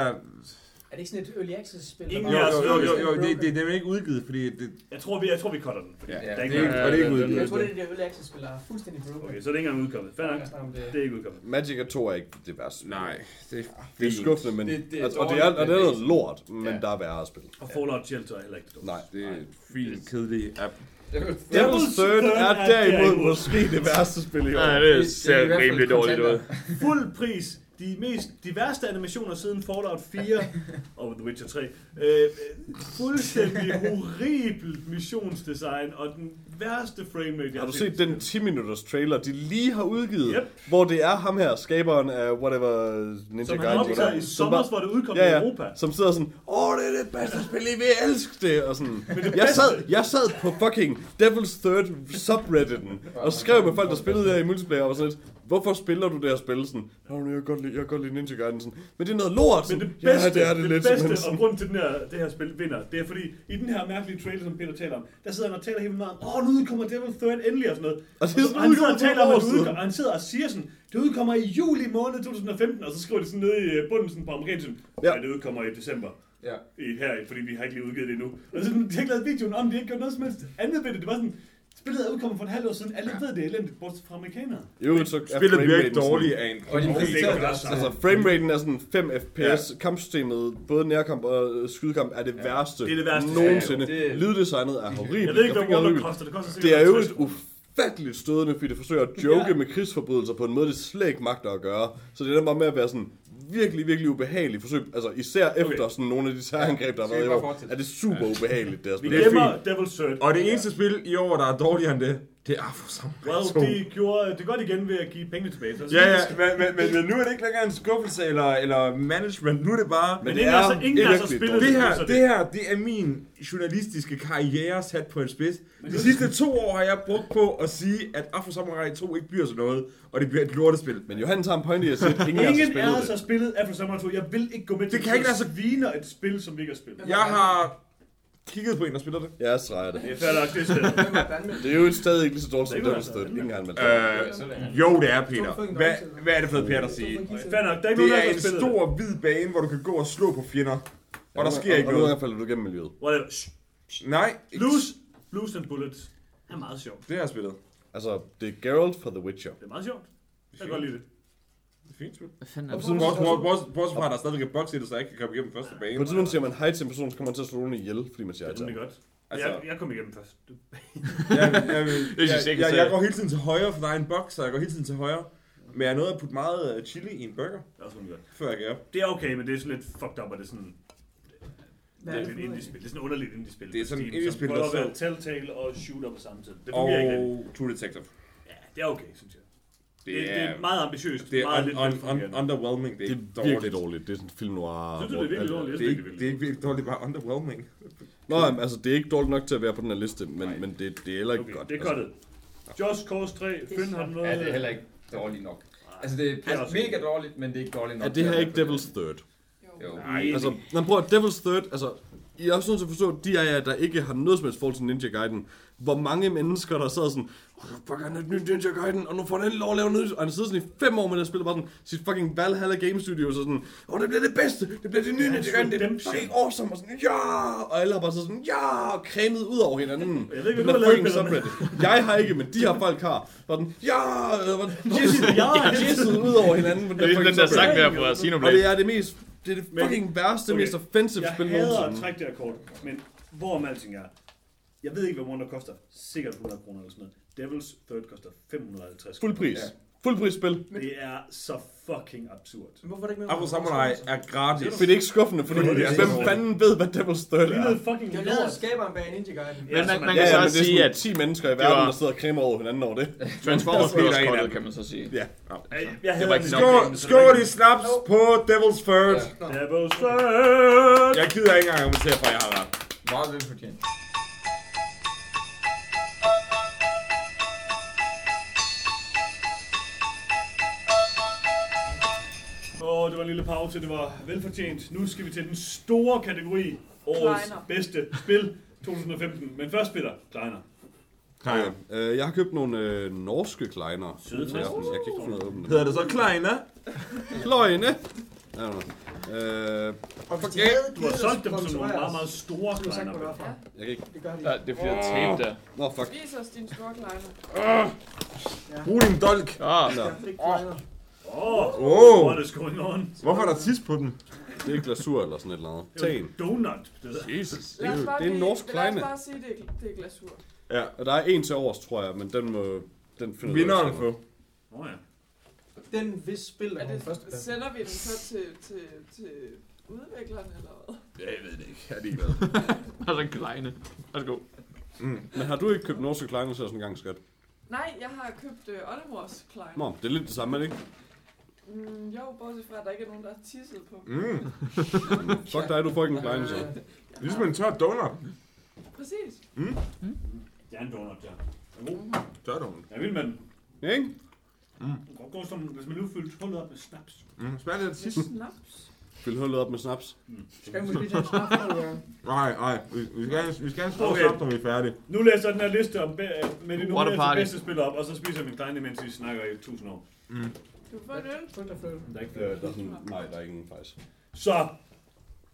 Er det ikke sådan et early access spil? Ingen Jo, jo, jo, jo, jo det. det, det, det er ikke udgivet, fordi det... Jeg tror, vi, jeg tror, vi cutter den. Fordi Ja, der er det er ikke- det er ikke udgivet. Jeg tror, det er det early access spil, der er fuldstændig broken. Okay, så er det ikke engang udkommet. Fair nok. Det. Det er ikke udkommet. Magic 2 er ikke det værste. Nej, det, Det er skuffende, men... Det- det er og, det er, og det er noget det- lort, men Ja. der er værre at spille. Og Fallout Shelter er heller ikke dårligt. Nej. det er en fin, kedelig app. Devil's Third er derimod måske det værste spil i år. Ja, det er ser rimelig dårligt ud. Fuld pris de mest de værste animationer siden Fallout 4 [LAUGHS] og The Witcher 3. Øh, fuldstændig horribelt missionsdesign og den værste framerate, jeg Har du i set et den spil. 10 minutters trailer, de lige har udgivet? Yep. Hvor det er ham her, skaberen af whatever Ninja Som han Gaiden. optager i som sommer, hvor det udkom Ja, i ja. Europa. Som sidder sådan, åh, det er det bedste spil, I vil elske det, og sådan. det Jeg sad, jeg sad på fucking Devil's Third subredditen, og skrev med folk, der spillede der i multiplayer, og sådan lidt, hvorfor spiller du det her spil? Sådan, "Nå, men jeg kan godt lide, jeg kan godt lide Ninja Gaiden, sådan, men det er noget lort, Men sådan, det bedste, ja, det er det, det lidt, bedste men og grunden til, den her, det her spil vinder, det er fordi, i den her mærkelige trailer, som Peter taler om, der sidder han og taler helt meget om, åh, nu udkommer Devil Third endelig og sådan noget. Og det er Og sådan han sidder og taler om, at det udkommer, og han sidder og siger sådan, det udkommer i juli måned 2015, og så skriver de sådan nede i øh, bunden sådan på amerikansk, ja. det udkommer i december. Ja. I, her, fordi vi har ikke lige udgivet det endnu. Og så sådan, de har ikke lavet videoen om, de har ikke gjort noget som helst andet ved det. Det var sådan, spillet er udkommet for en halv år siden, alle ved det er elendigt, bortset fra amerikanere. Jo, så er Spillet bliver ikke dårligt af en Og de Okay, præsenterede det det er også. Altså, frameraten er sådan 5 fps. Ja. Kampsystemet, både nærkamp og øh, skydekamp, er det Ja. værste, Det er det værste. nogensinde. Ja, det- Lyddesignet er horribelt. Jeg ved ikke, hvad horribelt. koster. Det koster Det er sikkert jo 50 et ufatteligt stødende, fordi det forsøger at joke Ja. med krigsforbrydelser på en måde, det slet ikke magter at gøre. Så det er bare med at være sådan virkelig, virkelig ubehageligt forsøg. Altså især efter sådan nogle af de terrorangreb, der har været vi i år, er det super ubehageligt, det her Vi spil. Det er gemmer Devil's Third. Og det eneste spil i år, der er dårligere end det, det er Afro Samurai 2. Well, de gjorde det godt igen ved at give penge tilbage. Så Ja, ja, men, men, men, men nu er det ikke længere en skuffelse eller, eller management. Nu er det bare... Men Men ingen det er ingen af os har virkelig spillet Det her, så det her, det er min journalistiske karriere sat på en spids. De sidste to år har jeg brugt på at sige, at Afro Samurai 2 ikke bliver sådan noget, og det bliver et lortespil. Men Johan tager en point i at sige, at ingen af os har Ingen af os spillet det. Afro Samurai 2. Jeg vil ikke gå med til, kan ikke lade sig- sviner et spil, som vi ikke har spillet. Jeg har kigget på en, der spiller det. Jeg streger det. Det er fair nok, det er? Det er jo stadig ikke lige så dårligt som Det er jo Devil's altså- Third. Ingen gang med Øh, jo, det er, Peter. Hvad, hvad er det for et Peter at sige? Fair nok, der er ikke Det nogen, der er en stor, hvid bane, hvor du kan gå og slå på fjender. Og der sker ikke Og noget. gange falder du igennem miljøet. det. Whatever. Nej, ikke- Blues, Blues and Bullets er meget sjovt. det har jeg spillet. Altså, det er Geralt fra The Witcher. Det er meget sjovt. Jeg kan godt lide det. Det er fint spil. Er Og det? så- Bortset fra, at der stadigvæk er box i det, så jeg ikke kan komme igennem første På bane. et tidspunkt siger man hej til en person, så kommer man til at slå nogen ihjel, fordi man siger Det hej er til ham. godt. Altså, Jeg, jeg kom igennem først. [LAUGHS] Jeg, jeg, jeg, Det jeg jeg, så- går hele tiden til højre, for der er en box, så jeg går hele tiden til højre. Men jeg nåede at putte meget øh, chili i en burger, Det er også rimelig godt. før jeg gav op. Det er okay, men det er sådan lidt fucked up, og det er sådan... Hvad Det er er det noget? indie-spil. Det er sådan underligt indie-spil. Det er sådan et indie-spil, som prøver der at være så- Telltale og shooter på samme tid. Det fungerer ikke. Og True Detective. Ja, det er okay, synes jeg. Det, Det det er, er meget ambitiøst. det er meget un, lidt un, un, underwhelming. Det Det er, er virkelig dårligt. Det er sådan en film noir. Synes du, det er virkelig dårligt? Det er, ikke, det er ikke virkelig dårligt, det er bare underwhelming. Nå, jamen, altså, det er ikke dårligt nok til at være på den her liste, men, Nej. men det, det er heller ikke Okay, godt. det er altså. godt. Just Cause 3, Finn har noget. Ja, det er heller ikke dårligt nok. Altså, det er Det er mega dårligt, men det er ikke dårligt nok. Er det her ikke Devil's Third? Jo. Nej, Altså, man prøver Devil's Third, altså, jeg er også nødt til at forstå, at de af jer, der ikke har noget som helst forhold til Ninja Gaiden, hvor mange mennesker, der sad sådan, "Åh, fuck, han er et nyt Ninja Gaiden, og nu får han endelig lov at lave noget, nyt." og han sidder sådan i fem år med det og spiller bare sådan, sit fucking Valhalla Game Studio, så sådan, åh, det bliver det bedste, det bliver det nye Ninja Gaiden, det er fucking awesome, og sådan, ja, og alle har bare så sådan, ja, og cremet ud over hinanden. Jeg ved ikke, Den hvad du har lavet, subreddit. Jeg har ikke, men de har folk har. Bare den, ja, øh, bare jizzy, ja, jizzy [LAUGHS] ud over hinanden. på Det er den der sang der fra Og det Xenoblade. er det mest, det er det Men- fucking værste, okay, mest offensive Jeg spil hader at nogensinde. trække det her kort, men hvorom alting er. Jeg ved ikke, hvad Wonder koster. Sikkert 100 kroner eller sådan noget. Devil's Third koster 550 Fuld pris. Ja. Fuld pris spil. Det er så fucking absurd. Men Hvorfor er det ikke med? Afro Samurai er gratis. For det er ikke skuffende, fordi det er hvem fanden ved, hvad Devil's Third Det er er? noget fucking Det er lavet skaberen bag Ninja Gaiden. Ja, Men man, man Ja, kan ja, så også det er sige, at 10 mennesker i verden, der sidder og kræmer over hinanden over det. Transformers [LAUGHS] er af kortet dem. kan man så sige. Ja. Ej, Jeg det. nok. Skål, i snaps på Devil's Third. Devil's Third! Jeg gider ikke engang argumentere for, at jeg har ret. Meget velfortjent. Åh, det var en lille pause, det var velfortjent. Nu skal vi til den store kategori. Årets Kleiner. bedste spil 2015. Men først spiller Kleiner. Okay. Øh, jeg har købt nogle øh, norske kleiner. Søde Jeg, jeg kan ikke finde ud af at åbne dem. Hedder det så Kleine? Løgne! Ja, nå. øh, Og hvis de havde Du har givet solgt dem som nogle meget, meget store du sagt, Kleiner. hvor det var fra. jeg kan ikke... Det gør de. Ja, det er fordi, der tape der. Nå, fuck. Vis os din store kleiner. Brug din dolk. Ah, Nå, Ja, ikke kleiner. Åh, Oh. what is going on? Hvorfor er der tis på den? det er glasur eller sådan et eller andet. Tag en. Donut. Det der. Jesus. Det Lad er, jo, det er en lige- norsk Lad kleine. os bare sige, det er, det er glasur. Ja. Og der er en til overs, tror jeg, men den må... Den finder Vinderen få. Åh oh, ja. den, hvis spil er Er på det, første sender vi den så til, til, til udviklerne, eller hvad? Ja, jeg ved det ikke. Jeg er ligeglad. [LAUGHS] Altså kleine. Værsgo. Mm. Men har du ikke købt norske kleiner til sådan en gang, skat? Nej, jeg har købt øh, Oldemors Klein. Nå, det er lidt det samme, er ikke? Mm, jo, bortset fra, at der ikke er nogen, der har tisset på. Mm. [LAUGHS] Fuck dig, du får ikke en kleiner så. Ligesom en tør donut. Præcis. Det er en donut, ja. Den er god. Tør donut. Jeg vil med den. Ikke? Den kan godt gå som, hvis man nu fyldt hullet op med snaps. Mm. Smager Med sidst. snaps. Fyld hullet op med snaps. Skal vi måske tage en snap for, eller? Nej, nej. Vi, vi skal have, vi skal have en stor Okay. okay. når vi er færdige. Nu læser jeg den her liste om, be- med de What a nominerede party. bedste spil op, og så spiser jeg min kleine, mens vi snakker i tusind år. Mm. Du får en øl. Der er ikke flere. der er sådan, nej, der er ingen faktisk. Så,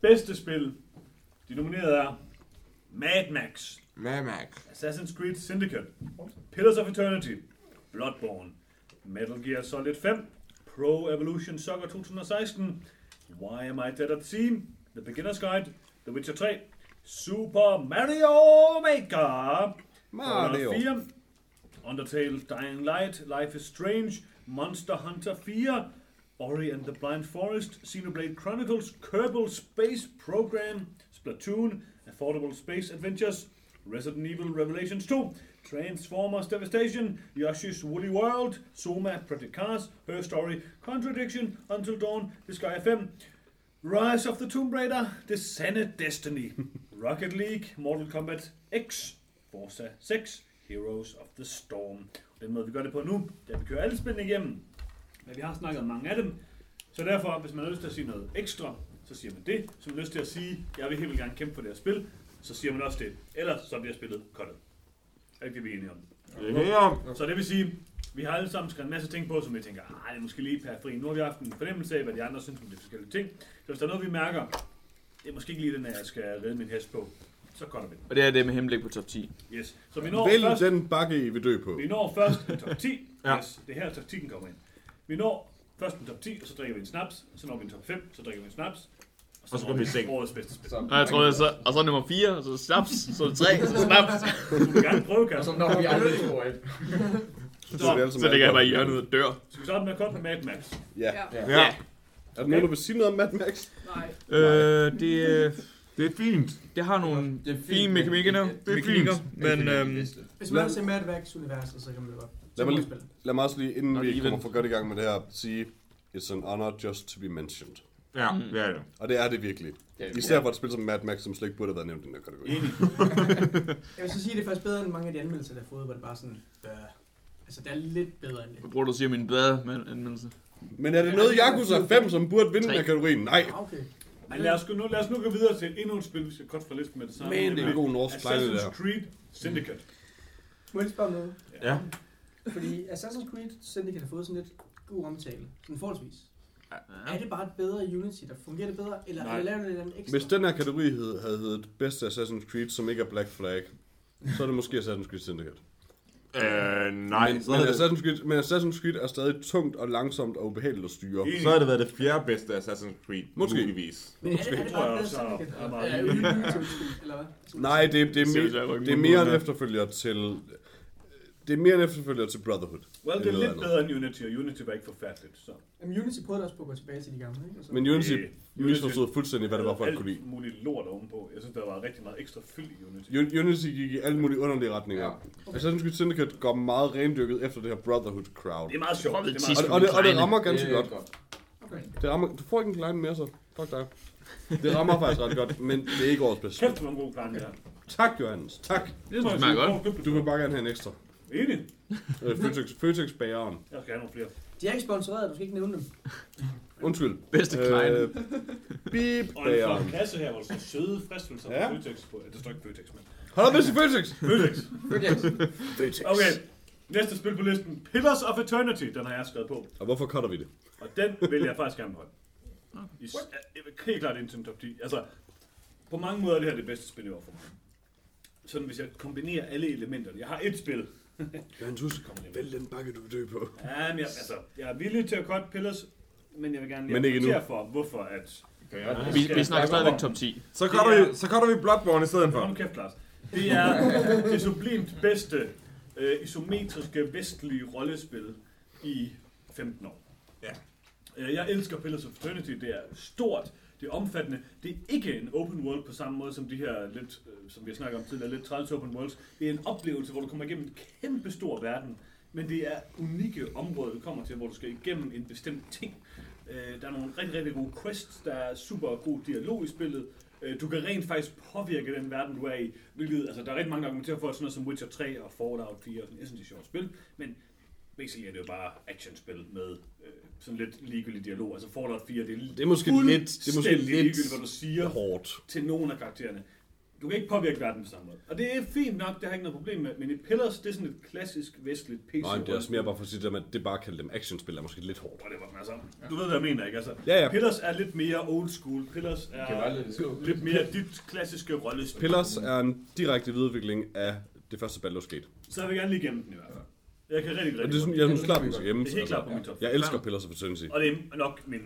bedste spil. De nominerede er Mad Max, Mad Max. Assassin's Creed Syndicate, Pillars of Eternity, Bloodborne, Metal Gear Solid 5, Pro Evolution Soccer 2016, Why Am I Dead at Sea, The Beginner's Guide, The Witcher 3, Super Mario Maker, Mario. Fallout 4, Undertale, Dying Light, Life is Strange, Monster Hunter 4, Ori and the Blind Forest, Xenoblade Chronicles, Kerbal Space Program, Splatoon, Affordable Space Adventures, Resident Evil Revelations 2, Transformers Devastation, Yoshi's Woolly World, Soma Project Cars, Her Story, Contradiction, Until Dawn, The Sky FM, Rise of the Tomb Raider, Descended Destiny, [LAUGHS] Rocket League, Mortal Kombat X, Forza 6, Heroes of the Storm. Den måde vi gør det på nu, det at vi kører alle spillene igennem. Men vi har snakket om mange af dem, så derfor, hvis man har lyst til at sige noget ekstra, så siger man det. Hvis man har lyst til at sige, jeg vil helt vildt gerne kæmpe for det her spil, så siger man også det. Ellers så bliver spillet cuttet. Er ikke det, vi er enige om? Det er om. Så det vil sige, vi har alle sammen skrevet en masse ting på, som vi tænker, ah, det er måske lige periferi. Nu har vi haft en fornemmelse af, hvad de andre synes om de forskellige ting. Så hvis der er noget, vi mærker, det er måske ikke lige den, jeg skal ride min hest på, så vi den. Og det er det med henblik på top 10. Yes. Så vi når Vælg først, den bakke, I vil dø på. vi når først en top 10. Ja. Yes, det er her, top 10 kommer ind. Vi når først en top 10, og så drikker vi en snaps. Så når vi en top 5, så drikker vi en snaps. Og så går vi i seng. Årets bedste spil. Så, Og jeg tror, det er så, og så nummer 4, og så snaps, så 3, så snaps. Du vil gerne prøve, Og så Kasper. når vi aldrig [LAUGHS] tror et. Så, det er alle Så sammen ligger jeg bare i hjørnet og dør. Skal vi starte med at cutte med Mad Max? Ja. Ja. Ja. Er der nogen, der vil sige noget om Mad Max? Nej. Øh, det, Det er fint. det har nogle Det er fint, fine men mekanikker, det- det er mekanikker fint. men øhm, Hvis man har set Mad Max-universet, så kan man det godt. Lad mig lige- spille. Lad mig også lige, inden vi kommer for godt i gang med det her, sige, it's an honor just to be mentioned. Ja, Mm. det er det. Og det er det virkelig. Det er- Især for et spil som Mad Max, som slet ikke burde have været nævnt i den her kategori. [LAUGHS] Jeg vil så sige, at det er faktisk bedre end mange af de anmeldelser, der har fået, hvor det bare sådan, øh, altså det er lidt bedre end det. hvad bruger du at sige om min bedre anmeldelse? Men er det noget Yakuza 5, som burde vinde den her kategori? Nej. Ah, okay. Men lad os, nu, lad os nu gå videre til endnu et spil, vi skal cutte fra listen med det samme. Men det er en god norsk kleine der. Assassin's Creed Syndicate. Må jeg lige spørge noget? Ja. Fordi Assassin's Creed Syndicate har fået sådan lidt god omtale. Sådan forholdsvis. Ja. Er det bare et bedre Unity, der fungerer det bedre? Eller, Nej. eller laver det et andet ekstra? Hvis den her kategori hed, havde heddet bedste Assassin's Creed, som ikke er Black Flag, så er det måske Assassin's Creed Syndicate. Øh, nej. men, Så men, det, Assassin's Creed, men Assassin's Creed er stadig tungt og langsomt og ubehageligt at styre. Så havde det været det fjerde bedste Assassin's Creed. Måske. Muligvis. Er det, tror jeg også er- meget? Nej, det, det, er, mere, det er mere en efterfølger til... Det er mere en efterfølger til Brotherhood. Well, det er lidt andet. bedre end Unity, og Unity var ikke forfærdeligt. Så. Jamen, Unity prøvede også på at gå tilbage til de gamle, ikke? Og så- Men Unity Øh, misforstod fuldstændig, hvad det var, folk kunne lide. Alt muligt lort ovenpå. Jeg synes, der var rigtig meget ekstra fyld i Unity. Un- Unity gik i alle mulige underlige retninger. Ja. Assassin's Creed Syndicate går meget rendyrket efter det her Brotherhood crowd. Det er meget sjovt. Det er meget Og, og, det, og det rammer ganske Det er godt. Okay. Det rammer, du får ikke en klein mere så. Fuck dig. Det rammer faktisk ret godt, men det er ikke årets bedste. Kæft, hvor en god plan det her. Tak, Johannes. Tak. Det smager godt. Du vil bare gerne have en ekstra. Enig. [LAUGHS] Øh, Føtex, Føtex bageren. Jeg skal have nogle flere. De er ikke sponsoreret, du skal ikke nævne dem. Undskyld. Bedste kleine. Øh, Beep Og en flot bageren. kasse her, hvor der står søde fristelser Ja. på Føtex på. Det står ikke Føtex, men Hold op med til Føtex. Føtex. Føtex. Okay. Næste spil på listen. Pillars of Eternity. Den har jeg skrevet på. Og hvorfor cutter vi det? Og den vil jeg faktisk gerne beholde. I, jeg vil helt klart ind til en top 10. Altså, på mange måder er det her det bedste spil i år for mig. Sådan hvis jeg kombinerer alle elementerne. Jeg har et spil. Johannes, husk, vælg den bakke, du vil dø på. Ja, men jeg, altså, jeg er villig til at cut Pillars, men jeg vil gerne lige ikke argumentere nu. for, hvorfor at... Vi, vi snakker stadigvæk top 10. Så cutter vi, så cutter vi Bloodborne i stedet Hold for. nu kæft, Lars. Det er det sublimt bedste øh, isometriske vestlige rollespil i 15 år. Ja. Øh, Jeg elsker Pillars of Eternity. Det er stort, det er omfattende. Det er ikke en open world på samme måde som de her lidt, øh, som vi har snakket om tidligere, lidt træls open worlds. Det er en oplevelse, hvor du kommer igennem en kæmpe stor verden, men det er unikke områder, du kommer til, hvor du skal igennem en bestemt ting. Øh, Der er nogle rigtig, rigtig gode quests, der er super god dialog i spillet. Øh, Du kan rent faktisk påvirke den verden, du er i. Hvilket, altså, der er rigtig mange, der argumenterer for, at sådan noget som Witcher 3 og Fallout 4 og sådan, jeg synes, det er sjovt spil. Men basically er det jo bare actionspil med øh, sådan lidt ligegyldig dialog. Altså Fallout 4, det er, Det er måske lidt, det er måske lidt ligegyldigt, hvad du siger hårdt. til nogle af karaktererne. Du kan ikke påvirke verden på samme måde. Og det er fint nok, det har jeg ikke noget problem med. Men i Pillars, det er sådan et klassisk vestligt PC. Nej, det er også mere bare for at sige det med, at det bare at kalde dem actionspil er måske lidt hårdt. Whatever, men altså, du ved, hvad jeg mener, ikke? Altså, Ja, ja. Pillars er lidt mere old school. Pillars Det er lidt mere dit klassiske rollespil. Pillars er en direkte videreudvikling af det første Baldur's Gate. Så jeg vil gerne lige gemme den i hvert fald. Jeg kan rigtig, rigtig Og det er godt. jeg synes klart, den skal gemmes. Det er helt klart på Altså, min top. Jeg elsker Pillars of Eternity. Og det er nok min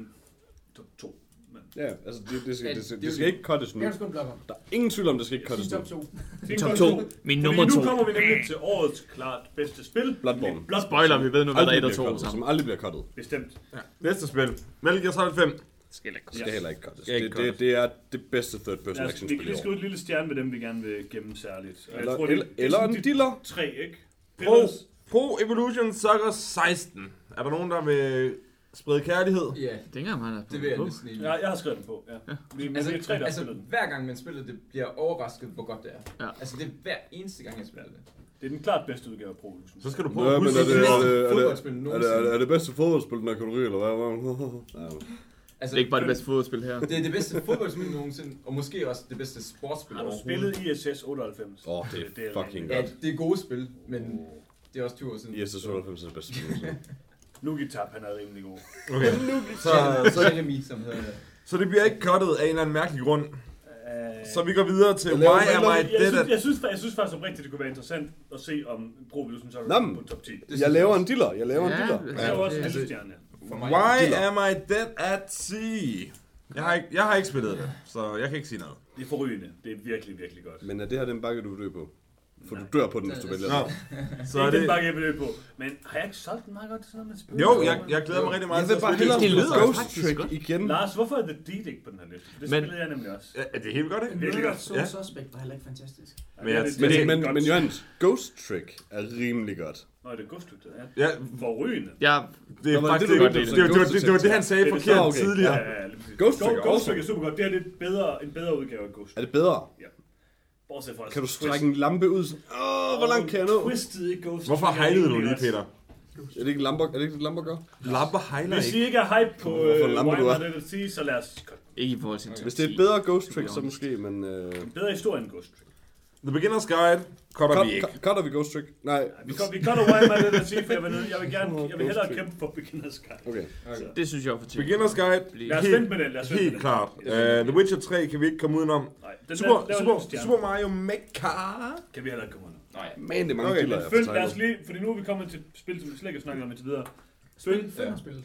top 2. Men Ja, altså det, det, skal, det, skal, det er det skal ikke cuttes Det nu. kan. Der er ingen tvivl om, det skal ikke cuttes nu. top 2. Fin Top top 2. to. Min Fordi nummer nu 2. kommer vi nemlig til årets klart bedste spil. Bloodborne. Bloodborne. Spoiler, vi ved nu, hvad der er Aldrig 1 og bliver 2 cuttet, sammen. som aldrig bliver cuttet. Bestemt. Næste spil. Metal Gear Solid 5. Skal ikke Det skal heller ikke cuttes. Det, det, det er det bedste third person action vi kan spil i lige skrive år. et lille stjerne med dem, vi gerne vil gemme særligt. Jeg Eller, tror, det- eller, det er eller en de diller. Tre, ikke? Pro, Pillars. Pro Evolution Soccer 16. Er der nogen, der vil sprede kærlighed? Ja, Det er ikke engang, han er det vil jeg på. næsten ikke. Ja, jeg har skrevet den på, ja. Vi, Altså, vi er tre, der har altså, den. hver gang man spiller det, bliver jeg overrasket, hvor godt det er. Ja. Altså, det er hver eneste gang, jeg spiller det. Det er den klart bedste udgave af Pro Evolution. Så skal du Ja, prøve at men huske er det, er det, er det, Fodboldspil er det, er det, er det bedste fodboldspil, den her kategori, eller hvad? [LAUGHS] Ja. Altså, Det er ikke bare det bedste fodboldspil her. Det er det bedste fodboldspil nogensinde, og måske også det bedste sportsspil Har du spillet ISS 98? Åh, det er fucking Ja, godt. det er gode spil, men det er også 20 år siden. ISS 98 er det bedste spil. [LAUGHS] Nugi Tab, han er rimelig god. Okay. [LAUGHS] Så, Så så, Jeremy, som hedder det. så det bliver ikke cuttet af en eller anden mærkelig grund. Øh, Så vi går videre til Why laver- Am I jeg, Dead synes, at... jeg, synes, jeg synes faktisk oprigtigt, det kunne være interessant at se om Evolution Soccer Nå, men- på top 10. Jeg laver en diller, jeg laver en diller. Det er jo også en altså- stjerne. For mig. Why Diller. Am I Dead at Sea? Jeg har, ikke, jeg har ikke spillet det, så jeg kan ikke sige noget. Det er forrygende. Det er virkelig, virkelig godt. Men er det her den bakke, du vil dø på? For du dør på den, hvis du vælger den. så er det er den det... bakke, jeg på. Men har jeg ikke solgt den meget godt til sådan noget med spil? Jo, jeg, jeg glæder mig rigtig meget Jeg vil bare at hellere spille det Ghost Trick godt. igen. Lars, hvorfor er The Deed ikke på den her liste? Det Men- spillede jeg nemlig også. Ja, er det helt godt, ikke? Virkelig Murder godt. Soul Ja. Suspect var heller ikke fantastisk. Men jeg- det, Men, det, men, men Johannes, Ghost Trick er rimelig godt. Nå, det er Ghost Trick, det er. Ja, Forrygende. Ja, det er faktisk det det, er det, det, det, det, det, det var det, han sagde Det er det forkert tidligere. Ja, ja. Ghost Trick er er super godt. Det her det er en bedre udgave af Ghost Er Trick. det bedre? Bortset fra Kan du twist- strække en lampe ud? sådan, Åh, hvor langt kan jeg nå? Twistet i Ghost Hvorfor Trick er hejlede du egentlig lige, også- Peter? Er det ikke lamper, er det ikke det lamper gør? Lapper hejler Hvis ikke. I ikke er hype på Hvorfor uh, lampe Why du er? Not See, så lad os ikke i forhold til en Hvis det er 10. et bedre Ghost Trick, så måske, men... Øh, en bedre historie end Ghost Trick. The Beginner's Guide cutter cut, vi ikke. cut- cutter vi Ghost Trick? Nej. Vi kan, vi kan Why Not Let See, for jeg vil, jeg vil, gerne, jeg vil hellere kæmpe for Beginner's Guide. Okay. Det synes jeg er for. Beginner's Guide, Lad os vente med den, lad os vente med helt den. klart. Uh, The Witcher 3 kan vi ikke komme udenom. Nej, den Super, der, Super, der stjerne. Super Mario Maker. Kan vi heller ikke komme under. Nej. Man, det er mange Okay, Men jeg får lad os lige, fordi nu er vi kommet til spil, som vi slet ikke har snakket om indtil videre. Spil, fem Ja. har spillet.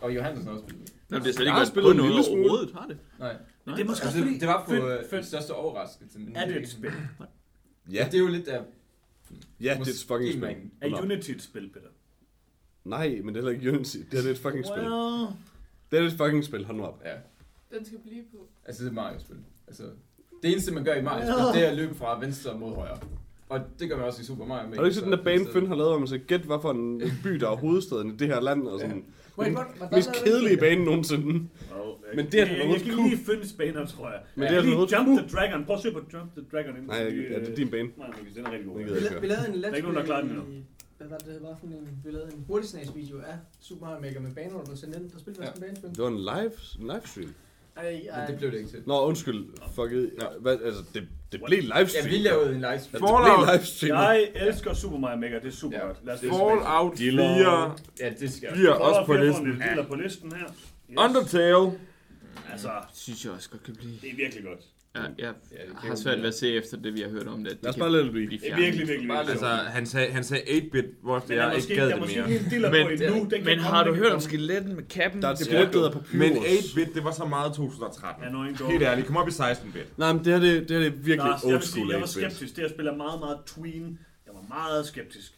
Og Johannes har også spillet det. Nå, det er slet ikke har været spillet noget overhovedet, har det? Nej. Men det er måske Altså, det, var på øh, følg- største overraskelse. Men er det et spil? Ja, Det er jo lidt der... ja, det er et fucking spil. Er Unity et spil, Peter? Nej, men det er heller ikke Unity. Det er det et fucking spil. Det er et fucking spil, hold nu op. Ja, Den skal blive på. altså det er Mario-spil. Altså, det eneste, man gør i Mario-spil, det er at løbe fra venstre mod højre. Og det gør man også i Super Mario Maker. Har du ikke set den der så- bane, så- Finn har lavet, hvor man skal gætte, hvad for en by, der er hovedstaden i det her land, og sådan. Wait, Den mest er kedelige bane nogensinde. Men det er den jeg, kan lige finde Spaner, tror jeg. Men det er lige Jump the Dragon. Prøv at se på Jump the Dragon. inden Nej, ja, det er din bane. Nej, men den er rigtig god. Det Vi, lavede en let's Der er ikke nogen, der har klaret den Hvad var det, det var for en, vi lavede en hurtigsnags video af Super Mario Maker med baner, der blev sendt ind. Der spillede vi Ja. også en banespil. Det var en live, en livestream. Ej, ej. Men det blev det ikke til. Nå, undskyld. Fuck it. Ja. Hvad, altså, det, det blev livestream. Ja, vi lavede en live Ja, stream. det Fallout. blev livestream. Jeg elsker Super Mario Maker. Det er super Ja. godt. Lad os Fallout 4 Ja, det skal bliver Fallout også på 4 får en listen. dealer på listen her. Yes. Undertale. Altså, Synes jeg også godt kan blive. det er virkelig godt. Ja, jeg Ja, det har svært ved at se efter det, vi har hørt om det. Lad os kan bare lade det blive. Det er virkelig, virkelig, Bare virkelig Altså, han sagde, han sagde 8-bit, hvor Men jeg der er ikke gad det mere. Men- på endnu. Den kan Men har du hørt om komme. skelettet med kappen? Der er et Det skelet, der var- er på Men Pyrus. 8-bit, det var så meget 2013. Ja, nu er Helt ærligt, kom op i 16-bit. Nej, men det her, det, det her det er virkelig Lars, jeg old school jeg var 8-bit. skeptisk. Det her spil er meget, meget tween. Jeg var meget skeptisk.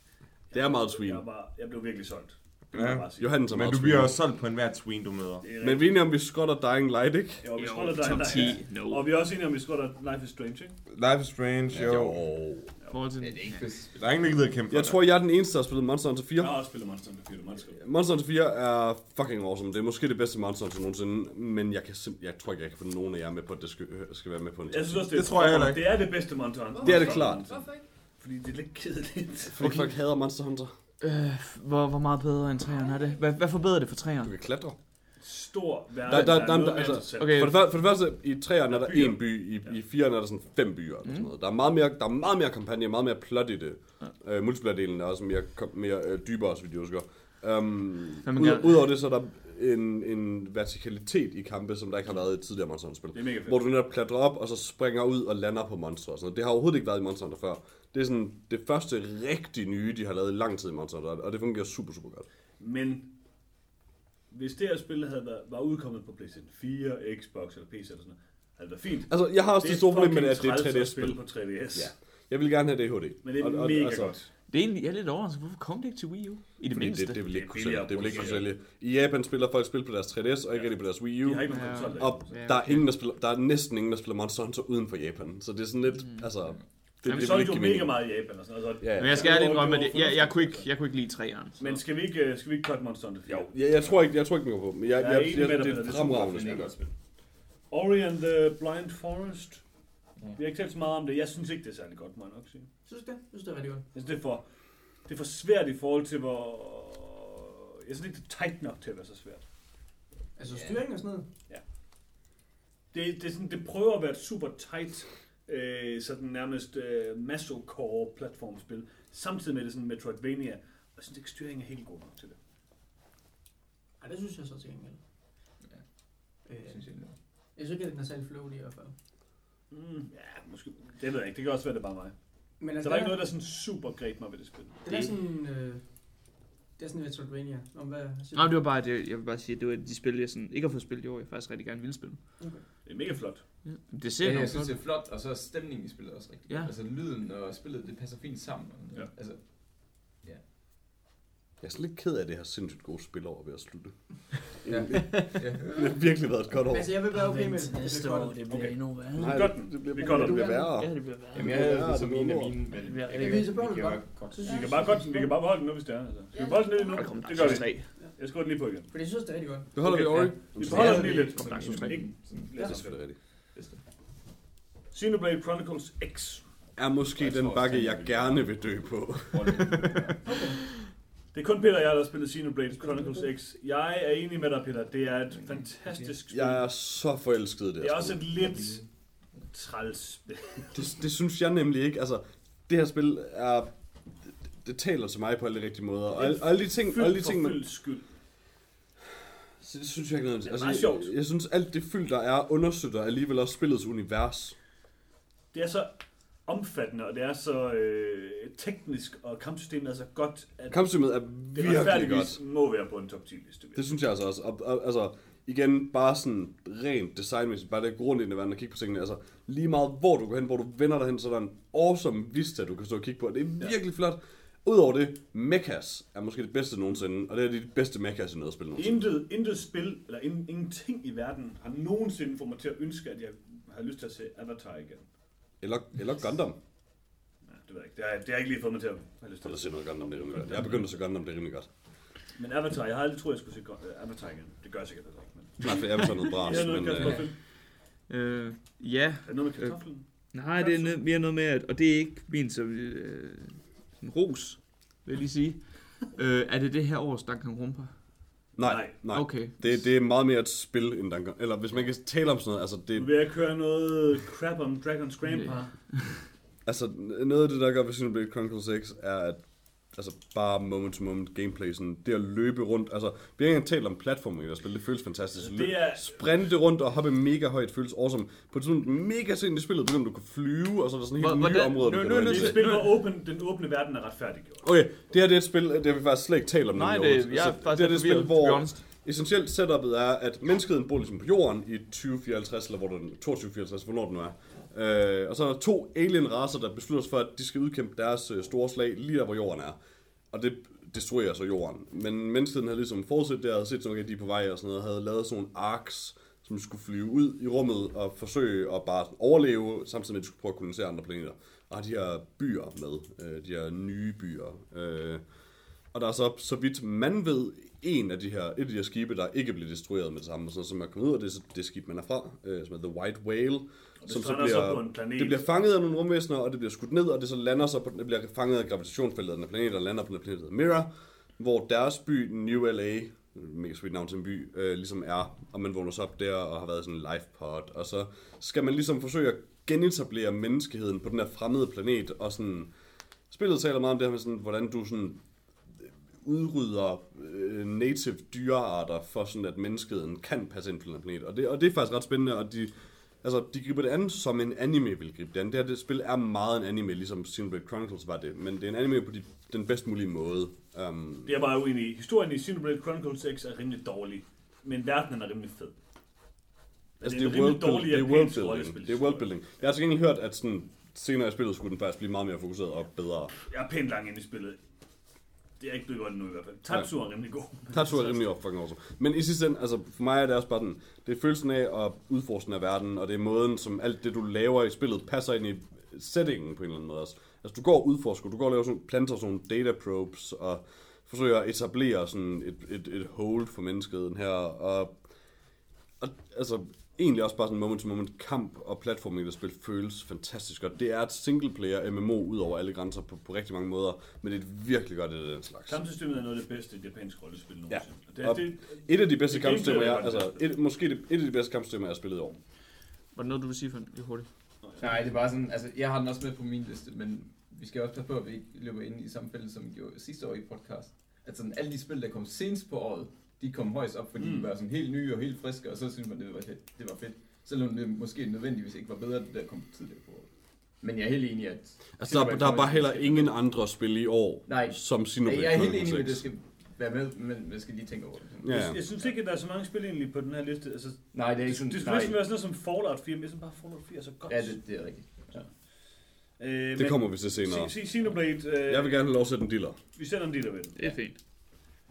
Det er meget tween. Jeg, var, jeg blev virkelig solgt. Ja. Johannes er Men meget du bliver også solgt på enhver tween, du møder. Det er Men vi er enige om, vi skotter Dying Light, ikke? Jo, vi Jo, skrotter dig, top der 10, er- no. Og vi er også enige om, vi skrotter Life is Strange, ikke? Life is Strange, jo. forhold til Det er. Der er ingen, der gider at kæmpe Jeg tror, jeg er den eneste, der har spillet Monster Hunter 4. Jeg har også spillet Monster Hunter 4, du må skrive. Monster Hunter 4 er fucking awesome. Det er måske det bedste Monster Hunter nogensinde, men jeg, kan simp- jeg tror ikke, jeg kan få nogen af jer med på, at det skal, øh, skal være med på en Jeg synes også, det, Det tror jeg heller ikke. Det er det bedste Monster Hunter. Det er det klart. Hvorfor ikke? Fordi det er lidt kedeligt. Fordi folk hader Monster Hunter. Øh, hvor, hvor meget bedre end 3'eren er det? Hvad, hvad forbedrer det for 3'eren? Du kan klatre. Stor verden, Der- der- er der- der- altså, okay. For det, første, for det første, i træerne er der en by, i, i fireren er der sådan fem byer. Eller Mm. sådan noget. Der, er meget mere, der er meget mere kampagne, meget mere plot i det. Ja. Uh, multiplayer-delen er også mere, mere uh, dybere, så vidt jeg husker. Um, ud, Udover det, så er der en, en vertikalitet i kampe, som der ikke har været i tidligere Monster Hunter-spil. Er. Hvor du netop klatrer op, og så springer ud og lander på monstre og sådan noget. Det har overhovedet ikke været i Monster Hunter før. Det er sådan det første rigtig nye, de har lavet i lang tid i Monster Hunter, og det fungerer super, super godt. Men hvis det her spil havde været, var udkommet på PlayStation 4, Xbox eller PC eller sådan noget, havde det været fint. Altså, jeg har også det, store problem med det, at det er et fucking træls at 3DS-spil. spille på 3DS. Ja. Jeg vil gerne have det i HD. Men det er Og- og- mega altså, godt. Det er egentlig jeg er lidt overrasket. Hvorfor kom det ikke til Wii U? I det Fordi mindste. det, det vil Det ikke kunne sælge. Det vil ikke kunne sælge. I Japan spiller folk spil på deres 3DS, og ikke rigtig på deres Wii U. De har ikke nogen Ja. konsol. Og Ja, der er, ingen, der, spiller, der er næsten ingen, der spiller Monster Hunter uden for Japan. Så det er sådan lidt, Mm. altså... Det, Det, det, vi vil solgte ikke jo mega mening. meget i Japan og sådan noget. så- Ja, Men ja. jeg skal ærligt Det indrømme, det at jeg, jeg, jeg, kunne ikke, jeg kunne ikke lide 3'eren. så- Men skal vi ikke, øh, skal vi ikke cut Monster Hunter 4? Jo, jeg, jeg, tror ikke, jeg tror ikke, den går på. Men jeg, Jeg jeg, er jeg, det er Det et er fremragende Det er spil. Ori and the Blind Forest. Ja. Vi har ikke talt så meget om det. Jeg synes ikke, det er særlig godt, må jeg nok sige. Synes du det? Jeg synes, det er rigtig godt. Jeg synes, det er for, det er for svært i forhold til, hvor... Jeg synes ikke, det er tight nok til at være så svært. Altså Ja. styring og sådan noget. Det, det, er sådan, det prøver at være et super tight, øh, sådan nærmest øh, maso-core platformspil, samtidig med det sådan Metroidvania. Og jeg synes ikke, styringen er helt god nok til det. Ej, det synes jeg så til gengæld. Ja. Øh, Synes jeg, det er. jeg synes ikke, at den er særlig floaty i hvert fald. Mm, ja, måske. Det ved jeg ikke. Det kan også være, det er bare mig. Men Så der er ikke noget, der sådan super greb mig ved det spil. Det er sådan... Øh, det er sådan Metroidvania. Om hvad Nej, det var bare det, jeg vil bare sige, at det var de spil, jeg sådan, ikke har fået spillet i år, jeg faktisk rigtig gerne ville spille. Det er mega flot. Ja. Det ser Ja, ja, jeg synes, godt. det er flot, og så er stemningen i spillet også rigtig Ja. ja. Altså lyden og spillet, det passer fint sammen. Ja. Altså, Jeg er så lidt ked af, at det her sindssygt gode spil over ved at slutte. ja. ja. Det har virkelig været et godt år. Altså, jeg vil være okay med det. Næste år, det bliver Okay. endnu værre. Nej, Godt. det, det bliver, Vi det cutter bliver værre. Ja, det bliver værre. Jamen, jeg havde Ja, det som det en af mine, men Det rigtig kan- godt. Vi kan bare. godt. Vi kan bare godt, vi kan bare beholde den nu, hvis det er. Altså. Skal vi beholde den lidt nu? Det gør vi. Souls 3. Jeg skruer den lige på igen. Fordi jeg synes, det er rigtig godt. Det holder vi Okay, over i. ja. Vi beholder den lige lidt. Dark Souls 3. Ikke? Sådan, Det er selvfølgelig rigtigt. Xenoblade Chronicles X. Er måske Jeg den tror bakke, jeg gerne vil dø på. [LAUGHS] Det er kun Peter og jeg, der har spillet Xenoblade Chronicles X. Jeg er enig med dig, Peter. Det er et fantastisk spil. Jeg er så forelsket i det Det er også et lidt træls. [LAUGHS] Det, det synes jeg nemlig ikke. Altså, det her spil er... Det, det taler til mig på alle de rigtige måder. Og, alle, og alle de ting, alle de Fyldt for ting man, fyldt skyld. Så det synes jeg ikke noget. Det er Altså, meget jeg, sjovt. jeg, synes, alt det fyld, der er, understøtter alligevel også spillets univers. Det er så omfattende, og det er så øh, teknisk, og kampsystemet er så godt, at Kampsystemet er det virkelig godt. retfærdigvis må være på en top 10 liste. Det synes jeg altså også. Og, og, altså, igen, bare sådan rent designmæssigt, bare det grundlæggende verden og kigge på tingene. Altså, lige meget hvor du går hen, hvor du vender dig hen, så er der en awesome vista, du kan stå og kigge på. Det er virkelig flot. Udover det, mechas er måske det bedste nogensinde, og det er de bedste mechas i noget spil nogensinde. Intet, intet spil, eller in, ingenting i verden, har nogensinde fået mig til at ønske, at jeg har lyst til at se Avatar igen. Eller, eller Gundam. Ja, det ved jeg ikke. Det har, det har ikke lige fået mig til at have lyst til at at se noget Gundam, det er rimelig godt. Jeg er begyndt at se Gundam, det er rimelig godt. Men Avatar, jeg har aldrig troet, jeg skulle se øh, Avatar igen. Det gør jeg sikkert ikke. Men... Nej, for jeg vil tage noget bras, [LAUGHS] er noget, men... Øh? Øh, ja, Er det noget med kartoflen? nej, det er mere noget med, at, og det er ikke min som øh, sådan ros, vil jeg lige sige. øh, er det det her års Danganronpa? nej, Nej. nej. Okay. Det, det er meget mere et spil, end Dangan. Eller hvis man kan tale om sådan noget, altså det, Nu vil jeg køre noget crap om Dragon's Grandpa. Altså, noget af det, der gør ved Xenoblade Chronicles X, er at altså bare moment-to-moment gameplay, sådan det at løbe rundt, altså vi har ikke talt om platforming i spil, det føles fantastisk. Det er- Sprinte rundt og hoppe mega højt føles awesome. På et sådan mega sent i spillet, begynder du kan flyve, og så er der sådan helt nye Hvordan- områder, du nu- kan nu det er til. et spil, hvor åben, den åbne verden er retfærdiggjort. Okay, det her det er et spil, det har vi faktisk slet ikke talt om. Nej, det, jeg er Altså, faktisk det er det spil, to hvor essentielt setupet er, at menneskeheden bor ligesom på jorden i 2054, eller hvor den 2254, hvornår den nu er. Øh, og så er der to alien racer, der beslutter sig for, at de skal udkæmpe deres øh, store slag lige der, hvor jorden er. Og det, destruerer så jorden. Men menneskeheden havde ligesom forudset det, havde set sådan, at de er på vej og sådan noget, havde lavet sådan nogle arks, som skulle flyve ud i rummet og forsøge at bare overleve, samtidig med at de skulle prøve at kolonisere andre planeter. Og har de her byer med, øh, de her nye byer. Øh, og der er så, så vidt man ved, en af de her, et af de her skibe, der ikke blev destrueret med det samme, sådan, som er kommet ud af det, det skib, man er fra, øh, som er The White Whale, som så bliver, på en planet. det bliver fanget af nogle rumvæsener, og det bliver skudt ned, og det så lander så på, det bliver fanget af gravitationsfeltet af den planet, og lander på den planet, Mira, hvor deres by, New LA, mega sweet navn til en by, øh, ligesom er, og man vågner så op der og har været sådan en life pod, og så skal man ligesom forsøge at genetablere menneskeheden på den her fremmede planet, og sådan, spillet taler meget om det her med sådan, hvordan du sådan udrydder øh, native dyrearter for sådan, at menneskeheden kan passe ind på den her planet. Og det, og det er faktisk ret spændende, og de, altså, de griber det an, som en anime vil gribe det an. Det her det spil er meget en anime, ligesom Xenoblade Chronicles var det, men det er en anime på de, den bedst mulige måde. Um, Det er bare uenig i. Historien i Xenoblade Chronicles X er rimelig dårlig, men verdenen er rimelig fed. altså, det det, er er en world, dårlig det er worldbuilding. Det er worldbuilding. Jeg har til gengæld hørt, at sådan, senere i spillet skulle den faktisk blive meget mere fokuseret og bedre. Jeg er pænt langt ind i spillet. Det er ikke blevet godt endnu i hvert fald. Tatsu er rimelig god. [LAUGHS] Tatsu er rimelig op fucking awesome. Men i sidste ende, altså for mig er det også bare den, det er følelsen af at udforske af verden, og det er måden, som alt det du laver i spillet, passer ind i settingen på en eller anden måde også. Altså du går og udforsker, du går og laver sådan, planter sådan nogle data probes, og forsøger at etablere sådan et, et, et hold for menneskeheden her, og, og altså egentlig også bare sådan moment-to-moment kamp og platforming, der spil føles fantastisk godt. Det er et single-player MMO ud over alle grænser på, på rigtig mange måder, men det er virkelig godt, det er den slags. Kampsystemet er noget af det bedste japanske rollespil nogensinde. Ja. Det, Og- er, det, Et af de bedste Det er kampsystemer, jeg, altså, et, måske det, et af de bedste kampsystemer, jeg har spillet i år. Var det noget, du vil sige for lige hurtigt? Nej, det er bare sådan, altså jeg har den også med på min liste, men vi skal også passe på, at vi ikke løber ind i samme fælde, som vi gjorde sidste år i podcast. At sådan alle de spil, der kom senest på året, de kom højst op, fordi mm. De var sådan helt nye og helt friske, og så synes man, det var, det var fedt. Selvom det måske nødvendigvis ikke var bedre, det der kom tidligere på. Men jeg er helt enig i, at... Altså, der, er- der er bare heller ingen andre spil i år, Nej. som Xenoblade jeg er helt enig med, at det 6. skal være med, men jeg skal lige tænke over det. Ja, jeg, ja. jeg synes ikke, at der er så mange spil egentlig på den her liste. Altså, Nej, det er ikke sådan... det skulle næsten være sådan noget som Fallout 4, men jeg synes bare, Fallout 4 er så godt. Ja, det, det er rigtigt. øh, Det kommer vi til senere. Se, se Xenoblade, øh, Jeg vil gerne have lov at sætte en diller. vi sender en dealer ved den. Det er fint.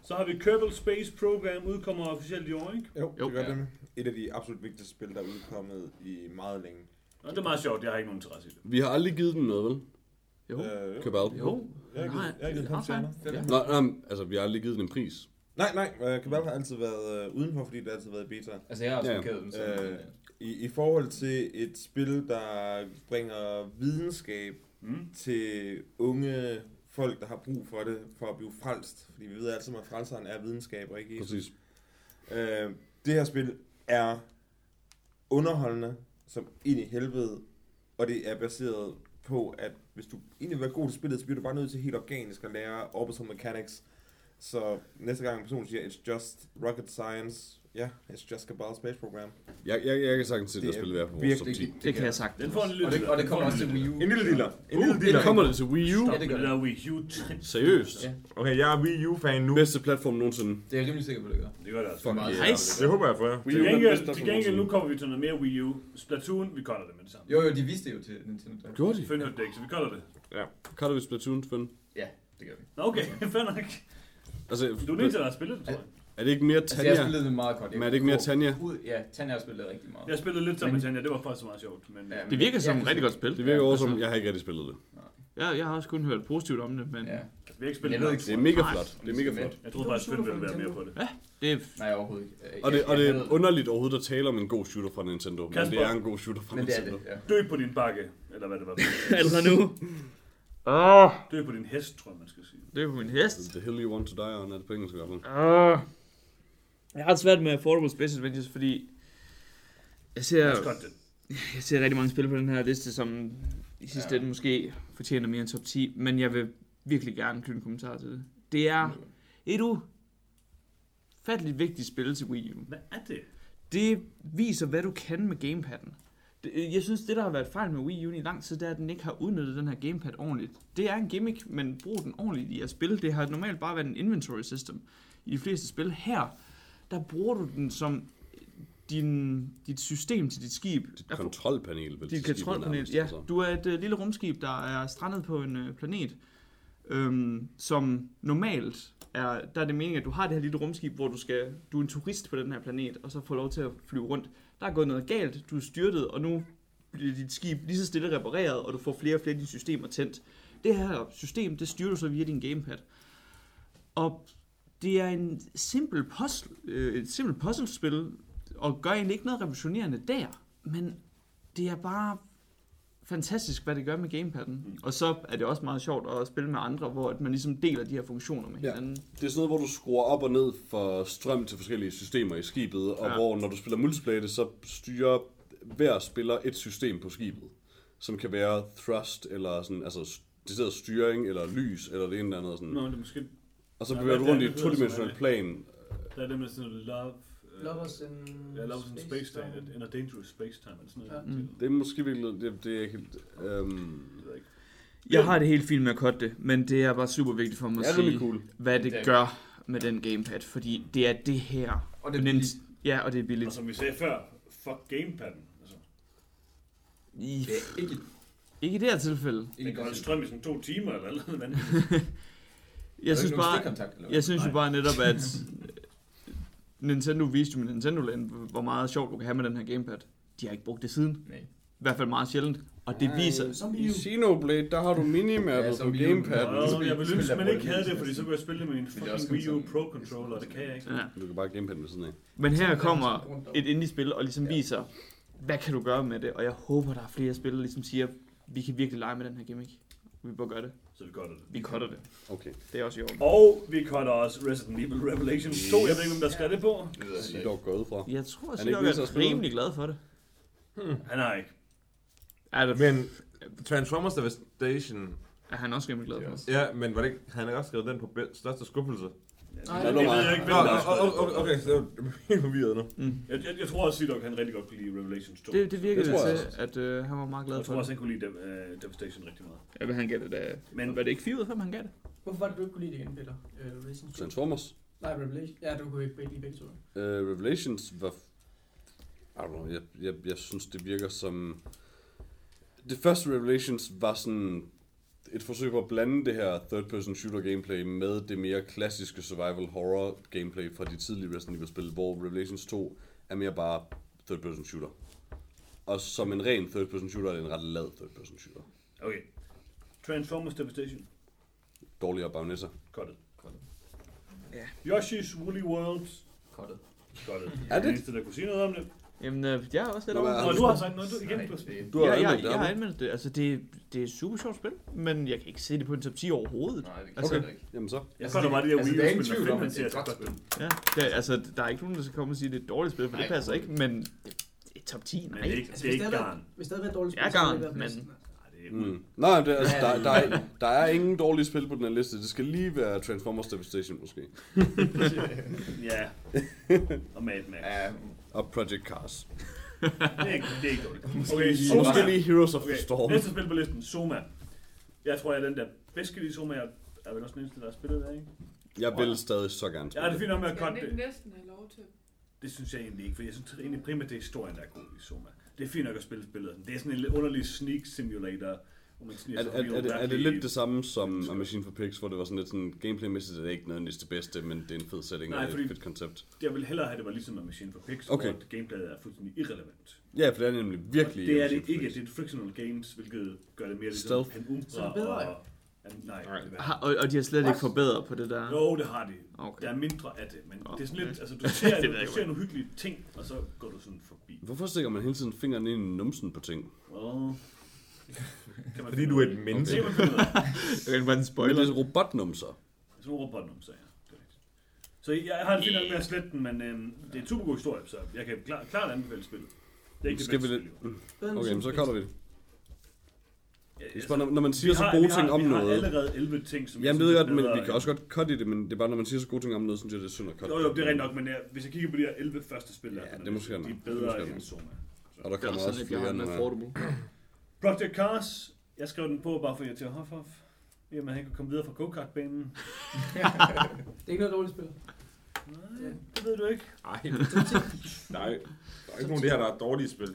Så har vi Kerbal Space Program, udkommer officielt i år, ikke? Jo, Jo. det gør Ja. det. Et af de absolut vigtigste spil, der er udkommet i meget længe. Og det er meget sjovt, jeg har ikke nogen interesse i det. Vi har aldrig givet den noget, vel? Jo. Øh, Cabal? Jo. Jeg har givet- jeg har givet Nej, fem stjerner. Ja. Nå, nå, altså, vi har aldrig givet den en pris. Nej, nej, øh, har altid været øh, udenfor, fordi det har altid været i beta. Altså, jeg har også Ja. markeret den. Øh, I, I forhold til et spil, der bringer videnskab Mm. til unge folk, der har brug for det, for at blive frelst. Fordi vi ved altid, at frelseren er videnskab og ikke Jesus. Præcis. Øh, det her spil er underholdende som ind i helvede, og det er baseret på, at hvis du egentlig vil være god til spillet, så bliver du bare nødt til helt organisk at lære orbital mechanics. Så næste gang en person siger, it's just rocket science, ja, yeah, it's just Cabal Space Program. Jeg, jeg, jeg kan sagtens se det Det her er spil være på vores virkelig- top 10. Det kan jeg sagt. Den får en lille og, det, og det kommer også til Wii U. En lille dealer. En lille Uh, dealer. Kommer det til Wii U? Stop Ja, det gør det det. Wii U. Seriøst? Ja. Okay, jeg er Wii U-fan nu. Bedste platform nogensinde. Det er jeg rimelig sikker på, det gør. Det gør det altså. Fuck Meget yeah. Nice. Det håber jeg for jer. Wii Til gengæld, til gengæld, nu kommer vi til noget mere Wii U. Splatoon, vi cutter det med det samme. Jo, jo, de viste det jo til Nintendo. Gjorde de? Fønhørt det ikke, så vi cutter det. Kan du Splatoon, Svend? Ja, det gør vi. Okay, [LAUGHS] fair nok. Altså, Du er eneste, der har spillet det, tror jeg. Er det ikke mere Altså, jeg Tanja? spillede det meget kort. Men er det ikke mere Tanja? Ud, ja, Tanja har spillet rigtig meget. Jeg spillede lidt sammen med Men- Tanja, det var faktisk meget sjovt. Men, Ja, ja, Det virker som et rigtig godt spil. Det virker også som, Altså- jeg har ikke rigtig spillet det. Ja, jeg har også kun hørt positivt om det, men Ja. vi har ikke Men spillet det. Det er mega flot. Det er mega flot. Jeg troede faktisk, at ville være mere på det. det er Nej, overhovedet ikke. Jeg- Og det, og det er underligt overhovedet at tale om en god shooter fra Nintendo, men Kasper. det er en god shooter fra Men det er Nintendo. det, ja. Dø på din bakke, eller hvad det var. [LAUGHS] allerede nu. Åh, Dø på din hest, tror jeg, man skal sige. det er på min hest. The hill you want to die on, er det på engelsk i hvert fald. Åh. Jeg har svært med Affordable Space Adventures, fordi jeg ser, jeg ser rigtig mange spil på den her liste, som i sidste Ja. ende måske fortjener mere end top 10, men jeg vil virkelig gerne knytte en kommentar til det. Det er et ufatteligt vigtigt spil til Wii U. Hvad er det? Det viser, hvad du kan med gamepadden. Det- Jeg synes, det der har været fejl med Wii U i lang tid, det er, at den ikke har udnyttet den her gamepad ordentligt. Det er en gimmick, men brug den ordentligt i at spille. Det har normalt bare været en inventory system i de fleste spil. Her, der bruger du den som din, dit system til dit skib. Får- Kontrolpanel, vel? dit kontrolpanel. Ja, altså. du er et uh, lille rumskib, der er strandet på en uh, planet. øhm, som normalt er, der er det meningen, at du har det her lille rumskib, hvor du skal, du er en turist på den her planet, og så får lov til at flyve rundt. Der er gået noget galt, du er styrtet, og nu bliver dit skib lige så stille repareret, og du får flere og flere af dine systemer tændt. Det her system, det styrer du så via din gamepad. Og det er en simpel puzzle, øh, et simpelt puzzlespil, og gør egentlig ikke noget revolutionerende der, men det er bare fantastisk, hvad det gør med gamepadden. Og så er det også meget sjovt at spille med andre, hvor at man ligesom deler de her funktioner med Ja. hinanden. Det er sådan noget, hvor du skruer op og ned for strøm til forskellige systemer i skibet, og Ja. hvor når du spiller multiplayer, så styrer hver spiller et system på skibet, som kan være thrust, eller sådan, altså decideret styring, eller lys, eller det ene eller andet. Sådan. Nå, det er måske... Og så bevæger du rundt i et todimensionelt plan. Der er det med sådan love... Lovers in Ja, Love in Space Time, in a Dangerous Space Time, eller sådan noget. Ja. Mm. Det er måske virkelig, det, det er ikke helt, øhm, Jeg har det helt fint med at cutte det, men det er bare super vigtigt for mig det at sige, cool. hvad det Det er- gør med den gamepad, fordi det er det her. Og det er billigt. Ja, og det er Og billigt. som vi sagde før, fuck gamepadden. Altså, I, Det ikke, ikke i det her tilfælde. det ikke kan holde strøm i sådan to timer, eller noget andet. [LAUGHS] Jeg synes bare, jeg synes jo bare netop, at [LAUGHS] Nintendo viste jo med Nintendo Land, hvor meget sjovt du kan have med den her gamepad. De har ikke brugt det siden. Nej. I hvert fald meget sjældent. Og det viser... Som I. Xenoblade, der har du minimappet Ja, ja, på. Ja. Og jeg ville ønske, at man ikke havde det, fordi så kunne jeg spille det med en fucking Wii U Pro Controller, og det kan jeg ikke. Ja. Du kan bare gamepadden ved siden af. Men her kommer et indie-spil og ligesom viser, hvad kan du gøre med det? Og jeg håber, der er flere spil, der ligesom siger, vi kan virkelig lege med den her gimmick. Vi bør gøre det. Så vi gør det. Vi cutter det. Okay. Det er også i orden. Og vi cutter også Resident Evil Revelations 2. Jeg ved ikke, hvem der skal det på. Det dog gået fra. Jeg tror, at Han er er rimelig glad for det. Han har ikke. Er, det, Men Transformers Devastation... er han også rimelig glad for det? Ja, men var det ikke, han har også skrevet den på største skuffelse. Nej, Jeg det ved meget- ikke, hvem der har skrevet okay, det. okay, så jeg er helt forvirret nu. Mm. Jeg, jeg, jeg tror også, at han rigtig godt kunne lide Revelations 2. Det, det virker Det det jeg til, at øh, han var meget glad jeg for tror også, det. han kunne lide Dev, uh, Devastation rigtig meget. Jeg vil han gav det da... Men Var det ikke 4 ud af 5, han gav det? Hvorfor var det, du ikke kunne lide det igen, Peter? Uh, Racing Transformers. Nej, Revelation. Ja, du kunne ikke lide begge to. Uh, Revelations var... I don't know, jeg, jeg, jeg synes, det virker som... Det første Revelations var sådan et forsøg på at blande det her third-person shooter gameplay med det mere klassiske survival horror gameplay fra de tidlige Resident Evil spil, hvor Revelations 2 er mere bare third-person shooter. Og som en ren third-person shooter er det en ret lad third-person shooter. Okay. Transformers Devastation. Dårligere Bagnessa. Cuttet. Ja. Yoshi's Woolly World. Cuttet. Cuttet. Er det? Eneste, der kunne sige noget om det. Jamen, øh, jeg er også lidt over. er du har sagt noget. Du, igen, du, det- Du har Ja, jeg, det, jeg har anmeldt det. Altså, det, det er et super sjovt spil, men jeg kan ikke se det på en top 10 overhovedet. Nej, det kan Altså, heller ikke. Jamen så. jeg Altså, det- bare de der altså, Wii der er U-spil, når om, man det siger, er et det godt. Ja, det, er- altså, der er ikke nogen, der skal komme og sige, at det er et dårligt spil, for det Nej, passer ikke, men det er top 10, Men nej. det er ikke, Altså, det er ikke det garn. Hvis det havde været et dårligt Det spil, så havde garn, det været men-. Nej, det er Mm. Nej, det, altså, Ja, der, ja, der, ja. er, der er ingen dårlige spil på den her liste. Det skal lige være Transformers Devastation måske. [LAUGHS] Ja. Og Mad Max. Og Project Cars. [LAUGHS] Det er ikke, det er ikke dårligt. Okay, Og måske lige Heroes of the Okay, Storm. næste spil på listen, Soma. Jeg tror, jeg er den der bedst kan lide Soma. Jeg er vel også den eneste, der har spillet der, ikke? Jeg vil stadig så gerne Ja, det er spille. fint med at cutte ikke det. næsten have lov til? Det synes jeg egentlig ikke, for jeg synes egentlig primært, det er historien, der er god i Soma. Det er fint nok at spille spillet. Det er sådan en lidt underlig sneak simulator, Er, er, er, det, er det lidt det samme som. A Machine for Pigs, hvor det var sådan lidt sådan, gameplaymæssigt er det ikke nødvendigvis det bedste, men det er en fed setting Nej, og et fedt koncept. Jeg vil hellere have, det var ligesom med Machine for Pigs, Okay. hvor gameplayet er fuldstændig irrelevant. Ja, for det er nemlig virkelig... Og det er A det ikke. Det er et frictional games, hvilket gør det mere ligesom Stealth. en Umbra Så er det bedre, og... Nej, er. Har, og, og de har slet ikke forbedret på det der. Jo, det har de. Okay. Der er mindre af det, men Nå, det er sådan lidt, okay. altså du ser, [LAUGHS] Det du ikke, ser nogle hyggelige ting, og så går du sådan forbi. Hvorfor stikker man hele tiden fingeren ind i numsen på ting? Oh. Kan man Fordi du er et menneske. Det af. Det kan være en Men spoiler. det er robotnumser. Sådan nogle robotnumser, ja. Det er. Så jeg har det fint nok med at slette den, men øhm, det er en super god historie, så jeg kan klar, klart anbefale spillet. Det er ikke Skal det vi bedste lidt... spil, jo. Okay, men så kolder vi det. Ja, Det er bare, når, når man siger vi så har- gode vi har- ting om vi har noget... allerede 11 ting, som Jamen, jeg det ved godt, men er vi kan også godt cutte i det, men det er bare, når man siger så gode ting om noget, synes jeg, det er synd at cutte. Jo, jo, det er rent nok, men jeg, hvis jeg kigger på de her 11 første spil, der Ja, er det måske er de er. Det bedre er end. Soma. Og der Det er kommer også flere har her. affordable. Project Cars, jeg skrev den på bare for at irritere Hoff Hoff. Jamen, han kan komme videre fra go-kart-banen. [LAUGHS] Det er ikke noget dårligt spil. Nej, det ved du ikke. Nej, nej. Der er ikke nogen af det her, der er dårlige spil.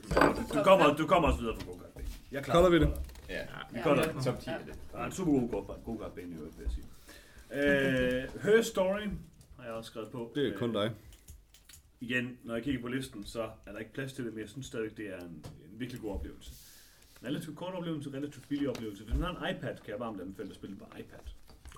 Du kommer, du kommer også videre fra go-kart-banen. Jeg er klar. Kolder vi det? Ja, Vi Ja, kolder ja. det. top 10 er det. Der er en super god kampagne i øvrigt, vil jeg sige. Øh, Her Story har jeg også skrevet på. Det er kun Øh, dig. Igen, når jeg kigger på listen, så er der ikke plads til det, men jeg synes stadigvæk, det er en, en virkelig god oplevelse. Relativt kort oplevelse, relativt billig oplevelse. Hvis man har en iPad, kan jeg varmt anbefale at spille på iPad.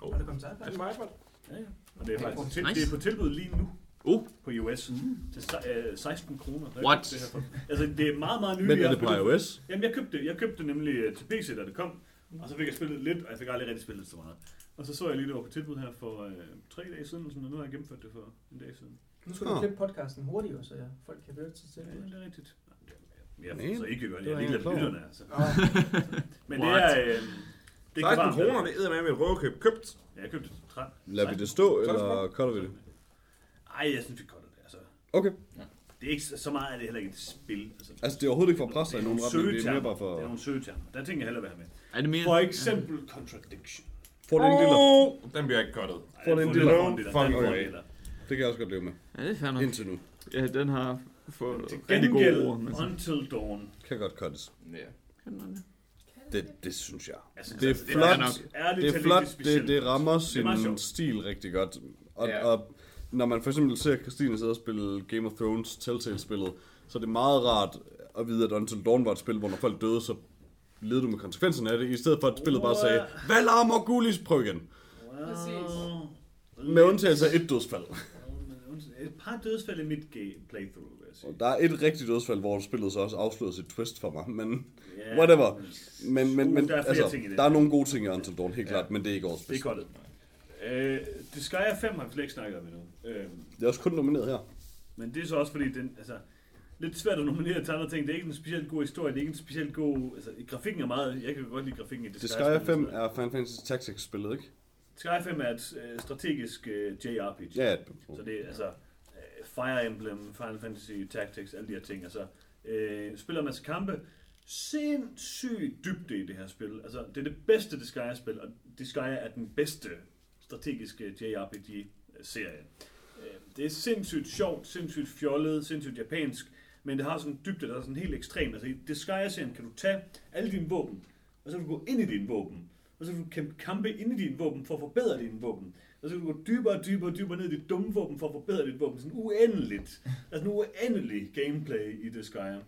Oh. Har det kommet til iPad? Er det iPad? Ja, ja. Og det er faktisk til, Nice. det er på tilbud lige nu Uh. på iOS til se- øh, 16 kroner. Er What? Det her for, altså, det er meget, meget nyt. Men er det på iOS? Jamen, jeg købte. Jeg købte det nemlig øh, til PC, da det kom. Og så fik jeg spillet lidt, og jeg fik aldrig rigtig spillet så meget. Og så så jeg lige, det var på tilbud her for øh, tre dage siden, og, sådan, og nu har jeg gennemført det for en dag siden. Nu skal du klippe podcasten hurtigere, så ja, folk kan høre til Ja, det. det er rigtigt. Ja, Nej. så ikke gør det. Det Jeg er ligeglad med lytterne, altså. [LAUGHS] Men det er... Øh, det 16 varmt. kroner, det er med mit røvekøb købt. Ja, jeg købte det til 13. Lader vi det stå, er eller kolder vi det? Ej, jeg synes, vi cutter det. Altså, Okay. det er ikke så meget, er det heller ikke et spil. Altså, Altså, det er overhovedet ikke for at presse dig i nogen retning. Det er mere bare Det er for... nogle søgetermer. Der tænker jeg hellere være med. Er det mere? For eksempel contradiction. Får det en diller? Oh, den bliver ikke cuttet. Ej, Får det en diller? Den en okay. Det kan jeg også godt leve med. Ja, det er fair nok. Indtil nu. Ja, den har Til rigtig gode ord. Men. Until Dawn. Kan godt cuttes. Ja. Det? Det, det synes jeg. Jeg synes, Det er altså, flot. ærligt Det er flot, specielt. det, det rammer Det er meget sin sjovt. stil rigtig godt. Og, Ja. og når man for eksempel ser Christine sidde og spille Game of Thrones Telltale-spillet, så er det meget rart at vide, at Until Dawn var et spil, hvor når folk døde, så led du med konsekvenserne af det, i stedet for at spillet bare sagde, Valar Morgulis, prøv igen. Præcis. Med undtagelse af et dødsfald. Et par dødsfald i mit playthrough, sige. Og der er et rigtigt dødsfald, hvor spillet så også afslørede sit twist for mig, men Ja, whatever. Men, men, Uh, men der er altså, ting det. der er nogle gode ting i Until Dawn, helt Ja. klart, men det er ikke årets Det er bedste. godt. Øh, Disgaea 5 har vi slet ikke snakket om endnu. Øh, Det er også kun nomineret her. men det er så også fordi, den, altså, lidt svært at nominere til andre ting. Det er ikke en specielt god historie, det er ikke en specielt god... Altså, grafikken er meget... Jeg kan godt lide grafikken i Disgaea. Disgaea 5 er Final Fantasy Tactics spillet, ikke? Disgaea 5 er et øh, strategisk øh, JRPG. Ja, Så det er altså Fire Emblem, Final Fantasy Tactics, alle de her ting. Altså, øh, spiller en masse kampe. Sindssygt dybde i det her spil. Altså, det er det bedste Disgaea-spil, og Disgaea er den bedste strategiske JRPG-serie. Øh, øh, det er sindssygt sjovt, sindssygt fjollet, sindssygt japansk, men det har sådan en dybde, der er sådan helt ekstrem. Altså, i Disgaea-serien kan du tage alle dine våben, og så kan du gå ind i dine våben, og så kan du kæmpe kampe ind i dine våben for at forbedre dine våben. Så kan du gå dybere og dybere og dybere ned i dit dumme våben for at forbedre dit våben. Sådan uendeligt. Altså en uendelig gameplay i Disgaea. Og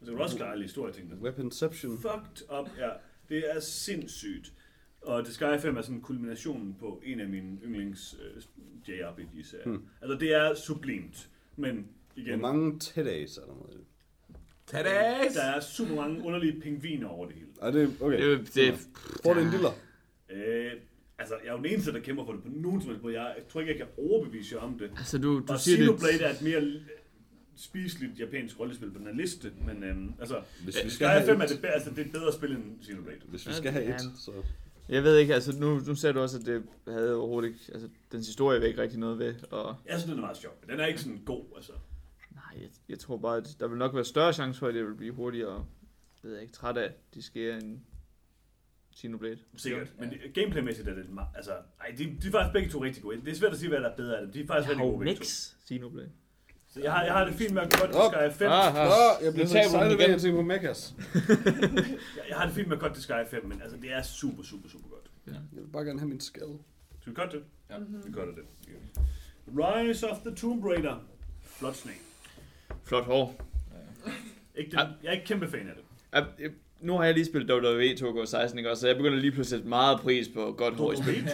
så kan du også klare alle historieting. der. Weaponception. Fucked up, ja. Det er sindssygt. Og Disgaea 5 er sådan kulminationen på en af mine yndlings øh, JRPG-serier. Hmm. Altså det er sublimt. Men Hvor igen, mange TED-A's er der med det? Der er super mange underlige pingviner over det hele. Er det okay? Det, er- det, Får det en diller? Øh, altså, jeg er jo den eneste, der kæmper for det på nogen som helst måde. Jeg tror ikke, jeg kan overbevise jer om det. altså, du, du og siger Xenoblade det... er et mere spiseligt japansk rollespil på den her liste, men øhm, altså, Hvis vi skal Sky have 5 er et, det, altså, det er et bedre spil end Xenoblade. hvis vi skal have et, så... Jeg ved ikke, altså nu, nu sagde du også, at det havde overhovedet ikke... Altså, dens historie var ikke rigtig noget ved, og... Jeg synes, den er meget sjov, men den er ikke sådan god, altså. Nej, jeg, jeg tror bare, at der vil nok være større chance for, at jeg vil blive hurtigere, ved jeg ikke, træt af, de sker en Xenoblade. Sikkert. Men det, gameplaymæssigt er det meget, altså, ej, de, de er faktisk begge to rigtig gode. Det er svært at sige, hvad der er bedre af dem. De er faktisk Jeg rigtig gode begge to. Nix Xenoblade. Så jeg har, jeg har det fint med at godt til Sky 5. Ah, ah. Jeg bliver så excited ved, igen. at jeg tænker på Mechas. [LAUGHS] Jeg, jeg har det fint med godt til Sky 5, men altså, det er super, super, super godt. Jeg vil bare gerne have min skade. Så vi godt det? Ja. Vi gør det. Rise of the Tomb Raider. Flot sne. Flot hår. Ikke den, Ja. jeg er ikke kæmpe fan af det. Jeg, nu har jeg lige spillet WWE 2K16, ikke? også? så jeg begynder lige pludselig at sætte meget pris på godt hår i spil.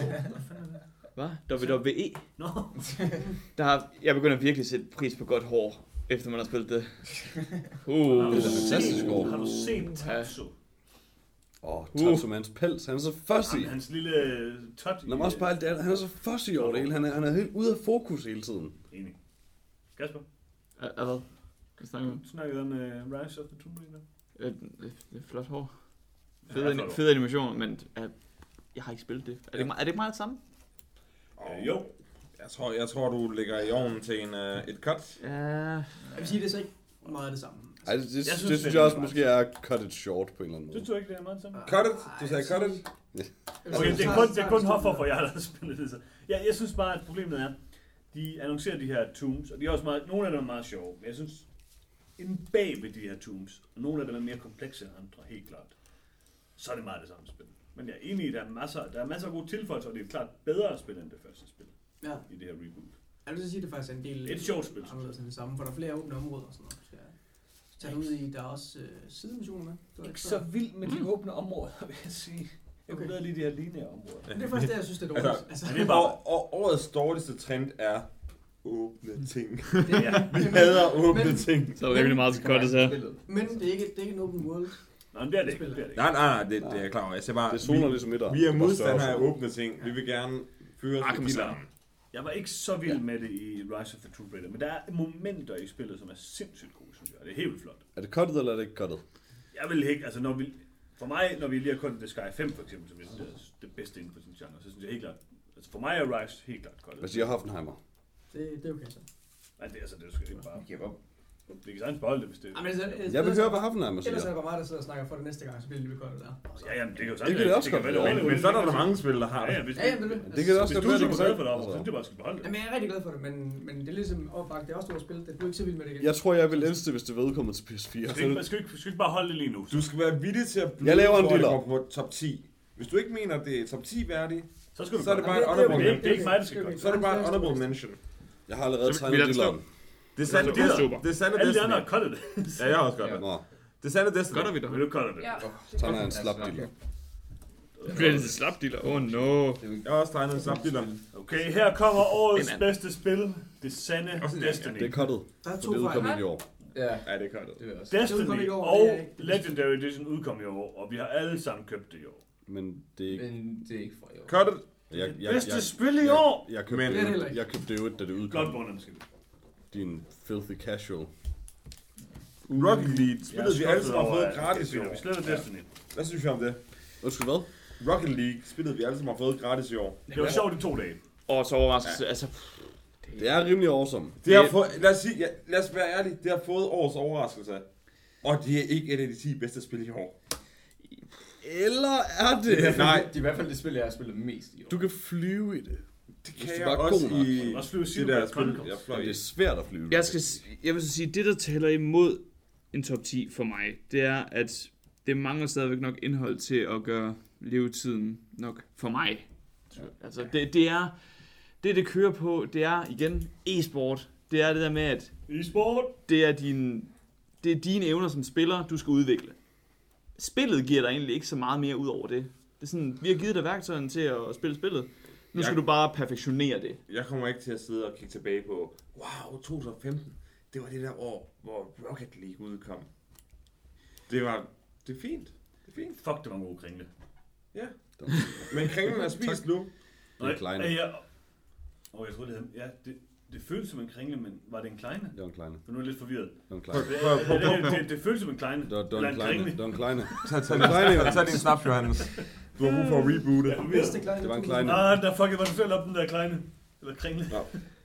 Hvad? WWE? Nå, [LAUGHS] Der har, jeg begynder virkelig at sætte pris på godt hår, efter man har spillet det. [LAUGHS] Uh. du Det er fantastisk set- år. Har du set Tatsu? Åh, oh, Uh. Tatsumans pels, han er så fussy. Ham, hans lille øh, tot. Nå, men også bare alt det. Han er så fussy over det hele. Han er, han er helt ude af fokus hele tiden. Enig. Kasper, Er, er hvad? Hvad snakker vi om? du snakkede om uh, Rise of the Tomb Raider. Øh, Det det er flot hår. Ja, Fed, flot ja, hår. fed animation, men øh, jeg har ikke spillet det. Er det, ikke, meget- er det ikke meget det samme? Øh, jo, Jeg tror, jeg tror, du ligger i ovnen til en, uh, et cut. Ja. Jeg vil sige, det er så ikke meget af det samme. Ej, det, det, det, synes, det det synes jeg også måske er cut it short på en eller anden måde. synes du ikke, det er meget sammen? Cut it. Du sagde cut it. [LAUGHS] Okay, det er kun, det er kun hoffer for der har [LAUGHS] spillet det. Så. Ja, jeg synes bare, at problemet er, de annoncerer de her tombs, og de er også meget, nogle af dem er meget sjove, men jeg synes, inden bag ved de her tombs, og nogle af dem er mere komplekse end andre, helt klart. så er det meget det samme spil. Men jeg er enig i, at der er masser, der er masser af gode tilføjelser, og det er klart bedre spil end det første spil Ja. i det her reboot. Jeg vil så sige, at det faktisk er en del et sjovt spil, anderledes end det samme, for der er flere åbne områder og sådan noget. du skal tage ud i. Der er også øh, sidemissioner med. Det var Ikke så vild med de åbne områder, [LAUGHS] vil jeg sige. Jeg kunne Okay. bedre lide de her lineære områder. Men det er faktisk det, jeg synes, det er dårligt. Altså, Altså, Men det er bare... Årets dårligste trend er åbne ting. [LAUGHS] Ja. Vi hader åbne Men- ting. Så er der rimelig meget til cuttes her. Spillet. men det er ikke, det er ikke en open world. Men det er det ikke. Det er det ikke. Nej, nej, nej, det, det er jeg klar over. Jeg siger bare, Det zoner vi, ligesom et vi er modstandere af åbne ting. Vi vil gerne føre Ah, man os sige. Jeg var ikke så vild med det i Rise of the Tomb Raider, men der er momenter i spillet, som er sindssygt gode, synes jeg. og Det er helt flot. Er det cuttet, eller er det ikke cuttet? Jeg vil ikke, altså når vi, for mig, når vi lige har kun The Sky 5 for eksempel, som er det bedste inden for sin genre, så synes jeg helt klart, altså for mig er Rise helt klart godt. Hvad siger Hoffenheimer? Det, det er okay så. Nej, det er altså, det skal ikke bare, Vi giver op. vi kan sagtens beholde det, hvis det Jamen, altså, Jeg vil høre, hvad Hoffenheimer Ellers er siger. det bare mig, der sidder og snakker for det næste gang, så bliver det lige godt det der. Ja, jamen, det kan jo Det sagtens kan det også godt være, det Men så er der, der mange spil, der har Ja, ja, det. hvis, Ja, jamen, det, er det. Det kan det også hvis godt du være, er det glad for det, altså. så synes jeg bare, du skal beholde det. Jamen, jeg er rigtig glad for det, men, men det er ligesom opbagt. Det er også stort spil. Det er du ikke så vild med det igen. Jeg tror, jeg vil elske det, hvis det vedkommer til PS4. Skal ikke, det- skal, ikke, skal ikke bare holde det lige nu? Du skal være villig til at blive Jeg laver en for, at det dealer. på top 10. Hvis du ikke mener, at det er top 10 værdigt, Så skal du så er det bare en det honorable Det mention. det Det. Så er det bare en honorable mention. Jeg har allerede Så tegnet dilleren. Det er sandt, Så det er, det er sandt, Alle de andre har det. Ja, jeg har også godt det. Nå, Det er sandt, Destiny. Godt er vi da. Men du cutter det. Ja, så er en slap diller. Bliver det slap dealer? Åh, oh, no. Jeg har også tegnet en slapdiller. Okay, her kommer årets En bedste spil. Det sande en- Destiny. Det er cuttet, Der er for to det udkom fejl. i år. Ja, Ja, det er godt. det vil jeg. Det udkom Destiny og det er Legendary Edition udkom i år, og vi har alle sammen købt det i år. Men det er ikke... Men det er ikke fra i år. Cut it. Jeg, jeg, Bedste jeg, spil i jeg, år! jeg, købte Men- Det er det det, heller jo- ikke. jeg købte det jo, da det udkom. Bloodborne skal vi. Din filthy casual. Rocket League. Jeg Spillet, vi er alle sammen har fået at gratis i det er år. Vi sletter Destiny. Hvad synes vi om det? Undskyld, hvad? Rocket League. Spillet, vi alle sammen har fået gratis i år. Det var sjovt i to dage. Åh, så overraskelse. Altså, Det er rimelig awesome. Det har fået, lad os sige, ja, lad os være ærlige, det har fået årets overraskelse. Og det er ikke et af de 10 bedste spil i år. Eller er Det er, Nej. det er i hvert fald det spil, jeg har spillet mest i år. Du kan flyve i det. Det kan jeg er også god nok. i Også flyve det der spil, jeg fløj det er svært at flyve. jeg, skal, jeg vil så sige, det der taler imod en top 10 for mig, det er, at det mangler stadigvæk nok indhold til at gøre levetiden nok for mig. Altså, det, det er, det det kører på, det er igen e-sport. Det er det der med, at E-sport. det er, din, det er dine evner som spiller, du skal udvikle. Spillet giver dig egentlig ikke så meget mere ud over det. Det er sådan, vi har givet dig værktøjerne til at spille spillet. Nu skal Jeg- du bare perfektionere det. Jeg kommer ikke til at sidde og kigge tilbage på, wow, 2015, det var det der år, hvor Rocket League udkom. Det var, det er fint. Det er fint. Fuck, det var en god kringle. Men kringlen er spist nu. Er kleine. Ja, ja. Åh, jeg troede, det hed, ja, det, det føles som en kringle, men var det en kleine? Det var en kleine. For nu er jeg lidt forvirret. Det var en Prøv, kleine. prøv, prøv, Det, prøv, det, prøv. det, det føles som en kleine. Det var, det en kleine. Det var en kleine. Tag, tag, Det var en kleine. din, tag din snaps, Johannes. Du har brug for at reboote. Ja, Det var en 2000. kleine. Ah, der fuck, var du selv op den der kleine. Eller kringle.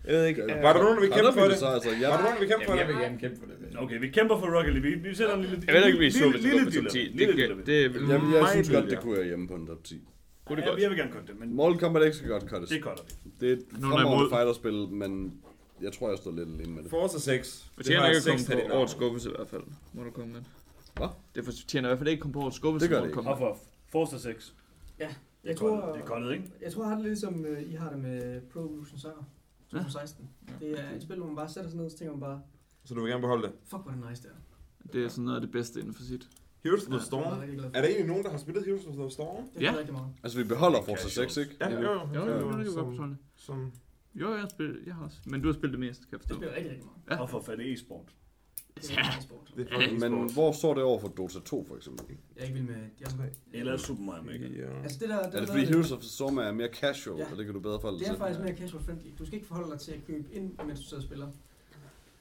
Jeg ved ikke. Var der nogen, der vil kæmpe for det? Så, altså, jeg, Var der nogen, der vil kæmpe for Jamen, jeg det? vil gerne kæmpe for det. Okay, vi kæmper for Rocket League. Vi, vi sætter en lille... Jeg ved ikke, vi sur, hvis det lille går på top 10. diller. Det, det er jeg, jeg synes godt, det kunne jeg hjemme på en top 10. kunne det Ja, godt. jeg vil gerne kunne det, men Mortal Kombat ikke skal godt cuttes. det cutter vi. Det er et Nogen er fremragende imod. fighterspil, men jeg tror, jeg står lidt alene med det. Forza 6. Det fortjener ikke at komme på årets skuffelse i hvert fald. Må du komme med. Hvad? Det fortjener i hvert fald ikke at komme på årets skuffelse. Det gør det komme Og for Forza 6. Ja, Det jeg er tror, det er cuttet, ikke? jeg tror, jeg har det lidt som øh, I har det med Pro Evolution Soccer 2016. Det er et spil, hvor man bare sætter sig ned, og så tænker man bare, Så du vil gerne beholde det. fuck, hvor er det nice der. Det er sådan noget af det bedste inden for sit. Heroes of the er Storm. for Er der egentlig nogen, der har spillet Heroes of the Storm? Det Ja. er rigtig meget. Altså, vi beholder Det er Forza casual. 6, ikke? Ja, jo, jo. Jo, jo, jo, det kan godt som, Jo, jeg har spillet, jeg har også. Men du har spillet det mest, kan jeg Det forstå. spiller rigtig, rigtig meget. Ja. Og for fat e-sport. Det er sport. det er fucking Men hvor står det over for Dota 2, for eksempel? Jeg er ikke vild med de andre. Eller Super Mario Maker. Ja. Altså det der, det Er det der fordi Heroes of the Storm er mere casual, Ja. og det kan du bedre forholde Det dig er til? faktisk mere casual friendly. Du skal ikke forholde dig til at købe ind, mens du sidder og spiller.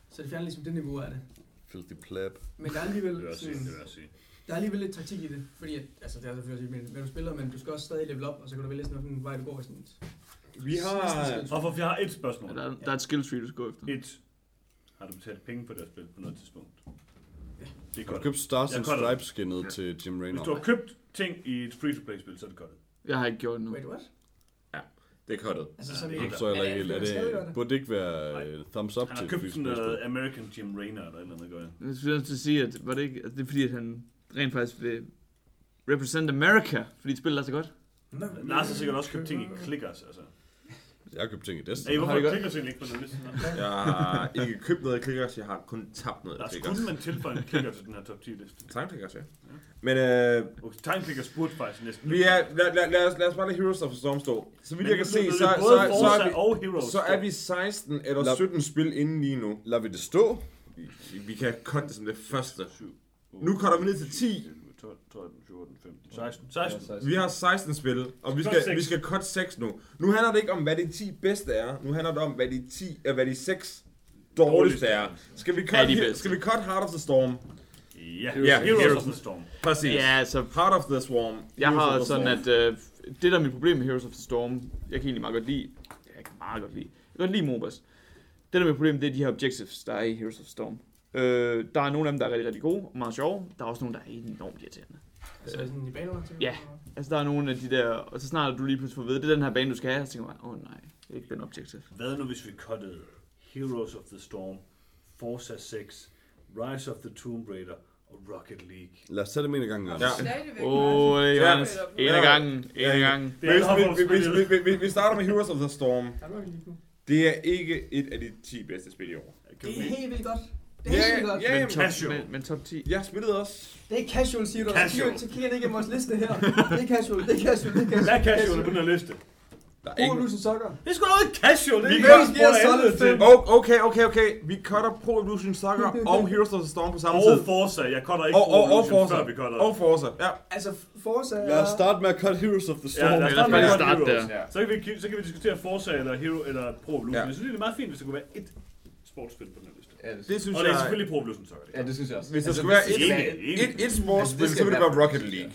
Så det fjerner ligesom det niveau af det. Filthy pleb. Men der er Det alligevel, vil jeg sige. sådan, Det vil jeg sige. Der er alligevel lidt taktik i det. Fordi, at, altså det er selvfølgelig men, men du spiller, men du skal også stadig level op, og så kan du vælge sådan, hvilken vej du går i sådan et. Vi har... Og for jeg har et Ja, spørgsmål. der, er, der er et skill tree, du skal gå efter. Et. Har du betalt penge for det spil på noget tidspunkt? Det er Har du godt. købt Stars and. Stripes skinnet til Jim Hvis du Raynor? har købt ting i et free-to-play-spil, så er det godt. Jeg har ikke gjort det nu. Wait, what? Det er cuttet. Altså, Ja, så det er ikke Så er helt. Er vi det, burde det ikke være øh, thumbs up Han til har et købt sådan noget American Jim Raynor eller et eller andet, gør jeg. Jeg til at sige, at var det ikke, at det er fordi, at han rent faktisk vil Represent America, fordi spillet er så godt. Lars har sikkert også købt ting i klikkers, altså. Jeg har købt ting i Destiny. Hey, hvorfor Har ting ikke på den liste? Jeg har ikke købt noget af Clickers, jeg har kun tabt noget af Lars, Clickers. kunne man tilføje en klikker til den her top 10 liste? Time Clickers, ja. Men øh, Okay, Timeklikkers burde faktisk næsten. vi er, lad, lad, lad, os, lad os bare lade Heroes of the Storm stå. Så vidt jeg kan se, så, det så, så, er vi, og Heroes. så er vi 16 eller Lad- 17 spil inde lige nu. Lader vi det stå? Vi- Vi kan cutte det som det første. Nu cutter vi ned til 10. 12, 13, 14, 15, 16. 16. Vi har 16 spil, og vi skal, vi skal cut 6 nu. Nu handler det ikke om, hvad de 10 bedste er. Nu handler det om, hvad de, 10, øh, hvad de 6 dårligste er. Skal vi Er cut, de skal vi cut Heart of the Storm? Ja, Ja, Heroes Heroes of the Storm. Præcis. Ja, altså, Heart of the Swarm. jeg Heroes har of the sådan, Storm. at øh, det der er mit problem med Heroes of the Storm, jeg kan egentlig meget godt lide, jeg kan meget godt lide, jeg kan godt lide MOBAs. Det der er mit problem, det er de her objectives, der er i Heroes of the Storm. Øh, der er nogle af dem, der er rigtig, rigtig gode og meget sjove. Der er også nogle, der er enormt irriterende. Altså sådan i banerne til? Ja. Altså, der er nogle af de der, og så snart du lige pludselig får ved, det er den her bane, du skal have, så tænker man, åh oh, nej, det er ikke den objective. Hvad nu, hvis vi cuttede Heroes of the Storm, Forza 6, Rise of the Tomb Raider og Rocket League? Lad os tage dem ind i gang. Ja. Ja. Åh, oh, Ja. Johannes, en af gangen, en af gangen. Vi, vi, spillet. vi, vi, vi, vi starter med Heroes of the Storm. Det er ikke et af de 10 bedste spil i år. Det er helt vildt godt. Det er Ja, helt godt. ja, Men top, men, men top 10. Jeg spillede også. Det er casual, siger du. Så Casual. kigger, så kigger jeg ikke i vores liste her. Det er casual, det er casual, det er casual. Hvad er casual på den her liste? Der er Pro ikke... Evolution Soccer. Det er sgu ikke casual, det Vi er ikke solid til. Oh, okay, okay, okay. Vi cutter Pro Evolution Soccer [LAUGHS] og Heroes of the Storm på samme tid. Og Forza, jeg cutter ikke Og, og, og Pro Evolution, Forza. før vi cutter Og Forza, ja. Altså, Forza Lad os starte med at cut Heroes of the Ja, Storm. os lad os starte med at starte Heroes. der. Så kan, vi, så kan vi diskutere Forza eller Hero eller Pro Evolution. Ja. Jeg synes, det er meget fint, hvis der kunne være et sportsspil på den Ja, det, synes Og det er jeg... selvfølgelig Pro Evolution Soccer. ja, det synes jeg også. Hvis der Altså, skulle være et, enig. et, et sportsspil, Altså, så vil det være Rocket League.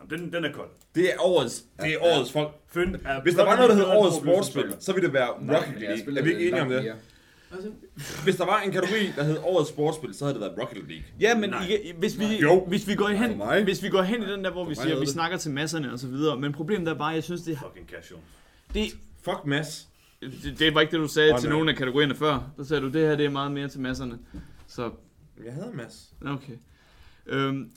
Jamen, Den, den er kold. Det er årets, det er årets folk. Fynd er Hvis der var noget, der hed årets sportsspil, så ville det være Nej, Rocket jeg League. Er vi ikke enige om det? Altså, Hvis der var en kategori, der hed årets sportsspil, så havde det været Rocket League. Ja, men Nej. ikke, hvis, vi, Jo. hvis, vi går hen, mig. hvis vi går hen i den der, hvor vi siger, er at vi snakker til masserne og så videre, men problemet er bare, at jeg synes, det, Fucking casual. det, Fuck Mads. Det, det var ikke det, du sagde Åh, til nogle af kategorierne før. Der sagde du, det her det er meget mere til masserne. Så, Jeg hader Mads. okay. Øhm,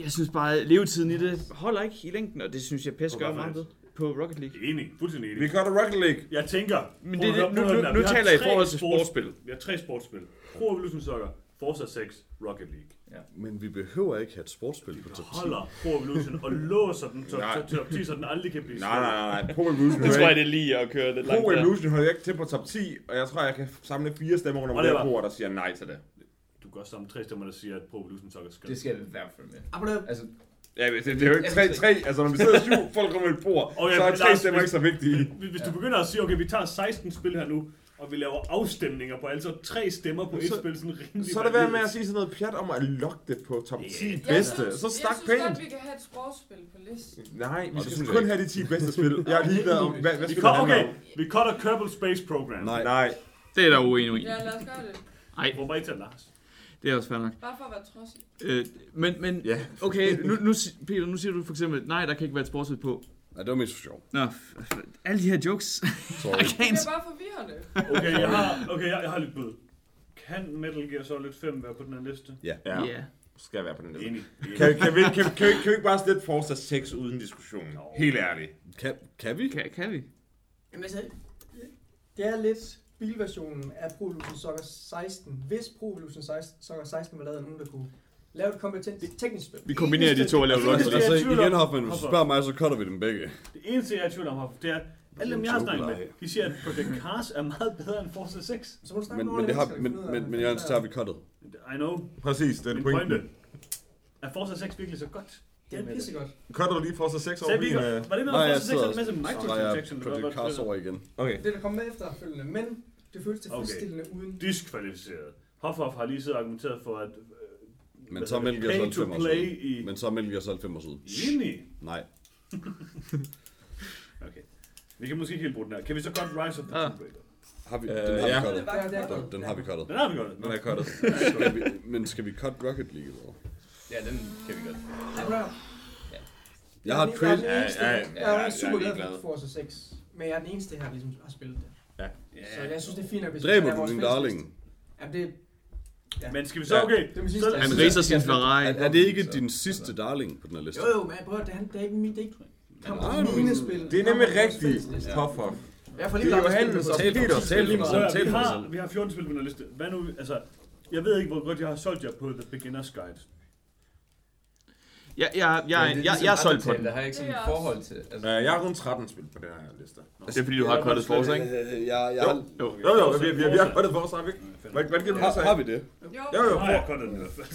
jeg synes bare, at levetiden i det holder ikke i længden, og det synes jeg På gør meget ved på Rocket League. Enig, fuldstændig enig. Vi cutter Rocket League. Jeg tænker... Men det, det, nu, nu, nu Vi har taler jeg i tre forhold til sports- sportsspil. Vi har tre sportsspil. Pro Evolution Soccer, Forza 6, Rocket League. Men vi behøver ikke have et sportsspil på top 10. Holder Pro Evolution og låser den til Nej. til top 10, så den aldrig kan blive Nej, nej, nej, nej. Pro Evolution Det tror jeg, ikke. det er lige at køre lidt langt Pro. Evolution hører ikke til på top 10, og jeg tror, jeg kan samle fire stemmer under Og det bord, der siger nej til det. Du kan også samle tre stemmer, der siger, at Pro Evolution Soccer skal. Det skal det i hvert fald med. Altså, Ja, men det, det er jo ikke tre, tre. Altså, når vi sidder syv folk rundt om et bord, Okay, så er tre stemmer ikke så vigtige. Hvis hvis du begynder at sige, okay, vi tager 16 spil her nu, og vi laver afstemninger på altså tre stemmer på et Så- spil, sådan rimelig Så er det værd med at sige sådan noget pjat om at logge det på top 10 Ja. bedste. Synes, Så stak Jeg synes pænt. godt, vi kan have et sportsspil på listen. Nej, vi skal kun have de 10 bedste spil. Jeg er ligeglad om, hvad, hvad Vi cut, han okay, vi cutter Kerbal Space Program. Nej. Nej, Det er der uenig i. Ja, lad os gøre det. Nej, Hvor bare ikke til Lars. det er også fair nok. Bare for at være trodsig. Øh, men, men Ja. okay, nu, nu, Peter, nu siger du for eksempel, nej, der kan ikke være et sportsspil på. Nej, det var mest for sjov. Nå, alle de her jokes. Sorry. [LAUGHS] I Det er bare forvirrende. Okay, jeg har, okay, jeg, jeg har lidt bød. Kan Metal Gear Solid 5 være på den her liste? ja, Ja. skal være på den liste. Enig. enig. Kan, kan, vi, kan, kan, kan, vi, kan vi ikke bare slette Forza 6 uden diskussion? Helt ærligt. Kan, kan vi? Kan, kan vi? Jamen altså, det er lidt bilversionen af Pro Evolution Soccer 16. Hvis Pro Evolution 16, Soccer 16 var lavet af nogen, der kunne lave et kompetent teknisk spil. Vi kombinerer de to og laver Det Rocket League. jeg Altså igen, Hoffman, hvis du spørger mig, så cutter vi dem begge. Det eneste, jeg er i tvivl om, det er, alle dem, jeg har snakket med, de siger, at Project Cars er meget bedre end Forza 6. Så må du snakke Men, med men, det har, men, men, men Jørgen, så har vi cuttet. I know. Præcis, det er pointen. pointe. Er Forza 6 virkelig så godt? Det er pissegodt. Cutter du lige Forza 6 over ikke, øh, var det Nej, jeg Forza 6 sidder er en masse og streger microtransaction? eller hvad Project Cars det? over igen. Okay. Det er der kommer med efterfølgende, men det føles tilfredsstillende uden. Diskvalificeret. Hoffhoff har lige siddet og argumenteret for, at Men så er pay Solid to 5 år play siden. i... Men så Metal Gear Solid 5 år siden. Enig. Nej. [LAUGHS] Okay. Vi kan måske ikke helt bruge den her. Kan vi så godt Rise of the Ah. Tomb Raider? Har vi, Øh, den har ja. vi cuttet. Ja, Den, godt. den har vi cuttet. Den har vi godt. Den er cuttet. [LAUGHS] Skal vi, men skal vi cut Rocket League? Eller? ja, den kan vi godt. Jeg har et Jeg er den Ja, ja, jeg ja, jeg er super glad for Forza 6. Men jeg er den eneste her, der ligesom har spillet det. Ja. Så jeg synes, det er fint, at vi Dræber du din darling? Jamen, det Ja. Men skal vi så, Ja. okay, Det så, at- Han riser sin Ferrari. Er, er det ikke din sidste darling på den her liste? Jo, jo, men prøv at det, han- det er ikke min, det er ikke kamp spil. Det er nemlig rigtigt, Puffer. Jeg får Det lige er lagt Johannes spillet på og Peter, lige Tal vi, har, selv. vi har 14 spil på den her liste. Hvad nu, altså, jeg ved ikke, hvor godt jeg har solgt jer på The Beginner's Guide. Jeg, jeg, jeg, jeg, jeg, jeg er solgt på den. Der har jeg ikke sådan Det et er forhold til. Altså, Øh, Jeg har rundt 13 spil på den her liste. Det er fordi, du har cuttet Forza, ikke? Øh, Jeg, jeg, Jo. har, Jo. Jo, jo, vi, vi, vi har godt et Forza, har vi ikke? Hvad, giver du har, vi det? Jo, Jo.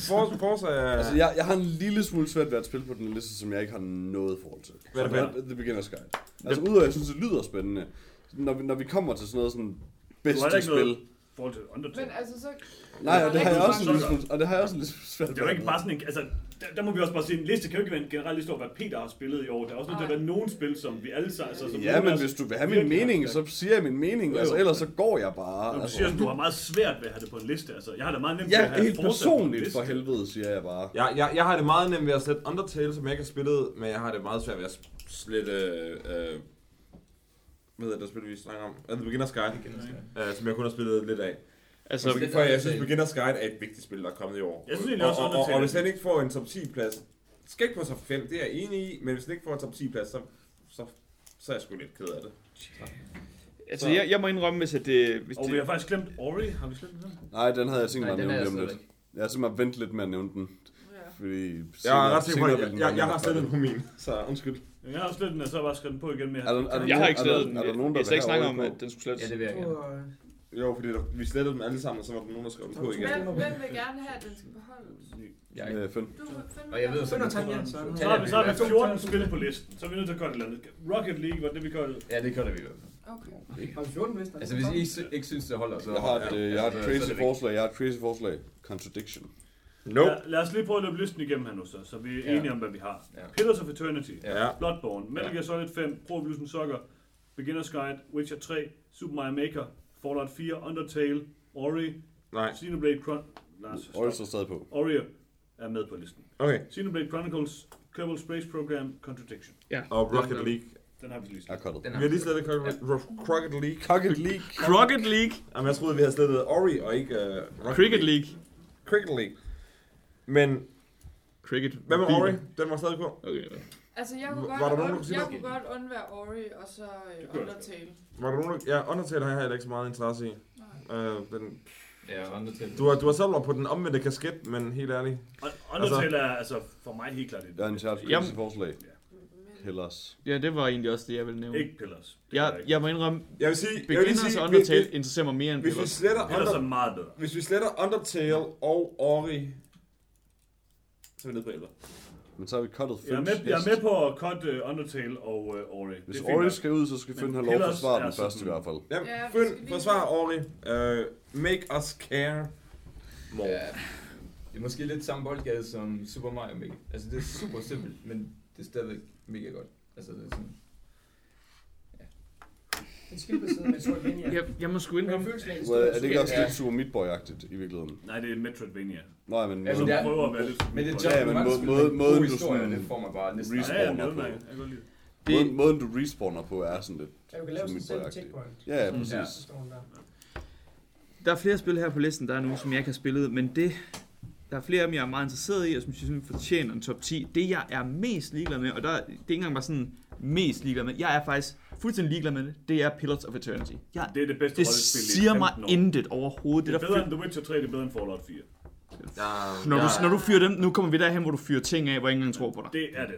Forza, Forza er... Altså, jeg, jeg har en lille smule svært ved at spille på den liste, som jeg ikke har noget forhold til. Hvad er det The Beginner's Guide. Altså, udover at jeg synes, det lyder spændende, når vi, når vi kommer til sådan noget sådan Du har bedste spil. noget forhold til Undertale. Men altså, så... Nej, og det har jeg også en lille smule, og det har jeg også en lille smule svært Det er jo ikke bare sådan en, altså, der, der, må vi også bare sige, en liste kan jo ikke være en generel liste over, hvad Peter har spillet i år. Der er også nødt til at være nogle spil, som vi alle sammen... Altså, som Ja, men hvis du vil have min mening, så siger jeg min mening. Jo, Altså, ellers så går jeg bare. Du Altså, siger, at du har meget svært ved at have det på en liste. Altså, jeg har da meget nemt ved at Ja, have helt personligt for helvede, siger jeg bare. Jeg, jeg, jeg har det meget nemt ved at slette Undertale, som jeg ikke har spillet, men jeg har det meget svært ved at slette... Øh, hvad hedder det spil, vi snakker om? Uh, The Beginner's Guide, øh, som jeg kun har spillet lidt af. Altså, Altså, for jeg synes, Beginner's Guide er et vigtigt spil, der er kommet i år. Jeg synes egentlig også, og, og, og, og er hvis den ikke får en top 10 plads, skal ikke på top 5, det er jeg enig i, men hvis den ikke får en top 10 plads, så, så, så er jeg sgu lidt ked af det. altså jeg, jeg må indrømme, hvis at det... Hvis Og vi det har faktisk glemt Ori. Har vi glemt den? Nej, den havde jeg tænkt mig at nævne om slet lidt. Jeg har simpelthen ventet lidt med at nævne den. Ja. Fordi Jeg er ret sikker på, jeg, den jeg, jeg har slettet den. på min, så undskyld. Jeg har slet den, og så har jeg bare skrevet den på igen med. Er der- er der jeg har ikke er der- slettet den. er der nogen, der Jeg skal ikke snakke om, at den skulle slettes. Ja, det vil jeg gerne. Jo, fordi der, vi slettede dem alle sammen, og så var der nogen, der skrev dem på igen. Hvem, hvem vil gerne have, at den skal beholdes? Jeg, Øh, Finn. Du, Finn, og jeg ved så er den Så har vi, så har vi Ja, 14 spil på listen, så er vi nødt til at gøre et eller andet. Rocket League var det, vi kørte. Ja, det kan det vi i hvert fald. Okay. Har vi 14 lister? Altså, hvis I ikke, sy- ikke synes, det holder, så... Jeg har et, øh, jeg har et så- så er crazy det forslag. Jeg har et crazy forslag. Contradiction. Nope. Ja, lad os lige prøve at løbe listen igennem her nu, så, så vi er Ja. enige om, hvad vi har. Ja. Pillars of Eternity, Ja. Bloodborne, Metal. Gear Solid 5, Pro Evolution Soccer, Beginner's Guide, Witcher 3, Super Mario Maker, Fallout 4, Undertale, Ori, Nej. Xenoblade Chron... Lars. Ori står stadig på. Ori er med på listen. Okay. Xenoblade Chronicles, Kerbal Space Program, Contradiction. Og Rocket League. Den har vi lige. Den Vi har lige slettet Rocket League. Rocket League. Rocket League. Jamen, jeg troede, vi havde slettet Ori og ikke uh, Rocket Cricket League. Cricket League. Men Cricket. hvad med. Ori? Den var stadig på. Okay. Altså, jeg kunne Var godt, der nogen, der und, jeg kunne godt undvære Ori og så øh, jeg Undertale. Var der nogen. Ja, Undertale har jeg heller ikke så meget interesse i. Nej. Uh, den... Ja, Undertale. Du har, du har selv mig på den omvendte kasket, men helt ærligt. Og Undertale er altså for mig helt klart Jeg har et. en crazy forslag. Men, Hellers. Ja, det var egentlig også det, jeg ville nævne. Ikke Pillars. Det Jeg, er ikke. jeg må indrømme, Jeg vil sige... jeg vil sige, og Undertale hvis- interesserer mig mere end Hvis vi Pillars. sletter, Pillars er under, meget bedre. hvis vi sletter Undertale og Ori, så er vi nede på 11. Men så har vi cuttet Jeg er med, jeg er med på at cut uh, Undertale og uh, Ori. Hvis det er Ori skal ud, så skal Finn have lov at forsvare den sådan- første i hvert fald. Ja, Ja, lige- forsvar Ori. Uh, make us care more. Ja, det er måske lidt samme boldgade som Super Mario Maker. Altså, det er super simpelt, men det er stadigvæk mega godt. Altså, det er sådan... En skilbaseret Metroidvania. Jeg, jeg må sgu Med indrømme, Well, er det ikke også Ja. lidt Super Meat Boy-agtigt i virkeligheden? Nej, det er Metroidvania. Nej, men... Altså, er- prøver at være lidt... Men det er Ja, men ja, må- men måde- gode måden, du sådan det får man bare næsten respawn- Ja, ja, det er spawner på. Jeg det. Måden, måden du respawner på er sådan lidt... Ja, du kan lave sådan selv checkpoint. Ja, ja, Mm. præcis. Ja. Der. der er flere spil her på listen, der er nu, som jeg ikke har spillet, men det, der er flere af dem, jeg er meget interesseret i, og som jeg synes fortjener en top 10. Det, jeg er mest ligeglad med, og der, det er ikke engang bare sådan mest ligeglad med, jeg er faktisk fuldstændig ligeglad med det, det er Pillars of Eternity. Jeg, Det er det bedste det rollespil i siger mig 15 år. intet overhovedet. Det er Det bedre der end The Witcher 3, det er bedre end Fallout 4. Ja, når, ja, du, når du fyrer dem, nu kommer vi derhen, hvor du fyrer ting af, hvor ingen engang tror på dig. Det er det.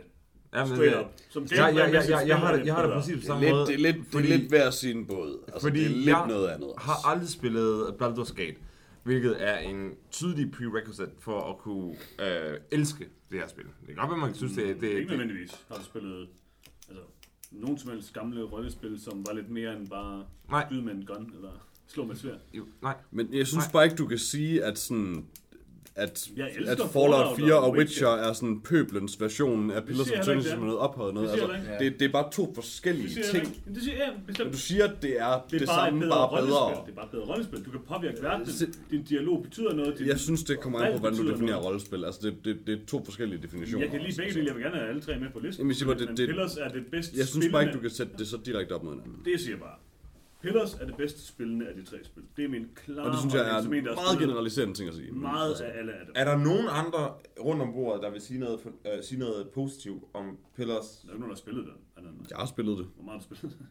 ja, men, Straight up. Som Ja, ja, ja, gameplaymæssigt ja, jeg har det, jeg har det bedre. præcis på Det er samme lidt, måde. det er lidt, det fordi- er lidt hver sin båd. Altså, Fordi det er lidt jeg noget andet. har aldrig spillet Baldur's Gate, hvilket er en tydelig prerequisite for at kunne øh, elske det her spil. Det kan godt være, man synes, det, det, Ikke det, nødvendigvis har du spillet altså, nogen som helst gamle rollespil, som var lidt mere end bare Nej. skyde med en gun, eller slå med et sværd. jo, nej. Men jeg synes Nej. bare ikke, du kan sige, at sådan at, at Fallout Fallout 4 og Witcher er sådan pøblens version af Pillars of Eternity, som er noget ophøjet noget. Det Altså, det, det er bare to Det forskellige jeg ting. Men Det siger bestemt. du siger, at det er det, Det det samme, bare rollespil. bedre. Det er bare bedre rollespil. Du kan påvirke verden. Din dialog betyder noget. Din... Jeg synes, det kommer an på, hvordan du definerer rollespil. Altså, det, det, det er to forskellige definitioner. Jeg kan lide også. begge dele. Jeg vil gerne have alle tre med på listen. Jamen, jeg siger bare, det- men det- Pillars er det bedste Jeg synes bare ikke, du kan sætte det så direkte op mod hinanden. Det siger bare. Pillars er det bedste spillende af de tre spil. Det er min klare Og det synes jeg er en har meget generaliserende ting at sige. Meget altså, af alle af dem. Er der nogen andre rundt om bordet, der vil sige noget, uh, sige noget positivt om Pillars? Der er ikke nogen, der har spillet det. Er? Jeg har spillet det. Hvor meget har du spillet det?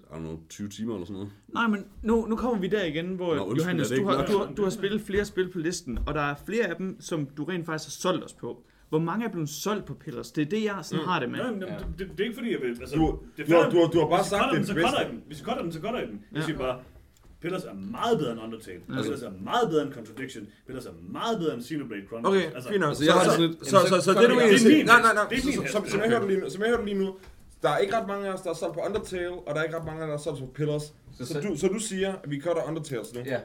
I don't know, 20 timer eller sådan noget. Nej, men nu, nu kommer vi der igen, hvor Nå, undskyld, Johannes, er det du har, du, har, du har spillet flere spil på listen, og der er flere af dem, som du rent faktisk har solgt os på. Hvor mange er blevet solgt på Pillars? Det er det, jeg sådan Mm. har det med. Nej, men Ja. det, det, det, er ikke fordi, jeg vil... Altså, Du- det er du du har- bare hvis sagt, det så bedste. Hvis I cutter den, så cutter jeg den. Jeg Ja. siger bare, Pillars er meget bedre end Undertale. Ja. Pillars er meget bedre end Contradiction. Pillars er meget bedre end Xenoblade Chronicles. Okay, altså, fint nok. Altså, jeg har så, sådan lidt- så, så, så, så, det du er egentlig siger... Nej, nej, nej. Det er min Så-. Som som jeg Okay. hørte lige nu, som jeg hørte lige nu, der er ikke ret mange af os, der er solgt på Undertale, og der er ikke ret mange af os, der er solgt på Pillars. Så, Så du, så du siger, at vi cutter Undertales nu? Ja,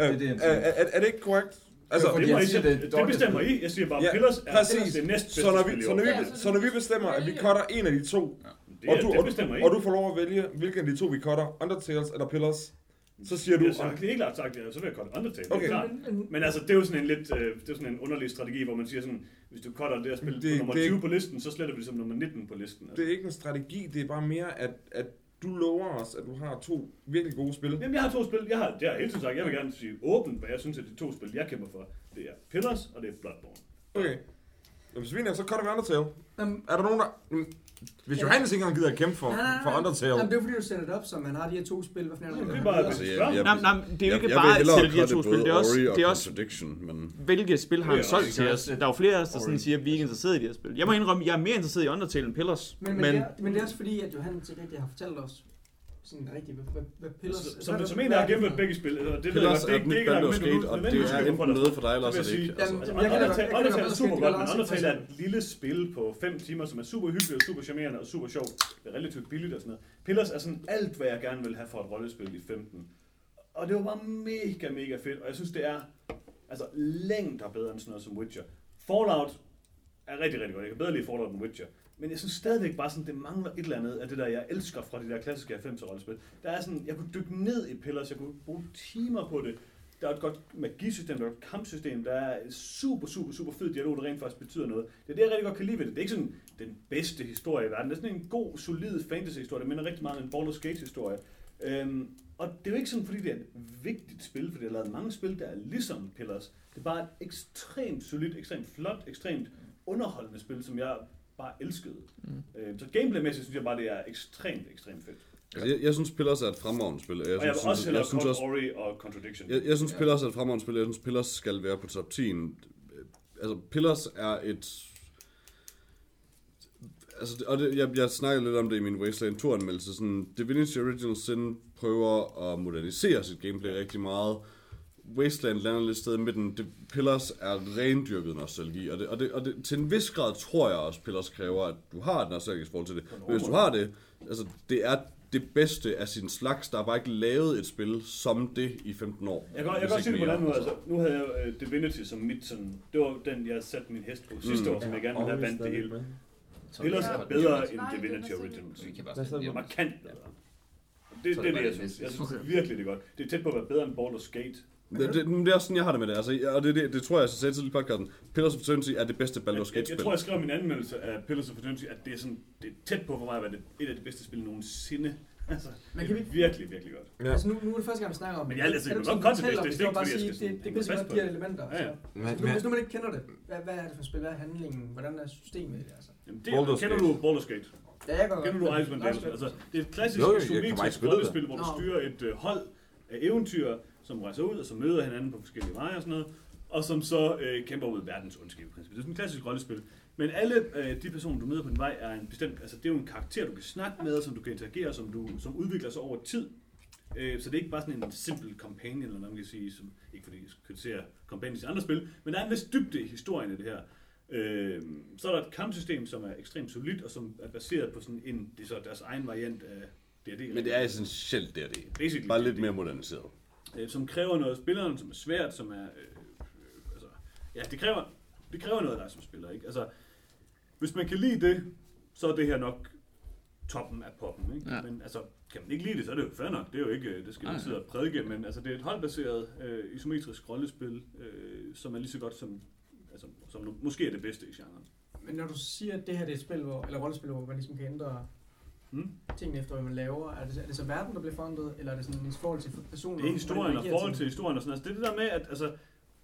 Øh, det er det, jeg er, er, er det ikke korrekt? Altså, fordi det, må jeg I, siger, det, det er bestemmer. I. Jeg siger bare, Ja, Pillars er præcis. det næst bedste så når vi, spil i så år. når vi, så når vi bestemmer, at vi cutter en af de to, Det, og er, du, det og, bestemmer I. og du får lov at vælge, hvilken af de to vi cutter, Undertales eller Pillars, så siger du... Jeg har helt klart sagt, at så vil jeg cutte Undertale. Okay. Det er klart. Men altså, det er jo sådan en lidt, øh, det er sådan en underlig strategi, hvor man siger sådan, hvis du cutter det her spil Det- på nummer det er 20 ikke- på listen, så sletter vi det som nummer 19 på listen. Altså. Det er ikke en strategi, det er bare mere, at, at du lover os, at du har to virkelig gode spil. Jamen, jeg har to spil. Jeg har, det har jeg hele tiden sagt. Jeg vil gerne sige åbent, hvad jeg synes, at de to spil, jeg kæmper for, det er Pillars og det er Bloodborne. Okay. Jamen, så fint, så cutter vi Undertale. Jamen, Er der nogen, der... Hvis. Johannes ikke engang gider at kæmpe for, Nej, nej, nej. for Undertale, Jamen, det er jo fordi, du sætter det op, så man har de her to spil. Hvad fanden er det? det er bare- Altså, jeg, jeg, Nej, nej, det er jo ikke jeg bare at sælge de her to spil. Det er også, det er også men... hvilke spil har han solgt til os. Der er jo flere af os, der sådan siger, at vi er ikke interesseret i de her spil. Jeg må indrømme, at jeg er mere interesseret i Undertale end Pillars. Men, men, Men, det er, men det er også fordi, at Johannes ikke rigtig har fortalt os sådan rigtigt, hvad, hvad, hvad. Så, hvad som, det- som hvad en, der er har det gennemført begge spil, eller det ved jeg Pillars godt, det et ikke, det er ikke et argument, du og det er enten dig. noget for dig, eller Så så er det jeg ikke. Altså, Undertale, er super godt, men Undertale er et lille spil på 5 timer, som er super hyggeligt og super charmerende og super sjovt. Det er relativt billigt og sådan noget. Pillars er sådan alt, hvad jeg gerne vil have for et rollespil i 15. Og det var bare mega, mega fedt, og jeg synes, det er altså længder bedre end sådan noget som Witcher. Fallout er rigtig, rigtig godt. Jeg kan bedre lide Fallout end Witcher. Men jeg synes stadigvæk bare sådan, det mangler et eller andet af det der, jeg elsker fra de der klassiske 90'er rollespil. Der er sådan, jeg kunne dykke ned i Pillars, jeg kunne bruge timer på det. Der er et godt magisystem, der er et kampsystem, der er et super, super, super fed dialog, der rent faktisk betyder noget. Det er det, jeg rigtig godt kan lide ved det. Det er ikke sådan den bedste historie i verden. Det er sådan en god, solid fantasy-historie, der minder rigtig meget om en Baldur's Gate-historie. Øhm, og det er jo ikke sådan, fordi det er et vigtigt spil, for det har lavet mange spil, der er ligesom Pillars. Det er bare et ekstremt solidt, ekstremt flot, ekstremt underholdende spil, som jeg bare elskede. Mm. Øh, så gameplaymæssigt synes jeg bare, det er ekstremt, ekstremt fedt. Altså, jeg, jeg synes, Pillars er et fremragende spil. Jeg Og jeg vil synes, også hellere jeg synes Call også, Ori og Contradiction. jeg, jeg synes Ja. Pillars er et fremragende spil. Jeg synes, Pillars skal være på top 10. Altså, Pillars er et... Altså, og det, jeg, jeg snakkede lidt om det i min Wasteland 2-anmeldelse. Sådan, Divinity Original Sin prøver at modernisere sit gameplay rigtig meget. Wasteland lander lidt sted i midten. Det, Pillars er rendyrket nostalgi, og, det, og, det, og det, til en vis grad tror jeg også, Pillars kræver, at du har et nostalgisk forhold til det. Men hvis du har det, altså det er det bedste af sin slags. Der er bare ikke lavet et spil som det i 15 år. Jeg kan, jeg kan godt sige det på den anden måde. Altså, nu havde jeg uh, Divinity som mit sådan... Det var den, jeg satte min hest på sidste Mm. år, som jeg gerne ville have vandt det hele. Pillars er det bedre end Divinity den er Original. Vi kan bare Det er markant bedre. Det, det, det er det, jeg synes. Jeg synes virkelig, det er godt. Det er tæt på at være bedre end Baldur's Gate. Det, det, det er også sådan, jeg har det med det. Altså, og det, det, det tror jeg, jeg sagde tidligere i podcasten. Pillars of Eternity er det bedste Baldur's Jeg, jeg, jeg Gate-spil. tror, jeg skrev min anmeldelse af Pillars of Eternity, at det er, sådan, det er tæt på for mig at være det, et af de bedste spil nogensinde. [LAUGHS] Altså, Men det kan er vi- virkelig, virkelig godt. Ja. Altså nu, nu er det første gang, vi snakker om Men jeg er altså- Kan jeg du vil ikke godt fortælle om det er det? var bare sige, det, det hænge er godt de her det. elementer. Ja, ja. Så. Men, Hvis, nu, men, hvis nu man ikke kender det, hvad, hvad er det for spil? Hvad er handlingen? Hvordan er systemet det? Altså? Jamen, det, Baldur's kender du Baldur's Gate? Ja, jeg går Kender du Icewind Dale? Altså, det er et klassisk kan isometrisk det. rollespil, hvor du styrer et øh, hold af eventyr, som rejser ud, og som møder hinanden på forskellige veje og sådan noget, og som så øh, kæmper ud verdens ondskab. Det er sådan et klassisk rollespil. Men alle øh, de personer, du møder på din vej, er en bestemt, altså det er jo en karakter, du kan snakke med, som du kan interagere, som, du, som udvikler sig over tid. Øh, så det er ikke bare sådan en simpel companion, eller hvad man kan sige, som, ikke fordi jeg skal kritisere companions i andre spil, men der er en vis dybde i historien i det her. Øh, så er der et kampsystem, som er ekstremt solidt, og som er baseret på sådan en, det er så deres egen variant af D&D. Men det er essentielt. Basically Bare lidt D&D. mere moderniseret. Øh, som kræver noget af spilleren, som er svært, som er... Øh, øh, altså, ja, det kræver, det kræver noget af dig som spiller, ikke? Altså, hvis man kan lide det, så er det her nok toppen af poppen, ikke? Ja. Men altså, kan man ikke lide det, så er det jo fair nok. Det er jo ikke, øh, det skal Nej, sidde og prædike, men altså, det er et holdbaseret øh, isometrisk rollespil, øh, som er lige så godt som, altså, som måske er det bedste i genren. Men når du siger, at det her det er et spil, hvor, eller rollespil, hvor man ligesom kan ændre Mm. tingene efter, hvad man laver? Er det, er det så verden, der bliver forandret, eller er det sådan en forhold til personer? Det er historien og forhold til historien og sådan noget. Altså, det er det der med, at altså,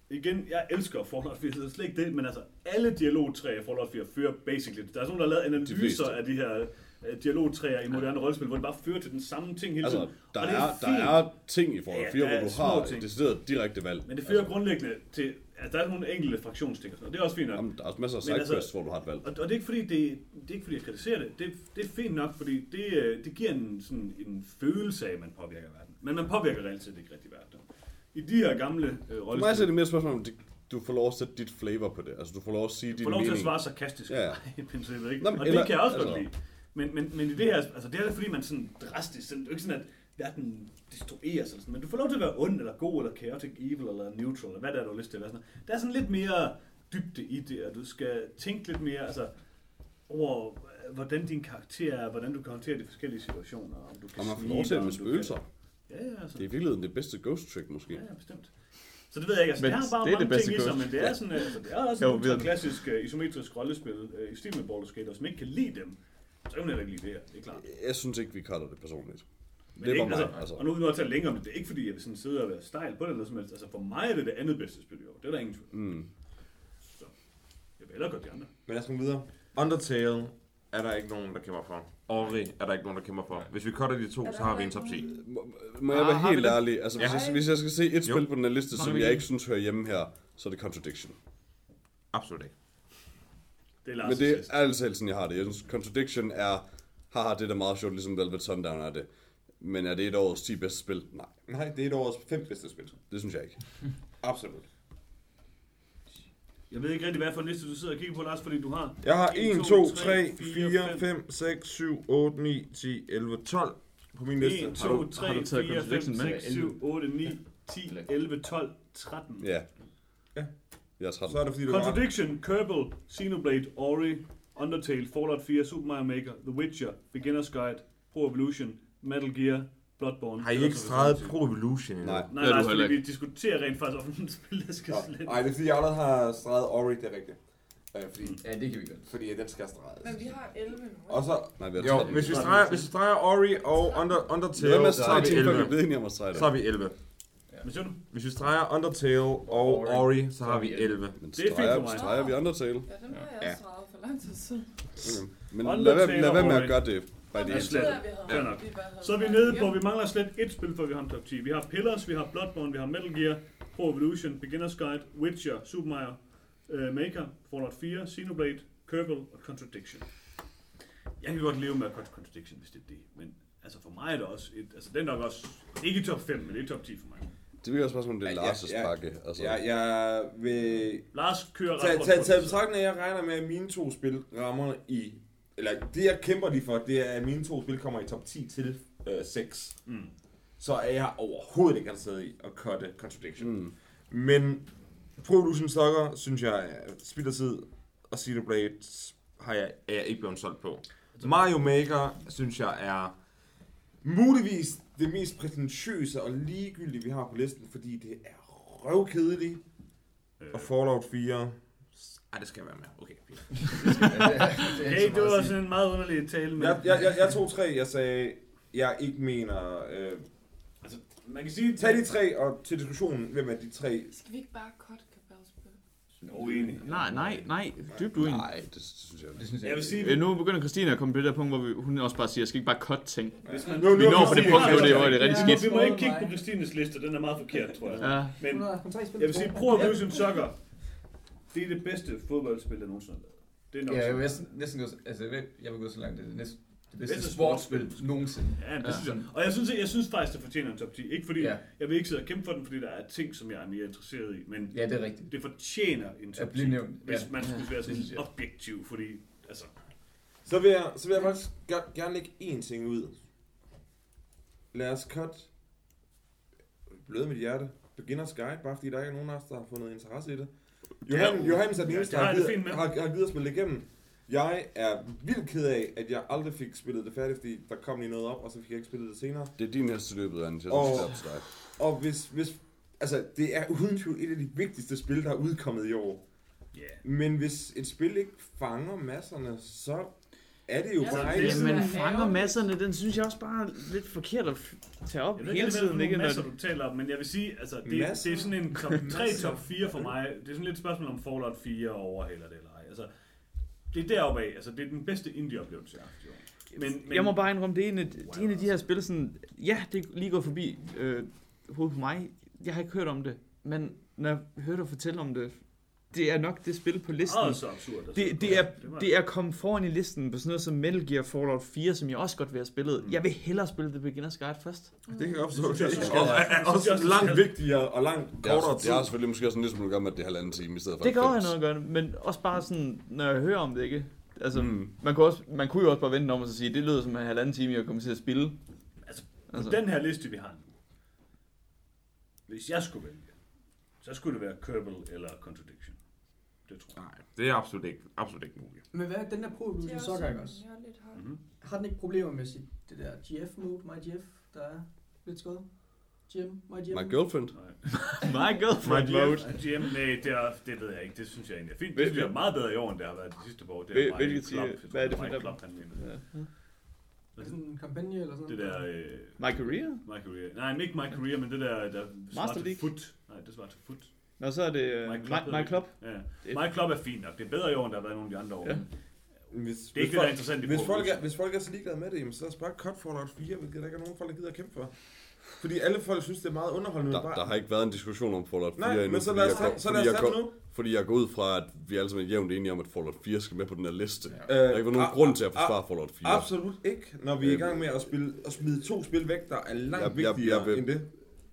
igen, jeg elsker Fallout 4, så det er slet ikke det, men altså, alle dialogtræer i Fallout 4 fører basically, der er sådan nogen, der har lavet analyser af de her uh, dialogtræer i moderne rollespil, hvor det bare fører til den samme ting hele Altså, tiden. der Og det er, er der er ting i Fallout Ja, 4, der hvor du har ting. et decideret direkte valg. Men det fører grundlæggende til, at der er nogle enkelte fraktionsting og sådan noget. Det er også fint nok. Jamen, der er også masser af altså- sidequests, hvor du har et valg. Og, og det er ikke fordi, det, det er ikke fordi jeg kritiserer det. det. Det er fint nok, fordi det, øh, det giver en, sådan en følelse af, at man påvirker verden. Men man påvirker reelt set ikke rigtig verden. I de her gamle øh, For mig er rollespil, det mere spørgsmål om, det- du får lov at sætte dit flavor på det. Altså, du får lov at sige din får lov til at mening. svare sarkastisk. Ja, ja. [LAUGHS] i princippet, ikke? Nå, men og eller- det kan jeg også godt altså- lide. Men, men, men i det her, altså det er det fordi, man sådan drastisk, sådan, det er ikke sådan, at verden destrueres eller sådan, men du får lov til at være ond, eller god, eller chaotic evil, eller neutral, eller hvad det er, du har lyst til at være sådan. Der er sådan lidt mere dybde i det, og du skal tænke lidt mere, altså, over øh, hvordan din karakter er, hvordan du kan håndtere de forskellige situationer, om du kan Og man får lov til med du kan- spøgelser. Ja, ja, altså. Det er i virkeligheden det bedste ghost trick, måske. Ja, ja, bestemt. Så det ved jeg ikke, altså Men det har bare det er mange det bedste ting i sig, men det er sådan, altså, det er også Jo, ved et klassisk uh, isometrisk rollespil uh, i stil med Baldur's Gate, og som ikke kan lide dem, så kan man heller ikke lide det her, det er klart. Jeg synes ikke, vi kalder det personligt. Men Det ikke, mig, altså, altså. Og nu er vi nødt til at længere om det. Det er ikke fordi, jeg vil sådan sidde og være stejl på det eller noget. Altså for mig er det det andet bedste spil i år. Det er der ingen tvivl. Mm. Så jeg vil hellere godt de andre. Men lad os komme videre. Undertale er der ikke nogen, der kæmper for. Ori er der ikke nogen, der kæmper for. Hvis vi cutter de to, så har vi en top 10. nogen? Må, må jeg Ah, være vi helt ærlig? Altså, hvis, Ja. jeg, hvis jeg skal se et Jo. spil på den her liste, som jeg ikke synes hører hjemme her, så er det Contradiction. Absolut ikke. Det er Lars' Men det er talt sådan, jeg har det. Jeg synes, Contradiction er, haha, det er da meget sjovt, ligesom Velvet Sundown er det. Men er det et årets 10 bedste spil? Nej, Nej, det er et vores fem bedste spil. det synes jeg ikke. [LAUGHS] Absolut. Jeg ved ikke rigtig, hvad for en liste du sidder og kigger på, Lars, fordi du har... Jeg har 1, 1, 2, 3, 4, 5, 6, 7, 8, 9, 10, 11, 12 på min liste. 1, Har 2, du- har 3, du taget 4, 5, Contradiction med? 6, 7, 8, 9, 10, 11, 12, 13. Ja. Ja. Jeg er 13. Så er det fordi, du har ret. Contradiction, Kerbal, Xenoblade, Ori, Undertale, Fallout 4, Super Mario Maker, The Witcher, Beginner's Guide, Pro Evolution, Metal Gear, Bloodborne. Har I ikke streget Pro Evolution endnu? Nej. Nej, Det er nej, heller fordi vi diskuterer rent faktisk, om [LAUGHS] den spil, der skal slet. Nej, det er fordi, jeg allerede har streget Ori, det er rigtigt. Øh, fordi, Ja, det kan vi godt. fordi den skal streges. Men vi har 11 nu. Og så, Nej, vi har jo, 13. hvis vi streger, hvis vi streger Ori og under, Undertale, med så er vi 13, før vi 11. bliver enige om at strege det? Så er vi 11. Hvad siger du? Hvis vi streger Undertale og Ori, Ori, så har vi 11. Men Det er fint for streger, mig. streger vi Undertale? Ja, dem har jeg Ja. også streget for lang tid siden. Okay. Men lad, være- lad være med at gøre det. Men end. slet. er, Fair nok. bare Så er vi nede på, vi mangler slet et spil, før vi har en top 10. Vi har Pillars, vi har Bloodborne, vi har Metal Gear, Pro Evolution, Beginner's Guide, Witcher, Super Mario uh, Maker, Fallout 4, Xenoblade, Kerbal og Contradiction. Jeg kan godt leve med at Contradiction, hvis det er det. Men altså for mig er det også et, altså den er nok også, ikke i top 5, men det er i top 10 for mig. Det virker også bare som, det er Ja, ja, Lars' ja. pakke. Altså, Jeg, jeg vil Lars kører Tag, ret tag, betragtning at jeg regner med, at mine to spil rammer i... Eller det, jeg kæmper lige for, det er, at mine to spil kommer i top 10 til øh, 6. Mm. Så er jeg overhovedet ikke interesseret i at cutte Contradiction. Mm. Men Pro Evolution Soccer, synes jeg, er spild af tid. Og Xenoblade har jeg, er jeg ikke blevet solgt på. Mario Maker, synes jeg, er muligvis det mest prætentiøse og ligegyldige, vi har på listen, fordi det er røvkedeligt. Øh, Og Fallout 4... Ej, det skal være med. Okay, fint. [LAUGHS] Okay, det var sådan en meget underlig tale, men Jeg, jeg, jeg, jeg tog tre, jeg sagde, jeg ikke mener... Øh, altså, man kan sige, tag de tre, og til diskussionen, hvem er de tre? Skal vi ikke bare cut uenig. Nej, nej, nej. Dybt uenig. Nej, det synes jeg Det ikke. synes jeg, Jeg vil sige, Øh, Nu begynder Christina at komme på det der punkt, hvor vi, hun også bare siger, jeg skal ikke bare cut ting. hvis man, Nu- Vi når på det punkt, hvor det, hvor det er rigtig Ja. skidt. vi må ikke kigge på Christines liste, den er meget forkert, tror jeg. Ja, Men jeg vil sige, Pro Evolution Soccer, det er det bedste fodboldspil, der nogensinde har lavet. Det er nok Ja, jeg sådan. vil næsten, næsten gå, så- altså, jeg vil, gå så langt, det er det, næste, det bedste Bedste sportsspil nogensinde. Ja, det Ja. synes jeg. Og jeg synes, jeg synes faktisk, det fortjener en top 10. Ikke fordi, Ja. jeg vil ikke sidde og kæmpe for den, fordi der er ting, som jeg er mere interesseret i. Men Ja, det er rigtigt. det fortjener en top At blive 10, nævnt, hvis ja. man skulle være sådan jeg. [LAUGHS] objektiv. Fordi, altså, Så vil jeg, så vil jeg faktisk gerne, gerne lægge én ting ud. Lad os cut bløde mit hjerte. Beginners Guide, bare fordi der ikke er nogen af os, der har fundet interesse i det. Johan, Ja. Johannes er den Ja, eneste, det der har har, givet, fint med. har, har givet at spille det igennem. Jeg er vildt ked af, at jeg aldrig fik spillet det færdigt, fordi der kom lige noget op, og så fik jeg ikke spillet det senere. Det er din til løbet, Og- er til dig. Og hvis, hvis, altså, det er uden tvivl et af de vigtigste spil, der er udkommet i år. ja. Men hvis et spil ikke fanger masserne, så er det jo Ja, bare ikke. sådan, Jamen, er fanger ærgerligt. masserne, den synes jeg også bare er lidt forkert at tage op Jeg ved hele ikke, tiden. hvad Ikke? for Når, masser du taler om, men jeg vil sige, altså, det, Masser? det er sådan en top [LAUGHS] 3, Masser? top 4 for mig. Det er sådan lidt et spørgsmål om Fallout 4 overhælder det eller ej. Altså, det er deroppe af. Altså, det er den bedste indie-oplevelse, jeg har haft i år. Men, men, jeg må bare indrømme, det er en af, det er en af de her spil, sådan, ja, det er lige gået forbi øh, hovedet på mig. Jeg har ikke hørt om det, men når jeg hører dig fortælle om det, det er nok det spil på listen. Åh, så absurd. Altså, Det, det, er, det er kommet foran i listen på sådan noget som Metal Gear Fallout 4, som jeg også godt vil have spillet. Jeg vil hellere spille The Beginner's Guide først. Det kan jeg forstå. Det jeg Det er også- er jeg langt vigtigere og langt Det er, kortere også, det er selvfølgelig måske også en lille smule godt med, at det er halvanden time i stedet for Det kan også 90. have noget at gøre, men også bare sådan, når jeg hører om det, ikke? Altså, Mm. mm. man, kunne også, man kunne jo også bare vente om og så sige, det lyder som en halvanden time, jeg kommer til at spille. Altså, Altså. På den her liste, vi har nu, hvis jeg skulle vælge, så skulle det være Kerbal eller Contradiction. Det tror jeg. Nej, det er absolut ikke, absolut ikke muligt. Men hvad er den der Pro Det er Evolution Soccer, ikke sådan, også? jeg er lidt hard. Mm-hmm. Har den ikke problemer med sit, det der GF-mode, my GF, der er lidt skød? GM, my GF? [LAUGHS] My girlfriend. My girlfriend My mode. GM, nej, det, er, det ved jeg ikke. Det synes jeg egentlig er fint. Det synes jeg er meget bedre i år, end det har været de sidste par år. Det er hvilket tror, hvad er det for en- Club, han mener. Er sådan en kampagne eller sådan Det der... Øh, My career? My Career. Nej, ikke My Career, men det der, der Master League? Foot. Nej, det svarer til Foot. Nå, så er det hedder Club. Ja. Det- My Club er fint nok. Det er bedre i år, end der har været nogle af de andre år. Ja. Hvis, Det er ikke det, der er interessant i hvis folk er, hvis folk er så ligeglade med det, jamen, så lad os bare cut Fallout 4, hvilket der ikke er nogen folk, der gider at kæmpe for. Fordi alle folk synes, det er meget underholdende. Der, bare... der har ikke været en diskussion om Fallout 4 Nej, endnu, men så lad os tage, så lad os tage det nu. Fordi jeg går ud fra, at vi alle sammen er jævnt enige om, at Fallout 4 skal med på den her liste. Øh, Der har ikke været nogen a- grund til at a- forsvare Fallout 4. Absolut ikke, når vi er i gang med at, spille, at smide to spil væk, der er langt Jeg- jeg- vigtigere jeg vil- end det.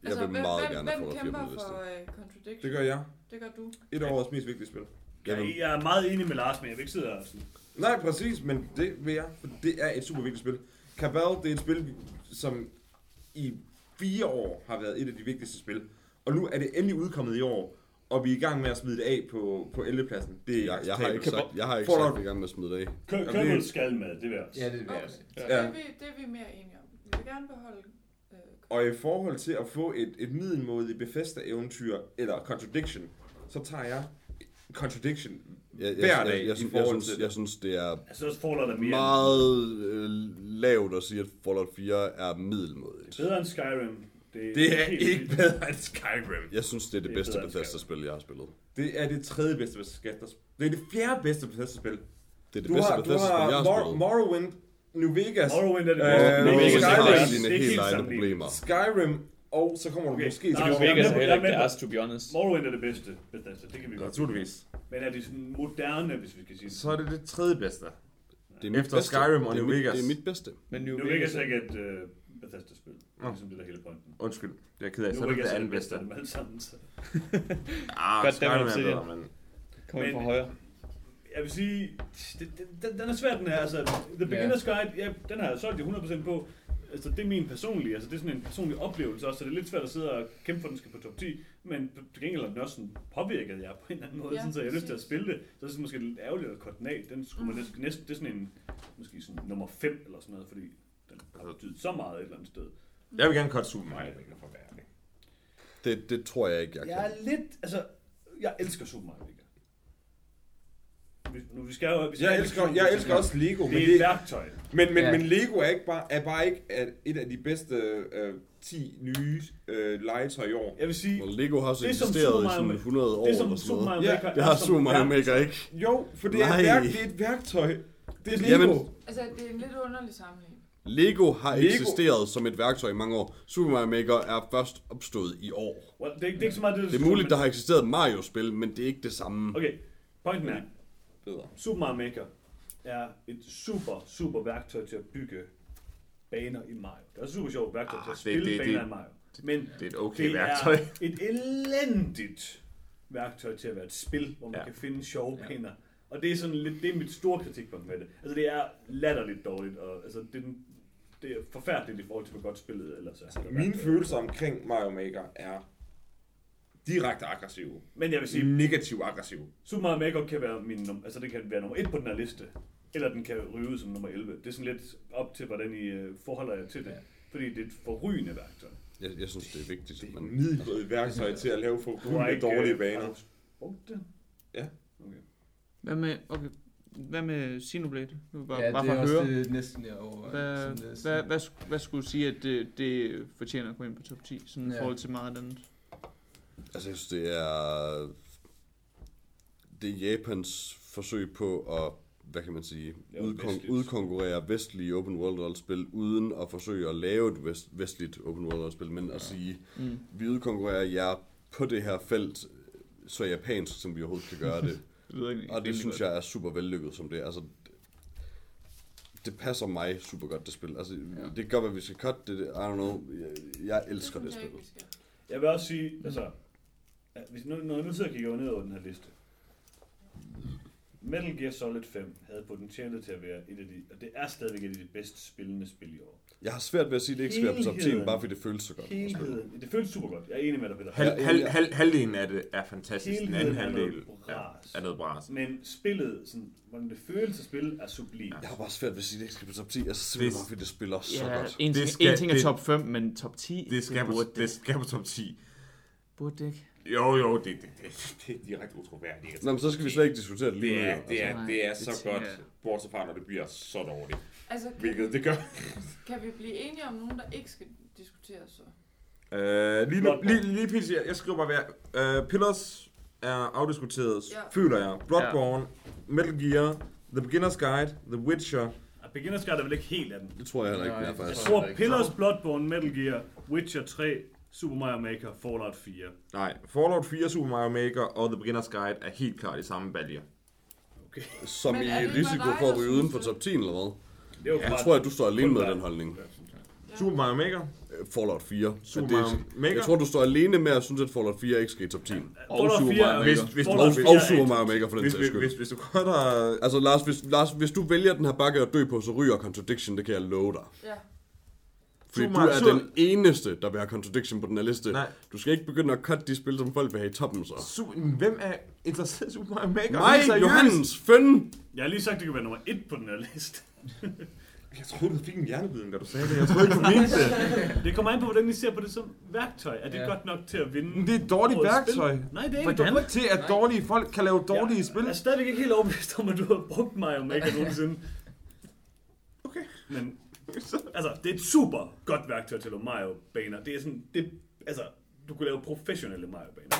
Jeg vil hvem, meget hvem, gerne hvem 4 kæmper for uh, Contradiction? Det gør jeg. Det gør du. Et af årets mest vigtige spil. Jeg vil, Jeg, er meget enig med Lars, men jeg vil ikke sidde og sådan... Nej, præcis, men det vil jeg, for det er et super vigtigt spil. Cabal, det er et spil, som i fire år har været et af de vigtigste spil. Og nu er det endelig udkommet i år, og vi er i gang med at smide det af på, på 11-pladsen. Det er jeg, jeg, har ikke sagt, jeg har ikke sagt, at vi er i gang med at smide det af. Kø- skal med, det vil jeg også. Ja, det vil jeg Okay. også. Så Ja. det, er vi, det er vi mere enige om. Vi vil gerne beholde... Og i forhold til at få et, et middelmådigt Bethesda-eventyr, eller Contradiction, så tager jeg Contradiction Jeg, jeg, hver jeg, dag jeg, i jeg, jeg, forhold synes, til jeg det. synes, det er Jeg synes Fallout er mere... meget øh, lavt at sige, at Fallout 4 er middelmådigt. Bedre end Skyrim. Det, Det er ikke vildt. bedre end Skyrim. Jeg synes, det er det, Det er bedste Bethesda-spil, jeg har spillet. Det er det tredje bedste Bethesda Det er det fjerde bedste Bethesda-spil. Det er det Du bedste har, du Bethesda-spil, jeg har har Mor- spillet. Morrowind, New Vegas, Morrowind er det Øh, bedste. New New Vegas Vegas har er- sine det er helt egne problemer. Skyrim, og så kommer du Okay, måske til New New Vegas er er heller ikke deres, to be honest. Morrowind er det bedste Bethesda, det kan vi godt. Naturligvis. Men er det sådan moderne, hvis vi skal sige det? Så er det det tredje bedste. Det er Efter bedste. Skyrim og det er New Vegas. Det er mit bedste. Men New, New Vegas er ikke et uh, Bethesda-spil. Det er ligesom det der hele pointen. Undskyld, det er ked af. Så New er det det Vegas er andet det bedste bedste. af dem alle sammen. Så. [LAUGHS] Ah, Goddammit, Skyrim er bedre, men... Kom ind fra højre. Jeg vil sige, det, det, den, er svær den her. Altså, The Beginner's Guide, ja, den har jeg solgt jeg 100% på. Altså, det er min personlige, altså det er sådan en personlig oplevelse også, så det er lidt svært at sidde og kæmpe for, at den skal på top 10, men til gengæld er den også sådan påvirket jeg på en eller anden måde, Ja, sådan, så jeg har lyst til at spille det. Så er det måske lidt ærgerligt at korte den af. Den skulle man Mm. næsten, næsten, det er sådan en, måske sådan nummer 5 eller sådan noget, fordi den har betydet så meget et eller andet sted. Jeg vil gerne cut Super Mario Maker for ærlig. Det, det tror jeg ikke, jeg kan. Jeg er lidt, altså, jeg elsker Super Mario Maker. Nu, vi skal jo, vi skal Jeg elsker, jeg elsker også Lego, men, Det er det, et værktøj. men, men, Ja. men Lego er, ikke bare, er bare ikke et af de bedste øh, 10 nye øh, legetøj i år. Jeg vil sige, Og Lego har også Det er som eksisteret i sådan Maker. 100 år det er som Super. Mario Ja, Maker. Det har Super Mario. Maker ikke. Jo, for det er, et værk, det er et værktøj. Det er Lego. Jamen- altså, det er en lidt underlig sammenligning. Lego har Lego- eksisteret som et værktøj i mange år. Super Mario Maker er først opstået i år. Well, det, er, det er ikke så meget det, Det er muligt, der har eksisteret Mario-spil, men det er ikke det samme. Okay, pointen er, Bedre. Super Mario Maker er et super, super værktøj til at bygge baner i Mario. Det er et super sjovt værktøj Ah, til at det- spille det- baner det- i Mario. Men Det er et okay det værktøj. er [LAUGHS] et elendigt værktøj til at være et spil, hvor man Ja. kan finde sjove Ja. baner. Og det er sådan lidt, det er mit store kritikpunkt med det. Altså det er latterligt dårligt, og altså det, er den- det er forfærdeligt i forhold til, hvor godt spillet ellers er. Altså, Mine følelser omkring Mario Maker er direkte aggressive. Men jeg vil sige, Negativ aggressive. Super Mario Maker kan være min, altså det kan være nummer 1 på den her liste, eller den kan ryge som nummer 11. Det er sådan lidt op til, hvordan I øh, forholder jer til det. Ja. Fordi det er et forrygende værktøj. Jeg, jeg synes, det er vigtigt. Det er Men, et middelmådigt værktøj til at lave for ikke dårlige øh, baner. har du brugt det? Ja. Okay. Hvad med, okay, hvad med Xenoblade? Nu bare, Ja, bare det for er at også høre. det næsten, jeg over. Hvad, hvad, hvad, hvad skulle du sige, at det, det fortjener at gå ind på top 10, sådan i Ja. forhold til meget andet? Altså, jeg synes, det er... Det er Japans forsøg på at, hvad kan man sige, udkon- vestligt. udkonkurrere vestlige open world rollespil, uden at forsøge at lave et vest- vestligt open world rollespil, men at sige, Mm. vi udkonkurrerer jer på det her felt, så japansk, som vi overhovedet kan gøre [LAUGHS] det. Det egentlig Og det synes godt. jeg er super vellykket som det er. Altså, det, det passer mig super godt, det spil. Altså, ja. det være, at vi skal cut det. I don't know. Jeg, jeg elsker det, jeg spil. Jeg vil også sige, altså, hvis nu, når jeg nu sidder og kigger ned over den her liste, Metal Gear Solid 5 havde potentiale til at være et af de, og det er stadigvæk et af de bedst spillende spil i år. Jeg har svært ved at sige, at det ikke skal være på top 10, Helheden. bare fordi det føles så godt. Helheden. Det føles super godt. Jeg er enig med dig, Peter. Hal, hal, hal, halvdelen af det er fantastisk, den anden Helheden er halvdel noget er, er noget bras. Men spillet, sådan, hvordan det føles at spille, er sublim. Jeg har bare svært ved at sige, at det ikke skal på top 10. Altså, simpelthen bare fordi det spiller så Ja, godt. en, Det ting, skal- en ting er det- top 5, men top 10, Det skal, på, burde det skal på top 10. Burde det ikke? Jo, jo, det, det, det, det er direkte utroværdigt. Nå, men så skal vi slet ikke diskutere det lige Det nu. er, jo. det er, Altså, det er det så tænker godt, bortset fra, når det bliver så dårligt. Altså, kan, Hvilket det gør. kan vi blive enige om nogen, der ikke skal diskuteres så? Øh, lige, nu, lige, lige pt. Jeg, jeg skriver bare hver. Øh, Pillars er afdiskuteret, Ja. føler jeg. Bloodborne, Metal Gear, The Beginner's Guide, The Witcher. Beginner's Guide er vel ikke helt af den. Det tror jeg heller ikke, Nej, det er det Jeg faktisk. tror tror jeg ikke. Pillars, Bloodborne, Metal Gear, Witcher 3, Super Mario Maker, Fallout 4. Nej, Fallout 4, Super Mario Maker og The Beginner's Guide er helt klart i samme balje. Okay. Som Men i er det ikke risiko bare dig, for at der ryge uden synes for det? top 10 eller hvad? Det er jo Jeg bare- tror, at du står alene med den holdning. Super Mario Maker, Øh, Fallout 4. Super det- Mario Maker. Jeg tror, du står alene med at synes, at Fallout 4 ikke skal i top 10. Og Fallout Super 4 Mario er- Hvis- Maker. hvis Fallout Og, 4 og er Super Mario Maker for den hvis, sags hvis, skyld. hvis, hvis du godt har... Altså Lars hvis, Lars, hvis du vælger den her bakke at dø på, så ryger Contradiction, det kan jeg love dig. Ja. Fordi Super du er Super- den eneste, der vil have Contradiction på den her liste. Nej. Du skal ikke begynde at cut de spil, som folk vil have i toppen så. Super, hvem er interesseret i Super Mario Maker? Seriøst? Johannes, Føn! Jeg har lige sagt, at det kan være nummer 1 på den her liste. [LAUGHS] Jeg troede, du fik en hjernebiden, da du sagde det. Jeg troede ikke, du [LAUGHS] mente det. Det kommer an på, hvordan I ser på det som værktøj. Er det Ja. godt nok til at vinde? Men det er et dårligt værktøj. Spil? Nej, det er ikke Hvordan? dårligt. Til at dårlige folk kan lave dårlige spil. Jeg er stadigvæk ikke helt overbevist om, at du har brugt Mario Maker nogensinde. Okay. Men [LAUGHS] altså, det er et super godt værktøj til at lave Mario-baner. Det er sådan, det, altså, du kan lave professionelle Mario-baner.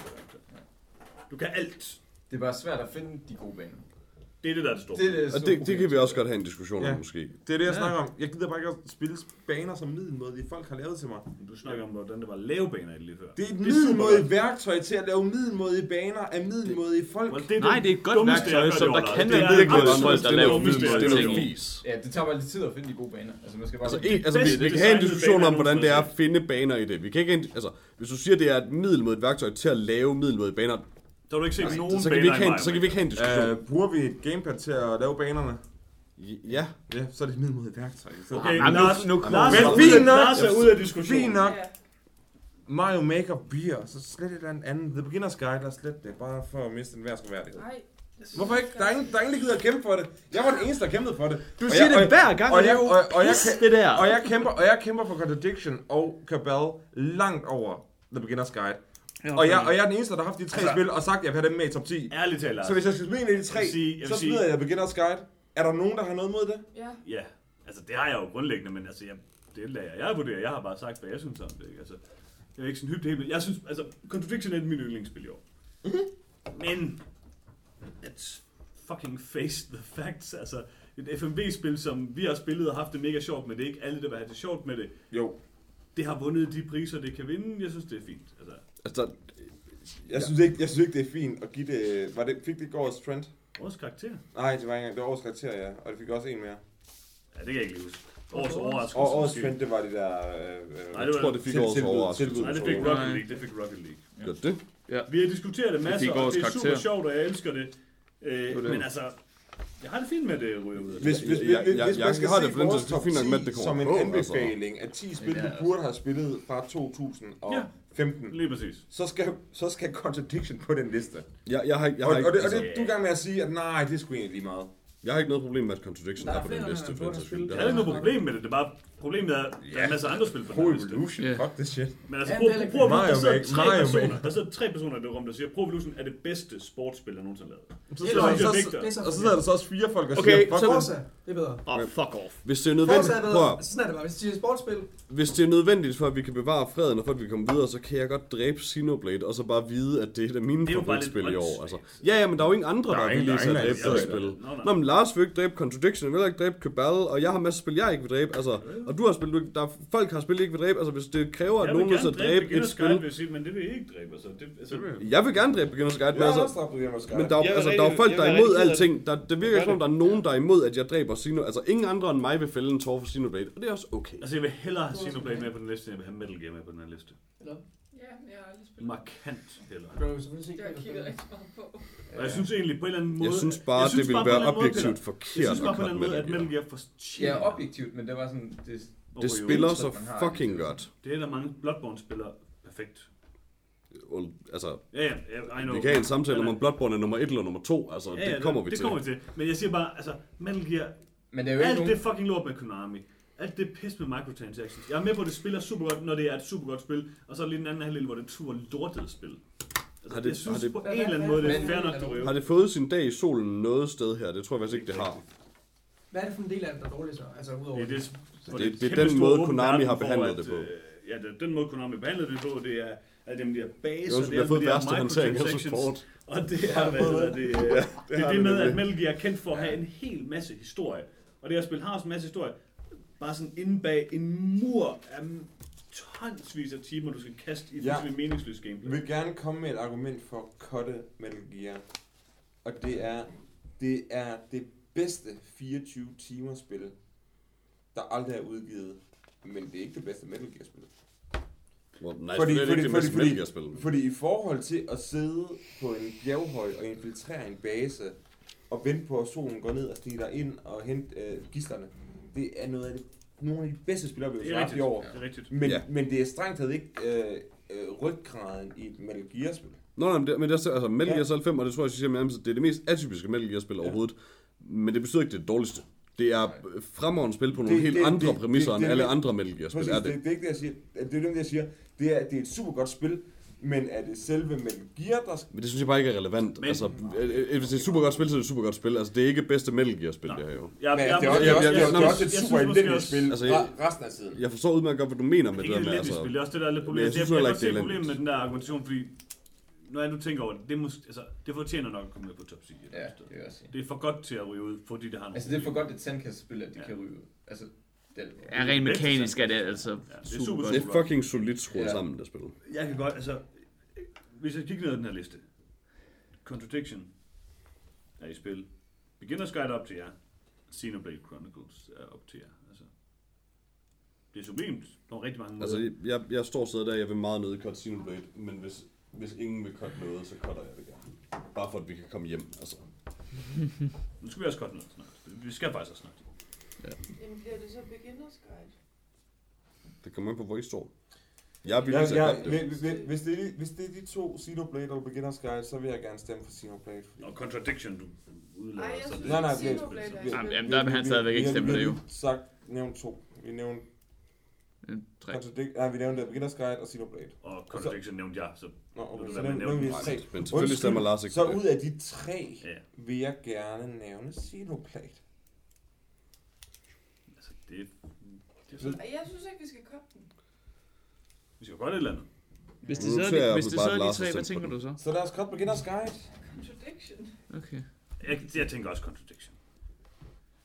Du kan alt. Det er bare svært at finde de gode baner. Det er det, der er det store. Det, er det, Og det, det kan vi også godt have en diskussion Ja. om, måske. Det er det, jeg Ja. snakker om. Jeg gider bare ikke at spille baner som middelmådige folk har lavet til mig. Du snakker om, hvordan det var at lave baner i det lige før. Det er et Det er middelmådigt værktøj til at lave middelmådige baner af middelmådige folk. Well, det Nej, det er et godt værktøj, som der år, kan være Det absolut folk, der det laver det er år. fis. Ja, det tager bare lidt tid at finde de gode baner. Altså, man skal bare... Altså, lige- en, altså vi, vi kan have en diskussion om, hvordan det er at finde baner i det. Vi kan ikke, altså, hvis du siger, det er et middelmådigt værktøj til at lave middelmådige baner, Så har du ikke set nogen så kan, vi baner ikke have en, så kan vi ikke have en diskussion. Uh, bruger vi et gamepad til at lave banerne? Ja, Ja, så er det et middelmådigt værktøj. Så Okay, nu- Lars, nu Lars, kommer Lars, vi. er Fint nok. Lars er ude af diskussionen. Fint nok. Mario Maker bliver, så slet et eller andet. The Beginner's Guide er slet det, bare for at miste en værd troværdighed. Nej. Hvorfor ikke? Der er ingen, der er ingen, der gider at kæmpe for det. Jeg var den eneste, der kæmpede for det. Du Og siger jeg- det og- hver gang, og og er jeg- jo og- og jeg det der. Og jeg kæmper, og jeg kæmper for Contradiction og Cabal langt over The Beginner's Guide. Og jeg, og jeg er den eneste, der har haft de tre Altså- spil og sagt, at jeg vil have dem med i top 10. Ærligt talt. Så hvis jeg skal smide en af de tre, sige- jeg så sige- smider jeg Beginner's Guide. Er der nogen, der har noget mod det? Ja. Ja, altså det har jeg jo grundlæggende, men altså, jeg, det lader jeg. Jeg vurderer, jeg har bare sagt, hvad jeg synes om det. Ikke? Altså, jeg er ikke sådan hyppigt helt. Jeg synes, altså, Contradiction er mit yndlingsspil i år. Men, let's fucking face the facts. Altså, et FMV-spil, som vi har spillet og haft det mega sjovt med, det er ikke alle, der vil have det sjovt med det. Jo. Det har vundet de priser, det kan vinde. Jeg synes, det er fint. Altså, altså, Jeg synes, ikke, jeg synes ikke, det er fint at give det... Var det fik det ikke årets trend? vores karakter. Nej, det var ikke engang. Det var årets karakter, ja. Og det fik også en mere. Ja, det kan jeg ikke lige huske. Årets overraskelse. Og årets trend, det var det der... Øh, Nej, jeg det var- tror, det fik til- årets tilbud- overraskelse. tilbud. Nej, det fik. Rocket League. Det fik Rocket League. Gør det? Vi har diskuteret det Det masser, fik og årets det er super sjovt, og jeg elsker det. Øh, det. men altså, jeg har det fint med, at det ryger ud af det. Hvis, hvis, Jeg- hvis, jeg- hvis, jeg- hvis jeg man skal har det se den vores top skyld fint nok 10 med, at det som en på, altså. anbefaling af 10 spil, Ja, du altså. burde have spillet fra 2015, Lige præcis. så skal, så skal Contradiction på den liste. Jeg, jeg, har, jeg, Og, har og, ikke, det, og altså, det, du er i gang med at sige, at nej, det er sgu egentlig lige meget. jeg har ikke noget problem med, at Contradiction Der er er på den liste. For den. Det Jeg har har jeg ikke noget problem med det, det er bare, Problemet er, at der er en masse andre spil på den Pro her liste. Evolution, Ja. fuck det shit. Men altså, Pro, det er Pro, Pro Evolution, der sidder Mario tre Maker. personer, der sidder tre personer i det rum, der siger, Pro Evolution er det bedste sportsspil, der nogensinde er lavet. Så, Det så, så- så- så, Victor. Det så Og så er der så også fire folk, der Okay, siger, fuck så- det. Forza, det er bedre. Oh, fuck off. hvis det er nødvendigt, er bedre. Altså, sådan er det bare. Hvis det er et sportsspil, hvis det er nødvendigt for, at vi kan bevare freden, og for at vi kan komme videre, så kan jeg godt dræbe Xenoblade, og så bare vide, at det er et af mine Det favoritspil i år. Altså. Ja, ja, men der er jo ingen andre, Der der, er er er at dræbe det de- spil. Nå, men Lars vil ikke dræbe Contradiction, jeg vil ikke dræbe Cabal, og jeg har masser af spil, jeg ikke vil dræbe. Altså, og du har spil, du, der er, folk har spil, de ikke vil dræbe. Altså, hvis det kræver, at Jeg nogen vil vil så gerne dræbe dræbe et spil. Guide, vil jeg sige, men det vil jeg ikke dræbe. Altså, det, altså, Jeg vil gerne dræbe Beginner's Guide, men Jeg altså. Men der, er, Jeg vil altså, der er rigtig- folk, jeg der vil er imod rigtig alting. Der, det virker ikke som om, der er nogen, der er imod, at jeg dræber Sino. Altså, ingen andre end mig vil fælde en tår for Xenoblade, og det er også okay. altså, jeg vil hellere have Xenoblade med på den liste, end jeg vil have Metal Gear med på den her liste. eller? Ja, jeg har aldrig spillet. Markant selvfølgelig set Det har jeg kigget rigtig meget på. Og jeg synes egentlig på en eller anden måde... Jeg synes bare, jeg det ville bare en være måde, objektivt Peter, forkert Jeg synes bare at på en eller anden måde, at Metal Gear. Fortjener... Ja, objektivt, men det var sådan... Det, Det spiller så fucking godt. Det er der mange Bloodborne spiller perfekt. Og, Altså, Ja, ja, I know. vi kan have en samtale om, om Bloodborne er nummer 1 eller nummer 2. Altså, ja, ja, det kommer vi det til. kommer vi til. Men jeg siger bare, altså, Metal Gear... Men det er jo ikke Alt nogen... det fucking lort med Konami. Alt det pis med microtransactions. Jeg er med på, at det spiller super godt, når det er et super godt spil. Og så er der lige den anden halvdel, hvor det er et super lortet spil. Har det- jeg synes har det- på en eller anden måde, det er fair nok, du. Har det fået sin dag i solen noget sted her? Det tror jeg faktisk ikke, det har. Hvad er det for en del af det, der er dårligt så? Altså udover Det er, det, Det- er det er den måde, Konami har behandlet det på. øh, Ja, det er den måde, Konami behandlede det på, det er, at dem der base, Jo, så vi har fået værste håndtering af support. Og det er, hvad hedder det, øh, [LAUGHS] det, er har det vi med, at. Metal Gear er kendt for at have en hel masse historie. Og det her spil har også en masse historie. Bare sådan inde bag en mur af tonsvis af timer, du skal kaste i Ja. fuldstændig meningsløs Jeg gameplay. vil gerne komme med et argument for at cutte Metal Gear. Og det er, det er det bedste 24 timer spil, der aldrig er udgivet. Men det er ikke det bedste Metal Gear spil. Hvor, nej, Fordi- fordi, det er fordi- ikke det fordi- Metal Gear spil. Fordi i forhold til at sidde på en bjerghøj og infiltrere en base, og vente på, at solen går ned og stiger ind og hente øh, gislerne, det er noget af det, nogle af de bedste Det spiloplevelser, er jeg har haft i år. Det er rigtigt. Men, Ja. ja. men det er strengt taget ikke øh, øh, ryggraden i et Metal Gear-spil. Nå, nej, men det, men det er, altså, Metal Ja. Gear Solid 5, og det tror jeg, jeg siger med, det er det mest atypiske Metal Gear spil overhovedet. Men det betyder ikke, det er det dårligste. Det er fremragende spil på nogle Det- helt det- andre det- præmisser det- end det- alle det- andre Metal Gear spil. Præcis, Er det, det? det, er ikke det, jeg siger. Det er det, jeg siger. Det er, det er et super godt spil, men er det selve Metal Gear, der skal... Men det synes jeg bare ikke er relevant. Men- altså, øh, øh, hvis det er et super godt spil, så er det et super godt spil. Altså, det er ikke bedste Metal Gear spil, Nej. det her jo. Jeg, Men det er også, jeg- det er også, det er det er jeg- et jeg super elendigt spil altså, re- resten af tiden. Jeg forstår udmærket godt, hvad du mener med Ikke det der et med, elendigt altså... spil, det er også det, der er lidt problemet. jeg synes jeg, jeg det er problemet med elendigt. den der argumentation, fordi når jeg nu tænker over det, det, måske, altså, det fortjener nok at komme med på top 10. et eller Ja, det jeg sige. Det er for godt til at ryge ud, fordi det har nogle Altså, det er for godt et sandkastespil, at de Ja. kan ryge ud. Altså, det er Ja, rent mekanisk er det altså Ja, det er super, super godt. Det er fucking solidt skruet Ja. sammen, det spil. Jeg kan godt, altså, hvis jeg kigger ned ad den her liste. Contradiction er i spil. Beginner's Guide er op til jer. Xenoblade Chronicles er op til jer. Altså, det er sublimt på rigtig mange måder. Altså, jeg, jeg står stadig der, jeg vil meget nødig cut Xenoblade, men hvis, hvis ingen vil cut noget, så cutter jeg det gerne. Bare for, at vi kan komme hjem, altså. [LAUGHS] nu skal vi også godt noget snart. Vi skal faktisk også snart. Jamen bliver det så beginners guide? Det kommer ind på, hvor I står. Jeg er villig Ja, ja, det. hvis, det er, de- hvis det er de to, Xenoblade og Beginner's Guide, så vil jeg gerne stemme for Xenoblade. Fordi... Og Contradiction, du udlader. Ej, jeg synes, Nej, nej, Xenoblade er vi-. Jamen, jamen, der vil han stadigvæk ikke vi- stemme vi, det vi, jo. Vi har sagt, nævnt to. Vi nævnte, Tre. Contradic- nej, vi nævnte Beginner's Guide og Xenoblade. Og Contradiction nævnte jeg, så Nå, okay, så er nævnte nævnt vi tre. Men selvfølgelig stemmer Lars ikke Så ud af de tre, ja, vil jeg gerne nævne Xenoblade. Det, det er jeg synes ikke, vi skal koppe den. vi skal godt et eller andet. Hvis det Nu så er de, jeg hvis det så er de tre, hvad tænker du så? Så lad os godt Beginner's Guide. Contradiction. Okay. Jeg, jeg tænker også Contradiction.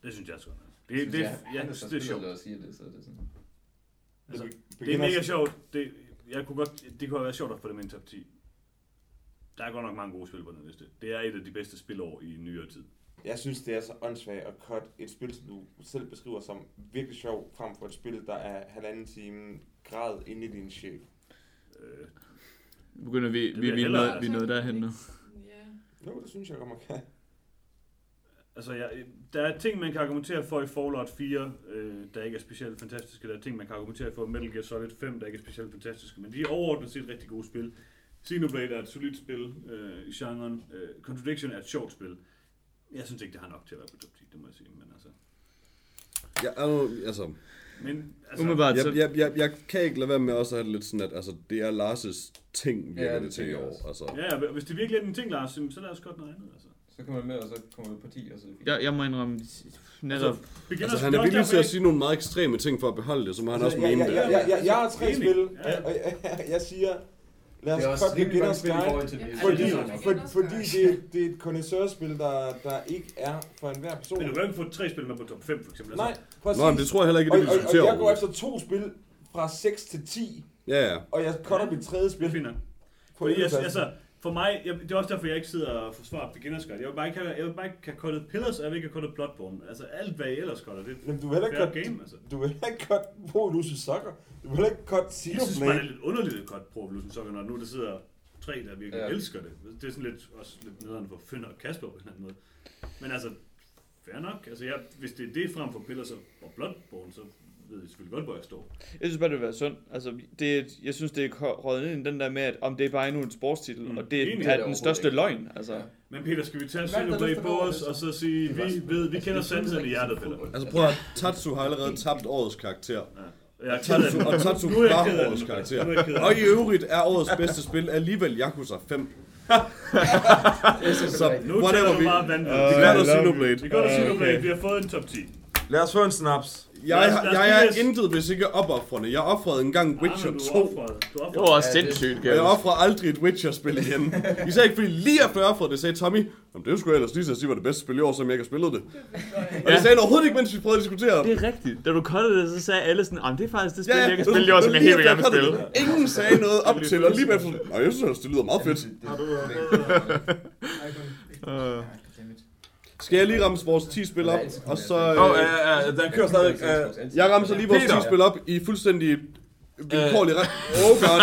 Det synes jeg også godt. Det, Synes det, jeg, er det, så det er sjovt. det, så er det sådan. Altså, Det er mega sjovt. Det, jeg kunne godt, det kunne have været sjovt at få det med i en top 10. Der er godt nok mange gode spil på den liste. Det er et af de bedste spilår i nyere tid. Jeg synes, det er så åndssvagt at cut et spil, som du selv beskriver som virkelig sjov, frem for et spil, der er halvanden time grad inde i din sjæl. Øh, Begynder vi, Det vi, vi, er hellere- nået, vi nået derhen nu. Ja. Jo, det synes jeg godt, man kan. altså, jeg, der er ting, man kan argumentere for i Fallout 4, øh, der ikke er specielt fantastiske. Der er ting, man kan argumentere for i Metal Gear Solid 5, der ikke er specielt fantastiske. Men de er overordnet set rigtig gode spil. Xenoblade er et solidt spil øh, i genren. Øh, Contradiction er et sjovt spil. Jeg synes ikke, det har nok til at være på top 10, det må jeg sige. Men altså, Ja, altså, altså, Men altså, Umiddelbart, så... Jeg, jeg, jeg, jeg kan ikke lade være med også at have det lidt sådan, at altså, det er Lars' ting, virker Ja, det det til i år. også. Altså. Ja, ja, hvis det virkelig er den ting, Lars, så lad os godt noget andet. Altså. Så kommer man med, og så kommer vi på 10, og så er det fint. Jeg, jeg må indrømme, netop... Beginners- Altså, han er også villig til at sige nogle meget ekstreme ting for at beholde det, så må han også Altså, jeg, mene det. jeg, jeg, jeg, jeg har tre spil, Ja, ja. og jeg, jeg, jeg siger, lad os Det er også mange Beginner's Guide, det. Ja, fordi, det er for, fordi det, det er et connoisseurspil, der, der ikke er for enhver person. Men du kan ikke få tre spil med på top 5, for eksempel. Altså, Nej, præcis. Nå, men det tror jeg heller ikke, og, det vi og, og diskuterer jeg går efter to spil fra 6 til 10, Ja, ja. og jeg cutter mit tredje spil fint nok. på Fordi jeg, 11 altså, for mig, jeg, det er også derfor, jeg ikke sidder og forsvarer Beginner's Guide. Jeg vil bare ikke have, jeg vil bare ikke have cuttet Pillars, og jeg vil ikke have cuttet Bloodborne. Altså alt, hvad jeg ellers cutter, det er Jamen, du vil heller ikke cut, game, altså. du vil heller ikke cut Pro Evolution Soccer. Du vil heller ikke cut Jeg Xenoblade. synes bare, det er lidt underligt at cutte Pro Evolution Soccer, når nu der sidder tre, der virkelig Ja. ja. elsker det. Det er sådan lidt, også lidt nederen for Fønder og Kasper på en eller anden måde. Men altså, fair nok. Altså, jeg, hvis det er det frem for Pillars og Bloodborne, så ved jeg selvfølgelig godt, hvor jeg står. Jeg synes bare, det vil være sundt. Altså, det er, et- jeg synes, det er rådet ind i den der med, at om det er bare endnu en sportstitel, Mm. og det er, Det er er det den største ikke. løgn. Altså. Ja. Men Peter, skal vi tage er næste på os, altså? og så sige, Det var- vi, ved, vi kender det føles sandheden i hjertet, Peter. Altså prøv at Tatsu har allerede tabt årets karakter. Ja. Og jeg er Tatsu, det. og Tatsu er var årets det. karakter. Er Og det. i øvrigt er årets bedste spil alligevel Yakuza 5. [LAUGHS] Så Nu whatever vi... bare vandet. Vi gør der Xenoblade. Vi går til Xenoblade. Vi har fået en top 10. Lad os få en snaps. Jeg, os jeg er intet, hvis ikke opoffrende. Jeg offrede engang Witcher Ah, men du er 2. offret. Du er Det var også Ja, sindssygt, Og jeg jeg offrer aldrig et Witcher-spil igen. Især ikke fordi lige efter jeg offrede det, sagde Tommy, Jamen, det skulle jeg ellers lige at sige var det bedste spil i år, som jeg ikke har spillet det. Og det sagde han overhovedet ikke, mens vi prøvede at diskutere Det er rigtigt. Da du cuttede det, så sagde alle sådan, at det er faktisk det spil, jeg kan spille i år, som jeg helt gerne vil spille. jeg. Ingen sagde noget op til, og lige bagefter, nej, jeg synes, det lyder meget fedt. Har du... Øh, Skal jeg lige ramme vores 10 spil op, og så... Åh, Øh, oh, uh, uh, den kører stadig. Uh, jeg rammer så lige vores 10 Peter. spil op i fuldstændig vilkårlig ret. Oh god.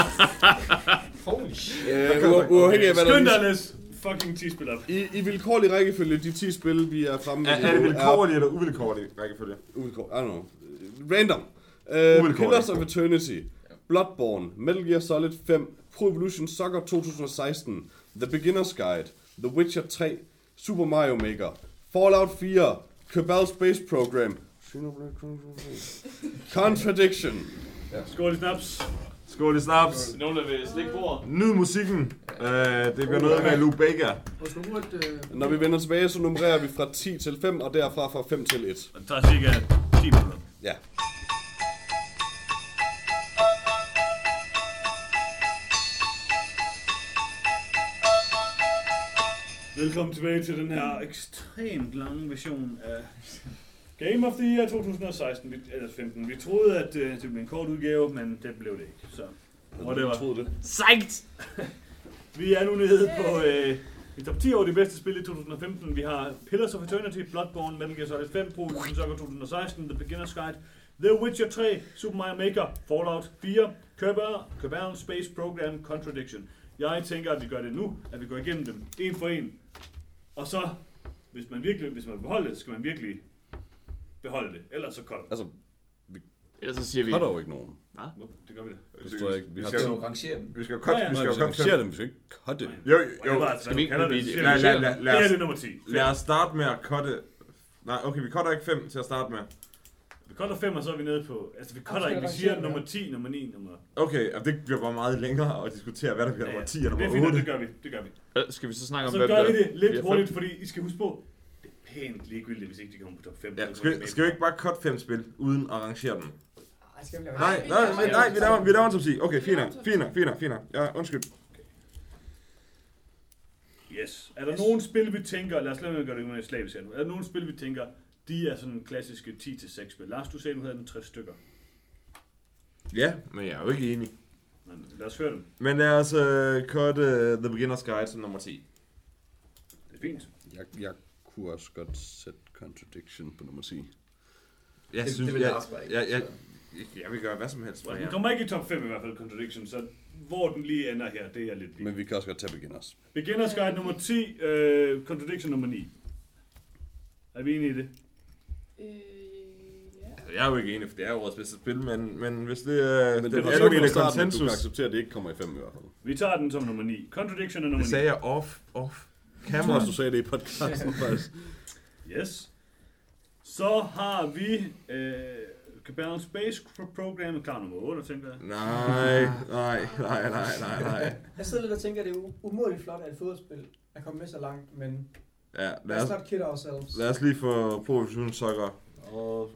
Holy shit. Øh, uaf- uafhængig af, hvad der fucking 10 spil op. I, I vilkårlig rækkefølge, de 10 spil, vi er fremme er, er det vilkårligt eller uvilkårligt rækkefølge? Uvilkår, I don't know. Random. Uh. Pillars of Eternity, Bloodborne, Metal Gear Solid 5, Pro Evolution Soccer 2016, The Beginner's Guide, The Witcher 3, Super Mario Maker, Fallout 4, Cabal Space Program, Contradiction, Skål i snaps. Skål i snaps. Nogen, der vil slikke bordet. Nyd musikken. Uh, det bliver noget med Lou. Øh... Når vi vender tilbage, så nummererer vi fra 10 til 5, og derfra fra 5 til 1. Det tager cirka 10 minutter. Ja. Velkommen tilbage til den her ekstremt lange version af Game of the Year 2016, vi- eller 15. Vi troede, at øh, det blev en kort udgave, men det blev det ikke. Så whatever. Jeg troede det. Sejt! [LAUGHS] Vi er nu nede på øh, i top 10 over de bedste spil i 2015. Vi har Pillars of Eternity, Bloodborne, Metal Gear Solid 5, Pro Evolution Soccer 2016, The Beginner's Guide, The Witcher 3, Super Mario Maker, Fallout 4, Kerbal, Kerbal Space Program, Contradiction. Jeg tænker, at vi gør det nu, at vi går igennem dem en for en. Og så, hvis man virkelig, hvis man vil beholde det, skal man virkelig beholde det. Ellers så cutter Altså, Ellers så siger vi... har der jo ikke nogen. det. Det gør vi det. Det jeg ikke. Vi Vi har skal jo rangere dem. Vi skal jo cut, Ja, ja. vi skal vi jo skal cut arrangere dem, vi skal ikke cutte. Jo, Jo, Skal vi- kalder det? vi- Siger Lad, vi- lad, lad, Det lad, er os, det nummer 10. lad os starte med at cutte... Nej, okay, vi cutter ikke 5 til at starte med. Vi cutter 5, og så er vi nede på... Altså, vi cutter ikke. Vi siger nummer ja. 10, nummer 9, nummer... Okay, og det bliver bare meget længere at diskutere, hvad der bliver nummer 10 og Det nummer er fint, 8. det gør vi. Det gør vi. Øh, Skal vi så snakke om, så hvem gør der... vi det lidt hurtigt, fordi I skal huske på, det er pænt ligegyldigt, hvis ikke de kommer på top 5. Ja, skal, vi, skal vi ikke bare cut 5 spil, uden at arrangere dem? Nej, nej, nej, nej, vi laver, 10. vi laver en top 10. Okay, fint, laver en top 10. fint, fint, fint. Ja, undskyld. Yes. Er der nogen spil, vi tænker, lad os lade mig gøre det med slavisk her nu. Er der nogen spil, vi tænker, de er sådan klassiske 10-6 spil? Lars, du sagde, du havde den 60 stykker. Ja, men jeg er jo ikke enig. Men lad os høre dem. Men lad os uh, cut uh, The Beginner's Guide som nummer 10. Det er fint. Jeg, jeg kunne også godt sætte Contradiction på nummer 10. Jeg Det- synes, det vil jeg, Lars bare ikke, jeg, jeg, så. jeg vil gøre hvad som helst for Den kommer ikke i top 5 i hvert fald, Contradiction, så hvor den lige ender her, det er jeg lidt lige. Men vi kan også godt tage Beginners. Beginner's Guide nummer 10, øh, Contradiction nummer 9. Er vi enige i det? Øh, ja. Altså, Jeg er jo ikke enig, for det er årets bedste spil, men, men hvis det er Men den det så almindelige at du kan konsensus, acceptere, at det ikke kommer i 5 i hvert fald. Vi tager den som nummer 9. Contradiction er nummer det 9. sagde jeg off, off Jeg tror camera. også, du sagde det i podcasten [LAUGHS] faktisk. Yes. Så har vi øh, Cabal Space Pro- Program klar nummer 8, tænker jeg. Nej, nej, nej, nej, nej, nej. Jeg sidder lidt og tænker, at det er umådeligt flot, at et fodboldspil er kommet med så langt, men Ja, lad let's os, not kid ourselves. lad os lige få Pro Evolution Soccer. Og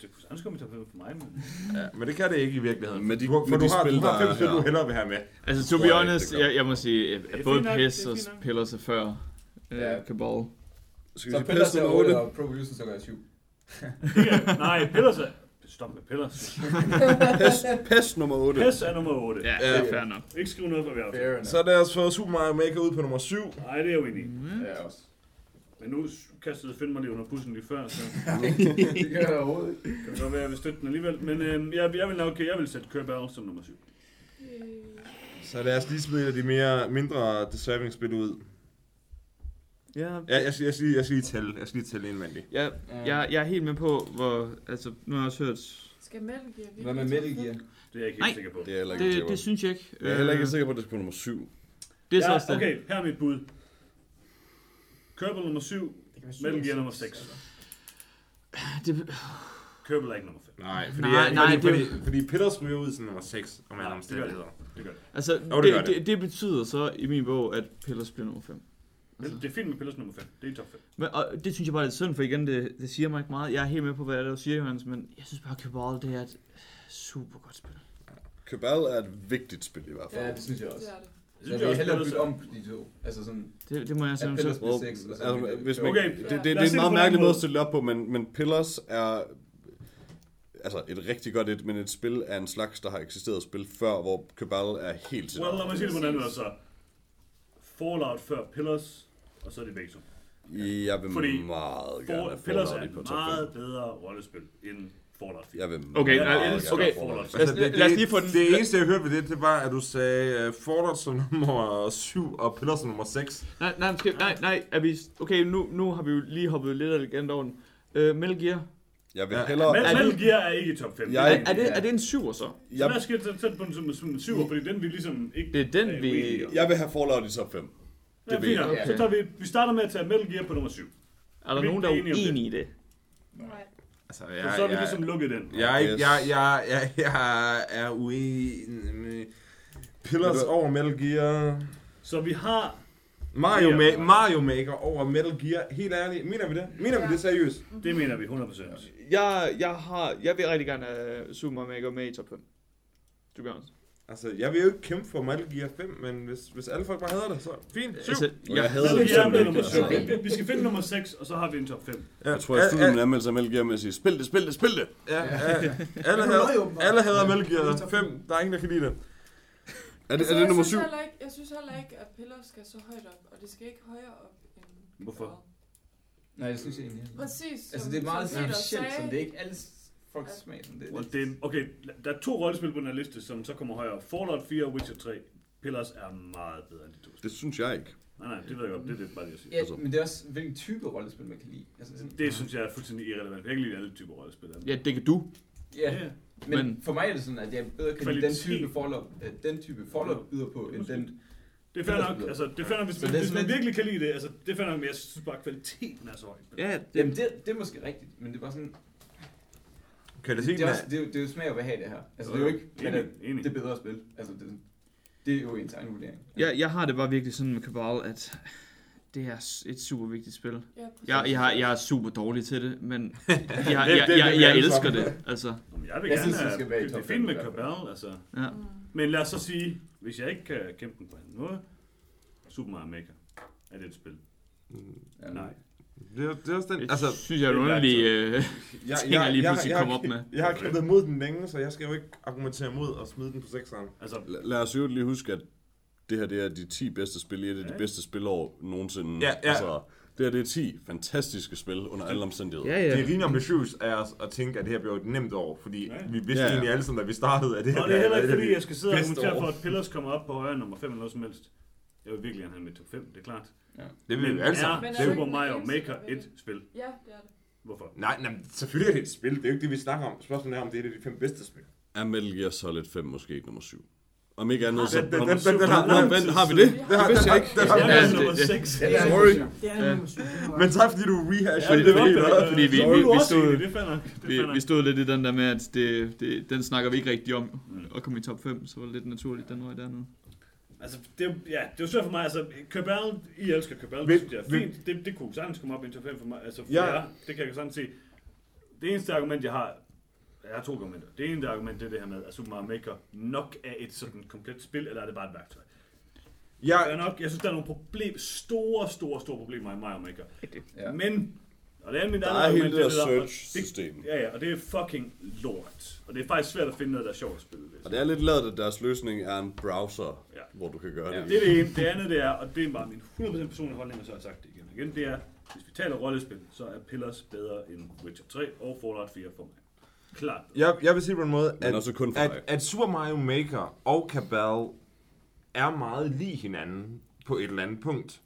det kunne sagtens komme til at være for mig, men... Ja, men det kan det ikke i virkeligheden. Med de- du, for med du de har, spil, du har fem spil, du her. hellere vil have med. Altså, to be jeg honest, jeg, jeg må sige, er at både fint nok, det er PES og fint nok. Pillars er før Ja. øh, Cabal. Så sige Pillars [LAUGHS] PES er nummer 8, 8? og Pro Evolution så gør jeg 7. Nej, Pillars er... Stop med Pillars. PES, PES nummer 8. PES er nummer 8. Ja, Ja. det er fair nok. Ikke skrive noget, hvad vi har Fair aftalt. enough. Så lad os få Super Mario Maker ud på nummer 7. Nej, det er jeg uenig i. Ja, også. Men nu kastede Finn mig lige under bussen lige før, så [LAUGHS] det gør jeg overhovedet ikke. kan det godt være, at jeg vil støtte den alligevel. Men øh, jeg, jeg vil nok jeg vil sætte Kerbal som nummer 7. Øh, Så lad os lige smide de mere, mindre deserving spil ud. Ja, Ja, jeg skal, jeg skal, lige- jeg skal lige tælle, jeg skal lige tælle indvendigt. jeg, jeg, jeg er helt med på, hvor... Altså, nu har jeg også hørt... Skal Metal Gear virkelig Hvad med Metal? Gear? Det er jeg ikke Nej. helt sikker på. Det er jeg heller ikke Det, det på. synes jeg ikke. Jeg er heller ikke Øh, sikker på, at det skal på nummer 7. Det er så også det. okay, her er mit bud. Kerbal nummer 7, Det kan være Metal syv Gear nummer seks, 6. eller- Det, Kerbal er ikke nummer 5. Nej, fordi, Nej, fordi, nej, fordi, det er fordi, fordi Pillars ryger ud som nummer 6, om det. omstændigheder. Det gør det. altså, Jo, det det, det. det, det betyder så i min bog, at Pillars bliver nummer 5. Men det er fint med Pillars nummer 5. Det er i top 5. Men, og det synes jeg bare er lidt synd, for igen, det, det siger mig ikke meget. Jeg er helt med på, hvad det er, du siger, Johannes, men jeg synes bare, at Cabal, det er et super godt spil. Cabal er et vigtigt spil i hvert fald. Ja, det synes jeg også. Det er det. Jeg Så synes, jeg jeg vil hellere Pillars bytte er- om på de to. Altså sådan, Det, det må jeg simpelthen Pillars bliver Well, 6, og så altså, hvis man, Okay, det, det, det, er en meget mærkelig måde. at stille op på, men, men Pillars er altså et rigtig godt et, men et spil af en slags, der har eksisteret spil før, hvor Cabal er helt til. Well, lad mig sige det på den anden måde, så. Fallout før Pillars, og så er det begge to. Jeg vil Fordi meget gerne have Pillars er Fallout i på et top 5. meget bedre rollespil end Fallout 4. Jeg vil Okay, meget nej, gerne okay. have Fallout 4. Lad os- Altså, det, lad os det, lige få den- det eneste, jeg hørte ved det, det var, at du sagde uh, Fallout som nummer 7 og Pillars som nummer 6. Nej, nej, skal, nej, nej, er vi, okay, nu, nu har vi jo lige hoppet lidt af den. Øh, Metal Gear, Jeg vil Ja, hellere... Men Er det- Metal Gear er ikke i top 5. Jeg- er, er, det, er det en syver så? Så Jeg, lad os skal sætte på den som, som en syver, fordi den vi ligesom ikke Det er den, er vi- uenige om. jeg vil have Fallout i top 5. Ja, det ved fint jeg. nok. Okay. Så tager vi, vi starter med at tage Metal Gear på nummer 7. Er der Vi er nogen, der er enige om det. uenige i det? Nej. Altså, Ja, så har vi ligesom lukket den. Jeg, jeg, Yes. jeg, jeg, jeg, jeg er uenig med Pillars du- over Metal Gear. Så vi har... Mario. Ma- Mario Maker over Metal Gear. Helt ærligt, mener vi det? Mener vi Ja. det seriøst? Det mener vi 100%. Jeg, jeg, har, jeg vil rigtig gerne have Super Mario Maker med i top 5. Du gør også. Altså, jeg vil jo ikke kæmpe for Metal Gear 5, men hvis, hvis alle folk bare hader det, så fint. Syv. Altså, Jeg jeg, hader det er simpelthen nummer ikke. 7. Altså, Vi skal finde nummer 6, og så har vi en top 5. Ja, Jeg tror, jeg slutter min anmeldelse af Metal Gear med at sige, spil det, spil det, spil det. Ja, ja. Alle Det er hader, alle hader Metal Det Gear top 5. Der er ingen, der kan lide det. Er det, Altså, er det jeg nummer synes 7? heller Ikke, jeg synes heller ikke, at piller skal så højt op, og det skal ikke højere op end... Hvorfor? Nej, jeg synes egentlig. Præcis. Altså, det er meget specielt, som det er ikke alle folks smag. Som det er Og det er, okay, der er to rollespil på den her liste, som så kommer højere. Fallout 4 og Witcher 3. Pillars er meget bedre end de to. Det synes jeg ikke. Nej, nej, det ved jeg godt. Det er det bare det, jeg siger. Ja, altså- men det er også, hvilken type rollespil man kan lide. Altså, sådan, Det synes jeg er fuldstændig irrelevant. Jeg kan ikke lide alle typer rollespil. ja, det kan du. ja, ja. men, Men- for mig er det sådan, at jeg bedre kan lide den Kvalitet. type Fallout, øh, den type Fallout byder på, end den... Det er fair nok. Altså, det er fair nok, hvis, Så det er hvis man lidt- virkelig kan lide det. Altså, det er fair nok, men jeg synes bare, at kvaliteten er så høj. Ja, det, Jamen, det, det er måske rigtigt, men det er bare sådan... Det Kvaliteten er, er... også, det, er, jo- det er jo smag at have det her. Altså, det er jo ikke, Enig, det, enig. det er bedre spil. Altså, det, det er jo ens egen vurdering. jeg, jeg har det bare virkelig sådan med Cabal, at det er et super vigtigt spil. Ja. Jeg, jeg, har, jeg er super dårlig til det, men [LAUGHS] jeg, jeg, Det- jeg, det- jeg, det jeg, elsker det. Altså, Jeg vil gerne det have, det er fint med. Cabal, altså. ja. Mm. Men lad os så sige, hvis jeg ikke kan kæmpe den på en måde, Super Mario Maker er det et spil. Ja. Nej. Det er, det er også den... Det Altså, synes jeg er det er underlig øh, jeg, [LAUGHS] ting, jeg lige pludselig jeg, kom jeg, op med. Jeg har kæmpet mod den længe, så jeg skal jo ikke argumentere mod at smide den på sekseren. Altså, La- Lad os jo lige huske, at det her det er de 10 bedste spil i et af de bedste spilår nogensinde. Ja, ja. Altså, det her det er 10 fantastiske spil under alle omstændigheder. Ja, Det ja. er rimelig ambitiøst af os at tænke, at det her bliver et nemt år, fordi Ja. vi vidste Ja, ja. egentlig alle sammen, da vi startede, at det her og det er heller ikke fordi, jeg skal sidde og argumentere for, at Pillars kommer op på højere nummer 5 eller noget som helst. Jeg vil virkelig gerne have med top 5, det er klart. Det vil vi alle sammen. Men er er Super Mario Maker et spil. Ja, det er det. Hvorfor? Nej, nej, selvfølgelig er det et spil. Det er jo ikke det, vi snakker om. Spørgsmålet er, om det er et af de fem bedste spil. Er Metal Gear Solid 5 måske ikke nummer 7? Om ikke andet, så... Den- den- nummer den- syv. den- den har- vi det? Det har- Det vidste jeg ikke. det Det Ja, er det- nummer det- 6. Det er Sorry. Det Ja. Det Men tak fordi du rehasher Ja, det. det fordi vi- vi- er du vi stod- Det. Det Vi, vi stod lidt i den der med, at det, det, den snakker vi ikke rigtig om at komme i top 5, så var det lidt naturligt, den vej dernede. Altså, det, ja, det er jo svært for mig. Altså, Cabal, I elsker Cabal, det Vil- synes jeg er vil- fint. Det, det kunne sagtens komme op i en top 5 for mig. Altså, for Ja. ja. jer, det kan jeg sagtens se. Det eneste argument, jeg har, jeg har to argumenter. Det ene argument, det er det her med, at Super Mario Maker nok er et sådan komplet spil, eller er det bare et værktøj? Jeg, er Jeg, nok, jeg synes, der er nogle problem, store, store, store problemer i Mario Maker. Ja. Men, og det er mit Der andet er hele det der er, search-system. Ja, ja, og det er fucking lort. Og det er faktisk svært at finde noget, der er sjovt at spille. Og det er lidt lavet, at deres løsning er en browser, Ja. hvor du kan gøre Ja. det. Det er det ene. Det andet det er, og det er bare min 100% personlige holdning, og så har jeg sagt det igen og igen, det er, hvis vi taler rollespil, så er Pillars bedre end Witcher 3 og Fallout 4 for mig. Klart. jeg, jeg vil sige på en måde, at, også kun for at, at Super Mario Maker og Cabal er meget lige hinanden på et eller andet punkt.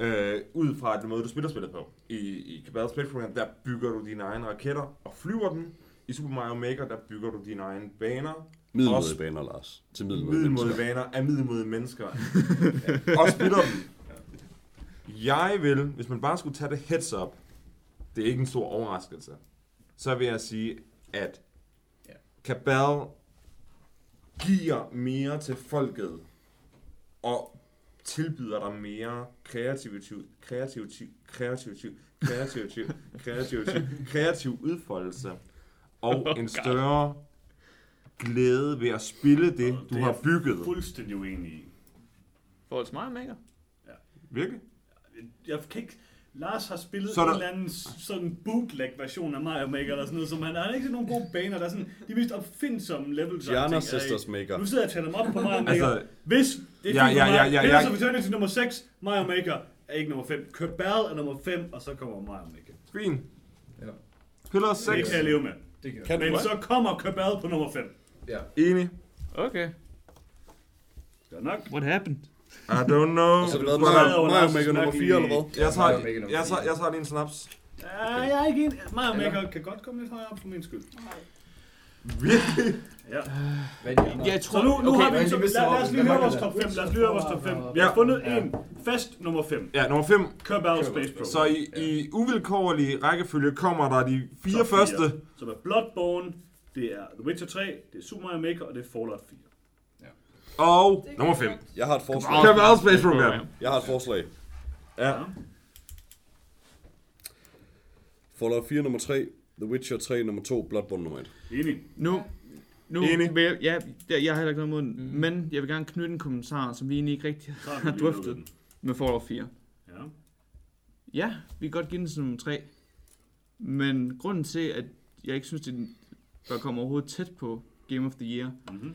Øh, ud fra den måde, du spiller spillet på. I, i Cabal Space Program, der bygger du dine egne raketter og flyver dem. I Super Mario Maker, der bygger du dine egne baner. Middelmåde Også- baner, Lars. Til Middelmåde mennesker. baner af middelmåde mennesker. [LAUGHS] og spiller dem. Jeg vil, hvis man bare skulle tage det heads up, det er ikke en stor overraskelse, så vil jeg sige, at Ja. Cabal giver mere til folket, og tilbyder dig mere kreativitet, kreativitet, kreativitet, kreativitet, kreativitet, kreativ udfoldelse, og [LAUGHS] en større glæde ved at spille det, Og du det har er bygget. fuldstændig uenig i. Forhold til Mario Maker? Virkelig? Jeg kan ikke... Lars har spillet Så er en der- eller anden sådan bootleg-version af Mario Maker eller sådan noget, som han, han har ikke set nogen gode baner, der er sådan de mest opfindsomme levels. er i. Sisters Maker. Nu sidder jeg og tæller dem op på Mario Maker. Altså, Hvis det er Ja, ja, ja, ja, ja. of Eternity nummer 6, Mario Maker er ikke nummer 5. Cabal er nummer 5, og så kommer Mario Maker. fint. Ja. Pillars Det 6. kan jeg leve med. Det kan Men hvad? så kommer Cabal på nummer 5. Ja. Enig. Okay. Godt nok. What happened? I don't know. Og så har det været Du Mario, Mario Maker nummer 4 eller hvad? Jeg tager, jeg tager, fire. jeg tager lige en snaps. Ja, jeg er ikke enig. Mario Maker kan godt komme lidt højere op for min skyld. Virkelig? Ja. Hvad? Jeg tror, Så nu, nu okay, har vi... Så, lad, lad os lige høre vores top 5. Lad os lige høre vores top 5. Vi har fundet Ja. en fast nummer 5. Ja, nummer 5. Kerbal Space Program. Så i, i uvilkårlig rækkefølge kommer der de fire Top første. Som er Bloodborne, det er The Witcher 3, det er Super Mario Maker, og det er Fallout 4. Og kan nummer jeg 5. godt. Jeg har et forslag. Cabal Space Program. Jeg har et forslag. Ja. Fallout 4 nummer 3, The Witcher 3 nummer 2, Bloodborne nummer 1. Enig. Nu, nu Enig. vil jeg, ja, jeg, jeg har heller ikke noget mod den, mm. men jeg vil gerne knytte en kommentar, som vi egentlig ikke rigtig har drøftet med Fallout 4. den. Ja. Ja, vi kan godt give den som nummer 3. Men grunden til, at jeg ikke synes, det bør komme overhovedet tæt på Game of the Year, Mm-hmm.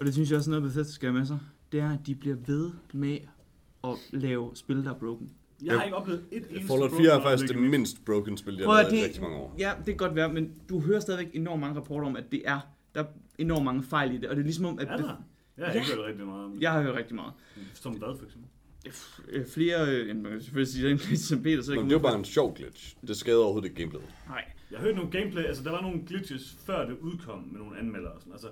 Og det synes jeg også er noget, Bethesda skal have med sig, det er, at de bliver ved med at lave spil, der er broken. Jeg har ikke oplevet et eneste Fallout broken 4 er faktisk det mindst broken spil, jeg har lavet i det- rigtig mange år. Ja, det kan godt være, men du hører stadigvæk enormt mange rapporter om, at det er, der er enormt mange fejl i det, og det er ligesom om, at Er der? Jeg har Ja. ikke hørt rigtig meget om det. jeg har hørt rigtig meget. Som hvad, for eksempel? Øh, Flere, øh, jamen, man kan selvfølgelig sige, at som Peter, så Men ikke det er jo bare en sjov glitch. Det skader overhovedet ikke gameplayet. Nej, Jeg har hørt nogle gameplay, altså der var nogle glitches før det udkom med nogle anmeldere og sådan, altså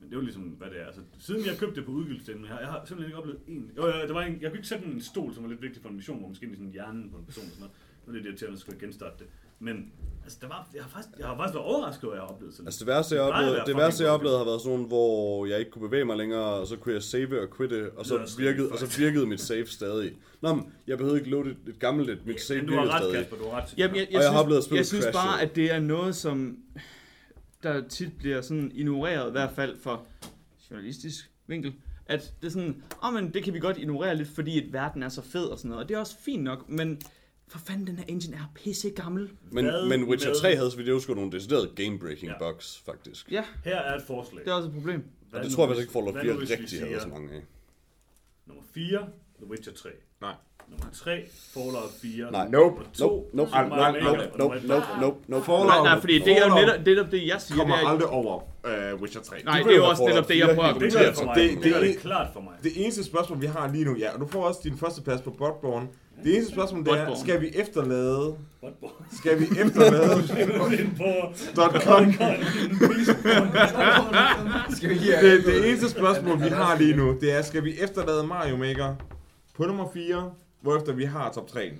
men det er jo ligesom, hvad det er. Altså, siden jeg købte det på udgivelsesdagen, jeg, har- jeg har simpelthen ikke oplevet en... Jo, ja, der var en, jeg kunne ikke sætte en stol, som var lidt vigtig for en mission, hvor måske sådan hjernen på en person og sådan noget. Nu er det lidt irriterende, at jeg skulle genstarte det. Men altså, der var, jeg, har faktisk, jeg har faktisk været overrasket over, at jeg har oplevet sådan Altså det værste, jeg oplevede, det værste, jeg oplevede har været sådan hvor jeg ikke kunne bevæge mig længere, og så kunne jeg save og quitte, og så virkede, og så virkede mit save stadig. Nå, men jeg behøvede ikke loade et, gammelt et, mit save Men du har virkede ret, stadig. Kasper, du har ret. Jamen, jeg, jeg, Og jeg har synes, oplevet, at spillet jeg synes bare, at det er noget, som der tit bliver sådan ignoreret, i hvert fald fra journalistisk vinkel, at det er sådan, oh, men det kan vi godt ignorere lidt, fordi at verden er så fed og sådan noget, og det er også fint nok, men for fanden, den her engine er pisse gammel. Men, Hvad men Witcher med- 3 havde så vidt jeg sgu nogle deciderede game-breaking Ja. bugs, faktisk. Ja, Her er et forslag. det er også et problem. Hvad Og det tror jeg hvis- faktisk ikke Fallout hvad 4 nu, hvis vi rigtig havde så mange af. Nummer 4, The Witcher 3. Nej. Nummer 3, Fallout 4. Nej. Nope. Nummer 2, Nope, nope, nej, nope, nej, nope, nope, nope, nope, nope. Fallout. Nej, nej, fordi det er jo netop, netop det, jeg siger. kommer det er, aldrig over uh, Witcher 3. Nej, De det er jo også netop det, jeg 4 prøver at argumentere det for. Det- Det, det- det det- klart for mig. Det eneste spørgsmål, vi har lige nu, ja, og du får også din første plads på Bloodborne. Det eneste spørgsmål, det er, Bloodborne. skal vi efterlade, Bloodborne. skal vi efterlade [LAUGHS] på .com? Det, det eneste spørgsmål, vi har lige nu, det er, skal vi efterlade Mario Maker på nummer 4, hvorefter vi har top 3.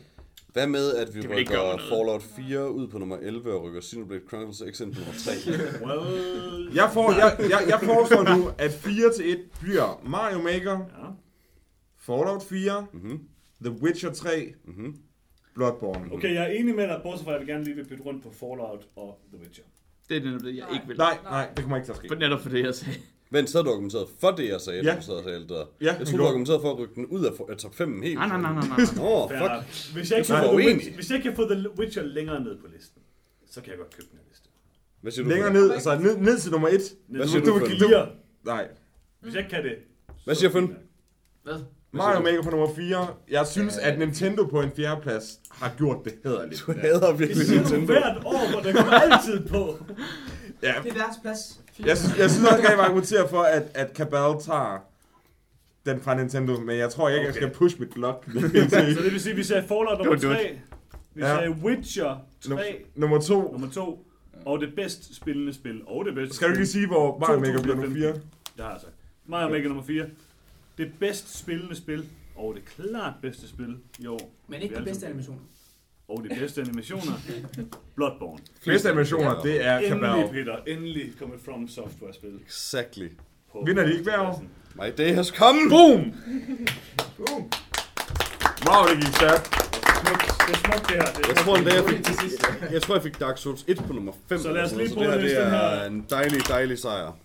Hvad med, at vi rykker. Fallout 4 ud på nummer 11 og rykker Xenoblade Chronicles X ind på nummer 3? [LAUGHS] Well, Jeg, får, jeg, jeg, jeg foreslår nu, at 4 til 1 bliver Mario Maker, ja. Fallout 4, Mhm, The Witcher 3, mhm. Bloodborne. Okay, jeg er enig med dig, bortset fra, at jeg vil gerne lige vil bytte rundt på Fallout og The Witcher. Det er det, jeg ikke vil. Nej, nej, det kommer ikke til at ske. For netop for det, jeg sagde. Vent, så har du argumenteret for det, jeg sagde, Ja. du sad og sagde alt det der. Ja, Jeg tror du argumenterede for at rykke den ud af, top 5 helt. Nej, nej, nej, nej, nej. Åh, Fair fuck. Hvis jeg, ikke kan få The hvis jeg ikke kan få The Witcher længere ned på listen, så kan jeg godt købe den her liste. Hvad siger du? Længere ned, altså ned, ned til nummer 1. Ned Hvad siger du, Finn? fire. Nej. Hvis jeg ikke kan det, Hvad siger er det Finn? Hvad? Mario Maker på nummer 4. Jeg synes, at Nintendo på en fjerde plads har gjort det hederligt. Du hader Det virkelig siger du Nintendo. hvert år, hvor der kommer altid på. Ja, Det er deres plads. Jeg synes, jeg synes også, at jeg vil argumentere for, at, at Cabal tager den fra Nintendo, men jeg tror ikke, okay. jeg skal push mit luck. [LAUGHS] Så det vil sige, at vi sagde Fallout nummer Du- du- 3, vi Ja. sagde Witcher 3, nummer 2. nummer 2, og det bedst spillende spil, og det bedste Skal du ikke lige sige, hvor Mario Maker bliver nummer 4? 2015. Det har jeg sagt. Mario Maker nummer 4. Det bedst spillende spil, og det klart bedste spil i år. Men ikke de bedste animationer. Og de bedste animationer. Bloodborne. Bedste animationer, det er Endelig, Cabal. Peter. Endelig kom et From Software-spil. Exactly. på Vinder de ikke hver år? My day has come. Boom! Wow, det gik stærkt. Det er smukt, det her. Det er Jeg tror endda, jeg fik, jeg tror, jeg fik Dark Souls 1 på nummer 5. Så lad os lige prøve det her, det er en dejlig, dejlig sejr.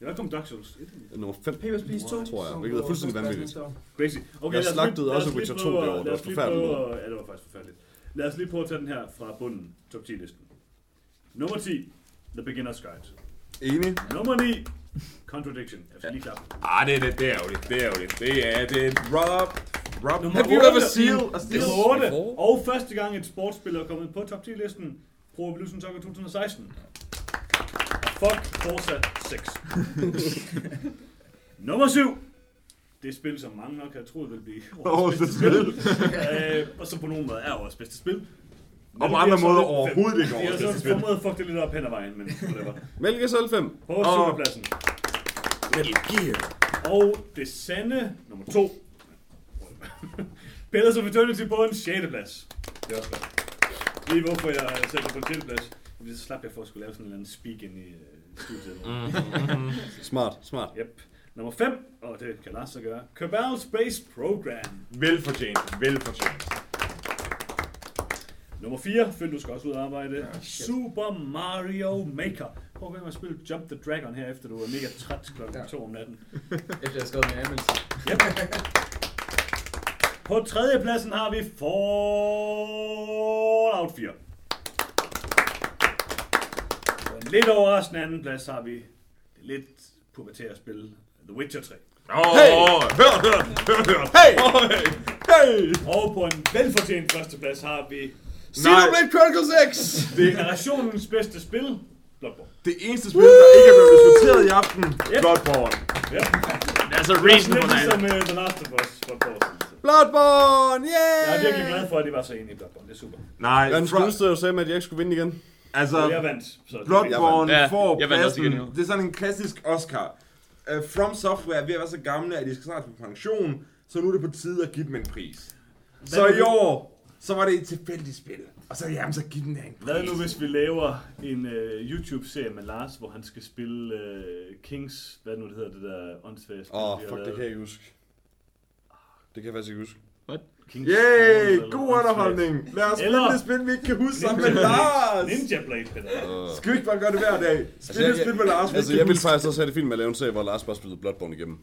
Der kom Dark Souls 1. Nummer 5. Papers, Please 2. tror jeg, hvilket er fuldstændig vanvittigt. Crazy. Okay, Jeg slagtede også Witcher 2 prøve det år. Det var forfærdeligt Ja, det var faktisk forfærdeligt. Lad os lige prøve at tage den her fra bunden, top 10-listen. Nummer 10, The Beginner's Guide. Enig. Nummer 9, Contradiction. Jeg skal lige klappe. Ah, det er det, det er jo det, det er jo det. Det er det. Rob, Rob, Nummer have you ever seal a steel? Nummer 8, Hvor? og første gang et sportsspil er kommet på top 10-listen, Pro Evolution Soccer 2016. Fuck Forza 6. [LAUGHS] Nummer 7, det spil, som mange nok havde troet ville blive [LAUGHS] Årets bedste spil. øh, og som på nogen måde er årets bedste spil. Og på andre måder overhovedet ikke årets Vi har bedste så spil. formået at fuck det lidt op hen ad vejen, men whatever. [LAUGHS] Metal Gear Solid 5. På Åh. syvendepladsen. Metal Gear. Og det sande, nummer 2. Pillars of Eternity på en 6. plads. Det er også godt. Lige hvorfor jeg sætter på en 6. plads. Fordi så slap jeg for at skulle lave sådan en eller anden speak ind i uh, studiet. [LAUGHS] Smart, smart. Yep. Nummer 5, og det kan Lars så gøre. Kerbal Space Program. Velfortjent, velfortjent. Nummer 4, Finn, du skal også ud og arbejde. Super Mario Maker. Prøv at ind og spille Jump the Dragon her, efter du er mega træt klokken Ja. 2 om natten. [LAUGHS] Efter jeg har skrevet min anmeldelse. Yep. På tredje pladsen har vi Fallout 4. På en lidt overraskende anden plads har vi det lidt pubertære spil The Witcher 3. Åh, hør, hør, hør, hør. Hey! Hey! Og på en velfortjent første plads har vi Xenoblade Chronicles X! generationens bedste spil, Bloodborne. Det eneste spil, der ikke er blevet diskuteret i aften, Bloodborne. Ja. There's a Det reason er for that. ligesom uh, The Last of Us for et par år siden. Bloodborne, yeah! Jeg er virkelig glad for, at de var så enige i Bloodborne. Det er super. Nej, Hvad fra, det jo sagde med, at jeg ikke skulle vinde igen? altså, jeg vandt. Så det- Bloodborne Ja, får jeg vandt også pladsen. igen, jo. Det er sådan en klassisk Oscar. Uh, From Software er ved at være så gamle, at de skal snart på pension, så nu er det på tide at give dem en pris. Så Hvad i nu- år, så var det et tilfældigt spil. Og så, jamen, så giv dem da en pris. Hvad nu hvis vi laver en uh, YouTube-serie med Lars, hvor han skal spille uh, Kings, hvad nu det hedder, det der åndssvage spil, Åh, oh, fuck, det kan jeg ikke huske. Det kan jeg faktisk ikke huske. Kings Yay, god underholdning. Lad os spille det spil, vi ikke kan huske sammen Ninja med Lars. Blade. Ninja Blade, Peter. Uh, Skal vi ikke bare gøre det hver dag? Spil jeg- et spil med Lars, altså, jeg vil faktisk også have det fint med at lave en serie, hvor Lars bare spillede Bloodborne igennem.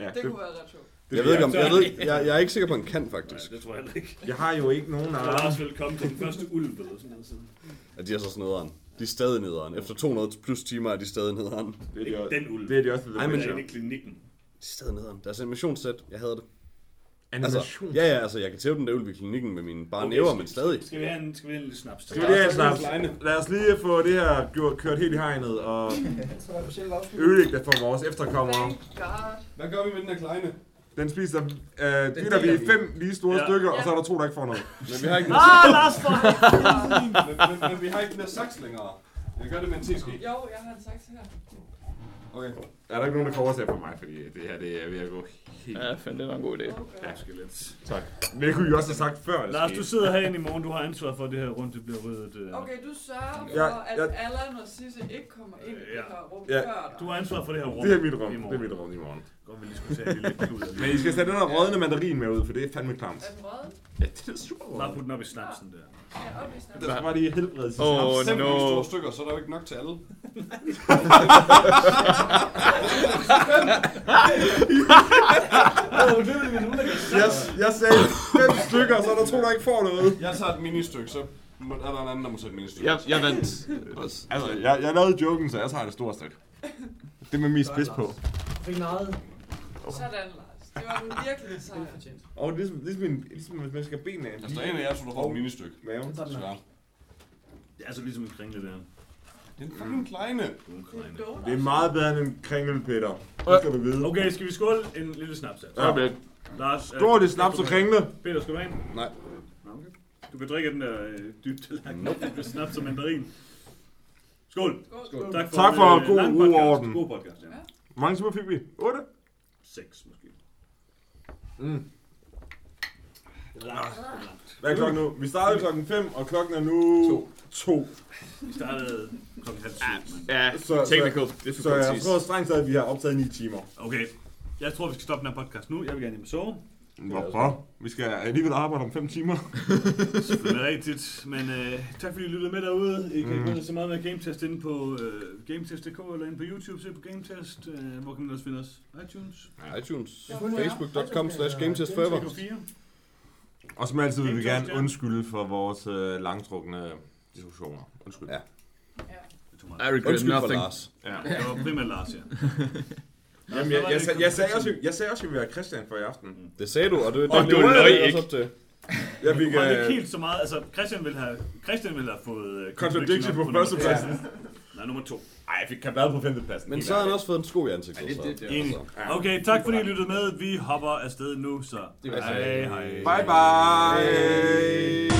Ja, Det det, kunne være ret sjovt. det, Jeg ved ikke, om, jeg, ved, jeg, jeg er ikke sikker på, at han kan faktisk. Nej, det tror jeg ikke. Jeg har jo ikke nogen arme. Lars vil komme til den første ulv eller sådan noget siden. At de er så sådan nederen. De er stadig nederen. Efter 200 plus timer er de stadig nederen. De Det er de også, den ulv. det er de også ved Ej, The men-. Men i klinikken. er stadig nederen. Deres animationssæt, jeg havde det. Altså, Animation. ja, ja, altså, jeg kan tæve den der ulv i klinikken med mine bare Okay, næver, skal- men stadig. Skal vi have en, skal vi have en lille snaps? Skal vi lige have en snaps? Lad os lige få det her gjort, kørt helt i hegnet og [LAUGHS] er ødelægge det for vores efterkommere. Hvad gør vi med den her kleine? Den spiser, øh, deler vi i fem lige store Ja. stykker, og Ja. så er der to, der ikke får noget. Men vi har ikke, Ah, Lars, for [LAUGHS] men, men, men, vi har ikke den saks længere. Jeg gør det med en teske. Jo, jeg har en saks her. Okay. Er der ikke nogen, der kan oversætte for mig, fordi det her det er ved at gå helt... Ja, fandt det var en god idé. Okay. Ja, skelet. Tak. Men det kunne I også have sagt før. det Lars, skete. du sidder herinde i morgen. Du har ansvar for, at det her rundt det bliver ryddet. øh. Okay, du sørger for, Ja, at ja. Allan og Sisse ikke kommer ind i Ja. det her rum Ja. før dig. Du har ansvar for det her rum. Det er mit rum. i Det morgen. er mit rum i morgen. Godt, vi lige skulle tage lille klud Men I skal sætte den her rådne mandarin med ud, for det er fandme klamt. Er den rød? Ja, det er super Bare put den op i snapsen der. Ja, op i. Det skal bare lige helbrede sig. Åh, Oh, no. store stykker, så er der jo ikke nok til alle. [LAUGHS] [LAUGHS] [LAUGHS] Jeg, jeg sagde fem stykker, så er der to, der ikke får noget. Jeg tager et ministykke, så må- er der en anden, der må sætte et ministykke. Jeg, jeg vandt også. Altså, jeg, jeg lavede joken, så jeg tager det store stykke. Det med mest spids på. Fik nejet. Sådan, Lars. Det var du virkelig sejr. Fortjent. Og ligesom, ligesom, en, ligesom hvis man skal have benene af. Altså, der er en af jer, så du får et ministykke. Maven. Den. Desværre. Det er altså ligesom en kringle der. Det er en fucking kleine. Du er en Det er. Det meget bedre end en kringel, Peter. Det skal du vide. Okay, skal vi skåle en lille snaps her? Ja. Øjeblik. Lars, øh, Stort i skal snaps du og kringle. Peter, skal du have en? Nej. Okay. Du kan drikke den der øh, dybt nope. [LAUGHS] snaps og mandarin. Skål. Skål. Tak for, Tak for en, god lang ro og podcast. orden. God podcast, ja. Ja. Hvor mange timer fik vi? 8? 6 måske. Mm. Langt. Hvad er klokken nu? Vi startede klokken 5, og klokken er nu... To. 2. Vi startede klokken halv syv. mand. Ja, Så- technical Så jeg difficulties. tror strengt taget, at vi har optaget 9 timer. Okay. Jeg tror, vi skal stoppe den her podcast nu. Jeg vil gerne hjem og sove. Hvorfor? Vi skal alligevel arbejde om 5 timer. [LAUGHS] Selvfølgelig rigtigt. Men øh, tak fordi I lyttede med derude. I kan Mm. gå ind og se meget mere GameTest inde på øh, gametest.dk eller inde på YouTube. Se på GameTest. Øh, hvor kan man også finde os? iTunes. iTunes. Ja. Facebook.com slash gametest forever. TK4. Og som altid vil vi gerne undskylde for vores øh, langtrukne diskussioner. Undskyld. Ja. Det. I regret Undskyld for nothing. Lars. Ja. Det var primært Lars, ja. [LAUGHS] Jamen, jeg, jeg, jeg, jeg, sagde også, jeg sagde også, at vi var Christian for i aften. Det sagde du, og det, Og det du lever jeg løj da også ikke. op til. Jeg fik Det var ikke helt så meget. Altså, Christian ville have, Christian ville have fået... Uh, contradiction på nummer førstepladsen. to. Nej, nummer to. Ej, jeg fik kabad på femtepladsen. Men så har han også fået en sko i ansigtet. Ja, det- det- det Enig. Altså. Ja. Okay, tak fordi I lyttede med. Vi hopper afsted nu, så Det hej hej. Bye bye.